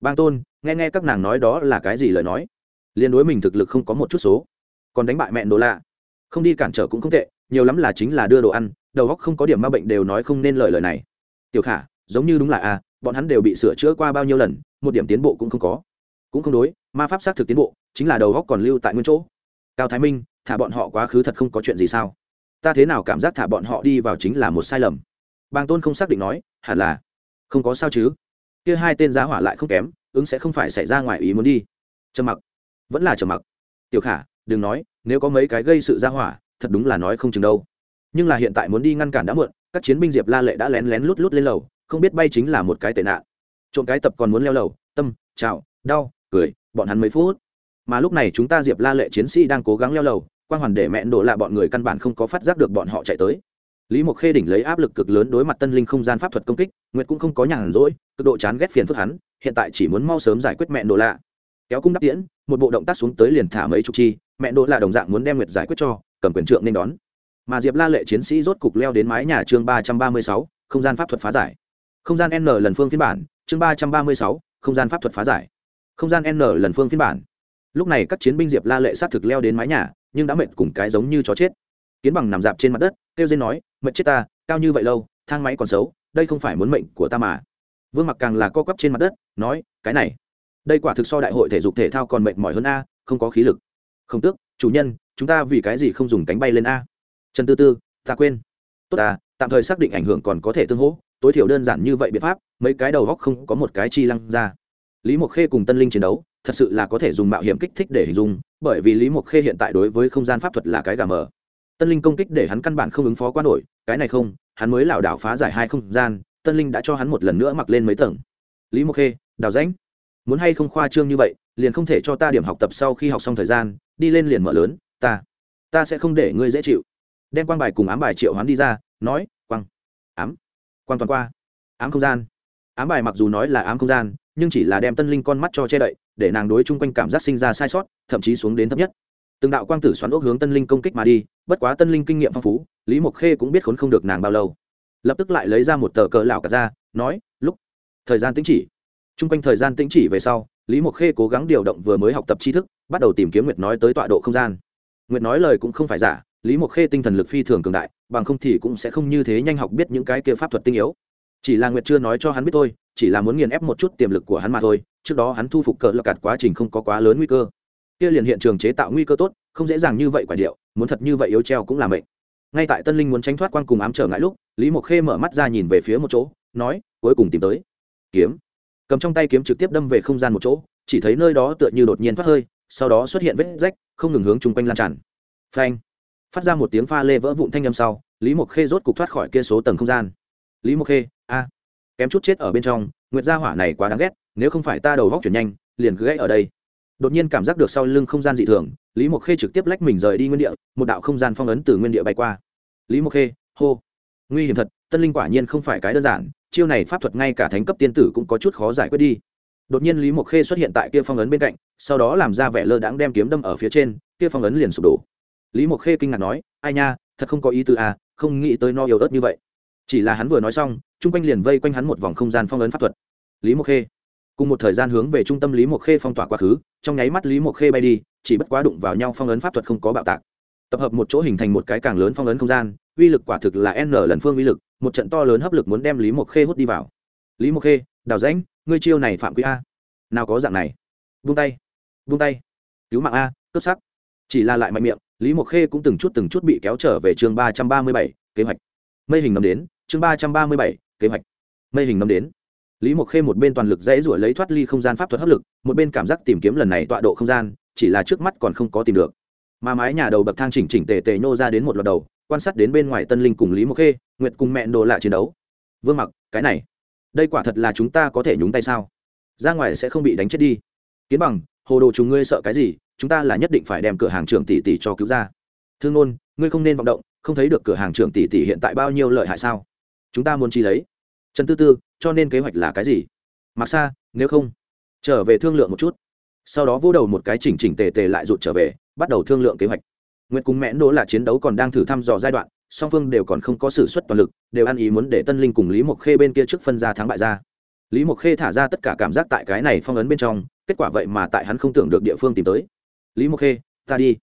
Bang tôn, nghe nghe các nàng nói đó là cái gì lời nói? Liên đối mình thực lực không có một chút số. Còn đánh bại mẹ nỗ lạ không đi cản trở cũng không tệ, nhiều lắm là chính là đưa đồ ăn, đầu góc không có điểm ma bệnh đều nói không nên lời lời này. Tiểu khả, giống như đúng là a bọn hắn đều bị sửa chữa qua bao nhiêu lần, một điểm tiến bộ cũng không có. Cũng không đối, ma pháp xác thực tiến bộ, chính là đầu góc còn lưu tại nguyên chỗ. Cao thái minh, thả bọn họ quá khứ thật không có chuyện gì sao? Ta thế nào cảm giác thả bọn họ đi vào chính là một sai lầm? Bàng tôn không xác định nói, hẳn là, không có sao chứ? Kia hai tên giá hỏa lại không kém, ứng sẽ không phải xảy ra ngoài ý muốn đi. Trầm mặc, vẫn là trầm mặc. Tiểu khả, đừng nói nếu có mấy cái gây sự ra hỏa, thật đúng là nói không chừng đâu. Nhưng là hiện tại muốn đi ngăn cản đã muộn, các chiến binh diệp la lệ đã lén lén lút lút lên lầu, không biết bay chính là một cái tệ nạn. Trộm cái tập còn muốn leo lầu, tâm chào đau, cười, bọn hắn mấy phút. Mà lúc này chúng ta diệp la lệ chiến sĩ đang cố gắng leo lầu quan hoàn để mẹn đổ lạ bọn người căn bản không có phát giác được bọn họ chạy tới. Lý mộc khê đỉnh lấy áp lực cực lớn đối mặt tân linh không gian pháp thuật công kích, nguyệt cũng không có nhàn rỗi, cực độ chán ghét phiền phức hắn, hiện tại chỉ muốn mau sớm giải quyết mẹn đổ lạ. Kéo cung đắc tiễn một bộ động tác xuống tới liền thả mấy chục chi, mẹ đỗ là đồng dạng muốn đem nguyệt giải quyết cho, cầm quyền trượng nên đón. Mà diệp la lệ chiến sĩ rốt cục leo đến mái nhà chương ba trăm ba mươi sáu, không gian pháp thuật phá giải. Không gian n lần phương phiên bản, chương ba trăm ba mươi sáu, không gian pháp thuật phá giải. Không gian n lần phương phiên bản. Lúc này các chiến binh diệp la lệ sát thực leo đến mái nhà, nhưng đã mệt cùng cái giống như chó chết. Kiến bằng nằm dạp trên mặt đất, kêu dên nói, mệt chết ta, cao như vậy lâu, thang máy còn xấu, đây không phải muốn mệnh của ta mà. Vương mặc càng là co quắp trên mặt đất, nói, cái này đây quả thực so đại hội thể dục thể thao còn mệt mỏi hơn a, không có khí lực. Không tước, chủ nhân, chúng ta vì cái gì không dùng cánh bay lên a? Trần tư tư, ta quên. Tốt à tạm thời xác định ảnh hưởng còn có thể tương hỗ, tối thiểu đơn giản như vậy biện pháp, mấy cái đầu góc không có một cái chi lăng ra. Lý mộc khê cùng tân linh chiến đấu, thật sự là có thể dùng mạo hiểm kích thích để hình dung, bởi vì lý mộc khê hiện tại đối với không gian pháp thuật là cái gà mờ. Tân linh công kích để hắn căn bản không ứng phó quá nổi, cái này không, hắn mới lảo đảo phá giải hai không gian, tân linh đã cho hắn một lần nữa mặc lên mấy tầng. Lý mộc khê, đào rãnh muốn hay không khoa trương như vậy, liền không thể cho ta điểm học tập sau khi học xong thời gian, đi lên liền mở lớn, ta ta sẽ không để ngươi dễ chịu. Đem quang bài cùng ám bài triệu hoán đi ra, nói, quang, ám, quang toàn qua, ám không gian. Ám bài mặc dù nói là ám không gian, nhưng chỉ là đem tân linh con mắt cho che đậy, để nàng đối chung quanh cảm giác sinh ra sai sót, thậm chí xuống đến thấp nhất. Từng đạo quang tử xoắn ốc hướng tân linh công kích mà đi, bất quá tân linh kinh nghiệm phong phú, lý mộc khê cũng biết khốn không được nàng bao lâu. Lập tức lại lấy ra một tờ cờ lào cả ra, nói, lúc, thời gian tính chỉ chung quanh thời gian tĩnh chỉ về sau, lý mộc khê cố gắng điều động vừa mới học tập tri thức, bắt đầu tìm kiếm nguyệt nói tới tọa độ không gian. Nguyệt nói lời cũng không phải giả, lý mộc khê tinh thần lực phi thường cường đại, bằng không thì cũng sẽ không như thế nhanh học biết những cái kia pháp thuật tinh yếu. Chỉ là nguyệt chưa nói cho hắn biết thôi, chỉ là muốn nghiền ép một chút tiềm lực của hắn mà thôi, trước đó hắn thu phục cỡ lập cạt quá trình không có quá lớn nguy cơ. Kia liền hiện trường chế tạo nguy cơ tốt, không dễ dàng như vậy quả điệu, muốn thật như vậy yếu treo cũng là mệnh ngay tại tân linh muốn tránh thoát quan cùng ám trở ngại lúc, lý mộc khê mở mắt ra nhìn về phía một chỗ, nói, cuối cùng tìm tới. Kiếm cầm trong tay kiếm trực tiếp đâm về không gian một chỗ, chỉ thấy nơi đó tựa như đột nhiên thoát hơi, sau đó xuất hiện vết rách, không ngừng hướng chung quanh lan tràn. Phanh! Phát ra một tiếng pha lê vỡ vụn thanh â m sau, lý mộc khê rốt cục thoát khỏi kia số tầng không gian. Lý mộc khê, a! Kém chút chết ở bên trong, nguyệt gia hỏa này quá đáng ghét, nếu không phải ta đầu vóc chuyển nhanh, liền cứ gãy ở đây. Đột nhiên cảm giác được sau lưng không gian dị thường, lý mộc khê trực tiếp lách mình rời đi nguyên địa, một đạo không gian phong ấn từ nguyên địa bay qua. Lý mộc khê, hô! Nguy hiểm thật tân linh quả nhiên không phải cái đơn giản, chiêu này pháp thuật ngay cả thánh cấp tiên tử cũng có chút khó giải quyết đi. Đột nhiên lý mộc khê xuất hiện tại kia phong ấn bên cạnh, sau đó làm ra vẻ lơ đãng đem kiếm đâm ở phía trên, kia phong ấn liền sụp đổ. Lý mộc khê kinh ngạc nói, ai nha, thật không có ý tư à không nghĩ tới no yếu ớt như vậy. Chỉ là hắn vừa nói xong, chung quanh liền vây quanh hắn một vòng không gian phong ấn pháp thuật. Lý mộc khê. Cùng một thời gian hướng về trung tâm lý mộc khê phong tỏa quá khứ, trong nháy mắt lý mộc khê bay đi, chỉ bất quá đụng vào nhau phong ấn pháp thuật không có bạo tạc. Tập hợp một chỗ hình thành một cái càng lớn phong ấn không gian, uy lực quả thực là n lần phương uy lực một trận to lớn hấp lực muốn đem lý mộc khê hút đi vào. Lý mộc khê, đào rãnh, ngươi chiêu này phạm quý a. Nào có dạng này. Vung tay. Vung tay. Cứu mạng a, cướp sắc. Chỉ là lại mạnh miệng, lý mộc khê cũng từng chút từng chút bị kéo trở về chương ba trăm ba mươi bảy, kế hoạch. Mây hình nằm đến, chương ba trăm ba mươi bảy, kế hoạch. Mây hình nằm đến. Lý mộc khê một bên toàn lực dãy ruổi lấy thoát ly không gian pháp thuật hấp lực, một bên cảm giác tìm kiếm lần này tọa độ không gian, chỉ là trước mắt còn không có tìm được. Mà mái nhà đầu bậc thang chỉnh chỉnh tề tề nhô ra đến một loạt đầu quan sát đến bên ngoài tân linh cùng lý mộc khê, nguyệt cùng mẹ đồ lạ chiến đấu. Vương mặc, cái này, đây quả thật là chúng ta có thể nhúng tay sao? Ra ngoài sẽ không bị đánh chết đi. Kiến bằng, hồ đồ chúng ngươi sợ cái gì? Chúng ta là nhất định phải đem cửa hàng trưởng tỷ tỷ cho cứu ra. Thương ngôn ngươi không nên vọng động, không thấy được cửa hàng trưởng tỷ tỷ hiện tại bao nhiêu lợi hại sao? Chúng ta muốn chi lấy. Trần tư tư, cho nên kế hoạch là cái gì? Mặc xa nếu không, trở về thương lượng một chút. Sau đó vô đầu một cái chỉnh chỉnh tề tề lại rụt trở về, bắt đầu thương lượng kế hoạch nguyệt cùng mẽn đỗ là chiến đấu còn đang thử thăm dò giai đoạn, song phương đều còn không có s ử suất toàn lực, đều ăn ý muốn để tân linh cùng lý mộc khê bên kia trước phân ra thắng bại ra. Lý mộc khê thả ra tất cả cảm giác tại cái này phong ấn bên trong, kết quả vậy mà tại hắn không tưởng được địa phương tìm tới. Lý mộc khê, ta đi.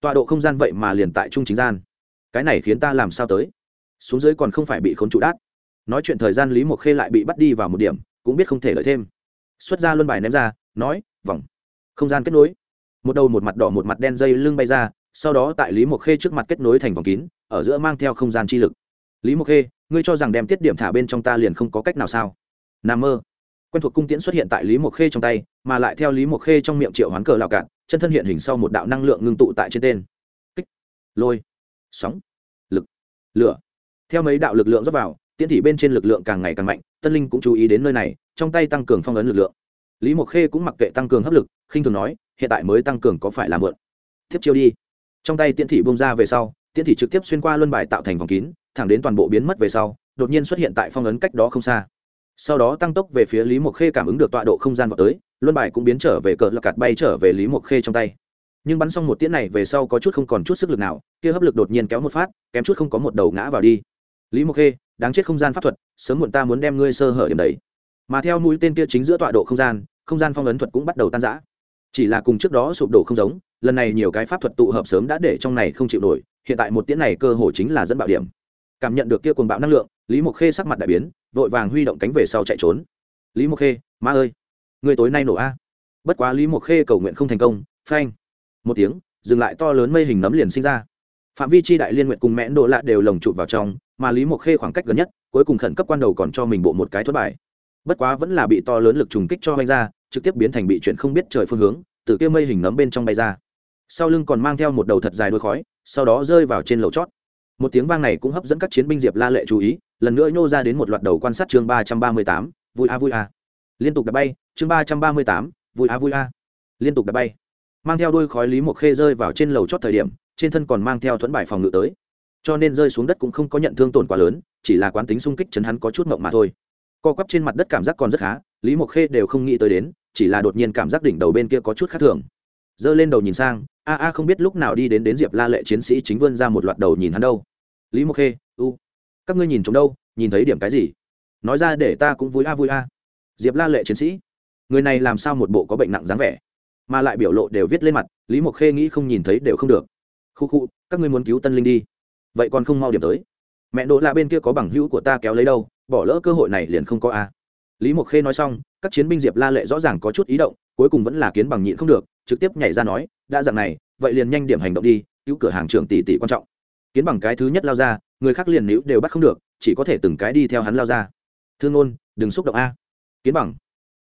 Tọa độ không gian vậy mà liền tại trung chính gian. Cái này khiến ta làm sao tới? Xuống dưới còn không phải bị khốn trụ đát. Nói chuyện thời gian lý mộc khê lại bị bắt đi vào một điểm, cũng biết không thể lợi thêm. Xuất ra luân bài ném ra, nói, vòng, không gian kết nối. Một đầu một mặt đỏ một mặt đen dây lưng bay ra sau đó tại lý mộc khê trước mặt kết nối thành vòng kín, ở giữa mang theo không gian chi lực. Lý mộc khê, ngươi cho rằng đem tiết điểm thả bên trong ta liền không có cách nào sao? N a mơ. Quen thuộc cung tiễn xuất hiện tại lý mộc khê trong tay, mà lại theo lý mộc khê trong miệng triệu hoán cờ lào cạn, chân thân hiện hình sau một đạo năng lượng ngưng tụ tại trên tên. Kích. Lôi. Sóng. Lực. Lửa. Theo mấy đạo lực lượng dốc vào, tiễn thị bên trên lực lượng càng ngày càng mạnh, tân linh cũng chú ý đến nơi này, trong tay tăng cường phong ấn lực lượng. Lý mộc khê cũng mặc kệ tăng cường hấp lực, khinh thường nói, hiện tại mới tăng cường có phải là mượn tiếp chiêu đi trong tay tiễn thị bông ra về sau, tiễn thị trực tiếp xuyên qua luân bài tạo thành vòng kín, thẳng đến toàn bộ biến mất về sau, đột nhiên xuất hiện tại phong ấn cách đó không xa. Sau đó tăng tốc về phía lý mộc khê cảm ứng được tọa độ không gian vào tới, luân bài cũng biến trở về cờ lạc cạt bay trở về lý mộc khê trong tay. Nhưng bắn xong một tiễn này về sau có chút không còn chút sức lực nào, kia hấp lực đột nhiên kéo một phát, kém chút không có một đầu ngã vào đi. Lý mộc khê, đáng chết không gian pháp thuật, sớm muộn ta muốn đem ngươi sơ hở điểm đấy. Mà theo mũi tên kia chính giữa tọa độ không gian không gian phong ấn thuật cũng bắt đầu tan rã chỉ là cùng trước đó sụp đổ không giống, lần này nhiều cái pháp thuật tụ hợp sớm đã để trong này không chịu nổi, hiện tại một tiễn này cơ hội chính là dẫn bạo điểm. Cảm nhận được kia cuồng bạo năng lượng, lý mộc khê sắc mặt đại biến, vội vàng huy động cánh về sau chạy trốn. Lý mộc khê, ma ơi, người tối nay nổ a. Bất quá lý mộc khê cầu nguyện không thành công, phanh. Một tiếng, dừng lại to lớn mây hình nấm liền sinh ra. Phạm vi chi đại liên nguyện cùng mẽn độ lạ đều lồng trụt vào trong, mà lý mộc khê khoảng cách gần nhất, cuối cùng khẩn cấp quan đầu còn cho mình bộ một cái thất bài. Bất quá vẫn là bị to lớn lực trùng kích cho bay ra trực tiếp biến thành bị chuyện không biết trời phương hướng, từ kia mây hình nấm bên trong bay ra. Sau lưng còn mang theo một đầu thật dài đuôi khói, sau đó rơi vào trên lầu chót. Một tiếng vang này cũng hấp dẫn các chiến binh diệp la lệ chú ý, lần nữa nhô ra đến một loạt đầu quan sát chương ba trăm ba mươi tám, vui a vui a. Liên tục đã bay, chương ba trăm ba mươi tám, vui a vui a. Liên tục đã bay. Mang theo đuôi khói lý một khê rơi vào trên lầu chót thời điểm, trên thân còn mang theo thuẫn bài phòng ngự tới. Cho nên rơi xuống đất cũng không có nhận thương tổn quá lớn, chỉ là quán tính xung kích chấn hắn có chút mộng mà thôi. Co quắp trên mặt đất cảm giác còn rất khá, lý mộc khê đều không nghĩ tới đến chỉ là đột nhiên cảm giác đỉnh đầu bên kia có chút khác thường. Giơ lên đầu nhìn sang, a a không biết lúc nào đi đến đến diệp la lệ chiến sĩ chính vươn ra một loạt đầu nhìn hắn đâu. Lý mộc khê, u, các ngươi nhìn chống đâu, nhìn thấy điểm cái gì? Nói ra để ta cũng vui a vui a. Diệp la lệ chiến sĩ, người này làm sao một bộ có bệnh nặng dáng vẻ? Mà lại biểu lộ đều viết lên mặt, lý mộc khê nghĩ không nhìn thấy đều không được. Khu khu, các ngươi muốn cứu tân linh đi. Vậy còn không mau điểm tới. Mẹ đỗ là bên kia có bằng hữu của ta kéo lấy đâu, bỏ lỡ cơ hội này liền không có a lý mộc khê nói xong các chiến binh diệp la lệ rõ ràng có chút ý động cuối cùng vẫn là kiến bằng nhịn không được trực tiếp nhảy ra nói đã dạng này vậy liền nhanh điểm hành động đi cứu cửa hàng trưởng tỷ tỷ quan trọng. Kiến bằng cái thứ nhất lao ra người khác liền níu đều bắt không được chỉ có thể từng cái đi theo hắn lao ra. Thương ôn, đừng xúc động a. Kiến bằng.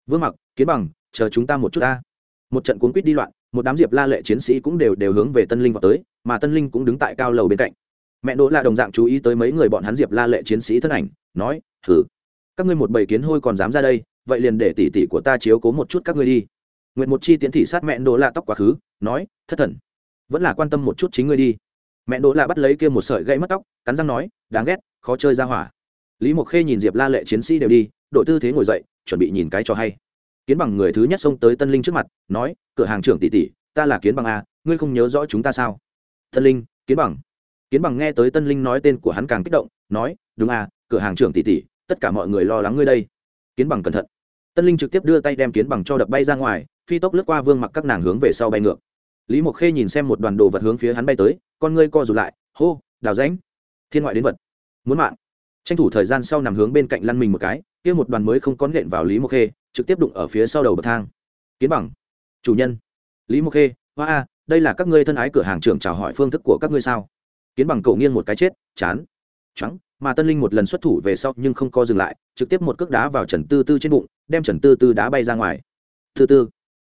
Vương mặc kiến bằng chờ chúng ta một chút a. Một trận cuốn quýt đi loạn một đám diệp la lệ chiến sĩ cũng đều đều hướng về tân linh vào tới mà tân linh cũng đứng tại cao lầu bên cạnh. Mẹ đỗ là đồng dạng chú ý tới mấy người bọn hắn diệp la lệ chiến sĩ thân ảnh nói thử các ngươi một bầy kiến hôi còn dám ra đây, vậy liền để tỷ tỷ của ta chiếu cố một chút các ngươi đi. Nguyện một chi tiễn thị sát mẹ đỗ lạ tóc quá khứ, nói, thất thần, vẫn là quan tâm một chút chính ngươi đi. Mẹ đỗ lạ bắt lấy kia một sợi gãy mất tóc, cắn răng nói, đáng ghét, khó chơi ra hỏa. Lý mộc khê nhìn diệp la lệ chiến sĩ đều đi, đội tư thế ngồi dậy, chuẩn bị nhìn cái cho hay. Kiến bằng người thứ nhất xông tới tân linh trước mặt, nói, cửa hàng trưởng tỷ tỷ, ta là kiến bằng a, ngươi không nhớ rõ chúng ta sao? Tân linh, kiến bằng. Kiến bằng nghe tới tân linh nói tên của hắn càng kích động, nói, đúng a, cửa hàng trưởng tỷ tỷ tất cả mọi người lo lắng ngươi đây. Kiến bằng cẩn thận. Tân linh trực tiếp đưa tay đem kiến bằng cho đập bay ra ngoài, phi tốc lướt qua vương mặc các nàng hướng về sau bay ngược. Lý mộc khê nhìn xem một đoàn đồ vật hướng phía hắn bay tới, con ngươi co rụt lại, hô, đào ránh thiên ngoại đến vật, muốn mạng. Tranh thủ thời gian sau nằm hướng bên cạnh lăn mình một cái, kia một đoàn mới không có nện vào lý mộc khê, trực tiếp đụng ở phía sau đầu bậc thang. Kiến bằng, chủ nhân. Lý mộc khê, hoa a, đây là các ngươi thân ái cửa hàng trưởng chào hỏi phương thức của các ngươi sao? Kiến bằng cậu nghiêng một cái chết, chán trắng mà tân linh một lần xuất thủ về sau nhưng không co dừng lại, trực tiếp một cước đá vào trần tư tư trên bụng, đem trần tư tư đá bay ra ngoài. Tư tư,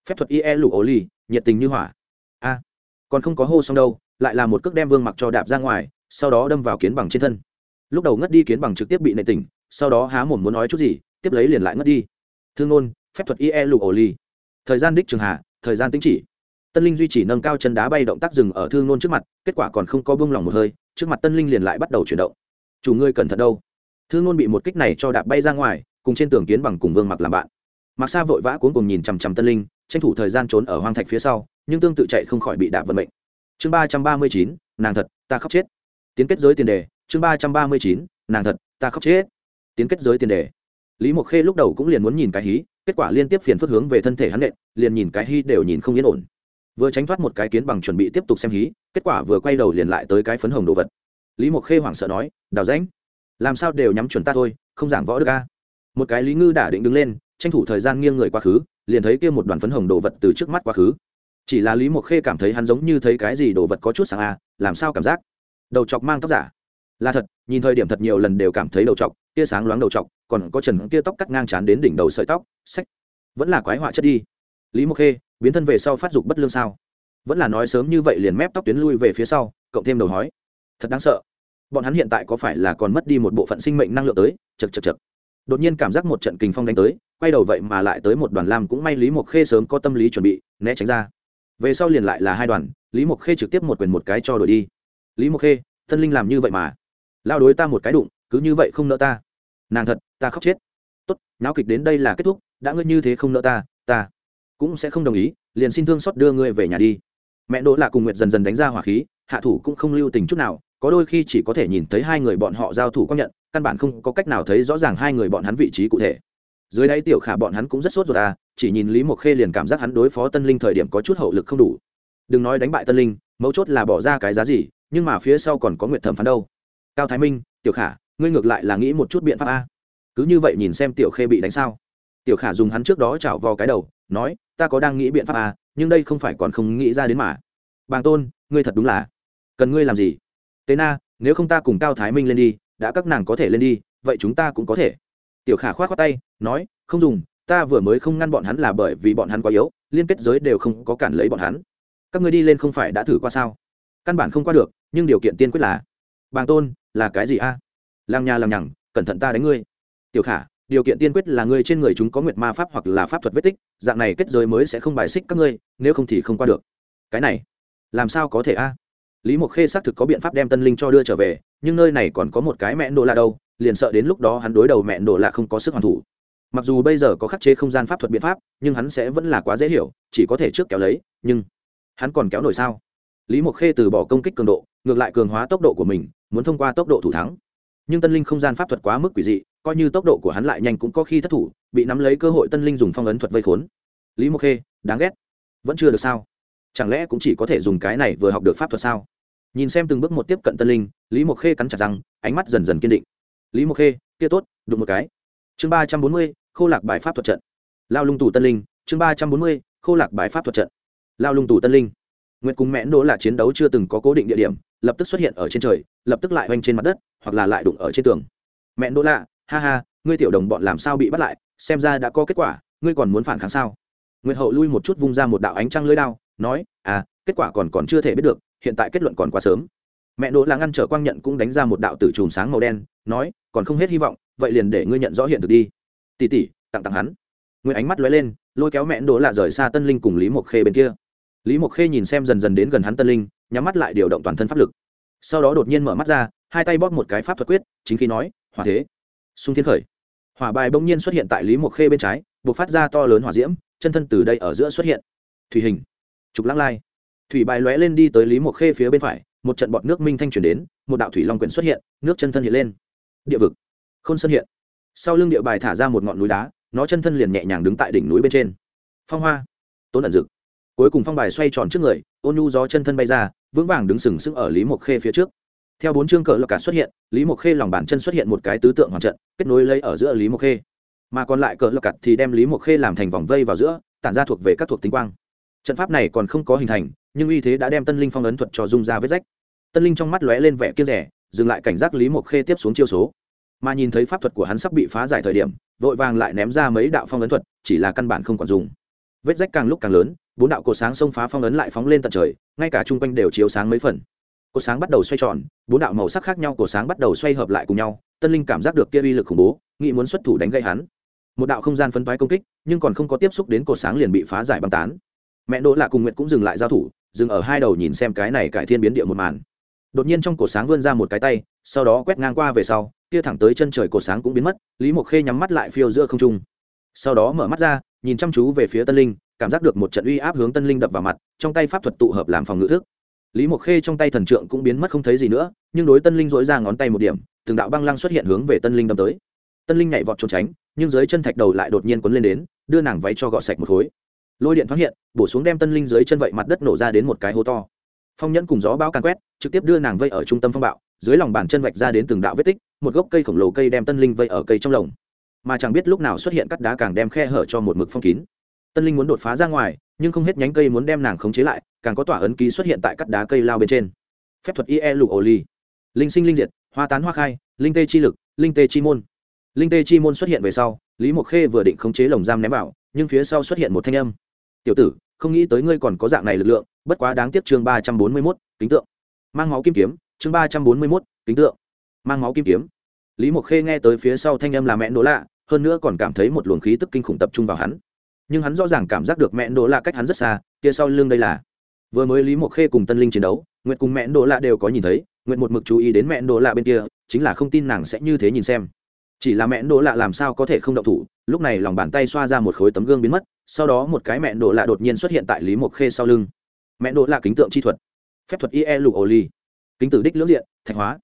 phép thuật ie lụ ổ ly nhiệt tình như hỏa. A, còn không có hô xong đâu, lại là một cước đem vương mặc cho đạp ra ngoài, sau đó đâm vào kiến bằng trên thân. Lúc đầu ngất đi kiến bằng trực tiếp bị nệ tỉnh, sau đó há mồm muốn nói chút gì, tiếp lấy liền lại ngất đi. Thương ngôn phép thuật ie lụ ổ ly thời gian đích trường hạ, thời gian tính chỉ. Tân linh duy trì nâng cao chân đá bay động tác dừng ở thương ngôn trước mặt, kết quả còn không có bông lỏng một hơi, trước mặt tân linh liền lại bắt đầu chuyển động chủ ngươi cẩn thận đâu. Thương ngôn bị một kích này cho đạp bay ra ngoài, cùng trên tường kiến bằng cùng vương mặc làm bạn. Mặc sa vội vã cuốn cùng nhìn chằm chằm tân linh, tranh thủ thời gian trốn ở hoang thạch phía sau, nhưng tương tự chạy không khỏi bị đạp vận mệnh. Chương ba trăm ba mươi chín, nàng thật, ta khóc chết. Tiến kết giới tiền đề, chương ba trăm ba mươi chín, nàng thật, ta khóc chết. Tiến kết giới tiền đề. Lý mộc khê lúc đầu cũng liền muốn nhìn cái hí, kết quả liên tiếp phiền phức hướng về thân thể hắn nện, liền nhìn cái hí đều nhìn không yên ổn. Vừa tránh thoát một cái kiến bằng chuẩn bị tiếp tục xem hí, kết quả vừa quay đầu liền lại tới cái phấn hồng đồ vật lý mộc khê hoảng sợ nói, đào rãnh, làm sao đều nhắm chuẩn ta thôi, không giảng võ được ca một cái lý ngư đả định đứng lên, tranh thủ thời gian nghiêng người quá khứ, liền thấy kia một đoàn phấn hồng đồ vật từ trước mắt quá khứ. Chỉ là lý mộc khê cảm thấy hắn giống như thấy cái gì đồ vật có chút sáng a, làm sao cảm giác? Đầu chọc mang tóc giả. Là thật, nhìn thời điểm thật nhiều lần đều cảm thấy đầu chọc, tia sáng loáng đầu chọc, còn có trần kia tóc cắt ngang chán đến đỉnh đầu sợi tóc sách vẫn là quái họa chất đi. Lý mộc khê, biến thân về sau phát dục bất lương sao? Vẫn là nói sớm như vậy liền mép tóc tuyến lui về phía sau, cộng thêm đầu hói thật đáng sợ. Bọn hắn hiện tại có phải là còn mất đi một bộ phận sinh mệnh năng lượng tới? Chật chật chật đột nhiên cảm giác một trận kình phong đánh tới, quay đầu vậy mà lại tới một đoàn lam cũng may lý mộc khê sớm có tâm lý chuẩn bị, né tránh ra. Về sau liền lại là hai đoàn, lý mộc khê trực tiếp một quyền một cái cho đổi đi. Lý mộc khê, thân linh làm như vậy mà. Lao đối ta một cái đụng, cứ như vậy không nợ ta. Nàng thật, ta khóc chết. Tốt, náo kịch đến đây là kết thúc, đã ngươi như thế không nợ ta ta cũng sẽ không đồng ý, liền xin thương xót đưa ngươi về nhà đi. Mẹ đỗ lạ cùng nguyệt dần dần đánh ra hỏa khí hạ thủ cũng không lưu tình chút nào, có đôi khi chỉ có thể nhìn thấy hai người bọn họ giao thủ công nhận, căn bản không có cách nào thấy rõ ràng hai người bọn hắn vị trí cụ thể. Dưới đáy tiểu khả bọn hắn cũng rất sốt ruột à chỉ nhìn lý mộc khê liền cảm giác hắn đối phó tân linh thời điểm có chút hậu lực không đủ. Đừng nói đánh bại tân linh, mấu chốt là bỏ ra cái giá gì, nhưng mà phía sau còn có nguyện thẩm phán đâu. Cao thái minh, tiểu khả, ngươi ngược lại là nghĩ một chút biện pháp a. Cứ như vậy nhìn xem tiểu khê bị đánh sao. Tiểu khả dùng hắn trước đó chảo vào cái đầu, nói, ta có đang nghĩ biện pháp a nhưng đây không phải còn không nghĩ ra đến mà. Bàng tôn, ngươi thật đúng là cần ngươi làm gì? Tế na, nếu không ta cùng cao thái minh lên đi, đã các nàng có thể lên đi, vậy chúng ta cũng có thể. Tiểu khả khoát khoát tay, nói, không dùng, ta vừa mới không ngăn bọn hắn là bởi vì bọn hắn quá yếu, liên kết giới đều không có cản lấy bọn hắn. Các ngươi đi lên không phải đã thử qua sao? Căn bản không qua được, nhưng điều kiện tiên quyết là, bàng tôn, là cái gì a? À? làng nhà làng nhằng, cẩn thận ta đánh ngươi. Tiểu khả, điều kiện tiên quyết là ngươi trên người chúng có nguyệt ma pháp hoặc là pháp thuật vết tích, dạng này kết giới mới sẽ không bài xích các ngươi, nếu không thì không qua được. Cái này, làm sao có thể a? Lý mộc khê xác thực có biện pháp đem tân linh cho đưa trở về, nhưng nơi này còn có một cái mẹ nổ lạ đâu, liền sợ đến lúc đó hắn đối đầu mẹ nổ lạ không có sức hoàn thủ. Mặc dù bây giờ có khắc chế không gian pháp thuật biện pháp, nhưng hắn sẽ vẫn là quá dễ hiểu, chỉ có thể trước kéo lấy, nhưng hắn còn kéo nổi sao? Lý mộc khê từ bỏ công kích cường độ, ngược lại cường hóa tốc độ của mình, muốn thông qua tốc độ thủ thắng. Nhưng tân linh không gian pháp thuật quá mức quỷ dị, coi như tốc độ của hắn lại nhanh cũng có khi thất thủ, bị nắm lấy cơ hội tân linh dùng phong ấn thuật vây khốn. Lý mộc khê, đáng ghét. Vẫn chưa được sao? Chẳng lẽ cũng chỉ có thể dùng cái này vừa học được pháp thuật sao? Nhìn xem từng bước một tiếp cận tân linh, lý mộc khê cắn chặt răng, ánh mắt dần dần kiên định. Lý mộc khê, kia tốt, đụng một cái. Chương ba trăm bốn mươi khô lạc bài pháp thuật trận. Lao lung tù tân linh, chương ba trăm bốn mươi khô lạc bài pháp thuật trận. Lao lung tù tân linh. Nguyệt cùng mẽn đỗ là chiến đấu chưa từng có cố định địa điểm, lập tức xuất hiện ở trên trời, lập tức lại oanh trên mặt đất, hoặc là lại đụng ở trên tường. Mẹn đỗ lạ, ha ha, ngươi tiểu đồng bọn làm sao bị bắt lại, xem ra đã có kết quả, ngươi còn muốn phản kháng sao? Nguyệt hậu lui một chút vung ra một đạo ánh trăng lưới đao, nói à kết quả còn còn chưa thể biết được hiện tại kết luận còn quá sớm. Mẹ đỗ là ngăn trở quang nhận cũng đánh ra một đạo tử chùm sáng màu đen, nói, còn không hết hy vọng, vậy liền để ngươi nhận rõ hiện thực đi. Tỉ tỉ tặng tặng hắn. Nguyên ánh mắt lóe lên, lôi kéo mẹ đỗ là rời xa tân linh cùng lý mộc khê bên kia. Lý mộc khê nhìn xem dần dần đến gần hắn tân linh, nhắm mắt lại điều động toàn thân pháp lực. Sau đó đột nhiên mở mắt ra, hai tay bóp một cái pháp thuật quyết, chính khi nói, hỏa thế. Xung thiên khởi. Hỏa bài bỗng nhiên xuất hiện tại lý mộc khê bên trái buộc phát ra to lớn hỏa diễm, chân thân từ đây ở giữa xuất hiện. Thủy hình. Trục lãng lai thủy bài lóe lên đi tới lý mộc khê phía bên phải, một trận bọt nước minh thanh chuyển đến, một đạo thủy long quyển xuất hiện, nước chân thân hiện lên. Địa vực. K h ô n sân hiện. Sau lưng địa bài thả ra một ngọn núi đá, nó chân thân liền nhẹ nhàng đứng tại đỉnh núi bên trên. Phong hoa. Tốn ẩn dực. Cuối cùng phong bài xoay tròn trước người, ôn nhu gió chân thân bay ra, vững vàng đứng sừng sững ở lý mộc khê phía trước. Theo bốn chương cờ lộc cả xuất hiện, lý mộc khê lòng bàn chân xuất hiện một cái tứ tượng hoàn trận, kết nối lấy ở giữa lý mộc khê. Mà còn lại cờ lộc cặt thì đem lý mộc khê làm thành vòng vây vào giữa, tản ra thuộc về các thuộc tính quang. Trận pháp này còn không có hình thành nhưng uy thế đã đem tân linh phong ấn thuật cho dung ra vết rách. Tân linh trong mắt lóe lên vẻ kiên rẻ, dừng lại cảnh giác lý mộc khê tiếp xuống chiêu số. Mà nhìn thấy pháp thuật của hắn sắp bị phá giải thời điểm, vội vàng lại ném ra mấy đạo phong ấn thuật, chỉ là căn bản không còn dùng. Vết rách càng lúc càng lớn, bốn đạo cột sáng xông phá phong ấn lại phóng lên tận trời, ngay cả chung quanh đều chiếu sáng mấy phần. Cột sáng bắt đầu xoay tròn, bốn đạo màu sắc khác nhau cột sáng bắt đầu xoay hợp lại cùng nhau, tân linh cảm giác được kia uy lực khủng bố, nghĩ muốn xuất thủ đánh gây hắn. Một đạo không gian phân toái công kích, nhưng còn không có tiếp xúc đến cột sáng liền bị phá giải băng tán. Mẹ đỗ lạ cùng nguyện cũng dừng lại giao thủ dừng ở hai đầu nhìn xem cái này cải thiên biến địa một màn. Đột nhiên trong cổ sáng vươn ra một cái tay, sau đó quét ngang qua về sau, kia thẳng tới chân trời cổ sáng cũng biến mất, lý mộc khê nhắm mắt lại phiêu giữa không trung. Sau đó mở mắt ra, nhìn chăm chú về phía tân linh, cảm giác được một trận uy áp hướng tân linh đập vào mặt, trong tay pháp thuật tụ hợp làm phòng ngự thức. Lý mộc khê trong tay thần trượng cũng biến mất không thấy gì nữa, nhưng đối tân linh dỗi ra ngón tay một điểm, từng đạo băng lăng xuất hiện hướng về tân linh đâm tới. Tân linh nhảy vọt trốn tránh, nhưng dưới chân thạch đầu lại đột nhiên quấn lên đến, đưa nàng váy cho gọt sạch một khối lôi điện thoáng hiện, bổ xuống đem tân linh dưới chân vậy mặt đất nổ ra đến một cái hố to. Phong nhẫn cùng gió bão càn quét, trực tiếp đưa nàng vây ở trung tâm phong bạo, dưới lòng bàn chân vạch ra đến từng đạo vết tích, một gốc cây khổng lồ cây đem tân linh vây ở cây trong lồng. Mà chẳng biết lúc nào xuất hiện cắt đá càng đem khe hở cho một mực phong kín. Tân linh muốn đột phá ra ngoài, nhưng không hết nhánh cây muốn đem nàng khống chế lại, càng có tỏa ấn ký xuất hiện tại cắt đá cây lao bên trên. Phép thuật ie lụ ổ ly linh sinh linh diệt, hoa tán hoa khai, linh tê chi lực, linh tê chi môn. Linh tê chi môn xuất hiện về sau, lý mộc khê vừa định khống chế lồng giam ném vào, nhưng phía sau xuất hiện một thanh âm tiểu tử, không nghĩ tới ngươi còn có dạng này lực lượng, bất quá đáng tiếc chương ba trăm bốn mươi mốt, kính tượng. Mang máu kim kiếm, chương ba trăm bốn mươi mốt, kính tượng. Mang máu kim kiếm. Lý mộc khê nghe tới phía sau thanh âm là mẹ nỗ lạ, hơn nữa còn cảm thấy một luồng khí tức kinh khủng tập trung vào hắn. Nhưng hắn rõ ràng cảm giác được mẹ nỗ lạ cách hắn rất xa, kia sau lưng đây là. Vừa mới lý mộc khê cùng tân linh chiến đấu, nguyệt cùng mẹ nỗ lạ đều có nhìn thấy, nguyệt một mực chú ý đến mẹ nỗ lạ bên kia, chính là không tin nàng sẽ như thế nhìn xem chỉ là mẹ đỗ lạ làm sao có thể không động thủ, lúc này lòng bàn tay xoa ra một khối tấm gương biến mất, sau đó một cái mẹ đỗ lạ đột nhiên xuất hiện tại lý mộc khê sau lưng. Mẹ đỗ lạ kính tượng chi thuật. Phép thuật ie lục ổ ly. Kính tử đích lưỡng diện, thạch hóa.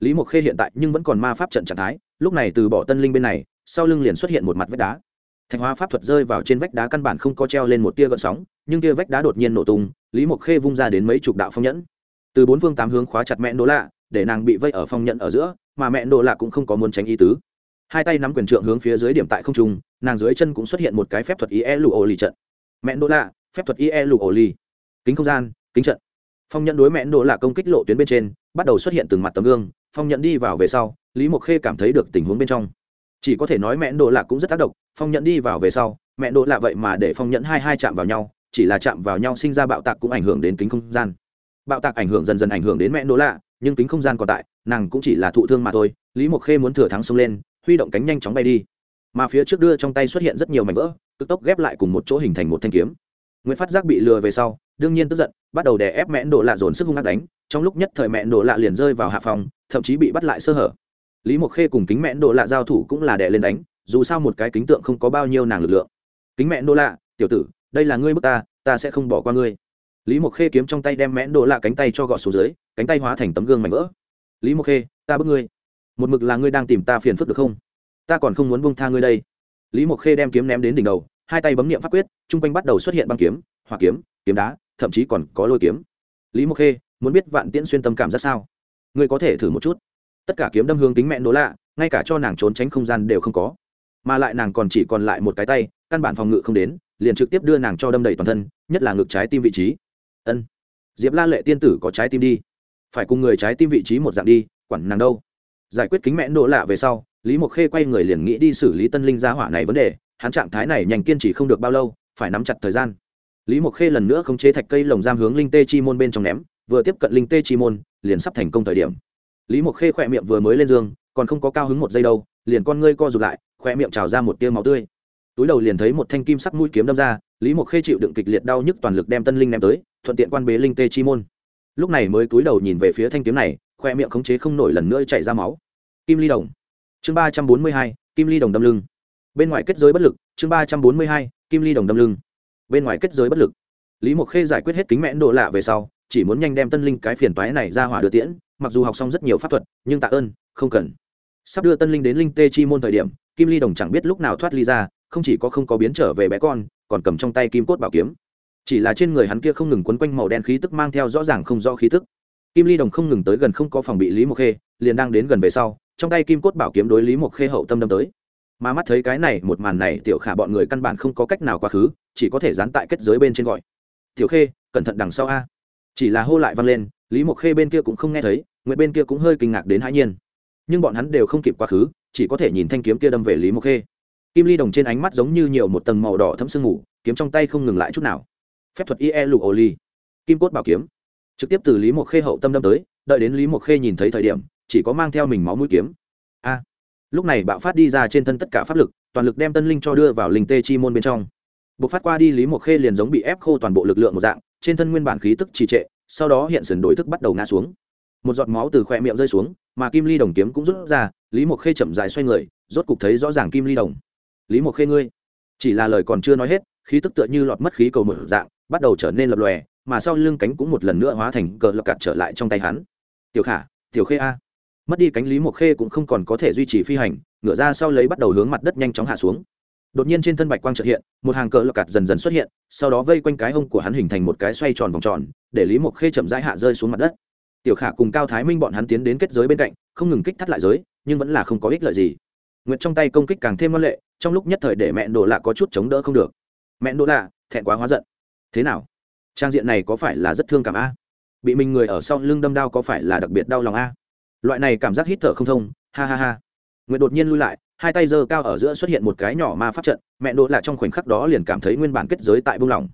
Lý mộc khê hiện tại nhưng vẫn còn ma pháp trận trạng thái, lúc này từ bỏ tân linh bên này, sau lưng liền xuất hiện một mặt vách đá. Thạch hóa pháp thuật rơi vào trên vách đá căn bản không có treo lên một tia gợn sóng, nhưng tia vách đá đột nhiên nổ tung, lý mộc khê vung ra đến mấy chục đạo phong nhẫn. Từ bốn phương tám hướng khóa chặt mẹ đỗ lạ, để nàng bị vây ở phong nhẫn ở giữa, mà mẹ đỗ lạ cũng không có muốn tránh ý tứ hai tay nắm quyền trượng hướng phía dưới điểm tại không trung, nàng dưới chân cũng xuất hiện một cái phép thuật ie lụ ổ lì trận. Mẹ đỗ lạ, phép thuật ie lụ ổ lì kính không gian, kính trận. Phong nhận đối mẹ đỗ lạ công kích lộ tuyến bên trên, bắt đầu xuất hiện từng mặt tấm gương. Phong nhận đi vào về sau, lý mộc khê cảm thấy được tình huống bên trong. Chỉ có thể nói mẹ đỗ lạ cũng rất tác động. Phong nhận đi vào về sau mẹ đỗ lạ vậy mà để phong nhận hai hai chạm vào nhau, chỉ là chạm vào nhau sinh ra bạo tạc cũng ảnh hưởng đến kính không gian. Bạo tạc ảnh hưởng dần dần ảnh hưởng đến mẹ đỗ lạ, nhưng kính không gian còn tại, nàng cũng chỉ là thụ thương mà thôi. Lý mộc khê muốn thừa thắng xông lên huy động cánh nhanh chóng bay đi. Mà phía trước đưa trong tay xuất hiện rất nhiều mảnh vỡ, cực tốc ghép lại cùng một chỗ hình thành một thanh kiếm. Nguyễn phát giác bị lừa về sau, đương nhiên tức giận, bắt đầu đè ép mẹn độ lạ dồn sức hung ác đánh. Trong lúc nhất thời mẹn độ lạ liền rơi vào hạ phòng, thậm chí bị bắt lại sơ hở. Lý mộc khê cùng kính mẹn độ lạ giao thủ cũng là đè lên đánh, dù sao một cái kính tượng không có bao nhiêu nàng lực lượng. Kính mẹn độ lạ, tiểu tử, đây là ngươi bước ta ta sẽ không bỏ qua ngươi. Lý mộc khê kiếm trong tay đem mẹn độ lạ cánh tay cho gọt xuống dưới, cánh tay hóa thành tấm gương mảnh vỡ. Lý mộc khê, ta bước ngươi một mực là ngươi đang tìm ta phiền phức được không? Ta còn không muốn bông tha ngươi đây. Lý mộc khê đem kiếm ném đến đỉnh đầu, hai tay bấm n i ệ m pháp quyết, chung quanh bắt đầu xuất hiện băng kiếm, hỏa kiếm kiếm đá, thậm chí còn có lôi kiếm. Lý mộc khê, muốn biết vạn tiễn xuyên tâm cảm ra sao? Ngươi có thể thử một chút. Tất cả kiếm đâm hướng tính mẹ nỗ lạ, ngay cả cho nàng trốn tránh không gian đều không có. Mà lại nàng còn chỉ còn lại một cái tay, căn bản phòng ngự không đến, liền trực tiếp đưa nàng cho đâm đầy toàn thân, nhất là ngực trái tim vị trí. Ân. Diệp la lệ tiên tử có trái tim đi. Phải cùng người trái tim vị trí một dạng đi, quản nàng đâu giải quyết kính mẹ nỗ lạ về sau, lý mộc khê quay người liền nghĩ đi xử lý tân linh gia hỏa này vấn đề, hắn trạng thái này nhanh kiên trì không được bao lâu, phải nắm chặt thời gian. Lý mộc khê lần nữa không chế thạch cây lồng giam hướng linh tê chi môn bên trong ném, vừa tiếp cận linh tê chi môn, liền sắp thành công thời điểm. Lý mộc khê khỏe miệng vừa mới lên giường, còn không có cao hứng một giây đâu, liền con ngươi co rụt lại khoe miệng trào ra một tia máu tươi. Túi đầu liền thấy một thanh kim sắc mũi kiếm đâm ra, lý mộc khê chịu đựng kịch liệt đau nhức toàn lực đem tân linh ném tới, thuận tiện quan bế linh tê chi môn. Lúc này mới túi đầu nhìn về phía thanh kiếm này khoe miệng khống chế không nổi lần nữa chảy ra máu kim ly đồng. Chương ba trăm bốn mươi hai, kim ly đồng đâm lưng. Bên ngoài kết giới bất lực, chương ba trăm bốn mươi hai, kim ly đồng đâm lưng. Bên ngoài kết giới bất lực. Lý mộc khê giải quyết hết kính mẽn độ lạ về sau, chỉ muốn nhanh đem tân linh cái phiền toái này ra hỏa đưa tiễn, mặc dù học xong rất nhiều pháp thuật, nhưng tạ ơn, không cần. Sắp đưa tân linh đến linh tê chi môn thời điểm, kim ly đồng chẳng biết lúc nào thoát ly ra, không chỉ có không có biến trở về bé con, còn cầm trong tay kim cốt bảo kiếm. Chỉ là trên người hắn kia không ngừng quấn quanh màu đen khí tức mang theo rõ ràng không rõ khí tức. Kim ly đồng không ngừng tới gần không có phòng bị lý mộc khê, liền đang đến gần về sau trong tay kim cốt bảo kiếm đối lý mộc khê hậu tâm đâm tới. Mà mắt thấy cái này một màn này, tiểu khả bọn người căn bản không có cách nào quá khứ, chỉ có thể dán tại kết giới bên trên gọi. Tiểu khê, cẩn thận đằng sau a. Chỉ là hô lại vang lên, lý mộc khê bên kia cũng không nghe thấy nguyện bên kia cũng hơi kinh ngạc đến hãi nhiên. Nhưng bọn hắn đều không kịp quá khứ, chỉ có thể nhìn thanh kiếm kia đâm về lý mộc khê. Kim ly đồng trên ánh mắt giống như nhiều một tầng màu đỏ thấm sương mù, kiếm trong tay không ngừng lại chút nào. Phép thuật ie lục ô ly. Kim cốt bảo kiếm. Trực tiếp từ lý mộc khê hậu tâm đâm tới, đợi đến lý mộc khê nhìn thấy thời điểm chỉ có mang theo mình máu mũi kiếm. A, lúc này bạo phát đi ra trên thân tất cả pháp lực, toàn lực đem tân linh cho đưa vào linh tê chi môn bên trong. Buộc phát qua đi, lý mộc khê liền giống bị ép khô toàn bộ lực lượng một dạng, trên thân nguyên bản khí tức trì trệ, sau đó hiện sườn đổi thức bắt đầu ngã xuống. Một giọt máu từ khoe miệng rơi xuống, mà kim ly đồng kiếm cũng rút ra, lý mộc khê chậm dài xoay người, rốt cục thấy rõ ràng kim ly đồng. Lý mộc khê ngươi? Chỉ là lời còn chưa nói hết, khí tức tựa như lọt mất khí cầu một dạng, bắt đầu trở nên lập lòe, mà sau lưng cánh cũng một lần nữa hóa thành cờ lập cạt trở lại trong tay hắn. Tiểu khả, tiểu khê a mất đi cánh lý mộc khê cũng không còn có thể duy trì phi hành, ngửa ra sau lấy bắt đầu hướng mặt đất nhanh chóng hạ xuống. Đột nhiên trên thân bạch quang trợ hiện, một hàng cờ lọc cạt dần dần xuất hiện, sau đó vây quanh cái hông của hắn hình thành một cái xoay tròn vòng tròn, để lý mộc khê chậm rãi hạ rơi xuống mặt đất. Tiểu khả cùng cao thái minh bọn hắn tiến đến kết giới bên cạnh, không ngừng kích thắt lại giới, nhưng vẫn là không có ích lợi gì. Nguyệt trong tay công kích càng thêm ngoan lệ, trong lúc nhất thời để mẹ đồ lạ có chút chống đỡ không được. Mẹ đồ lạ, thẹn quá hóa giận. Thế nào? Trang diện này có phải là rất thương cảm a? Bị mình người ở sau lưng đâm đau có phải là đặc biệt đau lòng a? Loại này cảm giác hít thở không thông, ha ha ha. Nguyệt đột nhiên lui lại, hai tay giơ cao ở giữa xuất hiện một cái nhỏ ma pháp trận, mẹ đỗ lạ trong khoảnh khắc đó liền cảm thấy nguyên bản kết giới tại buông lỏng.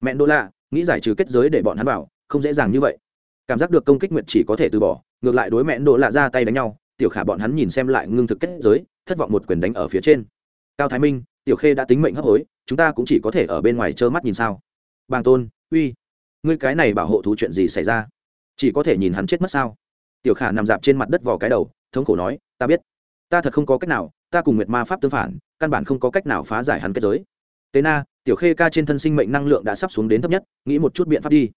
Mẹ đỗ lạ, nghĩ giải trừ kết giới để bọn hắn bảo không dễ dàng như vậy. Cảm giác được công kích nguyệt chỉ có thể từ bỏ, ngược lại đối mẹ đỗ lạ ra tay đánh nhau, tiểu khả bọn hắn nhìn xem lại ngưng thực kết giới, thất vọng một quyền đánh ở phía trên. Cao thái minh, tiểu khê đã tính mệnh hấp hối, chúng ta cũng chỉ có thể ở bên ngoài trơ mắt nhìn sao? Bàng tôn, uy, ngươi cái này bảo hộ thú chuyện gì xảy ra? Chỉ có thể nhìn hắn chết mất sao? Tiểu khả nằm dạp trên mặt đất vò cái đầu, thống khổ nói, ta biết. Ta thật không có cách nào, ta cùng nguyệt ma pháp tương phản, căn bản không có cách nào phá giải hắn kết giới. Tế na, tiểu khê ca trên thân sinh mệnh năng lượng đã sắp xuống đến thấp nhất, nghĩ một chút biện pháp đi.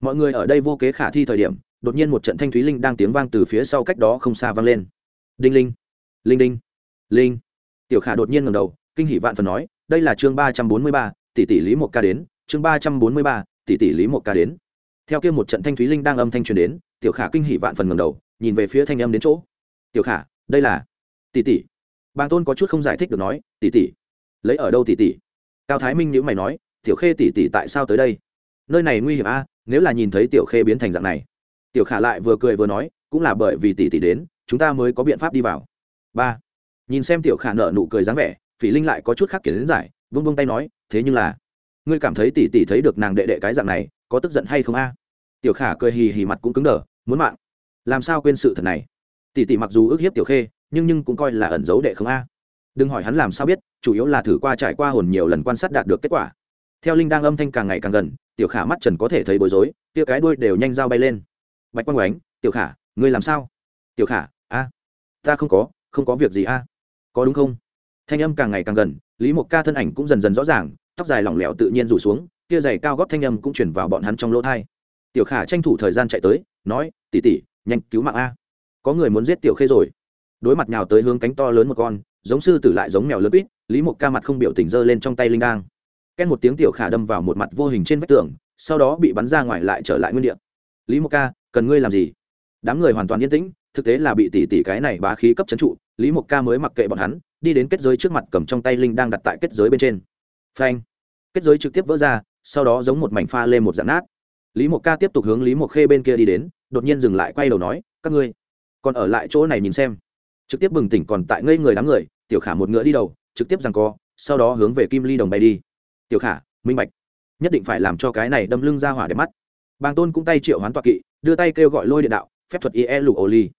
Mọi người ở đây vô kế khả thi thời điểm, đột nhiên một trận thanh thúy linh đang tiếng vang từ phía sau cách đó không xa vang lên. Đinh linh linh đinh, linh. Tiểu khả đột nhiên ngầm đầu, kinh hỷ vạn phần nói, đây là chương ba trăm bốn mươi ba, tỷ tỷ lý một ca đến, chương ba trăm bốn mươi ba, tỷ tỷ lý một ca đến. Theo kia một trận thanh thúy linh đang âm thanh truyền đến tiểu khả kinh hỷ vạn phần ngầm đầu, nhìn về phía thanh âm đến chỗ. Tiểu khả, đây là tỷ tỷ. Bàng tôn có chút không giải thích được nói, tỷ tỷ. Lấy ở đâu tỷ tỷ? Cao thái minh nhữ mày nói, tiểu khê tỷ tỷ tại sao tới đây? Nơi này nguy hiểm a, nếu là nhìn thấy tiểu khê biến thành dạng này. Tiểu khả lại vừa cười vừa nói, cũng là bởi vì tỷ tỷ đến, chúng ta mới có biện pháp đi vào. Ba. Nhìn xem tiểu khả nợ nụ cười dáng vẻ, phỉ linh lại có chút khác kiến giải, vung vung tay nói, thế nhưng là, ngươi cảm thấy tỷ tỷ thấy được nàng đệ đệ cái dạng này, có tức giận hay không a? Tiểu khả cười hì hì mặt cũng cứng đờ muốn mạng. Làm sao quên sự thật này? Tỷ tỷ mặc dù ước hiếp tiểu khê, nhưng nhưng cũng coi là ẩn giấu đệ không a. Đừng hỏi hắn làm sao biết, chủ yếu là thử qua trải qua hồn nhiều lần quan sát đạt được kết quả. Theo linh đang âm thanh càng ngày càng gần, tiểu khả mắt trần có thể thấy bối rối tia cái đuôi đều nhanh dao bay lên. Bạch quang oánh tiểu khả, ngươi làm sao? Tiểu khả, a, ta không có không có việc gì a. Có đúng không? Thanh âm càng ngày càng gần, lý mộc ca thân ảnh cũng dần dần rõ ràng, tóc dài lỏng lẻo tự nhiên rủ xuống, kia giày cao góp thanh âm cũng chuyển vào bọn hắn trong lỗ thai tiểu khả tranh thủ thời gian chạy tới nói tỉ tỉ nhanh cứu mạng a. Có người muốn giết tiểu khê rồi. Đối mặt nhào tới hướng cánh to lớn một con, giống sư tử lại giống mèo lớn ít lý mộc ca mặt không biểu tình giơ lên trong tay linh đang két một tiếng tiểu khả đâm vào một mặt vô hình trên vách tường, sau đó bị bắn ra ngoài lại trở lại nguyên địa. Lý mộc ca, cần ngươi làm gì? Đám người hoàn toàn yên tĩnh, thực tế là bị tỷ tỷ cái này bá khí cấp trấn trụ, lý mộc ca mới mặc kệ bọn hắn, đi đến kết giới trước mặt cầm trong tay linh đang đặt tại kết giới bên trên. Phanh! Kết giới trực tiếp vỡ ra, sau đó giống một mảnh pha lên một dạng nát lý mộc ca tiếp tục hướng lý mộc khê bên kia đi đến, đột nhiên dừng lại quay đầu nói, các ngươi còn ở lại chỗ này nhìn xem. Trực tiếp bừng tỉnh còn tại ngây người đám người, tiểu khả một ngựa đi đầu, trực tiếp rằng co, sau đó hướng về kim ly đồng bay đi. Tiểu khả, minh bạch. Nhất định phải làm cho cái này đâm lưng ra hỏa đẹp mắt. Bàng tôn cũng tay triệu hoán tọa kỵ, đưa tay kêu gọi lôi điện đạo, phép thuật ie lục ô ly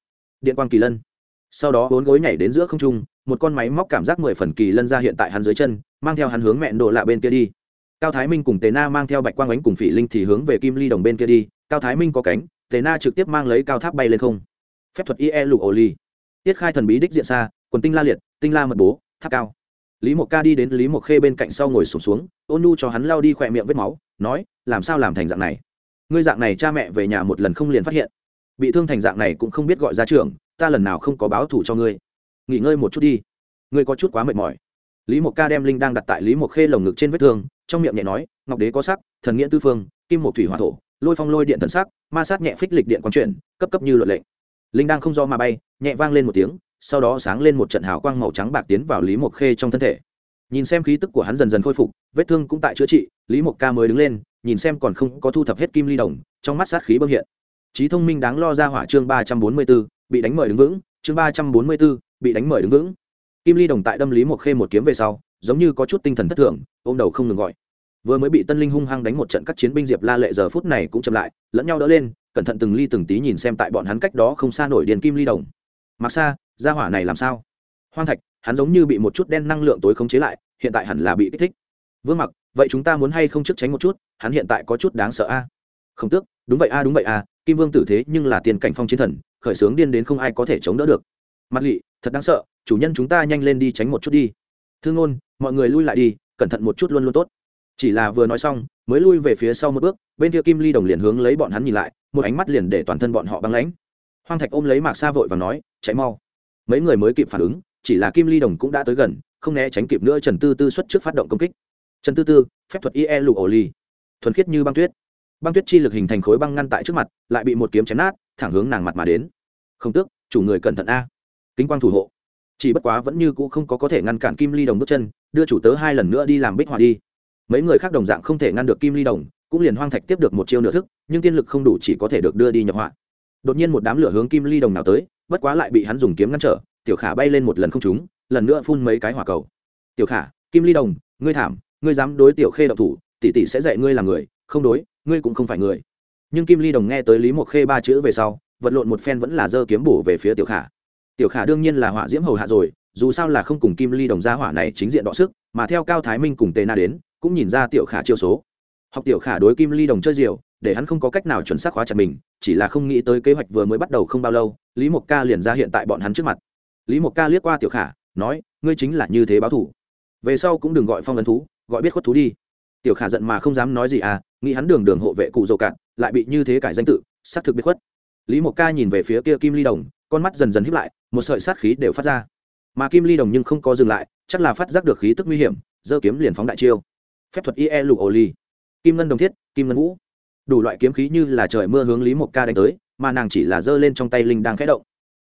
điện quang kỳ lân. Sau đó bốn gối nhảy đến giữa không trung, một con máy móc cảm giác mười phần kỳ lân ra hiện tại hắn dưới chân, mang theo hắn hướng mẹn độ lạ bên kia đi cao thái minh cùng tề na mang theo bạch quang ánh cùng phỉ linh thì hướng về kim ly đồng bên kia đi. Cao thái minh có cánh tề na trực tiếp mang lấy cao tháp bay lên không. Phép thuật ie lục ổ ly tiết khai thần bí đích diện xa quần tinh la liệt tinh la mật bố tháp cao. Lý mộc ca đi đến lý mộc khê bên cạnh sau ngồi sụp xuống, xuống ôn nhu cho hắn lao đi khỏe miệng vết máu nói làm sao làm thành dạng này? Ngươi dạng này cha mẹ về nhà một lần không liền phát hiện. Bị thương thành dạng này cũng không biết gọi ra trường ta lần nào không có báo thủ cho ngươi. Nghỉ ngơi một chút đi. Ngươi có chút quá mệt mỏi. Lý mộc ca đem linh đang đặt tại lý mộc khê lồng ngực trên vết thương trong miệng nhẹ nói, ngọc đế có sắc, thần nghĩa tư phương, kim một thủy hỏa thổ, lôi phong lôi điện thần sắc, ma sát nhẹ phích lịch điện quang chuyển, cấp cấp như luật lệnh. Linh đang không do mà bay, nhẹ vang lên một tiếng, sau đó sáng lên một trận hào quang màu trắng bạc tiến vào lý mộc khê trong thân thể. Nhìn xem khí tức của hắn dần dần khôi phục, vết thương cũng tại chữa trị, lý mộc ca mới đứng lên, nhìn xem còn không có thu thập hết kim ly đồng, trong mắt sát khí bơm hiện. Trí thông minh đáng lo ra hỏa chương ba trăm bốn mươi b ố bị đánh mời đứng vững, chương ba trăm bốn mươi b ố bị đánh mời đứng vững. Kim ly đồng tại đâm lý mộc khê một kiếm về sau giống như có chút tinh thần thất thường, ôm đầu không ngừng gọi. Vừa mới bị tân linh hung hăng đánh một trận các chiến binh diệp la lệ giờ phút này cũng chậm lại, lẫn nhau đỡ lên, cẩn thận từng ly từng tí nhìn xem tại bọn hắn cách đó không xa nổi điền kim ly đồng. Mặc xa ra hỏa này làm sao? Hoang thạch, hắn giống như bị một chút đen năng lượng tối khống chế lại, hiện tại hẳn là bị kích thích. Vương mặc, vậy chúng ta muốn hay không trước tránh một chút, hắn hiện tại có chút đáng sợ a. Không tước, đúng vậy a, đúng vậy a, kim vương tử thế nhưng là tiền cảnh phong chiến thần, khởi sướng điên đến không ai có thể chống đỡ được. Mặt lỵ thật đáng sợ, chủ nhân chúng ta nhanh lên đi tránh một chút đi. Thương ngôn mọi người lui lại đi, cẩn thận một chút luôn luôn tốt. Chỉ là vừa nói xong, mới lui về phía sau một bước, bên kia kim ly đồng liền hướng lấy bọn hắn nhìn lại, một ánh mắt liền để toàn thân bọn họ băng lãnh. Hoang thạch ôm lấy mạc sa vội và nói, chạy mau. Mấy người mới kịp phản ứng, chỉ là kim ly đồng cũng đã tới gần, không né tránh kịp nữa trần tư tư xuất trước phát động công kích. Trần tư tư, phép thuật ie lụ ổ ly thuần khiết như băng tuyết. Băng tuyết chi lực hình thành khối băng ngăn tại trước mặt, lại bị một kiếm chém nát, thẳng hướng nàng mặt mà đến. Không tước, chủ người cẩn thận a. Kính quang thủ hộ. Chỉ bất quá vẫn như cũ không có có thể ngăn cản kim ly đồng bước chân đưa chủ tớ hai lần nữa đi làm bích họa đi. Mấy người khác đồng dạng không thể ngăn được kim ly đồng, cũng liền hoang thạch tiếp được một chiêu nửa thức, nhưng tiên lực không đủ chỉ có thể được đưa đi nhập họa. Đột nhiên một đám lửa hướng kim ly đồng nào tới, bất quá lại bị hắn dùng kiếm ngăn trở, tiểu khả bay lên một lần không trúng, lần nữa phun mấy cái hỏa cầu. Tiểu khả, kim ly đồng, ngươi thảm, ngươi dám đối tiểu khê độc thủ, tỷ tỷ sẽ dạy ngươi là người, không đối, ngươi cũng không phải người. Nhưng kim ly đồng nghe tới lý mộc khê ba chữ về sau, vật lộn một phen vẫn là dơ kiếm bổ về phía tiểu khả. Tiểu khả đương nhiên là họa diễm hầu hạ rồi dù sao là không cùng kim ly đồng gia hỏa này chính diện đọ sức, mà theo cao thái minh cùng tề na đến, cũng nhìn ra tiểu khả chiêu số. Học tiểu khả đối kim ly đồng chơi diều, để hắn không có cách nào chuẩn xác hóa chặt mình, chỉ là không nghĩ tới kế hoạch vừa mới bắt đầu không bao lâu, lý mộc ca liền ra hiện tại bọn hắn trước mặt. Lý mộc ca liếc qua tiểu khả, nói, ngươi chính là như thế báo thủ. Về sau cũng đừng gọi phong ấn thú, gọi biết khuất thú đi. Tiểu khả giận mà không dám nói gì à nghĩ hắn đường đường hộ vệ cụ dầu cạn, lại bị như thế cải danh tự, xác thực biết khuất. Lý mộc ca nhìn về phía kia kim ly đồng, con mắt dần dần hiếp lại, một sợi sát khí đều phát ra mà kim ly đồng nhưng không có dừng lại, chắc là phát giác được khí tức nguy hiểm, giơ kiếm liền phóng đại chiêu. Phép thuật ie lục ổ ly kim ngân đồng thiết, kim ngân vũ. Đủ loại kiếm khí như là trời mưa hướng lý mộc ca đánh tới, mà nàng chỉ là giơ lên trong tay linh đang khẽ động.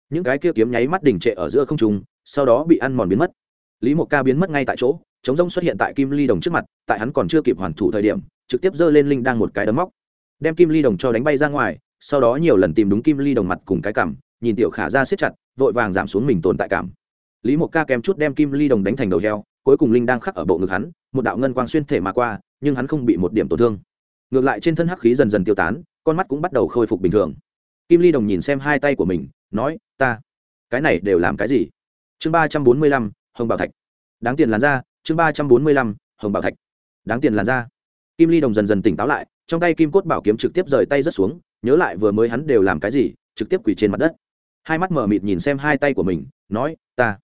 Những cái kia kiếm nháy mắt đỉnh trệ ở giữa không trùng sau đó bị ăn mòn biến mất. Lý mộc ca biến mất ngay tại chỗ, chống rông xuất hiện tại kim ly đồng trước mặt, tại hắn còn chưa kịp hoàn thủ thời điểm, trực tiếp giơ lên linh đang một cái đấm móc. Đem kim ly đồng cho đánh bay ra ngoài, sau đó nhiều lần tìm đúng kim ly đồng mặt cùng cái cảm, nhìn tiểu khả ra siết chặt, vội vàng giảm xuống mình tồn tại cảm lý mộc ca kém chút đem kim ly đồng đánh thành đầu heo, cuối cùng linh đang khắc ở bộ ngực hắn, một đạo ngân quang xuyên thể mà qua, nhưng hắn không bị một điểm tổn thương. Ngược lại trên thân hắc khí dần dần tiêu tán, con mắt cũng bắt đầu khôi phục bình thường. Kim ly đồng nhìn xem hai tay của mình, nói, ta, cái này đều làm cái gì? Chương ba trăm bốn mươi lăm, hồng bảo thạch. Đáng tiền làn ra chương ba trăm bốn mươi lăm, hồng bảo thạch. Đáng tiền làn ra kim ly đồng dần dần tỉnh táo lại, trong tay kim cốt bảo kiếm trực tiếp rời tay rất xuống, nhớ lại vừa mới hắn đều làm cái gì, trực tiếp quỳ trên mặt đất. Hai mắt mở mịt nhìn xem hai tay của mình, nói, ta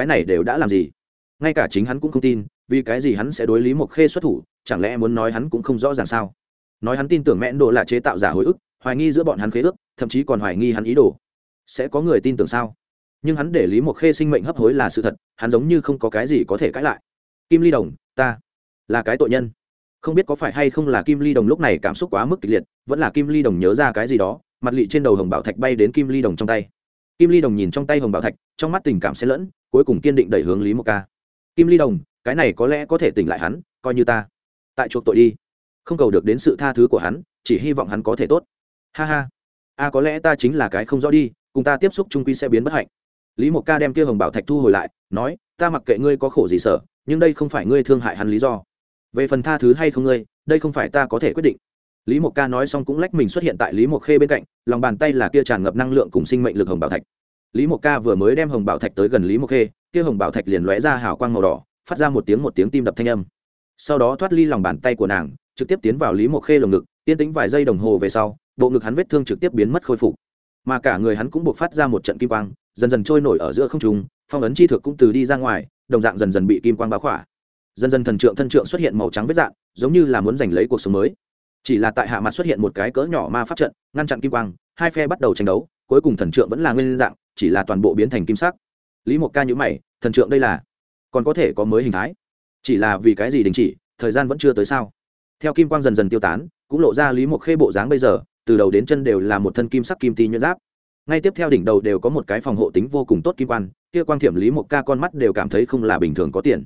cái này đều đã làm gì? Ngay cả chính hắn cũng không tin, vì cái gì hắn sẽ đối lý mộc khê xuất thủ, chẳng lẽ muốn nói hắn cũng không rõ ràng sao? Nói hắn tin tưởng mẹn đồ là chế tạo giả hồi ức, hoài nghi giữa bọn hắn khế ước, thậm chí còn hoài nghi hắn ý đồ. Sẽ có người tin tưởng sao? Nhưng hắn để lý mộc khê sinh mệnh hấp hối là sự thật, hắn giống như không có cái gì có thể cãi lại. Kim ly đồng, ta là cái tội nhân. Không biết có phải hay không là kim ly đồng lúc này cảm xúc quá mức kịch liệt, vẫn là kim ly đồng nhớ ra cái gì đó, mặt lị trên đầu hồng bảo thạch bay đến kim ly đồng trong tay. Kim ly đồng nhìn trong tay hồng bảo thạch, trong mắt tình cảm xen lẫn cuối cùng kiên định đẩy hướng lý mộc ca. Kim ly đồng, cái này có lẽ có thể tỉnh lại hắn, coi như ta. Tại chuộc tội đi. Không cầu được đến sự tha thứ của hắn, chỉ hy vọng hắn có thể tốt. Ha ha. A có lẽ ta chính là cái không rõ đi, cùng ta tiếp xúc trung quy sẽ biến bất hạnh. Lý mộc ca đem kia hồng bảo thạch thu hồi lại, nói, ta mặc kệ ngươi có khổ gì sở nhưng đây không phải ngươi thương hại hắn lý do. Về phần tha thứ hay không ngươi, đây không phải ta có thể quyết định. Lý mộc ca nói xong cũng lách mình xuất hiện tại lý mộc khê bên cạnh, lòng bàn tay là kia tràn ngập năng lượng cùng sinh mệnh lực hồng bảo thạch lý mộc ca vừa mới đem hồng bảo thạch tới gần lý mộc khê, kia hồng bảo thạch liền lóe ra hào quang màu đỏ, phát ra một tiếng một tiếng tim đập thanh âm. Sau đó thoát ly lòng bàn tay của nàng, trực tiếp tiến vào lý mộc khê lồng ngực, yên tính vài giây đồng hồ về sau, bộ ngực hắn vết thương trực tiếp biến mất khôi phục. Mà cả người hắn cũng buộc phát ra một trận kim quang, dần dần trôi nổi ở giữa không trùng phong ấn chi thực cũng từ đi ra ngoài, đồng dạng dần dần bị kim quang báo khỏa. Dần dần thần trượng thân trượng xuất hiện màu trắng vết dạng, giống như là muốn giành lấy cuộc sống mới. Chỉ là tại hạ mặt xuất hiện một cái cỡ nhỏ ma pháp trận, ngăn chặn kim quang, hai phe bắt đầu tranh đấu, cuối cùng thần trượng vẫn là nguyên dạng chỉ là toàn bộ biến thành kim sắc. Lý mộc ca nhữ mày, thần trượng đây là, còn có thể có mới hình thái? Chỉ là vì cái gì đình chỉ, thời gian vẫn chưa tới sao? Theo kim quang dần dần tiêu tán, cũng lộ ra lý mộc khê bộ dáng bây giờ, từ đầu đến chân đều là một thân kim sắc kim ti nhuyễn giáp. Ngay tiếp theo đỉnh đầu đều có một cái phòng hộ tính vô cùng tốt kim quan, kia quang thiểm lý mộc ca con mắt đều cảm thấy không là bình thường có tiền.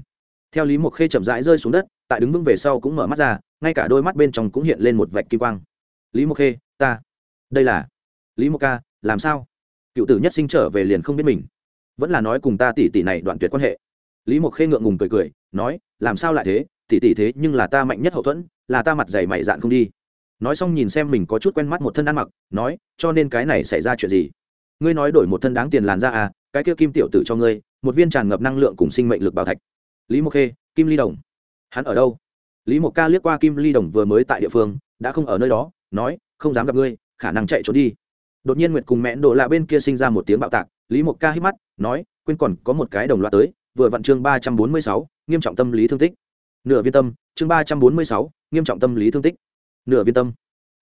Theo lý mộc khê chậm rãi rơi xuống đất, tại đứng vững về sau cũng mở mắt ra, ngay cả đôi mắt bên trong cũng hiện lên một vạch kim quang. Lý mộc khê, ta, đây là, lý mộc ca, làm sao? Cựu tử nhất sinh trở về liền không biết mình. Vẫn là nói cùng ta tỷ tỷ này đoạn tuyệt quan hệ. Lý mộc khê ngượng ngùng cười cười, nói, làm sao lại thế? Tỷ tỷ thế nhưng là ta mạnh nhất hậu thuẫn, là ta mặt dày mày dạn không đi. Nói xong nhìn xem mình có chút quen mắt một thân ăn mặc, nói, cho nên cái này xảy ra chuyện gì? Ngươi nói đổi một thân đáng tiền làn ra à cái kia kim tiểu tử cho ngươi, một viên tràn ngập năng lượng cùng sinh mệnh lực bảo thạch. Lý mộc khê, kim ly đồng. Hắn ở đâu? Lý mộc ca liếc qua kim ly đồng vừa mới tại địa phương, đã không ở nơi đó, nói, không dám gặp ngươi, khả năng chạy trốn đi đột nhiên nguyệt cùng mẹn đổ lạ bên kia sinh ra một tiếng bạo tạc, lý mộc ca hít mắt, nói, quên còn có một cái đồng loạt tới, vừa vặn chương ba trăm bốn mươi sáu, nghiêm trọng tâm lý thương tích. Nửa viên tâm, chương ba trăm bốn mươi sáu, nghiêm trọng tâm lý thương tích. Nửa viên tâm.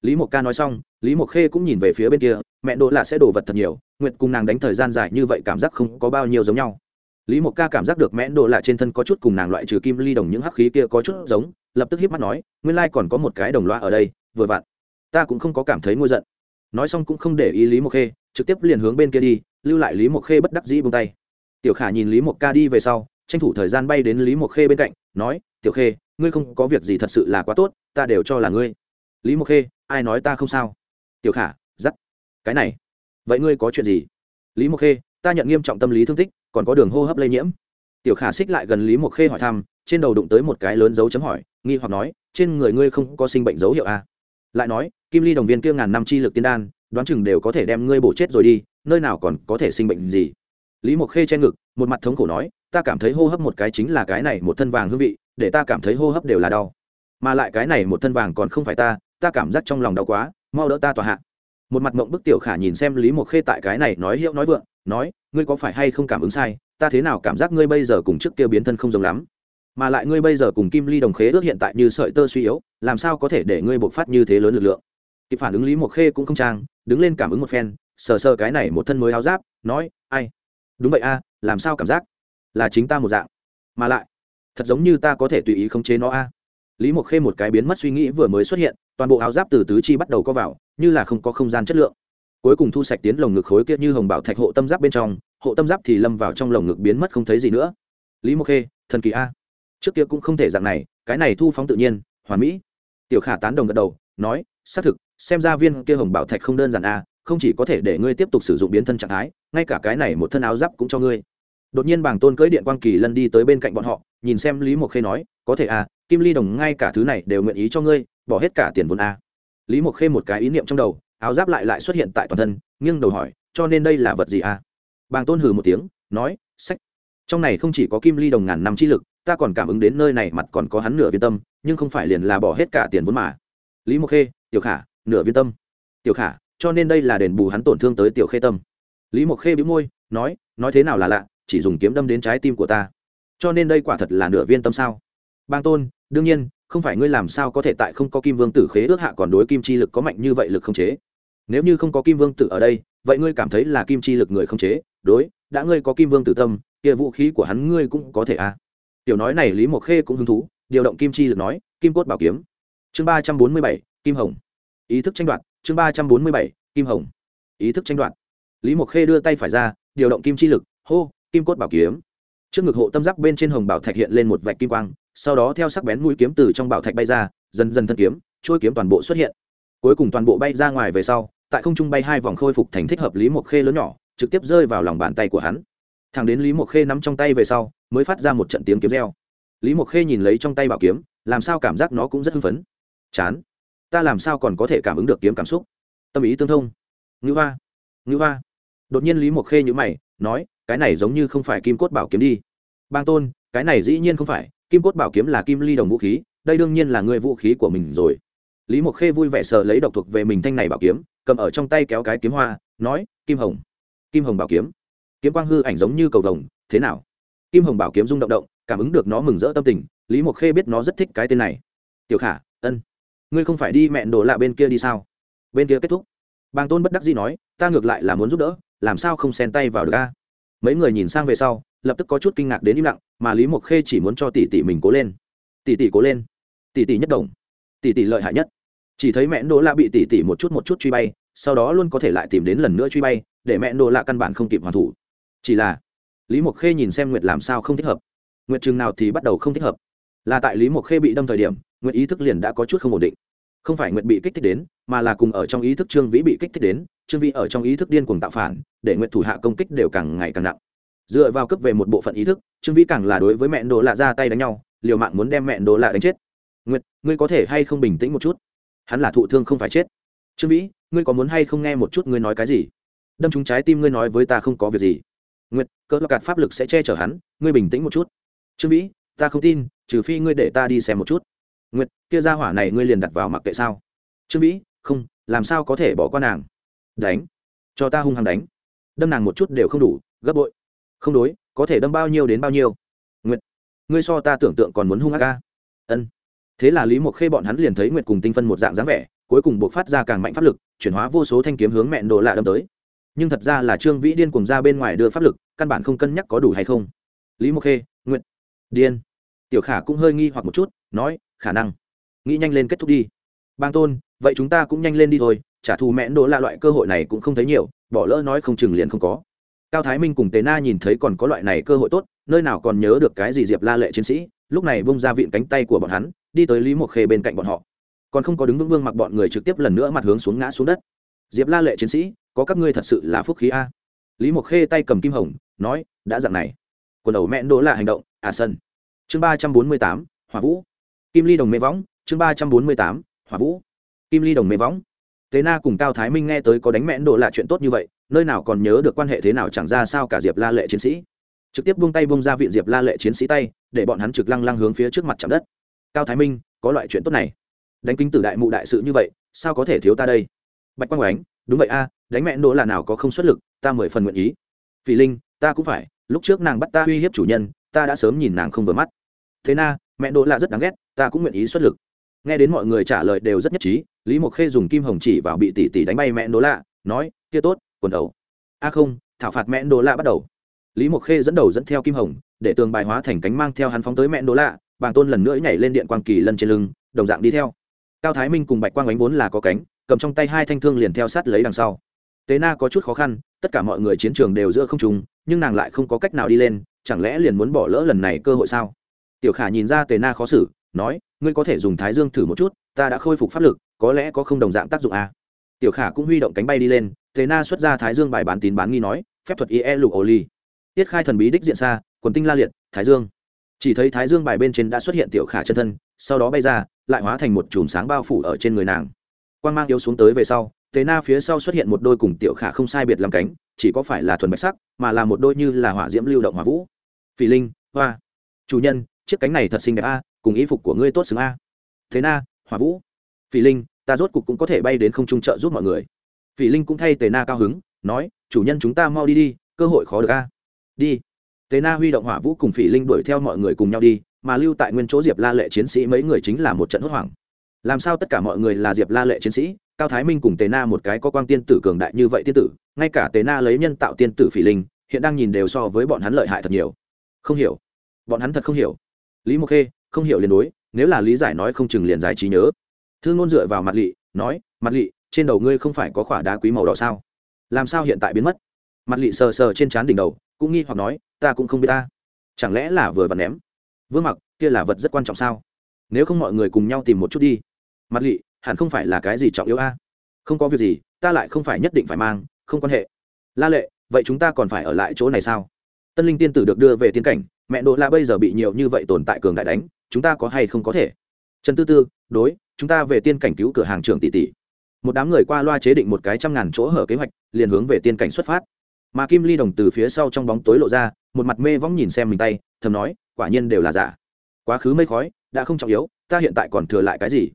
Lý mộc ca nói xong, lý mộc khê cũng nhìn về phía bên kia, mẹ đỗ lạ sẽ đổ vật thật nhiều, nguyệt cùng nàng đánh thời gian dài như vậy cảm giác không có bao nhiêu giống nhau. Lý mộc ca cảm giác được mẹ đỗ lạ trên thân có chút cùng nàng loại trừ kim ly đồng những hắc khí kia có chút giống, lập tức hiếp mắt nói, nguyên lai còn có một cái đồng loa ở đây, vừa vặn. Ta cũng không có cảm thấy ngôi giận nói xong cũng không để ý lý mộc khê, trực tiếp liền hướng bên kia đi, lưu lại lý mộc khê bất đắc dĩ buông tay. Tiểu khả nhìn lý mộc ca đi về sau, tranh thủ thời gian bay đến lý mộc khê bên cạnh, nói, tiểu khê, ngươi không có việc gì thật sự là quá tốt, ta đều cho là ngươi. Lý mộc khê, ai nói ta không sao? Tiểu khả dắt cái này, vậy ngươi có chuyện gì? Lý mộc khê, ta nhận nghiêm trọng tâm lý thương tích, còn có đường hô hấp lây nhiễm. Tiểu khả xích lại gần lý mộc khê hỏi thăm, trên đầu đụng tới một cái lớn dấu chấm hỏi, nghi hoặc nói, trên người ngươi không có sinh bệnh dấu hiệu à? Lại nói, kim ly đồng viên kia ngàn năm chi lực tiên đan, đoán chừng đều có thể đem ngươi bổ chết rồi đi, nơi nào còn có thể sinh bệnh gì. Lý mộc khê che ngực, một mặt thống khổ nói, ta cảm thấy hô hấp một cái chính là cái này một thân vàng hương vị, để ta cảm thấy hô hấp đều là đau. Mà lại cái này một thân vàng còn không phải ta ta cảm giác trong lòng đau quá, mau đỡ ta tòa hạ. Một mặt mộng bức tiểu khả nhìn xem lý mộc khê tại cái này nói hiệu nói vượng, nói, ngươi có phải hay không cảm ứng sai, ta thế nào cảm giác ngươi bây giờ cùng trước kia biến thân không giống lắm mà lại ngươi bây giờ cùng kim ly đồng khế ước hiện tại như sợi tơ suy yếu, làm sao có thể để ngươi bộc phát như thế lớn lực lượng? Kịp phản ứng lý mộc khê cũng không trang, đứng lên cảm ứng một phen, sờ sờ cái này một thân mới áo giáp, nói, ai? Đúng vậy a, làm sao cảm giác? Là chính ta một dạng. Mà lại, thật giống như ta có thể tùy ý khống chế nó a. Lý mộc khê một cái biến mất suy nghĩ vừa mới xuất hiện, toàn bộ áo giáp từ tứ chi bắt đầu co vào, như là không có không gian chất lượng. Cuối cùng thu sạch tiến lồng ngực khối kia như hồng bảo thạch hộ tâm giáp bên trong, hộ tâm giáp thì lâm vào trong lồng ngực biến mất không thấy gì nữa. Lý mộc khê, thần kỳ a trước kia cũng không thể dạng này, cái này thu phóng tự nhiên, hoàn mỹ. Tiểu khả tán đồng gật đầu, nói, xác thực, xem ra viên kia hồng bảo thạch không đơn giản a không chỉ có thể để ngươi tiếp tục sử dụng biến thân trạng thái, ngay cả cái này một thân áo giáp cũng cho ngươi. Đột nhiên bảng tôn cưỡi điện quang kỳ lân đi tới bên cạnh bọn họ, nhìn xem lý mộc khê nói, có thể à kim ly đồng ngay cả thứ này đều nguyện ý cho ngươi, bỏ hết cả tiền vốn a lý mộc khê một cái ý niệm trong đầu, áo giáp lại lại xuất hiện tại toàn thân, nghiêng đầu hỏi, cho nên đây là vật gì a bàng tôn hừ một tiếng, nói, sách trong này không chỉ có kim ly đồng ngàn năm chi lực, ta còn cảm ứng đến nơi này mặt còn có hắn nửa viên tâm, nhưng không phải liền là bỏ hết cả tiền vốn mà. Lý mộc khê, tiểu khả, nửa viên tâm. Tiểu khả, cho nên đây là đền bù hắn tổn thương tới tiểu khê tâm. Lý mộc khê bĩu môi, nói nói thế nào là lạ, chỉ dùng kiếm đâm đến trái tim của ta. Cho nên đây quả thật là nửa viên tâm sao? Bang tôn, đương nhiên, không phải ngươi làm sao có thể tại không có kim vương tử khế ước hạ còn đối kim chi lực có mạnh như vậy lực không chế? Nếu như không có kim vương tử ở đây, vậy ngươi cảm thấy là kim chi lực người không chế? Đối, đã ngươi có kim vương tử tâm kia vũ khí của hắn ngươi cũng có thể à? Tiểu nói này lý mộc khê cũng hứng thú, điều động kim chi lực nói, kim cốt bảo kiếm. Chương ba trăm bốn mươi bảy, kim hồng. Ý thức tranh đoạt, chương ba trăm bốn mươi bảy, kim hồng. Ý thức tranh đoạt. Lý mộc khê đưa tay phải ra, điều động kim chi lực, hô, kim cốt bảo kiếm. Trước ngực hộ tâm giác bên trên hồng bảo thạch hiện lên một vạch kim quang, sau đó theo sắc bén mũi kiếm từ trong bảo thạch bay ra, dần dần thân kiếm trôi kiếm toàn bộ xuất hiện. Cuối cùng toàn bộ bay ra ngoài về sau, tại không trung bay hai vòng khôi phục thành thích hợp lý mộc khê lớn nhỏ, trực tiếp rơi vào lòng bàn tay của hắn thằng đến lý mộc khê nắm trong tay về sau, mới phát ra một trận tiếng kiếm reo. Lý mộc khê nhìn lấy trong tay bảo kiếm, làm sao cảm giác nó cũng rất hưng phấn. Chán. Ta làm sao còn có thể cảm ứng được kiếm cảm xúc? Tâm ý tương thông. Ngữ hoa. Ngữ hoa. Đột nhiên lý mộc khê nhữ mày, nói, cái này giống như không phải kim cốt bảo kiếm đi. Bang tôn, cái này dĩ nhiên không phải, kim cốt bảo kiếm là kim ly đồng vũ khí, đây đương nhiên là người vũ khí của mình rồi. Lý mộc khê vui vẻ sờ lấy độc thuộc về mình thanh này bảo kiếm, cầm ở trong tay kéo cái kiếm hoa, nói, kim hồng. Kim hồng bảo kiếm kiếm quang hư ảnh giống như cầu vồng, thế nào? Kim hồng bảo kiếm rung động động, cảm ứng được nó mừng rỡ tâm tình, lý mộc khê biết nó rất thích cái tên này. Tiểu khả, ân, ngươi không phải đi mẹn đồ lạ bên kia đi sao? Bên kia kết thúc. Bàng tôn bất đắc dĩ nói, ta ngược lại là muốn giúp đỡ, làm sao không xen tay vào được a? Mấy người nhìn sang về sau, lập tức có chút kinh ngạc đến im lặng, mà lý mộc khê chỉ muốn cho tỷ tỷ mình cố lên. Tỷ tỷ cố lên. Tỷ tỷ nhất đồng tỷ tỷ lợi hại nhất. Chỉ thấy mẹn đồ lạ bị tỷ tỷ một chút một chút truy bay, sau đó luôn có thể lại tìm đến lần nữa truy bay, để mẹn đồ lạ căn bản không kịp hoàn thủ chỉ là, lý mộc khê nhìn xem nguyệt làm sao không thích hợp. Nguyệt chừng nào thì bắt đầu không thích hợp. Là tại lý mộc khê bị đâm thời điểm, nguyệt ý thức liền đã có chút không ổn định. Không phải nguyệt bị kích thích đến, mà là cùng ở trong ý thức trương vĩ bị kích thích đến, trương vĩ ở trong ý thức điên cuồng tạo phản, để nguyệt thủ hạ công kích đều càng ngày càng nặng. Dựa vào cấp về một bộ phận ý thức, trương vĩ càng là đối với mẹ đồ lạ ra tay đánh nhau, liều mạng muốn đem mẹ đồ lạ đánh chết. Nguyệt, ngươi có thể hay không bình tĩnh một chút? Hắn là thụ thương không phải chết. Trương vĩ, ngươi có muốn hay không nghe một chút ngươi nói cái gì? Đâm trúng trái tim ngươi nói với ta không có việc gì nguyệt cỡ cạt pháp lực sẽ che chở hắn, ngươi bình tĩnh một chút. Trương vĩ, ta không tin, trừ phi ngươi để ta đi xem một chút. Nguyệt, kia ra hỏa này ngươi liền đặt vào mặc kệ sao? Trương vĩ, không, làm sao có thể bỏ qua nàng? Đánh. Cho ta hung hăng đánh. Đâm nàng một chút đều không đủ, gấp bội. Không đối, có thể đâm bao nhiêu đến bao nhiêu. Nguyệt, ngươi so ta tưởng tượng còn muốn hung ác ca ân. Thế là lý mộc khê bọn hắn liền thấy nguyệt cùng tinh phân một dạng dáng vẻ, cuối cùng buộc phát ra càng mạnh pháp lực, chuyển hóa vô số thanh kiếm hướng mẹn đồ lạ đâm tới nhưng thật ra là trương vĩ điên cùng ra bên ngoài đưa pháp lực, căn bản không cân nhắc có đủ hay không. Lý mộc khê nguyện điên. Tiểu khả cũng hơi nghi hoặc một chút, nói, khả năng. Nghĩ nhanh lên kết thúc đi. Bang tôn, vậy chúng ta cũng nhanh lên đi thôi, trả thù mẹn đỗ là loại cơ hội này cũng không thấy nhiều, bỏ lỡ nói không chừng liền không có. Cao thái minh cùng tế na nhìn thấy còn có loại này cơ hội tốt, nơi nào còn nhớ được cái gì diệp la lệ chiến sĩ, lúc này bông ra vịn cánh tay của bọn hắn, đi tới lý mộc khê bên cạnh bọn họ. Còn không có đứng vững vương mặc bọn người trực tiếp lần nữa mặt hướng xuống ngã xuống đất. Diệp la lệ chiến sĩ có các ngươi thật sự là phúc khí a. Lý mộc khê tay cầm kim hồng, nói, đã dặn này. Quần đầu mẹn đỗ là hành động à sân. Chương ba trăm bốn mươi tám, hỏa vũ. Kim ly đồng mê võng, chương ba trăm bốn mươi tám, hỏa vũ. Kim ly đồng mê võng. Tế na cùng cao thái minh nghe tới có đánh mẹn đỗ là chuyện tốt như vậy, nơi nào còn nhớ được quan hệ thế nào chẳng ra sao cả diệp la lệ chiến sĩ. Trực tiếp buông tay buông ra viện diệp la lệ chiến sĩ tay, để bọn hắn trực lăng lăng hướng phía trước mặt chạm đất. Cao thái minh, có loại chuyện tốt này. Đánh kính tử đại mụ đại sự như vậy, sao có thể thiếu ta đây? Bạch quang oánh đúng vậy a đánh mẹ nỗ là nào có không xuất lực, ta mười phần nguyện ý. Phỉ linh, ta cũng phải, lúc trước nàng bắt ta uy hiếp chủ nhân, ta đã sớm nhìn nàng không vừa mắt. Thế na, mẹ nỗ là rất đáng ghét, ta cũng nguyện ý xuất lực. Nghe đến mọi người trả lời đều rất nhất trí, lý mộc khê dùng kim hồng chỉ vào bị tỷ tỷ đánh bay mẹ nỗ lạ, nói, kia tốt, quần đầu. A không, thảo phạt mẹ nỗ lạ bắt đầu. Lý mộc khê dẫn đầu dẫn theo kim hồng, để tường bài hóa thành cánh mang theo hắn phóng tới mẹ nỗ lạ, bàng tôn lần nữa nhảy lên điện quang kỳ lân trên lưng, đồng dạng đi theo. Cao thái minh cùng bạch quang ánh vốn là có cánh, cầm trong tay hai thanh thương liền theo sát lấy đằng sau tế na có chút khó khăn, tất cả mọi người chiến trường đều giữa không trùng nhưng nàng lại không có cách nào đi lên, chẳng lẽ liền muốn bỏ lỡ lần này cơ hội sao? Tiểu khả nhìn ra tế na khó xử, nói, ngươi có thể dùng thái dương thử một chút, ta đã khôi phục pháp lực, có lẽ có không đồng dạng tác dụng à. tiểu khả cũng huy động cánh bay đi lên, tế na xuất ra thái dương bài bán tín bán nghi nói, phép thuật ie lục ô ly tiết khai thần bí đích diện xa, quần tinh la liệt, thái dương. Chỉ thấy thái dương bài bên trên đã xuất hiện tiểu khả chân thân, sau đó bay ra, lại hóa thành một chùm sáng bao phủ ở trên người nàng. Quan g mang yếu xuống tới về sau tế na phía sau xuất hiện một đôi cùng tiểu khả không sai biệt làm cánh, chỉ có phải là thuần bạch sắc, mà là một đôi như là hỏa diễm lưu động hỏa vũ. Phỉ linh, hoa. Chủ nhân, chiếc cánh này thật xinh đẹp a, cùng y phục của ngươi tốt xứng a. Thế na, hỏa vũ. Phỉ linh, ta rốt cục cũng có thể bay đến không trung trợ giúp mọi người. Phỉ linh cũng thay tề na cao hứng, nói, chủ nhân chúng ta mau đi đi, cơ hội khó được a. Đi. Tề na huy động hỏa vũ cùng phỉ linh đuổi theo mọi người cùng nhau đi, mà lưu tại nguyên chỗ diệp la lệ chiến sĩ mấy người chính là một trận hốt hoảng. Làm sao tất cả mọi người là diệp la lệ chiến sĩ? Cao thái minh cùng tề na một cái có quang tiên tử cường đại như vậy tiên tử, ngay cả tề na lấy nhân tạo tiên tử phỉ linh, hiện đang nhìn đều so với bọn hắn lợi hại thật nhiều. Không hiểu. Bọn hắn thật không hiểu. Lý mộc khê, không hiểu liền đối, nếu là lý giải nói không chừng liền giải trí nhớ. Thư ngôn dựa vào mặt lị, nói, mặt lị, trên đầu ngươi không phải có khỏa đá quý màu đỏ sao? Làm sao hiện tại biến mất? Mặt lị sờ sờ trên trán đỉnh đầu, cũng nghi hoặc nói, ta cũng không biết ta. Chẳng lẽ là vừa vặn ném? Vương mặc, kia là vật rất quan trọng sao? Nếu không mọi người cùng nhau tìm một chút đi. Mặt lị hẳn không phải là cái gì trọng yếu a. Không có việc gì, ta lại không phải nhất định phải mang, không quan hệ. La lệ, vậy chúng ta còn phải ở lại chỗ này sao? Tân linh tiên tử được đưa về tiên cảnh, mẹ đỗ la bây giờ bị nhiều như vậy tồn tại cường đại đánh, chúng ta có hay không có thể? Trần tư tư, đối, chúng ta về tiên cảnh cứu cửa hàng trưởng tỷ tỷ. Một đám người qua loa chế định một cái trăm ngàn chỗ hở kế hoạch, liền hướng về tiên cảnh xuất phát. Mà kim ly đồng từ phía sau trong bóng tối lộ ra, một mặt mê vóng nhìn xem mình tay, thầm nói, quả nhiên đều là giả. Quá khứ mây khói, đã không trọng yếu, ta hiện tại còn thừa lại cái gì?